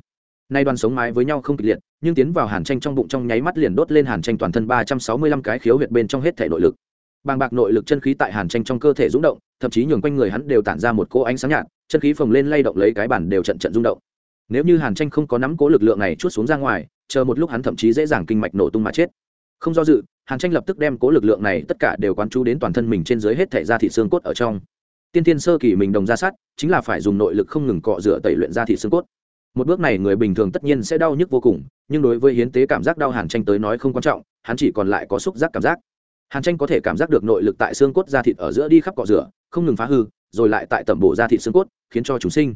S1: nay đoàn sống mái với nhau không kịch liệt, nhưng tiến vào hàn tranh trong bụng trong nháy mắt liền đốt lên hàn tranh toàn thân ba trăm sáu mươi lăm cái khiếu huyệt bên trong hết thể nội lực. Bàng bạc nội lực chân khí tại hàn tranh trong cơ thể rung động, thậm chí nhường quanh người hắn đều tản ra một cỗ ánh sáng nhạt, chân khí phồng lên lay động lấy cái bản đều trận trận rung động. Nếu như hàn tranh không có nắm cố lực lượng này chút xuống ra ngoài, chờ một lúc hắn thậm chí dễ dàng kinh mạch nổ tung mà chết. Không do dự, hàn tranh lập tức đem cố lực lượng này tất cả đều quán chú đến toàn thân mình trên dưới hết thể ra thị xương cốt ở trong. Tiên tiên sơ kỳ mình đồng ra sát, chính là phải dùng nội lực không ngừng cọ rửa tẩy luyện ra thị xương cốt một bước này người bình thường tất nhiên sẽ đau nhức vô cùng, nhưng đối với hiến tế cảm giác đau hàn tranh tới nói không quan trọng, hắn chỉ còn lại có xúc giác cảm giác. Hàn tranh có thể cảm giác được nội lực tại xương cốt da thịt ở giữa đi khắp cọ rửa, không ngừng phá hư, rồi lại tại tẩm bổ da thịt xương cốt, khiến cho chúng sinh.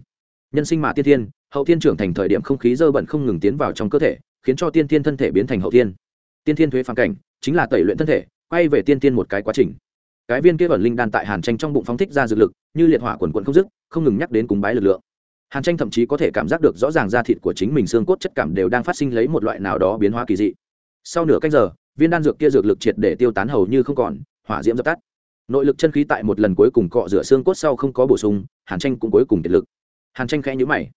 S1: Nhân sinh mà tiên thiên, hậu thiên trưởng thành thời điểm không khí dơ bẩn không ngừng tiến vào trong cơ thể, khiến cho tiên thiên thân thể biến thành hậu thiên. Tiên thiên thuế phản cảnh, chính là tẩy luyện thân thể, quay về tiên thiên một cái quá trình. Cái viên kia ẩn linh đan tại hàn tranh trong bụng phóng thích ra dược lực, như liệt hỏa quần quận không dứt, không ngừng nhắc đến cúng bái lực lượng hàn tranh thậm chí có thể cảm giác được rõ ràng da thịt của chính mình xương cốt chất cảm đều đang phát sinh lấy một loại nào đó biến hóa kỳ dị. Sau nửa canh giờ, viên đan dược kia dược lực triệt để tiêu tán hầu như không còn, hỏa diễm dập tắt. Nội lực chân khí tại một lần cuối cùng cọ rửa xương cốt sau không có bổ sung, hàn tranh cũng cuối cùng kiệt lực. Hàn tranh khẽ nhữ mày.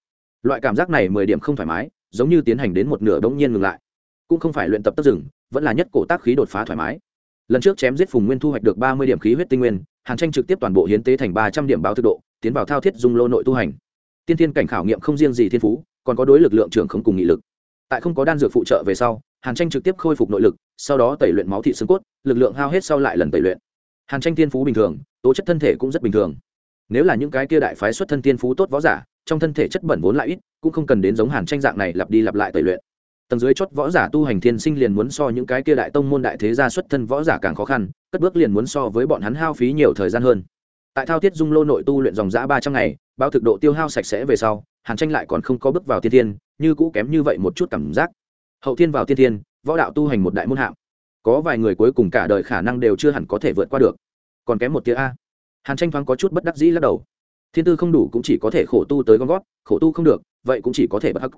S1: Loại cảm giác này mười điểm không thoải mái, giống như tiến hành đến một nửa bỗng nhiên ngừng lại. Cũng không phải luyện tập tất rừng vẫn là nhất cổ tác khí đột phá thoải mái. Lần trước chém giết phùng nguyên thu hoạch được ba mươi điểm khí huyết tinh nguyên, hàn tranh trực tiếp toàn bộ hiến tế thành ba trăm điểm báo thực độ, tiến vào thao thiết dung lô nội tu hành tiên thiên cảnh khảo nghiệm không riêng gì thiên phú, còn có đối lực lượng trưởng không cùng nghị lực. Tại không có đan dược phụ trợ về sau, hàn tranh trực tiếp khôi phục nội lực, sau đó tẩy luyện máu thị xương cốt, lực lượng hao hết sau lại lần tẩy luyện. Hàn tranh thiên phú bình thường, tố chất thân thể cũng rất bình thường. Nếu là những cái kia đại phái xuất thân thiên phú tốt võ giả, trong thân thể chất bẩn vốn lại ít, cũng không cần đến giống hàn tranh dạng này lặp đi lặp lại tẩy luyện. Tầng dưới chót võ giả tu hành thiên sinh liền muốn so những cái kia đại tông môn đại thế gia xuất thân võ giả càng khó khăn, cất bước liền muốn so với bọn hắn hao phí nhiều thời gian hơn tại thao thiết dung lô nội tu luyện dòng giã ba trăm ngày, bao thực độ tiêu hao sạch sẽ về sau, hàn tranh lại còn không có bước vào tiên thiên, như cũ kém như vậy một chút cảm giác. Hậu thiên vào tiên thiên, võ đạo tu hành một đại môn hạng. Có vài người cuối cùng cả đời khả năng đều chưa hẳn có thể vượt qua được. Còn kém một tia a. Hàn tranh thoáng có chút bất đắc dĩ lắc đầu. Thiên tư không đủ cũng chỉ có thể khổ tu tới gom gót khổ tu không được, vậy cũng chỉ có thể bất hắc.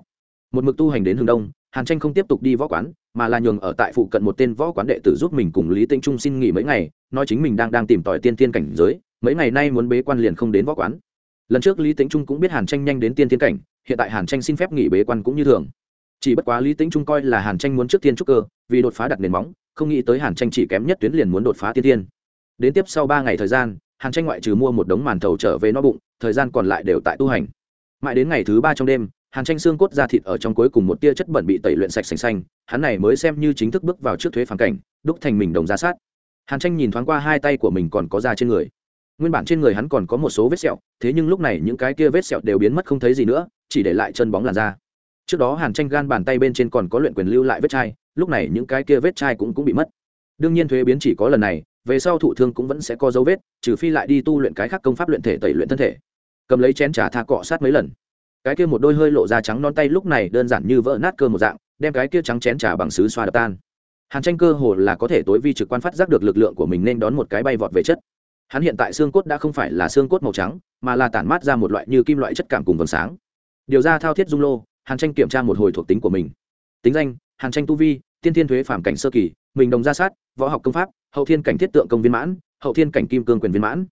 S1: Một mực tu hành đến hướng đông, hàn tranh không tiếp tục đi võ quán, mà là nhường ở tại phụ cận một tên võ quán đệ tử giúp mình cùng lý tinh trung xin nghỉ mấy ngày, nói chính mình đang đang tìm tòi tiên tiên cảnh giới mấy ngày nay muốn bế quan liền không đến võ quán. Lần trước lý tĩnh trung cũng biết hàn tranh nhanh đến tiên tiến cảnh, hiện tại hàn tranh xin phép nghỉ bế quan cũng như thường. Chỉ bất quá lý tĩnh trung coi là hàn tranh muốn trước tiên trúc cơ, vì đột phá đặt nền móng, không nghĩ tới hàn tranh chỉ kém nhất tuyến liền muốn đột phá tiên tiên đến tiếp sau ba ngày thời gian, hàn tranh ngoại trừ mua một đống màn thầu trở về no bụng, thời gian còn lại đều tại tu hành. Mãi đến ngày thứ ba trong đêm, hàn tranh xương cốt da thịt ở trong cuối cùng một tia chất bẩn bị tẩy luyện sạch xanh xanh, hắn này mới xem như chính thức bước vào trước thuế phản cảnh, đúc thành mình đồng ra sát. Hàn tranh nhìn thoáng qua hai tay của mình còn có da trên người nguyên bản trên người hắn còn có một số vết sẹo, thế nhưng lúc này những cái kia vết sẹo đều biến mất không thấy gì nữa, chỉ để lại chân bóng làn da. Trước đó hàn tranh gan bàn tay bên trên còn có luyện quyền lưu lại vết chai, lúc này những cái kia vết chai cũng cũng bị mất. Đương nhiên thuế biến chỉ có lần này, về sau thụ thương cũng vẫn sẽ có dấu vết, trừ phi lại đi tu luyện cái khác công pháp luyện thể tẩy luyện thân thể. Cầm lấy chén trà tha cọ sát mấy lần. Cái kia một đôi hơi lộ ra trắng non tay lúc này đơn giản như vỡ nát cơ một dạng, đem cái kia trắng chén trà bằng sứ xoa đập tan. Hàn tranh cơ hồ là có thể tối vi trực quan phát giác được lực lượng của mình nên đón một cái bay vọt về chất hắn hiện tại xương cốt đã không phải là xương cốt màu trắng, mà là tản mát ra một loại như kim loại chất cảm cùng vầng sáng. Điều ra thao thiết dung lô, hàn tranh kiểm tra một hồi thuộc tính của mình. Tính danh, hàn tranh tu vi, tiên thiên thuế Phản cảnh sơ kỳ, mình đồng gia sát, võ học công pháp, hậu thiên cảnh thiết tượng công viên mãn, hậu thiên cảnh kim cương quyền viên mãn.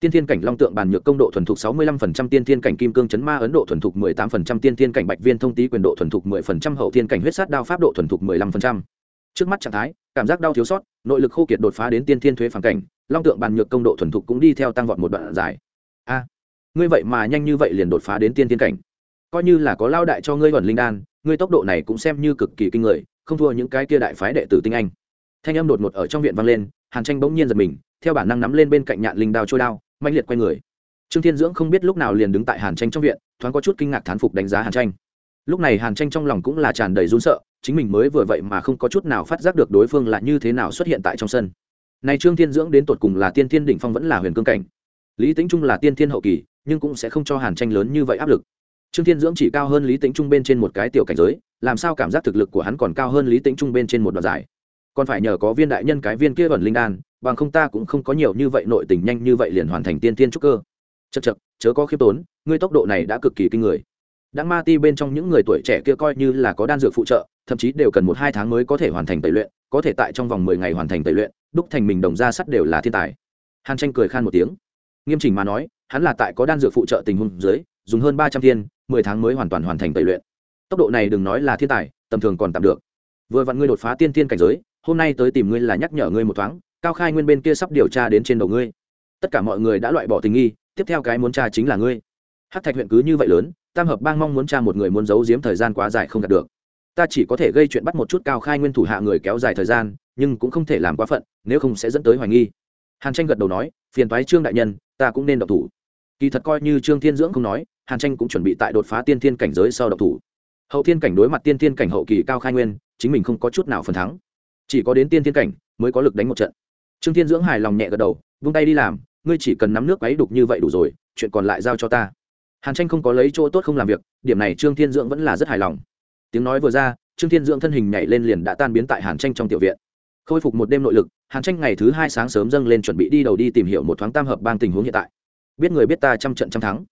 S1: Tiên thiên cảnh long tượng bàn nhược công độ thuần thục sáu mươi lăm phần trăm, tiên thiên cảnh kim cương chấn ma ấn độ thuần thục mười tám phần trăm, tiên thiên cảnh bạch viên thông tý quyền độ thuần thục mười phần trăm, hậu thiên cảnh huyết sát đao pháp độ thuần thục mười lăm phần trăm. Trước mắt trạng thái, cảm giác đau thiếu sót, nội lực khô kiệt đột phá đến tiên thiên thuế phản cảnh long tượng bàn nhược công độ thuần thục cũng đi theo tăng vọt một đoạn dài. A, ngươi vậy mà nhanh như vậy liền đột phá đến tiên thiên cảnh. Coi như là có lao đại cho ngươi vẩn linh đan, ngươi tốc độ này cũng xem như cực kỳ kinh người, không thua những cái kia đại phái đệ tử tinh anh. Thanh âm đột ngột ở trong viện vang lên, hàn tranh bỗng nhiên giật mình, theo bản năng nắm lên bên cạnh nhạn linh đao trôi đao mạnh liệt quay người. Trương thiên dưỡng không biết lúc nào liền đứng tại hàn tranh trong viện, thoáng có chút kinh ngạc thán phục đánh giá hàn tranh. Lúc này hàn tranh trong lòng cũng là tràn đầy run sợ, chính mình mới vừa vậy mà không có chút nào phát giác được đối phương là như thế nào xuất hiện tại trong sân này trương thiên dưỡng đến tột cùng là tiên thiên đỉnh phong vẫn là huyền cương cảnh. Lý tính trung là tiên thiên hậu kỳ, nhưng cũng sẽ không cho hàn tranh lớn như vậy áp lực. Trương thiên dưỡng chỉ cao hơn lý tính trung bên trên một cái tiểu cảnh giới, làm sao cảm giác thực lực của hắn còn cao hơn lý tính trung bên trên một đoạn giải còn phải nhờ có viên đại nhân cái viên kia ẩn linh đan, bằng không ta cũng không có nhiều như vậy nội tình nhanh như vậy liền hoàn thành tiên thiên trúc cơ. Chật chật chớ có khiêm tốn, ngươi tốc độ này đã cực kỳ kinh người. Đã ma ti bên trong những người tuổi trẻ kia coi như là có đan dược phụ trợ, thậm chí đều cần một hai tháng mới có thể hoàn thành tẩy luyện có thể tại trong vòng mười ngày hoàn thành tẩy luyện, đúc thành mình đồng ra sắt đều là thiên tài. Hàn tranh cười khan một tiếng. Nghiêm chỉnh mà nói, hắn là tại có đan dược phụ trợ tình huống dưới, dùng hơn ba trăm thiên, mười tháng mới hoàn toàn hoàn thành tẩy luyện. Tốc độ này đừng nói là thiên tài, tầm thường còn tạm được. Vừa vặn ngươi đột phá tiên tiên cảnh giới, hôm nay tới tìm ngươi là nhắc nhở ngươi một thoáng, cao khai nguyên bên kia sắp điều tra đến trên đầu ngươi. Tất cả mọi người đã loại bỏ tình nghi, tiếp theo cái muốn tra chính là ngươi. Hát thạch huyện cứ như vậy lớn, tam hợp bang mong muốn tra một người muốn giấu giếm thời gian quá dài không đạt được ta chỉ có thể gây chuyện bắt một chút cao khai nguyên thủ hạ người kéo dài thời gian, nhưng cũng không thể làm quá phận, nếu không sẽ dẫn tới hoài nghi. Hàn tranh gật đầu nói, phiền thoái trương đại nhân, ta cũng nên độc thủ. Kỳ thật coi như trương thiên dưỡng không nói, hàn tranh cũng chuẩn bị tại đột phá tiên thiên cảnh giới sau độc thủ. Hậu thiên cảnh đối mặt tiên thiên cảnh hậu kỳ cao khai nguyên, chính mình không có chút nào phần thắng. Chỉ có đến tiên thiên cảnh mới có lực đánh một trận. Trương thiên dưỡng hài lòng nhẹ gật đầu, vung tay đi làm, ngươi chỉ cần nắm nước quấy đục như vậy đủ rồi, chuyện còn lại giao cho ta. Hàn tranh không có lấy chỗ tốt không làm việc, điểm này trương thiên dưỡng vẫn là rất hài lòng tiếng nói vừa ra, trương thiên dưỡng thân hình nhảy lên liền đã tan biến tại hàn tranh trong tiểu viện. Khôi phục một đêm nội lực, hàn tranh ngày thứ hai sáng sớm dâng lên chuẩn bị đi đầu đi tìm hiểu một thoáng tam hợp bang tình huống hiện tại. Biết người biết ta trăm trận trăm thắng.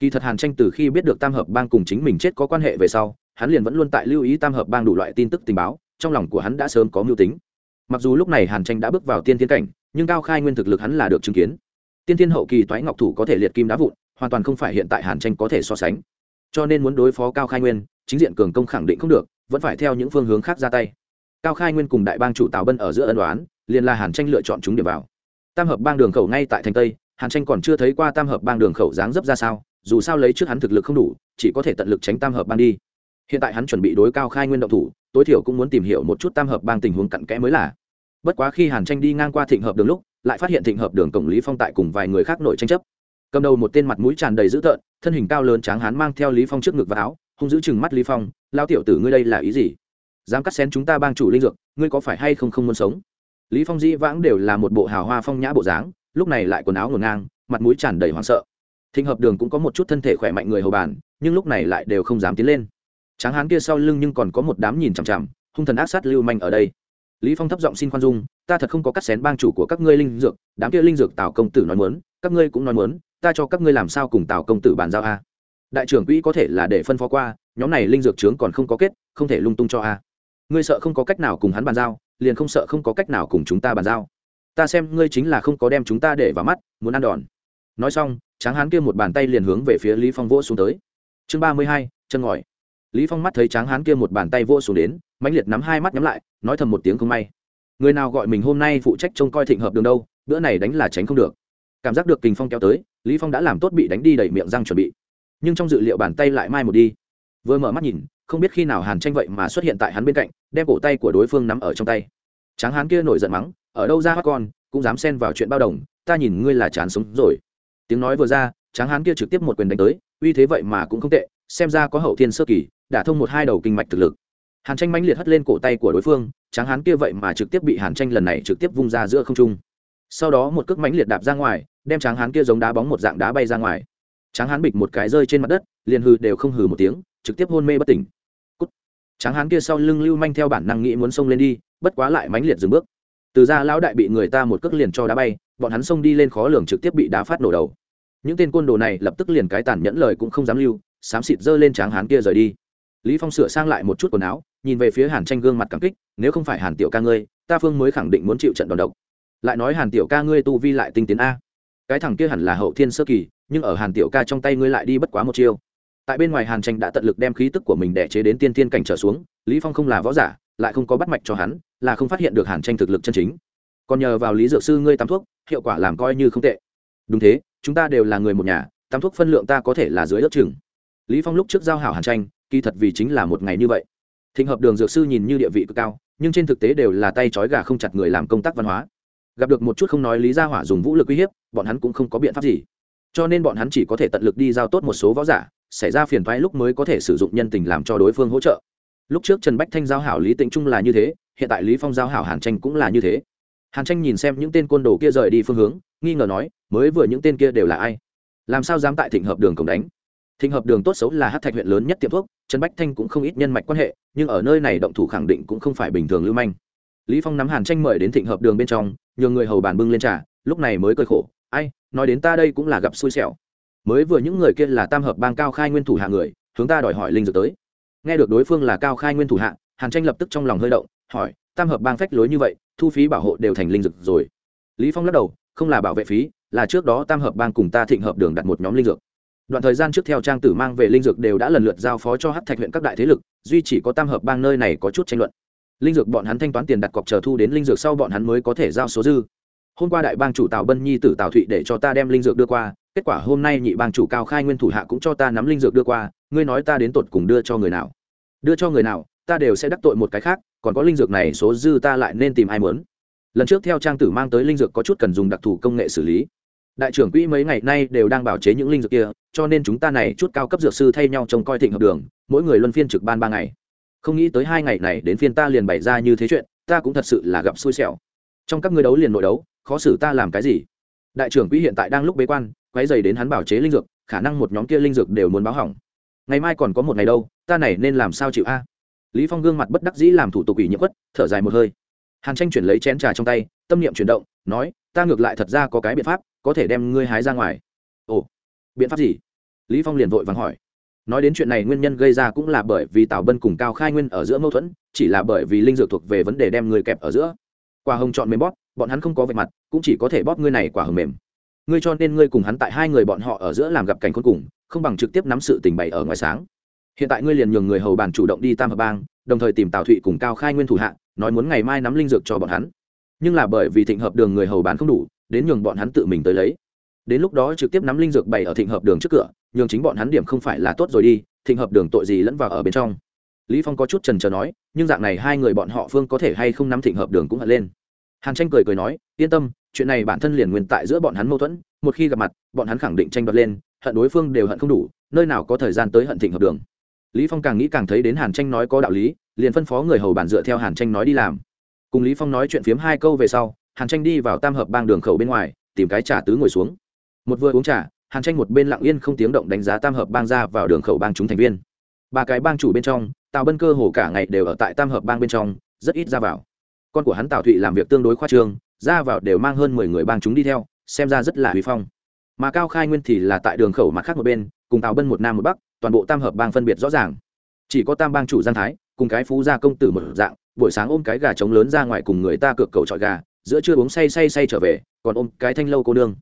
S1: Kỳ thật hàn tranh từ khi biết được tam hợp bang cùng chính mình chết có quan hệ về sau, hắn liền vẫn luôn tại lưu ý tam hợp bang đủ loại tin tức tình báo, trong lòng của hắn đã sớm có mưu tính. Mặc dù lúc này hàn tranh đã bước vào tiên thiên cảnh, nhưng cao khai nguyên thực lực hắn là được chứng kiến. Tiên thiên hậu kỳ toái ngọc thủ có thể liệt kim đá vụn, hoàn toàn không phải hiện tại hàn tranh có thể so sánh cho nên muốn đối phó cao khai nguyên, chính diện cường công khẳng định không được, vẫn phải theo những phương hướng khác ra tay. Cao khai nguyên cùng đại bang chủ tào bân ở giữa ân đoán liền là hàn tranh lựa chọn chúng điểm vào. Tam hợp bang đường khẩu ngay tại thành tây, hàn tranh còn chưa thấy qua tam hợp bang đường khẩu dáng dấp ra sao, dù sao lấy trước hắn thực lực không đủ, chỉ có thể tận lực tránh tam hợp bang đi. Hiện tại hắn chuẩn bị đối cao khai nguyên động thủ, tối thiểu cũng muốn tìm hiểu một chút tam hợp bang tình huống cặn kẽ mới là. Bất quá khi hàn tranh đi ngang qua thịnh hợp đường lúc, lại phát hiện thịnh hợp đường cổng lý phong tại cùng vài người khác nội tranh chấp cầm đầu một tên mặt mũi tràn đầy dữ tợn, thân hình cao lớn tráng hán mang theo lý phong trước ngực và áo, hung giữ chừng mắt lý phong lao tiểu tử ngươi đây là ý gì? Dám cắt xén chúng ta bang chủ linh dược, ngươi có phải hay không không muốn sống? Lý phong dĩ vãng đều là một bộ hào hoa phong nhã bộ dáng, lúc này lại quần áo ngổn ngang, mặt mũi tràn đầy hoảng sợ. Thịnh hợp đường cũng có một chút thân thể khỏe mạnh người hầu bàn, nhưng lúc này lại đều không dám tiến lên. Tráng hán kia sau lưng nhưng còn có một đám nhìn chằm chằm, hung thần ác sát lưu manh ở đây. Lý phong thấp giọng xin khoan dung, ta thật không có cắt xén bang chủ của các ngươi linh dược, đám kia linh dược tào công tử nói muốn, các ngươi cũng nói muốn ta cho các ngươi làm sao cùng tào công tử bàn giao a? Đại trưởng quỹ có thể là để phân phó qua, nhóm này linh dược trướng còn không có kết, không thể lung tung cho a. Ngươi sợ không có cách nào cùng hắn bàn giao, liền không sợ không có cách nào cùng chúng ta bàn giao. Ta xem ngươi chính là không có đem chúng ta để vào mắt, muốn ăn đòn. Nói xong, tráng hán kia một bàn tay liền hướng về phía lý phong vỗ xuống tới. Chương ba mươi hai, chân ngòi. Lý phong mắt thấy tráng hán kia một bàn tay vỗ xuống đến, mãnh liệt nắm hai mắt nhắm lại, nói thầm một tiếng không may. Người nào gọi mình hôm nay phụ trách trông coi thịnh hợp đường đâu, bữa này đánh là tránh không được. Cảm giác được kình phong kéo tới lý phong đã làm tốt bị đánh đi đẩy miệng răng chuẩn bị. Nhưng trong dự liệu bàn tay lại mai một đi. Vừa mở mắt nhìn, không biết khi nào hàn tranh vậy mà xuất hiện tại hắn bên cạnh, đem cổ tay của đối phương nắm ở trong tay. Tráng hán kia nổi giận mắng, ở đâu ra hát con, cũng dám xen vào chuyện bao đồng, ta nhìn ngươi là chán sống rồi. Tiếng nói vừa ra, tráng hán kia trực tiếp một quyền đánh tới, uy thế vậy mà cũng không tệ, xem ra có hậu thiên sơ kỳ, đã thông một hai đầu kinh mạch thực lực. Hàn tranh mãnh liệt hất lên cổ tay của đối phương, tráng hán kia vậy mà trực tiếp bị hàn tranh lần này trực tiếp vung ra giữa không trung sau đó một cước mãnh liệt đạp ra ngoài, đem tráng hán kia giống đá bóng một dạng đá bay ra ngoài. Tráng hán bịch một cái rơi trên mặt đất, liền hừ đều không hừ một tiếng, trực tiếp hôn mê bất tỉnh. Cút. tráng hán kia sau lưng lưu manh theo bản năng nghĩ muốn xông lên đi, bất quá lại mãnh liệt dừng bước. Từ ra lão đại bị người ta một cước liền cho đá bay, bọn hắn xông đi lên khó lường trực tiếp bị đá phát nổ đầu. Những tên côn đồ này lập tức liền cái tàn nhẫn lời cũng không dám lưu, xám xịt giơ lên tráng hán kia rời đi. Lý phong sửa sang lại một chút quần áo, nhìn về phía hàn tranh gương mặt cảm kích, nếu không phải hàn tiểu ca ngươi, ta phương mới khẳng định muốn chịu trận đòn độc lại nói hàn tiểu ca ngươi tu vi lại tinh tiến a. Cái thằng kia hẳn là hậu thiên sơ kỳ, nhưng ở hàn tiểu ca trong tay ngươi lại đi bất quá một chiêu. Tại bên ngoài hàn tranh đã tận lực đem khí tức của mình để chế đến tiên tiên cảnh trở xuống, lý phong không là võ giả, lại không có bắt mạch cho hắn, là không phát hiện được hàn tranh thực lực chân chính. Còn nhờ vào lý dược sư ngươi tắm thuốc, hiệu quả làm coi như không tệ. Đúng thế, chúng ta đều là người một nhà, tắm thuốc phân lượng ta có thể là dưới ước chừng. Lý phong lúc trước giao hảo hàn tranh, kỳ thật vì chính là một ngày như vậy. Thịnh hợp đường dược sư nhìn như địa vị cực cao, nhưng trên thực tế đều là tay trói gà không chặt người làm công tác văn hóa gặp được một chút không nói lý ra hỏa dùng vũ lực uy hiếp, bọn hắn cũng không có biện pháp gì. Cho nên bọn hắn chỉ có thể tận lực đi giao tốt một số võ giả, xảy ra phiền thoái lúc mới có thể sử dụng nhân tình làm cho đối phương hỗ trợ. Lúc trước trần bách thanh giao hảo lý tĩnh trung là như thế, hiện tại lý phong giao hảo hàn tranh cũng là như thế. Hàn tranh nhìn xem những tên côn đồ kia rời đi phương hướng, nghi ngờ nói, mới vừa những tên kia đều là ai? Làm sao dám tại thịnh hợp đường cổng đánh? Thịnh hợp đường tốt xấu là hát thạch huyện lớn nhất tiệm thuốc, trần bách thanh cũng không ít nhân mạch quan hệ, nhưng ở nơi này động thủ khẳng định cũng không phải bình thường lưu manh. Lý phong nắm hàn tranh mời đến thịnh hợp đường bên trong nhường người hầu bàn bưng lên trà, lúc này mới cơi khổ, ai, nói đến ta đây cũng là gặp xui xẻo. Mới vừa những người kia là tam hợp bang cao khai nguyên thủ hạ người, hướng ta đòi hỏi linh dược tới. Nghe được đối phương là cao khai nguyên thủ hạ, hàn tranh lập tức trong lòng hơi động, hỏi, tam hợp bang phách lối như vậy, thu phí bảo hộ đều thành linh dược rồi? Lý phong lắc đầu, không là bảo vệ phí, là trước đó tam hợp bang cùng ta thịnh hợp đường đặt một nhóm linh dược. Đoạn thời gian trước theo trang tử mang về linh dược đều đã lần lượt giao phó cho hát thạch huyện các đại thế lực, duy chỉ có tam hợp bang nơi này có chút tranh luận linh dược bọn hắn thanh toán tiền đặt cọc chờ thu đến linh dược sau bọn hắn mới có thể giao số dư. Hôm qua đại bang chủ tào bân nhi tử tào thụy để cho ta đem linh dược đưa qua, kết quả hôm nay nhị bang chủ cao khai nguyên thủ hạ cũng cho ta nắm linh dược đưa qua, ngươi nói ta đến tột cùng đưa cho người nào? Đưa cho người nào, ta đều sẽ đắc tội một cái khác, còn có linh dược này số dư ta lại nên tìm ai mớn lần trước theo trang tử mang tới linh dược có chút cần dùng đặc thù công nghệ xử lý. Đại trưởng quỹ mấy ngày nay đều đang bảo chế những linh dược kia, cho nên chúng ta này chút cao cấp dược sư thay nhau trông coi thịnh hợp đường, mỗi người luân phiên trực ban ba ngày không nghĩ tới hai ngày này đến phiên ta liền bày ra như thế chuyện, ta cũng thật sự là gặp xui xẻo. Trong các ngươi đấu liền nội đấu, khó xử ta làm cái gì? Đại trưởng quỹ hiện tại đang lúc bế quan, quấy dày đến hắn bảo chế linh dược, khả năng một nhóm kia linh dược đều muốn báo hỏng. Ngày mai còn có một ngày đâu, ta này nên làm sao chịu a? Lý phong gương mặt bất đắc dĩ làm thủ tục ủy nhiễm quất, thở dài một hơi. Hàn tranh chuyển lấy chén trà trong tay, tâm niệm chuyển động, nói, ta ngược lại thật ra có cái biện pháp, có thể đem ngươi hái ra ngoài. Ồ, biện pháp gì? Lý phong liền vội vàng hỏi nói đến chuyện này nguyên nhân gây ra cũng là bởi vì tào bân cùng cao khai nguyên ở giữa mâu thuẫn, chỉ là bởi vì linh dược thuộc về vấn đề đem người kẹp ở giữa. Quả hồng chọn mềm bóp, bọn hắn không có vạch mặt, cũng chỉ có thể bóp ngươi này quả hồng mềm. Ngươi cho nên ngươi cùng hắn tại hai người bọn họ ở giữa làm gặp cảnh cuối cùng, không bằng trực tiếp nắm sự tình bày ở ngoài sáng. Hiện tại ngươi liền nhường người hầu bàn chủ động đi tam hợp bang, đồng thời tìm tào thụy cùng cao khai nguyên thủ hạ, nói muốn ngày mai nắm linh dược cho bọn hắn. Nhưng là bởi vì thịnh hợp đường người hầu bán không đủ, đến nhường bọn hắn tự mình tới lấy. Đến lúc đó trực tiếp nắm linh dược bày ở thịnh hợp đường trước cửa nhường chính bọn hắn điểm không phải là tốt rồi đi, thịnh hợp đường tội gì lẫn vào ở bên trong. Lý phong có chút trần trờ nói, nhưng dạng này hai người bọn họ phương có thể hay không nắm thịnh hợp đường cũng hận lên. Hàn tranh cười cười nói, yên tâm, chuyện này bản thân liền nguyên tại giữa bọn hắn mâu thuẫn, một khi gặp mặt, bọn hắn khẳng định tranh đoạt lên, hận đối phương đều hận không đủ, nơi nào có thời gian tới hận thịnh hợp đường. Lý phong càng nghĩ càng thấy đến hàn tranh nói có đạo lý, liền phân phó người hầu bản dựa theo hàn tranh nói đi làm. Cùng lý phong nói chuyện phiếm hai câu về sau, hàn tranh đi vào tam hợp bang đường khẩu bên ngoài, tìm cái trà tứ ngồi xuống. Một vừa uống trà hàn tranh một bên lặng yên không tiếng động đánh giá tam hợp bang ra vào đường khẩu bang chúng thành viên. Ba cái bang chủ bên trong, tào bân cơ hồ cả ngày đều ở tại tam hợp bang bên trong, rất ít ra vào. Con của hắn tào thụy làm việc tương đối khoa trương, ra vào đều mang hơn mười người bang chúng đi theo, xem ra rất là huy phong. Mà cao khai nguyên thì là tại đường khẩu mặt khác một bên, cùng tào bân một nam một bắc, toàn bộ tam hợp bang phân biệt rõ ràng. Chỉ có tam bang chủ giang thái, cùng cái phú gia công tử một dạng, buổi sáng ôm cái gà trống lớn ra ngoài cùng người ta cược cầu trọi gà, giữa trưa uống say say say trở về, còn ôm cái thanh lâu cô nương.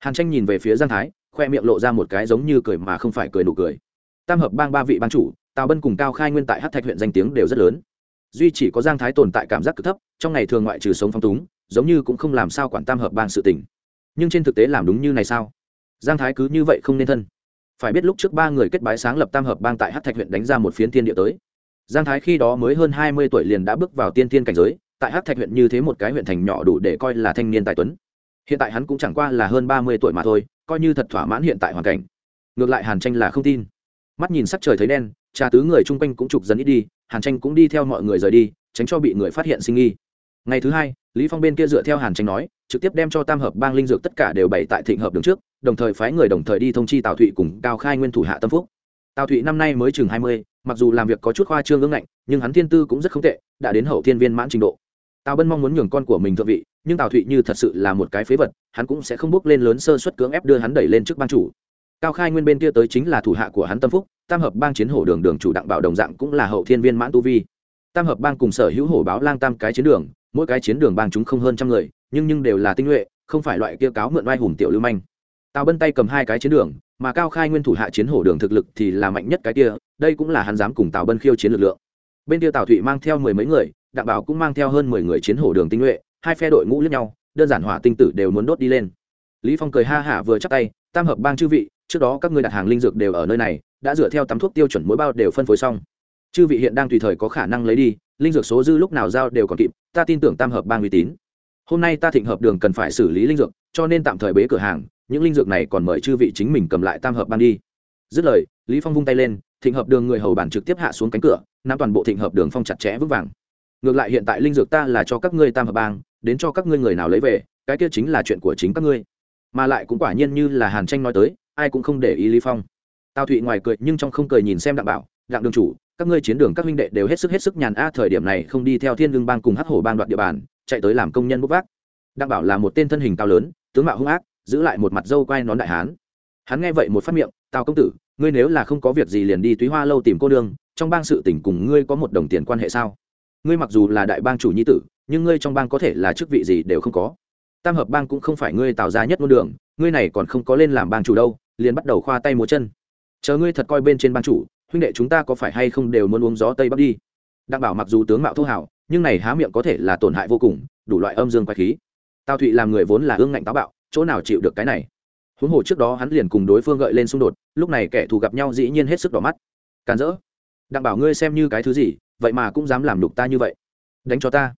S1: Hàn tranh nhìn về phía giang thái khoe miệng lộ ra một cái giống như cười mà không phải cười nụ cười. Tam hợp bang ba vị ban chủ, tào bân cùng cao khai nguyên tại hát thạch huyện danh tiếng đều rất lớn. Duy chỉ có giang thái tồn tại cảm giác cực thấp, trong ngày thường ngoại trừ sống phong túng, giống như cũng không làm sao quản tam hợp bang sự tình. Nhưng trên thực tế làm đúng như này sao? Giang thái cứ như vậy không nên thân. Phải biết lúc trước ba người kết bái sáng lập tam hợp bang tại hát thạch huyện đánh ra một phiến thiên địa tới. Giang thái khi đó mới hơn hai mươi tuổi liền đã bước vào tiên thiên cảnh giới, tại hát thạch huyện như thế một cái huyện thành nhỏ đủ để coi là thanh niên tài tuấn. Hiện tại hắn cũng chẳng qua là hơn ba mươi tuổi mà thôi coi như thật thỏa mãn hiện tại hoàn cảnh. Ngược lại hàn tranh là không tin. Mắt nhìn sắc trời thấy đen, trà tứ người chung quanh cũng chụp dần ít đi, hàn tranh cũng đi theo mọi người rời đi, tránh cho bị người phát hiện sinh nghi. Ngày thứ hai, lý phong bên kia dựa theo hàn tranh nói, trực tiếp đem cho tam hợp bang linh dược tất cả đều bày tại thịnh hợp đường trước, đồng thời phái người đồng thời đi thông chi tào thụy cùng cao khai nguyên thủ hạ tâm phúc. Tào thụy năm nay mới chừng hai mươi, mặc dù làm việc có chút khoa trương ương ngạnh, nhưng hắn thiên tư cũng rất không tệ, đã đến hậu thiên viên mãn trình độ. Tào bân mong muốn nhường con của mình thượng vị nhưng tào thụy như thật sự là một cái phế vật, hắn cũng sẽ không bước lên lớn sơ suất cưỡng ép đưa hắn đẩy lên trước ban chủ. Cao khai nguyên bên kia tới chính là thủ hạ của hắn tâm phúc, tam hợp bang chiến hổ đường đường chủ đặng bảo đồng dạng cũng là hậu thiên viên mãn tu vi. Tam hợp bang cùng sở hữu hổ báo lang tam cái chiến đường, mỗi cái chiến đường bang chúng không hơn trăm người, nhưng nhưng đều là tinh nhuệ, không phải loại kia cáo mượn oai hùng tiểu lưu manh. Tào bân tay cầm hai cái chiến đường, mà cao khai nguyên thủ hạ chiến hổ đường thực lực thì là mạnh nhất cái kia, đây cũng là hắn dám cùng tào bân khiêu chiến lực lượng. Bên kia tào thụy mang theo mười mấy người, đặng bảo cũng mang theo hơn mười người chiến hổ đường tinh nhuệ hai phe đội ngũ lẫn nhau, đơn giản hỏa tinh tử đều muốn đốt đi lên. Lý phong cười ha hả vừa chắc tay, tam hợp bang chư vị, trước đó các ngươi đặt hàng linh dược đều ở nơi này, đã dựa theo tắm thuốc tiêu chuẩn mỗi bao đều phân phối xong. Chư vị hiện đang tùy thời có khả năng lấy đi, linh dược số dư lúc nào giao đều còn kịp, ta tin tưởng tam hợp bang uy tín. Hôm nay ta thịnh hợp đường cần phải xử lý linh dược, cho nên tạm thời bế cửa hàng, những linh dược này còn mời chư vị chính mình cầm lại tam hợp bang đi. Dứt lời, lý phong vung tay lên, thịnh hợp đường người hầu bản trực tiếp hạ xuống cánh cửa, nắm toàn bộ thịnh hợp đường phong chặt chẽ vững vàng. Ngược lại hiện tại linh dược ta là cho các ngươi tam hợp bang đến cho các ngươi người nào lấy về, cái kia chính là chuyện của chính các ngươi. Mà lại cũng quả nhiên như là hàn tranh nói tới, ai cũng không để ý lý phong. Tào thụy ngoài cười nhưng trong không cười nhìn xem đặng bảo, đặng đường chủ, các ngươi chiến đường các huynh đệ đều hết sức hết sức nhàn a, thời điểm này không đi theo thiên lương bang cùng hắc hổ bang đoạt địa bàn, chạy tới làm công nhân bốc vác. Đặng bảo là một tên thân hình cao lớn, tướng mạo hung ác, giữ lại một mặt dâu quai nón đại hán. Hắn nghe vậy một phát miệng, tào công tử, ngươi nếu là không có việc gì liền đi túy hoa lâu tìm cô đương trong bang sự tình cùng ngươi có một đồng tiền quan hệ sao? Ngươi mặc dù là đại bang chủ nhi tử nhưng ngươi trong bang có thể là chức vị gì đều không có. Tam hợp bang cũng không phải ngươi tạo ra nhất ngôn đường, ngươi này còn không có lên làm bang chủ đâu, liền bắt đầu khoa tay múa chân. Chờ ngươi thật coi bên trên bang chủ, huynh đệ chúng ta có phải hay không đều muốn uống gió tây bắc đi? Đặng bảo mặc dù tướng mạo thô hảo, nhưng này há miệng có thể là tổn hại vô cùng, đủ loại âm dương quái khí. Tào thụy làm người vốn là ương ngạnh táo bạo, chỗ nào chịu được cái này? Huống hồ trước đó hắn liền cùng đối phương gợi lên xung đột, lúc này kẻ thù gặp nhau dĩ nhiên hết sức đỏ mắt. Càn rỡ. Đặng bảo ngươi xem như cái thứ gì, vậy mà cũng dám làm đục ta như vậy. Đánh cho ta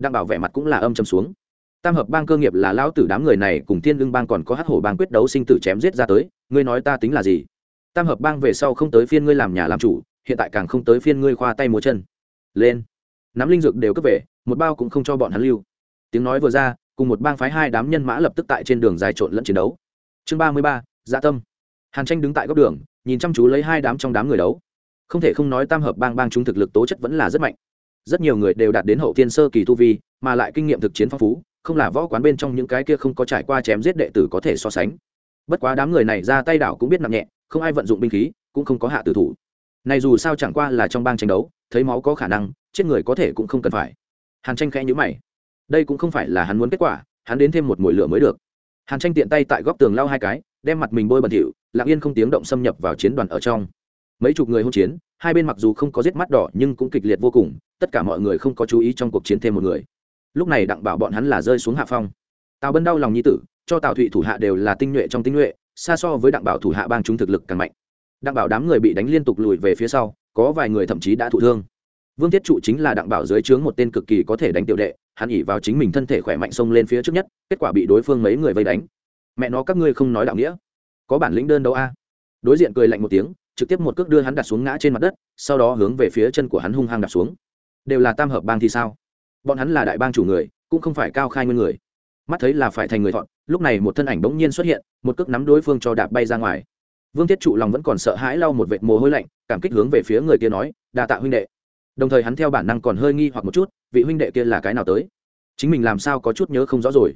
S1: đang bảo vẻ mặt cũng là âm trầm xuống. Tam hợp bang cơ nghiệp là lão tử đám người này cùng thiên lương bang còn có hát hổ bang quyết đấu sinh tử chém giết ra tới, ngươi nói ta tính là gì? Tam hợp bang về sau không tới phiên ngươi làm nhà làm chủ, hiện tại càng không tới phiên ngươi khoa tay múa chân. Lên. Nắm linh dược đều cướp về, một bao cũng không cho bọn hắn lưu. Tiếng nói vừa ra, cùng một bang phái hai đám nhân mã lập tức tại trên đường dài trộn lẫn chiến đấu. Chương ba mươi ba dạ tâm. Hàn tranh đứng tại góc đường, nhìn chăm chú lấy hai đám trong đám người đấu. Không thể không nói tam hợp bang bang chúng thực lực tố chất vẫn là rất mạnh rất nhiều người đều đạt đến hậu thiên sơ kỳ tu vi, mà lại kinh nghiệm thực chiến phong phú, không là võ quán bên trong những cái kia không có trải qua chém giết đệ tử có thể so sánh. Bất quá đám người này ra tay đảo cũng biết nặng nhẹ, không ai vận dụng binh khí, cũng không có hạ tử thủ. Này dù sao chẳng qua là trong bang tranh đấu, thấy máu có khả năng, chết người có thể cũng không cần phải. Hàn tranh khẽ nhữ mày. Đây cũng không phải là hắn muốn kết quả, hắn đến thêm một mùi lửa mới được. Hàn tranh tiện tay tại góc tường lau hai cái, đem mặt mình bôi bẩn thỉu, lặng yên không tiếng động xâm nhập vào chiến đoàn ở trong. Mấy chục người hôn chiến, hai bên mặc dù không có giết mắt đỏ nhưng cũng kịch liệt vô cùng tất cả mọi người không có chú ý trong cuộc chiến thêm một người. Lúc này đặng bảo bọn hắn là rơi xuống hạ phong. Tào bân đau lòng nhi tử, cho tào thụy thủ hạ đều là tinh nhuệ trong tinh nhuệ, xa so với đặng bảo thủ hạ bang chúng thực lực càng mạnh. Đặng bảo đám người bị đánh liên tục lùi về phía sau, có vài người thậm chí đã thụ thương. Vương thiết trụ chính là đặng bảo dưới trướng một tên cực kỳ có thể đánh tiểu đệ, hắn ỉ vào chính mình thân thể khỏe mạnh xông lên phía trước nhất, kết quả bị đối phương mấy người vây đánh. Mẹ nó, các ngươi không nói đạo nghĩa. Có bản lĩnh đơn đâu a. Đối diện cười lạnh một tiếng, trực tiếp một cước đưa hắn đặt xuống ngã trên mặt đất, sau đó hướng về phía chân của hắn hung hăng đặt xuống đều là tam hợp bang thì sao? Bọn hắn là đại bang chủ người, cũng không phải cao khai nguyên người. Mắt thấy là phải thành người thọn, lúc này một thân ảnh bỗng nhiên xuất hiện, một cước nắm đối phương cho đạp bay ra ngoài. Vương thiết trụ lòng vẫn còn sợ hãi lau một vệt mồ hôi lạnh, cảm kích hướng về phía người kia nói, đa tạ huynh đệ. Đồng thời hắn theo bản năng còn hơi nghi hoặc một chút, vị huynh đệ kia là cái nào tới? Chính mình làm sao có chút nhớ không rõ rồi?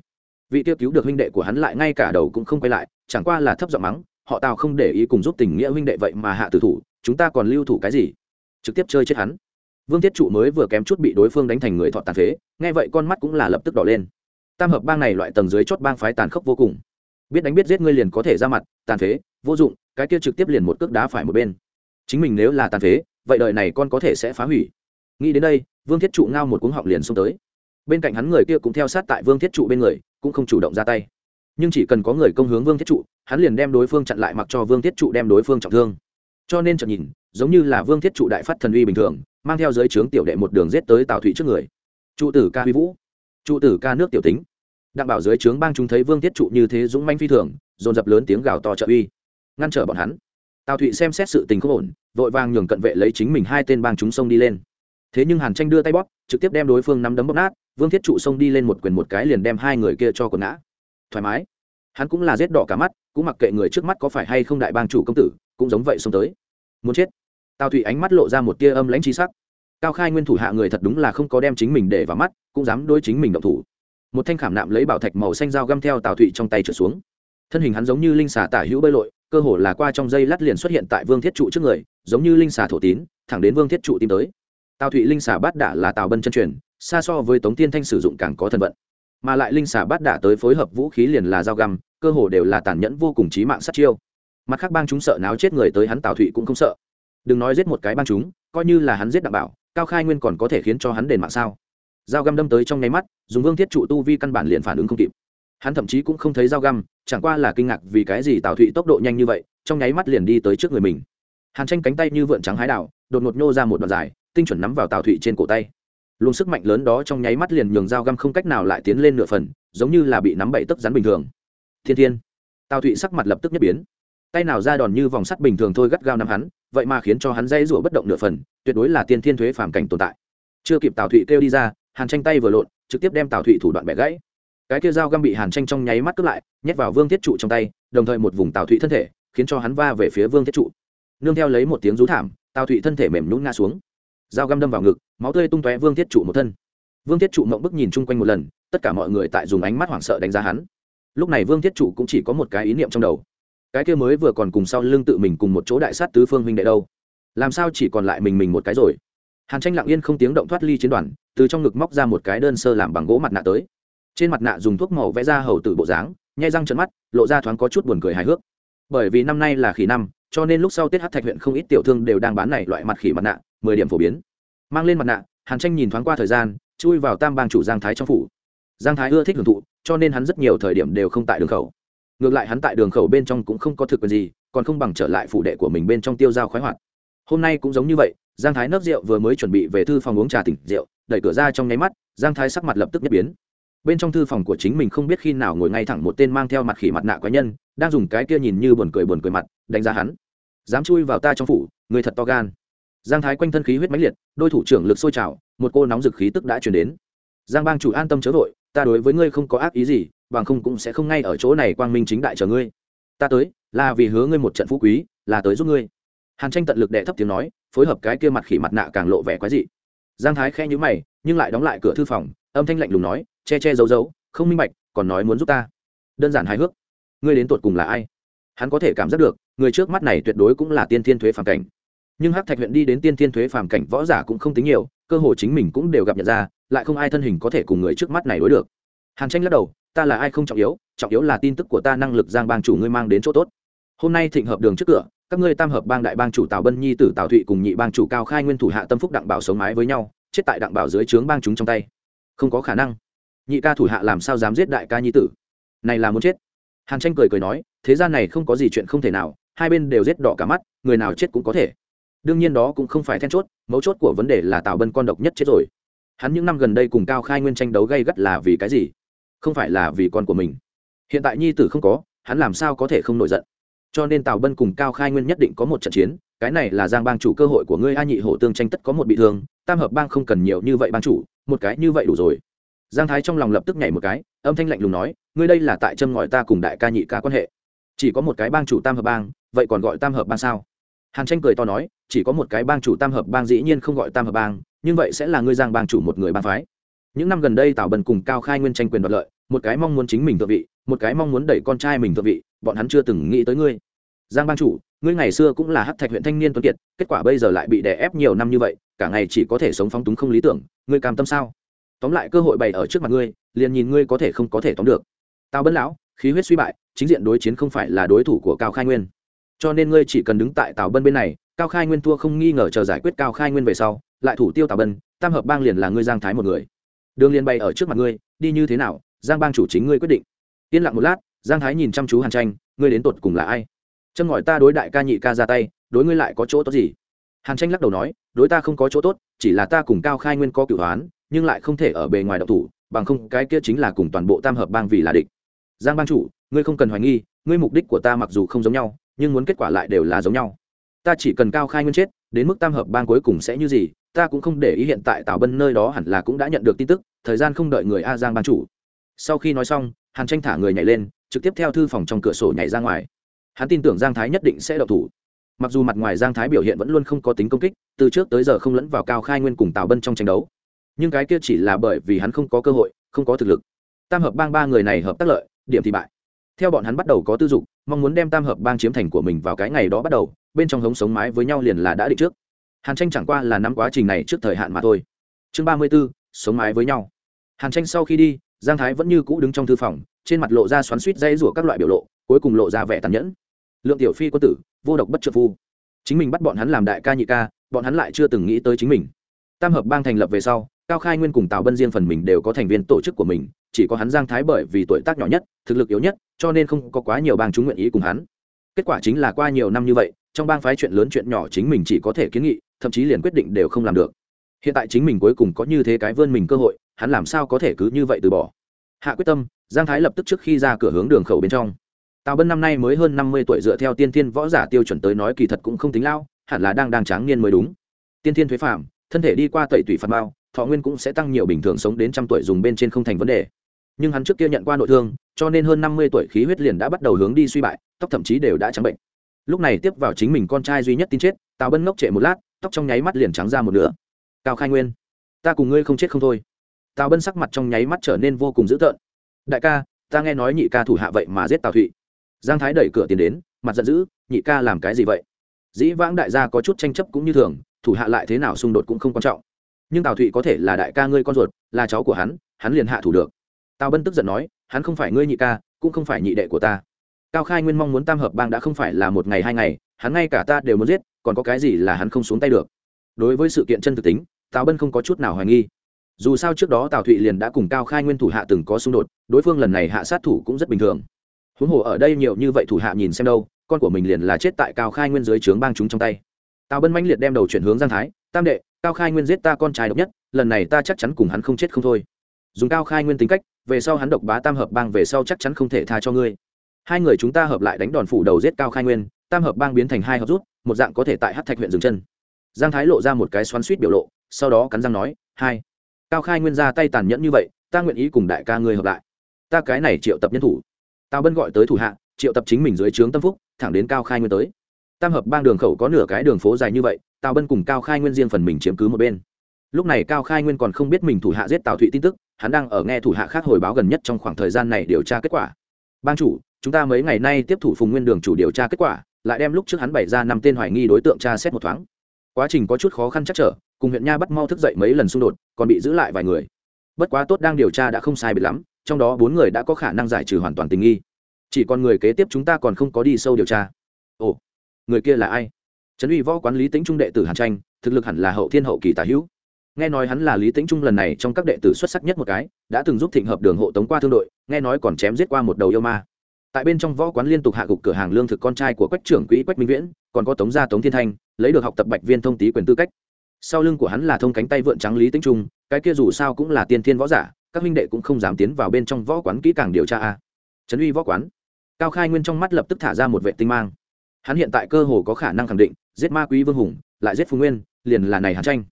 S1: Vị kia cứu được huynh đệ của hắn lại ngay cả đầu cũng không quay lại, chẳng qua là thấp giọng mắng, họ tào không để ý cùng giúp tình nghĩa huynh đệ vậy mà hạ tử thủ, chúng ta còn lưu thủ cái gì? Trực tiếp chơi chết hắn vương thiết trụ mới vừa kém chút bị đối phương đánh thành người thọ tàn phế, nghe vậy con mắt cũng là lập tức đỏ lên. Tam hợp bang này loại tầng dưới chót bang phái tàn khốc vô cùng. Biết đánh biết giết ngươi liền có thể ra mặt, tàn phế, vô dụng, cái kia trực tiếp liền một cước đá phải một bên. Chính mình nếu là tàn phế, vậy đời này con có thể sẽ phá hủy. Nghĩ đến đây, vương thiết trụ ngao một cuống họng liền xông tới. Bên cạnh hắn người kia cũng theo sát tại vương thiết trụ bên người, cũng không chủ động ra tay. Nhưng chỉ cần có người công hướng vương thiết trụ, hắn liền đem đối phương chặn lại mặc cho vương thiết trụ đem đối phương trọng thương. Cho nên chợt nhìn, giống như là vương thiết trụ đại phát thần uy bình thường mang theo giới trướng tiểu đệ một đường rết tới tào thụy trước người. Trụ tử ca huy vũ, trụ tử ca nước tiểu tính. Đặng bảo dưới trướng bang chúng thấy vương thiết trụ như thế dũng manh phi thường, dồn dập lớn tiếng gào to trợ uy, ngăn trở bọn hắn. Tào thụy xem xét sự tình không ổn, vội vàng nhường cận vệ lấy chính mình hai tên bang chúng xông đi lên. Thế nhưng hàn tranh đưa tay bóp, trực tiếp đem đối phương nắm đấm bóp nát, vương thiết trụ xông đi lên một quyền một cái liền đem hai người kia cho quần ngã. Thoải mái. Hắn cũng là rét đỏ cả mắt, cũng mặc kệ người trước mắt có phải hay không đại bang chủ công tử, cũng giống vậy xông tới. Muốn chết tào thụy ánh mắt lộ ra một tia âm lãnh trí sắc. Cao khai nguyên thủ hạ người thật đúng là không có đem chính mình để vào mắt, cũng dám đối chính mình động thủ. Một thanh khảm nạm lấy bảo thạch màu xanh dao găm theo tào thụy trong tay trở xuống. Thân hình hắn giống như linh xà tả hữu bơi lội, cơ hồ là qua trong dây lát liền xuất hiện tại vương thiết trụ trước người, giống như linh xà thổ tín, thẳng đến vương thiết trụ tìm tới. Tào thụy linh xà bát đả là tào bân chân truyền, xa so với tống tiên thanh sử dụng càng có thần vận. Mà lại linh xà bát đả tới phối hợp vũ khí liền là dao găm, cơ hồ đều là tàn nhẫn vô cùng trí mạng sát chiêu. Mặt khác bang chúng sợ náo chết người tới hắn tào thụy cũng không sợ đừng nói giết một cái băng chúng, coi như là hắn giết đảm bảo, cao khai nguyên còn có thể khiến cho hắn đền mạng sao? Dao găm đâm tới trong nháy mắt, dùng vương thiết trụ tu vi căn bản liền phản ứng không kịp. Hắn thậm chí cũng không thấy dao găm, chẳng qua là kinh ngạc vì cái gì tào thụy tốc độ nhanh như vậy, trong nháy mắt liền đi tới trước người mình. Hàn tranh cánh tay như vượn trắng hái đảo đột ngột nhô ra một đoạn dài, tinh chuẩn nắm vào tào thụy trên cổ tay. Luôn sức mạnh lớn đó trong nháy mắt liền nhường dao găm không cách nào lại tiến lên nửa phần, giống như là bị nắm bậy tấc rắn bình thường. Thiên thiên. Tào thụy sắc mặt lập tức nhất biến tay nào ra đòn như vòng sắt bình thường thôi gắt gao nắm hắn, vậy mà khiến cho hắn dây rủa bất động nửa phần, tuyệt đối là tiên thiên thuế phàm cảnh tồn tại. Chưa kịp tào thụy kêu đi ra, hàn tranh tay vừa lộn, trực tiếp đem tào thụy thủ đoạn bẻ gãy. Cái kia dao găm bị hàn tranh trong nháy mắt cướp lại, nhét vào vương thiết trụ trong tay, đồng thời một vùng tào thụy thân thể, khiến cho hắn va về phía vương thiết trụ. Nương theo lấy một tiếng rú thảm, tào thụy thân thể mềm nhún ngã xuống. Dao găm đâm vào ngực, máu tươi tung tóe vương thiết trụ một thân. Vương thiết trụ mộng bức nhìn chung quanh một lần, tất cả mọi người tại dùng ánh mắt hoảng sợ đánh giá hắn. Lúc này vương thiết trụ cũng chỉ có một cái ý niệm trong đầu cái kia mới vừa còn cùng sau lưng tự mình cùng một chỗ đại sát tứ phương huynh đệ đâu? Làm sao chỉ còn lại mình mình một cái rồi? Hàn tranh lặng yên không tiếng động thoát ly chiến đoàn, từ trong ngực móc ra một cái đơn sơ làm bằng gỗ mặt nạ tới. Trên mặt nạ dùng thuốc màu vẽ ra hầu tử bộ dáng, nhai răng trận mắt, lộ ra thoáng có chút buồn cười hài hước. Bởi vì năm nay là khỉ năm, cho nên lúc sau tết hát thạch huyện không ít tiểu thương đều đang bán này loại mặt khỉ mặt nạ, mười điểm phổ biến. Mang lên mặt nạ, hàn tranh nhìn thoáng qua thời gian, chui vào tam bang chủ giang thái trong phủ. Giang thái ưa thích hưởng thụ, cho nên hắn rất nhiều thời điểm đều không tại đường khẩu ngược lại hắn tại đường khẩu bên trong cũng không có thực quyền gì, còn không bằng trở lại phủ đệ của mình bên trong tiêu dao khoái hoạt. Hôm nay cũng giống như vậy, giang thái nấp rượu vừa mới chuẩn bị về thư phòng uống trà tỉnh rượu, đẩy cửa ra trong nháy mắt, giang thái sắc mặt lập tức nhất biến. Bên trong thư phòng của chính mình không biết khi nào ngồi ngay thẳng một tên mang theo mặt khỉ mặt nạ quái nhân, đang dùng cái kia nhìn như buồn cười buồn cười mặt, đánh giá hắn. Dám chui vào ta trong phủ, người thật to gan. Giang thái quanh thân khí huyết mãnh liệt, đôi thủ trưởng lực sôi trào, một cô nóng dực khí tức đã chuyển đến. Giang bang chủ an tâm chớ vội, ta đối với ngươi không có ác ý gì bằng không cũng sẽ không ngay ở chỗ này quang minh chính đại chờ ngươi. Ta tới, là vì hứa ngươi một trận phú quý, là tới giúp ngươi. Hàn tranh tận lực đệ thấp tiếng nói, phối hợp cái kia mặt khỉ mặt nạ càng lộ vẻ quái dị. Giang thái khe nhữ mày, nhưng lại đóng lại cửa thư phòng, âm thanh lạnh lùng nói, che che giấu giấu, không minh bạch, còn nói muốn giúp ta. Đơn giản hài hước. Ngươi đến tột cùng là ai? Hắn có thể cảm giác được, người trước mắt này tuyệt đối cũng là tiên thiên thuế phàm cảnh. Nhưng hắc thạch huyện đi đến tiên thiên thuế phàm cảnh võ giả cũng không tính nhiều, cơ hội chính mình cũng đều gặp nhận ra, lại không ai thân hình có thể cùng người trước mắt này đối được. Hàn tranh lắc đầu ta là ai không trọng yếu trọng yếu là tin tức của ta năng lực giang bang chủ ngươi mang đến chỗ tốt. Hôm nay thịnh hợp đường trước cửa, các ngươi tam hợp bang đại bang chủ tào bân nhi tử tào thụy cùng nhị bang chủ cao khai nguyên thủ hạ tâm phúc đặng bảo sống mái với nhau, chết tại đặng bảo dưới trướng bang chúng trong tay. Không có khả năng. Nhị ca thủ hạ làm sao dám giết đại ca nhi tử? Này là muốn chết. Hàn tranh cười cười nói, thế gian này không có gì chuyện không thể nào, hai bên đều giết đỏ cả mắt, người nào chết cũng có thể. Đương nhiên đó cũng không phải then chốt, mấu chốt của vấn đề là tào bân con độc nhất chết rồi. Hắn những năm gần đây cùng cao khai nguyên tranh đấu gây gắt là vì cái gì? Không phải là vì con của mình. Hiện tại nhi tử không có, hắn làm sao có thể không nổi giận? Cho nên tào bân cùng cao khai nguyên nhất định có một trận chiến, cái này là giang bang chủ cơ hội của ngươi, a nhị hổ tương tranh tất có một bị thương, tam hợp bang không cần nhiều như vậy bang chủ, một cái như vậy đủ rồi. Giang thái trong lòng lập tức nhảy một cái, âm thanh lạnh lùng nói, ngươi đây là tại châm ngòi ta cùng đại ca nhị ca quan hệ. Chỉ có một cái bang chủ tam hợp bang, vậy còn gọi tam hợp bang sao? Hàn tranh cười to nói, chỉ có một cái bang chủ tam hợp bang dĩ nhiên không gọi tam hợp bang, nhưng vậy sẽ là ngươi giang bang chủ một người bang phái. Những năm gần đây tào bần cùng cao khai nguyên tranh quyền đoạt lợi một cái mong muốn chính mình thượng vị, một cái mong muốn đẩy con trai mình thượng vị, bọn hắn chưa từng nghĩ tới ngươi. Giang bang chủ, ngươi ngày xưa cũng là hát thạch huyện thanh niên tuấn kiệt, kết quả bây giờ lại bị đè ép nhiều năm như vậy, cả ngày chỉ có thể sống phóng túng không lý tưởng, ngươi cam tâm sao? Tóm lại cơ hội bày ở trước mặt ngươi, liền nhìn ngươi có thể không có thể tóm được. Tào bân lão, khí huyết suy bại, chính diện đối chiến không phải là đối thủ của cao khai nguyên. Cho nên ngươi chỉ cần đứng tại tào bân bên này, cao khai nguyên thua không nghi ngờ chờ giải quyết cao khai nguyên về sau, lại thủ tiêu tào bân, tam hợp bang liền là ngươi giang thái một người. Đường liền bày ở trước mặt ngươi, đi như thế nào giang bang chủ chính ngươi quyết định. Yên lặng một lát, giang thái nhìn chăm chú hàn tranh, ngươi đến tột cùng là ai? Châm ngòi ta đối đại ca nhị ca ra tay, đối ngươi lại có chỗ tốt gì? Hàn tranh lắc đầu nói, đối ta không có chỗ tốt, chỉ là ta cùng cao khai nguyên có cửu hoán, nhưng lại không thể ở bề ngoài độc thủ, bằng không cái kia chính là cùng toàn bộ tam hợp bang vì là địch. Giang bang chủ, ngươi không cần hoài nghi, ngươi mục đích của ta mặc dù không giống nhau, nhưng muốn kết quả lại đều là giống nhau. Ta chỉ cần cao khai nguyên chết, đến mức tam hợp bang cuối cùng sẽ như gì, ta cũng không để ý hiện tại tào bân nơi đó hẳn là cũng đã nhận được tin tức, thời gian không đợi người a giang ban chủ sau khi nói xong, hàn tranh thả người nhảy lên, trực tiếp theo thư phòng trong cửa sổ nhảy ra ngoài. Hắn tin tưởng giang thái nhất định sẽ đậu thủ. Mặc dù mặt ngoài giang thái biểu hiện vẫn luôn không có tính công kích, từ trước tới giờ không lẫn vào cao khai nguyên cùng tào bân trong tranh đấu. Nhưng cái kia chỉ là bởi vì hắn không có cơ hội, không có thực lực. Tam hợp bang ba người này hợp tác lợi, điểm thì bại. Theo bọn hắn bắt đầu có tư dục, mong muốn đem tam hợp bang chiếm thành của mình vào cái ngày đó bắt đầu, bên trong hống sống mái với nhau liền là đã định trước. Hàn tranh chẳng qua là nắm quá trình này trước thời hạn mà thôi. Chương ba mươi b ố sống mái với nhau. Hàn tranh sau khi đi giang thái vẫn như cũ đứng trong thư phòng, trên mặt lộ ra xoắn suýt dây rủa các loại biểu lộ, cuối cùng lộ ra vẻ tàn nhẫn. Lượng tiểu phi quân tử, vô độc bất trợ phu. Chính mình bắt bọn hắn làm đại ca nhị ca, bọn hắn lại chưa từng nghĩ tới chính mình. Tam hợp bang thành lập về sau, cao khai nguyên cùng tào bân riêng phần mình đều có thành viên tổ chức của mình, chỉ có hắn giang thái bởi vì tuổi tác nhỏ nhất, thực lực yếu nhất, cho nên không có quá nhiều bang chúng nguyện ý cùng hắn. Kết quả chính là qua nhiều năm như vậy, trong bang phái chuyện lớn chuyện nhỏ chính mình chỉ có thể kiến nghị, thậm chí liền quyết định đều không làm được hiện tại chính mình cuối cùng có như thế cái vươn mình cơ hội, hắn làm sao có thể cứ như vậy từ bỏ? Hạ quyết tâm, giang thái lập tức trước khi ra cửa hướng đường khẩu bên trong. Tào bân năm nay mới hơn năm mươi tuổi dựa theo tiên thiên võ giả tiêu chuẩn tới nói kỳ thật cũng không tính lao, hẳn là đang đang tráng niên mới đúng. Tiên thiên thuế phạm thân thể đi qua tẩy tủy phạt bao, thọ nguyên cũng sẽ tăng nhiều bình thường sống đến trăm tuổi dùng bên trên không thành vấn đề. Nhưng hắn trước kia nhận qua nội thương, cho nên hơn năm mươi tuổi khí huyết liền đã bắt đầu hướng đi suy bại, tóc thậm chí đều đã trắng bệnh. Lúc này tiếp vào chính mình con trai duy nhất tin chết, tào bân ngốc trệ một lát, tóc trong nháy mắt liền trắng ra một nửa cao khai nguyên, ta cùng ngươi không chết không thôi. Tào bân sắc mặt trong nháy mắt trở nên vô cùng dữ tợn. Đại ca, ta nghe nói nhị ca thủ hạ vậy mà giết tào thụy. Giang thái đẩy cửa tiến đến, mặt giận dữ, nhị ca làm cái gì vậy? Dĩ vãng đại gia có chút tranh chấp cũng như thường, thủ hạ lại thế nào xung đột cũng không quan trọng. Nhưng tào thụy có thể là đại ca ngươi con ruột, là cháu của hắn hắn liền hạ thủ được. Tào bân tức giận nói, hắn không phải ngươi nhị ca, cũng không phải nhị đệ của ta. Cao khai nguyên mong muốn tam hợp bang đã không phải là một ngày hai ngày, hắn ngay cả ta đều muốn giết, còn có cái gì là hắn không xuống tay được. Đối với sự kiện chân thực tính tào bân không có chút nào hoài nghi. Dù sao trước đó tào thụy liền đã cùng cao khai nguyên thủ hạ từng có xung đột, đối phương lần này hạ sát thủ cũng rất bình thường. Huống hồ ở đây nhiều như vậy thủ hạ nhìn xem đâu, con của mình liền là chết tại cao khai nguyên dưới trướng bang chúng trong tay. Tào bân mãnh liệt đem đầu chuyển hướng giang thái, tam đệ, cao khai nguyên giết ta con trai độc nhất, lần này ta chắc chắn cùng hắn không chết không thôi. Dùng cao khai nguyên tính cách, về sau hắn độc bá tam hợp bang về sau chắc chắn không thể tha cho ngươi. Hai người chúng ta hợp lại đánh đòn phủ đầu giết cao khai nguyên, tam hợp bang biến thành hai hợp rút, một dạng có thể tại hát thạch huyện dừng chân. Giang thái lộ ra một cái xoắn suýt biểu lộ sau đó cắn răng nói, hai, cao khai nguyên ra tay tàn nhẫn như vậy, ta nguyện ý cùng đại ca ngươi hợp lại. Ta cái này triệu tập nhân thủ. Tao bân gọi tới thủ hạ, triệu tập chính mình dưới trướng tâm phúc, thẳng đến cao khai nguyên tới. Tam hợp bang đường khẩu có nửa cái đường phố dài như vậy, tào bân cùng cao khai nguyên riêng phần mình chiếm cứ một bên. Lúc này cao khai nguyên còn không biết mình thủ hạ giết tào thụy tin tức, hắn đang ở nghe thủ hạ khác hồi báo gần nhất trong khoảng thời gian này điều tra kết quả. Ban chủ, chúng ta mấy ngày nay tiếp thủ phùng nguyên đường chủ điều tra kết quả, lại đem lúc trước hắn bày ra năm tên hoài nghi đối tượng tra xét một thoáng. Quá trình có chút khó khăn chắc trở cùng huyện nha bắt mau thức dậy mấy lần xung đột, còn bị giữ lại vài người. Bất quá tốt đang điều tra đã không sai bị lắm, trong đó bốn người đã có khả năng giải trừ hoàn toàn tình nghi. Chỉ còn người kế tiếp chúng ta còn không có đi sâu điều tra. Ồ, người kia là ai? Trấn uy võ quán lý tính trung đệ tử hàn tranh, thực lực hẳn là hậu thiên hậu kỳ tả hữu. Nghe nói hắn là lý tính trung lần này trong các đệ tử xuất sắc nhất một cái, đã từng giúp thịnh hợp đường hộ tống qua thương đội, nghe nói còn chém giết qua một đầu yêu ma. Tại bên trong võ quán liên tục hạ gục cửa hàng lương thực con trai của quách trưởng quỹ quách minh viễn, còn có tống gia tống thiên thanh, lấy được học tập bạch viên thông tý quyền tư cách sau lưng của hắn là thông cánh tay vượn trắng lý tính trung, cái kia dù sao cũng là tiên thiên võ giả, các minh đệ cũng không dám tiến vào bên trong võ quán kỹ càng điều tra a. Trấn uy võ quán. Cao khai nguyên trong mắt lập tức thả ra một vệ tinh mang. Hắn hiện tại cơ hồ có khả năng khẳng định, giết ma quý vương hùng, lại giết phùng nguyên, liền là này hàn tranh.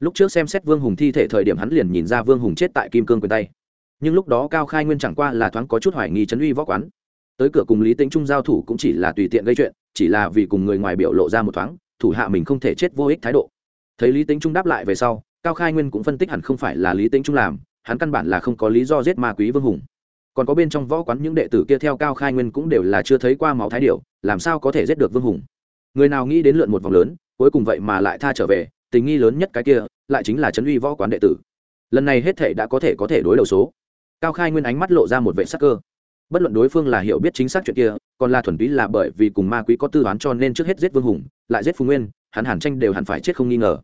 S1: Lúc trước xem xét vương hùng thi thể thời điểm hắn liền nhìn ra vương hùng chết tại kim cương quyền tay. Nhưng lúc đó cao khai nguyên chẳng qua là thoáng có chút hoài nghi chấn uy võ quán. Tới cửa cùng lý tính trung giao thủ cũng chỉ là tùy tiện gây chuyện, chỉ là vì cùng người ngoài biểu lộ ra một thoáng, thủ hạ mình không thể chết vô ích thái độ thấy lý tính trung đáp lại về sau, cao khai nguyên cũng phân tích hẳn không phải là lý tính trung làm, hắn căn bản là không có lý do giết ma quý vương hùng. Còn có bên trong võ quán những đệ tử kia theo cao khai nguyên cũng đều là chưa thấy qua máu thái điệu làm sao có thể giết được vương hùng? Người nào nghĩ đến lượn một vòng lớn, cuối cùng vậy mà lại tha trở về, tình nghi lớn nhất cái kia, lại chính là trấn uy võ quán đệ tử. Lần này hết thể đã có thể có thể đối đầu số. Cao khai nguyên ánh mắt lộ ra một vệ sắc cơ. Bất luận đối phương là hiểu biết chính xác chuyện kia, còn là thuần túy là bởi vì cùng ma quý có tư toán cho nên trước hết giết vương hùng, lại giết phùng nguyên hắn hàn tranh đều hẳn phải chết không nghi ngờ.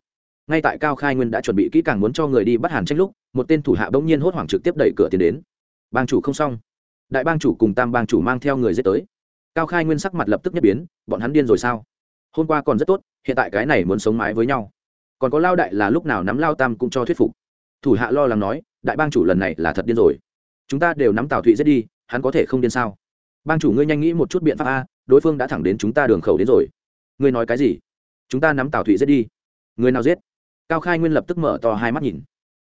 S1: Ngay tại cao khai nguyên đã chuẩn bị kỹ càng muốn cho người đi bắt hàn tranh lúc, một tên thủ hạ bỗng nhiên hốt hoảng trực tiếp đẩy cửa tiến đến. Bang chủ không xong. Đại bang chủ cùng tam bang chủ mang theo người giết tới. Cao khai nguyên sắc mặt lập tức nhất biến, bọn hắn điên rồi sao? Hôm qua còn rất tốt, hiện tại cái này muốn sống mái với nhau. Còn có lao đại là lúc nào nắm lao tam cũng cho thuyết phục. Thủ hạ lo lắng nói, đại bang chủ lần này là thật điên rồi. Chúng ta đều nắm tào thụy giết đi, hắn có thể không điên sao? Bang chủ ngươi nhanh nghĩ một chút biện pháp a, đối phương đã thẳng đến chúng ta đường khẩu đến rồi. Ngươi nói cái gì? Chúng ta nắm tào thụy giết đi. Người nào giết? Cao khai nguyên lập tức mở to hai mắt nhìn.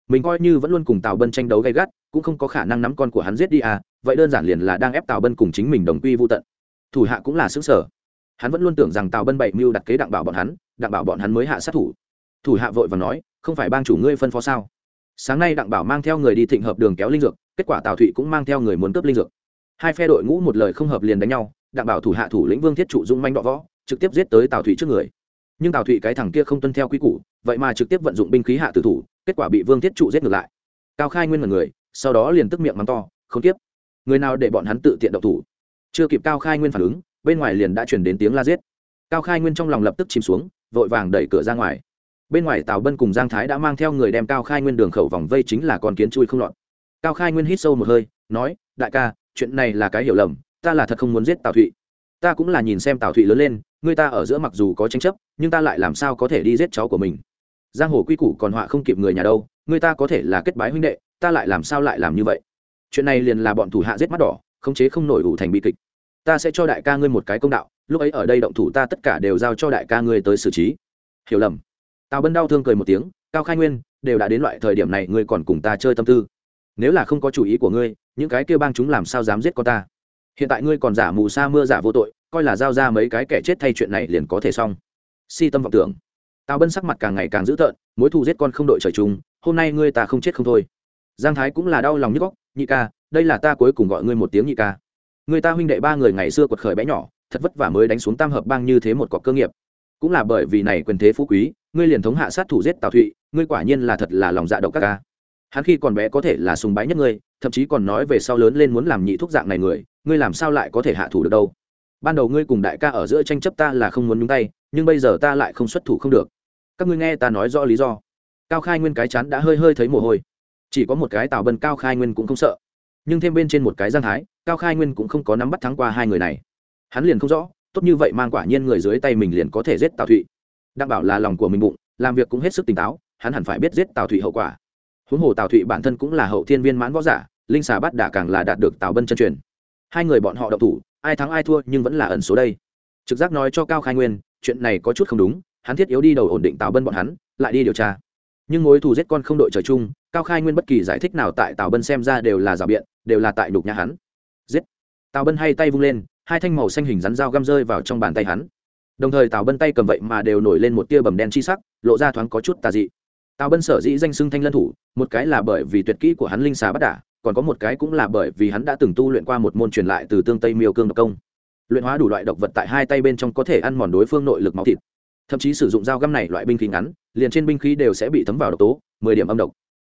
S1: Mình coi như vẫn luôn cùng tào bân tranh đấu gay gắt, cũng không có khả năng nắm con của hắn giết đi à vậy đơn giản liền là đang ép tào bân cùng chính mình đồng quy vô tận. Thủ hạ cũng là xứng sở hắn vẫn luôn tưởng rằng tào bân bảy mưu đặt kế đặng bảo bọn hắn, đặng bảo bọn hắn mới hạ sát thủ. Thủ hạ vội và nói, không phải bang chủ ngươi phân phó sao? Sáng nay đặng bảo mang theo người đi thịnh hợp đường kéo linh dược, kết quả tào thụy cũng mang theo người muốn cướp linh dược. Hai phe đội ngũ một lời không hợp liền đánh nhau, đặng bảo thủ hạ thủ lĩnh vương thiết trụ dung manh đọ võ, trực tiếp giết tới tào thụy trước người nhưng tào thụy cái thằng kia không tuân theo quy củ, vậy mà trực tiếp vận dụng binh khí hạ tử thủ, kết quả bị vương thiết trụ giết ngược lại. Cao khai nguyên mật người, sau đó liền tức miệng mắng to, không tiếp, người nào để bọn hắn tự tiện độc thủ? Chưa kịp cao khai nguyên phản ứng, bên ngoài liền đã chuyển đến tiếng la giết. Cao khai nguyên trong lòng lập tức chìm xuống, vội vàng đẩy cửa ra ngoài. Bên ngoài tào bân cùng giang thái đã mang theo người đem cao khai nguyên đường khẩu vòng vây chính là con kiến chui không lọt. Cao khai nguyên hít sâu một hơi, nói, đại ca, chuyện này là cái hiểu lầm, ta là thật không muốn giết tào thụy. Ta cũng là nhìn xem tào thụy lớn lên người ta ở giữa mặc dù có tranh chấp, nhưng ta lại làm sao có thể đi giết cháu của mình? Giang hồ quy củ còn họa không kịp người nhà đâu, người ta có thể là kết bái huynh đệ, ta lại làm sao lại làm như vậy? Chuyện này liền là bọn thủ hạ giết mắt đỏ, khống chế không nổi ủ thành bi kịch. Ta sẽ cho đại ca ngươi một cái công đạo, lúc ấy ở đây động thủ ta tất cả đều giao cho đại ca ngươi tới xử trí. Hiểu lầm. Tào bân đau thương cười một tiếng, cao khai nguyên, đều đã đến loại thời điểm này, ngươi còn cùng ta chơi tâm tư. Nếu là không có chủ ý của ngươi, những cái kêu bang chúng làm sao dám giết con ta? Hiện tại ngươi còn giả mù sa mưa giả vô tội coi là giao ra mấy cái kẻ chết thay chuyện này liền có thể xong. Si tâm vọng tưởng. Tào bân sắc mặt càng ngày càng dữ tợn, mối thù giết con không đội trời chung, hôm nay ngươi ta không chết không thôi. Giang thái cũng là đau lòng nhức góc nhị ca, đây là ta cuối cùng gọi ngươi một tiếng nhị ca. Người ta huynh đệ ba người ngày xưa quật khởi bé nhỏ, thật vất vả mới đánh xuống tam hợp bang như thế một cọc cơ nghiệp. Cũng là bởi vì này quyền thế phú quý, ngươi liền thống hạ sát thủ giết tào thụy, ngươi quả nhiên là thật là lòng dạ độc các ca. Hắn khi còn bé có thể là sùng bái nhất ngươi, thậm chí còn nói về sau lớn lên muốn làm nhị thuốc dạng này người, ngươi làm sao lại có thể hạ thủ được đâu? Ban đầu ngươi cùng đại ca ở giữa tranh chấp ta là không muốn nhúng tay, nhưng bây giờ ta lại không xuất thủ không được. Các ngươi nghe ta nói rõ lý do. Cao khai nguyên cái chán đã hơi hơi thấy mồ hôi. Chỉ có một cái tào bân cao khai nguyên cũng không sợ. Nhưng thêm bên trên một cái giang thái, cao khai nguyên cũng không có nắm bắt thắng qua hai người này. Hắn liền không rõ, tốt như vậy mang quả nhiên người dưới tay mình liền có thể giết tào thụy. Đảm bảo là lòng của mình bụng, làm việc cũng hết sức tỉnh táo, hắn hẳn phải biết giết tào thụy hậu quả. Huống hồ tào thụy bản thân cũng là hậu thiên viên mãn võ giả, linh xà bắt đả càng là đạt được tào bân chân truyền. Hai người bọn họ đậu thủ ai thắng ai thua nhưng vẫn là ẩn số đây. Trực giác nói cho cao khai nguyên, chuyện này có chút không đúng, hắn thiết yếu đi đầu ổn định tào bân bọn hắn, lại đi điều tra. Nhưng mối thù giết con không đội trời chung, cao khai nguyên bất kỳ giải thích nào tại tào bân xem ra đều là rào biện, đều là tại đục nhà hắn. Giết! Tào bân hay tay vung lên, hai thanh màu xanh hình rắn dao găm rơi vào trong bàn tay hắn. Đồng thời tào bân tay cầm vậy mà đều nổi lên một tia bầm đen chi sắc, lộ ra thoáng có chút tà dị. Tào bân sở dĩ danh xưng thanh lân thủ, một cái là bởi vì tuyệt kỹ của hắn linh xà bắt đả còn có một cái cũng là bởi vì hắn đã từng tu luyện qua một môn truyền lại từ tương tây miêu cương độc công. Luyện hóa đủ loại độc vật tại hai tay bên trong có thể ăn mòn đối phương nội lực máu thịt. Thậm chí sử dụng dao găm này loại binh khí ngắn, liền trên binh khí đều sẽ bị thấm vào độc tố, mười điểm âm độc.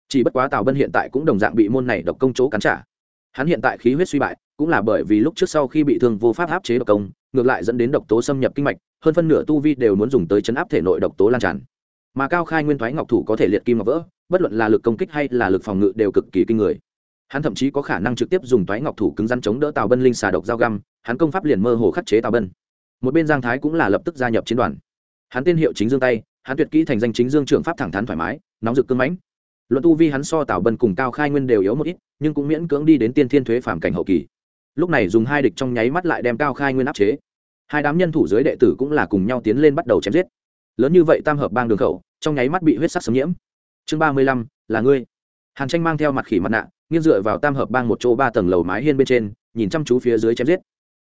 S1: Chỉ bất quá tào bân hiện tại cũng đồng dạng bị môn này độc công chỗ cắn trả. Hắn hiện tại khí huyết suy bại, cũng là bởi vì lúc trước sau khi bị thương vô pháp áp chế độc công, ngược lại dẫn đến độc tố xâm nhập kinh mạch, hơn phân nửa tu vi đều muốn dùng tới chấn áp thể nội độc tố lan tràn. Mà cao khai nguyên thoái ngọc thủ có thể liệt kim ngọc vỡ, bất luận là lực công kích hay là lực phòng ngự đều cực kỳ kinh người hắn thậm chí có khả năng trực tiếp dùng Toái ngọc thủ cứng rắn chống đỡ tào bân linh xà độc dao găm, hắn công pháp liền mơ hồ khắc chế tào bân. Một bên giang thái cũng là lập tức gia nhập chiến đoàn. Hắn tên hiệu chính dương tay hắn tuyệt kỹ thành danh chính dương trưởng pháp thẳng thắn thoải mái, nóng rực cưng mãnh. Luận tu vi hắn so tào bân cùng cao khai nguyên đều yếu một ít, nhưng cũng miễn cưỡng đi đến tiên thiên thuế phản cảnh hậu kỳ. Lúc này dùng hai địch trong nháy mắt lại đem cao khai nguyên áp chế. Hai đám nhân thủ dưới đệ tử cũng là cùng nhau tiến lên bắt đầu chém giết. Lớn như vậy tam hợp bang đường khẩu, trong nháy mắt bị huyết sắc xâm nhiễm. Chương ba mươi lăm, là ngươi. Hàn tranh mang theo mặt khỉ mặt nạ nghiêng dựa vào tam hợp bang một chỗ ba tầng lầu mái hiên bên trên, nhìn chăm chú phía dưới chém giết.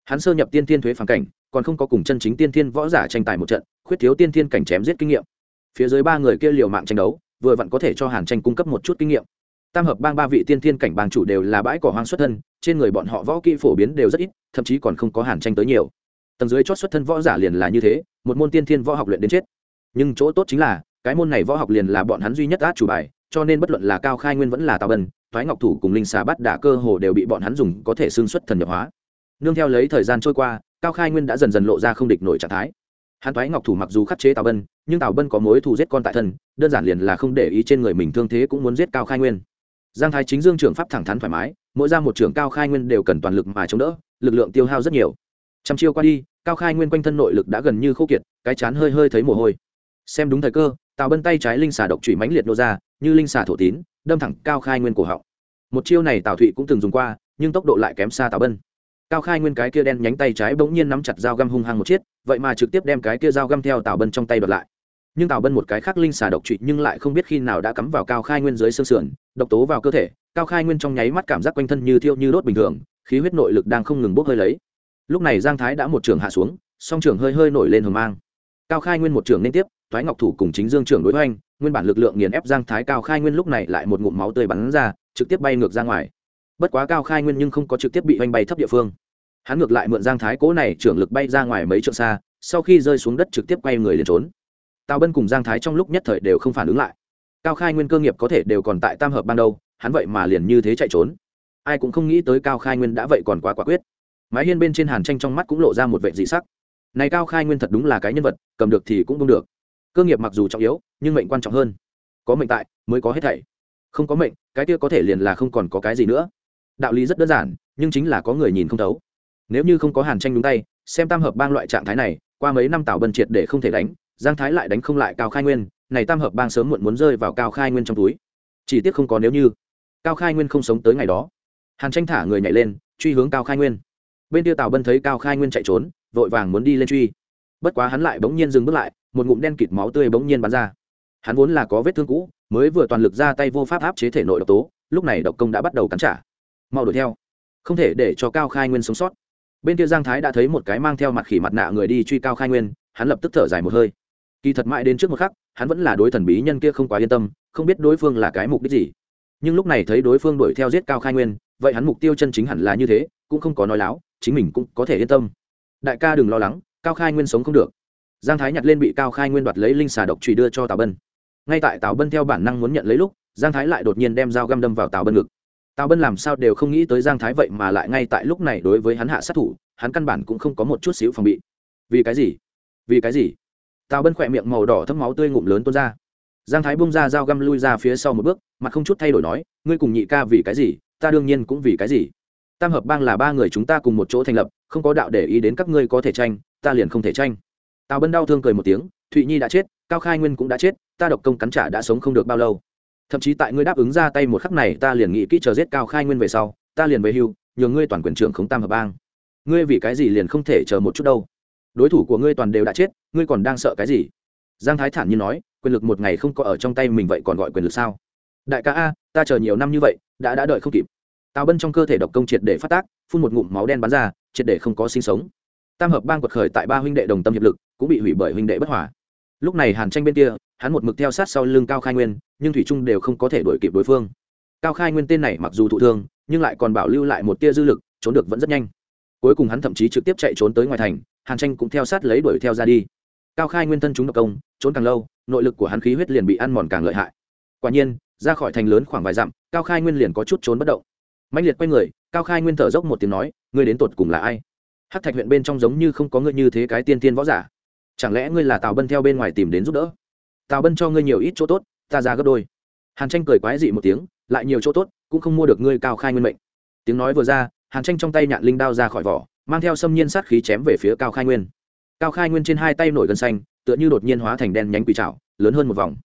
S1: Hắn sơ nhập tiên thiên thuế phản cảnh, còn không có cùng chân chính tiên thiên võ giả tranh tài một trận, khuyết thiếu tiên thiên cảnh chém giết kinh nghiệm. Phía dưới ba người kia liều mạng tranh đấu, vừa vặn có thể cho hàn tranh cung cấp một chút kinh nghiệm. Tam hợp bang ba vị tiên thiên cảnh bang chủ đều là bãi cỏ hoang xuất thân, trên người bọn họ võ kỹ phổ biến đều rất ít, thậm chí còn không có hàn tranh tới nhiều. Tầng dưới chót xuất thân võ giả liền là như thế, một môn tiên thiên võ học luyện đến chết. Nhưng chỗ tốt chính là, cái môn này võ học liền là bọn hắn duy nhất át chủ bài, cho nên bất luận là cao khai nguyên vẫn là tào Bần thoái ngọc thủ cùng linh xà bắt đả cơ hồ đều bị bọn hắn dùng có thể xương xuất thần nhập hóa. Nương theo lấy thời gian trôi qua, cao khai nguyên đã dần dần lộ ra không địch nổi trạng thái. Hắn thoái ngọc thủ mặc dù khắc chế tào bân, nhưng tào bân có mối thù giết con tại thân, đơn giản liền là không để ý trên người mình thương thế cũng muốn giết cao khai nguyên. Giang thái chính dương trưởng pháp thẳng thắn thoải mái, mỗi ra một trưởng cao khai nguyên đều cần toàn lực mà chống đỡ, lực lượng tiêu hao rất nhiều. Trăm chiêu qua đi, cao khai nguyên quanh thân nội lực đã gần như khô kiệt, cái chán hơi hơi thấy mồ hôi. Xem đúng thời cơ, tào bân tay trái linh xà độc trụy mãnh liệt nô ra, như linh xà thổ tín đâm thẳng cao khai nguyên cổ họng. Một chiêu này tào thụy cũng từng dùng qua, nhưng tốc độ lại kém xa tào bân. Cao khai nguyên cái kia đen nhánh tay trái bỗng nhiên nắm chặt dao găm hung hăng một chiếc, vậy mà trực tiếp đem cái kia dao găm theo tào bân trong tay bật lại. Nhưng tào bân một cái khác linh xà độc trụy nhưng lại không biết khi nào đã cắm vào cao khai nguyên dưới xương sườn, độc tố vào cơ thể, cao khai nguyên trong nháy mắt cảm giác quanh thân như thiêu như đốt bình thường, khí huyết nội lực đang không ngừng bốc hơi lấy. Lúc này giang thái đã một trường hạ xuống, song trường hơi hơi nổi lên hờ mang. Cao khai nguyên một trường liên tiếp, thoái ngọc thủ cùng chính dương trưởng đối hoành nguyên bản lực lượng nghiền ép giang thái cao khai nguyên lúc này lại một ngụm máu tươi bắn ra, trực tiếp bay ngược ra ngoài. Bất quá cao khai nguyên nhưng không có trực tiếp bị oanh bay thấp địa phương. Hắn ngược lại mượn giang thái cố này trưởng lực bay ra ngoài mấy trượng xa, sau khi rơi xuống đất trực tiếp quay người liền trốn. Tào bân cùng giang thái trong lúc nhất thời đều không phản ứng lại. Cao khai nguyên cơ nghiệp có thể đều còn tại tam hợp ban đầu hắn vậy mà liền như thế chạy trốn. Ai cũng không nghĩ tới cao khai nguyên đã vậy còn quá quả quyết. Mái hiên bên trên hàn tranh trong mắt cũng lộ ra một vệ dị sắc. Này cao khai nguyên thật đúng là cái nhân vật, cầm được thì cũng không được cơ nghiệp mặc dù trọng yếu, nhưng mệnh quan trọng hơn. Có mệnh tại, mới có hết thảy. Không có mệnh, cái kia có thể liền là không còn có cái gì nữa. Đạo lý rất đơn giản, nhưng chính là có người nhìn không thấu. Nếu như không có hàn tranh đúng tay, xem tam hợp bang loại trạng thái này, qua mấy năm tảo bân triệt để không thể đánh, giang thái lại đánh không lại cao khai nguyên, này tam hợp bang sớm muộn muốn rơi vào cao khai nguyên trong túi. Chỉ tiếc không có nếu như. Cao khai nguyên không sống tới ngày đó. Hàn tranh thả người nhảy lên, truy hướng cao khai nguyên. Bên kia tào bân thấy cao khai nguyên chạy trốn, vội vàng muốn đi lên truy. Bất quá hắn lại bỗng nhiên dừng bước lại một ngụm đen kịt máu tươi bỗng nhiên bắn ra. Hắn vốn là có vết thương cũ, mới vừa toàn lực ra tay vô pháp áp chế thể nội độc tố, lúc này độc công đã bắt đầu cắn trả. Mau đuổi theo. Không thể để cho cao khai nguyên sống sót. Bên kia giang thái đã thấy một cái mang theo mặt khỉ mặt nạ người đi truy cao khai nguyên, hắn lập tức thở dài một hơi. Kỳ thật mãi đến trước một khắc, hắn vẫn là đối thần bí nhân kia không quá yên tâm, không biết đối phương là cái mục đích gì. Nhưng lúc này thấy đối phương đuổi theo giết cao khai nguyên, vậy hắn mục tiêu chân chính hẳn là như thế, cũng không có nói láo, chính mình cũng có thể yên tâm. Đại ca đừng lo lắng, cao khai nguyên sống không được giang thái nhặt lên bị cao khai nguyên đoạt lấy linh xà độc trùy đưa cho tào bân. Ngay tại tào bân theo bản năng muốn nhận lấy lúc, giang thái lại đột nhiên đem dao găm đâm vào tào bân ngực. Tào bân làm sao đều không nghĩ tới giang thái vậy mà lại ngay tại lúc này đối với hắn hạ sát thủ, hắn căn bản cũng không có một chút xíu phòng bị. Vì cái gì? Vì cái gì? Tào bân khỏe miệng màu đỏ thấm máu tươi ngụm lớn tuôn ra. Giang thái bung ra dao găm lui ra phía sau một bước, mặt không chút thay đổi nói, ngươi cùng nhị ca vì cái gì? Ta đương nhiên cũng vì cái gì. Tam hợp bang là ba người chúng ta cùng một chỗ thành lập, không có đạo để ý đến các ngươi có thể tranh, ta liền không thể tranh tào bân đau thương cười một tiếng, thụy nhi đã chết, cao khai nguyên cũng đã chết, ta độc công cắn trả đã sống không được bao lâu. Thậm chí tại ngươi đáp ứng ra tay một khắc này, ta liền nghĩ kỹ chờ giết cao khai nguyên về sau, ta liền về hưu nhờ ngươi toàn quyền trưởng khống tam hợp bang. Ngươi vì cái gì liền không thể chờ một chút đâu? Đối thủ của ngươi toàn đều đã chết, ngươi còn đang sợ cái gì? Giang thái thản như nói, quyền lực một ngày không có ở trong tay mình vậy còn gọi quyền lực sao? Đại ca a, ta chờ nhiều năm như vậy, đã đã đợi không kịp. Tào bân trong cơ thể độc công triệt để phát tác, phun một ngụm máu đen bắn ra, triệt để không có sinh sống tam hợp bang quật khởi tại ba huynh đệ đồng tâm hiệp lực, cũng bị hủy bởi huynh đệ bất hòa. Lúc này hàn tranh bên kia, hắn một mực theo sát sau lưng cao khai nguyên, nhưng thủy trung đều không có thể đuổi kịp đối phương. Cao khai nguyên tên này mặc dù thụ thương, nhưng lại còn bảo lưu lại một tia dư lực, trốn được vẫn rất nhanh. Cuối cùng hắn thậm chí trực tiếp chạy trốn tới ngoài thành, hàn tranh cũng theo sát lấy đuổi theo ra đi. Cao khai nguyên thân chúng độc công, trốn càng lâu, nội lực của hắn khí huyết liền bị ăn mòn càng lợi hại. Quả nhiên, ra khỏi thành lớn khoảng vài dặm, cao khai nguyên liền có chút trốn bất động. Mạnh liệt quay người, cao khai nguyên thở dốc một tiếng nói, ngươi đến tột cùng là ai? Hát thạch huyện bên trong giống như không có ngươi như thế cái tiên tiên võ giả. Chẳng lẽ ngươi là tào bân theo bên ngoài tìm đến giúp đỡ? Tào bân cho ngươi nhiều ít chỗ tốt, ta ra gấp đôi. Hàn tranh cười quái dị một tiếng, lại nhiều chỗ tốt, cũng không mua được ngươi cao khai nguyên mệnh. Tiếng nói vừa ra, hàn tranh trong tay nhạn linh đao ra khỏi vỏ, mang theo xâm nhiên sát khí chém về phía cao khai nguyên. Cao khai nguyên trên hai tay nổi gân xanh, tựa như đột nhiên hóa thành đen nhánh quỷ trạo lớn hơn một vòng.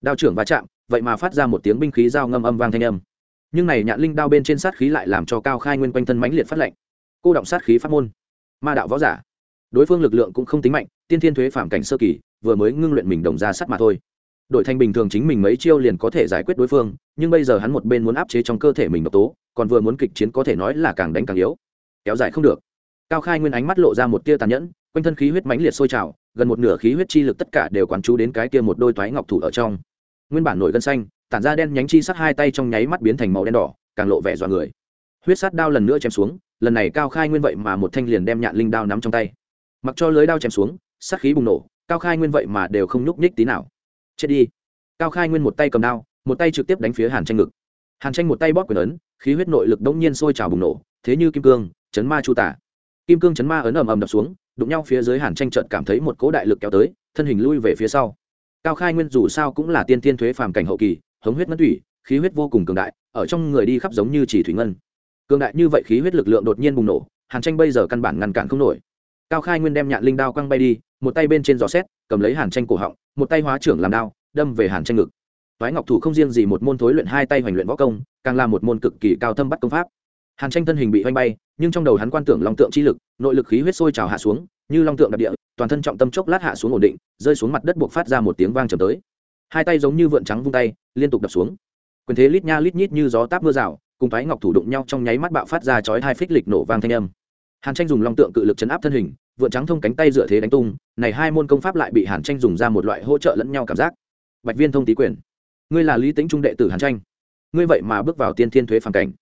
S1: Đao trưởng va chạm, vậy mà phát ra một tiếng binh khí dao ngâm âm vang thanh âm. Nhưng này nhạn linh đao bên trên sát khí lại làm cho cao khai nguyên quanh thân mãnh liệt phát lệnh cô động sát khí phát môn ma đạo võ giả. Đối phương lực lượng cũng không tính mạnh, tiên thiên thuế phạm cảnh sơ kỳ, vừa mới ngưng luyện mình đồng ra sắt mà thôi. Đội thanh bình thường chính mình mấy chiêu liền có thể giải quyết đối phương, nhưng bây giờ hắn một bên muốn áp chế trong cơ thể mình độc tố, còn vừa muốn kịch chiến có thể nói là càng đánh càng yếu. Kéo dài không được. Cao khai nguyên ánh mắt lộ ra một tia tàn nhẫn, quanh thân khí huyết mãnh liệt sôi trào, gần một nửa khí huyết chi lực tất cả đều quán chú đến cái tia một đôi toái ngọc thủ ở trong. Nguyên bản nổi gân xanh, tản ra đen nhánh chi sắc hai tay trong nháy mắt biến thành màu đen đỏ, càng lộ vẻ dọa người. Huyết sát đao lần nữa chém xuống lần này cao khai nguyên vậy mà một thanh liền đem nhạn linh đao nắm trong tay. Mặc cho lưới đao chém xuống, sát khí bùng nổ, cao khai nguyên vậy mà đều không nhúc nhích tí nào. Chết đi. Cao khai nguyên một tay cầm đao, một tay trực tiếp đánh phía hàn tranh ngực. Hàn tranh một tay bóp quyền ấn, khí huyết nội lực đông nhiên sôi trào bùng nổ, thế như kim cương, chấn ma chu tả. Kim cương chấn ma ấn ầm ầm đập xuống, đụng nhau phía dưới hàn tranh trận cảm thấy một cỗ đại lực kéo tới, thân hình lui về phía sau. Cao khai nguyên dù sao cũng là tiên tiên thuế phàm cảnh hậu kỳ, hống huyết ngân thủy, khí huyết vô cùng cường đại, ở trong người đi khắp giống như chỉ thủy ngân cường đại như vậy khí huyết lực lượng đột nhiên bùng nổ, hàn tranh bây giờ căn bản ngăn cản không nổi. Cao khai nguyên đem nhạn linh đao quăng bay đi, một tay bên trên giò xét, cầm lấy hàn tranh cổ họng, một tay hóa trưởng làm đao, đâm về hàn tranh ngực. Toái ngọc thủ không riêng gì một môn thối luyện hai tay hoành luyện võ công, càng là một môn cực kỳ cao thâm bắt công pháp. Hàn tranh thân hình bị oanh bay, nhưng trong đầu hắn quan tưởng long tượng chi lực, nội lực khí huyết sôi trào hạ xuống, như long tượng đặc địa, toàn thân trọng tâm chốc lát hạ xuống ổn định, rơi xuống mặt đất buộc phát ra một tiếng vang trầm tới. Hai tay giống như vượn trắng vung tay, liên tục đập xuống. Quyền thế lít nha lít nhít như gió táp mưa rào cùng thoái ngọc thủ đụng nhau trong nháy mắt bạo phát ra chói hai phích lịch nổ vang thanh âm. Hàn tranh dùng long tượng cự lực chấn áp thân hình, vượn trắng thông cánh tay dựa thế đánh tung, này hai môn công pháp lại bị hàn tranh dùng ra một loại hỗ trợ lẫn nhau cảm giác. Bạch viên thông tý quyền, ngươi là lý tính trung đệ tử hàn tranh. Ngươi vậy mà bước vào tiên thiên thuế phản cảnh.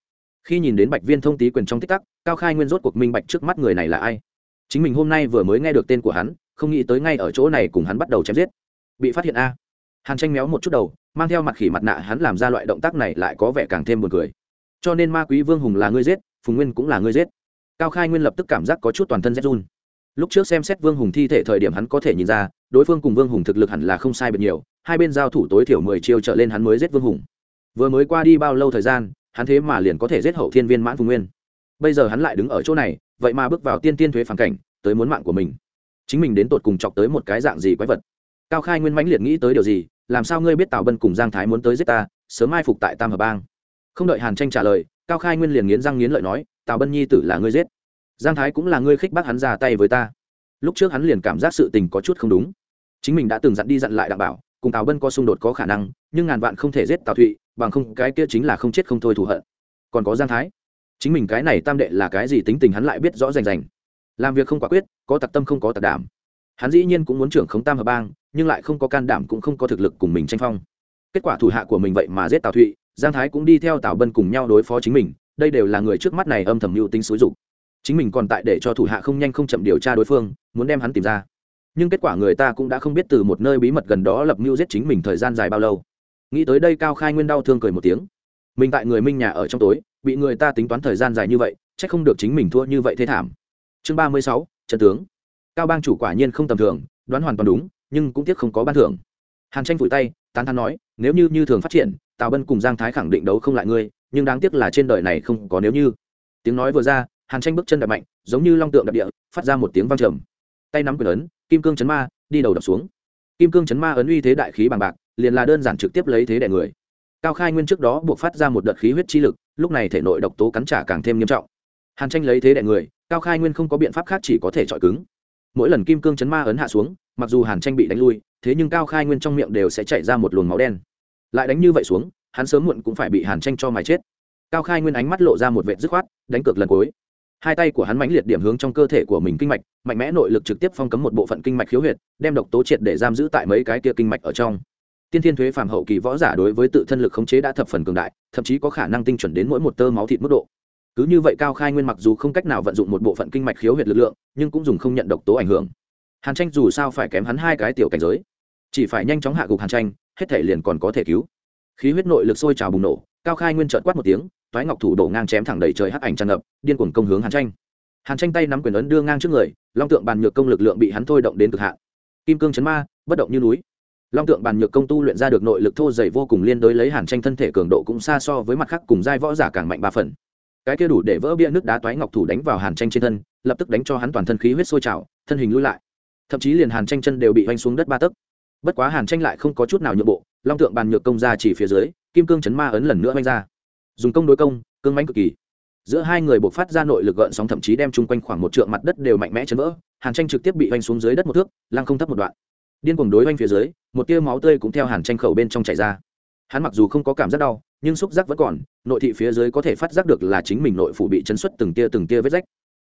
S1: Khi nhìn đến bạch viên thông tý quyền trong tích tắc, cao khai nguyên rốt cuộc minh bạch trước mắt người này là ai. Chính mình hôm nay vừa mới nghe được tên của hắn, không nghĩ tới ngay ở chỗ này cùng hắn bắt đầu chém giết. Bị phát hiện a. Hàn tranh méo một chút đầu, mang theo mặt khỉ mặt nạ hắn làm ra loại động tác này lại có vẻ càng thêm buồn cười cho nên ma quý vương hùng là ngươi giết, phùng nguyên cũng là ngươi giết. Cao khai nguyên lập tức cảm giác có chút toàn thân rét run. Lúc trước xem xét vương hùng thi thể thời điểm hắn có thể nhìn ra, đối phương cùng vương hùng thực lực hẳn là không sai biệt nhiều, hai bên giao thủ tối thiểu mười chiêu trở lên hắn mới giết vương hùng. Vừa mới qua đi bao lâu thời gian, hắn thế mà liền có thể giết hậu thiên viên mãn phùng nguyên. Bây giờ hắn lại đứng ở chỗ này, vậy mà bước vào tiên tiên thuế phản cảnh, tới muốn mạng của mình. Chính mình đến tột cùng chọc tới một cái dạng gì quái vật? Cao khai nguyên mãnh liệt nghĩ tới điều gì, làm sao ngươi biết tào bân cùng giang thái muốn tới giết ta, sớm mai phục tại tam hợp bang không đợi hàn tranh trả lời, cao khai nguyên liền nghiến răng nghiến lợi nói, tào bân nhi tử là ngươi giết. Giang thái cũng là ngươi khích bác hắn ra tay với ta. Lúc trước hắn liền cảm giác sự tình có chút không đúng. Chính mình đã từng dặn đi dặn lại đảm bảo, cùng tào bân có xung đột có khả năng, nhưng ngàn vạn không thể giết tào thụy, bằng không cái kia chính là không chết không thôi thù hận. Còn có giang thái. Chính mình cái này tam đệ là cái gì tính tình hắn lại biết rõ rành rành. Làm việc không quả quyết, có tặc tâm không có tặc đảm. Hắn dĩ nhiên cũng muốn trưởng khống tam hợp bang, nhưng lại không có can đảm cũng không có thực lực cùng mình tranh phong. Kết quả thủ hạ của mình vậy mà giết tào thụy giang thái cũng đi theo tào bân cùng nhau đối phó chính mình, đây đều là người trước mắt này âm thầm mưu tính xúi dục. Chính mình còn tại để cho thủ hạ không nhanh không chậm điều tra đối phương, muốn đem hắn tìm ra. Nhưng kết quả người ta cũng đã không biết từ một nơi bí mật gần đó lập mưu giết chính mình thời gian dài bao lâu. Nghĩ tới đây cao khai nguyên đau thương cười một tiếng. Mình tại người minh nhà ở trong tối, bị người ta tính toán thời gian dài như vậy c h ắ c không được chính mình thua như vậy thế thảm. Chương ba mươi sáu, trận tướng. Cao bang chủ quả nhiên không tầm thường, đoán hoàn toàn đúng, nhưng cũng tiếc không có ban thưởng. Hàn tranh vùi tay, tán thán nói, nếu như như thường phát triển tào bân cùng giang thái khẳng định đấu không lại ngươi, nhưng đáng tiếc là trên đời này không có nếu như. Tiếng nói vừa ra, hàn tranh bước chân đập mạnh, giống như long tượng đập địa, phát ra một tiếng vang trầm. Tay nắm quyền ấn, kim cương chấn ma, đi đầu đập xuống. Kim cương chấn ma ấn uy thế đại khí bằng bạc, liền là đơn giản trực tiếp lấy thế đẻ người. Cao khai nguyên trước đó buộc phát ra một đợt khí huyết chi lực, lúc này thể nội độc tố cắn trả càng thêm nghiêm trọng. Hàn tranh lấy thế đẻ người, cao khai nguyên không có biện pháp khác chỉ có thể chọi cứng. Mỗi lần kim cương chấn ma ấn hạ xuống, mặc dù hàn tranh bị đánh lui, thế nhưng cao khai nguyên trong miệng đều sẽ chạy ra một luồng máu đen lại đánh như vậy xuống, hắn sớm muộn cũng phải bị hàn tranh cho mài chết. Cao khai nguyên ánh mắt lộ ra một vệ dứt khoát, đánh cược lần cuối. Hai tay của hắn mãnh liệt điểm hướng trong cơ thể của mình kinh mạch, mạnh mẽ nội lực trực tiếp phong cấm một bộ phận kinh mạch khiếu huyệt, đem độc tố triệt để giam giữ tại mấy cái kia kinh mạch ở trong. Tiên thiên thuế phàm hậu kỳ võ giả đối với tự thân lực khống chế đã thập phần cường đại, thậm chí có khả năng tinh chuẩn đến mỗi một tơ máu thịt mức độ. Cứ như vậy cao khai nguyên mặc dù không cách nào vận dụng một bộ phận kinh mạch khiếu huyệt lực lượng, nhưng cũng dùng không nhận độc tố ảnh hưởng. Hàn tranh dù sao phải kém hắn hai cái tiểu cảnh giới. Chỉ phải nhanh chóng hạ gục hàn tranh hết thể liền còn có thể cứu. Khí huyết nội lực sôi trào bùng nổ, cao khai nguyên trợn quát một tiếng thoái ngọc thủ đổ ngang chém thẳng đầy trời hắc ảnh tràn ngập, điên cuồng công hướng hàn tranh. Hàn tranh tay nắm quyền ấn đưa ngang trước người, long tượng bàn nhược công lực lượng bị hắn thôi động đến cực hạn. Kim cương chấn ma, bất động như núi. Long tượng bàn nhược công tu luyện ra được nội lực thô dày vô cùng liên đối lấy hàn tranh thân thể cường độ cũng xa so với mặt khác cùng giai võ giả càng mạnh ba phần. Cái kia đủ để vỡ bia nước đá toái ngọc thủ đánh vào hàn tranh trên thân, lập tức đánh cho hắn toàn thân khí huyết sôi trào, thân hình lui lại. Thậm chí liền hàn tranh chân đều bị vanh xuống đất ba tấc bất quá hàn tranh lại không có chút nào nhượng bộ, long tượng bàn nhược công ra chỉ phía dưới, kim cương chấn ma ấn lần nữa oanh ra. Dùng công đối công, cương mãnh cực kỳ. Giữa hai người buộc phát ra nội lực gợn sóng thậm chí đem chung quanh khoảng một trượng mặt đất đều mạnh mẽ chấn vỡ, hàn tranh trực tiếp bị oanh xuống dưới đất một thước, lăng không thấp một đoạn. Điên cuồng đối oanh phía dưới, một tia máu tươi cũng theo hàn tranh khẩu bên trong chảy ra. Hắn mặc dù không có cảm giác đau, nhưng xúc giác vẫn còn, nội thị phía dưới có thể phát giác được là chính mình nội phủ bị chấn xuất từng tia từng tia vết rách.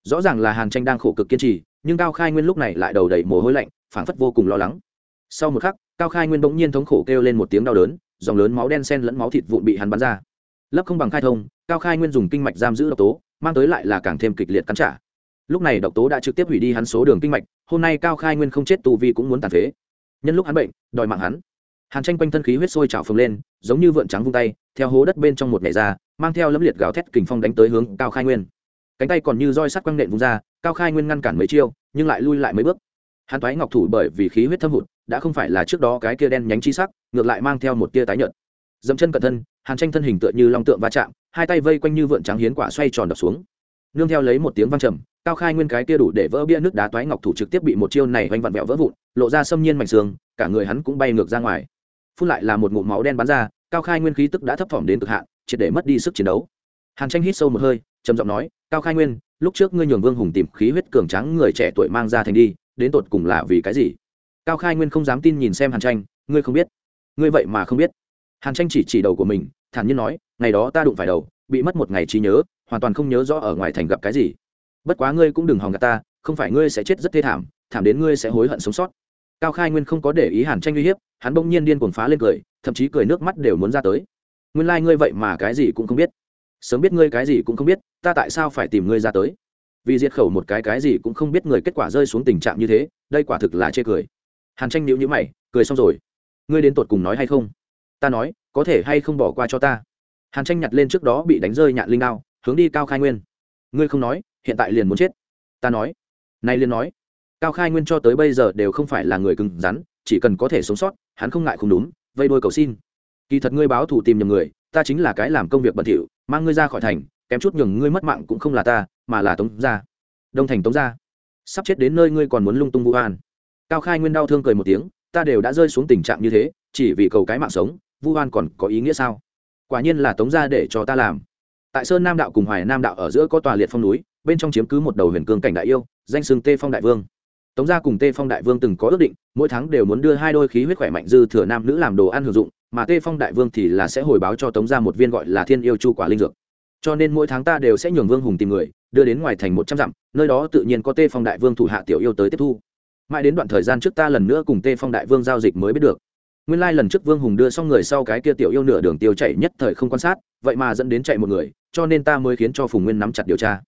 S1: Rõ ràng là hàn tranh đang khổ cực kiên trì, nhưng cao khai nguyên lúc này lại đầu đầy mồ hôi lạnh, phảng phất vô cùng lo lắng sau một khắc, cao khai nguyên bỗng nhiên thống khổ kêu lên một tiếng đau đớn, dòng lớn máu đen sen lẫn máu thịt vụn bị hắn bắn ra. Lấp không bằng khai thông, cao khai nguyên dùng kinh mạch giam giữ độc tố, mang tới lại là càng thêm kịch liệt cắn trả. Lúc này độc tố đã trực tiếp hủy đi hắn số đường kinh mạch, hôm nay cao khai nguyên không chết tù vi cũng muốn tàn phế. Nhân lúc hắn bệnh, đòi mạng hắn. Hàn tranh quanh thân khí huyết sôi trào phồng lên, giống như vượn trắng vung tay, theo hố đất bên trong một ngày ra, mang theo lấm liệt gào thét kình phong đánh tới hướng cao khai nguyên. Cánh tay còn như roi sắt quăng nện vung ra, cao khai nguyên ngăn cản mấy chiêu, nhưng lại lui lại mấy bước hắn thoái ngọc thủ bởi vì khí huyết thâm hụt, đã không phải là trước đó cái kia đen nhánh chi sắc, ngược lại mang theo một tia tái nhợt. Dẫm chân cẩn thân, hàn tranh thân hình tựa như long tượng va chạm, hai tay vây quanh như vượn trắng hiến quả xoay tròn đập xuống. Nương theo lấy một tiếng văng trầm, cao khai nguyên cái kia đủ để vỡ bia nước đá toái ngọc thủ trực tiếp bị một chiêu này oanh vặn vẹo vỡ vụn, lộ ra xâm nhiên mảnh xương, cả người hắn cũng bay ngược ra ngoài. Phun lại là một ngụm máu đen bắn ra, cao khai nguyên khí tức đã thấp thỏm đến cực hạn, triệt để mất đi sức chiến đấu. Hàn tranh hít sâu một hơi, trầm giọng nói, cao khai nguyên, lúc trước ngươi nhường vương hùng tìm khí huyết cường trắng người trẻ tuổi mang ra thành đi đến tột cùng là vì cái gì? Cao khai nguyên không dám tin nhìn xem hàn tranh, ngươi không biết. Ngươi vậy mà không biết. Hàn tranh chỉ chỉ đầu của mình, thản nhiên nói, ngày đó ta đụng phải đầu, bị mất một ngày trí nhớ, hoàn toàn không nhớ rõ ở ngoài thành gặp cái gì. Bất quá ngươi cũng đừng hòng gạt ta, không phải ngươi sẽ chết rất thê thảm thảm đến ngươi sẽ hối hận sống sót. Cao khai nguyên không có để ý hàn tranh uy hiếp, hắn bỗng nhiên điên cuồng phá lên cười, thậm chí cười nước mắt đều muốn ra tới. Nguyên lai、like、ngươi vậy mà cái gì cũng không biết. Sớm biết ngươi cái gì cũng không biết, ta tại sao phải tìm ngươi ra tới? Vì diệt khẩu một cái cái gì cũng không biết người kết quả rơi xuống tình trạng như thế, đây quả thực là chê cười. Hàn tranh níu nhữ mày, cười xong rồi. Ngươi đến tột cùng nói hay không? Ta nói, có thể hay không bỏ qua cho ta? Hàn tranh nhặt lên trước đó bị đánh rơi nhạn linh đao, hướng đi cao khai nguyên. Ngươi không nói, hiện tại liền muốn chết. Ta nói. Nay liền nói. Cao khai nguyên cho tới bây giờ đều không phải là người cứng rắn, chỉ cần có thể sống sót, hắn không ngại không đúng, vây đôi cầu xin. Kỳ thật ngươi báo thủ tìm nhầm người, ta chính là cái làm công việc bẩn thỉu, mang ngươi ra khỏi thành kém chút nhường ngươi mất mạng cũng không là ta, mà là tống gia. Đông thành tống gia. Sắp chết đến nơi ngươi còn muốn lung tung vũ an cao khai nguyên đau thương cười một tiếng, ta đều đã rơi xuống tình trạng như thế, chỉ vì cầu cái mạng sống, vu hoan còn có ý nghĩa sao? Quả nhiên là tống gia để cho ta làm. Tại sơn nam đạo cùng hoài nam đạo ở giữa có tòa liệt phong núi, bên trong chiếm cứ một đầu huyền cương cảnh đại yêu, danh sưng tê phong đại vương. Tống gia cùng tê phong đại vương từng có ước định, mỗi tháng đều muốn đưa hai đôi khí huyết khỏe mạnh dư thừa nam nữ làm đồ ăn hưởng dụng, mà tê phong đại vương thì là sẽ hồi báo cho tống gia một viên gọi là thiên yêu chu quả linh dược cho nên mỗi tháng ta đều sẽ nhường vương hùng tìm người, đưa đến ngoài thành một trăm dặm, nơi đó tự nhiên có tê phong đại vương thủ hạ tiểu yêu tới tiếp thu. Mãi đến đoạn thời gian trước ta lần nữa cùng tê phong đại vương giao dịch mới biết được. Nguyên lai lần trước vương hùng đưa xong người sau cái kia tiểu yêu nửa đường tiêu chạy nhất thời không quan sát, vậy mà dẫn đến chạy một người, cho nên ta mới khiến cho phùng nguyên nắm chặt điều tra.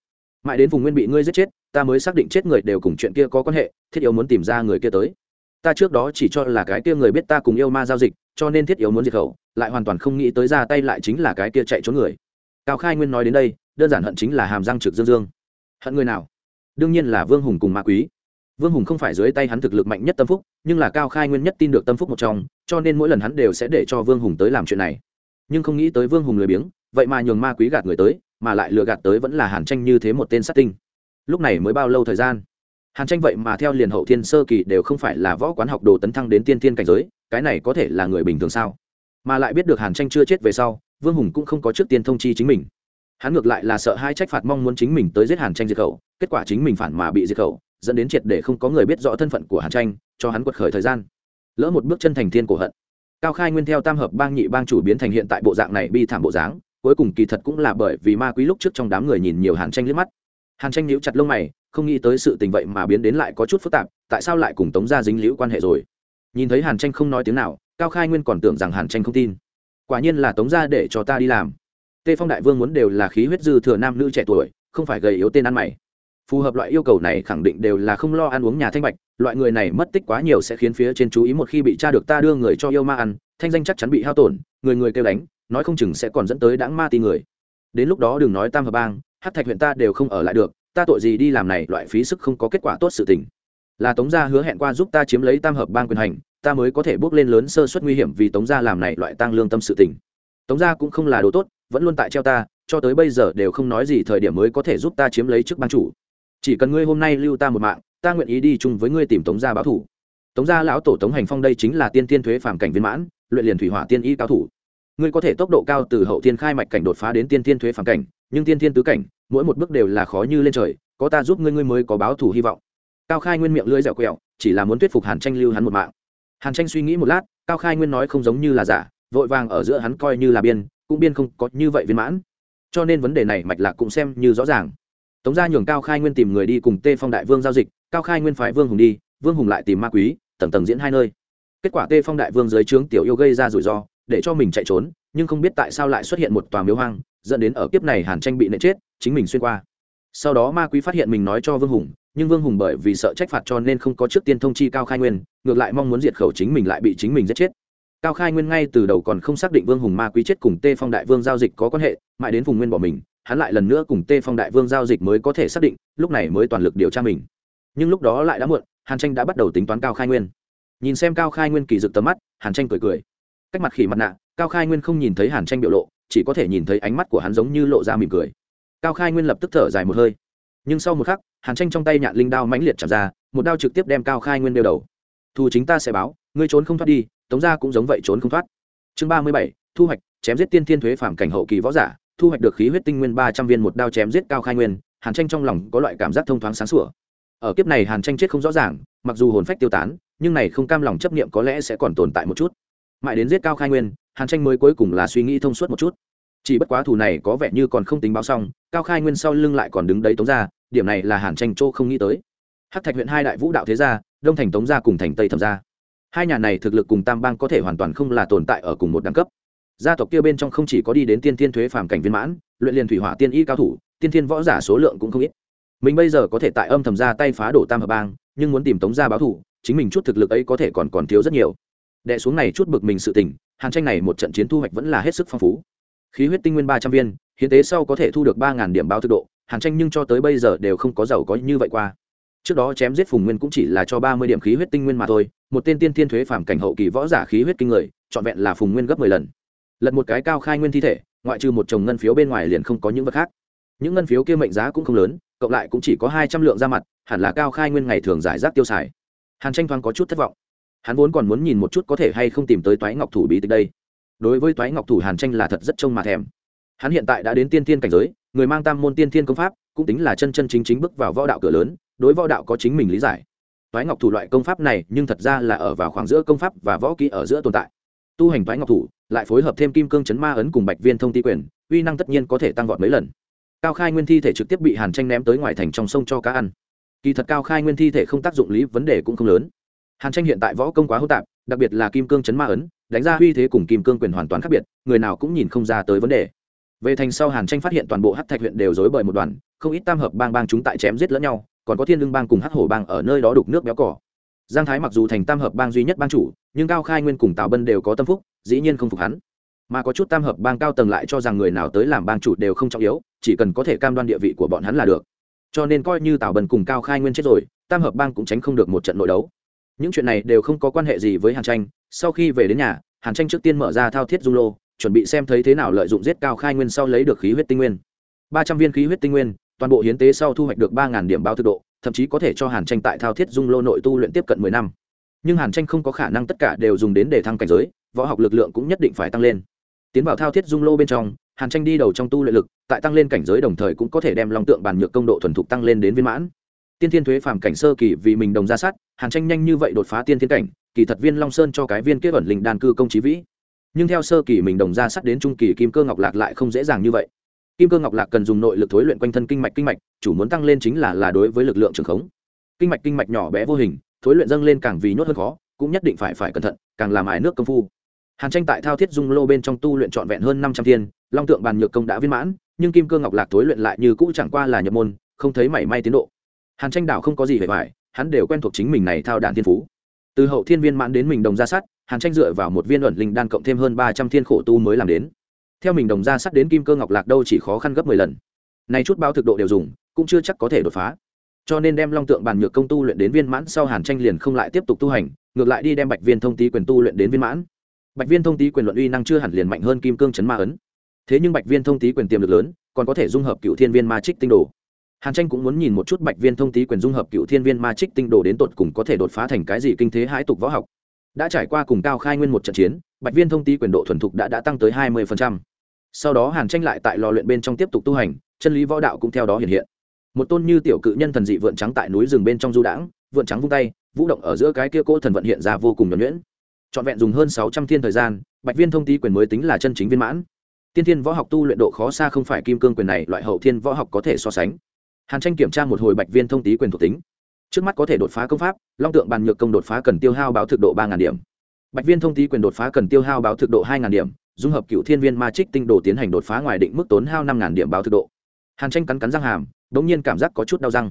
S1: Mãi đến phùng nguyên bị ngươi giết chết, ta mới xác định chết người đều cùng chuyện kia có quan hệ, thiết yếu muốn tìm ra người kia tới. Ta trước đó chỉ cho là cái kia người biết ta cùng yêu ma giao dịch, cho nên thiết yếu muốn diệt khẩu, lại hoàn toàn không nghĩ tới ra tay lại chính là cái kia chạy trốn người cao khai nguyên nói đến đây, đơn giản hận chính là hàm răng trực dương dương. Hận người nào? Đương nhiên là vương hùng cùng ma quý. Vương hùng không phải dưới tay hắn thực lực mạnh nhất tâm phúc, nhưng là cao khai nguyên nhất tin được tâm phúc một trong, cho nên mỗi lần hắn đều sẽ để cho vương hùng tới làm chuyện này. Nhưng không nghĩ tới vương hùng lười biếng, vậy mà nhường ma quý gạt người tới, mà lại lừa gạt tới vẫn là hàn tranh như thế một tên sát tinh. Lúc này mới bao lâu thời gian? Hàn tranh vậy mà theo liền hậu thiên sơ kỳ đều không phải là võ quán học đồ tấn thăng đến tiên thiên cảnh giới, cái này có thể là người bình thường sao? Mà lại biết được hàn tranh chưa chết về sau vương hùng cũng không có trước tiên thông chi chính mình. Hắn ngược lại là sợ hai trách phạt mong muốn chính mình tới giết hàn tranh diệt khẩu, kết quả chính mình phản mà bị diệt khẩu, dẫn đến triệt để không có người biết rõ thân phận của hàn tranh, cho hắn quật khởi thời gian. Lỡ một bước chân thành thiên cổ hận. Cao khai nguyên theo tam hợp bang nhị bang chủ biến thành hiện tại bộ dạng này bi thảm bộ dáng, cuối cùng kỳ thật cũng là bởi vì ma quý lúc trước trong đám người nhìn nhiều hàn tranh liếc mắt. Hàn tranh níu chặt lông mày, không nghĩ tới sự tình vậy mà biến đến lại có chút phức tạp, tại sao lại cùng tống gia dính liễu quan hệ rồi? Nhìn thấy hàn tranh không nói tiếng nào, cao khai nguyên còn tưởng rằng hàn tranh không tin quả nhiên là tống gia để cho ta đi làm. Tê phong đại vương muốn đều là khí huyết dư thừa nam nữ trẻ tuổi, không phải gầy yếu tên ăn mày. Phù hợp loại yêu cầu này khẳng định đều là không lo ăn uống nhà thanh bạch, loại người này mất tích quá nhiều sẽ khiến phía trên chú ý một khi bị cha được ta đưa người cho yêu ma ăn, thanh danh chắc chắn bị hao tổn, người người kêu đánh, nói không chừng sẽ còn dẫn tới đáng ma tì người. Đến lúc đó đừng nói tam hợp bang hát thạch huyện ta đều không ở lại được, ta tội gì đi làm này, loại phí sức không có kết quả tốt sự tình. Là tống gia hứa hẹn qua giúp ta chiếm lấy tam hợp bang quyền hành ta mới có thể bước lên lớn sơ suất nguy hiểm vì tống gia làm này loại tăng lương tâm sự tình. Tống gia cũng không là đồ tốt, vẫn luôn tại treo ta, cho tới bây giờ đều không nói gì thời điểm mới có thể giúp ta chiếm lấy chức ban chủ. Chỉ cần ngươi hôm nay lưu ta một mạng, ta nguyện ý đi chung với ngươi tìm tống gia báo thủ. Tống gia lão tổ tống hành phong đây chính là tiên tiên thuế phàm cảnh viên mãn, luyện liền thủy hỏa tiên y cao thủ. Ngươi có thể tốc độ cao từ hậu tiên khai mạch cảnh đột phá đến tiên tiên thuế phàm cảnh, nhưng tiên tiên tứ cảnh, mỗi một bước đều là khó như lên trời, có ta giúp ngươi ngươi mới có báo thủ hy vọng. Cao khai nguyên miệng lưỡi dẻo quẹo, chỉ là muốn thuyết phục hàn tranh lưu hắn một mạng hàn tranh suy nghĩ một lát, cao khai nguyên nói không giống như là giả, vội vàng ở giữa hắn coi như là biên, cũng biên không có như vậy viên mãn. Cho nên vấn đề này mạch lạc cũng xem như rõ ràng. Tống gia nhường cao khai nguyên tìm người đi cùng tê phong đại vương giao dịch, cao khai nguyên phái vương hùng đi, vương hùng lại tìm ma quý, tầng tầng diễn hai nơi. Kết quả tê phong đại vương dưới trướng tiểu yêu gây ra rủi ro, để cho mình chạy trốn, nhưng không biết tại sao lại xuất hiện một tòa miếu hoang, dẫn đến ở kiếp này hàn tranh bị nệ chết, chính mình xuyên qua. Sau đó ma quý phát hiện mình nói cho vương hùng nhưng vương hùng bởi vì sợ trách phạt cho nên không có trước tiên thông chi cao khai nguyên, ngược lại mong muốn diệt khẩu chính mình lại bị chính mình giết chết. Cao khai nguyên ngay từ đầu còn không xác định vương hùng ma quý chết cùng tê phong đại vương giao dịch có quan hệ, mãi đến vùng nguyên bỏ mình, hắn lại lần nữa cùng tê phong đại vương giao dịch mới có thể xác định, lúc này mới toàn lực điều tra mình. Nhưng lúc đó lại đã muộn, hàn tranh đã bắt đầu tính toán cao khai nguyên. Nhìn xem cao khai nguyên kỳ rực tầm mắt, hàn tranh cười cười. Cách mặt khỉ mặt nạ, cao khai nguyên không nhìn thấy hàn tranh biểu lộ, chỉ có thể nhìn thấy ánh mắt của hắn giống như lộ ra mỉm cười. Cao khai nguyên lập tức thở dài một hơi nhưng sau một khắc, hàn tranh trong tay nhạn linh đao mãnh liệt chạm ra, một đao trực tiếp đem cao khai nguyên đeo đầu. Thù chính ta sẽ báo, ngươi trốn không thoát đi, tống gia cũng giống vậy trốn không thoát. Chương ba mươi bảy, thu hoạch, chém giết tiên thiên thuế phạm cảnh hậu kỳ võ giả, thu hoạch được khí huyết tinh nguyên ba trăm viên một đao chém giết cao khai nguyên, hàn tranh trong lòng có loại cảm giác thông thoáng sáng sủa. Ở kiếp này hàn tranh chết không rõ ràng, mặc dù hồn phách tiêu tán, nhưng này không cam lòng chấp niệm có lẽ sẽ còn tồn tại một chút. Mãi đến giết cao khai nguyên, hàn tranh mới cuối cùng là suy nghĩ thông suốt một chút chỉ bất quá thù này có vẻ như còn không tính báo xong, cao khai nguyên sau lưng lại còn đứng đấy tống ra điểm này là hàn tranh châu không nghĩ tới. Hát thạch huyện hai đại vũ đạo thế gia, đông thành tống gia cùng thành tây thẩm gia. Hai nhà này thực lực cùng tam bang có thể hoàn toàn không là tồn tại ở cùng một đẳng cấp. Gia tộc kia bên trong không chỉ có đi đến tiên thiên thuế phàm cảnh viên mãn, luyện liền thủy hỏa tiên y cao thủ, tiên thiên võ giả số lượng cũng không ít. Mình bây giờ có thể tại âm thầm ra tay phá đổ tam hợp bang, nhưng muốn tìm tống gia báo thủ, chính mình chút thực lực ấy có thể còn còn thiếu rất nhiều. Đệ xuống này chút bực mình sự tình, hàn tranh này một trận chiến thu hoạch vẫn là hết sức phong phú khí huyết tinh nguyên ba trăm viên, hiến tế sau có thể thu được ba điểm báo thực độ, hàn tranh nhưng cho tới bây giờ đều không có giàu có như vậy qua. Trước đó chém giết phùng nguyên cũng chỉ là cho ba mươi điểm khí huyết tinh nguyên mà thôi, một tên tiên thiên thuế phàm cảnh hậu kỳ võ giả khí huyết kinh người, trọn vẹn là phùng nguyên gấp mười lần. Lật một cái cao khai nguyên thi thể, ngoại trừ một chồng ngân phiếu bên ngoài liền không có những vật khác. Những ngân phiếu kia mệnh giá cũng không lớn, cộng lại cũng chỉ có hai trăm lượng ra mặt, hẳn là cao khai nguyên ngày thường giải rác tiêu xài. Hàn tranh thoáng có chút thất vọng. Hắn vốn còn muốn nhìn một chút có thể hay không tìm tới toái ngọc thủ bí tịch đây đối với toái ngọc thủ hàn tranh là thật rất trông mà thèm. Hắn hiện tại đã đến tiên thiên cảnh giới, người mang tam môn tiên thiên công pháp, cũng tính là chân chân chính chính bước vào võ đạo cửa lớn, đối võ đạo có chính mình lý giải. Toái ngọc thủ loại công pháp này, nhưng thật ra là ở vào khoảng giữa công pháp và võ kỹ ở giữa tồn tại. Tu hành toái ngọc thủ, lại phối hợp thêm kim cương chấn ma ấn cùng bạch viên thông ti quyền, uy năng tất nhiên có thể tăng vọt mấy lần. Cao khai nguyên thi thể trực tiếp bị hàn tranh ném tới ngoài thành trong sông cho cá ăn. Kỳ thật cao khai nguyên thi thể không tác dụng lý, vấn đề cũng không lớn. Hàn tranh hiện tại võ công quá hô tạp, đặc biệt là kim cương chấn ma ấn đánh ra uy thế cùng kim cương quyền hoàn toàn khác biệt, người nào cũng nhìn không ra tới vấn đề. Về thành sau hàn tranh phát hiện toàn bộ hát thạch huyện đều dối bời một đoàn, không ít tam hợp bang bang chúng tại chém giết lẫn nhau, còn có thiên lương bang cùng hát hổ bang ở nơi đó đục nước béo cỏ giang thái mặc dù thành tam hợp bang duy nhất bang chủ, nhưng cao khai nguyên cùng tào bân đều có tâm phúc, dĩ nhiên không phục hắn. Mà có chút tam hợp bang cao tầng lại cho rằng người nào tới làm bang chủ đều không trọng yếu, chỉ cần có thể cam đoan địa vị của bọn hắn là được. Cho nên coi như tào bân cùng cao khai nguyên chết rồi, tam hợp bang cũng tránh không được một trận nội đấu những chuyện này đều không có quan hệ gì với hàn tranh. Sau khi về đến nhà, hàn tranh trước tiên mở ra thao thiết dung lô, chuẩn bị xem thấy thế nào lợi dụng giết cao khai nguyên sau lấy được khí huyết tinh nguyên. Ba trăm viên khí huyết tinh nguyên, toàn bộ hiến tế sau thu hoạch được ba điểm bao thực độ, thậm chí có thể cho hàn tranh tại thao thiết dung lô nội tu luyện tiếp cận mười năm. Nhưng hàn tranh không có khả năng tất cả đều dùng đến để thăng cảnh giới, võ học lực lượng cũng nhất định phải tăng lên. Tiến vào thao thiết dung lô bên trong, hàn tranh đi đầu trong tu luyện lực, tại tăng lên cảnh giới đồng thời cũng có thể đem long tượng bàn nhược công độ thuần thục tăng lên đến viên mãn tiên thiên thuế phàm cảnh sơ kỳ vì mình đồng ra sát, hàn tranh nhanh như vậy đột phá tiên thiên cảnh, kỳ thật viên long sơn cho cái viên kết ẩn linh đan cư công trí vĩ. Nhưng theo sơ kỳ mình đồng ra sát đến trung kỳ kim cơ ngọc lạc lại không dễ dàng như vậy. Kim cơ ngọc lạc cần dùng nội lực thối luyện quanh thân kinh mạch kinh mạch, chủ muốn tăng lên chính là là đối với lực lượng trường khống. Kinh mạch kinh mạch nhỏ bé vô hình, thối luyện dâng lên càng vì nhốt hơn khó, cũng nhất định phải phải cẩn thận, càng làm ải nước công phu. Hàn tranh tại thao thiết dung lô bên trong tu luyện trọn vẹn hơn năm trăm thiên, long tượng bàn nhược công đã viên mãn, nhưng kim cơ ngọc lạc thối luyện lại như cũ chẳng qua là nhập môn, không thấy mảy may tiến độ hàn tranh đảo không có gì vẻ vải, hắn đều quen thuộc chính mình này thao đạn thiên phú. Từ hậu thiên viên mãn đến mình đồng ra sắt, hàn tranh dựa vào một viên luận linh đan cộng thêm hơn ba trăm thiên khổ tu mới làm đến. Theo mình đồng ra sắt đến kim cơ ngọc lạc đâu chỉ khó khăn gấp mười lần. Nay chút bao thực độ đều dùng, cũng chưa chắc có thể đột phá. Cho nên đem long tượng bàn nhược công tu luyện đến viên mãn sau hàn tranh liền không lại tiếp tục tu hành, ngược lại đi đem bạch viên thông tý quyền tu luyện đến viên mãn. Bạch viên thông tý quyền luận uy năng chưa hẳn liền mạnh hơn kim cương chấn ma ấn. Thế nhưng bạch viên thông tý quyền tiềm lực lớn, còn có thể dung hợp cựu thiên viên ma trích tinh đồ hàn tranh cũng muốn nhìn một chút bạch viên thông tí quyền dung hợp cựu thiên viên ma trích tinh đồ đến tột cùng có thể đột phá thành cái gì kinh thế hãi tục võ học. Đã trải qua cùng cao khai nguyên một trận chiến, bạch viên thông tí quyền độ thuần thục đã đã tăng tới hai mươi sau đó hàn tranh lại tại lò luyện bên trong tiếp tục tu hành, chân lý võ đạo cũng theo đó hiện hiện. Một tôn như tiểu cự nhân thần dị vượn trắng tại núi rừng bên trong du đãng, vượn trắng vung tay, vũ động ở giữa cái kia cỗ thần vận hiện ra vô cùng nhuẩn nhuyễn. Trọn vẹn dùng hơn sáu trăm thiên thời gian, bạch viên thông tí quyền mới tính là chân chính viên mãn. Tiên thiên võ học tu luyện độ khó xa không phải kim cương quyền này, loại hậu thiên võ học có thể so sánh hàn tranh kiểm tra một hồi bạch viên thông tí quyền thuộc tính. Trước mắt có thể đột phá công pháp, long tượng bàn nhược công đột phá cần tiêu hao báo thực độ ba điểm. Bạch viên thông tí quyền đột phá cần tiêu hao báo thực độ hai điểm, dung hợp cựu thiên viên ma trích tinh đồ tiến hành đột phá ngoài định mức tốn hao năm điểm báo thực độ. Hàn tranh cắn cắn răng hàm đ ỗ n g nhiên cảm giác có chút đau răng.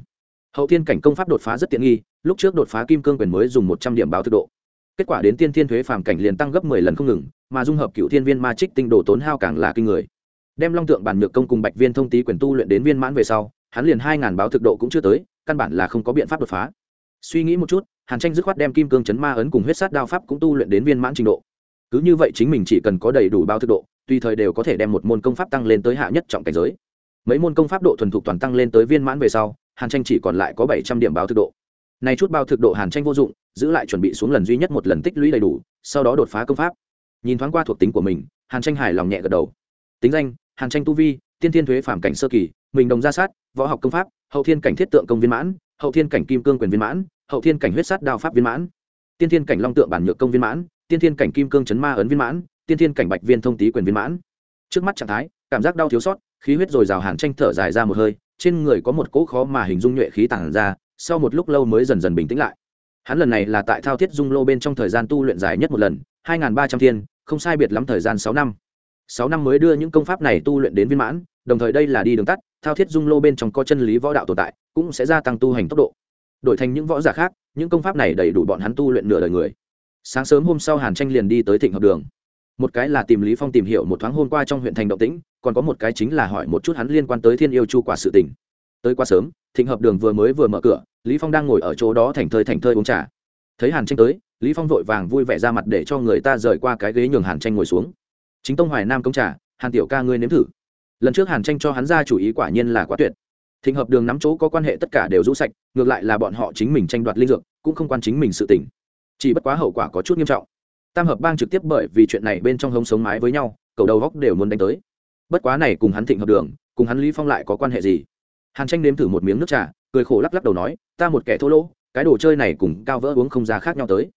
S1: Hậu thiên cảnh công pháp đột phá rất tiện nghi, lúc trước đột phá kim cương quyền mới dùng một trăm điểm báo thực độ. Kết quả đến tiên thiên thuế phàm cảnh liền tăng gấp mười lần không ngừng, mà dung hợp cựu thiên viên ma trích tinh đồ tốn hao càng là kinh người. Đem long tượng bản nhược công cùng bạch viên thông tý quyền tu luyện đến viên mãn về sau hắn liền hai ngàn báo thực độ cũng chưa tới, căn bản là không có biện pháp đột phá. Suy nghĩ một chút, hàn tranh dứt khoát đem kim cương chấn ma ấn cùng huyết sát đao pháp cũng tu luyện đến viên mãn trình độ. Cứ như vậy chính mình chỉ cần có đầy đủ bao thực độ, tùy thời đều có thể đem một môn công pháp tăng lên tới hạ nhất trọng cảnh giới. Mấy môn công pháp độ thuần thục toàn tăng lên tới viên mãn về sau, hàn tranh chỉ còn lại có bảy trăm điểm báo thực độ. Này chút bao thực độ hàn tranh vô dụng, giữ lại chuẩn bị xuống lần duy nhất một lần tích lũy đầy đủ, sau đó đột phá công pháp. Nhìn thoáng qua thuộc tính của mình, hàn tranh hài lòng nhẹ gật đầu. Tính danh, hàn tranh tu vi, tiên thiên thuế phạm cảnh sơ kỳ mình đồng gia sát, võ học công pháp, hậu thiên cảnh thiết tượng công viên mãn, hậu thiên cảnh kim cương quyền viên mãn, hậu thiên cảnh huyết sát đao pháp viên mãn, tiên thiên cảnh long tượng bản nhược công viên mãn, tiên thiên cảnh kim cương chấn ma ấn viên mãn, tiên thiên cảnh bạch viên thông tý quyền viên mãn. Trước mắt trạng thái, cảm giác đau thiếu sót, khí huyết dồi dào hàn tranh thở dài ra một hơi, trên người có một cỗ khó mà hình dung nhuệ khí tản ra, sau một lúc lâu mới dần dần bình tĩnh lại. Hắn lần này là tại thao thiết dung lô bên trong thời gian tu luyện dài nhất một lần, hai ba trăm thiên, không sai biệt lắm thời gian sáu năm. Sáu năm mới đưa những công pháp này tu luyện đến viên mãn, đồng thời đây là đi đường tắt thao thiết dung lô bên trong có chân lý võ đạo tồn tại, cũng sẽ gia tăng tu hành tốc độ. Đổi thành những võ giả khác, những công pháp này đầy đủ bọn hắn tu luyện nửa đời người. Sáng sớm hôm sau hàn tranh liền đi tới thịnh hợp đường. Một cái là tìm lý phong tìm hiểu một thoáng hôm qua trong huyện thành động tĩnh, còn có một cái chính là hỏi một chút hắn liên quan tới thiên yêu chu quả sự tình. Tới quá sớm, thịnh hợp đường vừa mới vừa mở cửa, lý phong đang ngồi ở chỗ đó thành thơi thành thơi uống trà. Thấy hàn tranh tới, lý phong vội vàng vui vẻ ra mặt để cho người ta rời qua cái ghế nhường hàn tranh ngồi xuống. Chính tông hoài nam công trà, hàn tiểu ca ngươi nếm thử lần trước hàn tranh cho hắn ra chủ ý quả nhiên là quá tuyệt. Thịnh hợp đường nắm chỗ có quan hệ tất cả đều rũ sạch, ngược lại là bọn họ chính mình tranh đoạt linh dược, cũng không quan chính mình sự tỉnh chỉ bất quá hậu quả có chút nghiêm trọng. Tam hợp bang trực tiếp bởi vì chuyện này bên trong hống sống mái với nhau, cầu đầu góc đều muốn đánh tới. Bất quá này cùng hắn thịnh hợp đường, cùng hắn lý phong lại có quan hệ gì? Hàn tranh nếm thử một miếng nước trà, cười khổ lắc lắc đầu nói, ta một kẻ thô lỗ, cái đồ chơi này cùng cao vỡ uống không ra khác nhau tới.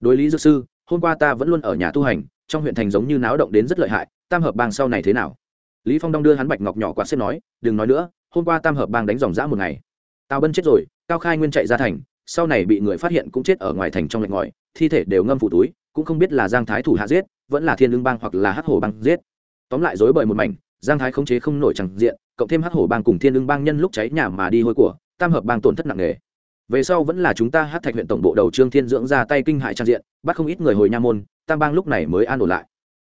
S1: Đối lý dược sư, hôm qua ta vẫn luôn ở nhà tu hành, trong huyện thành giống như náo động đến rất lợi hại, tam hợp bang sau này thế nào? Lý phong đong đưa hắn bạch ngọc nhỏ quạt xếp nói, đừng nói nữa, hôm qua tam hợp bang đánh dòng dã một ngày. Tào bân chết rồi, cao khai nguyên chạy ra thành, sau này bị người phát hiện cũng chết ở ngoài thành trong lạnh ngòi, thi thể đều ngâm phủ túi, cũng không biết là giang thái thủ hạ giết, vẫn là thiên lương bang hoặc là hắc hổ bang giết. Tóm lại dối bời một mảnh, giang thái khống chế không nổi chẳng diện, cộng thêm hắc hổ bang cùng thiên lương bang nhân lúc cháy nhà mà đi hôi của, tam hợp bang tổn thất nặng nề. Về sau vẫn là chúng ta hát thạch huyện tổng bộ đầu trương thiên dưỡng ra tay kinh hại trang diện, bắt không ít người hồi nha môn, tam bang lúc này mới an ổn lại.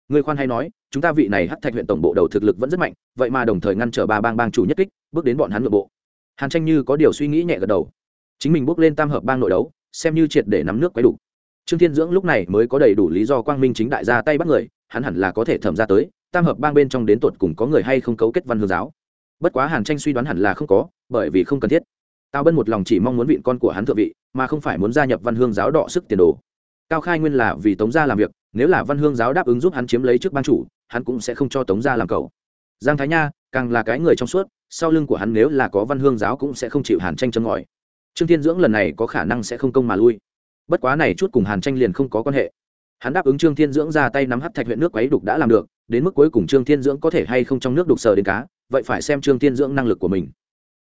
S1: Người khoan hay nói chúng ta vị này hắc thạch huyện tổng bộ đầu thực lực vẫn rất mạnh, vậy mà đồng thời ngăn trở ba bang bang chủ nhất kích, bước đến bọn hắn nội bộ. Hàn tranh như có điều suy nghĩ nhẹ gật đầu. Chính mình bước lên tam hợp bang nội đấu, xem như triệt để nắm nước quấy đủ. Trương thiên dưỡng lúc này mới có đầy đủ lý do quang minh chính đại ra tay bắt người, hắn hẳn là có thể thẩm ra tới, tam hợp bang bên trong đến tột cùng có người hay không cấu kết văn hương giáo. Bất quá hàn tranh suy đoán hẳn là không có, bởi vì không cần thiết. Tao bân một lòng chỉ mong muốn vị con của hắn thượng vị, mà không phải muốn gia nhập văn hương giáo đọ sức tiền đồ. Cao khai nguyên là vì tống gia làm việc, nếu là văn hương giáo đáp ứng giúp hắn chiếm lấy trước ban chủ hắn cũng sẽ không cho tống gia làm cầu giang thái nha, càng là cái người trong suốt, sau lưng của hắn nếu là có văn hương giáo cũng sẽ không chịu hàn tranh châm ngòi. Trương thiên dưỡng lần này có khả năng sẽ không công mà lui. Bất quá này chút cùng hàn tranh liền không có quan hệ. Hắn đáp ứng trương thiên dưỡng ra tay nắm hắt thạch huyện nước quấy đục đã làm được, đến mức cuối cùng trương thiên dưỡng có thể hay không trong nước đục sờ đến cá, vậy phải xem trương thiên dưỡng năng lực của mình.